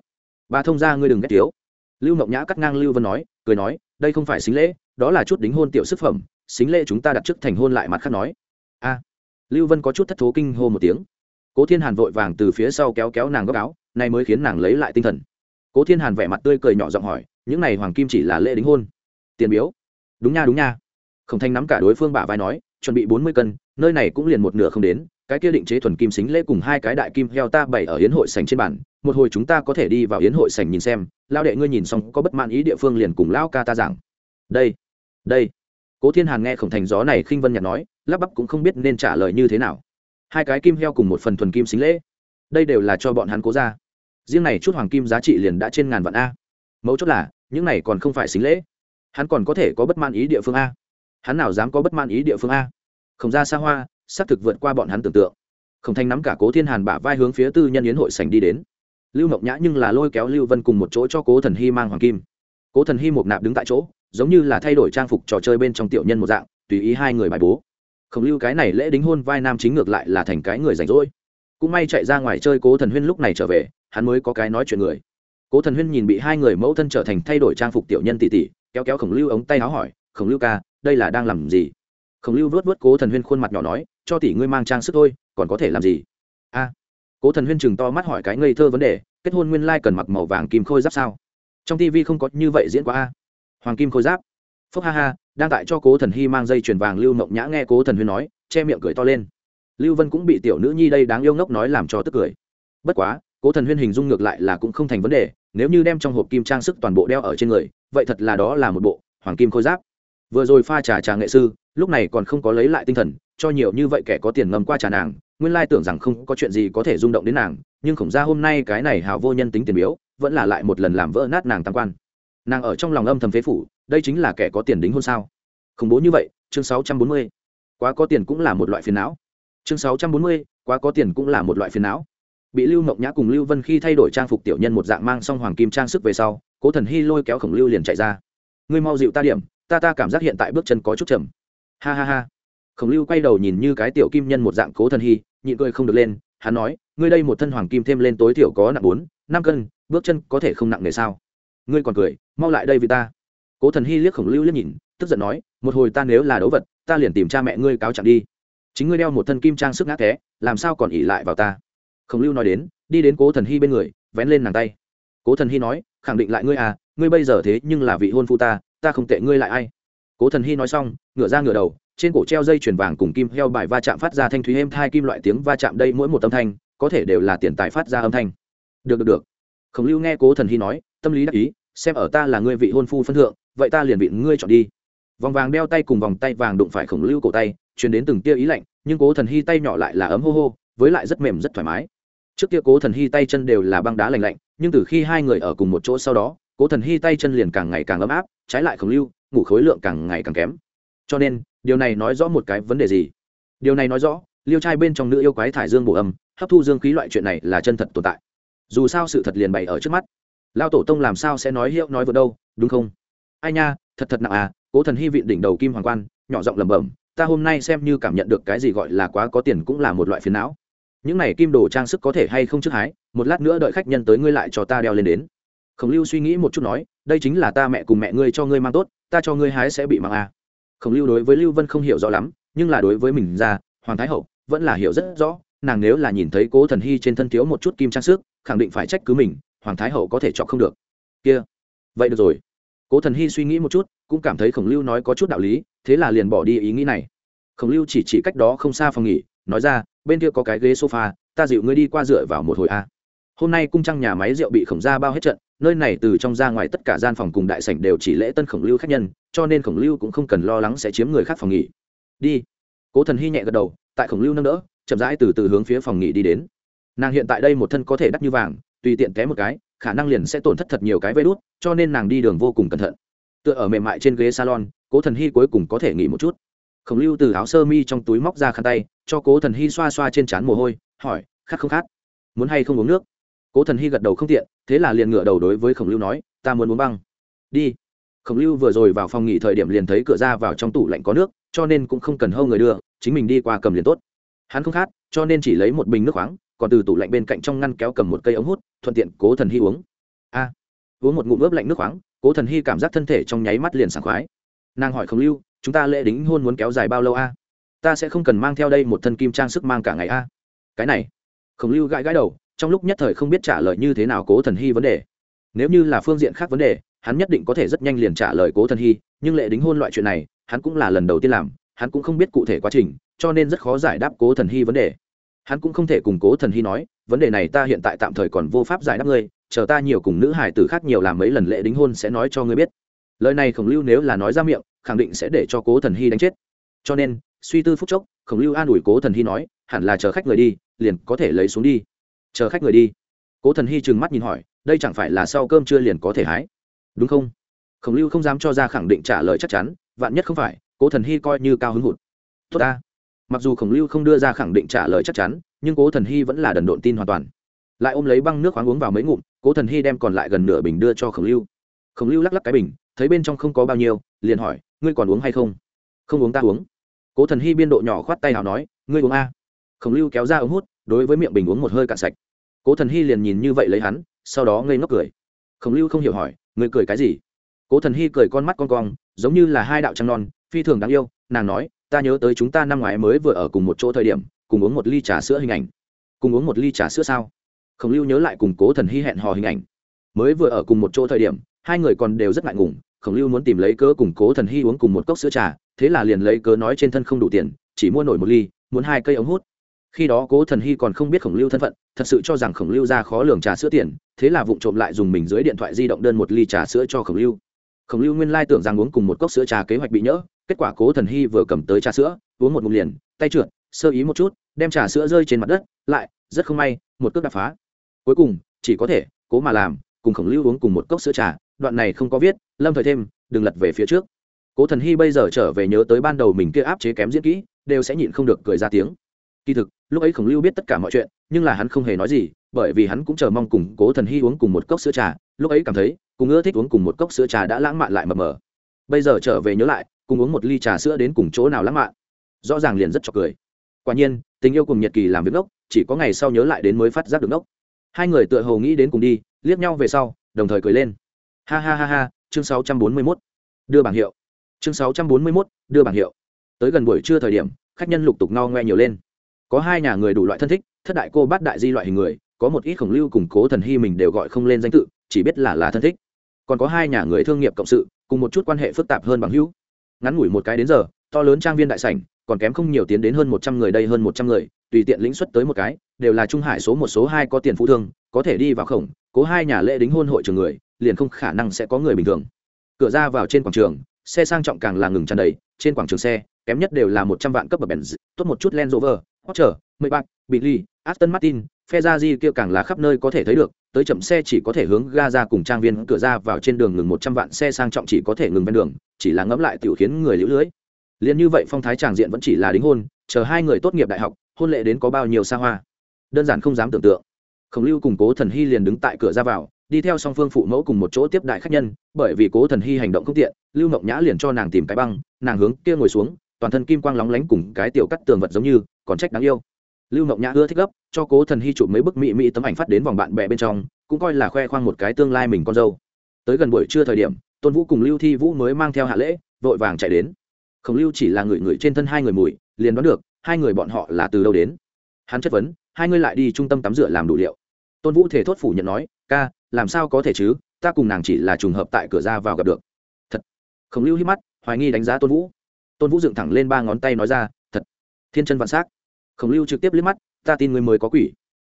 Bà thông ra ngươi đừng ghét tiếu lưu mộng nhã cắt ngang lưu vân nói, cười nói, đây không phải xính lễ, đó là chút đính hôn tiểu sức phẩm xính lễ chúng ta đặt trước thành hôn lại mặt khác nói. A. Lưu vân có chút thất thố kinh hô một tiếng. Cố thiên hàn vội vàng từ phía sau kéo kéo nàng góc áo này mới khiến nàng lấy lại tinh thần. Cố thiên hàn vẻ mặt tươi cười nhỏ giọng hỏi, những này hoàng kim chỉ là lễ đính hôn? Tiền biếu. Đúng nha đúng nha. Khổng thanh nắm cả đối phương bả vai nói, chuẩn bị bốn mươi cân, nơi này cũng liền một nửa không đến, cái kia định chế thuần kim xính lễ cùng hai cái đại kim heo ta bày ở hiến hội sành trên bản một hồi chúng ta có thể đi vào hiến hội sành nhìn xem lao đệ ngươi nhìn xong có bất mãn ý địa phương liền cùng lao ca ta giảng. Đây đây cố thiên hàn nghe khổng thành gió này khinh vân nhạt nói, lắp bắp cũng không biết nên trả lời như thế nào. Hai cái kim heo cùng một phần thuần kim xính lễ. Đây đều là cho bọn hắn cố ra. Riêng này chút hoàng kim giá trị liền đã trên ngàn vạn a. Mấu chốt là, những này còn không phải xính lễ. Hắn còn có thể có bất man ý địa phương a. Hắn nào dám có bất man ý địa phương a? Không ra xa hoa, xác thực vượt qua bọn hắn tưởng tượng. Khổng thanh nắm cả cố thiên hàn bả vai hướng phía tư nhân yến hội sành đi đến. Lưu mộng nhã nhưng là lôi kéo lưu vân cùng một chỗ cho cố thần hy mang hoàng kim. Cố thần hy một nạp đứng tại chỗ giống như là thay đổi trang phục trò chơi bên trong tiểu nhân một dạng tùy ý hai người bài bố. Khổng lưu cái này lễ đính hôn vai nam chính ngược lại là thành cái người rảnh rỗi. Cũng may chạy ra ngoài chơi cố thần huyên lúc này trở về hắn mới có cái nói chuyện người. Cố thần huyên nhìn bị hai người mẫu thân trở thành thay đổi trang phục tiểu nhân tỉ tỉ, kéo kéo khổng lưu ống tay áo hỏi khổng lưu ca đây là đang làm gì? Khổng lưu vớt vớt cố thần huyên khuôn mặt nhỏ nói cho tỷ ngươi mang trang sức thôi còn có thể làm gì? A. Cố thần huyên chừng to mắt hỏi cái ngây thơ vấn đề kết hôn nguyên lai cần mặc màu vàng kim khôi giáp sao? Trong tv không có như vậy diễn qua a hoàng kim khôi giáp. Phúc ha ha, đang tại cho cố thần hy mang dây chuyền vàng lưu mộng nhã nghe cố thần huyên nói, che miệng cười to lên. Lưu vân cũng bị tiểu nữ nhi đây đáng yêu ngốc nói làm cho tức cười. Bất quá, cố thần huyên hình dung ngược lại là cũng không thành vấn đề, nếu như đem trong hộp kim trang sức toàn bộ đeo ở trên người, vậy thật là đó là một bộ hoàng kim khôi giáp. Vừa rồi pha trà trà nghệ sư, lúc này còn không có lấy lại tinh thần, cho nhiều như vậy kẻ có tiền ngầm qua trà nàng, nguyên lai tưởng rằng không có chuyện gì có thể rung động đến nàng, nhưng khổng ra hôm nay cái này hào vô nhân tính tiền biếu, vẫn là lại một lần làm vỡ nát nàng tam quan nàng ở trong lòng âm thầm phế phủ đây chính là kẻ có tiền đính hôn sao? Khủng bố như vậy chương 640. quá có tiền cũng là một loại phiền não. Chương 640, quá có tiền cũng là một loại phiền não. Bị lưu mộng nhã cùng lưu vân khi thay đổi trang phục tiểu nhân một dạng mang xong hoàng kim trang sức về sau cố thần hy lôi kéo khổng lưu liền chạy ra. Ngươi mau dịu ta điểm ta ta cảm giác hiện tại bước chân có chút chậm. Ha ha ha. Khổng lưu quay đầu nhìn như cái tiểu kim nhân một dạng cố thần hy nhịn cười không được lên hắn nói ngươi đây một thân hoàng kim thêm lên tối thiểu có nặng bốn năm cân bước chân có thể không nặng nề sao? Ngươi còn cười, mau lại đây vì ta. Cố thần hy liếc khổng lưu liếc nhìn, tức giận nói, một hồi ta nếu là đấu vật, ta liền tìm cha mẹ ngươi cáo trạng đi. Chính ngươi đeo một thân kim trang sức ngã té, làm sao còn ỉ lại vào ta? Khổng lưu nói đến, đi đến cố thần hy bên người, vén lên nàng tay. Cố thần hy nói, khẳng định lại ngươi à ngươi bây giờ thế nhưng là vị hôn phu ta ta không tệ ngươi lại ai? Cố thần hy nói xong, ngửa ra ngửa đầu, trên cổ treo dây chuyền vàng cùng kim heo bài va chạm phát ra thanh thúy êm thai kim loại tiếng va chạm đây mỗi một âm thanh, có thể đều là tiền tài phát ra âm thanh. Được được được. Khổng lưu nghe cố thần hy nói tâm lý đắc ý, xem ở ta là ngươi vị hôn phu phân thượng, vậy ta liền vị ngươi chọn đi. Vòng vàng đeo tay cùng vòng tay vàng đụng phải khổng lưu cổ tay, truyền đến từng tia ý lạnh, nhưng cố thần hy tay nhỏ lại là ấm hô hô, với lại rất mềm, rất thoải mái. Trước kia cố thần hy tay chân đều là băng đá lành lạnh, nhưng từ khi hai người ở cùng một chỗ sau đó, cố thần hy tay chân liền càng ngày càng ấm áp, trái lại khổng lưu, ngủ khối lượng càng ngày càng kém. Cho nên, điều này nói rõ một cái vấn đề gì? Điều này nói rõ, liêu trai bên trong nữ yêu quái thải dương bổ âm, hấp thu dương khí loại chuyện này là chân thật tồn tại. Dù sao sự thật liền bày ở trước mắt lao tổ tông làm sao sẽ nói hiệu nói vượt đâu, đúng không? Ai nha, thật thật nặng à cố thần hy vịn đỉnh đầu kim hoàng quan, nhỏ giọng lẩm bẩm, ta hôm nay xem như cảm nhận được cái gì gọi là quá có tiền cũng là một loại phiền não. Những này kim đồ trang sức có thể hay không trước hái, một lát nữa đợi khách nhân tới ngươi lại cho ta đeo lên đến. Khổng lưu suy nghĩ một chút nói, đây chính là ta mẹ cùng mẹ ngươi cho ngươi mang tốt, ta cho ngươi hái sẽ bị mang à. khổng lưu đối với lưu vân không hiểu rõ lắm, nhưng là đối với mình ra, hoàng thái hậu vẫn là hiểu rất rõ, nàng nếu là nhìn thấy cố thần hy trên thân thiếu một chút kim trang sức, khẳng định phải trách cứ mình hoàng thái hậu có thể chọn không được. Kia. Vậy được rồi. Cố thần hy suy nghĩ một chút, cũng cảm thấy khổng lưu nói có chút đạo lý, thế là liền bỏ đi ý nghĩ này. Khổng lưu chỉ chỉ cách đó không xa phòng nghỉ, nói ra, bên kia có cái ghế sofa, ta dịu ngươi đi qua dựa vào một hồi a. Hôm nay cung trăng nhà máy rượu bị khổng ra bao hết trận, nơi này từ trong ra ngoài tất cả gian phòng cùng đại sảnh đều chỉ lễ tân khổng lưu khách nhân, cho nên khổng lưu cũng không cần lo lắng sẽ chiếm người khác phòng nghỉ. Đi. Cố thần hy nhẹ gật đầu, tại khổng lưu nâng đỡ, chậm rãi từ từ hướng phía phòng nghỉ đi đến. Nàng hiện tại đây một thân có thể đắt như vàng tùy tiện té một cái, khả năng liền sẽ tổn thất thật nhiều cái vây đút, cho nên nàng đi đường vô cùng cẩn thận. Tựa ở mềm mại trên ghế salon, cố thần hy cuối cùng có thể nghỉ một chút. Khổng lưu từ áo sơ mi trong túi móc ra khăn tay, cho cố thần hy xoa xoa trên trán mồ hôi, hỏi, khát không khát? Muốn hay không uống nước? Cố thần hy gật đầu không tiện, thế là liền ngựa đầu đối với khổng lưu nói, ta muốn uống băng. Đi. Khổng lưu vừa rồi vào phòng nghỉ thời điểm liền thấy cửa ra vào trong tủ lạnh có nước, cho nên cũng không cần hâu người đưa, chính mình đi qua cầm liền tốt. Hắn không khát, cho nên chỉ lấy một bình nước khoáng còn từ tủ lạnh bên cạnh trong ngăn kéo cầm một cây ống hút, thuận tiện cố thần hy uống. A, uống một ngụm ướp lạnh nước khoáng, cố thần hy cảm giác thân thể trong nháy mắt liền sảng khoái. Nàng hỏi khổng lưu, chúng ta lễ đính hôn muốn kéo dài bao lâu a? Ta sẽ không cần mang theo đây một thân kim trang sức mang cả ngày a. Cái này khổng lưu gãi gãi đầu, trong lúc nhất thời không biết trả lời như thế nào cố thần hy vấn đề. Nếu như là phương diện khác vấn đề, hắn nhất định có thể rất nhanh liền trả lời cố thần hy, nhưng lễ đính hôn loại chuyện này, hắn cũng là lần đầu tiên làm, hắn cũng không biết cụ thể quá trình, cho nên rất khó giải đáp cố thần hy vấn đề hắn cũng không thể cùng cố thần hy nói, vấn đề này ta hiện tại tạm thời còn vô pháp giải đáp ngươi, chờ ta nhiều cùng nữ hải tử khác nhiều làm mấy lần lễ đính hôn sẽ nói cho ngươi biết. Lời này khổng lưu nếu là nói ra miệng, khẳng định sẽ để cho cố thần hy đánh chết. Cho nên, suy tư phúc chốc, khổng lưu an ủi cố thần hy nói, hẳn là chờ khách người đi, liền có thể lấy xuống đi. Chờ khách người đi? Cố thần hy trừng mắt nhìn hỏi, đây chẳng phải là sau cơm chưa liền có thể hái? Đúng không? Khổng lưu không dám cho ra khẳng định trả lời chắc chắn, vạn nhất không phải, cố thần hy coi như cao hứng hụt. Tốt ta mặc dù khổng lưu không đưa ra khẳng định trả lời chắc chắn, nhưng cố thần hy vẫn là đần độn tin hoàn toàn. Lại ôm lấy băng nước khoáng uống vào mấy ngụm, cố thần hy đem còn lại gần nửa bình đưa cho khổng lưu. Khổng lưu lắc lắc cái bình, thấy bên trong không có bao nhiêu, liền hỏi, ngươi còn uống hay không? Không uống ta uống. Cố thần hy biên độ nhỏ khoát tay nào nói, ngươi uống a. Khổng lưu kéo ra ống hút, đối với miệng bình uống một hơi cạn sạch. Cố thần hy liền nhìn như vậy lấy hắn, sau đó ngây ngốc cười. Khổng lưu không hiểu hỏi, ngươi cười cái gì? Cố thần hy cười con mắt con cong, giống như là hai đạo trăng non, phi thường đáng yêu, nàng nói ta nhớ tới chúng ta năm ngoái mới vừa ở cùng một chỗ thời điểm, cùng uống một ly trà sữa hình ảnh. Cùng uống một ly trà sữa sao? Khổng lưu nhớ lại cùng cố thần hy hẹn hò hình ảnh. Mới vừa ở cùng một chỗ thời điểm, hai người còn đều rất ngại ngùng khổng lưu muốn tìm lấy cớ cùng cố thần hy uống cùng một cốc sữa trà, thế là liền lấy cớ nói trên thân không đủ tiền, chỉ mua nổi một ly, muốn hai cây ống hút. Khi đó cố thần hy còn không biết khổng lưu thân phận, thật sự cho rằng khổng lưu ra khó lường trà sữa tiền, thế là vụng trộm lại dùng mình dưới điện thoại di động đơn một ly trà sữa cho khổng lưu. Khổng lưu nguyên lai tưởng rằng uống cùng một cốc sữa trà kế hoạch bị nhỡ kết quả cố thần hy vừa cầm tới trà sữa, uống một ngụm liền, tay trượt, sơ ý một chút, đem trà sữa rơi trên mặt đất, lại, rất không may, một cước đạp phá. Cuối cùng, chỉ có thể, cố mà làm, cùng khổng lưu uống cùng một cốc sữa trà, đoạn này không có viết, lâm thời thêm, đừng lật về phía trước. Cố thần hy bây giờ trở về nhớ tới ban đầu mình kia áp chế kém diễn kỹ, đều sẽ nhịn không được cười ra tiếng. Kỳ thực, lúc ấy khổng lưu biết tất cả mọi chuyện, nhưng là hắn không hề nói gì, bởi vì hắn cũng chờ mong cùng cố thần hy uống cùng một cốc sữa trà, lúc ấy cảm thấy, cùng ưa thích uống cùng một cốc sữa trà đã lãng mạn lại mờ mờ. Bây giờ trở về nhớ lại cùng uống một ly trà sữa đến cùng chỗ nào lãng mạn. Rõ ràng liền rất cho cười. Quả nhiên tình yêu cùng nhật kỳ làm việc ngốc chỉ có ngày sau nhớ lại đến mới phát giác được ngốc. Hai người tựa hồ nghĩ đến cùng đi liếc nhau về sau đồng thời cười lên. Ha ha ha ha chương 641. đưa bảng hiệu. Chương 641, đưa bảng hiệu. Tới gần buổi trưa thời điểm khách nhân lục tục no ngoe nhiều lên. Có hai nhà người đủ loại thân thích thất đại cô bát đại di loại hình người có một ít khổng lưu cùng cố thần hy mình đều gọi không lên danh tự chỉ biết là là thân thích. Còn có hai nhà người thương nghiệp cộng sự cùng một chút quan hệ phức tạp hơn bằng hữu ngắn ngủi một cái đến giờ to lớn trang viên đại sảnh còn kém không nhiều tiến đến hơn một trăm người đây hơn một trăm người tùy tiện lĩnh xuất tới một cái đều là trung hải số một số hai có tiền phú thương có thể đi vào khổng cố hai nhà lễ đính hôn hội trường người liền không khả năng sẽ có người bình thường. Cửa ra vào trên quảng trường xe sang trọng càng là ngừng tràn đầy trên quảng trường xe kém nhất đều là một trăm vạn cấp bậc Benz, tốt một chút Land Rover, Porsche, Maybach, Bentley, Aston Martin, Phép ra di kia càng là khắp nơi có thể thấy được, tới chậm xe chỉ có thể hướng ga ra cùng trang viên cửa ra vào trên đường ngừng một trăm vạn xe sang trọng chỉ có thể ngừng ven đường, chỉ là ngẫm lại tiểu khiến người liễu lưới. Liên như vậy phong thái tràng diện vẫn chỉ là đính hôn, chờ hai người tốt nghiệp đại học, hôn lễ đến có bao nhiêu xa hoa. Đơn giản không dám tưởng tượng. Khổng Lưu cùng Cố Thần Hy liền đứng tại cửa ra vào, đi theo song phương phụ mẫu cùng một chỗ tiếp đại khách nhân, bởi vì Cố Thần Hy hành động không tiện, Lưu Ngọc Nhã liền cho nàng tìm cái băng, nàng hướng kia ngồi xuống, toàn thân kim quang lóng lánh cùng cái tiểu cắt tường vật giống như còn trách đáng yêu lưu mộng nhã ưa thích gấp, cho cố thần hy chụp mấy bức mỹ mỹ tấm ảnh phát đến vòng bạn bè bên trong, cũng coi là khoe khoang một cái tương lai mình con dâu. Tới gần buổi trưa thời điểm, tôn vũ cùng lưu thi vũ mới mang theo hạ lễ, vội vàng chạy đến. Khổng lưu chỉ là người người trên thân hai người mùi, liền đoán được, hai người bọn họ là từ đâu đến. Hắn chất vấn, hai người lại đi trung tâm tắm rửa làm đủ liệu. Tôn vũ thể thốt phủ nhận nói, ca, làm sao có thể chứ? Ta cùng nàng chỉ là trùng hợp tại cửa ra vào gặp được. Thật. Khổng lưu hít mắt, hoài nghi đánh giá tôn vũ. Tôn vũ dựng thẳng lên ba ngón tay nói ra, thật. Thiên chân vạn s á c khổng lưu trực tiếp liếc mắt, ta tin người mới có quỷ.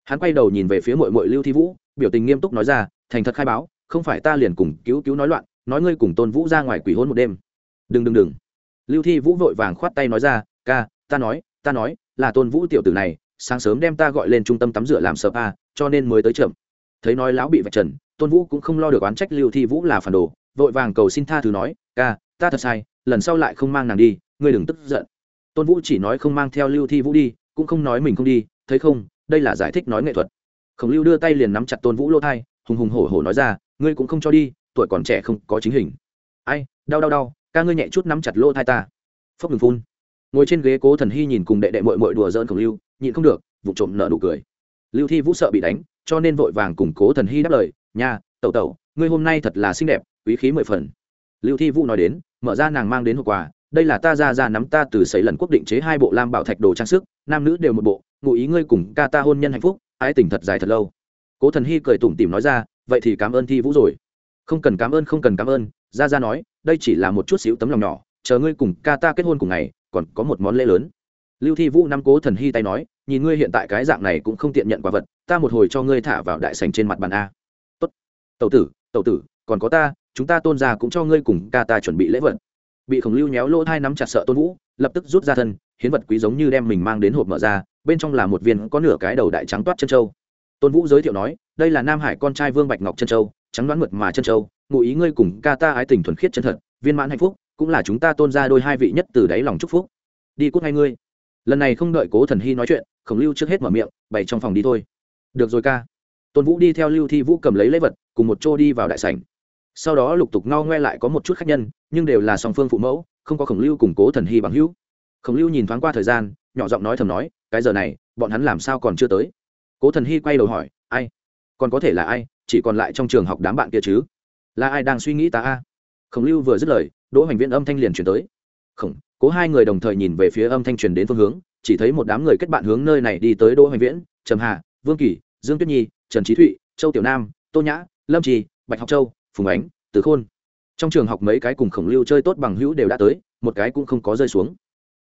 Hắn quay đầu nhìn về phía mội mội lưu thi vũ, biểu tình nghiêm túc nói ra, thành thật khai báo, không phải ta liền cùng cứu cứu nói loạn, nói ngươi cùng tôn vũ ra ngoài quỷ hôn một đêm. Đừng đừng đừng. Lưu thi vũ vội vàng khoát tay nói ra, ca, ta nói ta nói, là tôn vũ tiểu tử này, sáng sớm đem ta gọi lên trung tâm tắm rửa làm sợ pa cho nên mới tới chậm. Thấy nói lão bị vạch trần, tôn vũ cũng không lo được oán trách lưu thi vũ là phản đồ, vội vàng cầu xin tha thứ nói, ca, ta thật sai, lần sau lại không mang nàng đi, ngươi đừng tức giận. Tôn vũ chỉ nói không mang theo lưu thi vũ đi cũng không nói mình không đi, thấy không, đây là giải thích nói nghệ thuật. Khổng lưu đưa tay liền nắm chặt tôn vũ lỗ thai, hùng hùng hổ hổ nói ra, ngươi cũng không cho đi, tuổi còn trẻ không có chính hình. Ai, đau đau đau, ca ngươi nhẹ chút nắm chặt lỗ thai ta. Phốc đừng phun. Ngồi trên ghế cố thần hy nhìn cùng đệ đệ mội mội đùa dỡn khổng lưu, nhịn không được vụ trộm nợ nụ cười. Lưu thi vũ sợ bị đánh, cho nên vội vàng cùng cố thần hy đáp lời, nha, tẩu tẩu, ngươi hôm nay thật là xinh đẹp, quý khí mười phần. Lưu thi vũ nói đến, mở ra nàng mang đến hộp quà đây là ta ra ra nắm ta từ sấy lần quốc định chế hai bộ lam bảo thạch đồ trang sức, nam nữ đều một bộ, ngụ ý ngươi cùng ca ta hôn nhân hạnh phúc, ái tình thật dài thật lâu. Cố thần hy cười tủm tỉm nói ra, vậy thì cảm ơn thi vũ rồi. Không cần cảm ơn, không cần cảm ơn. Ra ra nói, đây chỉ là một chút xíu tấm lòng nhỏ, chờ ngươi cùng ca ta kết hôn cùng ngày, còn có một món lễ lớn. Lưu thi vũ nắm cố thần hy tay nói, nhìn ngươi hiện tại cái dạng này cũng không tiện nhận quả vật, ta một hồi cho ngươi thả vào đại sành trên mặt bàn a. Tốt, tẩu tử tẩu tử, còn có ta, chúng ta tôn ra cũng cho ngươi cùng ca ta chuẩn bị lễ vật bị khổng lưu nhéo lỗ thai nắm chặt sợ tôn vũ, lập tức rút ra thân, hiến vật quý giống như đem mình mang đến hộp mở ra, bên trong là một viên có nửa cái đầu đại trắng toát chân châu. Tôn vũ giới thiệu nói, đây là nam hải con trai vương bạch ngọc chân châu, trắng đoán mượt mà chân châu, ngụ ý ngươi cùng ca ta ái tình thuần khiết chân thật, viên mãn hạnh phúc, cũng là chúng ta tôn ra đôi hai vị nhất từ đáy lòng chúc phúc. Đi cút ngay ngươi. Lần này không đợi cố thần hy nói chuyện, khổng lưu trước hết mở miệng, bày trong phòng đi thôi. Được rồi ca. Tôn vũ đi theo lưu thi vũ cầm lấy lễ vật, cùng một chỗ đi vào đại sảnh sau đó lục tục ngao ngoe lại có một chút khách nhân, nhưng đều là song phương phụ mẫu, không có khổng lưu củng cố thần hy bằng hữu. Khổng lưu nhìn thoáng qua thời gian, nhỏ giọng nói thầm nói, cái giờ này, bọn hắn làm sao còn chưa tới? Cố thần hy quay đầu hỏi, ai? Còn có thể là ai? Chỉ còn lại trong trường học đám bạn kia chứ? Là ai đang suy nghĩ ta a? Khổng lưu vừa dứt lời, đỗ hoành viễn âm thanh liền chuyển tới. Khổng, cố hai người đồng thời nhìn về phía âm thanh truyền đến phương hướng, chỉ thấy một đám người kết bạn hướng nơi này đi tới đỗ hoành viễn, trầm hà, vương kỳ, dương tuyết nhi, trần trí thụy, châu tiểu nam, tô nhã, lâm trì, bạch học châu phùng ánh, từ khôn. Trong trường học mấy cái cùng khổng lưu chơi tốt bằng hữu đều đã tới, một cái cũng không có rơi xuống.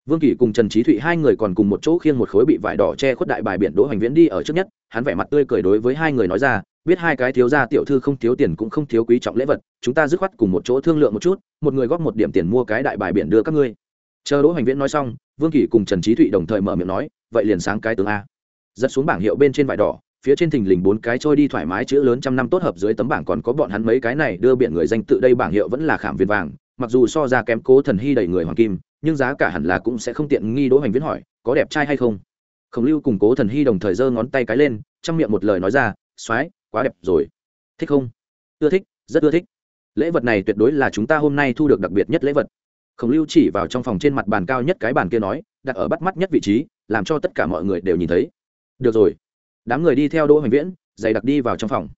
Vương kỳ cùng trần trí thụy hai người còn cùng một chỗ khiêng một khối bị vải đỏ che khuất đại bài biển đỗ hoành viễn đi ở trước nhất, hắn vẻ mặt tươi cười đối với hai người nói ra, biết hai cái thiếu gia tiểu thư không thiếu tiền cũng không thiếu quý trọng lễ vật, chúng ta dứt khoát cùng một chỗ thương lượng một chút, một người góp một điểm tiền mua cái đại bài biển đưa các ngươi. Chờ đỗ hoành viễn nói xong, vương kỳ cùng trần trí thụy đồng thời mở miệng nói, vậy liền sáng cái tướng a. Giật xuống bảng hiệu bên trên vải đỏ phía trên thình lình bốn cái trôi đi thoải mái chữ lớn trăm năm tốt hợp dưới tấm bảng còn có bọn hắn mấy cái này đưa biển người danh tự đây bảng hiệu vẫn là khảm viên vàng, mặc dù so ra kém cố thần hy đầy người hoàng kim, nhưng giá cả hẳn là cũng sẽ không tiện nghi đỗ hoành viễn hỏi, có đẹp trai hay không? Khổng lưu cùng cố thần hy đồng thời giơ ngón tay cái lên, trong miệng một lời nói ra, soái, quá đẹp rồi. Thích không? Ưa thích, rất ưa thích. Lễ vật này tuyệt đối là chúng ta hôm nay thu được đặc biệt nhất lễ vật. Khổng lưu chỉ vào trong phòng trên mặt bàn cao nhất cái bàn kia nói, đặt ở bắt mắt nhất vị trí, làm cho tất cả mọi người đều nhìn thấy. Được rồi đám người đi theo đỗ hoành viễn, dày đặc đi vào trong phòng.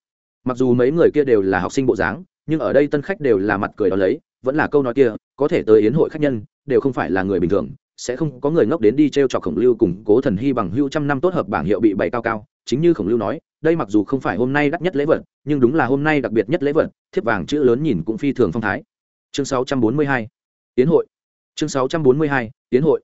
Mặc dù mấy người kia đều là học sinh bộ dáng, nhưng ở đây tân khách đều là mặt cười đó lấy, vẫn là câu nói kia, có thể tới yến hội khách nhân, đều không phải là người bình thường, sẽ không có người ngốc đến đi t r e o trọc khổng lưu cùng cố thần hy bằng hưu trăm năm tốt hợp bảng hiệu bị bày cao cao, chính như khổng lưu nói, đây mặc dù không phải hôm nay đắt nhất lễ vật, nhưng đúng là hôm nay đặc biệt nhất lễ vật, thiếp vàng chữ lớn nhìn cũng phi thường phong thái. Chương 642 tiến hội. Chương 642 tiến hội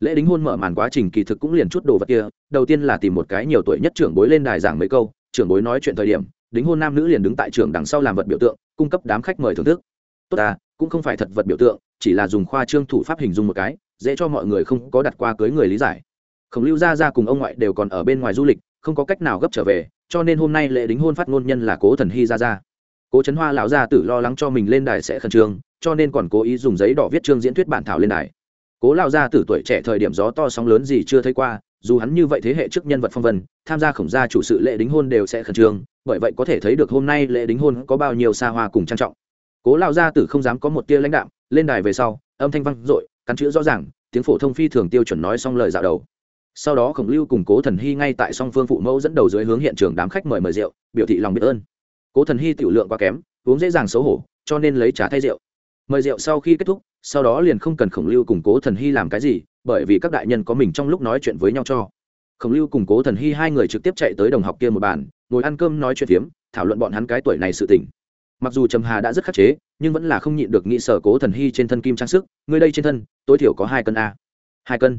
lễ đính hôn mở màn quá trình kỳ thực cũng liền chút đồ vật kia, đầu tiên là tìm một cái nhiều tuổi nhất trưởng bối lên đài giảng mấy câu, trưởng bối nói chuyện thời điểm, đính hôn nam nữ liền đứng tại trường đằng sau làm vật biểu tượng, cung cấp đám khách mời thưởng thức. Tốt à cũng không phải thật vật biểu tượng, chỉ là dùng khoa trương thủ pháp hình dung một cái, dễ cho mọi người không có đặt qua cưới người lý giải. Khổng lưu gia gia cùng ông ngoại đều còn ở bên ngoài du lịch, không có cách nào gấp trở về, cho nên hôm nay lễ đính hôn phát ngôn nhân là cố thần hy gia gia. cố trấn hoa lão gia tử lo lắng cho mình lên đài sẽ khẩn trương, cho nên còn cố ý dùng giấy đỏ viết chương diễn thuyết bản thảo lên đài cố lão gia tử tuổi trẻ thời điểm gió to sóng lớn gì chưa thấy qua, dù hắn như vậy thế hệ trước nhân vật phong vân, tham gia khổng gia chủ sự lễ đính hôn đều sẽ khẩn trương, bởi vậy có thể thấy được hôm nay lễ đính hôn có bao nhiêu xa hoa cùng trang trọng. Cố lão gia tử không dám có một tia lãnh đạm, lên đài về sau, âm thanh vang dội, cắn chữ rõ ràng, tiếng phổ thông phi thường tiêu chuẩn nói xong lời dạo đầu. Sau đó khổng lưu cùng cố thần hy ngay tại song phương phụ mẫu dẫn đầu dưới hướng hiện trường đám khách mời mời rượu, biểu thị lòng biết ơn. Cố thần hy tiểu lượng quá kém, uống dễ dàng xấu hổ, cho nên lấy trà thay rượu. Mời rượu sau khi kết thúc sau đó liền không cần khổng lưu cùng cố thần hy làm cái gì, bởi vì các đại nhân có mình trong lúc nói chuyện với nhau cho. Khổng lưu cùng cố thần hy hai người trực tiếp chạy tới đồng học kia một bàn, ngồi ăn cơm nói chuyện phiếm, thảo luận bọn hắn cái tuổi này sự tỉnh mặc dù trầm hà đã rất khắc chế, nhưng vẫn là không nhịn được nghĩ sở cố thần hy trên thân kim trang sức người đây trên thân, tối thiểu có hai cân a. Hai cân?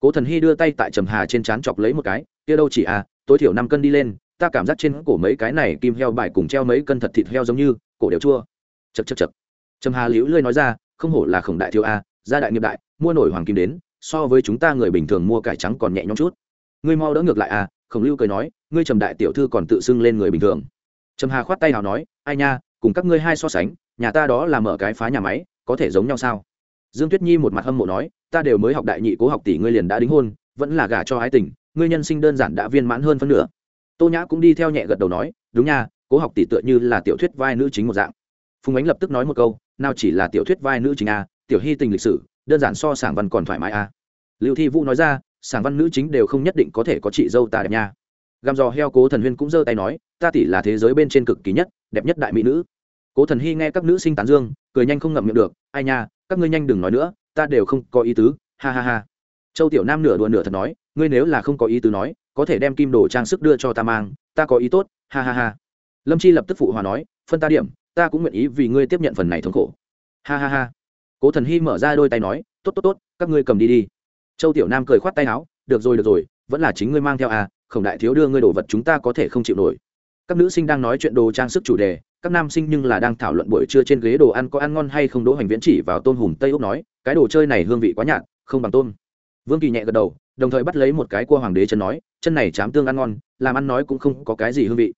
Cố thần hy đưa tay tại trầm hà trên trán chọc lấy một cái, kia đâu chỉ a, tối thiểu năm cân đi lên, ta cảm giác trên cổ mấy cái này kim heo bài cùng treo mấy cân thật thịt heo giống như, cổ đều chua. Chật chật chật trầm hà liễu lươi nói ra không hổ là khổng đại thiếu a, gia đại nghiệp đại, mua nổi hoàng kim đến, so với chúng ta người bình thường mua cải trắng còn nhẹ nhõm chút. Ngươi mau đỡ ngược lại a, khổng lưu cười nói, ngươi trầm đại tiểu thư còn tự xưng lên người bình thường. Trầm hà khoát tay nào nói, ai nha, cùng các ngươi hai so sánh, nhà ta đó là mở cái phá nhà máy, có thể giống nhau sao? Dương tuyết nhi một mặt hâm mộ nói, ta đều mới học đại nhị cố học tỷ ngươi liền đã đính hôn, vẫn là gả cho ái tình, ngươi nhân sinh đơn giản đã viên mãn hơn phân nửa. Tô nhã cũng đi theo nhẹ gật đầu nói, đúng nha, cố học tỷ tựa như là tiểu thuyết vai nữ chính một dạng. Phùng ánh lập tức nói một câu nào chỉ là tiểu thuyết vai nữ chính a, tiểu hy tình lịch sử, đơn giản so sảng văn còn thoải mái a. Lưu thi vũ nói ra, sảng văn nữ chính đều không nhất định có thể có chị dâu ta đẹp nha. Găm giò heo cố thần huyên cũng giơ tay nói, ta tỷ là thế giới bên trên cực kỳ nhất, đẹp nhất đại mỹ nữ. Cố thần hy nghe các nữ sinh tán dương, cười nhanh không ngậm miệng được, ai nha, các ngươi nhanh đừng nói nữa, ta đều không có ý tứ, ha ha ha. Châu tiểu nam nửa đùa nửa thật nói, ngươi nếu là không có ý tứ nói, có thể đem kim đồ trang sức đưa cho ta mang, ta có ý tốt, ha ha ha. Lâm chi lập tức phụ hòa nói, phân ta điểm ta cũng nguyện ý vì ngươi tiếp nhận phần này thống khổ. Ha ha ha. Cố thần hy mở ra đôi tay nói, tốt tốt tốt, các ngươi cầm đi đi. Châu tiểu nam cười khoát tay áo, được rồi được rồi, vẫn là chính ngươi mang theo à khổng đại thiếu đưa ngươi đồ vật chúng ta có thể không chịu nổi. Các nữ sinh đang nói chuyện đồ trang sức chủ đề, các nam sinh nhưng là đang thảo luận buổi trưa trên ghế đồ ăn có ăn ngon hay không, đỗ hành viễn chỉ vào tôm hùm tây úc nói, cái đồ chơi này hương vị quá nhạt, không bằng tôm. Vương kỳ nhẹ gật đầu, đồng thời bắt lấy một cái cua hoàng đế chân nói, chân này chám tương ăn ngon, làm ăn nói cũng không có cái gì hương vị.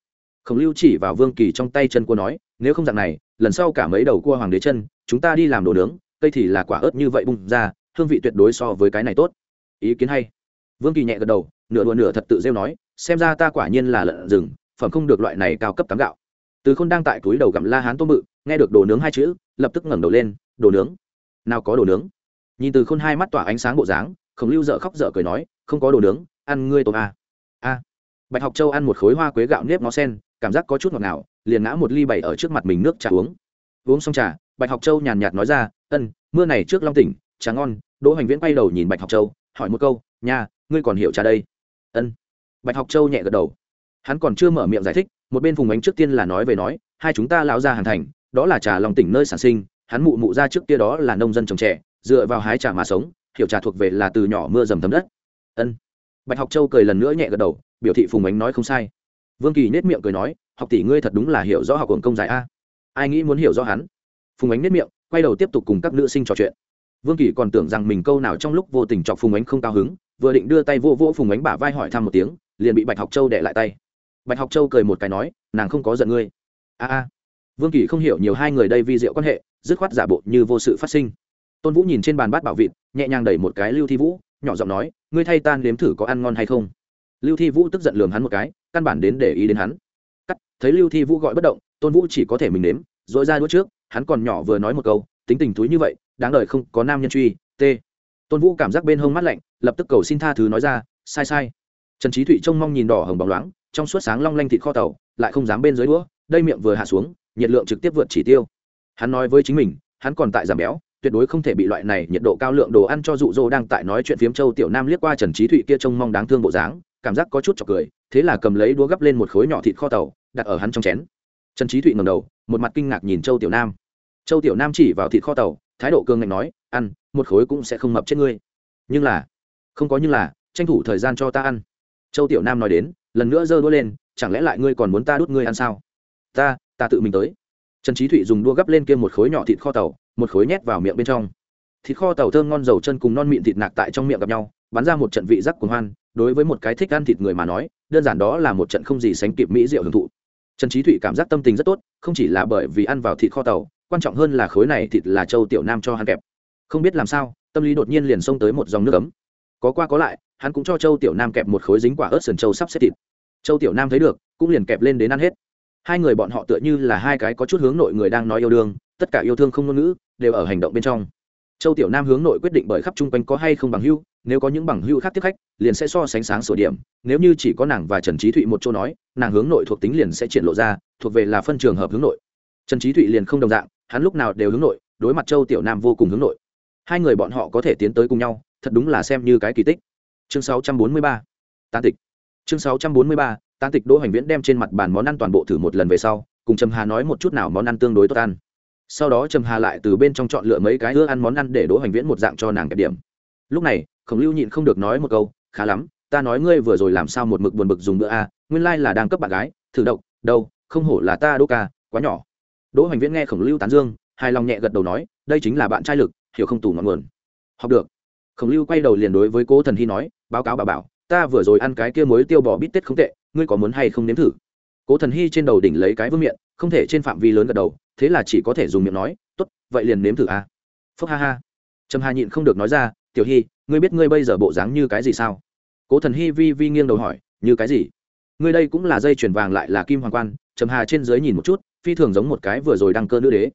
Khổng lưu chỉ vào vương kỳ trong tay chân cua nói nếu không dạng này, lần sau cả mấy đầu cua hoàng đế chân, chúng ta đi làm đồ nướng, cây thì là quả ớt như vậy bung ra, hương vị tuyệt đối so với cái này tốt. Ý kiến hay. Vương kỳ nhẹ gật đầu, nửa đùa nửa thật tự rêu nói, xem ra ta quả nhiên là lợn rừng, phẩm không được loại này cao cấp tám gạo. Từ khôn đang tại túi đầu gặm la hán tôm bự, nghe được đồ nướng hai chữ, lập tức ngẩng đầu lên, đồ nướng. Nào có đồ nướng? Nhìn từ khôn hai mắt tỏa ánh sáng bộ dáng, khổng lưu dợ khóc dợ cười nói, không có đồ nướng, ăn ngươi tôm a a bạch học châu ăn một khối hoa quế gạo nếp nó sen cảm giác có chút ngọt ngào, liền ngã một ly bày ở trước mặt mình nước trà uống. Uống xong trà, bạch học châu nhàn nhạt nói ra, ân, mưa này trước long tỉnh, trà ngon. Đỗ hoành viễn quay đầu nhìn bạch học châu, hỏi một câu nhà ngươi còn hiểu trà đây? Ân. Bạch học châu nhẹ gật đầu. Hắn còn chưa mở miệng giải thích, một bên phùng ánh trước tiên là nói về nói, hai chúng ta lão ra hàn thành, đó là trà lòng tỉnh nơi sản sinh, hắn mụ mụ ra trước kia đó là nông dân trồng trẻ, dựa vào hái trà mà sống, hiểu trà thuộc về là từ nhỏ mưa dầm thấm đất. Ân. Bạch học châu cười lần nữa nhẹ gật đầu, biểu thị phùng ánh nói không sai vương kỳ nết miệng cười nói, học tỷ ngươi thật đúng là hiểu rõ học hưởng công giải a. Ai nghĩ muốn hiểu rõ hắn? Phùng ánh nết miệng, quay đầu tiếp tục cùng các nữ sinh trò chuyện. Vương kỳ còn tưởng rằng mình câu nào trong lúc vô tình chọc phùng ánh không cao hứng, vừa định đưa tay vô vỗ phùng ánh bả vai hỏi thăm một tiếng, liền bị bạch học châu đệ lại tay. Bạch học châu cười một cái nói, nàng không có giận ngươi. A a. Vương kỳ không hiểu nhiều hai người đây vi diệu quan hệ, dứt khoát giả bộ như vô sự phát sinh. Tôn vũ nhìn trên bàn bát bảo vịt, nhẹ nhàng đẩy một cái lưu thi vũ, nhỏ giọng nói, ngươi thay tan liếm thử có ăn ngon hay không? Lưu thi vũ tức giận lường hắn một cái, căn bản đến để ý đến hắn. Cắt, thấy lưu thi vũ gọi bất động, tôn vũ chỉ có thể mình nếm dội ra đũa trước, hắn còn nhỏ vừa nói một câu, tính tình túi như vậy, đáng đời không có nam nhân truy, t. Tôn vũ cảm giác bên hông mắt lạnh, lập tức cầu xin tha thứ nói ra, sai sai. Trần trí thụy trông mong nhìn đỏ hồng bóng loáng, trong suốt sáng long lanh thịt kho tàu, lại không dám bên dưới đũa, đây miệng vừa hạ xuống, nhiệt lượng trực tiếp vượt chỉ tiêu. Hắn nói với chính mình, hắn còn tại giảm béo, tuyệt đối không thể bị loại này nhiệt độ cao lượng đồ ăn cho dụ dỗ đang tại nói chuyện phiếm châu tiểu nam liếc qua trần trí thụy kia trông mong đáng thương bộ dáng cảm giác có chút chọc cười, thế là cầm lấy đũa gấp lên một khối nhỏ thịt kho tàu, đặt ở hắn trong chén. Trần trí thụy ngầm đầu, một mặt kinh ngạc nhìn châu tiểu nam. Châu tiểu nam chỉ vào thịt kho tàu, thái độ cương ngạnh nói, ăn, một khối cũng sẽ không mập chết ngươi. Nhưng là, không có nhưng là, tranh thủ thời gian cho ta ăn. Châu tiểu nam nói đến, lần nữa giơ đũa lên, chẳng lẽ lại ngươi còn muốn ta đút ngươi ăn sao? Ta ta tự mình tới. Trần trí thụy dùng đua gấp lên kia một khối nhỏ thịt kho tàu, một khối nhét vào miệng bên trong. Thịt kho tàu thơm ngon dầu chân cùng non mịn thịt nạc tại trong miệng gặp nhau, bắn ra một trận vị rắc cuồng hoan đối với một cái thích ăn thịt người mà nói, đơn giản đó là một trận không gì sánh kịp mỹ rượu hưởng thụ. Trần trí thụy cảm giác tâm tình rất tốt, không chỉ là bởi vì ăn vào thịt kho tàu, quan trọng hơn là khối này thịt là châu tiểu nam cho hắn kẹp. Không biết làm sao, tâm lý đột nhiên liền xông tới một dòng nước ấm. Có qua có lại, hắn cũng cho châu tiểu nam kẹp một khối dính quả ớt sườn châu sắp xếp thịt. Châu tiểu nam thấy được, cũng liền kẹp lên đến ăn hết. Hai người bọn họ tựa như là hai cái có chút hướng nội người đang nói yêu đương, tất cả yêu thương không ngôn ngữ, đều ở hành động bên trong. Châu tiểu nam hướng nội quyết định bởi khắp chung quanh có hay không bằng hưu nếu có những bằng hưu khác tiếp khách, liền sẽ so sánh sáng sửa điểm, nếu như chỉ có nàng và trần trí thụy một chỗ nói, nàng hướng nội thuộc tính liền sẽ triển lộ ra, thuộc về là phân trường hợp hướng nội trần trí thụy liền không đồng dạng, hắn lúc nào đều hướng nội, đối mặt châu tiểu nam vô cùng hướng nội hai người bọn họ có thể tiến tới cùng nhau, thật đúng là xem như cái kỳ tích chương 643. tán tịch chương 643. tán tịch đỗ hoành viễn đem trên mặt bàn món ăn toàn bộ thử một lần về sau, cùng trầm hà nói một chút nào món ăn tương đối tốt ăn sau đó trầm hà lại từ bên trong chọn lựa mấy cái ưa ăn món ăn để đỗ hoành viễn một dạng cho nàng kẹp điểm lúc này khổng lưu nhịn không được nói một câu, khá lắm, ta nói ngươi vừa rồi làm sao một mực buồn bực dùng bữa a, nguyên lai là đang cấp bạn gái, thử độc, đâu, không hổ là ta Đô ca, quá nhỏ. Đỗ hoành viễn nghe khổng lưu tán dương, hài lòng nhẹ gật đầu nói, đây chính là bạn trai lực, hiểu không tủ ngọn nguồn. Học được. Khổng lưu quay đầu liền đối với cố thần hy nói, báo cáo bà bảo, ta vừa rồi ăn cái kia muối tiêu bò bít tết không tệ, ngươi có muốn hay không nếm thử? Cố thần hy trên đầu đỉnh lấy cái vương miệng, không thể trên phạm vi lớn gật đầu, thế là chỉ có thể dùng miệng nói, tốt, vậy liền nếm thử a. À? phúc ha ha. Trầm hà nhịn không được nói ra, tiểu hy ngươi biết ngươi bây giờ bộ dáng như cái gì sao? Cố thần hy vi vi nghiêng đầu hỏi, như cái gì? Ngươi đây cũng là dây chuyền vàng lại là kim hoàng quan, trầm hà trên dưới nhìn một chút, phi thường giống một cái vừa rồi đăng cơ nữ đế.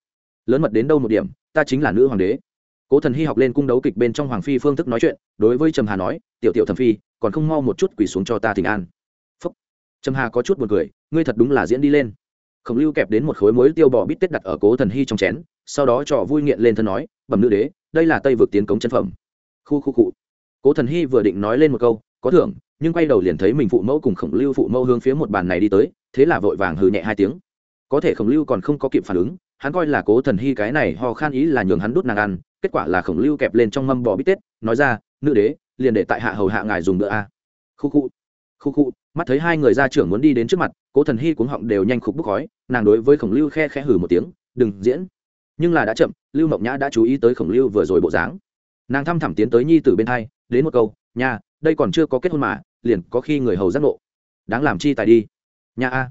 Lớn mật đến đâu một điểm, ta chính là nữ hoàng đế. Cố thần hy học lên cung đấu kịch bên trong hoàng phi phương thức nói chuyện, đối với trầm hà nói, tiểu tiểu thẩm phi, còn không mau một chút quỳ xuống cho ta thỉnh an. Phúc. Trầm hà có chút buồn cười, ngươi thật đúng là diễn đi lên. Khổng lưu kẹp đến một khối mối tiêu bò bít tết đặt ở cố thần hy trong chén, sau đó trò vui nghiện lên thân nói, bẩm nữ đế, đây là tây vực tiến cống chân phẩm khu khu cụ cố thần hy vừa định nói lên một câu, có thưởng, nhưng quay đầu liền thấy mình phụ mẫu cùng khổng lưu phụ mẫu hướng phía một bàn này đi tới, thế là vội vàng hừ nhẹ hai tiếng. Có thể khổng lưu còn không có kịp phản ứng, hắn coi là cố thần hy cái này ho khan ý là nhường hắn đút nàng ăn, kết quả là khổng lưu kẹp lên trong mâm bò bít tết, nói ra, nữ đế, liền để tại hạ hầu hạ ngài dùng bữa a. Khu khu. Khu khu, mắt thấy hai người gia trưởng muốn đi đến trước mặt, cố thần hy cuống họng đều nhanh khục bức khói, nàng đối với khổng lưu khe khẽ hử một tiếng, đừng diễn. Nhưng là đã chậm, lưu mộng nhã đã chú ý tới khổng lưu vừa rồi bộ dáng nàng thăm thẳm tiến tới nhi tử bên hai đến một câu nhà đây còn chưa có kết hôn mà, liền có khi người hầu giác ngộ. Đáng làm chi tài đi. Nhà a.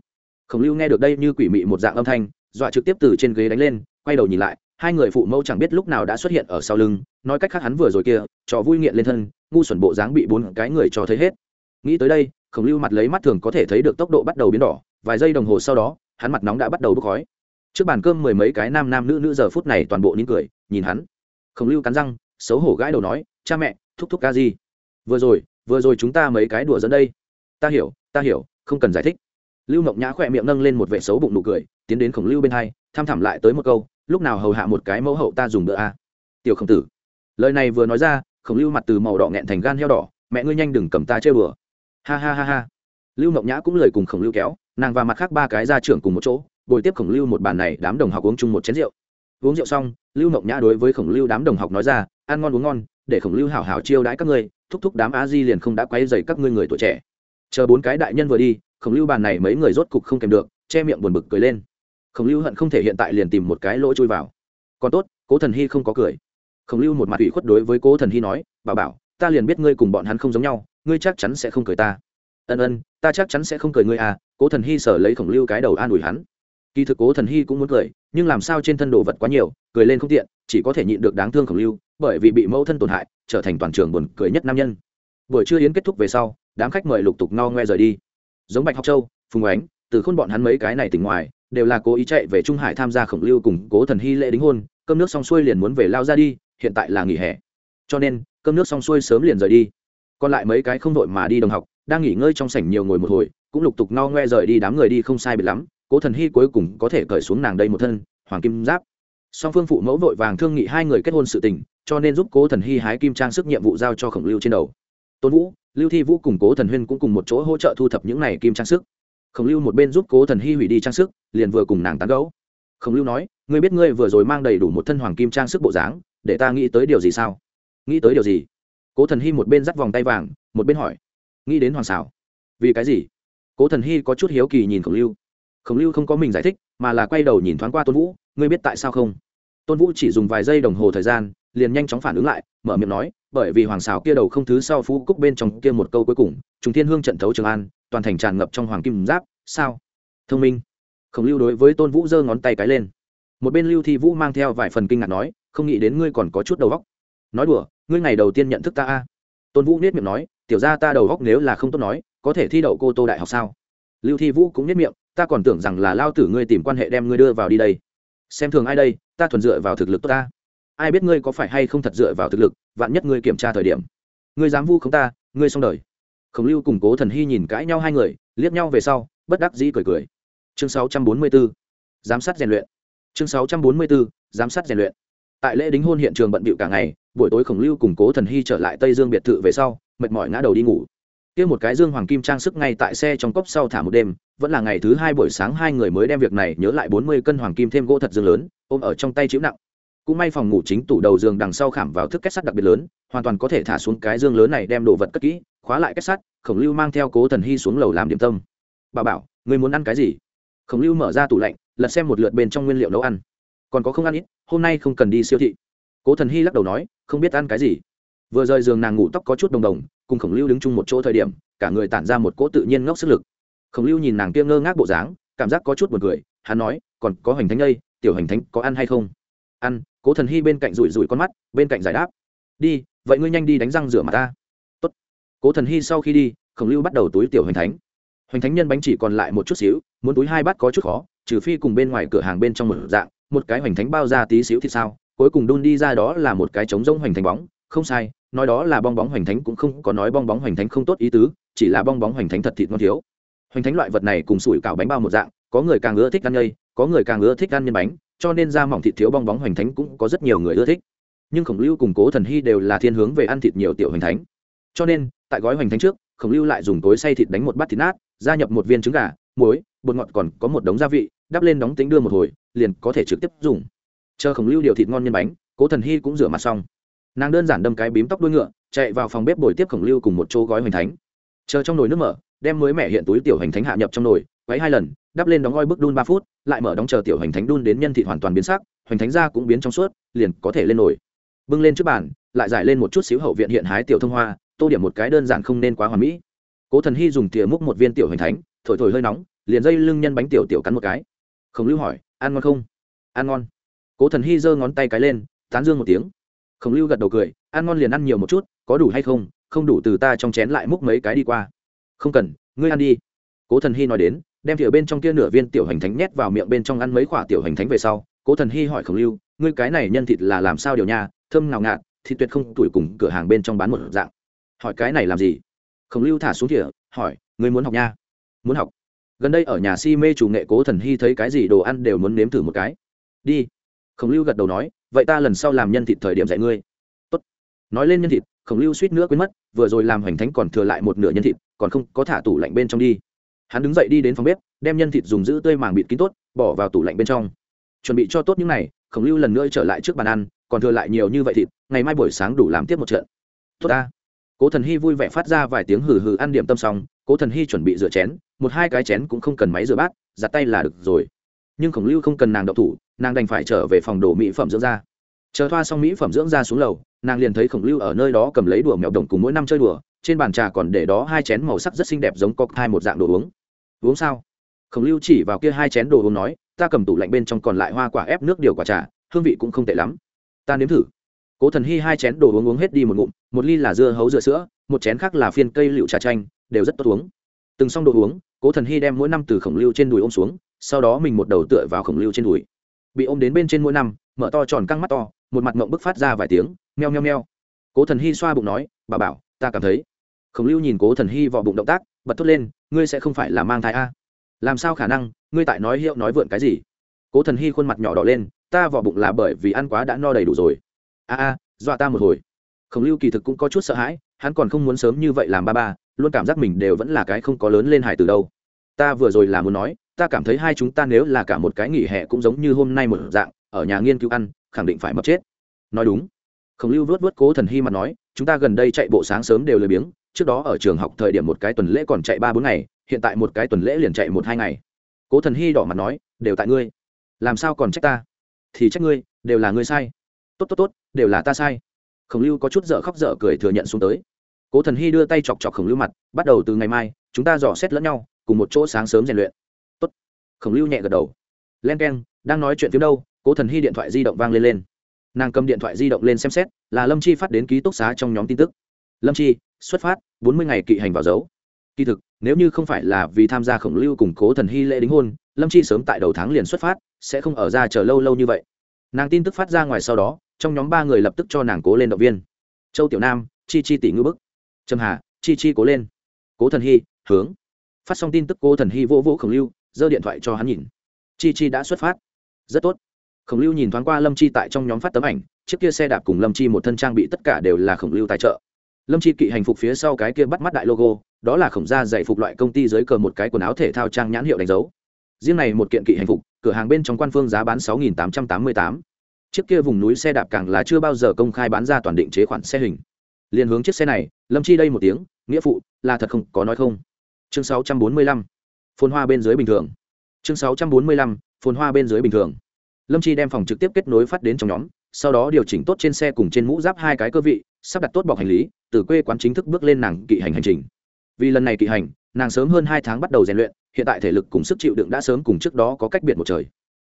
Khổng lưu nghe được đây như quỷ mị một dạng âm thanh, dọa trực tiếp từ trên ghế đánh lên, quay đầu nhìn lại, hai người phụ mẫu chẳng biết lúc nào đã xuất hiện ở sau lưng, nói cách khác hắn vừa rồi kia, trò vui nghiện lên thân, ngu xuẩn bộ dáng bị bốn cái người cho thấy hết. Nghĩ tới đây, khổng lưu mặt lấy mắt thường có thể thấy được tốc độ bắt đầu biến đỏ, vài giây đồng hồ sau đó, hắn mặt nóng đã bắt đầu bốc khói. Trước bàn cơm mười mấy cái nam nam nữ nữ giờ phút này toàn bộ nín cười, nhìn hắn. Khổng lưu cắn răng xấu hổ gãi đầu nói, cha mẹ, thúc thúc ca gì vừa rồi vừa rồi chúng ta mấy cái đùa dẫn đây. Ta hiểu ta hiểu, không cần giải thích. Lưu mộng nhã khỏe miệng nâng lên một vệ xấu bụng nụ cười, tiến đến khổng lưu bên hai, tham thẳm lại tới một câu, lúc nào hầu hạ một cái mẫu hậu ta dùng bữa a? À? tiểu khổng tử. Lời này vừa nói ra, khổng lưu mặt từ màu đỏ nghẹn thành gan heo đỏ, mẹ ngươi nhanh đừng cầm ta chơi bừa. Ha ha ha ha. Lưu mộng nhã cũng lời cùng khổng lưu kéo, nàng và mặt khác ba cái ra trưởng cùng một chỗ, bồi tiếp khổng lưu một bàn này đám đồng học uống chung một chén rượu. Uống rượu xong, lưu mộng nhã đối với khổng lưu đám đồng học nói ra ăn ngon uống ngon, để khổng lưu hảo hảo chiêu đãi các ngươi, thúc thúc đám a di liền không đã quay dày các ngươi người tuổi trẻ. Chờ bốn cái đại nhân vừa đi, khổng lưu bàn này mấy người rốt cục không kèm được, che miệng buồn bực cười lên. Khổng lưu hận không thể hiện tại liền tìm một cái lỗ chui vào. Còn tốt, cố thần hy không có cười. Khổng lưu một mặt ủy khuất đối với cố thần hy nói bà bảo, ta liền biết ngươi cùng bọn hắn không giống nhau, ngươi chắc chắn sẽ không cười ta. Ân ân, ta chắc chắn sẽ không cười ngươi à. Cố thần hy sở lấy khổng lưu cái đầu an ủi hắn kỳ thực cố thần hy cũng muốn cười, nhưng làm sao trên thân đồ vật quá nhiều, cười lên không tiện, chỉ có thể nhịn được đáng thương khổng lưu, bởi vì bị mẫu thân tổn hại, trở thành toàn trường buồn cười nhất nam nhân. Buổi trưa yến kết thúc về sau, đám khách mời lục tục no ngoe rời đi. Giống bạch học châu, phùng ánh, từ khôn bọn hắn mấy cái này tỉnh ngoài, đều là cố ý chạy về trung hải tham gia khổng lưu cùng cố thần hy lễ đính hôn, cơm nước xong xuôi liền muốn về lao ra đi, hiện tại là nghỉ hè. Cho nên, cơm nước xong xuôi sớm liền rời đi. Còn lại mấy cái không đội mà đi đồng học, đang nghỉ ngơi trong sảnh nhiều ngồi một hồi, cũng lục tục no ngoe rời đi đám người đi không sai biệt lắm cố thần hy cuối cùng có thể cởi xuống nàng đây một thân, hoàng kim giáp. Song phương phụ mẫu vội vàng thương nghị hai người kết hôn sự tình, cho nên giúp cố thần hy hái kim trang sức nhiệm vụ giao cho khổng lưu trên đầu. Tôn vũ, lưu thi vũ cùng cố thần huyên cũng cùng một chỗ hỗ trợ thu thập những này kim trang sức. Khổng lưu một bên giúp cố thần hy hủy đi trang sức, liền vừa cùng nàng tán gấu khổng lưu nói, ngươi biết ngươi vừa rồi mang đầy đủ một thân hoàng kim trang sức bộ dáng, để ta nghĩ tới điều gì sao? Nghĩ tới điều gì? Cố thần hy một bên dắt vòng tay vàng, một bên hỏi, nghĩ đến hoàng xảo. Vì cái gì? Cố thần hy có chút hiếu kỳ nhìn khổng lưu khổng lưu không có mình giải thích, mà là quay đầu nhìn thoáng qua tôn vũ, ngươi biết tại sao không? Tôn vũ chỉ dùng vài giây đồng hồ thời gian, liền nhanh chóng phản ứng lại, mở miệng nói, bởi vì hoàng xào kia đầu không thứ sau phú cúc bên trong kia một câu cuối cùng, trùng thiên hương trận thấu trường an, toàn thành tràn ngập trong hoàng kim giáp, sao? Thông minh. Khổng lưu đối với tôn vũ giơ ngón tay cái lên. Một bên lưu thi vũ mang theo vài phần kinh ngạc nói, không nghĩ đến ngươi còn có chút đầu góc nói đùa, ngươi ngày đầu tiên nhận thức ta a. Tôn vũ nết miệng nói, tiểu ra ta đầu góc nếu là không tốt nói, có thể thi đậu cô tô đại học sao? Lưu thi vũ cũng nết miệng ta còn tưởng rằng là lao tử ngươi tìm quan hệ đem ngươi đưa vào đi đây. Xem thường ai đây, ta thuần dựa vào thực lực tốt ta. Ai biết ngươi có phải hay không thật dựa vào thực lực, vạn nhất ngươi kiểm tra thời điểm. Ngươi dám vu không ta, ngươi xong đời. Khổng lưu cùng cố thần hy nhìn cãi nhau hai người, liếc nhau về sau, bất đắc dĩ cười cười. Chương 644. giám sát rèn luyện. Chương 644. giám sát rèn luyện. Tại lễ đính hôn hiện trường bận bịu cả ngày, buổi tối khổng lưu cùng cố thần hy trở lại tây dương biệt thự về sau, mệt mỏi ngã đầu đi ngủ. Kia một cái dương hoàng kim trang sức ngay tại xe trong cốc sau thả một đêm vẫn là ngày thứ hai buổi sáng hai người mới đem việc này nhớ lại bốn mươi cân hoàng kim thêm gỗ thật dương lớn, ôm ở trong tay chịu nặng. Cũng may phòng ngủ chính tủ đầu giường đằng sau khảm vào thức kết sắt đặc biệt lớn, hoàn toàn có thể thả xuống cái dương lớn này đem đồ vật cất kỹ, khóa lại kết sắt, khổng lưu mang theo cố thần hy xuống lầu làm điểm tâm. Bà bảo người muốn ăn cái gì? Khổng lưu mở ra tủ lạnh, lật xem một lượt bên trong nguyên liệu nấu ăn. Còn có không ăn ít, hôm nay không cần đi siêu thị. Cố thần hy lắc đầu nói, không biết ăn cái gì. Vừa rời giường nàng ngủ tóc có chút đồng đồng, cùng khổng lưu đứng chung một chỗ thời điểm, cả người tản ra một cỗ tự nhiên ngốc sức lực khổng lưu nhìn nàng kia ngơ ngác bộ dáng, cảm giác có chút b u ồ n cười, hắn nói, còn có hoành thánh đây, tiểu hành thánh có ăn hay không? Ăn. Cố thần hy bên cạnh rủi rủi con mắt, bên cạnh giải đáp, đi, vậy ngươi nhanh đi đánh răng rửa mặt ta. Tốt. cố thần hy sau khi đi, khổng lưu bắt đầu túi tiểu hoành thánh. Hoành thánh nhân bánh chỉ còn lại một chút xíu, muốn túi hai bát có chút khó, trừ phi cùng bên ngoài cửa hàng bên trong một dạng, một cái hoành thánh bao ra tí xíu thì sao, cuối cùng đun đi ra đó là một cái trống rông hoành thánh bóng, không sai, nói đó là bong bóng hoành thánh cũng không có nói bong bóng hoành thánh không tốt ý tứ, chỉ là bong bóng hoành thánh thật thịt ngon thiếu hoành thánh loại vật này cùng sủi cảo bánh bao một dạng, có người càng ưa thích ăn nhây, có người càng ưa thích ăn nhân bánh, cho nên da mỏng thịt thiếu bong bóng hoành thánh cũng có rất nhiều người ưa thích. Nhưng khổng lưu cùng cố thần hy đều là thiên hướng về ăn thịt nhiều tiểu hoành thánh. Cho nên, tại gói hoành thánh trước, khổng lưu lại dùng tối xay thịt đánh một bát thịt nát, gia nhập một viên trứng gà, muối, bột ngọt còn có một đống gia vị, đắp lên đóng tính đưa một hồi, liền có thể trực tiếp dùng. Chờ khổng lưu điều thịt ngon nhân bánh, cố thần hy cũng rửa mặt xong. Nàng đơn giản đâm cái bím tóc đuôi ngựa, chạy vào phòng bếp bồi tiếp khổng lưu cùng một chỗ gói hoành thánh. Chờ trong nồi nước mở đem mới mẻ hiện túi tiểu hành thánh hạ nhập trong nồi, quấy hai lần, đắp lên đóng ngoi bước đun ba phút, lại mở đóng chờ tiểu hành thánh đun đến nhân thị hoàn toàn biến sắc hoành thánh ra cũng biến trong suốt, liền có thể lên nồi. Bưng lên trước bàn, lại giải lên một chút xíu hậu viện hiện hái tiểu thông hoa, tô điểm một cái đơn giản không nên quá hoàn mỹ. Cố thần hy dùng thìa múc một viên tiểu hành thánh, thổi thổi hơi nóng, liền dây lưng nhân bánh tiểu tiểu cắn một cái. Khổng lưu hỏi, ăn ngon không? Ăn ngon. Cố thần hy giơ ngón tay cái lên, tán dương một tiếng. Khổng lưu gật đầu cười, ăn ngon liền ăn nhiều một chút, có đủ hay không? Không đủ từ ta trong chén lại múc mấy cái đi qua không cần, ngươi ăn đi. Cố thần hy nói đến, đem thìa bên trong kia nửa viên tiểu hành thánh nhét vào miệng bên trong ăn mấy quả tiểu hành thánh về sau, cố thần hy hỏi khổng lưu, ngươi cái này nhân thịt là làm sao điều nha? Thơm ngào ngạt, thịt tuyệt không tuổi cùng cửa hàng bên trong bán một dạng. Hỏi cái này làm gì? Khổng lưu thả xuống thìa, hỏi, ngươi muốn học nha? Muốn học. Gần đây ở nhà si mê chủ nghệ cố thần hy thấy cái gì đồ ăn đều muốn nếm thử một cái. Đi. Khổng lưu gật đầu nói, vậy ta lần sau làm nhân thịt thời điểm dạy ngươi. Tốt. nói lên nhân thịt, khổng lưu suýt nữa quên mất, vừa rồi làm hoành thánh còn thừa lại một nửa nhân thịt còn không có thả tủ lạnh bên trong đi. Hắn đứng dậy đi đến phòng bếp, đem nhân thịt dùng giữ tươi màng bịt kín tốt, bỏ vào tủ lạnh bên trong. Chuẩn bị cho tốt những này, khổng lưu lần nữa trở lại trước bàn ăn, còn thừa lại nhiều như vậy thịt, ngày mai buổi sáng đủ làm tiếp một trận. Tốt ta. Cố thần hy vui vẻ phát ra vài tiếng hừ hừ ăn điểm tâm xong, cố thần hy chuẩn bị rửa chén, một hai cái chén cũng không cần máy rửa bát, giặt tay là được rồi. Nhưng khổng lưu không cần nàng đậu thủ, nàng đành phải trở về phòng đồ mỹ phẩm dưỡng da chờ thoa xong mỹ phẩm dưỡng da xuống lầu, nàng liền thấy khổng lưu ở nơi đó cầm lấy đùa mèo đồng cùng mỗi năm chơi đùa, trên bàn trà còn để đó hai chén màu sắc rất xinh đẹp giống cọc hai một dạng đồ uống. Uống sao? Khổng lưu chỉ vào kia hai chén đồ uống nói, ta cầm tủ lạnh bên trong còn lại hoa quả ép nước điều quả trà, hương vị cũng không tệ lắm. Ta nếm thử. Cố thần hy hai chén đồ uống uống hết đi một ngụm, một ly là dưa hấu dưa sữa, một chén khác là phiên cây liệu trà chanh, đều rất tốt uống. Từng xong đồ uống, cố thần hy đem mỗi năm từ khổng lưu trên đùi ôm xuống, sau đó mình một đầu tựa vào khổng lưu trên đùi. Bị ôm đến bên trên mỗi năm mở to tròn căng mắt to, một mặt mộng bức phát ra vài tiếng, meo meo meo. Cố thần hy xoa bụng nói, bà bảo, ta cảm thấy khổng lưu nhìn cố thần hy vào bụng động tác, bật thốt lên, ngươi sẽ không phải là mang thai a? Làm sao khả năng, ngươi tại nói hiệu nói vượn cái gì? Cố thần hy khuôn mặt nhỏ đỏ lên, ta vỏ bụng là bởi vì ăn quá đã no đầy đủ rồi. A a, dọa ta một hồi. Khổng lưu kỳ thực cũng có chút sợ hãi, hắn còn không muốn sớm như vậy làm ba ba, luôn cảm giác mình đều vẫn là cái không có lớn lên hải từ đâu. Ta vừa rồi là muốn nói, ta cảm thấy hai chúng ta nếu là cả một cái nghỉ hè cũng giống như hôm nay một dạng ở nhà nghiên cứu ăn, khẳng định phải mập chết. Nói đúng. Khổng lưu vớt vớt cố thần hy mặt nói, chúng ta gần đây chạy bộ sáng sớm đều lười biếng, trước đó ở trường học thời điểm một cái tuần lễ còn chạy ba bốn ngày, hiện tại một cái tuần lễ liền chạy một hai ngày. Cố thần hy đỏ mặt nói, đều tại ngươi. Làm sao còn trách ta? Thì trách ngươi, đều là ngươi sai. Tốt tốt tốt, đều là ta sai. Khổng lưu có chút dở khóc dở cười thừa nhận xuống tới. Cố thần hy đưa tay chọc chọc khổng lưu mặt, bắt đầu từ ngày mai, chúng ta dò xét lẫn nhau, cùng một chỗ sáng sớm rèn luyện. Tốt. Khổng lưu nhẹ gật đầu. Len k e n đang nói chuyện phía đâu cố thần hy điện thoại di động vang lên lên. Nàng cầm điện thoại di động lên xem xét, là lâm chi phát đến ký túc xá trong nhóm tin tức. Lâm chi, xuất phát, bốn mươi ngày kỵ hành vào dấu. Kỳ thực, nếu như không phải là vì tham gia khổng lưu cùng cố thần hy lễ đính hôn, lâm chi sớm tại đầu tháng liền xuất phát, sẽ không ở ra chờ lâu lâu như vậy. Nàng tin tức phát ra ngoài sau đó, trong nhóm ba người lập tức cho nàng cố lên động viên. Châu tiểu nam, chi chi tỷ ngư bức. Trầm hà, chi chi cố lên. Cố thần hy, hướng. Phát xong tin tức, cố thần hy vỗ vỗ khổng lưu, giơ điện thoại cho hắn nhìn. Chi chi đã xuất phát. Rất tốt khổng lưu nhìn thoáng qua lâm chi tại trong nhóm phát tấm ảnh, chiếc kia xe đạp cùng lâm chi một thân trang bị tất cả đều là khổng lưu tài trợ. Lâm chi kỵ hành phục phía sau cái kia bắt mắt đại logo, đó là khổng gia dạy phục loại công ty dưới cờ một cái quần áo thể thao trang nhãn hiệu đánh dấu. Riêng này một kiện kỵ hành phục, cửa hàng bên trong quan phương giá bán sáu nghìn tám trăm tám mươi tám. Chiếc kia vùng núi xe đạp càng là chưa bao giờ công khai bán ra toàn định chế khoản xe hình. Liền hướng chiếc xe này, lâm chi đây một tiếng, nghĩa phụ, là thật không, có nói không? Chương sáu trăm bốn mươi lăm. Phồn hoa bên dưới bình thường. Chương sáu trăm bốn mươi lăm, phồn hoa bên dưới bình thường lâm chi đem phòng trực tiếp kết nối phát đến trong nhóm, sau đó điều chỉnh tốt trên xe cùng trên mũ giáp hai cái cơ vị, sắp đặt tốt bọc hành lý, từ quê quán chính thức bước lên nàng kỵ hành hành trình. Vì lần này kỵ hành, nàng sớm hơn hai tháng bắt đầu rèn luyện, hiện tại thể lực cùng sức chịu đựng đã sớm cùng trước đó có cách biệt một trời.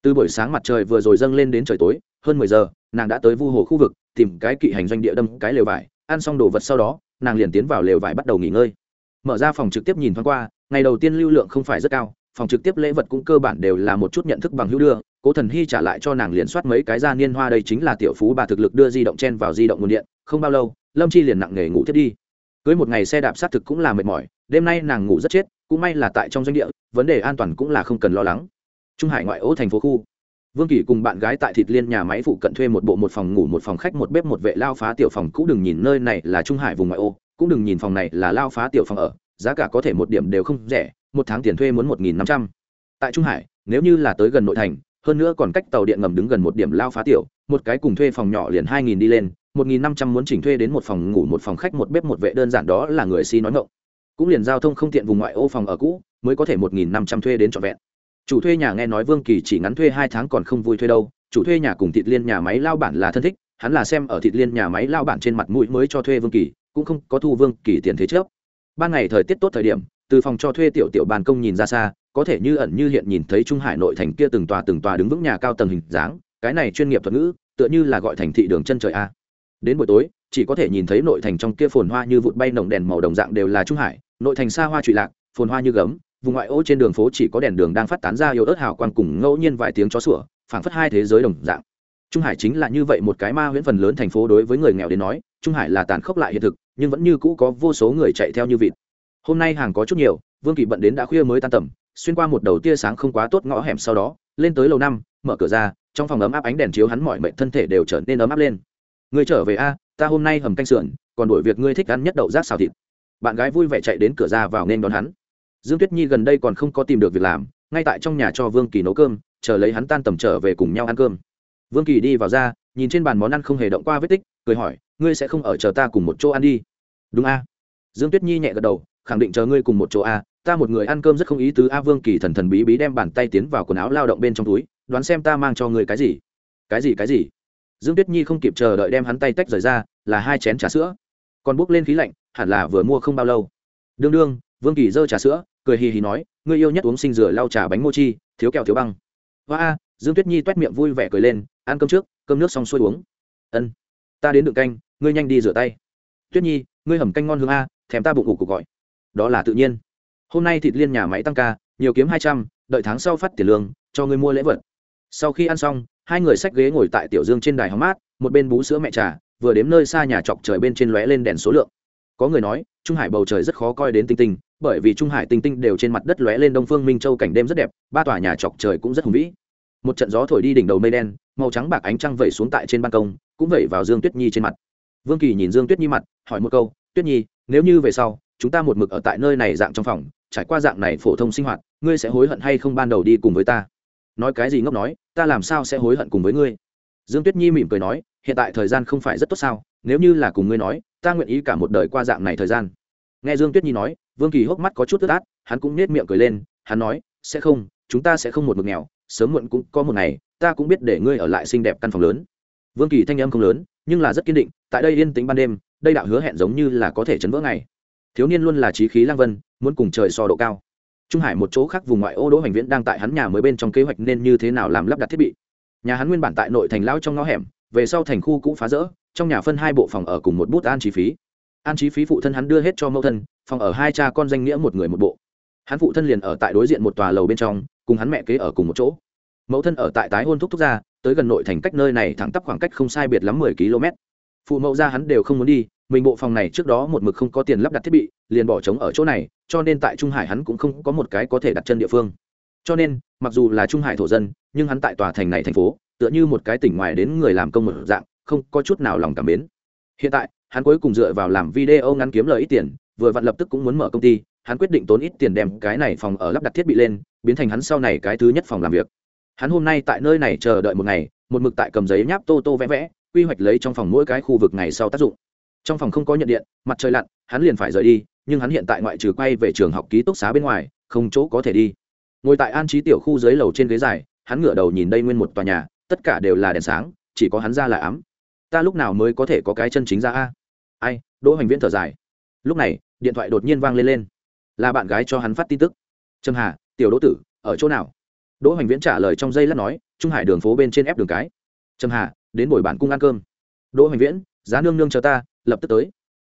Từ buổi sáng mặt trời vừa rồi dâng lên đến trời tối, hơn mười giờ, nàng đã tới vu hồ khu vực, tìm cái kỵ hành doanh địa đâm cái lều vải, ăn xong đồ vật sau đó, nàng liền tiến vào lều vải bắt đầu nghỉ ngơi. Mở ra phòng trực tiếp nhìn thoáng qua, ngày đầu tiên lưu lượng không phải rất cao, phòng trực tiếp lễ vật cũng cơ bản đều là một chút nhận thức bằng hữu đưa cố thần hy trả lại cho nàng liền soát mấy cái gia niên hoa đây chính là tiểu phú bà thực lực đưa di động chen vào di động nguồn điện, không bao lâu, lâm chi liền nặng nghề ngủ thiết đi. Cưới một ngày xe đạp sát thực cũng là mệt mỏi, đêm nay nàng ngủ rất chết, cũng may là tại trong doanh địa, vấn đề an toàn cũng là không cần lo lắng. Trung hải ngoại ô thành phố khu. Vương kỳ cùng bạn gái tại thịt liên nhà máy phụ cận thuê một bộ một phòng ngủ, một phòng khách, một bếp, một vệ lao phá tiểu phòng, cũng đừng nhìn nơi này là trung hải vùng ngoại ô, cũng đừng nhìn phòng này là lao phá tiểu phòng ở, giá cả có thể một điểm đều không rẻ, một tháng tiền thuê muốn một nghìn năm trăm. Tại trung hải, nếu như là tới gần nội thành hơn nữa còn cách tàu điện ngầm đứng gần một điểm lao phá tiểu, một cái cùng thuê phòng nhỏ liền hai nghìn đi lên, một nghìn năm trăm muốn chỉnh thuê đến một phòng ngủ một phòng khách một bếp một vệ đơn giản đó là người si nói ngộng cũng liền giao thông không tiện vùng ngoại ô phòng ở cũ, mới có thể một nghìn năm trăm thuê đến trọn vẹn. Chủ thuê nhà nghe nói vương kỳ chỉ ngắn thuê hai tháng còn không vui thuê đâu, chủ thuê nhà cùng thịt liên nhà máy lao bản là thân thích, hắn là xem ở thịt liên nhà máy lao bản trên mặt mũi mới cho thuê vương kỳ, cũng không có thu vương kỳ tiền thế trước. Ban ngày thời tiết tốt thời điểm, từ phòng cho thuê tiểu tiểu bàn công nhìn ra xa có thể như ẩn như hiện nhìn thấy trung hải nội thành kia từng tòa từng tòa đứng vững nhà cao tầng hình dáng, cái này chuyên nghiệp thuật ngữ, tựa như là gọi thành thị đường chân trời a. Đến buổi tối, chỉ có thể nhìn thấy nội thành trong kia phồn hoa như vụt bay nồng đèn màu đồng dạng đều là trung hải, nội thành xa hoa trụy lạc, phồn hoa như gấm, vùng ngoại ô trên đường phố chỉ có đèn đường đang phát tán ra yếu ớt hào quang cùng ngẫu nhiên vài tiếng chó sủa, phảng phất hai thế giới đồng dạng. Trung hải chính là như vậy một cái ma huyễn phần lớn thành phố đối với người nghèo đến nói, trung hải là tàn khốc lại hiện thực, nhưng vẫn như cũ có vô số người chạy theo như vịt. Hôm nay hàng có chút nhiều, vương kỳ bận đến đã khuya mới tan tầm xuyên qua một đầu tia sáng không quá tốt ngõ hẻm sau đó, lên tới lầu năm, mở cửa ra, trong phòng ấm áp ánh đèn chiếu hắn mọi mệnh thân thể đều trở nên ấm áp lên. Người trở về a, ta hôm nay hầm canh sườn, còn đổi việc ngươi thích ăn nhất đậu rác xào thịt. Bạn gái vui vẻ chạy đến cửa ra vào nên đón hắn. Dương tuyết nhi gần đây còn không có tìm được việc làm, ngay tại trong nhà cho vương kỳ nấu cơm, chờ lấy hắn tan tầm trở về cùng nhau ăn cơm. Vương kỳ đi vào ra, nhìn trên bàn món ăn không hề động qua vết tích, cười hỏi, ngươi sẽ không ở chờ ta cùng một chỗ ăn đi? Đúng a. Dương tuyết nhi nhẹ gật đầu, khẳng định chờ ngươi cùng một chỗ a ta một người ăn cơm rất không ý tứ, a vương kỳ thần thần bí bí đem bàn tay tiến vào quần áo lao động bên trong túi, đoán xem ta mang cho người cái gì. Cái gì cái gì? Dương tuyết nhi không kịp chờ đợi đem hắn tay tách rời ra, là hai chén trà sữa. Còn bốc lên khí lạnh, hẳn là vừa mua không bao lâu. Đương đương, vương kỳ dơ trà sữa, cười hì hì nói người yêu nhất uống sinh rửa lau trà bánh mochi thiếu kẹo thiếu băng. Hoa a, dương tuyết nhi t u é t miệng vui vẻ cười lên, ăn cơm trước, cơm nước xong xuôi uống. Ân, ta đến đựng canh, ngươi nhanh đi rửa tay. Tuyết nhi, ngươi hầm canh ngon hương a, thèm ta bụng ngủ cuộc gọi. Đó là tự nhiên hôm nay thịt liên nhà máy tăng ca, nhiều kiếm hai trăm, đợi tháng sau phát tiền lương, cho ngươi mua lễ vật. Sau khi ăn xong, hai người xách ghế ngồi tại tiểu dương trên đài hóng mát, một bên bú sữa mẹ trà, vừa đếm nơi xa nhà chọc trời bên trên lóe lên đèn số lượng. Có người nói, trung hải bầu trời rất khó coi đến tinh tinh, bởi vì trung hải tinh tinh đều trên mặt đất lóe lên đông phương minh châu cảnh đêm rất đẹp, ba tòa nhà chọc trời cũng rất hùng vĩ. Một trận gió thổi đi đỉnh đầu mây đen, màu trắng bạc ánh trăng vẩy xuống tại trên ban công, cũng vẩy vào dương tuyết nhi trên mặt. Vương kỳ nhìn dương tuyết nhi mặt, hỏi một câu, tuyết nhi, nếu như về sau, chúng ta một mực ở tại nơi này dạng trong phòng trải qua dạng này phổ thông sinh hoạt, ngươi sẽ hối hận hay không ban đầu đi cùng với ta? Nói cái gì ngốc nói, ta làm sao sẽ hối hận cùng với ngươi? Dương tuyết nhi mỉm cười nói, hiện tại thời gian không phải rất tốt sao? Nếu như là cùng ngươi nói, ta nguyện ý cả một đời qua dạng này thời gian. Nghe dương tuyết nhi nói, vương kỳ hốc mắt có chút tức át, hắn cũng nết miệng cười lên, hắn nói, sẽ không, chúng ta sẽ không một mực nghèo, sớm muộn cũng có một ngày, ta cũng biết để ngươi ở lại xinh đẹp căn phòng lớn. Vương kỳ thanh âm không lớn, nhưng là rất kiên định, tại đây yên tĩnh ban đêm, đây đạo hứa hẹn giống như là có thể chấn vỡ ngày thiếu niên luôn là trí khí lang vân, muốn cùng trời so độ cao. Trung hải một chỗ khác vùng ngoại ô đỗ hoành viễn đang tại hắn nhà mới bên trong kế hoạch nên như thế nào làm lắp đặt thiết bị. Nhà hắn nguyên bản tại nội thành lao trong ngõ hẻm, về sau thành khu cũ phá rỡ, trong nhà phân hai bộ phòng ở cùng một bút an chi phí. An chi phí phụ thân hắn đưa hết cho mẫu thân, phòng ở hai cha con danh nghĩa một người một bộ. Hắn phụ thân liền ở tại đối diện một tòa lầu bên trong, cùng hắn mẹ kế ở cùng một chỗ. Mẫu thân ở tại tái hôn thúc thúc ra, tới gần nội thành cách nơi này thẳng tắp khoảng cách không sai biệt lắm mười km phụ mẫu ra hắn đều không muốn đi, mình bộ phòng này trước đó một mực không có tiền lắp đặt thiết bị, liền bỏ trống ở chỗ này, cho nên tại trung hải hắn cũng không có một cái có thể đặt chân địa phương. Cho nên, mặc dù là trung hải thổ dân, nhưng hắn tại tòa thành này thành phố, tựa như một cái tỉnh ngoài đến người làm công một dạng, không có chút nào lòng cảm mến. Hiện tại, hắn cuối cùng dựa vào làm video ngắn kiếm lời ít tiền, vừa vặn lập tức cũng muốn mở công ty, hắn quyết định tốn ít tiền đem cái này phòng ở lắp đặt thiết bị lên, biến thành hắn sau này cái thứ nhất phòng làm việc. Hắn hôm nay tại nơi này chờ đợi một ngày, một mực tại cầm giấy nháp tô tô vẽ vẽ quy hoạch lấy trong phòng mỗi cái khu vực ngày sau tác dụng. Trong phòng không có nhận điện, mặt trời lặn, hắn liền phải rời đi, nhưng hắn hiện tại ngoại trừ quay về trường học ký túc xá bên ngoài, không chỗ có thể đi. Ngồi tại an trí tiểu khu dưới lầu trên ghế dài, hắn ngửa đầu nhìn đây nguyên một tòa nhà, tất cả đều là đèn sáng, chỉ có hắn ra là ám ta lúc nào mới có thể có cái chân chính ra a? Ai, đỗ hoành viễn thở dài. Lúc này, điện thoại đột nhiên vang lên lên. Là bạn gái cho hắn phát tin tức. Trâm hà, tiểu đỗ tử, ở chỗ nào? Đỗ hoành viễn trả lời trong giây lát nói, trung hải đường phố bên trên ép đường cái. Trâm hà đến buổi bản cung ăn cơm. Đỗ hoành viễn, giá nương nương chờ ta, lập tức tới.